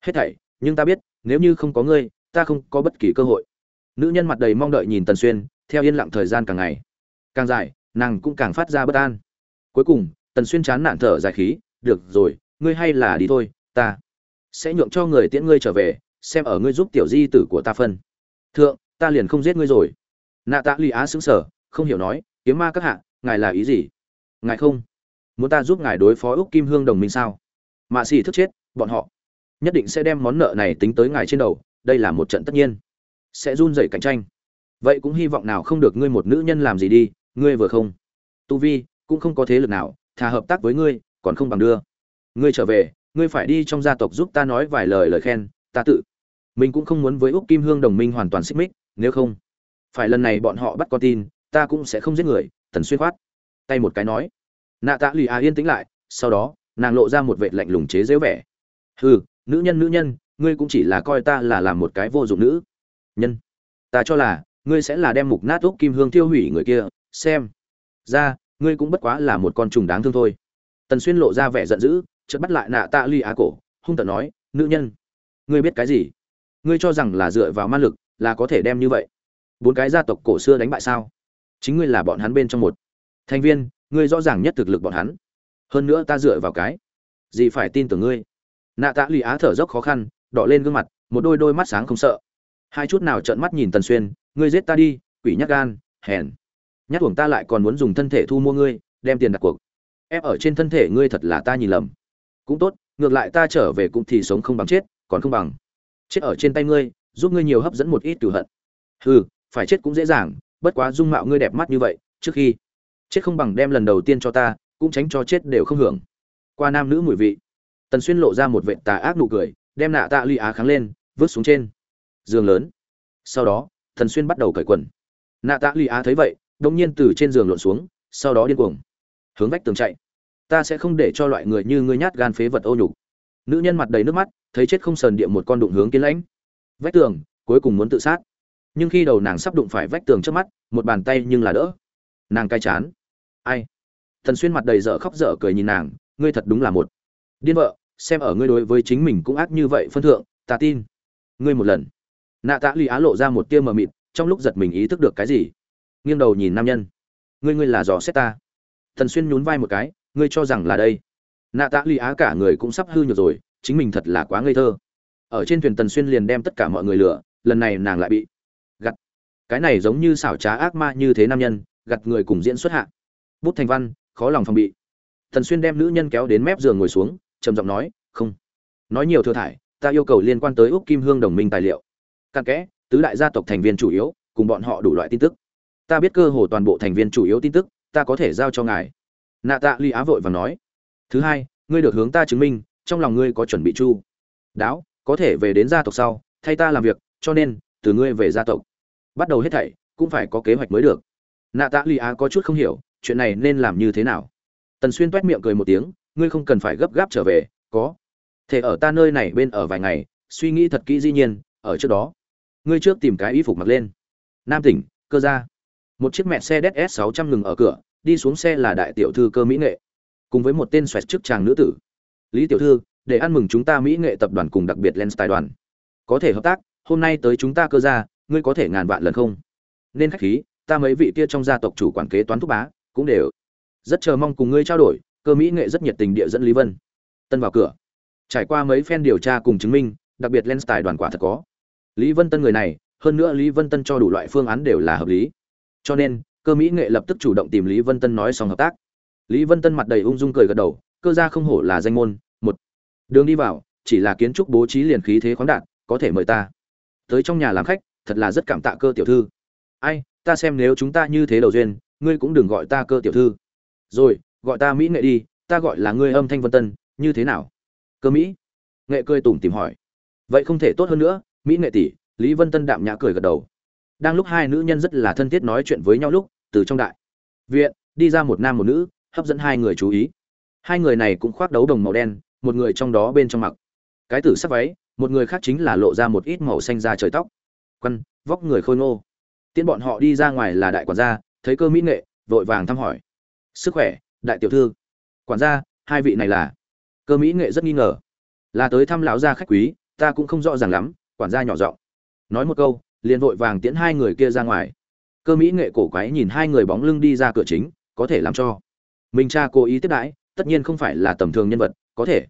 Hết thảy, nhưng ta biết, nếu như không có ngươi, ta không có bất kỳ cơ hội. Nữ nhân mặt đầy mong đợi nhìn tần xuyên, theo yên lặng thời gian càng ngày càng dài, nàng cũng càng phát ra bất an. Cuối cùng, tần xuyên chán nản thở dài khí, được rồi, ngươi hay là đi thôi, ta sẽ nhượng cho người tiễn ngươi trở về, xem ở ngươi giúp tiểu di tử của ta phân. Thượng ta liền không giết ngươi rồi. Nạ tạ lụy á xứng sở không hiểu nói, kiếm ma các hạ, ngài là ý gì? Ngài không. Muốn ta giúp ngài đối phó úc kim hương đồng minh sao? Mạ xỉ thức chết, bọn họ nhất định sẽ đem món nợ này tính tới ngài trên đầu, đây là một trận tất nhiên. Sẽ run rẩy cạnh tranh. Vậy cũng hy vọng nào không được ngươi một nữ nhân làm gì đi, ngươi vừa không. Tu vi cũng không có thế lực nào, thà hợp tác với ngươi, còn không bằng đưa. Ngươi trở về, ngươi phải đi trong gia tộc giúp ta nói vài lời lời khen, ta tự. Mình cũng không muốn với úc kim hương đồng minh hoàn toàn xích mích nếu không, phải lần này bọn họ bắt con tin, ta cũng sẽ không giết người tần xuyên khoát. Tay một cái nói. Nạ tạ lì a yên tĩnh lại, sau đó, nàng lộ ra một vệ lạnh lùng chế dễu vẻ. Hừ, nữ nhân nữ nhân, ngươi cũng chỉ là coi ta là làm một cái vô dụng nữ. Nhân, ta cho là, ngươi sẽ là đem mục nát úc kim hương tiêu hủy người kia, xem. Ra, ngươi cũng bất quá là một con trùng đáng thương thôi. Tần xuyên lộ ra vẻ giận dữ, chợt bắt lại nạ tạ ly á cổ, hung tợn nói, nữ nhân, ngươi biết cái gì? Ngươi cho rằng là dựa vào ma lực là có thể đem như vậy. Bốn cái gia tộc cổ xưa đánh bại sao? Chính ngươi là bọn hắn bên trong một. Thành viên, ngươi rõ ràng nhất thực lực bọn hắn. Hơn nữa ta dựa vào cái. Gì phải tin tưởng ngươi? Nạ tạ lụy á thở dốc khó khăn, đỏ lên gương mặt, một đôi đôi mắt sáng không sợ. Hai chút nào trợn mắt nhìn tần xuyên, ngươi giết ta đi, quỷ nhắc gan, hèn. Nhắc tuồng ta lại còn muốn dùng thân thể thu mua ngươi, đem tiền đặt cuộc. Ép ở trên thân thể ngươi thật là ta nhìn lầm. Cũng tốt, ngược lại ta trở về cũng thì sống không bằng chết, còn không bằng. Chết ở trên tay ngươi giúp ngươi nhiều hấp dẫn một ít cửu hận. Hừ, phải chết cũng dễ dàng, bất quá dung mạo ngươi đẹp mắt như vậy, trước khi chết không bằng đem lần đầu tiên cho ta, cũng tránh cho chết đều không hưởng. Qua nam nữ mùi vị, tần xuyên lộ ra một vệ tà ác nụ cười, đem nạ tạ ly á kháng lên, vứt xuống trên giường lớn. Sau đó thần xuyên bắt đầu cởi quần. Nạ tạ ly á thấy vậy, đông nhiên từ trên giường lộn xuống, sau đó điên cuồng, hướng vách tường chạy. Ta sẽ không để cho loại người như ngươi nhát gan phế vật ô nhục. Nữ nhân mặt đầy nước mắt, thấy chết không sờn địa một con đụng hướng kiến lãnh vách tường, cuối cùng muốn tự sát. Nhưng khi đầu nàng sắp đụng phải vách tường trước mắt, một bàn tay nhưng là đỡ. Nàng cay chán. Ai? Thần xuyên mặt đầy dở khóc dở cười nhìn nàng, ngươi thật đúng là một điên vợ, xem ở ngươi đối với chính mình cũng ác như vậy phân thượng, ta tin. Ngươi một lần. Nạ tạ lụy á lộ ra một tia mờ mịt, trong lúc giật mình ý thức được cái gì? Nghiêng đầu nhìn nam nhân. Ngươi ngươi là dò xét ta. Thần xuyên nhún vai một cái, ngươi cho rằng là đây. Nạ tạ lụy á cả người cũng sắp hư nhược rồi, chính mình thật là quá ngây thơ ở trên thuyền tần xuyên liền đem tất cả mọi người lừa, lần này nàng lại bị gặt cái này giống như xảo trá ác ma như thế nam nhân gặt người cùng diễn xuất hạ. Bút thành văn, khó lòng phòng bị. Tần xuyên đem nữ nhân kéo đến mép giường ngồi xuống, trầm giọng nói, không. Nói nhiều thừa thải, ta yêu cầu liên quan tới úc kim hương đồng minh tài liệu. Cặn kẽ, tứ đại gia tộc thành viên chủ yếu, cùng bọn họ đủ loại tin tức. Ta biết cơ hồ toàn bộ thành viên chủ yếu tin tức, ta có thể giao cho ngài. Nạ tạ ly á vội và nói, thứ hai, ngươi được hướng ta chứng minh, trong lòng ngươi có chuẩn bị chu. Đáo có thể về đến gia tộc sau, thay ta làm việc, cho nên, từ ngươi về gia tộc. Bắt đầu hết thảy, cũng phải có kế hoạch mới được. Nạ tạ ly á có chút không hiểu, chuyện này nên làm như thế nào? Tần xuyên t miệng cười một tiếng, ngươi không cần phải gấp gáp trở về, có. Thể ở ta nơi này bên ở vài ngày, suy nghĩ thật kỹ dĩ nhiên, ở trước đó. Ngươi trước tìm cái y phục mặc lên. Nam tỉnh, cơ gia. Một chiếc mẹ xe ds 600 ngừng ở cửa, đi xuống xe là đại tiểu thư cơ mỹ nghệ. Cùng với một tên xoẹt trước chàng nữ tử. Lý tiểu thư để ăn mừng chúng ta mỹ nghệ tập đoàn cùng đặc biệt lens tài đoàn. Có thể hợp tác, hôm nay tới chúng ta cơ gia, ngươi có thể ngàn vạn lần không? Nên khách khí, ta mấy vị kia trong gia tộc chủ quản kế toán thúc bá, cũng đều rất chờ mong cùng ngươi trao đổi, cơ mỹ nghệ rất nhiệt tình địa dẫn lý vân. Tân vào cửa. Trải qua mấy phen điều tra cùng chứng minh, đặc biệt lens tài đoàn quả thật có. Lý vân tân người này, hơn nữa lý vân tân cho đủ loại phương án đều là hợp lý. Cho nên, cơ mỹ nghệ lập tức chủ động tìm lý vân tân nói xong hợp tác. Lý vân tân mặt đầy ung dung cười gật đầu, cơ gia không hổ là danh môn đường đi vào, chỉ là kiến trúc bố trí liền khí thế khoáng đạt, có thể mời ta. Tới trong nhà làm khách, thật là rất cảm tạ cơ tiểu thư. Ai, ta xem nếu chúng ta như thế đầu duyên, ngươi cũng đừng gọi ta cơ tiểu thư. Rồi, gọi ta mỹ nghệ đi, ta gọi là ngươi âm thanh vân tân, như thế nào? Cơ mỹ. Nghệ cười tủm tìm hỏi. Vậy không thể tốt hơn nữa, mỹ nghệ tỷ, lý vân tân đạm nhã cười gật đầu. Đang lúc hai nữ nhân rất là thân thiết nói chuyện với nhau lúc, từ trong đại viện, đi ra một nam một nữ, hấp dẫn hai người chú ý. Hai người này cũng khoác đấu đồng màu đen một người trong đó bên trong mặc. Cái tử sắc váy, một người khác chính là lộ ra một ít màu xanh da trời tóc. Quăn, vóc người khôi ngô. Tiễn bọn họ đi ra ngoài là đại quản gia, thấy cơ mỹ nghệ, vội vàng thăm hỏi. Sức khỏe, đại tiểu thư. Quản gia, hai vị này là? Cơ mỹ nghệ rất nghi ngờ. Là tới thăm lão gia khách quý, ta cũng không rõ ràng lắm, quản gia nhỏ giọng. Nói một câu, liền vội vàng tiễn hai người kia ra ngoài. Cơ mỹ nghệ cổ quái nhìn hai người bóng lưng đi ra cửa chính, có thể làm cho. Mình cha cố ý tiếp đãi, tất nhiên không phải là tầm thường nhân vật, có thể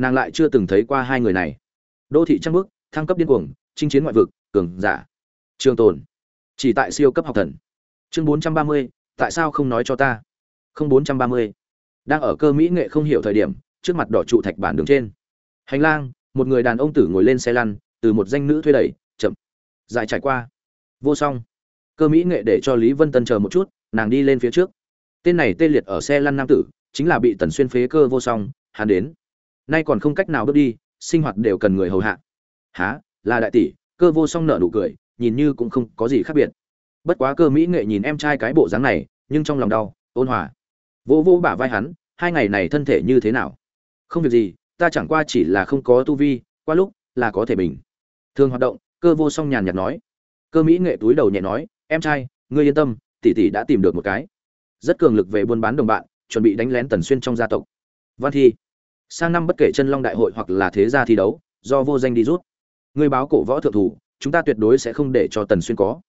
nàng lại chưa từng thấy qua hai người này. Đô thị trăng bước thăng cấp điên cuồng, chinh chiến ngoại vực, cường giả. Trường tồn. Chỉ tại siêu cấp học thần. Chương bốn trăm ba mươi, tại sao không nói cho ta? Không bốn trăm ba mươi. Đang ở cơ mỹ nghệ không hiểu thời điểm, trước mặt đỏ trụ thạch bản đường trên. Hành lang, một người đàn ông tử ngồi lên xe lăn, từ một danh nữ thuê đẩy, chậm. Dài trải qua. Vô song. Cơ mỹ nghệ để cho lý vân tân chờ một chút, nàng đi lên phía trước. Tên này tê liệt ở xe lăn nam tử, chính là bị tần xuyên phế cơ vô song, hắn đến nay còn không cách nào bước đi, sinh hoạt đều cần người hầu hạ. Há là đại tỷ, cơ vô song nợ nụ cười, nhìn như cũng không có gì khác biệt. Bất quá cơ mỹ nghệ nhìn em trai cái bộ dáng này, nhưng trong lòng đau, ôn hòa. Vô vô bả vai hắn, hai ngày này thân thể như thế nào? Không việc gì, ta chẳng qua chỉ là không có tu vi, qua lúc là có thể bình. Thường hoạt động, cơ vô song nhàn nhạt nói. Cơ mỹ nghệ túi đầu nhẹ nói, em trai, ngươi yên tâm, tỷ tỷ đã tìm được một cái. Rất cường lực về buôn bán đồng bạn, chuẩn bị đánh lén tần xuyên trong gia tộc. Văn thi sang năm bất kể chân long đại hội hoặc là thế gia thi đấu, do vô danh đi rút. Ngươi báo cổ võ thượng thủ, chúng ta tuyệt đối sẽ không để cho tần xuyên có.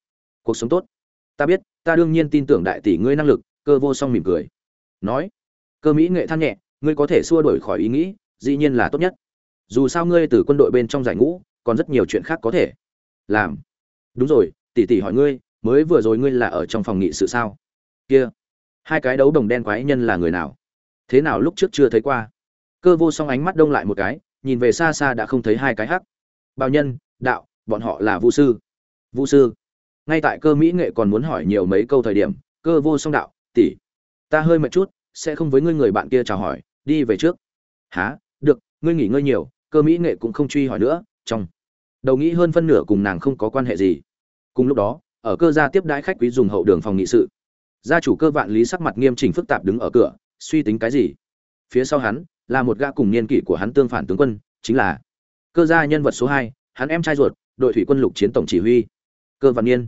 Cuộc sống tốt. Ta biết, ta đương nhiên tin tưởng đại tỷ ngươi năng lực, cơ vô song mỉm cười. Nói, cơ mỹ nghệ than nhẹ, ngươi có thể xua đổi khỏi ý nghĩ, dĩ nhiên là tốt nhất. Dù sao ngươi từ quân đội bên trong giải ngũ, còn rất nhiều chuyện khác có thể làm. Đúng rồi, tỷ tỷ hỏi ngươi, mới vừa rồi ngươi là ở trong phòng nghị sự sao? Kia, hai cái đấu đồng đen quái nhân là người nào? Thế nào lúc trước chưa thấy qua? Cơ vô song ánh mắt đông lại một cái, nhìn về xa xa đã không thấy hai cái hắc. Bao nhân, đạo, bọn họ là vũ sư. Vũ sư? Ngay tại cơ mỹ nghệ còn muốn hỏi nhiều mấy câu thời điểm, cơ vô song đạo, tỷ, ta hơi mệt chút, sẽ không với ngươi người bạn kia chào hỏi, đi về trước. Há được, ngươi nghỉ ngơi nhiều, cơ mỹ nghệ cũng không truy hỏi nữa, trong. Đầu nghĩ hơn phân nửa cùng nàng không có quan hệ gì. Cùng lúc đó, ở cơ gia tiếp đãi khách quý dùng hậu đường phòng nghị sự. Gia chủ cơ vạn lý sắc mặt nghiêm chỉnh phức tạp đứng ở cửa, suy tính cái gì? Phía sau hắn là một gã cùng niên kỷ của hắn tương phản tướng quân, chính là cơ gia nhân vật số hai, hắn em trai ruột, đội thủy quân lục chiến tổng chỉ huy. Cơ văn niên.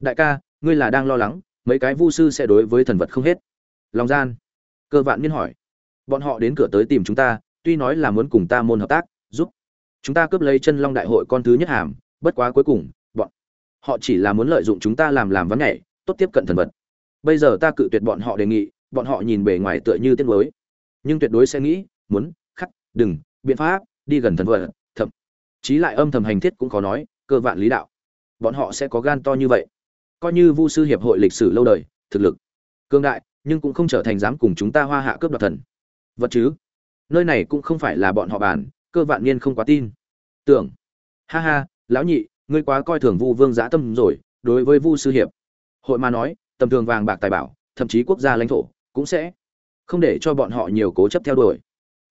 Đại ca, ngươi là đang lo lắng, mấy cái vu sư sẽ đối với thần vật không hết. Long gian. Cơ vạn niên hỏi. Bọn họ đến cửa tới tìm chúng ta, tuy nói là muốn cùng ta môn hợp tác, giúp. Chúng ta cướp lấy chân long đại hội con thứ nhất hàm, bất quá cuối cùng, bọn họ chỉ là muốn lợi dụng chúng ta làm làm vấn nhảy, tốt tiếp cận thần vật. Bây giờ ta cự tuyệt bọn họ đề nghị, bọn họ nhìn bề ngoài tựa như tiếng nuối nhưng tuyệt đối sẽ nghĩ muốn, khắc, đừng, biện pháp, đi gần thần vật thậm chí lại âm thầm hành thiết cũng có nói, cơ vạn lý đạo. Bọn họ sẽ có gan to như vậy. Coi như vu sư hiệp hội lịch sử lâu đời, thực lực cương đại, nhưng cũng không trở thành dám cùng chúng ta hoa hạ cướp đoạt thần. Vật chứ? Nơi này cũng không phải là bọn họ bàn, cơ vạn niên không quá tin. Tưởng, ha ha, lão nhị, ngươi quá coi thường vu vương giã tâm rồi, đối với vu sư hiệp. Hội mà nói, tầm thường vàng bạc tài bảo, thậm chí quốc gia lãnh thổ, cũng sẽ không để cho bọn họ nhiều cố chấp theo đuổi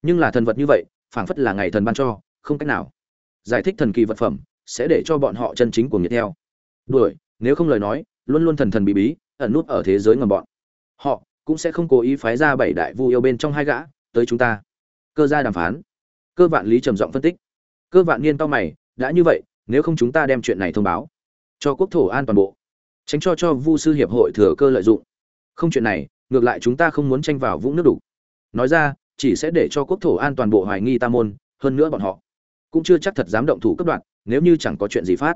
nhưng là thần vật như vậy, phảng phất là ngày thần ban cho, không cách nào. Giải thích thần kỳ vật phẩm, sẽ để cho bọn họ chân chính của nhiệt theo. Đuổi, nếu không lời nói, luôn luôn thần thần bí bí, ẩn nút ở thế giới ngầm bọn. Họ, cũng sẽ không cố ý phái ra bảy đại vu yêu bên trong hai gã, tới chúng ta. Cơ gia đàm phán. Cơ vạn lý trầm giọng phân tích. Cơ vạn niên to mày, đã như vậy, nếu không chúng ta đem chuyện này thông báo. Cho quốc thổ an toàn bộ. Tránh cho cho vu sư hiệp hội thừa cơ lợi dụng. Không chuyện này, ngược lại chúng ta không muốn tranh vào vũng nước đủ. Nói ra chỉ sẽ để cho quốc thổ an toàn bộ hoài nghi ta môn, hơn nữa bọn họ cũng chưa chắc thật dám động thủ cấp đoạn nếu như chẳng có chuyện gì phát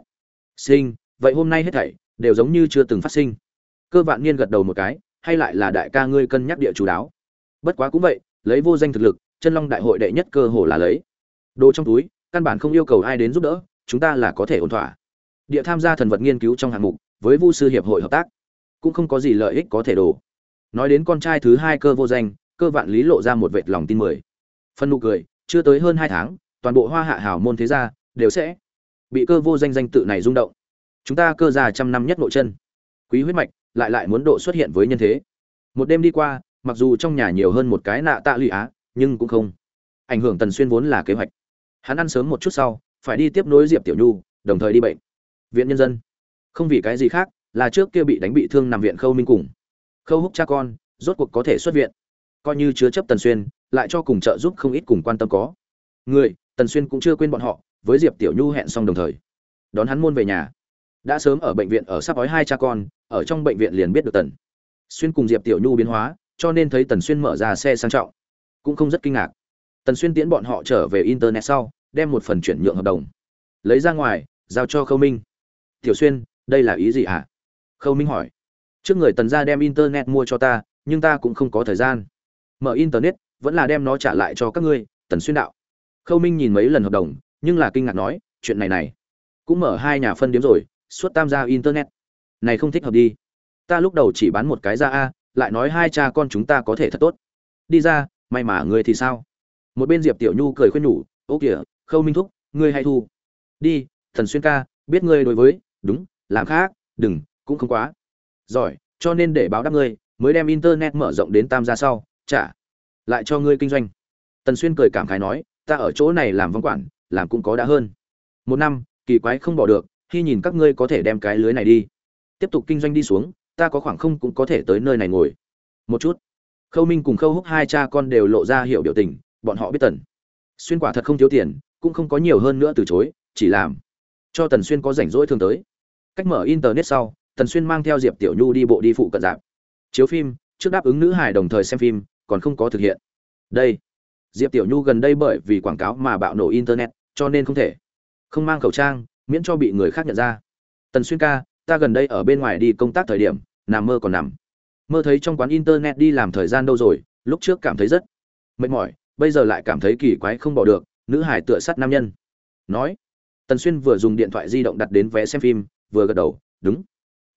sinh, vậy hôm nay hết thảy đều giống như chưa từng phát sinh. Cơ vạn niên gật đầu một cái, hay lại là đại ca ngươi cân nhắc địa chú đáo. Bất quá cũng vậy, lấy vô danh thực lực, chân long đại hội đệ nhất cơ hồ là lấy. Đồ trong túi, căn bản không yêu cầu ai đến giúp đỡ, chúng ta là có thể ổn thỏa. Địa tham gia thần vật nghiên cứu trong hạng mục, với vu sư hiệp hội hợp tác, cũng không có gì lợi ích có thể đổ. Nói đến con trai thứ hai cơ vô danh cơ vạn lý lộ ra một vệt lòng tin mười. Phân nụ cười, chưa tới hơn hai tháng, toàn bộ hoa hạ hào môn thế gia đều sẽ bị cơ vô danh danh tự này rung động. Chúng ta cơ già trăm năm nhất nội chân. Quý huyết mạch lại lại muốn độ xuất hiện với nhân thế. Một đêm đi qua, mặc dù trong nhà nhiều hơn một cái nạ tạ lụy á, nhưng cũng không ảnh hưởng tần xuyên vốn là kế hoạch. Hắn ăn sớm một chút sau, phải đi tiếp nối diệp tiểu nhu, đồng thời đi bệnh. Viện nhân dân. Không vì cái gì khác, là trước kia bị đánh bị thương nằm viện khâu minh cùng. Khâu húc cha con, rốt cuộc có thể xuất viện coi như chứa chấp tần xuyên, lại cho cùng trợ giúp không ít cùng quan tâm có. Người, tần xuyên cũng chưa quên bọn họ, với diệp tiểu nhu hẹn xong đồng thời, đón hắn môn về nhà. Đã sớm ở bệnh viện ở sắp ói hai cha con, ở trong bệnh viện liền biết được tần xuyên cùng diệp tiểu nhu biến hóa, cho nên thấy tần xuyên mở ra xe sang trọng. Cũng không rất kinh ngạc. Tần xuyên tiễn bọn họ trở về internet sau, đem một phần chuyển nhượng hợp đồng. Lấy ra ngoài, giao cho khâu minh. Tiểu xuyên, đây là ý gì hả? À? khâu minh hỏi. Trước người tần ra đem internet mua cho ta, nhưng ta cũng không có thời gian mở internet, vẫn là đem nó trả lại cho các ngươi, tần xuyên đạo. Khâu minh nhìn mấy lần hợp đồng, nhưng là kinh ngạc nói, chuyện này này, cũng mở hai nhà phân điếm rồi suốt tam gia internet. Này không thích hợp đi. Ta lúc đầu chỉ bán một cái ra a, lại nói hai cha con chúng ta có thể thật tốt. Đi ra, may mà ngươi thì sao? Một bên diệp tiểu nhu cười khuyên nhủ, ô kìa, khâu minh thúc, ngươi hay thu. Đi thần xuyên ca, biết ngươi đối với, đúng, làm khác, đừng, cũng không quá. Giỏi, cho nên để báo đáp ngươi, mới đem internet mở rộng đến tam gia sau trả lại cho ngươi kinh doanh. Tần xuyên cười cảm khái nói, ta ở chỗ này làm văn quản, làm cũng có đã hơn. Một năm, kỳ quái không bỏ được, khi nhìn các ngươi có thể đem cái lưới này đi. Tiếp tục kinh doanh đi xuống, ta có khoảng không cũng có thể tới nơi này ngồi. Một chút, khâu minh cùng khâu húc hai cha con đều lộ ra hiểu biểu tình, bọn họ biết tần xuyên quả thật không thiếu tiền, cũng không có nhiều hơn nữa từ chối, chỉ làm cho tần xuyên có rảnh rỗi thường tới. Cách mở internet sau, tần xuyên mang theo diệp tiểu nhu đi bộ đi phụ cận dạp. Chiếu phim trước đáp ứng nữ hải đồng thời xem phim, còn không có thực hiện. Đây, diệp tiểu nhu gần đây bởi vì quảng cáo mà bạo nổ internet, cho nên không thể. Không mang khẩu trang, miễn cho bị người khác nhận ra. Tần xuyên ca, ta gần đây ở bên ngoài đi công tác thời điểm, nằm mơ còn nằm. Mơ thấy trong quán internet đi làm thời gian đâu rồi, lúc trước cảm thấy rất mệt mỏi, bây giờ lại cảm thấy kỳ quái không bỏ được, nữ hải tựa sắt nam nhân. Nói, tần xuyên vừa dùng điện thoại di động đặt đến vé xem phim, vừa gật đầu, đúng.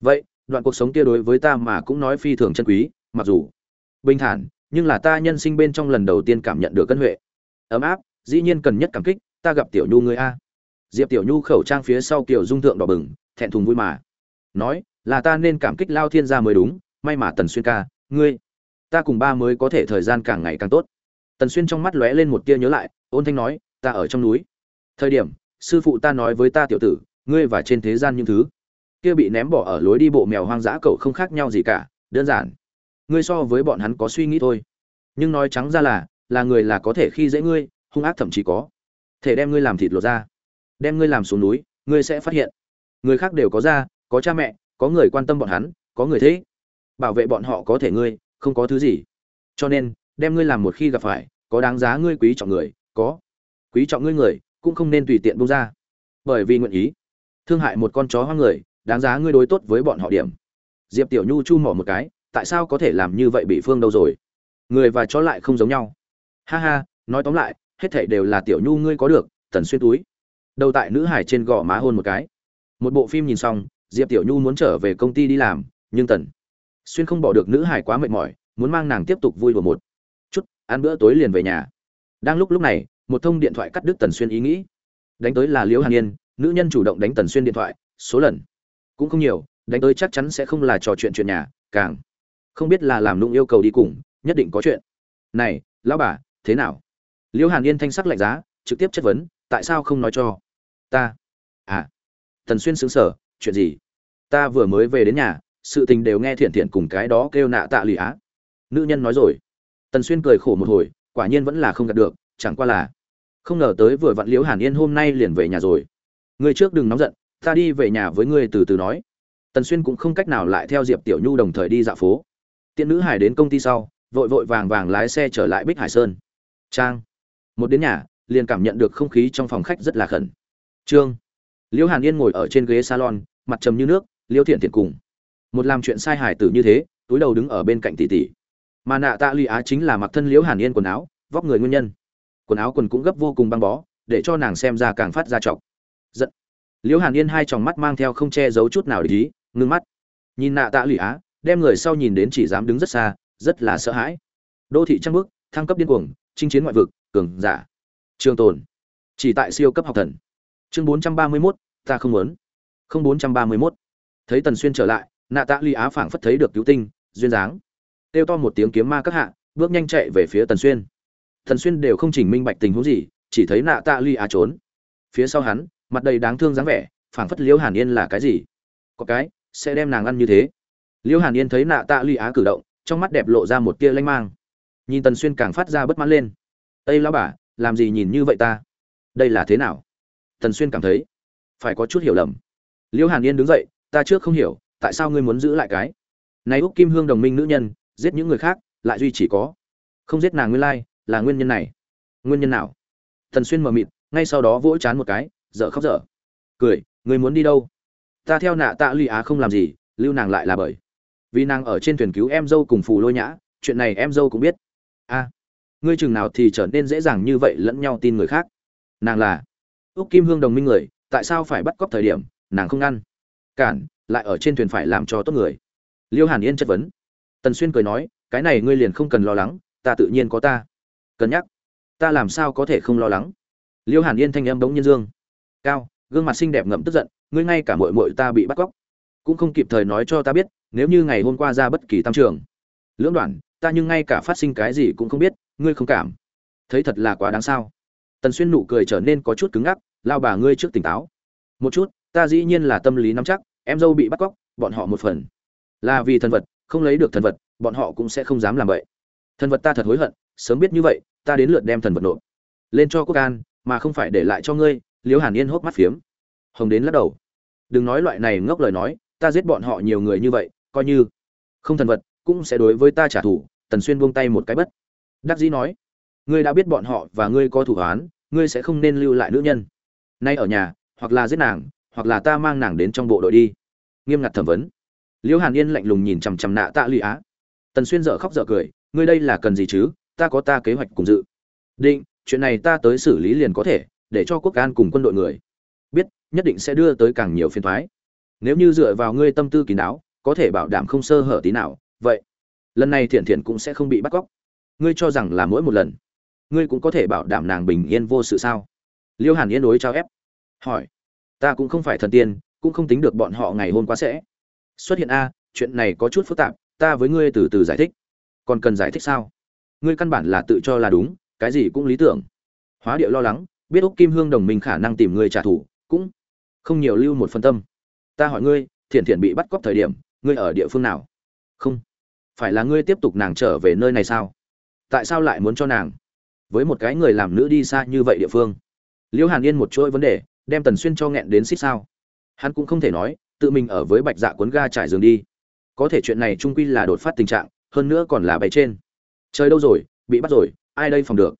Vậy, đoạn cuộc sống kia đối với ta mà cũng nói phi thường chân quý mặc dù, bình thản, nhưng là ta nhân sinh bên trong lần đầu tiên cảm nhận được cân huệ. Ấm áp, dĩ nhiên cần nhất cảm kích, ta gặp tiểu nhu người a. Diệp tiểu nhu khẩu trang phía sau kiểu dung thượng đỏ bừng, thẹn thùng vui mà. Nói, là ta nên cảm kích lao thiên gia mới đúng, may mà tần xuyên ca, ngươi, ta cùng ba mới có thể thời gian càng ngày càng tốt. Tần xuyên trong mắt lóe lên một tia nhớ lại, ôn thanh nói, ta ở trong núi. Thời điểm, sư phụ ta nói với ta tiểu tử, ngươi và trên thế gian những thứ, kia bị ném bỏ ở lối đi bộ mèo hoang dã cậu không khác nhau gì cả, đơn giản ngươi so với bọn hắn có suy nghĩ thôi. Nhưng nói trắng ra là là người là có thể khi dễ ngươi, hung ác thậm chí có thể đem ngươi làm thịt lột ra đem ngươi làm xuống núi, ngươi sẽ phát hiện. Người khác đều có gia có cha mẹ, có người quan tâm bọn hắn, có người thế. Bảo vệ bọn họ có thể ngươi, không có thứ gì. Cho nên, đem ngươi làm một khi gặp phải, có đáng giá ngươi quý trọng người, có quý trọng ngươi người, cũng không nên tùy tiện bung ra. Bởi vì nguyện ý thương hại một con chó hoang người, đáng giá ngươi đối tốt với bọn họ điểm. Diệp tiểu nhu chu mỏ một cái tại sao có thể làm như vậy bị phương đâu rồi? Người và chó lại không giống nhau. Ha ha, nói tóm lại, hết thảy đều là tiểu nhu ngươi có được, tần xuyên túi. Đầu tại nữ hải trên gò má hôn một cái. Một bộ phim nhìn xong, diệp tiểu nhu muốn trở về công ty đi làm, nhưng tần xuyên không bỏ được nữ hải quá mệt mỏi, muốn mang nàng tiếp tục vui đùa một chút, ăn bữa tối liền về nhà. Đang lúc lúc này, một thông điện thoại cắt đứt tần xuyên ý nghĩ. Đánh tới là liễu hàn yên, nữ nhân chủ động đánh tần xuyên điện thoại, số lần. Cũng không nhiều, đánh tới chắc chắn sẽ không là trò chuyện chuyện nhà, càng không biết là làm nung yêu cầu đi cùng, nhất định có chuyện. Này, lão bà, thế nào? Liễu hàn yên thanh sắc lạnh giá, trực tiếp chất vấn, tại sao không nói cho? Ta. À. Tần xuyên xứng sở chuyện gì? Ta vừa mới về đến nhà, sự tình đều nghe thiện thiện cùng cái đó kêu nạ tạ lì á. Nữ nhân nói rồi. Tần xuyên cười khổ một hồi, quả nhiên vẫn là không gạt được, chẳng qua là. Không ngờ tới vừa vặn liễu hàn yên hôm nay liền về nhà rồi. Ngươi trước đừng nóng giận, ta đi về nhà với ngươi từ từ nói. Tần xuyên cũng không cách nào lại theo diệp tiểu nhu đồng thời đi dạo phố tiện nữ hải đến công ty sau, vội vội vàng vàng lái xe trở lại bích hải sơn. Trang. Một đến nhà, liền cảm nhận được không khí trong phòng khách rất là khẩn. Trương. Liễu hàn yên ngồi ở trên ghế salon, mặt trầm như nước, liễu thiện thiện cùng. Một làm chuyện sai hải tử như thế, túi đầu đứng ở bên cạnh tỷ tỷ. Mà nạ tạ lụy á chính là mặc thân liễu hàn yên quần áo, vóc người nguyên nhân. Quần áo quần cũng gấp vô cùng băng bó, để cho nàng xem ra càng phát ra trọng giận. Liễu hàn yên hai tròng mắt mang theo không che giấu chút nào để ý, ngưng mắt. Nhìn nạ tạ lụy á đem người sau nhìn đến chỉ dám đứng rất xa rất là sợ hãi. Đô thị trăng bước thăng cấp điên cuồng chinh chiến ngoại vực cường giả. Trường tồn. Chỉ tại siêu cấp học thần. Chương bốn trăm ba mươi 431, ta không muốn. Không bốn trăm ba mươi 431. thấy tần xuyên trở lại nạ tạ ly á phảng phất thấy được cứu tinh duyên dáng. Kêu to một tiếng kiếm ma các hạ bước nhanh chạy về phía tần xuyên. Tần xuyên đều không chỉnh minh bạch tình huống gì chỉ thấy nạ tạ ly á trốn. Phía sau hắn mặt đầy đáng thương dáng vẻ phảng phất liễu hàn yên là cái gì? Có cái sẽ đem nàng ăn như thế liễu hàn yên thấy nạ tạ Lụy á cử động, trong mắt đẹp lộ ra một tia lanh mang. Nhìn tần xuyên càng phát ra bất mãn lên. Ây lão bà, làm gì nhìn như vậy ta? Đây là thế nào? Tần xuyên cảm thấy, phải có chút hiểu lầm. Liễu hàn yên đứng dậy, ta trước không hiểu, tại sao ngươi muốn giữ lại cái? Này úc kim hương đồng minh nữ nhân, giết những người khác, lại duy chỉ có, không giết nàng nguyên lai, là nguyên nhân này. Nguyên nhân nào? Tần xuyên mờ mịt, ngay sau đó vỗ chán một cái, dở khóc dở. Cười người muốn đi đâu? Ta theo nạ tạ Lụy á không làm gì, lưu nàng lại là bởi vì nàng ở trên thuyền cứu em dâu cùng phù lôi nhã, chuyện này em dâu cũng biết. A ngươi chừng nào thì trở nên dễ dàng như vậy lẫn nhau tin người khác. Nàng là úc kim hương đồng minh người, tại sao phải bắt cóc thời điểm, nàng không ngăn. Cản, lại ở trên thuyền phải làm cho tốt người. Liêu hàn yên chất vấn. Tần xuyên cười nói, cái này ngươi liền không cần lo lắng, ta tự nhiên có ta. Cân nhắc. Ta làm sao có thể không lo lắng? Liêu hàn yên thanh âm bỗng nhiên dương. Cao, gương mặt xinh đẹp ngậm tức giận, ngươi ngay cả mội mội ta bị bắt cóc, cũng không kịp thời nói cho ta biết nếu như ngày hôm qua ra bất kỳ tam trường lưỡng đoạn, ta nhưng ngay cả phát sinh cái gì cũng không biết, ngươi không cảm. Thấy thật là quá đáng sao? Tần xuyên nụ cười trở nên có chút cứng ngắc, lao bà ngươi trước tỉnh táo. Một chút, ta dĩ nhiên là tâm lý nắm chắc, em dâu bị bắt cóc, bọn họ một phần. Là vì thần vật, không lấy được thần vật, bọn họ cũng sẽ không dám làm vậy. Thần vật ta thật hối hận, sớm biết như vậy, ta đến lượt đem thần vật nộp. Lên cho quốc an, mà không phải để lại cho ngươi, liễu hàn yên hốc mắt phiếm. Hồng đến lắc đầu. Đừng nói loại này ngốc lời nói, ta giết bọn họ nhiều người như vậy coi như. Không thần vật, cũng sẽ đối với ta trả thù, tần xuyên buông tay một cái bất. Đắc dĩ nói, ngươi đã biết bọn họ và ngươi có thủ án, ngươi sẽ không nên lưu lại nữ nhân. Nay ở nhà, hoặc là giết nàng, hoặc là ta mang nàng đến trong bộ đội đi. Nghiêm ngặt thẩm vấn. Liễu hàn yên lạnh lùng nhìn chằm chằm nạ tạ lụy á. Tần xuyên dở khóc dở cười, ngươi đây là cần gì chứ, ta có ta kế hoạch cùng dự. Định, chuyện này ta tới xử lý liền có thể, để cho quốc an cùng quân đội người. Biết, nhất định sẽ đưa tới càng nhiều phiền thoái. Nếu như dựa vào ngươi tâm tư kín đáo có thể bảo đảm không sơ hở tí nào, vậy lần này thiện thiện cũng sẽ không bị bắt cóc. Ngươi cho rằng là mỗi một lần, ngươi cũng có thể bảo đảm nàng bình yên vô sự sao? Liêu hàn yên đối trao ép, hỏi. Ta cũng không phải thần tiên, cũng không tính được bọn họ ngày hôm qua sẽ xuất hiện a, chuyện này có chút phức tạp, ta với ngươi từ từ giải thích. Còn cần giải thích sao? Ngươi căn bản là tự cho là đúng, cái gì cũng lý tưởng. Hóa điệu lo lắng, biết úc kim hương đồng minh khả năng tìm ngươi trả thù, cũng không nhiều lưu một phân tâm. Ta hỏi ngươi thiện thiện bị bắt cóc thời điểm ngươi ở địa phương nào? Không. Phải là ngươi tiếp tục nàng trở về nơi này sao? Tại sao lại muốn cho nàng? Với một cái người làm nữ đi xa như vậy địa phương. Liễu hàn yên một chuỗi vấn đề, đem tần xuyên cho nghẹn đến xích sao. Hắn cũng không thể nói, tự mình ở với bạch dạ cuốn ga trải giường đi. Có thể chuyện này trung quy là đột phát tình trạng, hơn nữa còn là bày trên. Trời đâu rồi, bị bắt rồi, ai đây phòng được?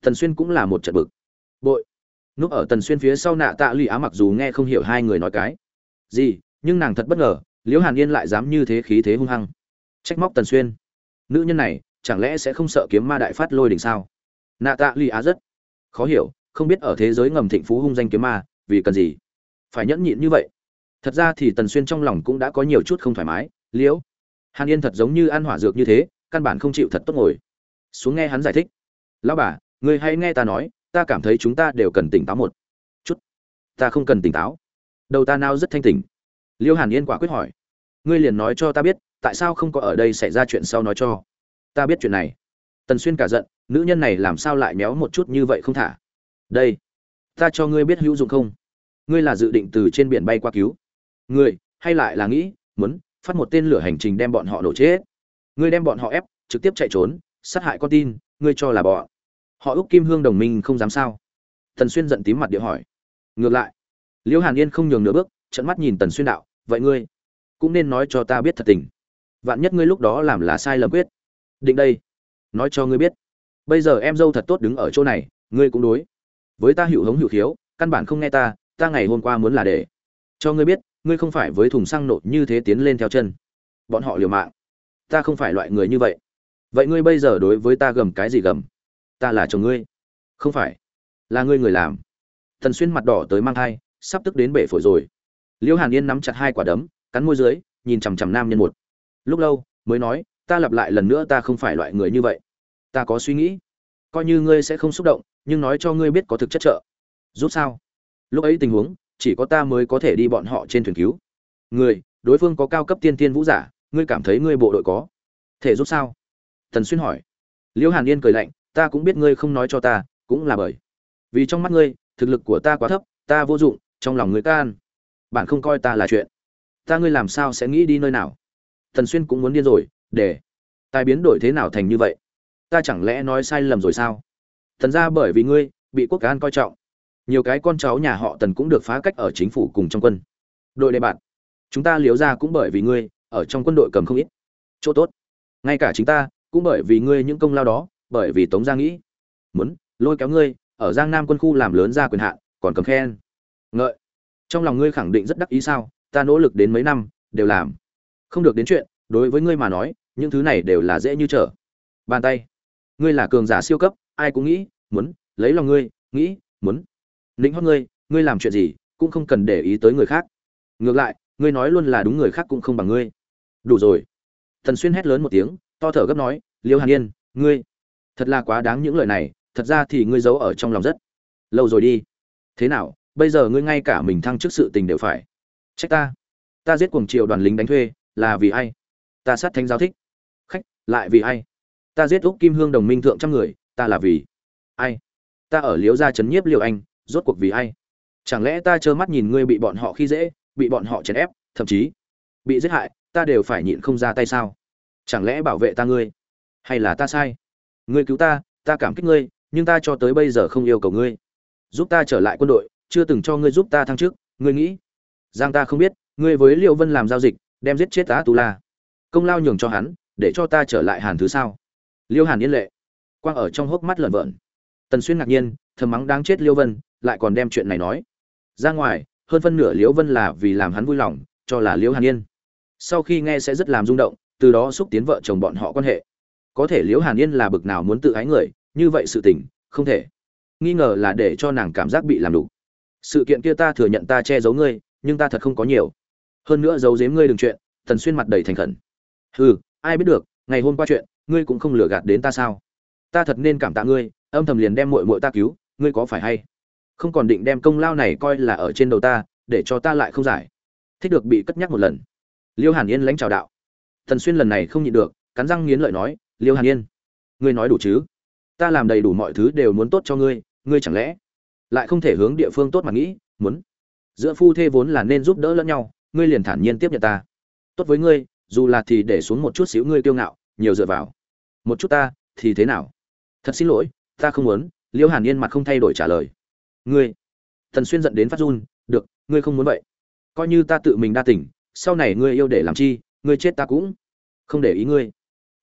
Tần xuyên cũng là một trận bực. Bội. Núp ở tần xuyên phía sau nạ tạ lụy á mặc dù nghe không hiểu hai người nói cái. Gì, nhưng nàng thật bất ngờ liễu hàn yên lại dám như thế khí thế hung hăng. Trách móc tần xuyên. Nữ nhân này, chẳng lẽ sẽ không sợ kiếm ma đại phát lôi đỉnh sao? Nạ tạ lụy á rất khó hiểu, không biết ở thế giới ngầm thịnh phú hung danh kiếm ma, vì cần gì? Phải nhẫn nhịn như vậy. Thật ra thì tần xuyên trong lòng cũng đã có nhiều chút không thoải mái. Liễu hàn yên thật giống như ăn hỏa dược như thế, căn bản không chịu thật tốt ngồi. Xuống nghe hắn giải thích. Lão bà, người hãy nghe ta nói, ta cảm thấy chúng ta đều cần tỉnh táo một chút. Ta không cần tỉnh táo. Đầu ta nào rất thanh tỉnh liêu hàn yên quả quyết hỏi. Ngươi liền nói cho ta biết, tại sao không có ở đây xảy ra chuyện sau nói cho. Ta biết chuyện này. Tần xuyên cả giận, nữ nhân này làm sao lại méo một chút như vậy không thả? Đây, ta cho ngươi biết hữu dụng không? Ngươi là dự định từ trên biển bay qua cứu. Ngươi, hay lại là nghĩ, muốn phát một tên lửa hành trình đem bọn họ nổ chết? Ngươi đem bọn họ ép, trực tiếp chạy trốn, sát hại con tin, ngươi cho là bọn họ úc kim hương đồng minh không dám sao? Tần xuyên giận tím mặt địa hỏi. Ngược lại liễu hàn yên không nhường nửa bước trận mắt nhìn tần xuyên đạo vậy ngươi cũng nên nói cho ta biết thật tình. Vạn nhất ngươi lúc đó làm là sai lầm quyết. Định đây. Nói cho ngươi biết. Bây giờ em dâu thật tốt đứng ở chỗ này, ngươi cũng đối. Với ta hữu hống hữu thiếu căn bản không nghe ta ta ngày hôm qua muốn là để. Cho ngươi biết, ngươi không phải với thùng xăng nổ như thế tiến lên theo chân. Bọn họ liều mạng. Ta không phải loại người như vậy. Vậy ngươi bây giờ đối với ta gầm cái gì gầm? Ta là chồng ngươi. Không phải. Là ngươi người làm. Thần xuyên mặt đỏ tới mang thai, sắp tức đến bể phổi rồi liễu hàn yên nắm chặt hai quả đấm, cắn môi dưới, nhìn chằm chằm nam nhân một. Lúc lâu, mới nói, ta lặp lại lần nữa, ta không phải loại người như vậy. Ta có suy nghĩ. Coi như ngươi sẽ không xúc động, nhưng nói cho ngươi biết có thực chất trợ. Giúp sao? Lúc ấy tình huống, chỉ có ta mới có thể đi bọn họ trên thuyền cứu. Người đối phương có cao cấp tiên tiên vũ giả, ngươi cảm thấy ngươi bộ đội có thể giúp sao? Thần xuyên hỏi. Liễu hàn yên cười lạnh, ta cũng biết ngươi không nói cho ta, cũng là bởi vì trong mắt ngươi, thực lực của ta quá thấp, ta vô dụng, trong lòng ngươi ăn bạn không coi ta là chuyện. Ta ngươi làm sao sẽ nghĩ đi nơi nào? Thần xuyên cũng muốn điên rồi, để tài biến đổi thế nào thành như vậy? Ta chẳng lẽ nói sai lầm rồi sao? Thần ra bởi vì ngươi, bị quốc an coi trọng. Nhiều cái con cháu nhà họ tần cũng được phá cách ở chính phủ cùng trong quân. Đội đệ bạn, chúng ta liếu ra cũng bởi vì ngươi, ở trong quân đội cầm không ít. Chỗ tốt. Ngay cả chính ta, cũng bởi vì ngươi những công lao đó, bởi vì tống gia nghĩ. Muốn lôi kéo ngươi, ở giang nam quân khu làm lớn ra quyền hạn, còn cầm khen. Ngợi trong lòng ngươi khẳng định rất đắc ý sao? Ta nỗ lực đến mấy năm, đều làm không được đến chuyện. Đối với ngươi mà nói, những thứ này đều là dễ như trở. Bàn tay. Ngươi là cường giả siêu cấp, ai cũng nghĩ, muốn lấy lòng ngươi, nghĩ, muốn lĩnh hót ngươi ngươi làm chuyện gì cũng không cần để ý tới người khác. Ngược lại, ngươi nói luôn là đúng người khác cũng không bằng ngươi. Đủ rồi. Thần xuyên hét lớn một tiếng, to thở gấp nói, liêu hàn yên, ngươi thật là quá đáng những lời này. Thật ra thì ngươi giấu ở trong lòng rất lâu rồi đi. Thế nào? Bây giờ ngươi ngay cả mình thăng chức sự tình đều phải. Trách ta. Ta giết cuồng triều đoàn lính đánh thuê, là vì ai? Ta sát thánh giáo thích. Khách, lại vì ai? Ta giết úc kim hương đồng minh thượng trăm người, ta là vì ai? Ta ở liếu gia chấn nhiếp liều anh, rốt cuộc vì ai? Chẳng lẽ ta trơ mắt nhìn ngươi bị bọn họ khi dễ, bị bọn họ chèn ép, thậm chí bị giết hại, ta đều phải nhịn không ra tay sao? Chẳng lẽ bảo vệ ta ngươi? Hay là ta sai? Ngươi cứu ta ta cảm kích ngươi, nhưng ta cho tới bây giờ không yêu cầu ngươi. Giúp ta trở lại quân đội chưa từng cho ngươi giúp ta thăng chức, ngươi nghĩ, giang ta không biết, ngươi với liệu vân làm giao dịch, đem giết chết tá tu la công lao nhường cho hắn, để cho ta trở lại hàn thứ sao? Liêu hàn yên lệ. Quang ở trong hốc mắt lợn vợn. Tần xuyên ngạc nhiên, thầm mắng đáng chết liêu vân, lại còn đem chuyện này nói. Ra ngoài, hơn phân nửa liễu vân là vì làm hắn vui lòng, cho là liễu hàn yên. Sau khi nghe sẽ rất làm rung động, từ đó xúc tiến vợ chồng bọn họ quan hệ. Có thể liễu hàn yên là bực nào muốn tự ái người, như vậy sự tình, không thể. Nghi ngờ là để cho nàng cảm giác bị làm đủ sự kiện kia ta thừa nhận ta che giấu ngươi, nhưng ta thật không có nhiều. Hơn nữa giấu giếm ngươi đừng chuyện thần xuyên mặt đầy thành khẩn. Hừ, ai biết được, ngày hôm qua chuyện, ngươi cũng không lừa gạt đến ta sao? Ta thật nên cảm tạ ngươi, âm thầm liền đem muội muội ta cứu, ngươi có phải hay? Không còn định đem công lao này coi là ở trên đầu ta, để cho ta lại không giải. Thích được bị cất nhắc một lần. Liêu hàn yên lãnh chào đạo. Thần xuyên lần này không nhịn được, cắn răng nghiến lợi nói, liêu hàn yên, ngươi nói đủ chứ? Ta làm đầy đủ mọi thứ đều muốn tốt cho ngươi ngươi chẳng lẽ lại không thể hướng địa phương tốt mà nghĩ, muốn. Giữa phu thê vốn là nên giúp đỡ lẫn nhau, ngươi liền thản nhiên tiếp nhận ta. Tốt với ngươi, dù là thì để xuống một chút xíu ngươi kiêu ngạo, nhiều dựa vào. Một chút ta, thì thế nào? Thật xin lỗi, ta không muốn liễu hàn yên mặt không thay đổi trả lời. Ngươi, thần xuyên giận đến phát run, được, ngươi không muốn vậy. Coi như ta tự mình đa tỉnh sau này ngươi yêu để làm chi, ngươi chết ta cũng không để ý ngươi.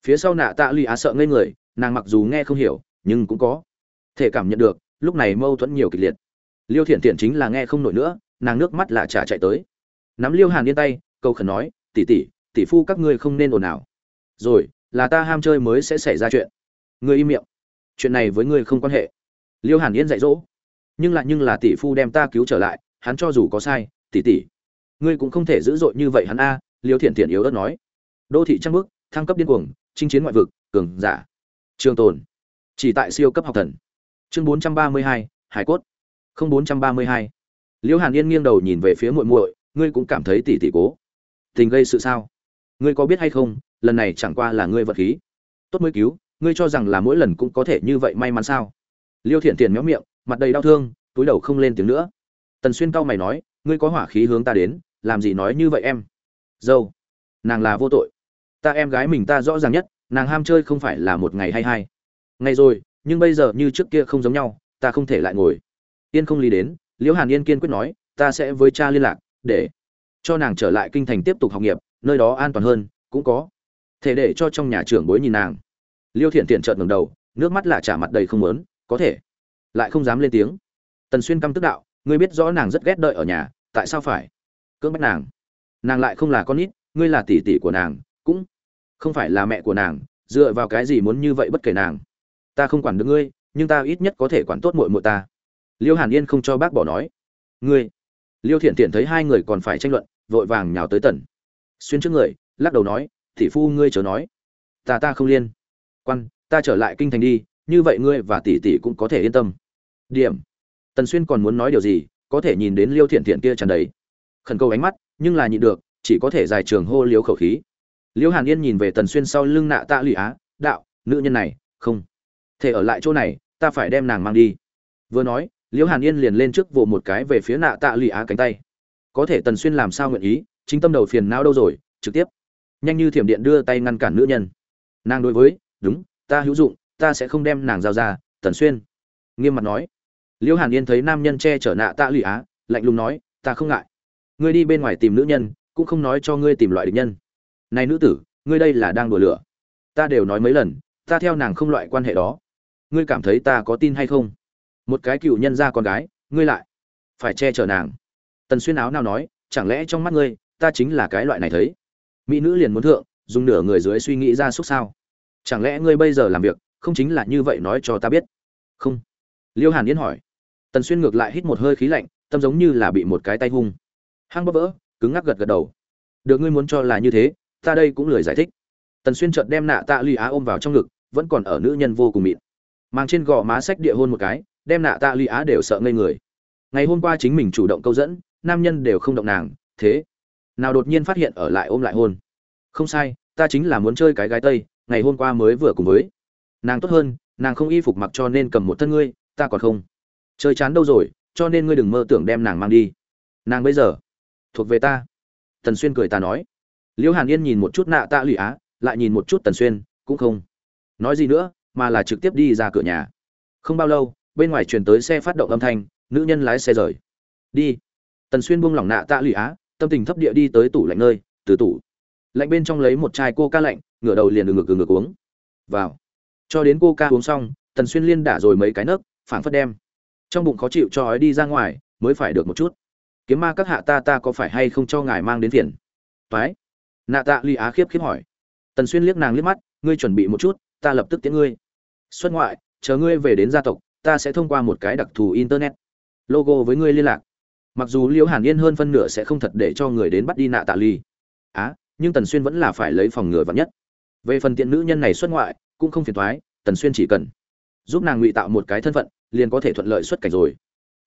Phía sau nạ tạ lụy á sợ ngây người, nàng mặc dù nghe không hiểu, nhưng cũng có thể cảm nhận được lúc này mâu thuẫn nhiều kịch liệt. Liêu thiện thiện chính là nghe không nổi nữa, nàng nước mắt là trả chạy tới. Nắm liêu hàn yên tay câu khẩn nói, tỷ tỷ tỷ phu các ngươi không nên ồn ào. Rồi, là ta ham chơi mới sẽ xảy ra chuyện. Ngươi im miệng. Chuyện này với ngươi không quan hệ. Liêu hàn yên dạy dỗ. Nhưng lại nhưng là tỷ phu đem ta cứu trở lại, hắn cho dù có sai, tỷ tỷ, ngươi cũng không thể dữ dội như vậy hắn a, liêu thiện thiện yếu ớt nói. Đô thị trăng bước thăng cấp điên cuồng, chinh chiến ngoại vực, cường giả. Trường tồn. Chỉ tại siêu cấp học thần chương bốn trăm ba mươi hai, hải cốt. Không bốn trăm ba mươi hai. Liễu hàn yên nghiêng đầu nhìn về phía muội muội, ngươi cũng cảm thấy tỷ tỷ cố. Tình gây sự sao? Ngươi có biết hay không, lần này chẳng qua là ngươi vật khí. Tốt mới cứu, ngươi cho rằng là mỗi lần cũng có thể như vậy may mắn sao? Liêu thiện tiền méo miệng, mặt đầy đau thương, túi đầu không lên tiếng nữa. Tần xuyên cau mày nói, ngươi có hỏa khí hướng ta đến, làm gì nói như vậy em? Dâu, nàng là vô tội. Ta em gái mình ta rõ ràng nhất, nàng ham chơi không phải là một ngày hay hai. Ngày rồi nhưng bây giờ như trước kia không giống nhau, ta không thể lại ngồi. Yên không lý đến, liễu hàn yên kiên quyết nói, ta sẽ với cha liên lạc, để cho nàng trở lại kinh thành tiếp tục học nghiệp, nơi đó an toàn hơn, cũng có thể để cho trong nhà trưởng bối nhìn nàng. Liêu thiện thiện trợn ngẩng đầu, nước mắt lạ trả mặt đầy không lớn có thể. Lại không dám lên tiếng. Tần xuyên căm tức đạo, ngươi biết rõ nàng rất ghét đợi ở nhà, tại sao phải cưỡng bách nàng? Nàng lại không là con nít, ngươi là tỷ tỷ của nàng, cũng không phải là mẹ của nàng, dựa vào cái gì muốn như vậy bất kể nàng? Ta không quản được ngươi, nhưng ta ít nhất có thể quản tốt muội muội ta. Liêu hàn yên không cho bác bỏ nói. Ngươi. Liêu thiện thiện thấy hai người còn phải tranh luận, vội vàng nhào tới tần xuyên trước người, lắc đầu nói thị phu ngươi chớ nói. Ta ta không liên quan, ta trở lại kinh thành đi, như vậy ngươi và tỷ tỷ cũng có thể yên tâm. Điểm. Tần xuyên còn muốn nói điều gì, có thể nhìn đến liêu thiện thiện kia tràn đầy khẩn cầu ánh mắt, nhưng là nhịn được, chỉ có thể dài trường hô liếu khẩu khí. Liêu hàn yên nhìn về tần xuyên sau lưng nạ tạ lụy á, đạo, nữ nhân này, không thể ở lại chỗ này, ta phải đem nàng mang đi. Vừa nói, liễu hàn yên liền lên trước vồ một cái về phía nạ tạ lụy á cánh tay. Có thể tần xuyên làm sao nguyện ý, chính tâm đầu phiền não đâu rồi, trực tiếp. Nhanh như thiểm điện đưa tay ngăn cản nữ nhân. Nàng đối với, đúng, ta hữu dụng, ta sẽ không đem nàng giao ra, tần xuyên. Nghiêm mặt nói. Liễu hàn yên thấy nam nhân che chở nạ tạ lụy á, lạnh lùng nói, ta không ngại. Ngươi đi bên ngoài tìm nữ nhân, cũng không nói cho ngươi tìm loại địch nhân. Này nữ tử, ngươi đây là đang đùa lửa. Ta đều nói mấy lần, ta theo nàng không loại quan hệ đó ngươi cảm thấy ta có tin hay không? Một cái cựu nhân ra con gái, ngươi lại phải che chở nàng. Tần xuyên áo nào nói, chẳng lẽ trong mắt ngươi, ta chính là cái loại này thấy? Mỹ nữ liền muốn thượng, dùng nửa người dưới suy nghĩ ra xúc sao. Chẳng lẽ ngươi bây giờ làm việc, không chính là như vậy nói cho ta biết? Không. Liêu hàn yên hỏi. Tần xuyên ngược lại hít một hơi khí lạnh, tâm giống như là bị một cái tay hung. Hăng bóp vỡ, cứng ngắc gật gật đầu. Được ngươi muốn cho là như thế, ta đây cũng lười giải thích. Tần xuyên chợt đem nạ tạ ly á ôm vào trong ngực, vẫn còn ở nữ nhân vô cùng mịn mang trên gò má sách địa hôn một cái, đem nạ tạ ly á đều sợ ngây người. Ngày hôm qua chính mình chủ động câu dẫn, nam nhân đều không động nàng, thế. Nào đột nhiên phát hiện ở lại ôm lại hôn. Không sai, ta chính là muốn chơi cái gái tây, ngày hôm qua mới vừa cùng với. Nàng tốt hơn, nàng không y phục mặc cho nên cầm một thân ngươi, ta còn không. Chơi chán đâu rồi, cho nên ngươi đừng mơ tưởng đem nàng mang đi. Nàng bây giờ thuộc về ta. Tần xuyên cười ta nói. Liễu hàn yên nhìn một chút nạ tạ lụy á, lại nhìn một chút tần xuyên, cũng không. Nói gì nữa mà là trực tiếp đi ra cửa nhà. Không bao lâu, bên ngoài truyền tới xe phát động âm thanh, nữ nhân lái xe rời. Đi. Tần xuyên buông lỏng nạ tạ lụy á, tâm tình thấp địa đi tới tủ lạnh nơi, từ tủ. Lạnh bên trong lấy một chai coca lạnh, ngửa đầu liền ngược ngược uống. Vào. Cho đến coca uống xong, tần xuyên liên đả rồi mấy cái nấc, phảng phất đem. Trong bụng khó chịu cho ói đi ra ngoài, mới phải được một chút. Kiếm ma các hạ ta ta có phải hay không cho ngài mang đến phiền? Toái. Nạ tạ ly á khiếp khiếp hỏi. Tần xuyên liếc nàng liếc mắt, ngươi chuẩn bị một chút ta lập tức tiễn ngươi. Xuất ngoại, chờ ngươi về đến gia tộc, ta sẽ thông qua một cái đặc thù internet. Logo với ngươi liên lạc. Mặc dù liễu hàn yên hơn phân nửa sẽ không thật để cho người đến bắt đi nạ tạ ly. Á, nhưng tần xuyên vẫn là phải lấy phòng ngừa vắn nhất. Về phần tiện nữ nhân này xuất ngoại, cũng không phiền thoái tần xuyên chỉ cần giúp nàng ngụy tạo một cái thân phận, liền có thể thuận lợi xuất cảnh rồi.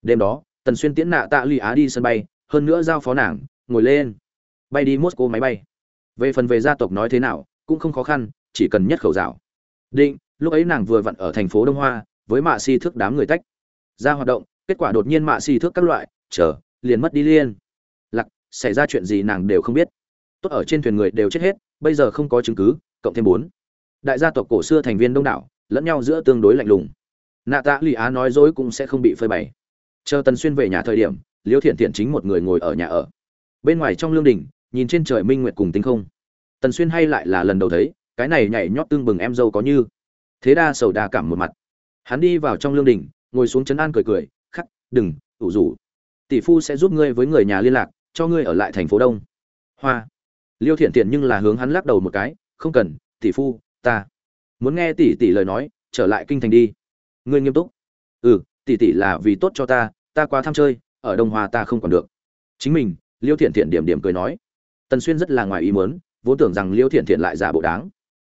Đêm đó, tần xuyên tiễn nạ tạ ly á đi sân bay, hơn nữa giao phó nàng, ngồi lên. Bay đi moscow máy bay. Về phần về gia tộc nói thế nào, cũng không khó khăn, chỉ cần nhất khẩu rào định, lúc ấy nàng vừa vặn ở thành phố đông hoa, với mạ si thước đám người tách. Ra hoạt động, kết quả đột nhiên mạ si thước các loại, chờ, liền mất đi liên. Lặc xảy ra chuyện gì nàng đều không biết. Tốt ở trên thuyền người đều chết hết, bây giờ không có chứng cứ, cộng thêm bốn. Đại gia tộc cổ xưa thành viên đông đảo, lẫn nhau giữa tương đối lạnh lùng. Nạ tạ lụy á nói dối cũng sẽ không bị phơi bày. Chờ tần xuyên về nhà thời điểm liêu thiện thiện chính một người ngồi ở nhà ở. Bên ngoài trong lương đình, nhìn trên trời minh nguyệt cùng tinh không. Tần xuyên hay lại là lần đầu thấy cái này nhảy nhót tương bừng em dâu có như. Thế đa sầu đa cảm một mặt. Hắn đi vào trong lương đình, ngồi xuống chấn an cười cười, khắc, đừng, ủ rủ. Tỷ phu sẽ giúp ngươi với người nhà liên lạc, cho ngươi ở lại thành phố đông. Hoa. Liêu thiện tiện nhưng là hướng hắn lắc đầu một cái, không cần, tỷ phu, ta. Muốn nghe tỷ tỷ lời nói, trở lại kinh thành đi. Ngươi nghiêm túc. Ừ tỷ tỷ là vì tốt cho ta ta quá tham chơi, ở đông hoa ta không còn được. Chính mình, liêu thiện thiện điểm điểm cười nói. Tần xuyên rất là ngoài ý muốn, vốn tưởng rằng liêu thiện thiện lại giả bộ đáng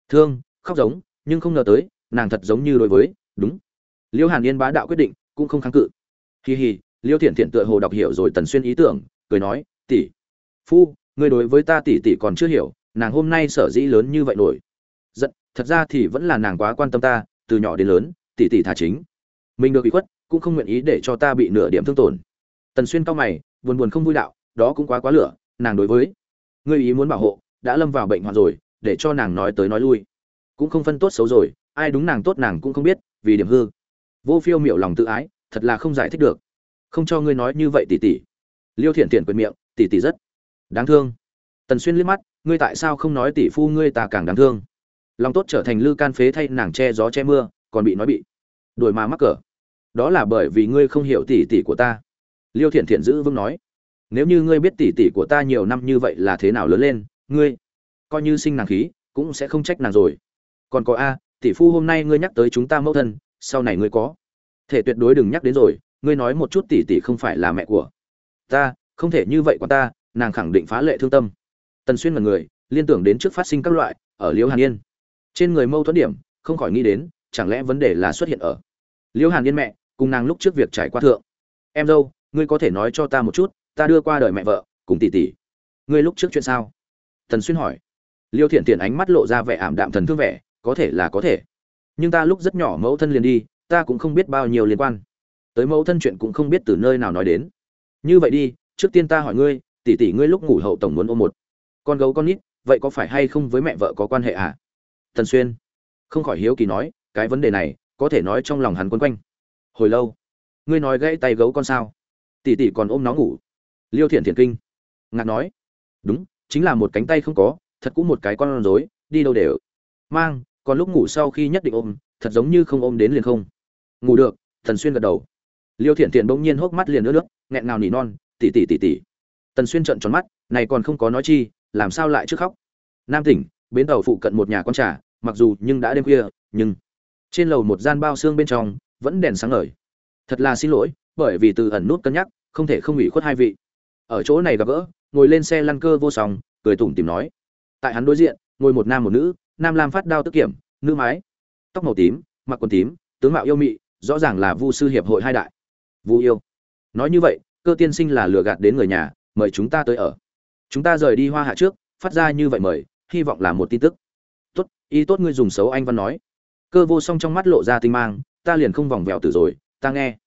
thương, khóc giống, nhưng không ngờ tới, nàng thật giống như đối với, đúng. Liêu hàn yên bá đạo quyết định, cũng không kháng cự. Hì hì, liêu thiện thiện tựa hồ đọc hiểu rồi tần xuyên ý tưởng, cười nói, tỷ, phu người đối với ta tỷ tỷ còn chưa hiểu, nàng hôm nay sở dĩ lớn như vậy nổi. Giận, thật ra thì vẫn là nàng quá quan tâm ta, từ nhỏ đến lớn, tỷ tỷ thả chính. Mình được bị khuất, cũng không nguyện ý để cho ta bị nửa điểm thương tổn. Tần xuyên cao mày, buồn buồn không vui đạo, đó cũng quá quá lửa, nàng đối với, ngươi ý muốn bảo hộ, đã lâm vào bệnh hoạn rồi để cho nàng nói tới nói lui. Cũng không phân tốt xấu rồi, ai đúng nàng tốt nàng cũng không biết, vì điểm hư. Vô phiêu miểu lòng tự ái, thật là không giải thích được. Không cho ngươi nói như vậy tỷ tỷ liêu thiện thiện quyền miệng tỷ tỷ rất đáng thương. Tần xuyên liếc mắt, ngươi tại sao không nói tỷ phu ngươi ta càng đáng thương? Lòng tốt trở thành lư can phế thay nàng che gió che mưa, còn bị nói bị đổi mà mắc cỡ. Đó là bởi vì ngươi không hiểu tỷ tỷ của ta. Liêu thiện thiện giữ vững nói, nếu như ngươi biết tỷ tỷ của ta nhiều năm như vậy là thế nào lớn lên, ngươi coi như sinh nàng khí, cũng sẽ không trách nàng rồi. Còn có a, tỷ phu hôm nay ngươi nhắc tới chúng ta mẫu thân, sau này ngươi có. Thể tuyệt đối đừng nhắc đến rồi, ngươi nói một chút tỷ tỷ không phải là mẹ của ta, không thể như vậy của ta, nàng khẳng định phá lệ thương tâm. Tần xuyên là người, liên tưởng đến trước phát sinh các loại, ở liễu hàn yên. Trên người mâu thuẫn điểm, không khỏi nghĩ đến, chẳng lẽ vấn đề là xuất hiện ở liễu hàn yên mẹ, cùng nàng lúc trước việc trải qua thượng. Em dâu, ngươi có thể nói cho ta một chút, ta đưa qua đời mẹ vợ, cùng tỷ tỷ. Ngươi lúc trước chuyện sao? Tần xuyên hỏi liêu thiện thiện ánh mắt lộ ra vẻ ảm đạm thần thương vẻ, có thể là có thể. Nhưng ta lúc rất nhỏ mẫu thân liền đi, ta cũng không biết bao nhiêu liên quan. Tới mẫu thân chuyện cũng không biết từ nơi nào nói đến. Như vậy đi, trước tiên ta hỏi ngươi, tỷ tỷ ngươi lúc ngủ hậu tổng muốn ôm một. Con gấu con nít, vậy có phải hay không với mẹ vợ có quan hệ à? Tần xuyên. Không khỏi hiếu kỳ nói, cái vấn đề này, có thể nói trong lòng hắn quấn quanh. Hồi lâu, ngươi nói gãy tay gấu con sao? Tỷ tỷ còn ôm nó ngủ. Liêu thiện thiện kinh. Ngạc nói. Đúng, chính là một cánh tay không có thật cũng một cái con rối, đi đâu đều. Mang, còn lúc ngủ sau khi nhất định ôm, thật giống như không ôm đến liền không. Ngủ được thần xuyên gật đầu. Liêu thiện thiện bỗng nhiên hốc mắt liền nước nước, nghẹn ngào nỉ non tỉ tỉ tỉ tỉ tần xuyên trợn tròn mắt, này còn không có nói chi, làm sao lại trước khóc? Nam tỉnh, bến tàu phụ cận một nhà con trà, mặc dù nhưng đã đêm khuya, nhưng trên lầu một gian bao xương bên trong vẫn đèn sáng ngời. Thật là xin lỗi, bởi vì từ ẩn nút cân nhắc, không thể không ủy khuất hai vị. Ở chỗ này gặp gỡ, ngồi lên xe lăn cơ vô song, cười tủm tìm nói tại hắn đối diện, ngồi một nam một nữ, nam lam phát đao tức kiểm, nữ mái, tóc màu tím, mặc quần tím, tướng mạo yêu mị, rõ ràng là vu sư hiệp hội hai đại. Vu yêu. Nói như vậy, cơ tiên sinh là lừa gạt đến người nhà, mời chúng ta tới ở. Chúng ta rời đi hoa hạ trước, phát ra như vậy mời, hy vọng là một tin tức. Tốt y tốt ngươi dùng xấu anh văn nói. Cơ vô song trong mắt lộ ra tinh mang, ta liền không vòng vèo từ rồi, ta nghe.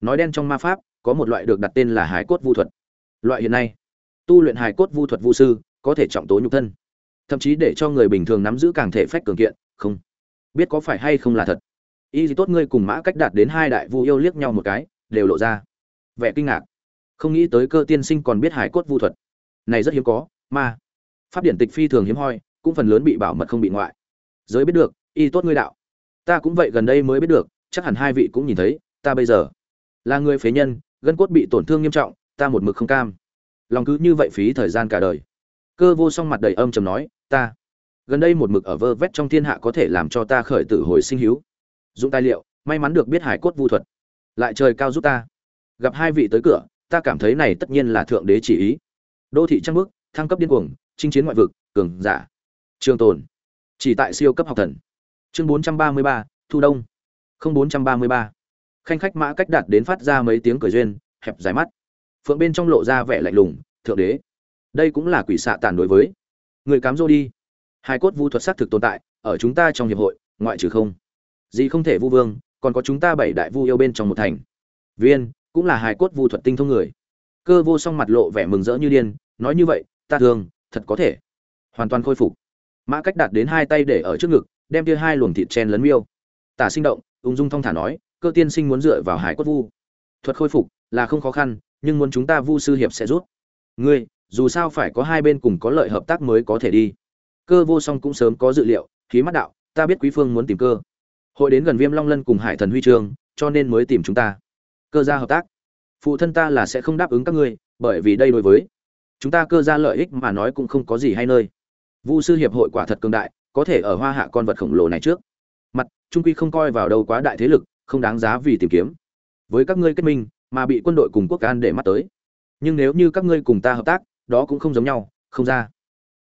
Nói đen trong ma pháp, có một loại được đặt tên là hải cốt vu thuật. Loại hiện nay, tu luyện hải cốt vu thuật vu sư, có thể trọng tố nhục thân thậm chí để cho người bình thường nắm giữ càng thể phách cường kiện, không. Biết có phải hay không là thật? Y gì tốt ngươi cùng mã cách đạt đến hai đại vu yêu liếc nhau một cái, đều lộ ra vẻ kinh ngạc. Không nghĩ tới cơ tiên sinh còn biết hải cốt vu thuật. Này rất hiếm có, ma. Pháp điển tịch phi thường hiếm hoi, cũng phần lớn bị bảo mật không bị ngoại. Giới biết được, y tốt ngươi đạo. Ta cũng vậy gần đây mới biết được, chắc hẳn hai vị cũng nhìn thấy, ta bây giờ là người phế nhân, gân cốt bị tổn thương nghiêm trọng, ta một mực không cam. Lòng cứ như vậy phí thời gian cả đời. Cơ vô song mặt đầy âm trầm nói ta. Gần đây một mực ở vơ vét trong thiên hạ có thể làm cho ta khởi tử hồi sinh hiếu. Dụng tài liệu may mắn được biết hải cốt vu thuật. Lại trời cao giúp ta. Gặp hai vị tới cửa ta cảm thấy này tất nhiên là thượng đế chỉ ý. Đô thị trăng bước thăng cấp điên cuồng chinh chiến ngoại vực cường giả. Trường tồn. Chỉ tại siêu cấp học thần. Chương 433, thu đông. Không 433. khanh khách mã cách đạt đến phát ra mấy tiếng cười duyên hẹp dài mắt. Phượng bên trong lộ ra vẻ lạnh lùng thượng đế. Đây cũng là quỷ xạ tàn đối với người cám dỗ đi. Hai cốt vu thuật xác thực tồn tại, ở chúng ta trong hiệp hội, ngoại trừ không. Gì không thể vu vương, còn có chúng ta bảy đại vu yêu bên trong một thành. Viên, cũng là hài cốt vu thuật tinh thông người. Cơ vô song mặt lộ vẻ mừng rỡ như điên, nói như vậy, ta thường, thật có thể. Hoàn toàn khôi phục. Mã cách đạt đến hai tay để ở trước ngực, đem kia hai luồng thịt chen lấn miêu. Tả sinh động, ung dung thong thả nói, cơ tiên sinh muốn dựa vào hải cốt vu. Thuật khôi phục là không khó khăn, nhưng muốn chúng ta vu sư hiệp sẽ rút ngươi dù sao phải có hai bên cùng có lợi hợp tác mới có thể đi. Cơ vô song cũng sớm có dự liệu, khí mắt đạo, ta biết quý phương muốn tìm cơ. Hội đến gần viêm long lân cùng hải thần huy chương cho nên mới tìm chúng ta. Cơ gia hợp tác. Phụ thân ta là sẽ không đáp ứng các ngươi, bởi vì đây đối với chúng ta cơ gia lợi ích mà nói cũng không có gì hay nơi. Vu sư hiệp hội quả thật cường đại, có thể ở hoa hạ con vật khổng lồ này trước. Mặt, trung quy không coi vào đâu quá đại thế lực, không đáng giá vì tìm kiếm. Với các ngươi kết minh, mà bị quân đội cùng quốc an để mắt tới. Nhưng nếu như các ngươi cùng ta hợp tác đó cũng không giống nhau, không ra.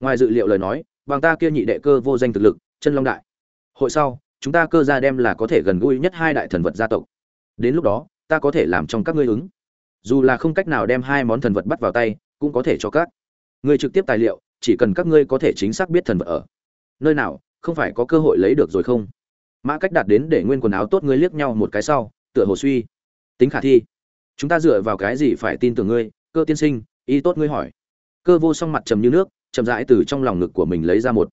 Ngoài dự liệu lời nói, bằng ta kia nhị đệ cơ vô danh thực lực, chân long đại. Hội sau, chúng ta cơ gia đem là có thể gần gũi nhất hai đại thần vật gia tộc. Đến lúc đó, ta có thể làm trong các ngươi ứng. Dù là không cách nào đem hai món thần vật bắt vào tay, cũng có thể cho các ngươi trực tiếp tài liệu, chỉ cần các ngươi có thể chính xác biết thần vật ở nơi nào, không phải có cơ hội lấy được rồi không? Mã cách đạt đến để nguyên quần áo tốt ngươi liếc nhau một cái sau, tựa hồ suy. Tính khả thi. Chúng ta dựa vào cái gì phải tin tưởng ngươi? Cơ tiên sinh y tốt ngươi hỏi cơ vô song mặt trầm như nước, chậm rãi từ trong lòng ngực của mình lấy ra một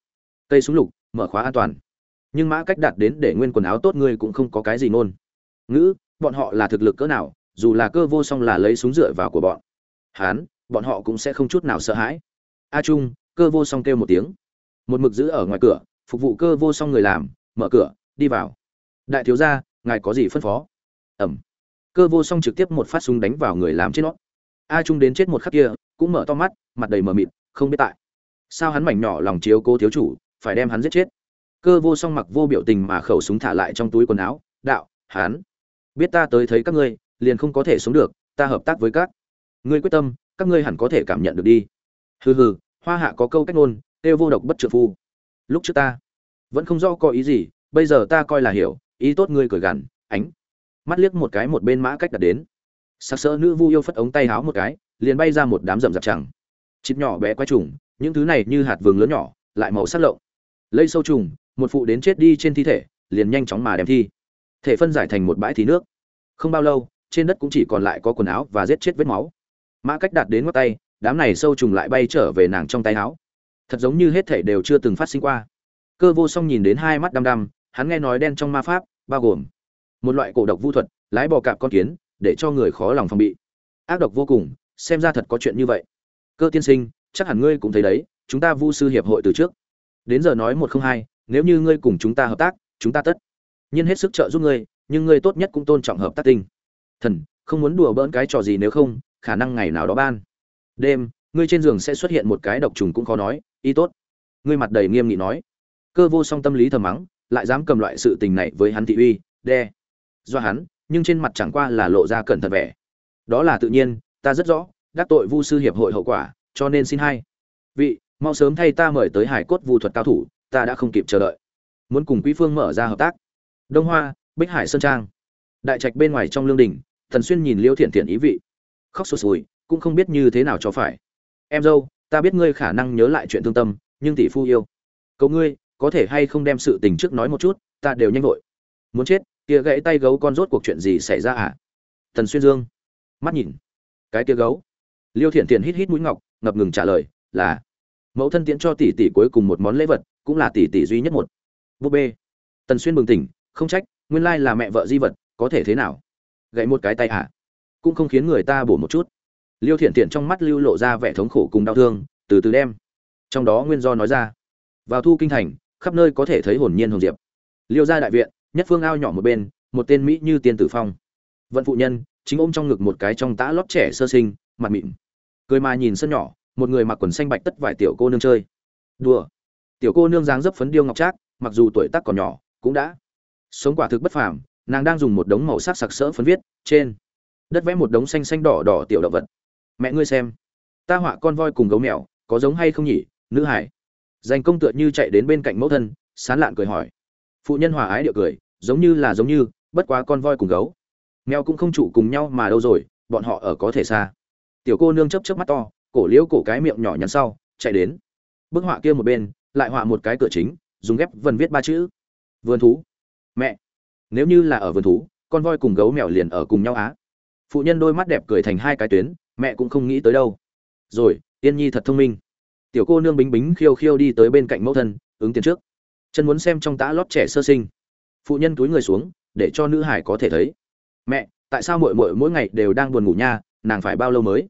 cây súng lục, mở khóa an toàn. Nhưng mã cách đạt đến để nguyên quần áo tốt ngươi cũng không có cái gì nôn. Ngữ, bọn họ là thực lực cỡ nào, dù là cơ vô song là lấy súng dựa vào của bọn. Hán, bọn họ cũng sẽ không chút nào sợ hãi. A trung, cơ vô song kêu một tiếng. Một mực giữ ở ngoài cửa, phục vụ cơ vô song người làm, mở cửa, đi vào. Đại thiếu gia, ngài có gì phân phó? Ẩm. Cơ vô song trực tiếp một phát súng đánh vào người làm trên nó. A trung đến chết một khắc kia cũng mở to mắt, mặt đầy mờ mịt, không biết tại sao hắn mảnh nhỏ lòng chiếu cố thiếu chủ, phải đem hắn giết chết. Cơ vô song mặc vô biểu tình mà khẩu súng thả lại trong túi quần áo, đạo, hắn, biết ta tới thấy các ngươi, liền không có thể sống được, ta hợp tác với các ngươi quyết tâm, các ngươi hẳn có thể cảm nhận được đi. Hừ hừ, hoa hạ có câu cách ngôn têu vô độc bất trợ phu. Lúc trước ta vẫn không rõ có ý gì, bây giờ ta coi là hiểu, ý tốt ngươi cười gằn, ánh mắt liếc một cái một bên mã cách đặt đến. Sắc sỡ nữ vu yêu phất ống tay háo một cái liền bay ra một đám rậm rạp chẳng chít nhỏ bé quay trùng, những thứ này như hạt vừng lớn nhỏ, lại màu sắc lộng. Lây sâu trùng, một phụ đến chết đi trên thi thể, liền nhanh chóng mà đem thi thể phân giải thành một bãi thí nước. Không bao lâu, trên đất cũng chỉ còn lại có quần áo và giết chết vết máu. Mã cách đạt đến ngót tay, đám này sâu trùng lại bay trở về nàng trong tay áo. Thật giống như hết thể đều chưa từng phát sinh qua. Cơ vô song nhìn đến hai mắt đăm đăm, hắn nghe nói đen trong ma pháp, bao gồm một loại cổ độc vu thuật, lái bò cạp con kiến, để cho người khó lòng phòng bị. Ác độc vô cùng xem ra thật có chuyện như vậy. Cơ tiên sinh, chắc hẳn ngươi cũng thấy đấy, chúng ta vu sư hiệp hội từ trước. Đến giờ nói một không hai, nếu như ngươi cùng chúng ta hợp tác, chúng ta tất nhiên hết sức trợ giúp ngươi, nhưng ngươi tốt nhất cũng tôn trọng hợp tác tinh. Thần, không muốn đùa bỡn cái trò gì nếu không, khả năng ngày nào đó ban. Đêm, ngươi trên giường sẽ xuất hiện một cái độc trùng cũng khó nói, y tốt. Ngươi mặt đầy nghiêm nghị nói. Cơ vô song tâm lý thầm mắng, lại dám cầm loại sự tình này với hắn thị uy, đe. Do hắn, nhưng trên mặt chẳng qua là lộ ra cẩn thận vẻ. Đó là tự nhiên, ta rất rõ đắc tội vu sư hiệp hội hậu quả, cho nên xin hai. Vị, mau sớm thay ta mời tới hải cốt vu thuật cao thủ, ta đã không kịp chờ đợi. Muốn cùng quý phương mở ra hợp tác. Đông hoa, bích hải sơn trang. Đại trạch bên ngoài trong lương đình thần xuyên nhìn liêu thiện thiện ý vị. Khóc sụt sùi, cũng không biết như thế nào cho phải. Em dâu, ta biết ngươi khả năng nhớ lại chuyện thương tâm, nhưng tỷ phu yêu. Cậu ngươi, có thể hay không đem sự tình trước nói một chút, ta đều nhanh vội. Muốn chết, kia gãy tay gấu con rốt cuộc chuyện gì xảy ra à? Thần xuyên dương. Mắt nhìn. Cái kia gấu liêu thiện thiện hít hít mũi ngọc, ngập ngừng trả lời, là, mẫu thân tiễn cho tỷ tỷ cuối cùng một món lễ vật, cũng là tỷ tỷ duy nhất một. Búp bê. Tần xuyên bừng tỉnh, không trách, nguyên lai là mẹ vợ di vật, có thể thế nào? Gậy một cái tay à? Cũng không khiến người ta bổ một chút. Liêu thiện thiện trong mắt lưu lộ ra vẻ thống khổ cùng đau thương, từ từ đem. Trong đó nguyên do nói ra. Vào thu kinh thành, khắp nơi có thể thấy hồn nhiên hồn diệp. Liêu ra đại viện, nhất phương ao nhỏ một bên, một tên mỹ như tiên tử phong. Vận phụ nhân, chính ôm trong ngực một cái trong tã lót trẻ sơ sinh, mặt mịn cười mà nhìn sân nhỏ, một người mặc quần xanh bạch tất vải tiểu cô nương chơi. Đùa. Tiểu cô nương dáng dấp phấn điêu ngọc trác, mặc dù tuổi tác còn nhỏ, cũng đã sống quả thực bất phàm, nàng đang dùng một đống màu sắc sặc sỡ phấn viết, trên đất vẽ một đống xanh xanh đỏ đỏ tiểu động vật. Mẹ ngươi xem. Ta họa con voi cùng gấu mèo, có giống hay không nhỉ, nữ hải? Dành công tựa như chạy đến bên cạnh mẫu thân, sán lạn cười hỏi. Phụ nhân hòa ái điệu cười, giống như là giống như, bất quá con voi cùng gấu. Mèo cũng không trụ cùng nhau mà đâu rồi, bọn họ ở có thể xa tiểu cô nương chấp chấp mắt to, cổ liễu cổ cái miệng nhỏ nhắn sau, chạy đến. Bức họa kia một bên, lại họa một cái cửa chính, dùng ghép vần viết ba chữ. Vườn thú. Mẹ. Nếu như là ở vườn thú, con voi cùng gấu mèo liền ở cùng nhau á. Phụ nhân đôi mắt đẹp cười thành hai cái tuyến, mẹ cũng không nghĩ tới đâu. Rồi, yên nhi thật thông minh. Tiểu cô nương bính bính khiêu khiêu đi tới bên cạnh mẫu thân, ứng tiền trước. Chân muốn xem trong tã lót trẻ sơ sinh. Phụ nhân túi người xuống, để cho nữ hải có thể thấy. Mẹ, tại sao muội muội mỗi ngày đều đang buồn ngủ nha, nàng phải bao lâu mới?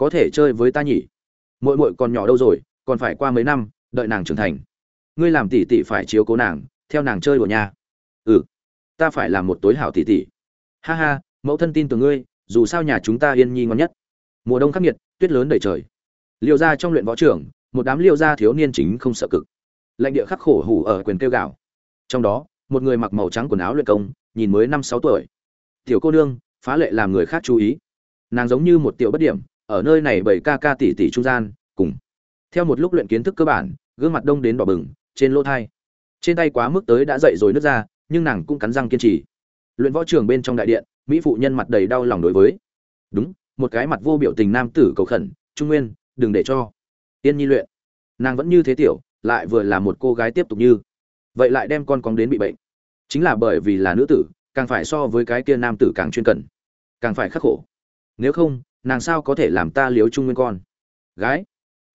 Có thể chơi với ta nhỉ? Muội muội còn nhỏ đâu rồi, còn phải qua mấy năm, đợi nàng trưởng thành. Ngươi làm tỷ tỷ phải chiếu cố nàng, theo nàng chơi đùa nhà. ừ ta phải làm một tối hảo tỷ tỷ. Ha ha, mẫu thân tin tưởng ngươi, dù sao nhà chúng ta yên nhi ngon nhất. Mùa đông khắc nghiệt, tuyết lớn đầy trời. Liêu ra trong luyện võ trưởng, một đám liêu gia thiếu niên chính không sợ cực. Lãnh địa khắc khổ hủ ở quyền kêu gạo trong đó, một người mặc màu trắng quần áo luyện công, nhìn mới năm sáu tuổi. Tiểu cô nương, phá lệ làm người khác chú ý. Nàng giống như một tiểu bất điểm ở nơi này bảy ca ca tỷ tỷ trung gian, cùng. Theo một lúc luyện kiến thức cơ bản, gương mặt đông đến đỏ bừng, trên lỗ thai. Trên tay quá mức tới đã dậy rồi nước ra, nhưng nàng cũng cắn răng kiên trì. Luyện võ trường bên trong đại điện, mỹ phụ nhân mặt đầy đau lòng đối với. Đúng, một cái mặt vô biểu tình nam tử cầu khẩn, trung nguyên, đừng để cho tiên nhi luyện. Nàng vẫn như thế tiểu, lại vừa là một cô gái tiếp tục như. Vậy lại đem con cóng đến bị bệnh. Chính là bởi vì là nữ tử, càng phải so với cái kia nam tử càng chuyên cần, càng phải khắc khổ. Nếu không nàng sao có thể làm ta liếu trung nguyên con? Gái,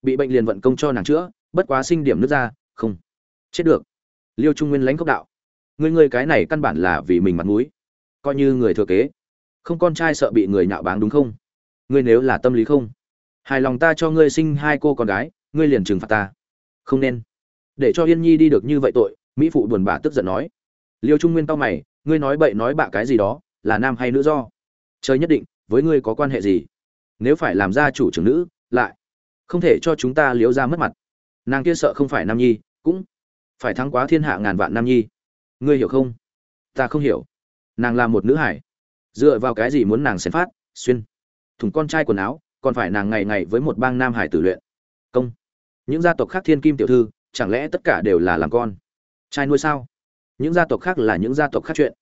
bị bệnh liền vận công cho nàng chữa, bất quá sinh điểm nước ra không. Chết được. Liêu trung nguyên lãnh cốc đạo. Người người cái này căn bản là vì mình mặt mũi. Coi như người thừa kế. Không con trai sợ bị người nhạo báng đúng không? Ngươi nếu là tâm lý không. Hài lòng ta cho ngươi sinh hai cô con gái, ngươi liền trừng phạt ta. Không nên. Để cho yên nhi đi được như vậy tội, mỹ phụ buồn bã tức giận nói. Liêu trung nguyên tao mày, ngươi nói bậy nói bạ cái gì đó, là nam hay nữ do? Trời nhất định, với ngươi có quan hệ gì? Nếu phải làm ra chủ trưởng nữ, lại không thể cho chúng ta liếu ra mất mặt. Nàng kia sợ không phải nam nhi, cũng phải thắng quá thiên hạ ngàn vạn nam nhi. Ngươi hiểu không? Ta không hiểu. Nàng là một nữ hải. Dựa vào cái gì muốn nàng xén phát, xuyên thùng con trai quần áo, còn phải nàng ngày ngày với một bang nam hải tử luyện. Công. Những gia tộc khác thiên kim tiểu thư, chẳng lẽ tất cả đều là làm con? Trai nuôi sao? Những gia tộc khác là những gia tộc khác chuyện.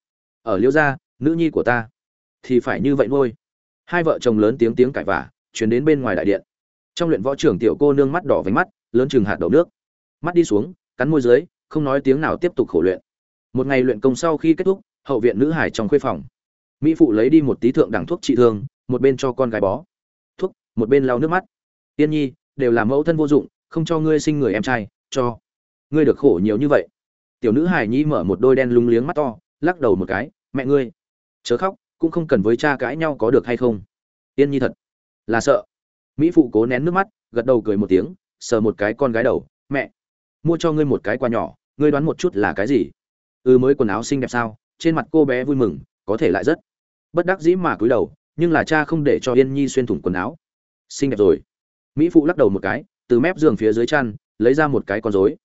Ở liêu gia, nữ nhi của ta thì phải như vậy nuôi hai vợ chồng lớn tiếng tiếng cãi vả chuyển đến bên ngoài đại điện. Trong luyện võ trưởng tiểu cô nương mắt đỏ vánh mắt, lớn chừng hạt đậu nước. Mắt đi xuống, cắn môi dưới, không nói tiếng nào tiếp tục khổ luyện. Một ngày luyện công sau khi kết thúc, hậu viện nữ hải trong khuê phòng. Mỹ phụ lấy đi một tí thượng đẳng thuốc trị thương, một bên cho con gái bó. Thuốc, một bên lau nước mắt. Tiên nhi, đều là mẫu thân vô dụng, không cho ngươi sinh người em trai, cho. Ngươi được khổ nhiều như vậy. Tiểu nữ hải nhi mở một đôi đen lúng liếng mắt to, lắc đầu một cái, mẹ ngươi. Chớ khóc cũng không cần với cha cãi nhau có được hay không. Yên nhi thật là sợ. Mỹ phụ cố nén nước mắt, gật đầu cười một tiếng, sờ một cái con gái đầu, mẹ, mua cho ngươi một cái quà nhỏ, ngươi đoán một chút là cái gì? Ừ mới quần áo xinh đẹp sao? Trên mặt cô bé vui mừng, có thể lại rất bất đắc dĩ mà cúi đầu, nhưng là cha không để cho yên nhi xuyên thủng quần áo. Xinh đẹp rồi. Mỹ phụ lắc đầu một cái, từ mép giường phía dưới chăn, lấy ra một cái con rối.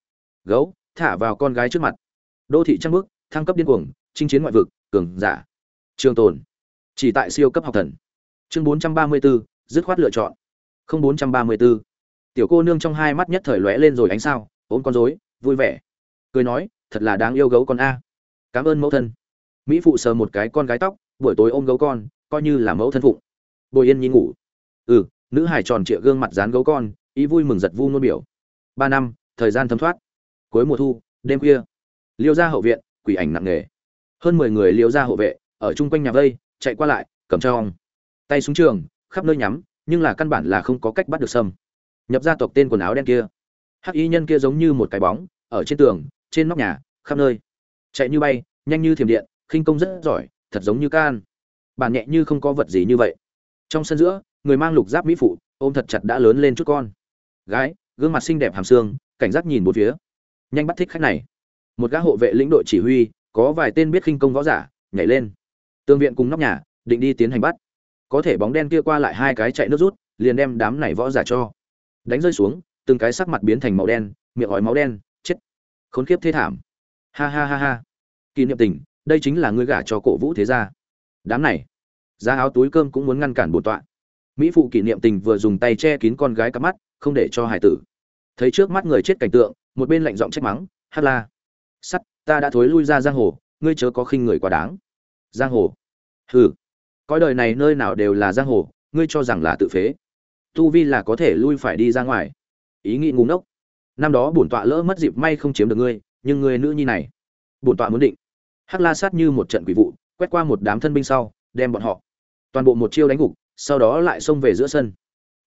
Gấu, thả vào con gái trước mặt. Đô thị trăng bước, thăng cấp điên cuồng, chinh chiến ngoại vực, cường giả. Trường tồn chỉ tại siêu cấp học thần. Chương 434, dứt khoát lựa chọn. Không 434. tiểu cô nương trong hai mắt nhất thời lóe lên rồi ánh sao ôm con rối vui vẻ. Cười nói thật là đáng yêu gấu con a. Cảm ơn mẫu thân. Mỹ phụ sờ một cái con gái tóc buổi tối ôm gấu con coi như là mẫu thân phụng. Bồi yên nhi ngủ. Ừ nữ hải tròn trịa gương mặt dán gấu con ý vui mừng giật vu nôn biểu. Ba năm thời gian thấm thoát. Cuối mùa thu đêm khuya. Liêu ra hậu viện quỷ ảnh nặng nề. Hơn mười người liêu ra hộ vệ ở chung quanh nhà vây chạy qua lại, cầm trong tay súng trường, khắp nơi nhắm, nhưng là căn bản là không có cách bắt được sâm. Nhập gia tộc tên quần áo đen kia. Hắc y nhân kia giống như một cái bóng, ở trên tường, trên nóc nhà, khắp nơi. Chạy như bay, nhanh như thiểm điện, khinh công rất giỏi, thật giống như can. Bản nhẹ như không có vật gì như vậy. Trong sân giữa, người mang lục giáp mỹ phụ, ôm thật chặt đã lớn lên chút con. Gái, gương mặt xinh đẹp hàm xương, cảnh giác nhìn một phía. Nhanh bắt thích khách này. Một gã hộ vệ lĩnh đội chỉ huy, có vài tên biết khinh công võ giả, nhảy lên tương viện cùng nóc nhà, định đi tiến hành bắt. Có thể bóng đen kia qua lại hai cái chạy nước rút, liền đem đám này võ giả cho đánh rơi xuống, từng cái sắc mặt biến thành màu đen, miệng ói máu đen, chết. Khốn kiếp thế thảm. Ha ha ha ha. Kỷ niệm tình, đây chính là ngươi gả cho cổ vũ thế gia. Đám này, giá áo túi cơm cũng muốn ngăn cản bổn tọa. Mỹ phụ kỷ niệm tình vừa dùng tay che kín con gái cắp mắt, không để cho hải tử. Thấy trước mắt người chết cảnh tượng, một bên lạnh giọng trách mắng hát la. Sắt, ta đã thối lui ra giang hồ, ngươi chớ có khinh người quá đáng giang hồ. Hừ. Coi đời này nơi nào đều là giang hồ, ngươi cho rằng là tự phế. Tu vi là có thể lui phải đi ra ngoài. Ý nghĩ ngu ngốc. Năm đó bổn tọa lỡ mất dịp may không chiếm được ngươi, nhưng ngươi nữ nhi này. Bổn tọa muốn định. Hắc la sát như một trận quỷ vụ, quét qua một đám thân binh sau, đem bọn họ. Toàn bộ một chiêu đánh gục, sau đó lại xông về giữa sân.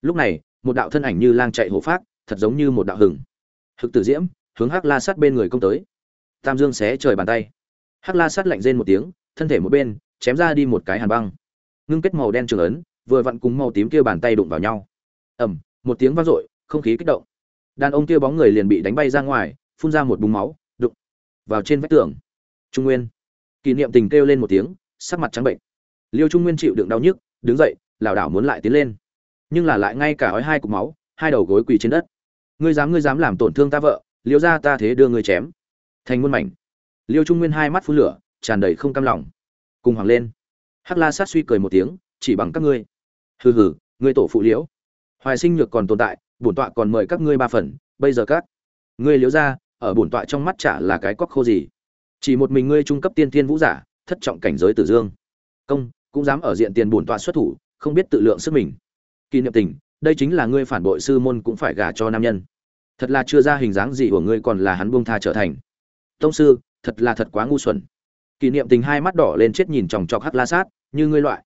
Lúc này, một đạo thân ảnh như lang chạy hộ phát, thật giống như một đạo hừng. Hực tử diễm, hướng hắc la sát bên người công tới. Tam dương xé trời bàn tay. Hắc la sát lạnh rên một tiếng thân thể một bên, chém ra đi một cái hàn băng. Ngưng kết màu đen trường ấn, vừa vặn cùng màu tím kia bàn tay đụng vào nhau. Ầm, một tiếng vang dội, không khí kích động. Đàn ông kia bóng người liền bị đánh bay ra ngoài, phun ra một búng máu, đụng vào trên vách tường. Trung nguyên. Kỷ niệm tình kêu lên một tiếng, sắc mặt trắng bệnh. Liêu trung nguyên chịu đựng đau nhức, đứng dậy, lảo đảo muốn lại tiến lên. Nhưng là lại ngay cả ói hai cục máu, hai đầu gối quỳ trên đất. Ngươi dám ngươi dám làm tổn thương ta vợ, liêu ra ta thế đưa ngươi chém. Thành muôn mảnh. Liêu trung nguyên hai mắt phun lửa tràn đầy không cam lòng. Cùng hoàng lên. Hắc la sát suy cười một tiếng, chỉ bằng các ngươi. Hừ hừ, ngươi tổ phụ liễu. Hoài sinh nhược còn tồn tại, bổn tọa còn mời các ngươi ba phần, bây giờ các ngươi liễu ra, ở bổn tọa trong mắt chả là cái cóc khô gì. Chỉ một mình ngươi trung cấp tiên thiên vũ giả, thất trọng cảnh giới tử dương. Công, cũng dám ở diện tiền bổn tọa xuất thủ, không biết tự lượng sức mình. Kỷ niệm tình, đây chính là ngươi phản bội sư môn cũng phải gả cho nam nhân. Thật là chưa ra hình dáng gì của ngươi còn là hắn buông tha trở thành. Tông sư, thật là thật quá ngu xuẩn kỷ niệm tình hai mắt đỏ lên chết nhìn chòng chọc hắc la sát, như ngươi loại.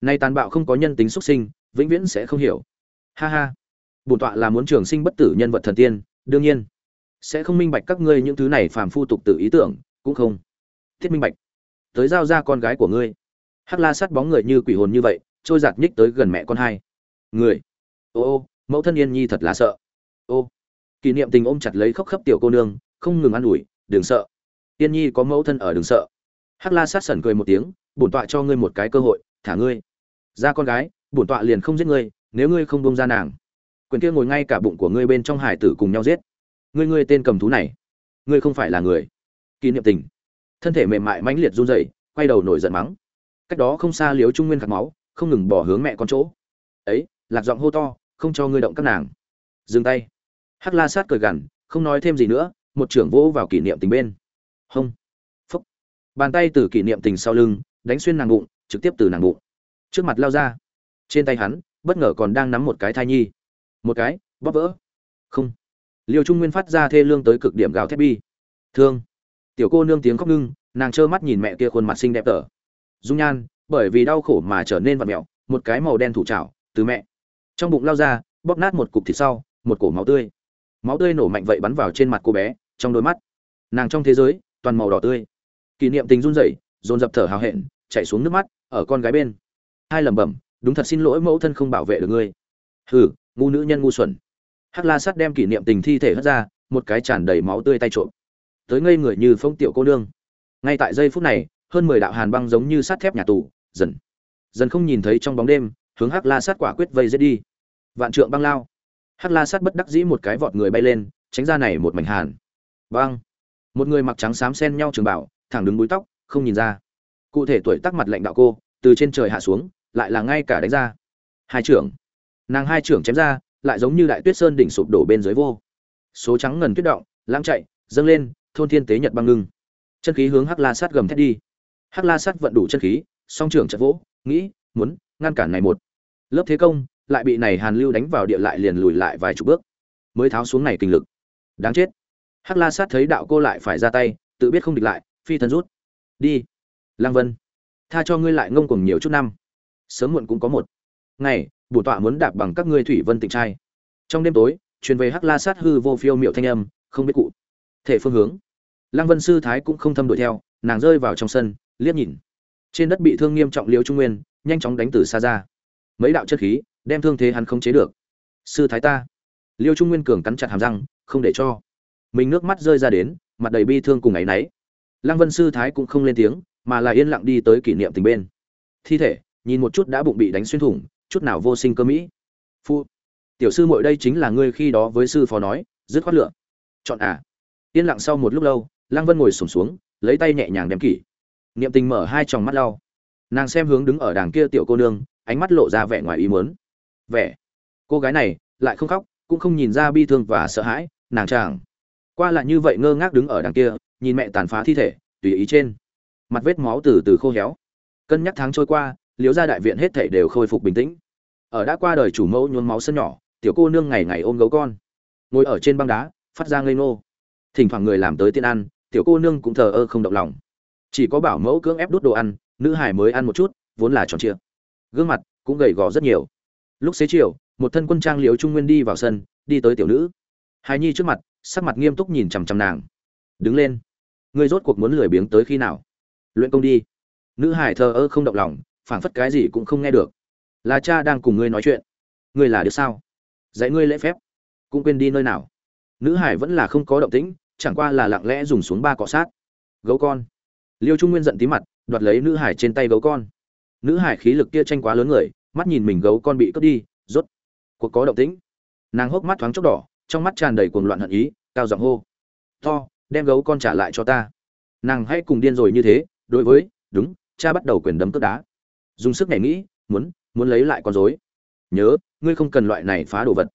Nay tàn bạo không có nhân tính xuất sinh, vĩnh viễn sẽ không hiểu. Ha ha. Bổn tọa là muốn trường sinh bất tử nhân vật thần tiên, đương nhiên. Sẽ không minh bạch các ngươi những thứ này phàm phu tục tự ý tưởng, cũng không. Thiết minh bạch. Tới giao ra con gái của ngươi. Hắc la sát bóng người như quỷ hồn như vậy, trôi giạt nhích tới gần mẹ con hai. Người. Ô ô, mẫu thân yên nhi thật là sợ. Ô. Kỷ niệm tình ôm chặt lấy khóc khóc tiểu cô nương, không ngừng ă n ủi, đừng sợ. Yên nhi có mẫu thân ở đừng sợ hắc la sát sẩn cười một tiếng, bổn tọa cho ngươi một cái cơ hội, thả ngươi. Ra con gái, bổn tọa liền không giết ngươi, nếu ngươi không bông ra nàng. Quyền kia ngồi ngay cả bụng của ngươi bên trong hải tử cùng nhau giết. Ngươi ngươi tên cầm thú này, ngươi không phải là người. Kỷ niệm tình. Thân thể mềm mại mãnh liệt run rẩy, quay đầu nổi giận mắng. Cách đó không xa liếu trung nguyên khát máu, không ngừng bỏ hướng mẹ con chỗ. Ấy, lạc giọng hô to, không cho ngươi động các nàng. Dừng tay. Hắc la sát cười gằn, không nói thêm gì nữa, một trưởng vỗ vào kỷ niệm tình bên. Hông bàn tay từ kỷ niệm tình sau lưng, đánh xuyên nàng bụng, trực tiếp từ nàng bụng. Trước mặt lao ra. Trên tay hắn, bất ngờ còn đang nắm một cái thai nhi. Một cái, bóp vỡ. Không. Liêu trung nguyên phát ra thê lương tới cực điểm gào thép bi. Thương. Tiểu cô nương tiếng khóc ngưng, nàng trơ mắt nhìn mẹ kia khuôn mặt xinh đẹp tở. Dung nhan, bởi vì đau khổ mà trở nên vặt mẹo, một cái màu đen thủ trào từ mẹ. Trong bụng lao ra, bóp nát một cục thịt sau, một cổ máu tươi. Máu tươi nổ mạnh vậy bắn vào trên mặt cô bé, trong đôi mắt. Nàng trong thế giới, toàn màu đỏ tươi kỷ niệm tình run rẩy, dồn dập thở hào hẹn chạy xuống nước mắt, ở con gái bên. Hai lẩm bẩm, đúng thật xin lỗi mẫu thân không bảo vệ được ngươi. Hừ, ngu nữ nhân ngu xuẩn. Hắc la sắt đem kỷ niệm tình thi thể hất ra, một cái tràn đầy máu tươi tay trộm. Tới ngây người như phong tiểu cô nương. Ngay tại giây phút này, hơn mười đạo hàn băng giống như sắt thép nhà tù, dần. Dần không nhìn thấy trong bóng đêm, hướng hắc la sát quả quyết vây giết đi. Vạn trượng băng lao. Hắc la sát bất đắc dĩ một cái vọt người bay lên, tránh ra này một mảnh hàn. Băng. Một người mặc trắng xám xen nhau trường bảo thẳng đứng búi tóc, không nhìn ra. Cụ thể tuổi tác mặt lệnh đạo cô, từ trên trời hạ xuống, lại là ngay cả đánh ra. Hai trưởng. Nàng hai trưởng chém ra, lại giống như đại tuyết sơn đỉnh sụp đổ bên dưới vô. Số trắng ngần tuyết động, lãng chạy, dâng lên, thôn thiên tế nhật băng ngưng. Chân khí hướng hắc la sát gầm thét đi. Hắc la sát vận đủ chân khí, song trưởng chật vỗ, nghĩ, muốn ngăn cản này một. Lớp thế công, lại bị này hàn lưu đánh vào địa lại liền lùi lại vài chục bước. Mới tháo xuống này kinh lực. Đáng chết. Hắc la sát thấy đạo cô lại phải ra tay, tự biết không địch lại phi thân rút. Đi. Lang vân. Tha cho ngươi lại ngông cuồng nhiều chút năm. Sớm muộn cũng có một ngày, bổ tọa muốn đạp bằng các ngươi thủy vân tịnh trai. Trong đêm tối, truyền về hắc la sát hư vô phiêu miệu thanh âm, không biết cụ thể phương hướng. Lăng vân sư thái cũng không thâm đuổi theo, nàng rơi vào trong sân, liếc nhìn. Trên đất bị thương nghiêm trọng Liêu trung nguyên, nhanh chóng đánh từ xa ra. Mấy đạo chất khí, đem thương thế hắn không chế được. Sư thái ta. Liêu trung nguyên cường cắn chặt hàm răng, không để cho mình nước mắt rơi ra đến, mặt đầy bi thương cùng áy náy lăng vân sư thái cũng không lên tiếng mà là yên lặng đi tới kỷ niệm tình bên. Thi thể nhìn một chút đã bụng bị đánh xuyên thủng chút nào vô sinh cơ mỹ. Phu tiểu sư muội đây chính là ngươi khi đó với sư phó nói dứt khoát lựa chọn à. Yên lặng sau một lúc lâu lăng vân ngồi sùng xuống, xuống lấy tay nhẹ nhàng đem kỷ. Niệm tình mở hai tròng mắt lau. Nàng xem hướng đứng ở đàng kia tiểu cô nương ánh mắt lộ ra vẻ ngoài ý muốn. Vẻ. Cô gái này lại không khóc cũng không nhìn ra bi thương và sợ hãi nàng chàng. Qua lại như vậy ngơ ngác đứng ở đằng kia nhìn mẹ tàn phá thi thể, tùy ý trên. Mặt vết máu từ từ khô héo. Cân nhắc tháng trôi qua liếu ra đại viện hết thảy đều khôi phục bình tĩnh. Ở đã qua đời chủ mẫu nhuốm máu sân nhỏ, tiểu cô nương ngày ngày ôm gấu con. Ngồi ở trên băng đá, phát ra ngây ngô. Thỉnh thoảng người làm tới tiên ăn, tiểu cô nương cũng thờ ơ không động lòng. Chỉ có bảo mẫu cưỡng ép đút đồ ăn, nữ hải mới ăn một chút, vốn là tròn trịa. Gương mặt cũng gầy gò rất nhiều. Lúc xế chiều, một thân quân trang liễu trung nguyên đi vào sân, đi tới tiểu nữ. Hài nhi trước mặt, sắc mặt nghiêm túc nhìn chằm chằm nàng. Đứng lên ngươi rốt cuộc muốn lười biếng tới khi nào? Luyện công đi. Nữ hải thờ ơ không động lòng, phảng phất cái gì cũng không nghe được. Là cha đang cùng ngươi nói chuyện. Ngươi là được sao? Dạy ngươi lễ phép. Cũng quên đi nơi nào? Nữ hải vẫn là không có động tĩnh, chẳng qua là lặng lẽ dùng xuống ba cọ sát. Gấu con. Liêu trung nguyên giận tí mặt, đoạt lấy nữ hải trên tay gấu con. Nữ hải khí lực kia tranh quá lớn người, mắt nhìn mình gấu con bị cướp đi, rốt cuộc có động tĩnh. Nàng hốc mắt thoáng chốc đỏ, trong mắt tràn đầy cuồng loạn hận ý, cao giọng hô. To đem gấu con trả lại cho ta. Nàng hãy cùng điên rồi như thế, đối với, đúng, cha bắt đầu quyền đấm cướp đá. Dùng sức nhảy nghĩ, muốn muốn lấy lại con rối. Nhớ, ngươi không cần loại này phá đồ vật.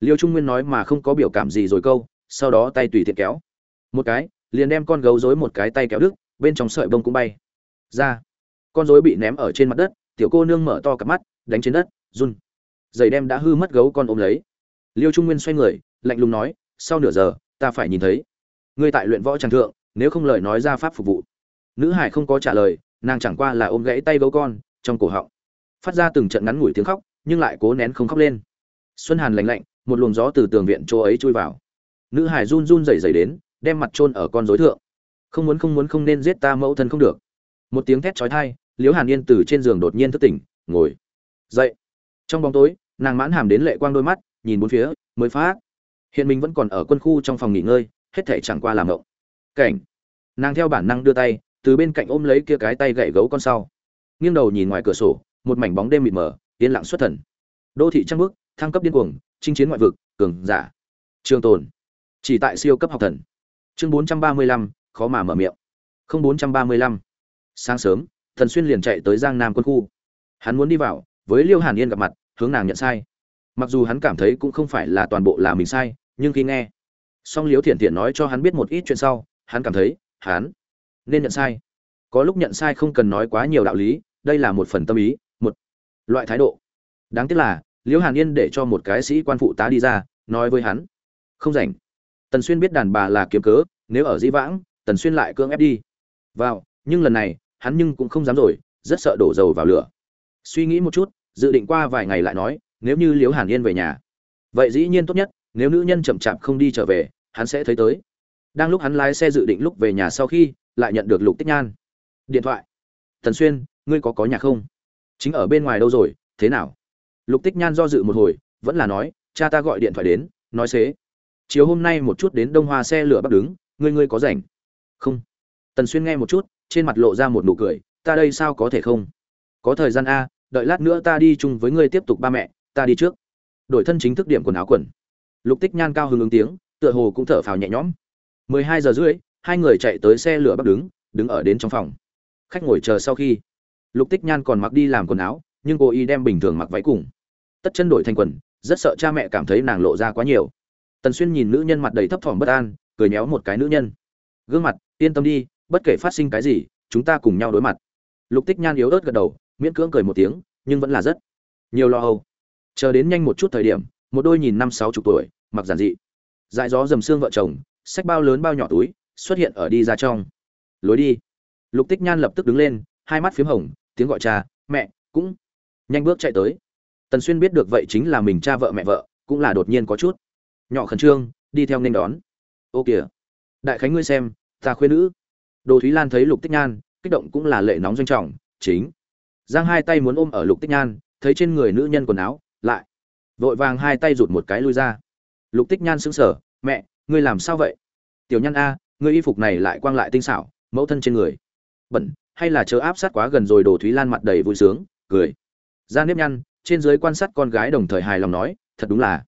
Liêu trung nguyên nói mà không có biểu cảm gì rồi câu, sau đó tay tùy tiện kéo. Một cái, liền đem con gấu rối một cái tay kéo đứt, bên trong sợi bông cũng bay. Ra, con rối bị ném ở trên mặt đất, tiểu cô nương mở to cặp mắt, đánh trên đất, run. Giày đem đã hư mất gấu con ôm lấy. Liêu trung nguyên xoay người, lạnh lùng nói, sau nửa giờ, ta phải nhìn thấy ngươi tại luyện võ tràng thượng, nếu không lời nói ra pháp phục vụ. Nữ hải không có trả lời, nàng chẳng qua là ôm gãy tay gấu con, trong cổ họng. Phát ra từng trận ngắn ngủi tiếng khóc, nhưng lại cố nén không khóc lên. Xuân hàn lạnh lạnh, một luồng gió từ tường viện chỗ ấy chui vào. Nữ hải run run rẩy rẩy đến, đem mặt chôn ở con rối thượng. Không muốn không muốn không nên giết ta mẫu thân không được. Một tiếng thét chói tai, liễu hàn yên từ trên giường đột nhiên thức tỉnh, ngồi dậy. Trong bóng tối, nàng mãn hàm đến lệ quang đôi mắt, nhìn bốn phía, mới phát hiện mình vẫn còn ở quân khu trong phòng nghỉ ngơi hết thể chẳng qua làm ngộng cảnh. Nàng theo bản năng đưa tay từ bên cạnh ôm lấy kia cái tay gậy gấu con sau. Nghiêng đầu nhìn ngoài cửa sổ một mảnh bóng đêm mịt mờ yên lặng xuất thần. Đô thị trăng bước thăng cấp điên cuồng chinh chiến ngoại vực cường giả. Trường tồn. Chỉ tại siêu cấp học thần. Chương 435, khó mà mở miệng. Không 435. sáng sớm thần xuyên liền chạy tới giang nam quân khu. Hắn muốn đi vào với liêu hàn yên gặp mặt hướng nàng nhận sai. Mặc dù hắn cảm thấy cũng không phải là toàn bộ là mình sai nhưng khi nghe song liếu thiện thiện nói cho hắn biết một ít chuyện sau, hắn cảm thấy, hắn nên nhận sai. Có lúc nhận sai không cần nói quá nhiều đạo lý, đây là một phần tâm ý, một loại thái độ. Đáng tiếc là, liễu hàn yên để cho một cái sĩ quan phụ tá đi ra, nói với hắn, không rảnh. Tần xuyên biết đàn bà là kiếm cớ, nếu ở dĩ vãng, tần xuyên lại cưỡng ép đi. Vào, nhưng lần này, hắn nhưng cũng không dám rồi, rất sợ đổ dầu vào lửa. Suy nghĩ một chút, dự định qua vài ngày lại nói, nếu như liễu hàn yên về nhà, vậy dĩ nhiên tốt nhất, nếu nữ nhân chậm chạp không đi trở về hắn sẽ thấy tới. Đang lúc hắn lái xe dự định lúc về nhà sau khi, lại nhận được lục tích nhan. Điện thoại. Tần xuyên, ngươi có có nhà không? Chính ở bên ngoài đâu rồi, thế nào? Lục tích nhan do dự một hồi, vẫn là nói, cha ta gọi điện thoại đến, nói xế. Chiều hôm nay một chút đến đông hoa xe lửa bắt đứng, ngươi ngươi có rảnh? Không. Tần xuyên nghe một chút, trên mặt lộ ra một nụ cười, ta đây sao có thể không? Có thời gian a, đợi lát nữa ta đi chung với ngươi tiếp tục ba mẹ, ta đi trước. Đổi thân chính thức điểm quần áo quần. Lục tích nhan cao hứng ứng tiếng tựa hồ cũng thở phào nhẹ nhõm. Mười hai giờ rưỡi, hai người chạy tới xe lửa bắc đứng đứng ở đến trong phòng. Khách ngồi chờ sau khi. Lục tích nhan còn mặc đi làm quần áo, nhưng cô y đem bình thường mặc váy cùng. Tất chân đổi thành quần, rất sợ cha mẹ cảm thấy nàng lộ ra quá nhiều. Tần xuyên nhìn nữ nhân mặt đầy thấp thỏm bất an, cười nhéo một cái nữ nhân. Gương mặt, yên tâm đi, bất kể phát sinh cái gì, chúng ta cùng nhau đối mặt. Lục tích nhan yếu ớt gật đầu, miễn cưỡng cười một tiếng, nhưng vẫn là rất nhiều lo âu. Chờ đến nhanh một chút thời điểm, một đôi nhìn năm sáu chục tuổi, mặc giản dị dại gió dầm xương vợ chồng sách bao lớn bao nhỏ túi, xuất hiện ở đi ra trong. Lối đi. Lục tích nhan lập tức đứng lên, hai mắt p h í m hồng, tiếng gọi cha, mẹ, cũng nhanh bước chạy tới. Tần xuyên biết được vậy chính là mình cha vợ mẹ vợ, cũng là đột nhiên có chút nhỏ khẩn trương, đi theo nên đón. Ô kìa, đại khánh ngươi xem, ta khuyên nữ. Đồ thúy lan thấy lục tích nhan, kích động cũng là lệ nóng doanh trọng, chính. Giang hai tay muốn ôm ở lục tích nhan, thấy trên người nữ nhân quần áo, lại vội vàng hai tay rụt một cái lui ra lục tích nhan sững sờ, mẹ, ngươi làm sao vậy? Tiểu nhan a, ngươi y phục này lại quang lại tinh xảo, mẫu thân trên người. Bẩn, hay là chớ áp sát quá gần rồi đồ thúy lan mặt đầy vui sướng. Cười. Ra nếp nhăn, trên dưới quan sát con gái đồng thời hài lòng nói, thật đúng là,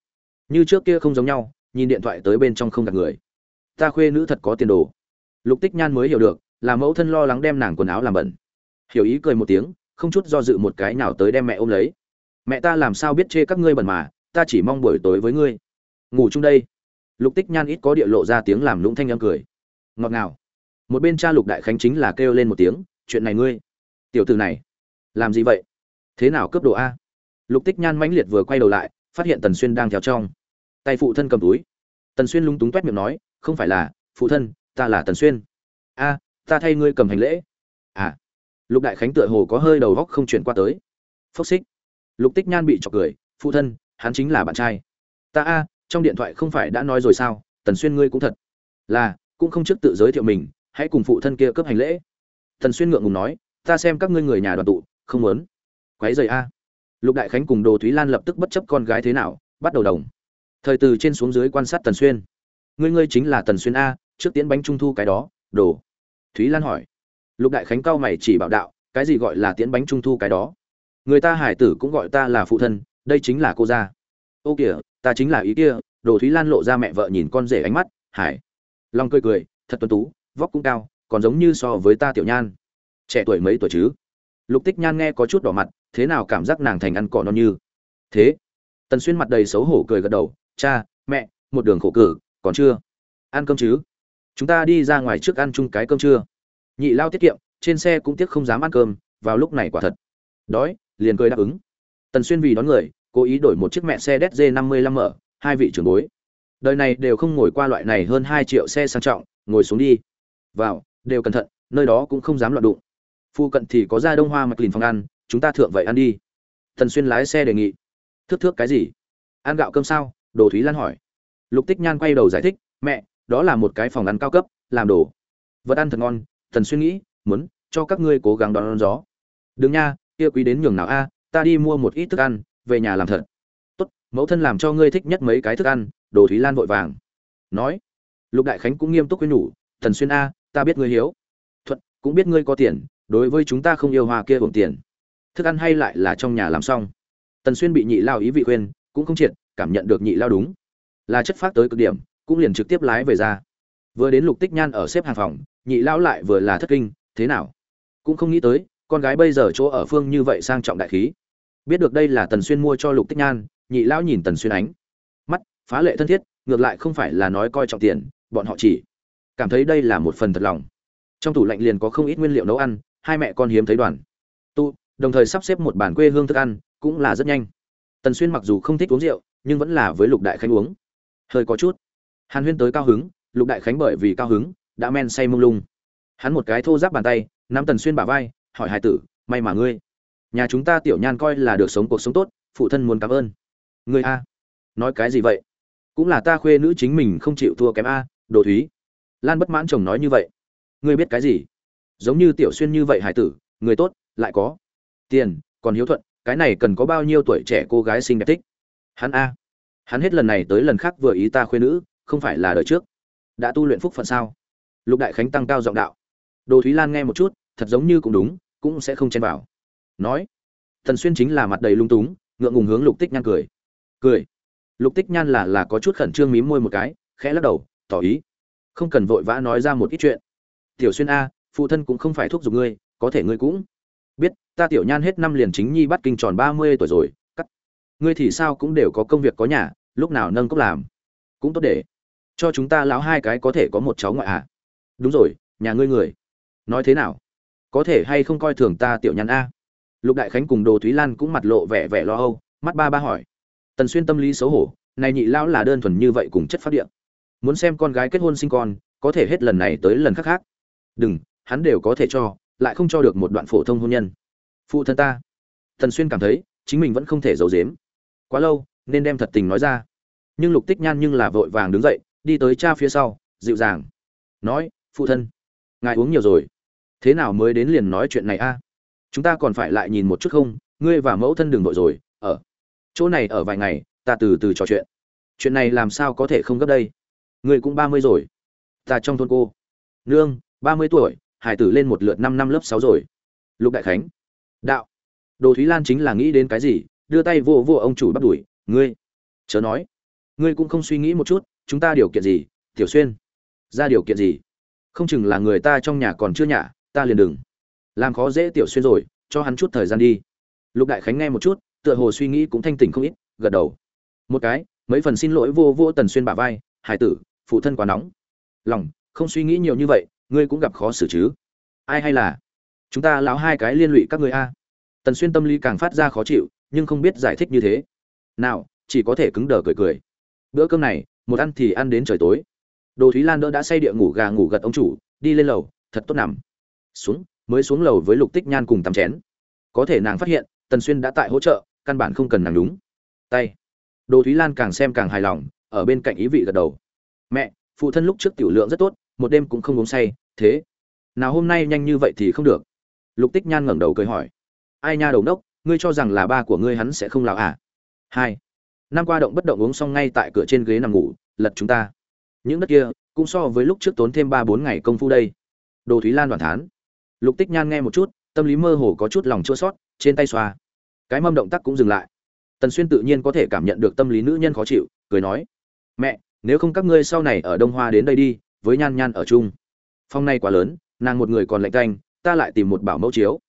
như trước kia không giống nhau, nhìn điện thoại tới bên trong không gặp người. Ta khuê nữ thật có tiền đồ. Lục tích nhan mới hiểu được, là mẫu thân lo lắng đem nàng quần áo làm bẩn. Hiểu ý cười một tiếng, không chút do dự một cái nào tới đem mẹ ôm lấy. Mẹ ta làm sao biết chê các ngươi bẩn mà, ta chỉ mong buổi tối với ngươi ngủ chung đây. Lục tích nhan ít có địa lộ ra tiếng làm lũng thanh âm cười. Ngọt ngào. Một bên cha lục đại khánh chính là kêu lên một tiếng, chuyện này ngươi, tiểu từ này, làm gì vậy? Thế nào cướp đồ a? Lục tích nhan mãnh liệt vừa quay đầu lại, phát hiện tần xuyên đang theo trong. Tay phụ thân cầm túi. Tần xuyên lúng túng t miệng nói, không phải là, phụ thân, ta là tần xuyên. A, ta thay ngươi cầm hành lễ. À. Lục đại khánh tựa hồ có hơi đầu góc không chuyển qua tới. Phốc xích. Lục tích nhan bị chọc cười, phụ thân, hắn chính là bạn trai. Ta a trong điện thoại không phải đã nói rồi sao, tần xuyên ngươi cũng thật là, cũng không trước tự giới thiệu mình, hãy cùng phụ thân kia cấp hành lễ. Tần xuyên ngượng ngùng nói, ta xem các ngươi người nhà đoàn tụ, không muốn. Quấy rầy a. Lục đại khánh cùng đồ thúy lan lập tức bất chấp con gái thế nào, bắt đầu đồng. Thời từ trên xuống dưới quan sát tần xuyên. Ngươi ngươi chính là tần xuyên a, trước tiến bánh trung thu cái đó, đồ. Thúy lan hỏi. Lục đại khánh cao mày chỉ bảo đạo, cái gì gọi là tiễn bánh trung thu cái đó? Người ta hải tử cũng gọi ta là phụ thân, đây chính là cô gia. Ô kìa ta chính là ý kia, đồ thúy lan lộ ra mẹ vợ nhìn con rể ánh mắt, hải. Long cười cười, thật tuấn tú, vóc cũng cao, còn giống như so với ta tiểu nhan. Trẻ tuổi mấy tuổi chứ? Lục tích nhan nghe có chút đỏ mặt, thế nào cảm giác nàng thành ăn cỏ non như? Thế. Tần xuyên mặt đầy xấu hổ cười gật đầu, cha, mẹ, một đường khổ cử, còn chưa? Ăn cơm chứ? Chúng ta đi ra ngoài trước ăn chung cái cơm trưa nhị lao tiết kiệm, trên xe cũng tiếc không dám ăn cơm, vào lúc này quả thật. Đói, liền cười đáp ứng. Tần xuyên vì đón người cố ý đổi một chiếc mẹ xe DZ 55 mở hai vị trưởng bối. Đời này đều không ngồi qua loại này hơn hai triệu xe sang trọng ngồi xuống đi. Vào đều cẩn thận nơi đó cũng không dám loạn đụng. Phu cận thì có ra đông hoa mạch lìn phòng ăn chúng ta thượng vậy ăn đi. Thần xuyên lái xe đề nghị. Thước thước cái gì? Ăn gạo cơm sao? Đồ thúy lan hỏi. Lục tích nhan quay đầu giải thích mẹ đó là một cái phòng ăn cao cấp làm đồ. Vật ăn thật ngon thần xuyên nghĩ muốn cho các ngươi cố gắng đón, đón gió. Đừng nha kia quý đến nhường nào a ta đi mua một ít thức ăn về nhà làm thật. Tốt, mẫu thân làm cho ngươi thích nhất mấy cái thức ăn, đồ thúy lan vội vàng. Nói, lục đại khánh cũng nghiêm túc khuyên nhủ, thần xuyên a, ta biết ngươi hiếu. Thuận, cũng biết ngươi có tiền, đối với chúng ta không yêu hoa kia hưởng tiền. Thức ăn hay lại là trong nhà làm xong. Tần xuyên bị nhị lao ý vị khuyên, cũng không triệt, cảm nhận được nhị lao đúng. Là chất phát tới cực điểm, cũng liền trực tiếp lái về ra. Vừa đến lục tích nhan ở xếp hàng phòng, nhị lao lại vừa là thất kinh, thế nào? Cũng không nghĩ tới, con gái bây giờ chỗ ở phương như vậy sang trọng đại khí biết được đây là tần xuyên mua cho lục tích nhan, nhị lão nhìn tần xuyên ánh. Mắt, phá lệ thân thiết, ngược lại không phải là nói coi trọng tiền, bọn họ chỉ cảm thấy đây là một phần thật lòng. Trong tủ lạnh liền có không ít nguyên liệu nấu ăn, hai mẹ con hiếm thấy đoàn. Tu, đồng thời sắp xếp một bản quê hương thức ăn, cũng là rất nhanh. Tần xuyên mặc dù không thích uống rượu, nhưng vẫn là với lục đại khánh uống. Hơi có chút. Hàn huyên tới cao hứng, lục đại khánh bởi vì cao hứng, đã men say mông lung. Hắn một cái thô giáp bàn tay, nắm tần xuyên bả vai, hỏi hai tử, may mà ngươi nhà chúng ta tiểu nhan coi là được sống cuộc sống tốt, phụ thân muốn cảm ơn. Ngươi a. Nói cái gì vậy? Cũng là ta khuê nữ chính mình không chịu thua kém a, đồ thúy. Lan bất mãn chồng nói như vậy. Ngươi biết cái gì? Giống như tiểu xuyên như vậy hải tử, người tốt, lại có tiền, còn hiếu thuận, cái này cần có bao nhiêu tuổi trẻ cô gái xinh đẹp thích? Hắn a. Hắn hết lần này tới lần khác vừa ý ta khuê nữ, không phải là đời trước. Đã tu luyện phúc phận sao? Lục đại khánh tăng cao giọng đạo. Đồ thúy lan nghe một chút, thật giống như cũng đúng, cũng sẽ không chen vào nói thần xuyên chính là mặt đầy lung túng, ngượng ngùng hướng lục tích nhan cười. Cười? Lục tích nhan là là có chút khẩn trương mím môi một cái, khẽ lắc đầu, tỏ ý. Không cần vội vã nói ra một ít chuyện. Tiểu xuyên a, phụ thân cũng không phải thúc giục ngươi, có thể ngươi cũng biết, ta tiểu nhan hết năm liền chính nhi bắt kinh tròn ba mươi tuổi rồi, cắt. Ngươi thì sao cũng đều có công việc có nhà, lúc nào nâng cốc làm, cũng tốt để cho chúng ta lão hai cái có thể có một cháu ngoại à. Đúng rồi, nhà ngươi người. Nói thế nào? Có thể hay không coi thường ta tiểu nhan a? Lục đại khánh cùng đồ thúy lan cũng mặt lộ vẻ vẻ lo âu, mắt ba ba hỏi. Tần xuyên tâm lý xấu hổ, này nhị lão là đơn thuần như vậy cùng chất phát điện. Muốn xem con gái kết hôn sinh con, có thể hết lần này tới lần khác khác. Đừng, hắn đều có thể cho, lại không cho được một đoạn phổ thông hôn nhân. Phụ thân ta. Tần xuyên cảm thấy, chính mình vẫn không thể giấu giếm. Quá lâu, nên đem thật tình nói ra. Nhưng lục tích nhan nhưng là vội vàng đứng dậy, đi tới cha phía sau, dịu dàng. Nói, phụ thân, ngài uống nhiều rồi. Thế nào mới đến liền nói chuyện này a? Chúng ta còn phải lại nhìn một chút không? Ngươi và mẫu thân đường vội rồi, ở chỗ này ở vài ngày, ta từ từ trò chuyện. Chuyện này làm sao có thể không gấp đây? Ngươi cũng ba mươi rồi. Ta trong thôn cô. Nương, ba mươi tuổi, hải tử lên một lượt năm năm lớp sáu rồi. Lục đại khánh. Đạo. Đồ thúy lan chính là nghĩ đến cái gì, đưa tay vô vô ông chủ bắt đuổi ngươi. Chớ nói. Ngươi cũng không suy nghĩ một chút, chúng ta điều kiện gì? Tiểu xuyên. Ra điều kiện gì? Không chừng là người ta trong nhà còn chưa nhả, ta liền đừng làm khó dễ tiểu xuyên rồi, cho hắn chút thời gian đi. Lục đại khánh nghe một chút, tựa hồ suy nghĩ cũng thanh tỉnh không ít, gật đầu. Một cái, mấy phần xin lỗi vô vô tần xuyên bả vai, hải tử, phụ thân quá nóng. Lòng, không suy nghĩ nhiều như vậy, ngươi cũng gặp khó xử chứ. Ai hay là? Chúng ta lão hai cái liên lụy các người a. Tần xuyên tâm lý càng phát ra khó chịu, nhưng không biết giải thích như thế. Nào, chỉ có thể cứng đờ cười cười. Bữa cơm này, một ăn thì ăn đến trời tối. Đồ thúy lan đỡ đã say địa ngủ gà ngủ gật ông chủ, đi lên lầu, thật tốt nằm. Xuống mới xuống lầu với lục tích nhan cùng tắm chén. Có thể nàng phát hiện, tần xuyên đã tại hỗ trợ, căn bản không cần nàng đúng. Tay. Đồ thúy lan càng xem càng hài lòng, ở bên cạnh ý vị gật đầu. Mẹ, phụ thân lúc trước tiểu lượng rất tốt, một đêm cũng không uống say, thế. Nào hôm nay nhanh như vậy thì không được. Lục tích nhan ngẩng đầu cười hỏi. Ai nha đầu đốc, ngươi cho rằng là ba của ngươi hắn sẽ không lào à? Hai. Năm qua động bất động uống xong ngay tại cửa trên ghế nằm ngủ, lật chúng ta. Những đất kia, cũng so với lúc trước tốn thêm ba bốn ngày công phu đây. Đồ thúy lan đoàn thán lục tích nhan nghe một chút, tâm lý mơ hồ có chút lòng chua sót trên tay xoa. Cái mâm động tác cũng dừng lại. Tần xuyên tự nhiên có thể cảm nhận được tâm lý nữ nhân khó chịu, cười nói, mẹ, nếu không các ngươi sau này ở đông hoa đến đây đi, với nhan nhan ở chung. Phong này quá lớn, nàng một người còn lạnh canh, ta lại tìm một bảo mẫu chiếu.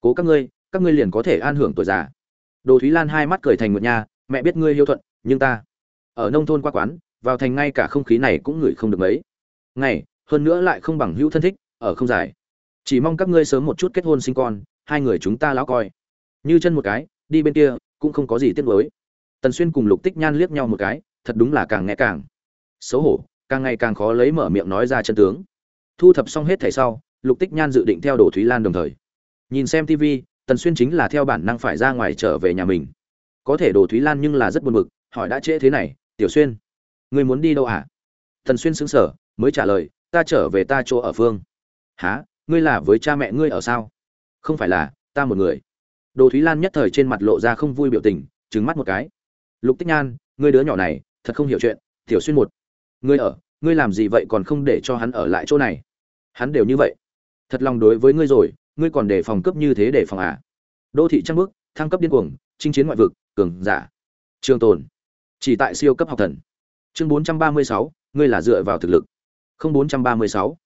Cố các ngươi các ngươi liền có thể an hưởng tuổi già. Đồ thúy lan hai mắt cười thành một nhà mẹ biết ngươi hiếu thuận, nhưng ta ở nông thôn qua quán, vào thành ngay cả không khí này cũng ngửi không được mấy. Ngày, hơn nữa lại không bằng hữu thân thích, ở không dài chỉ mong các ngươi sớm một chút kết hôn sinh con, hai người chúng ta lão coi. Như chân một cái, đi bên kia, cũng không có gì tiếc nuối. Tần xuyên cùng lục tích nhan liếc nhau một cái, thật đúng là càng nghe càng xấu hổ, càng ngày càng khó lấy mở miệng nói ra chân tướng. Thu thập xong hết thẻ sau, lục tích nhan dự định theo đồ thúy lan đồng thời. Nhìn xem tv tần xuyên chính là theo bản năng phải ra ngoài trở về nhà mình. Có thể đồ thúy lan nhưng là rất buồn bực, hỏi đã trễ thế này, tiểu xuyên người muốn đi đâu ạ à? tần xuyên xứng sở mới trả lời, ta trở về ta chỗ ở phương. Há ngươi là với cha mẹ ngươi ở sao? Không phải là ta một người. Đồ thúy lan nhất thời trên mặt lộ ra không vui biểu tình trứng mắt một cái. Lục tích nhan ngươi đứa nhỏ này thật không hiểu chuyện tiểu xuyên một. Ngươi ở ngươi làm gì vậy còn không để cho hắn ở lại chỗ này? Hắn đều như vậy. Thật lòng đối với ngươi rồi ngươi còn để phòng cấp như thế để phòng à? Đô thị trăng bước thăng cấp điên cuồng chinh chiến ngoại vực cường giả. Trường tồn. Chỉ tại siêu cấp học thần. Chương 436, ngươi là dựa vào thực lực. Không 436.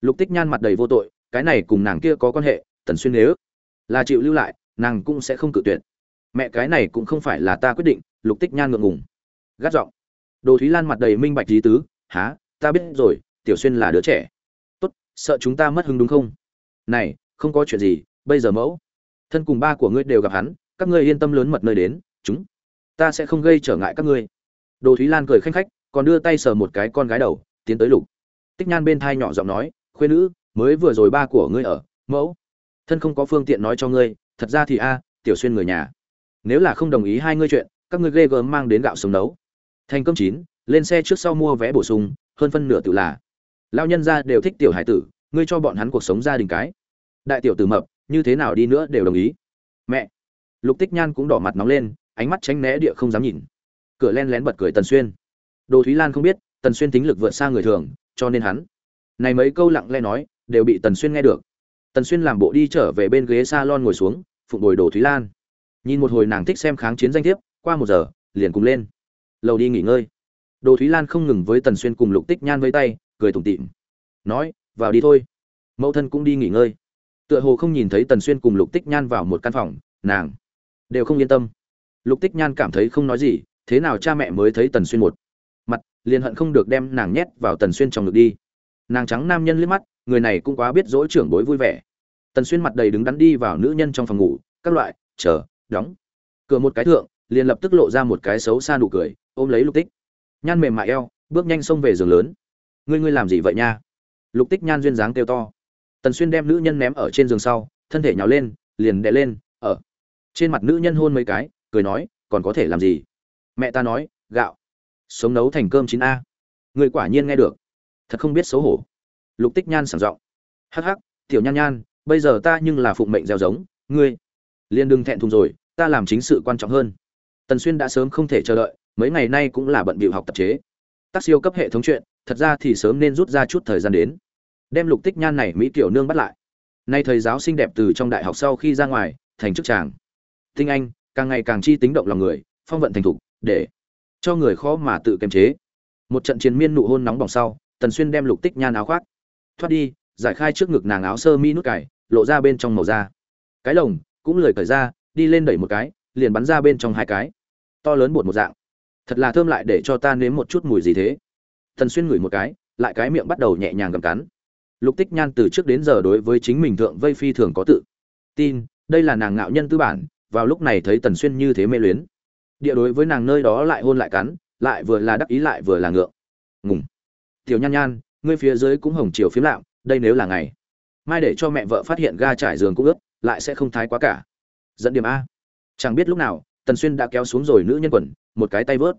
lục tích nhan mặt đầy vô tội cái này cùng nàng kia có quan hệ, tần xuyên nếu là chịu lưu lại, nàng cũng sẽ không cự tuyệt. Mẹ cái này cũng không phải là ta quyết định, lục tích nhan ngượng ngùng. Gắt giọng. Đồ thúy lan mặt đầy minh bạch lý tứ há ta biết rồi, tiểu xuyên là đứa trẻ. Tốt, sợ chúng ta mất hứng đúng không? Này, không có chuyện gì, bây giờ mẫu, thân cùng ba của ngươi đều gặp hắn, các ngươi yên tâm lớn mật nơi đến, chúng ta sẽ không gây trở ngại các ngươi. Đồ thúy lan cười khanh khách, còn đưa tay sờ một cái con gái đầu, tiến tới lục tích nhan bên thai nhỏ giọng nói, khuê nữ mới vừa rồi ba của ngươi ở, mẫu. Thân không có phương tiện nói cho ngươi, thật ra thì a, tiểu xuyên người nhà. Nếu là không đồng ý hai ngươi chuyện, các ngươi ghê gớm mang đến gạo sống nấu. Thành công chín, lên xe trước sau mua vé bổ sung, hơn phân nửa tự là. Lao nhân ra đều thích tiểu hải tử, ngươi cho bọn hắn cuộc sống gia đình cái. Đại tiểu tử mập, như thế nào đi nữa đều đồng ý. Mẹ. Lục tích nhan cũng đỏ mặt nóng lên, ánh mắt tránh né địa không dám nhìn. Cửa len lén bật cười tần xuyên. Đồ thúy lan không biết, tần xuyên tính lực vượt xa người thường, cho nên hắn. Này mấy câu lặng lẽ nói đều bị tần xuyên nghe được. Tần xuyên làm bộ đi trở về bên ghế salon ngồi xuống, phụng bồi đồ thúy lan. Nhìn một hồi nàng thích xem kháng chiến danh thiếp, qua một giờ, liền cùng lên. Lầu đi nghỉ ngơi. Đồ thúy lan không ngừng với tần xuyên cùng lục tích nhan với tay, cười tủm tịm nói, vào đi thôi. Mẫu thân cũng đi nghỉ ngơi. Tựa hồ không nhìn thấy tần xuyên cùng lục tích nhan vào một căn phòng, nàng đều không yên tâm. Lục tích nhan cảm thấy không nói gì, thế nào cha mẹ mới thấy tần xuyên một mặt, liền hận không được đem nàng nhét vào tần xuyên trong ngực đi. Nàng trắng nam nhân liếc mắt người này cũng quá biết dỗi trưởng bối vui vẻ. Tần xuyên mặt đầy đứng đắn đi vào nữ nhân trong phòng ngủ, các loại, chờ, đóng. Cửa một cái thượng, liền lập tức lộ ra một cái xấu xa nụ cười, ôm lấy lục tích. Nhan mềm mại eo, bước nhanh xông về giường lớn. Ngươi ngươi làm gì vậy nha? Lục tích nhan duyên dáng kêu to. Tần xuyên đem nữ nhân ném ở trên giường sau, thân thể nhào lên, liền đè lên, ở. Trên mặt nữ nhân hôn mấy cái, cười nói, còn có thể làm gì? Mẹ ta nói, gạo. Sống nấu thành cơm chín a. Người quả nhiên nghe được. Thật không biết xấu hổ lục tích nhan sảng giọng. Hắc hắc, tiểu nhan nhan, bây giờ ta nhưng là phụng mệnh gieo giống, ngươi. Liền đừng thẹn thùng rồi, ta làm chính sự quan trọng hơn. Tần xuyên đã sớm không thể chờ đợi, mấy ngày nay cũng là bận bịu học tập chế. Tác siêu cấp hệ thống chuyện, thật ra thì sớm nên rút ra chút thời gian đến. Đem lục tích nhan này mỹ tiểu nương bắt lại. Nay thầy giáo xinh đẹp từ trong đại học sau khi ra ngoài, thành chức tràng tinh anh, càng ngày càng chi tính động lòng người, phong vận thành thục, để cho người khó mà tự kiềm chế. Một trận chiến miên nụ hôn nóng bỏng sau, tần xuyên đem lục tích nhan áo khoác thoát đi, giải khai trước ngực nàng áo sơ mi nút cải lộ ra bên trong màu da. Cái lồng cũng lười cởi ra, đi lên đẩy một cái, liền bắn ra bên trong hai cái. To lớn bột một dạng. Thật là thơm lại để cho ta nếm một chút mùi gì thế. Tần xuyên ngửi một cái, lại cái miệng bắt đầu nhẹ nhàng gầm cắn. Lục tích nhan từ trước đến giờ đối với chính mình thượng vây phi thường có tự. Tin, đây là nàng ngạo nhân tư bản, vào lúc này thấy tần xuyên như thế mê luyến. Địa đối với nàng nơi đó lại hôn lại cắn, lại vừa là đắc ý lại vừa là ngượng. Ngùng. Tiểu nhan nhan ngươi phía dưới cũng hồng chiều phiếm lạm, đây nếu là ngày mai để cho mẹ vợ phát hiện ga trải giường cũng ướt, lại sẽ không thái quá cả. Dẫn điểm a. Chẳng biết lúc nào, tần xuyên đã kéo xuống rồi nữ nhân quần, một cái tay vớt.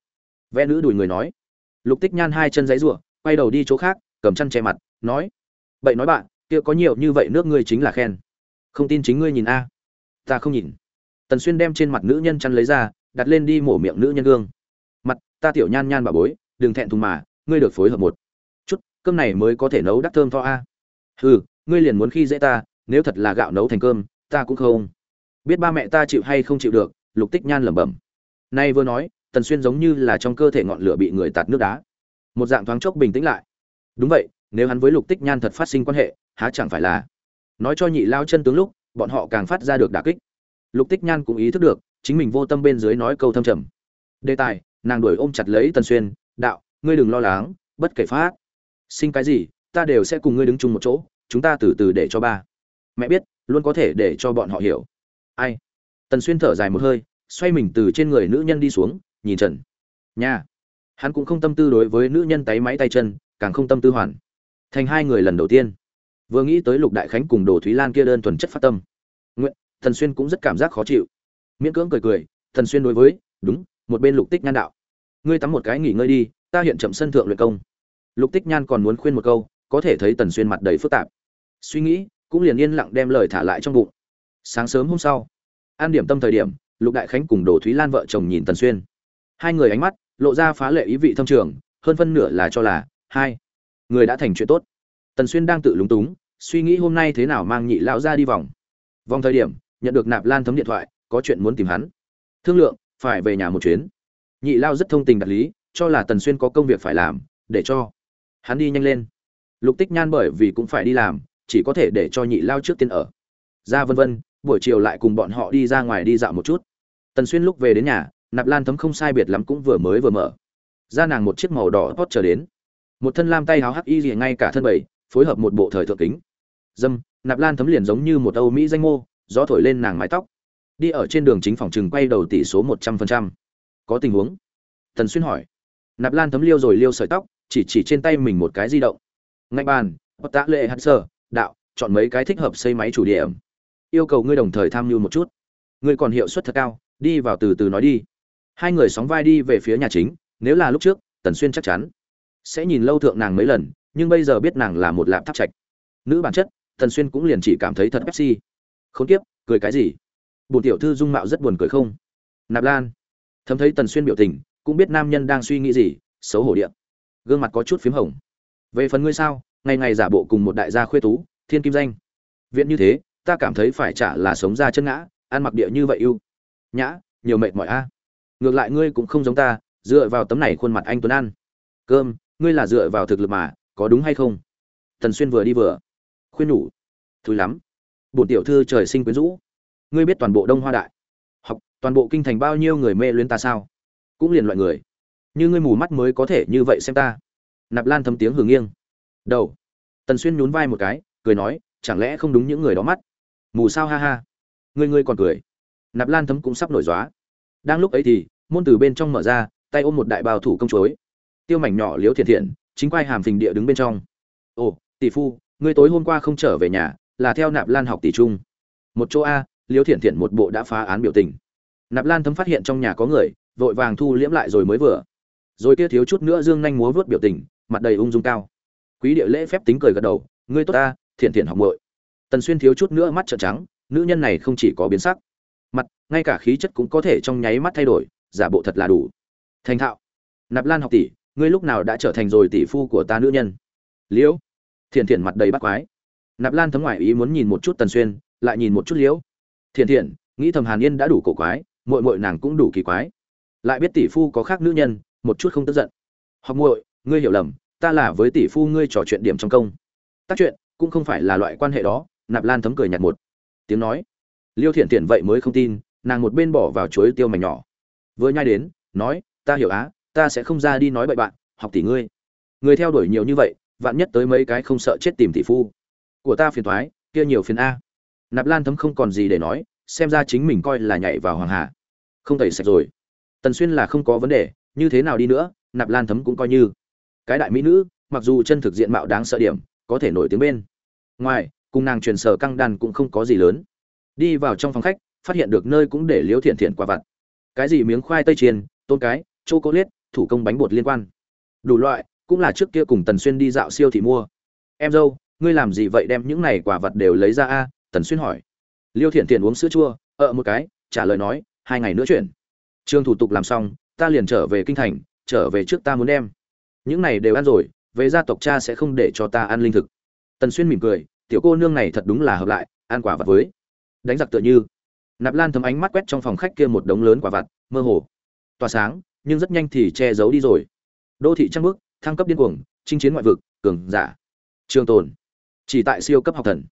Vẽ nữ đùi người nói. Lục tích nhan hai chân giấy rủa quay đầu đi chỗ khác, cầm chăn che mặt, nói. Vậy nói bạn, kia có nhiều như vậy nước ngươi chính là khen. Không tin chính ngươi nhìn a. Ta không nhìn. Tần xuyên đem trên mặt nữ nhân chăn lấy ra, đặt lên đi mổ miệng nữ nhân gương. Mặt, ta tiểu nhan nhan bà bối, đừng thẹn thùng mà, ngươi được phối hợp một cơm này mới có thể nấu đắc thơm to a. Hừ, ngươi liền muốn khi dễ ta, nếu thật là gạo nấu thành cơm, ta cũng không. Biết ba mẹ ta chịu hay không chịu được, lục tích nhan lẩm bẩm. Nay vừa nói, tần xuyên giống như là trong cơ thể ngọn lửa bị người tạt nước đá. Một dạng thoáng chốc bình tĩnh lại. Đúng vậy, nếu hắn với lục tích nhan thật phát sinh quan hệ, há chẳng phải là nói cho nhị lao chân tướng lúc, bọn họ càng phát ra được đả kích. Lục tích nhan cũng ý thức được, chính mình vô tâm bên dưới nói câu thâm trầm. Đề tài, nàng đuổi ôm chặt lấy tần xuyên, đạo, ngươi đừng lo lắng, bất kể phát sinh cái gì, ta đều sẽ cùng ngươi đứng chung một chỗ, chúng ta từ từ để cho ba. Mẹ biết, luôn có thể để cho bọn họ hiểu. Ai? Tần xuyên thở dài một hơi, xoay mình từ trên người nữ nhân đi xuống, nhìn trần. Nhà hắn cũng không tâm tư đối với nữ nhân tay máy tay chân, càng không tâm tư hoàn. Thành hai người lần đầu tiên. Vừa nghĩ tới lục đại khánh cùng đồ thúy lan kia đơn thuần chất phát tâm. Nguyện thần xuyên cũng rất cảm giác khó chịu. Miễn cưỡng cười cười thần xuyên đối với, đúng, một bên lục tích nhan đạo. Ngươi tắm một cái nghỉ ngơi đi, ta hiện chậm sân thượng luyện công lục tích nhan còn muốn khuyên một câu, có thể thấy tần xuyên mặt đầy phức tạp. Suy nghĩ, cũng liền yên lặng đem lời thả lại trong bụng. Sáng sớm hôm sau, an điểm tâm thời điểm, lục đại khánh cùng đồ thúy lan vợ chồng nhìn tần xuyên. Hai người ánh mắt, lộ ra phá lệ ý vị thâm trường, hơn phân nửa là cho là, hai, người đã thành chuyện tốt. Tần xuyên đang tự lúng túng, suy nghĩ hôm nay thế nào mang nhị lão ra đi vòng. Vòng thời điểm, nhận được nạp lan thấm điện thoại, có chuyện muốn tìm hắn. Thương lượng, phải về nhà một chuyến. Nhị lao rất thông tình đạt lý, cho là tần xuyên có công việc phải làm, để cho hắn đi nhanh lên. Lục tích nhan bởi vì cũng phải đi làm, chỉ có thể để cho nhị lao trước tiên ở. Ra vân vân, buổi chiều lại cùng bọn họ đi ra ngoài đi dạo một chút. Tần xuyên lúc về đến nhà, nạp lan thấm không sai biệt lắm cũng vừa mới vừa mở. Ra nàng một chiếc màu đỏ hót chờ đến. Một thân lam tay háo hắc y gì ngay cả thân bảy phối hợp một bộ thời thượng kính. Dâm, nạp lan thấm liền giống như một âu mỹ danh mô, gió thổi lên nàng mái tóc. Đi ở trên đường chính phòng trừng quay đầu tỷ số một trăm phần trăm. Có tình huống? Tần xuyên hỏi. Nạp lan thấm liêu rồi liêu sợi tóc chỉ chỉ trên tay mình một cái di động. Ngạch bàn bất tạ lệ hạt sơ đạo, chọn mấy cái thích hợp xây máy chủ điểm. Yêu cầu ngươi đồng thời tham mưu một chút. Ngươi còn hiệu suất thật cao, đi vào từ từ nói đi. Hai người sóng vai đi về phía nhà chính, nếu là lúc trước, tần xuyên chắc chắn sẽ nhìn lâu thượng nàng mấy lần, nhưng bây giờ biết nàng là một lạm tháp trạch. Nữ bản chất, tần xuyên cũng liền chỉ cảm thấy thật pepsi. Không tiếp cười cái gì? Bùn tiểu thư dung mạo rất buồn cười không? Nạp lan. Thấm thấy tần xuyên biểu tình, cũng biết nam nhân đang suy nghĩ gì, xấu hổ điện gương mặt có chút p h í m hồng. Về phần ngươi sao? Ngày ngày giả bộ cùng một đại gia khuê tú, thiên kim danh. Viện như thế, ta cảm thấy phải trả là sống ra chân ngã, ăn mặc địa như vậy ưu. Nhã, nhiều mệt mỏi a. Ngược lại ngươi cũng không giống ta, dựa vào tấm này khuôn mặt anh tuấn ăn cơm, ngươi là dựa vào thực lực mà, có đúng hay không? Thần xuyên vừa đi vừa. Khuyên nhủ. Thứ lắm. Bổn tiểu thư trời sinh quyến rũ. Ngươi biết toàn bộ đông hoa đại. Học, toàn bộ kinh thành bao nhiêu người mê luyến ta sao? Cũng liền loại người như ngươi mù mắt mới có thể như vậy xem ta. Nạp lan thấm tiếng hưởng nghiêng. Đầu. Tần xuyên nhún vai một cái, cười nói, chẳng lẽ không đúng những người đó mắt? Mù sao ha ha. Ngươi ngươi còn cười. Nạp lan thấm cũng sắp nổi dóa đang lúc ấy thì, môn từ bên trong mở ra, tay ôm một đại bào thủ công chối tiêu mảnh nhỏ liếu thiện thiện, chính quay hàm phình địa đứng bên trong. Ồ, tỷ phu, ngươi tối hôm qua không trở về nhà, là theo nạp lan học tỷ trung. Một chỗ a, liếu thiện thiện một bộ đã phá án biểu tình. Nạp lan thấm phát hiện trong nhà có người, vội vàng thu liễm lại rồi mới vừa rồi kia thiếu chút nữa dương nhanh múa vớt biểu tình, mặt đầy ung dung cao. Quý địa lễ phép tính cười gật đầu, ngươi tốt ta, thiện thiện học muội. Tần xuyên thiếu chút nữa mắt trợn trắng, nữ nhân này không chỉ có biến sắc, mặt, ngay cả khí chất cũng có thể trong nháy mắt thay đổi, giả bộ thật là đủ. Thành thạo, nạp lan học tỷ, ngươi lúc nào đã trở thành rồi tỷ phu của ta nữ nhân? Liễu. Thiện thiện mặt đầy bắt quái. Nạp lan thấm ngoại ý muốn nhìn một chút tần xuyên, lại nhìn một chút liễu. Thiện thiện, nghĩ thầm hàn yên đã đủ cổ quái, muội muội nàng cũng đủ kỳ quái. Lại biết tỷ phu có khác nữ nhân một chút không tức giận. Học muội, ngươi hiểu lầm, ta là với tỷ phu ngươi trò chuyện điểm trong công. Tác chuyện cũng không phải là loại quan hệ đó, nạp lan thấm cười nhạt một. Tiếng nói. Liêu thiện thiện vậy mới không tin, nàng một bên bỏ vào chuối tiêu mảnh nhỏ. Vừa nhai đến, nói, ta hiểu á, ta sẽ không ra đi nói bậy bạn, học tỷ ngươi. Người theo đuổi nhiều như vậy, vạn nhất tới mấy cái không sợ chết tìm tỷ phu. Của ta phiền thoái kia nhiều phiền a. Nạp lan thấm không còn gì để nói, xem ra chính mình coi là nhảy vào hoàng hà. Không tẩy sạch rồi. Tần xuyên là không có vấn đề như thế nào đi nữa, nạp lan thấm cũng coi như. Cái đại mỹ nữ, mặc dù chân thực diện mạo đáng sợ điểm, có thể nổi tiếng bên. Ngoài, cùng nàng truyền sở căng đàn cũng không có gì lớn. Đi vào trong phòng khách, phát hiện được nơi cũng để liễu thiện thiện quả vặt. Cái gì miếng khoai tây chiên tôn cái chô cô liết thủ công bánh bột liên quan. Đủ loại, cũng là trước kia cùng tần xuyên đi dạo siêu thị mua. Em dâu, ngươi làm gì vậy đem những này quả vật đều lấy ra a? Tần xuyên hỏi. Liêu thiện thiện uống sữa chua, ợ một cái, trả lời nói, hai ngày nữa chuyển. Trường thủ tục làm xong ta liền trở về kinh thành, trở về trước ta muốn đem. Những này đều ăn rồi, về gia tộc cha sẽ không để cho ta ăn linh thực. Tần xuyên mỉm cười, tiểu cô nương này thật đúng là hợp lại, ăn quả vặt với. Đánh giặc tựa như. Nạp lan thấm ánh mắt quét trong phòng khách kia một đống lớn quả vặt, mơ hồ. Tỏa sáng, nhưng rất nhanh thì che giấu đi rồi. Đô thị trăng bước thăng cấp điên cuồng, chinh chiến ngoại vực, cường giả. Trường tồn. Chỉ tại siêu cấp học thần.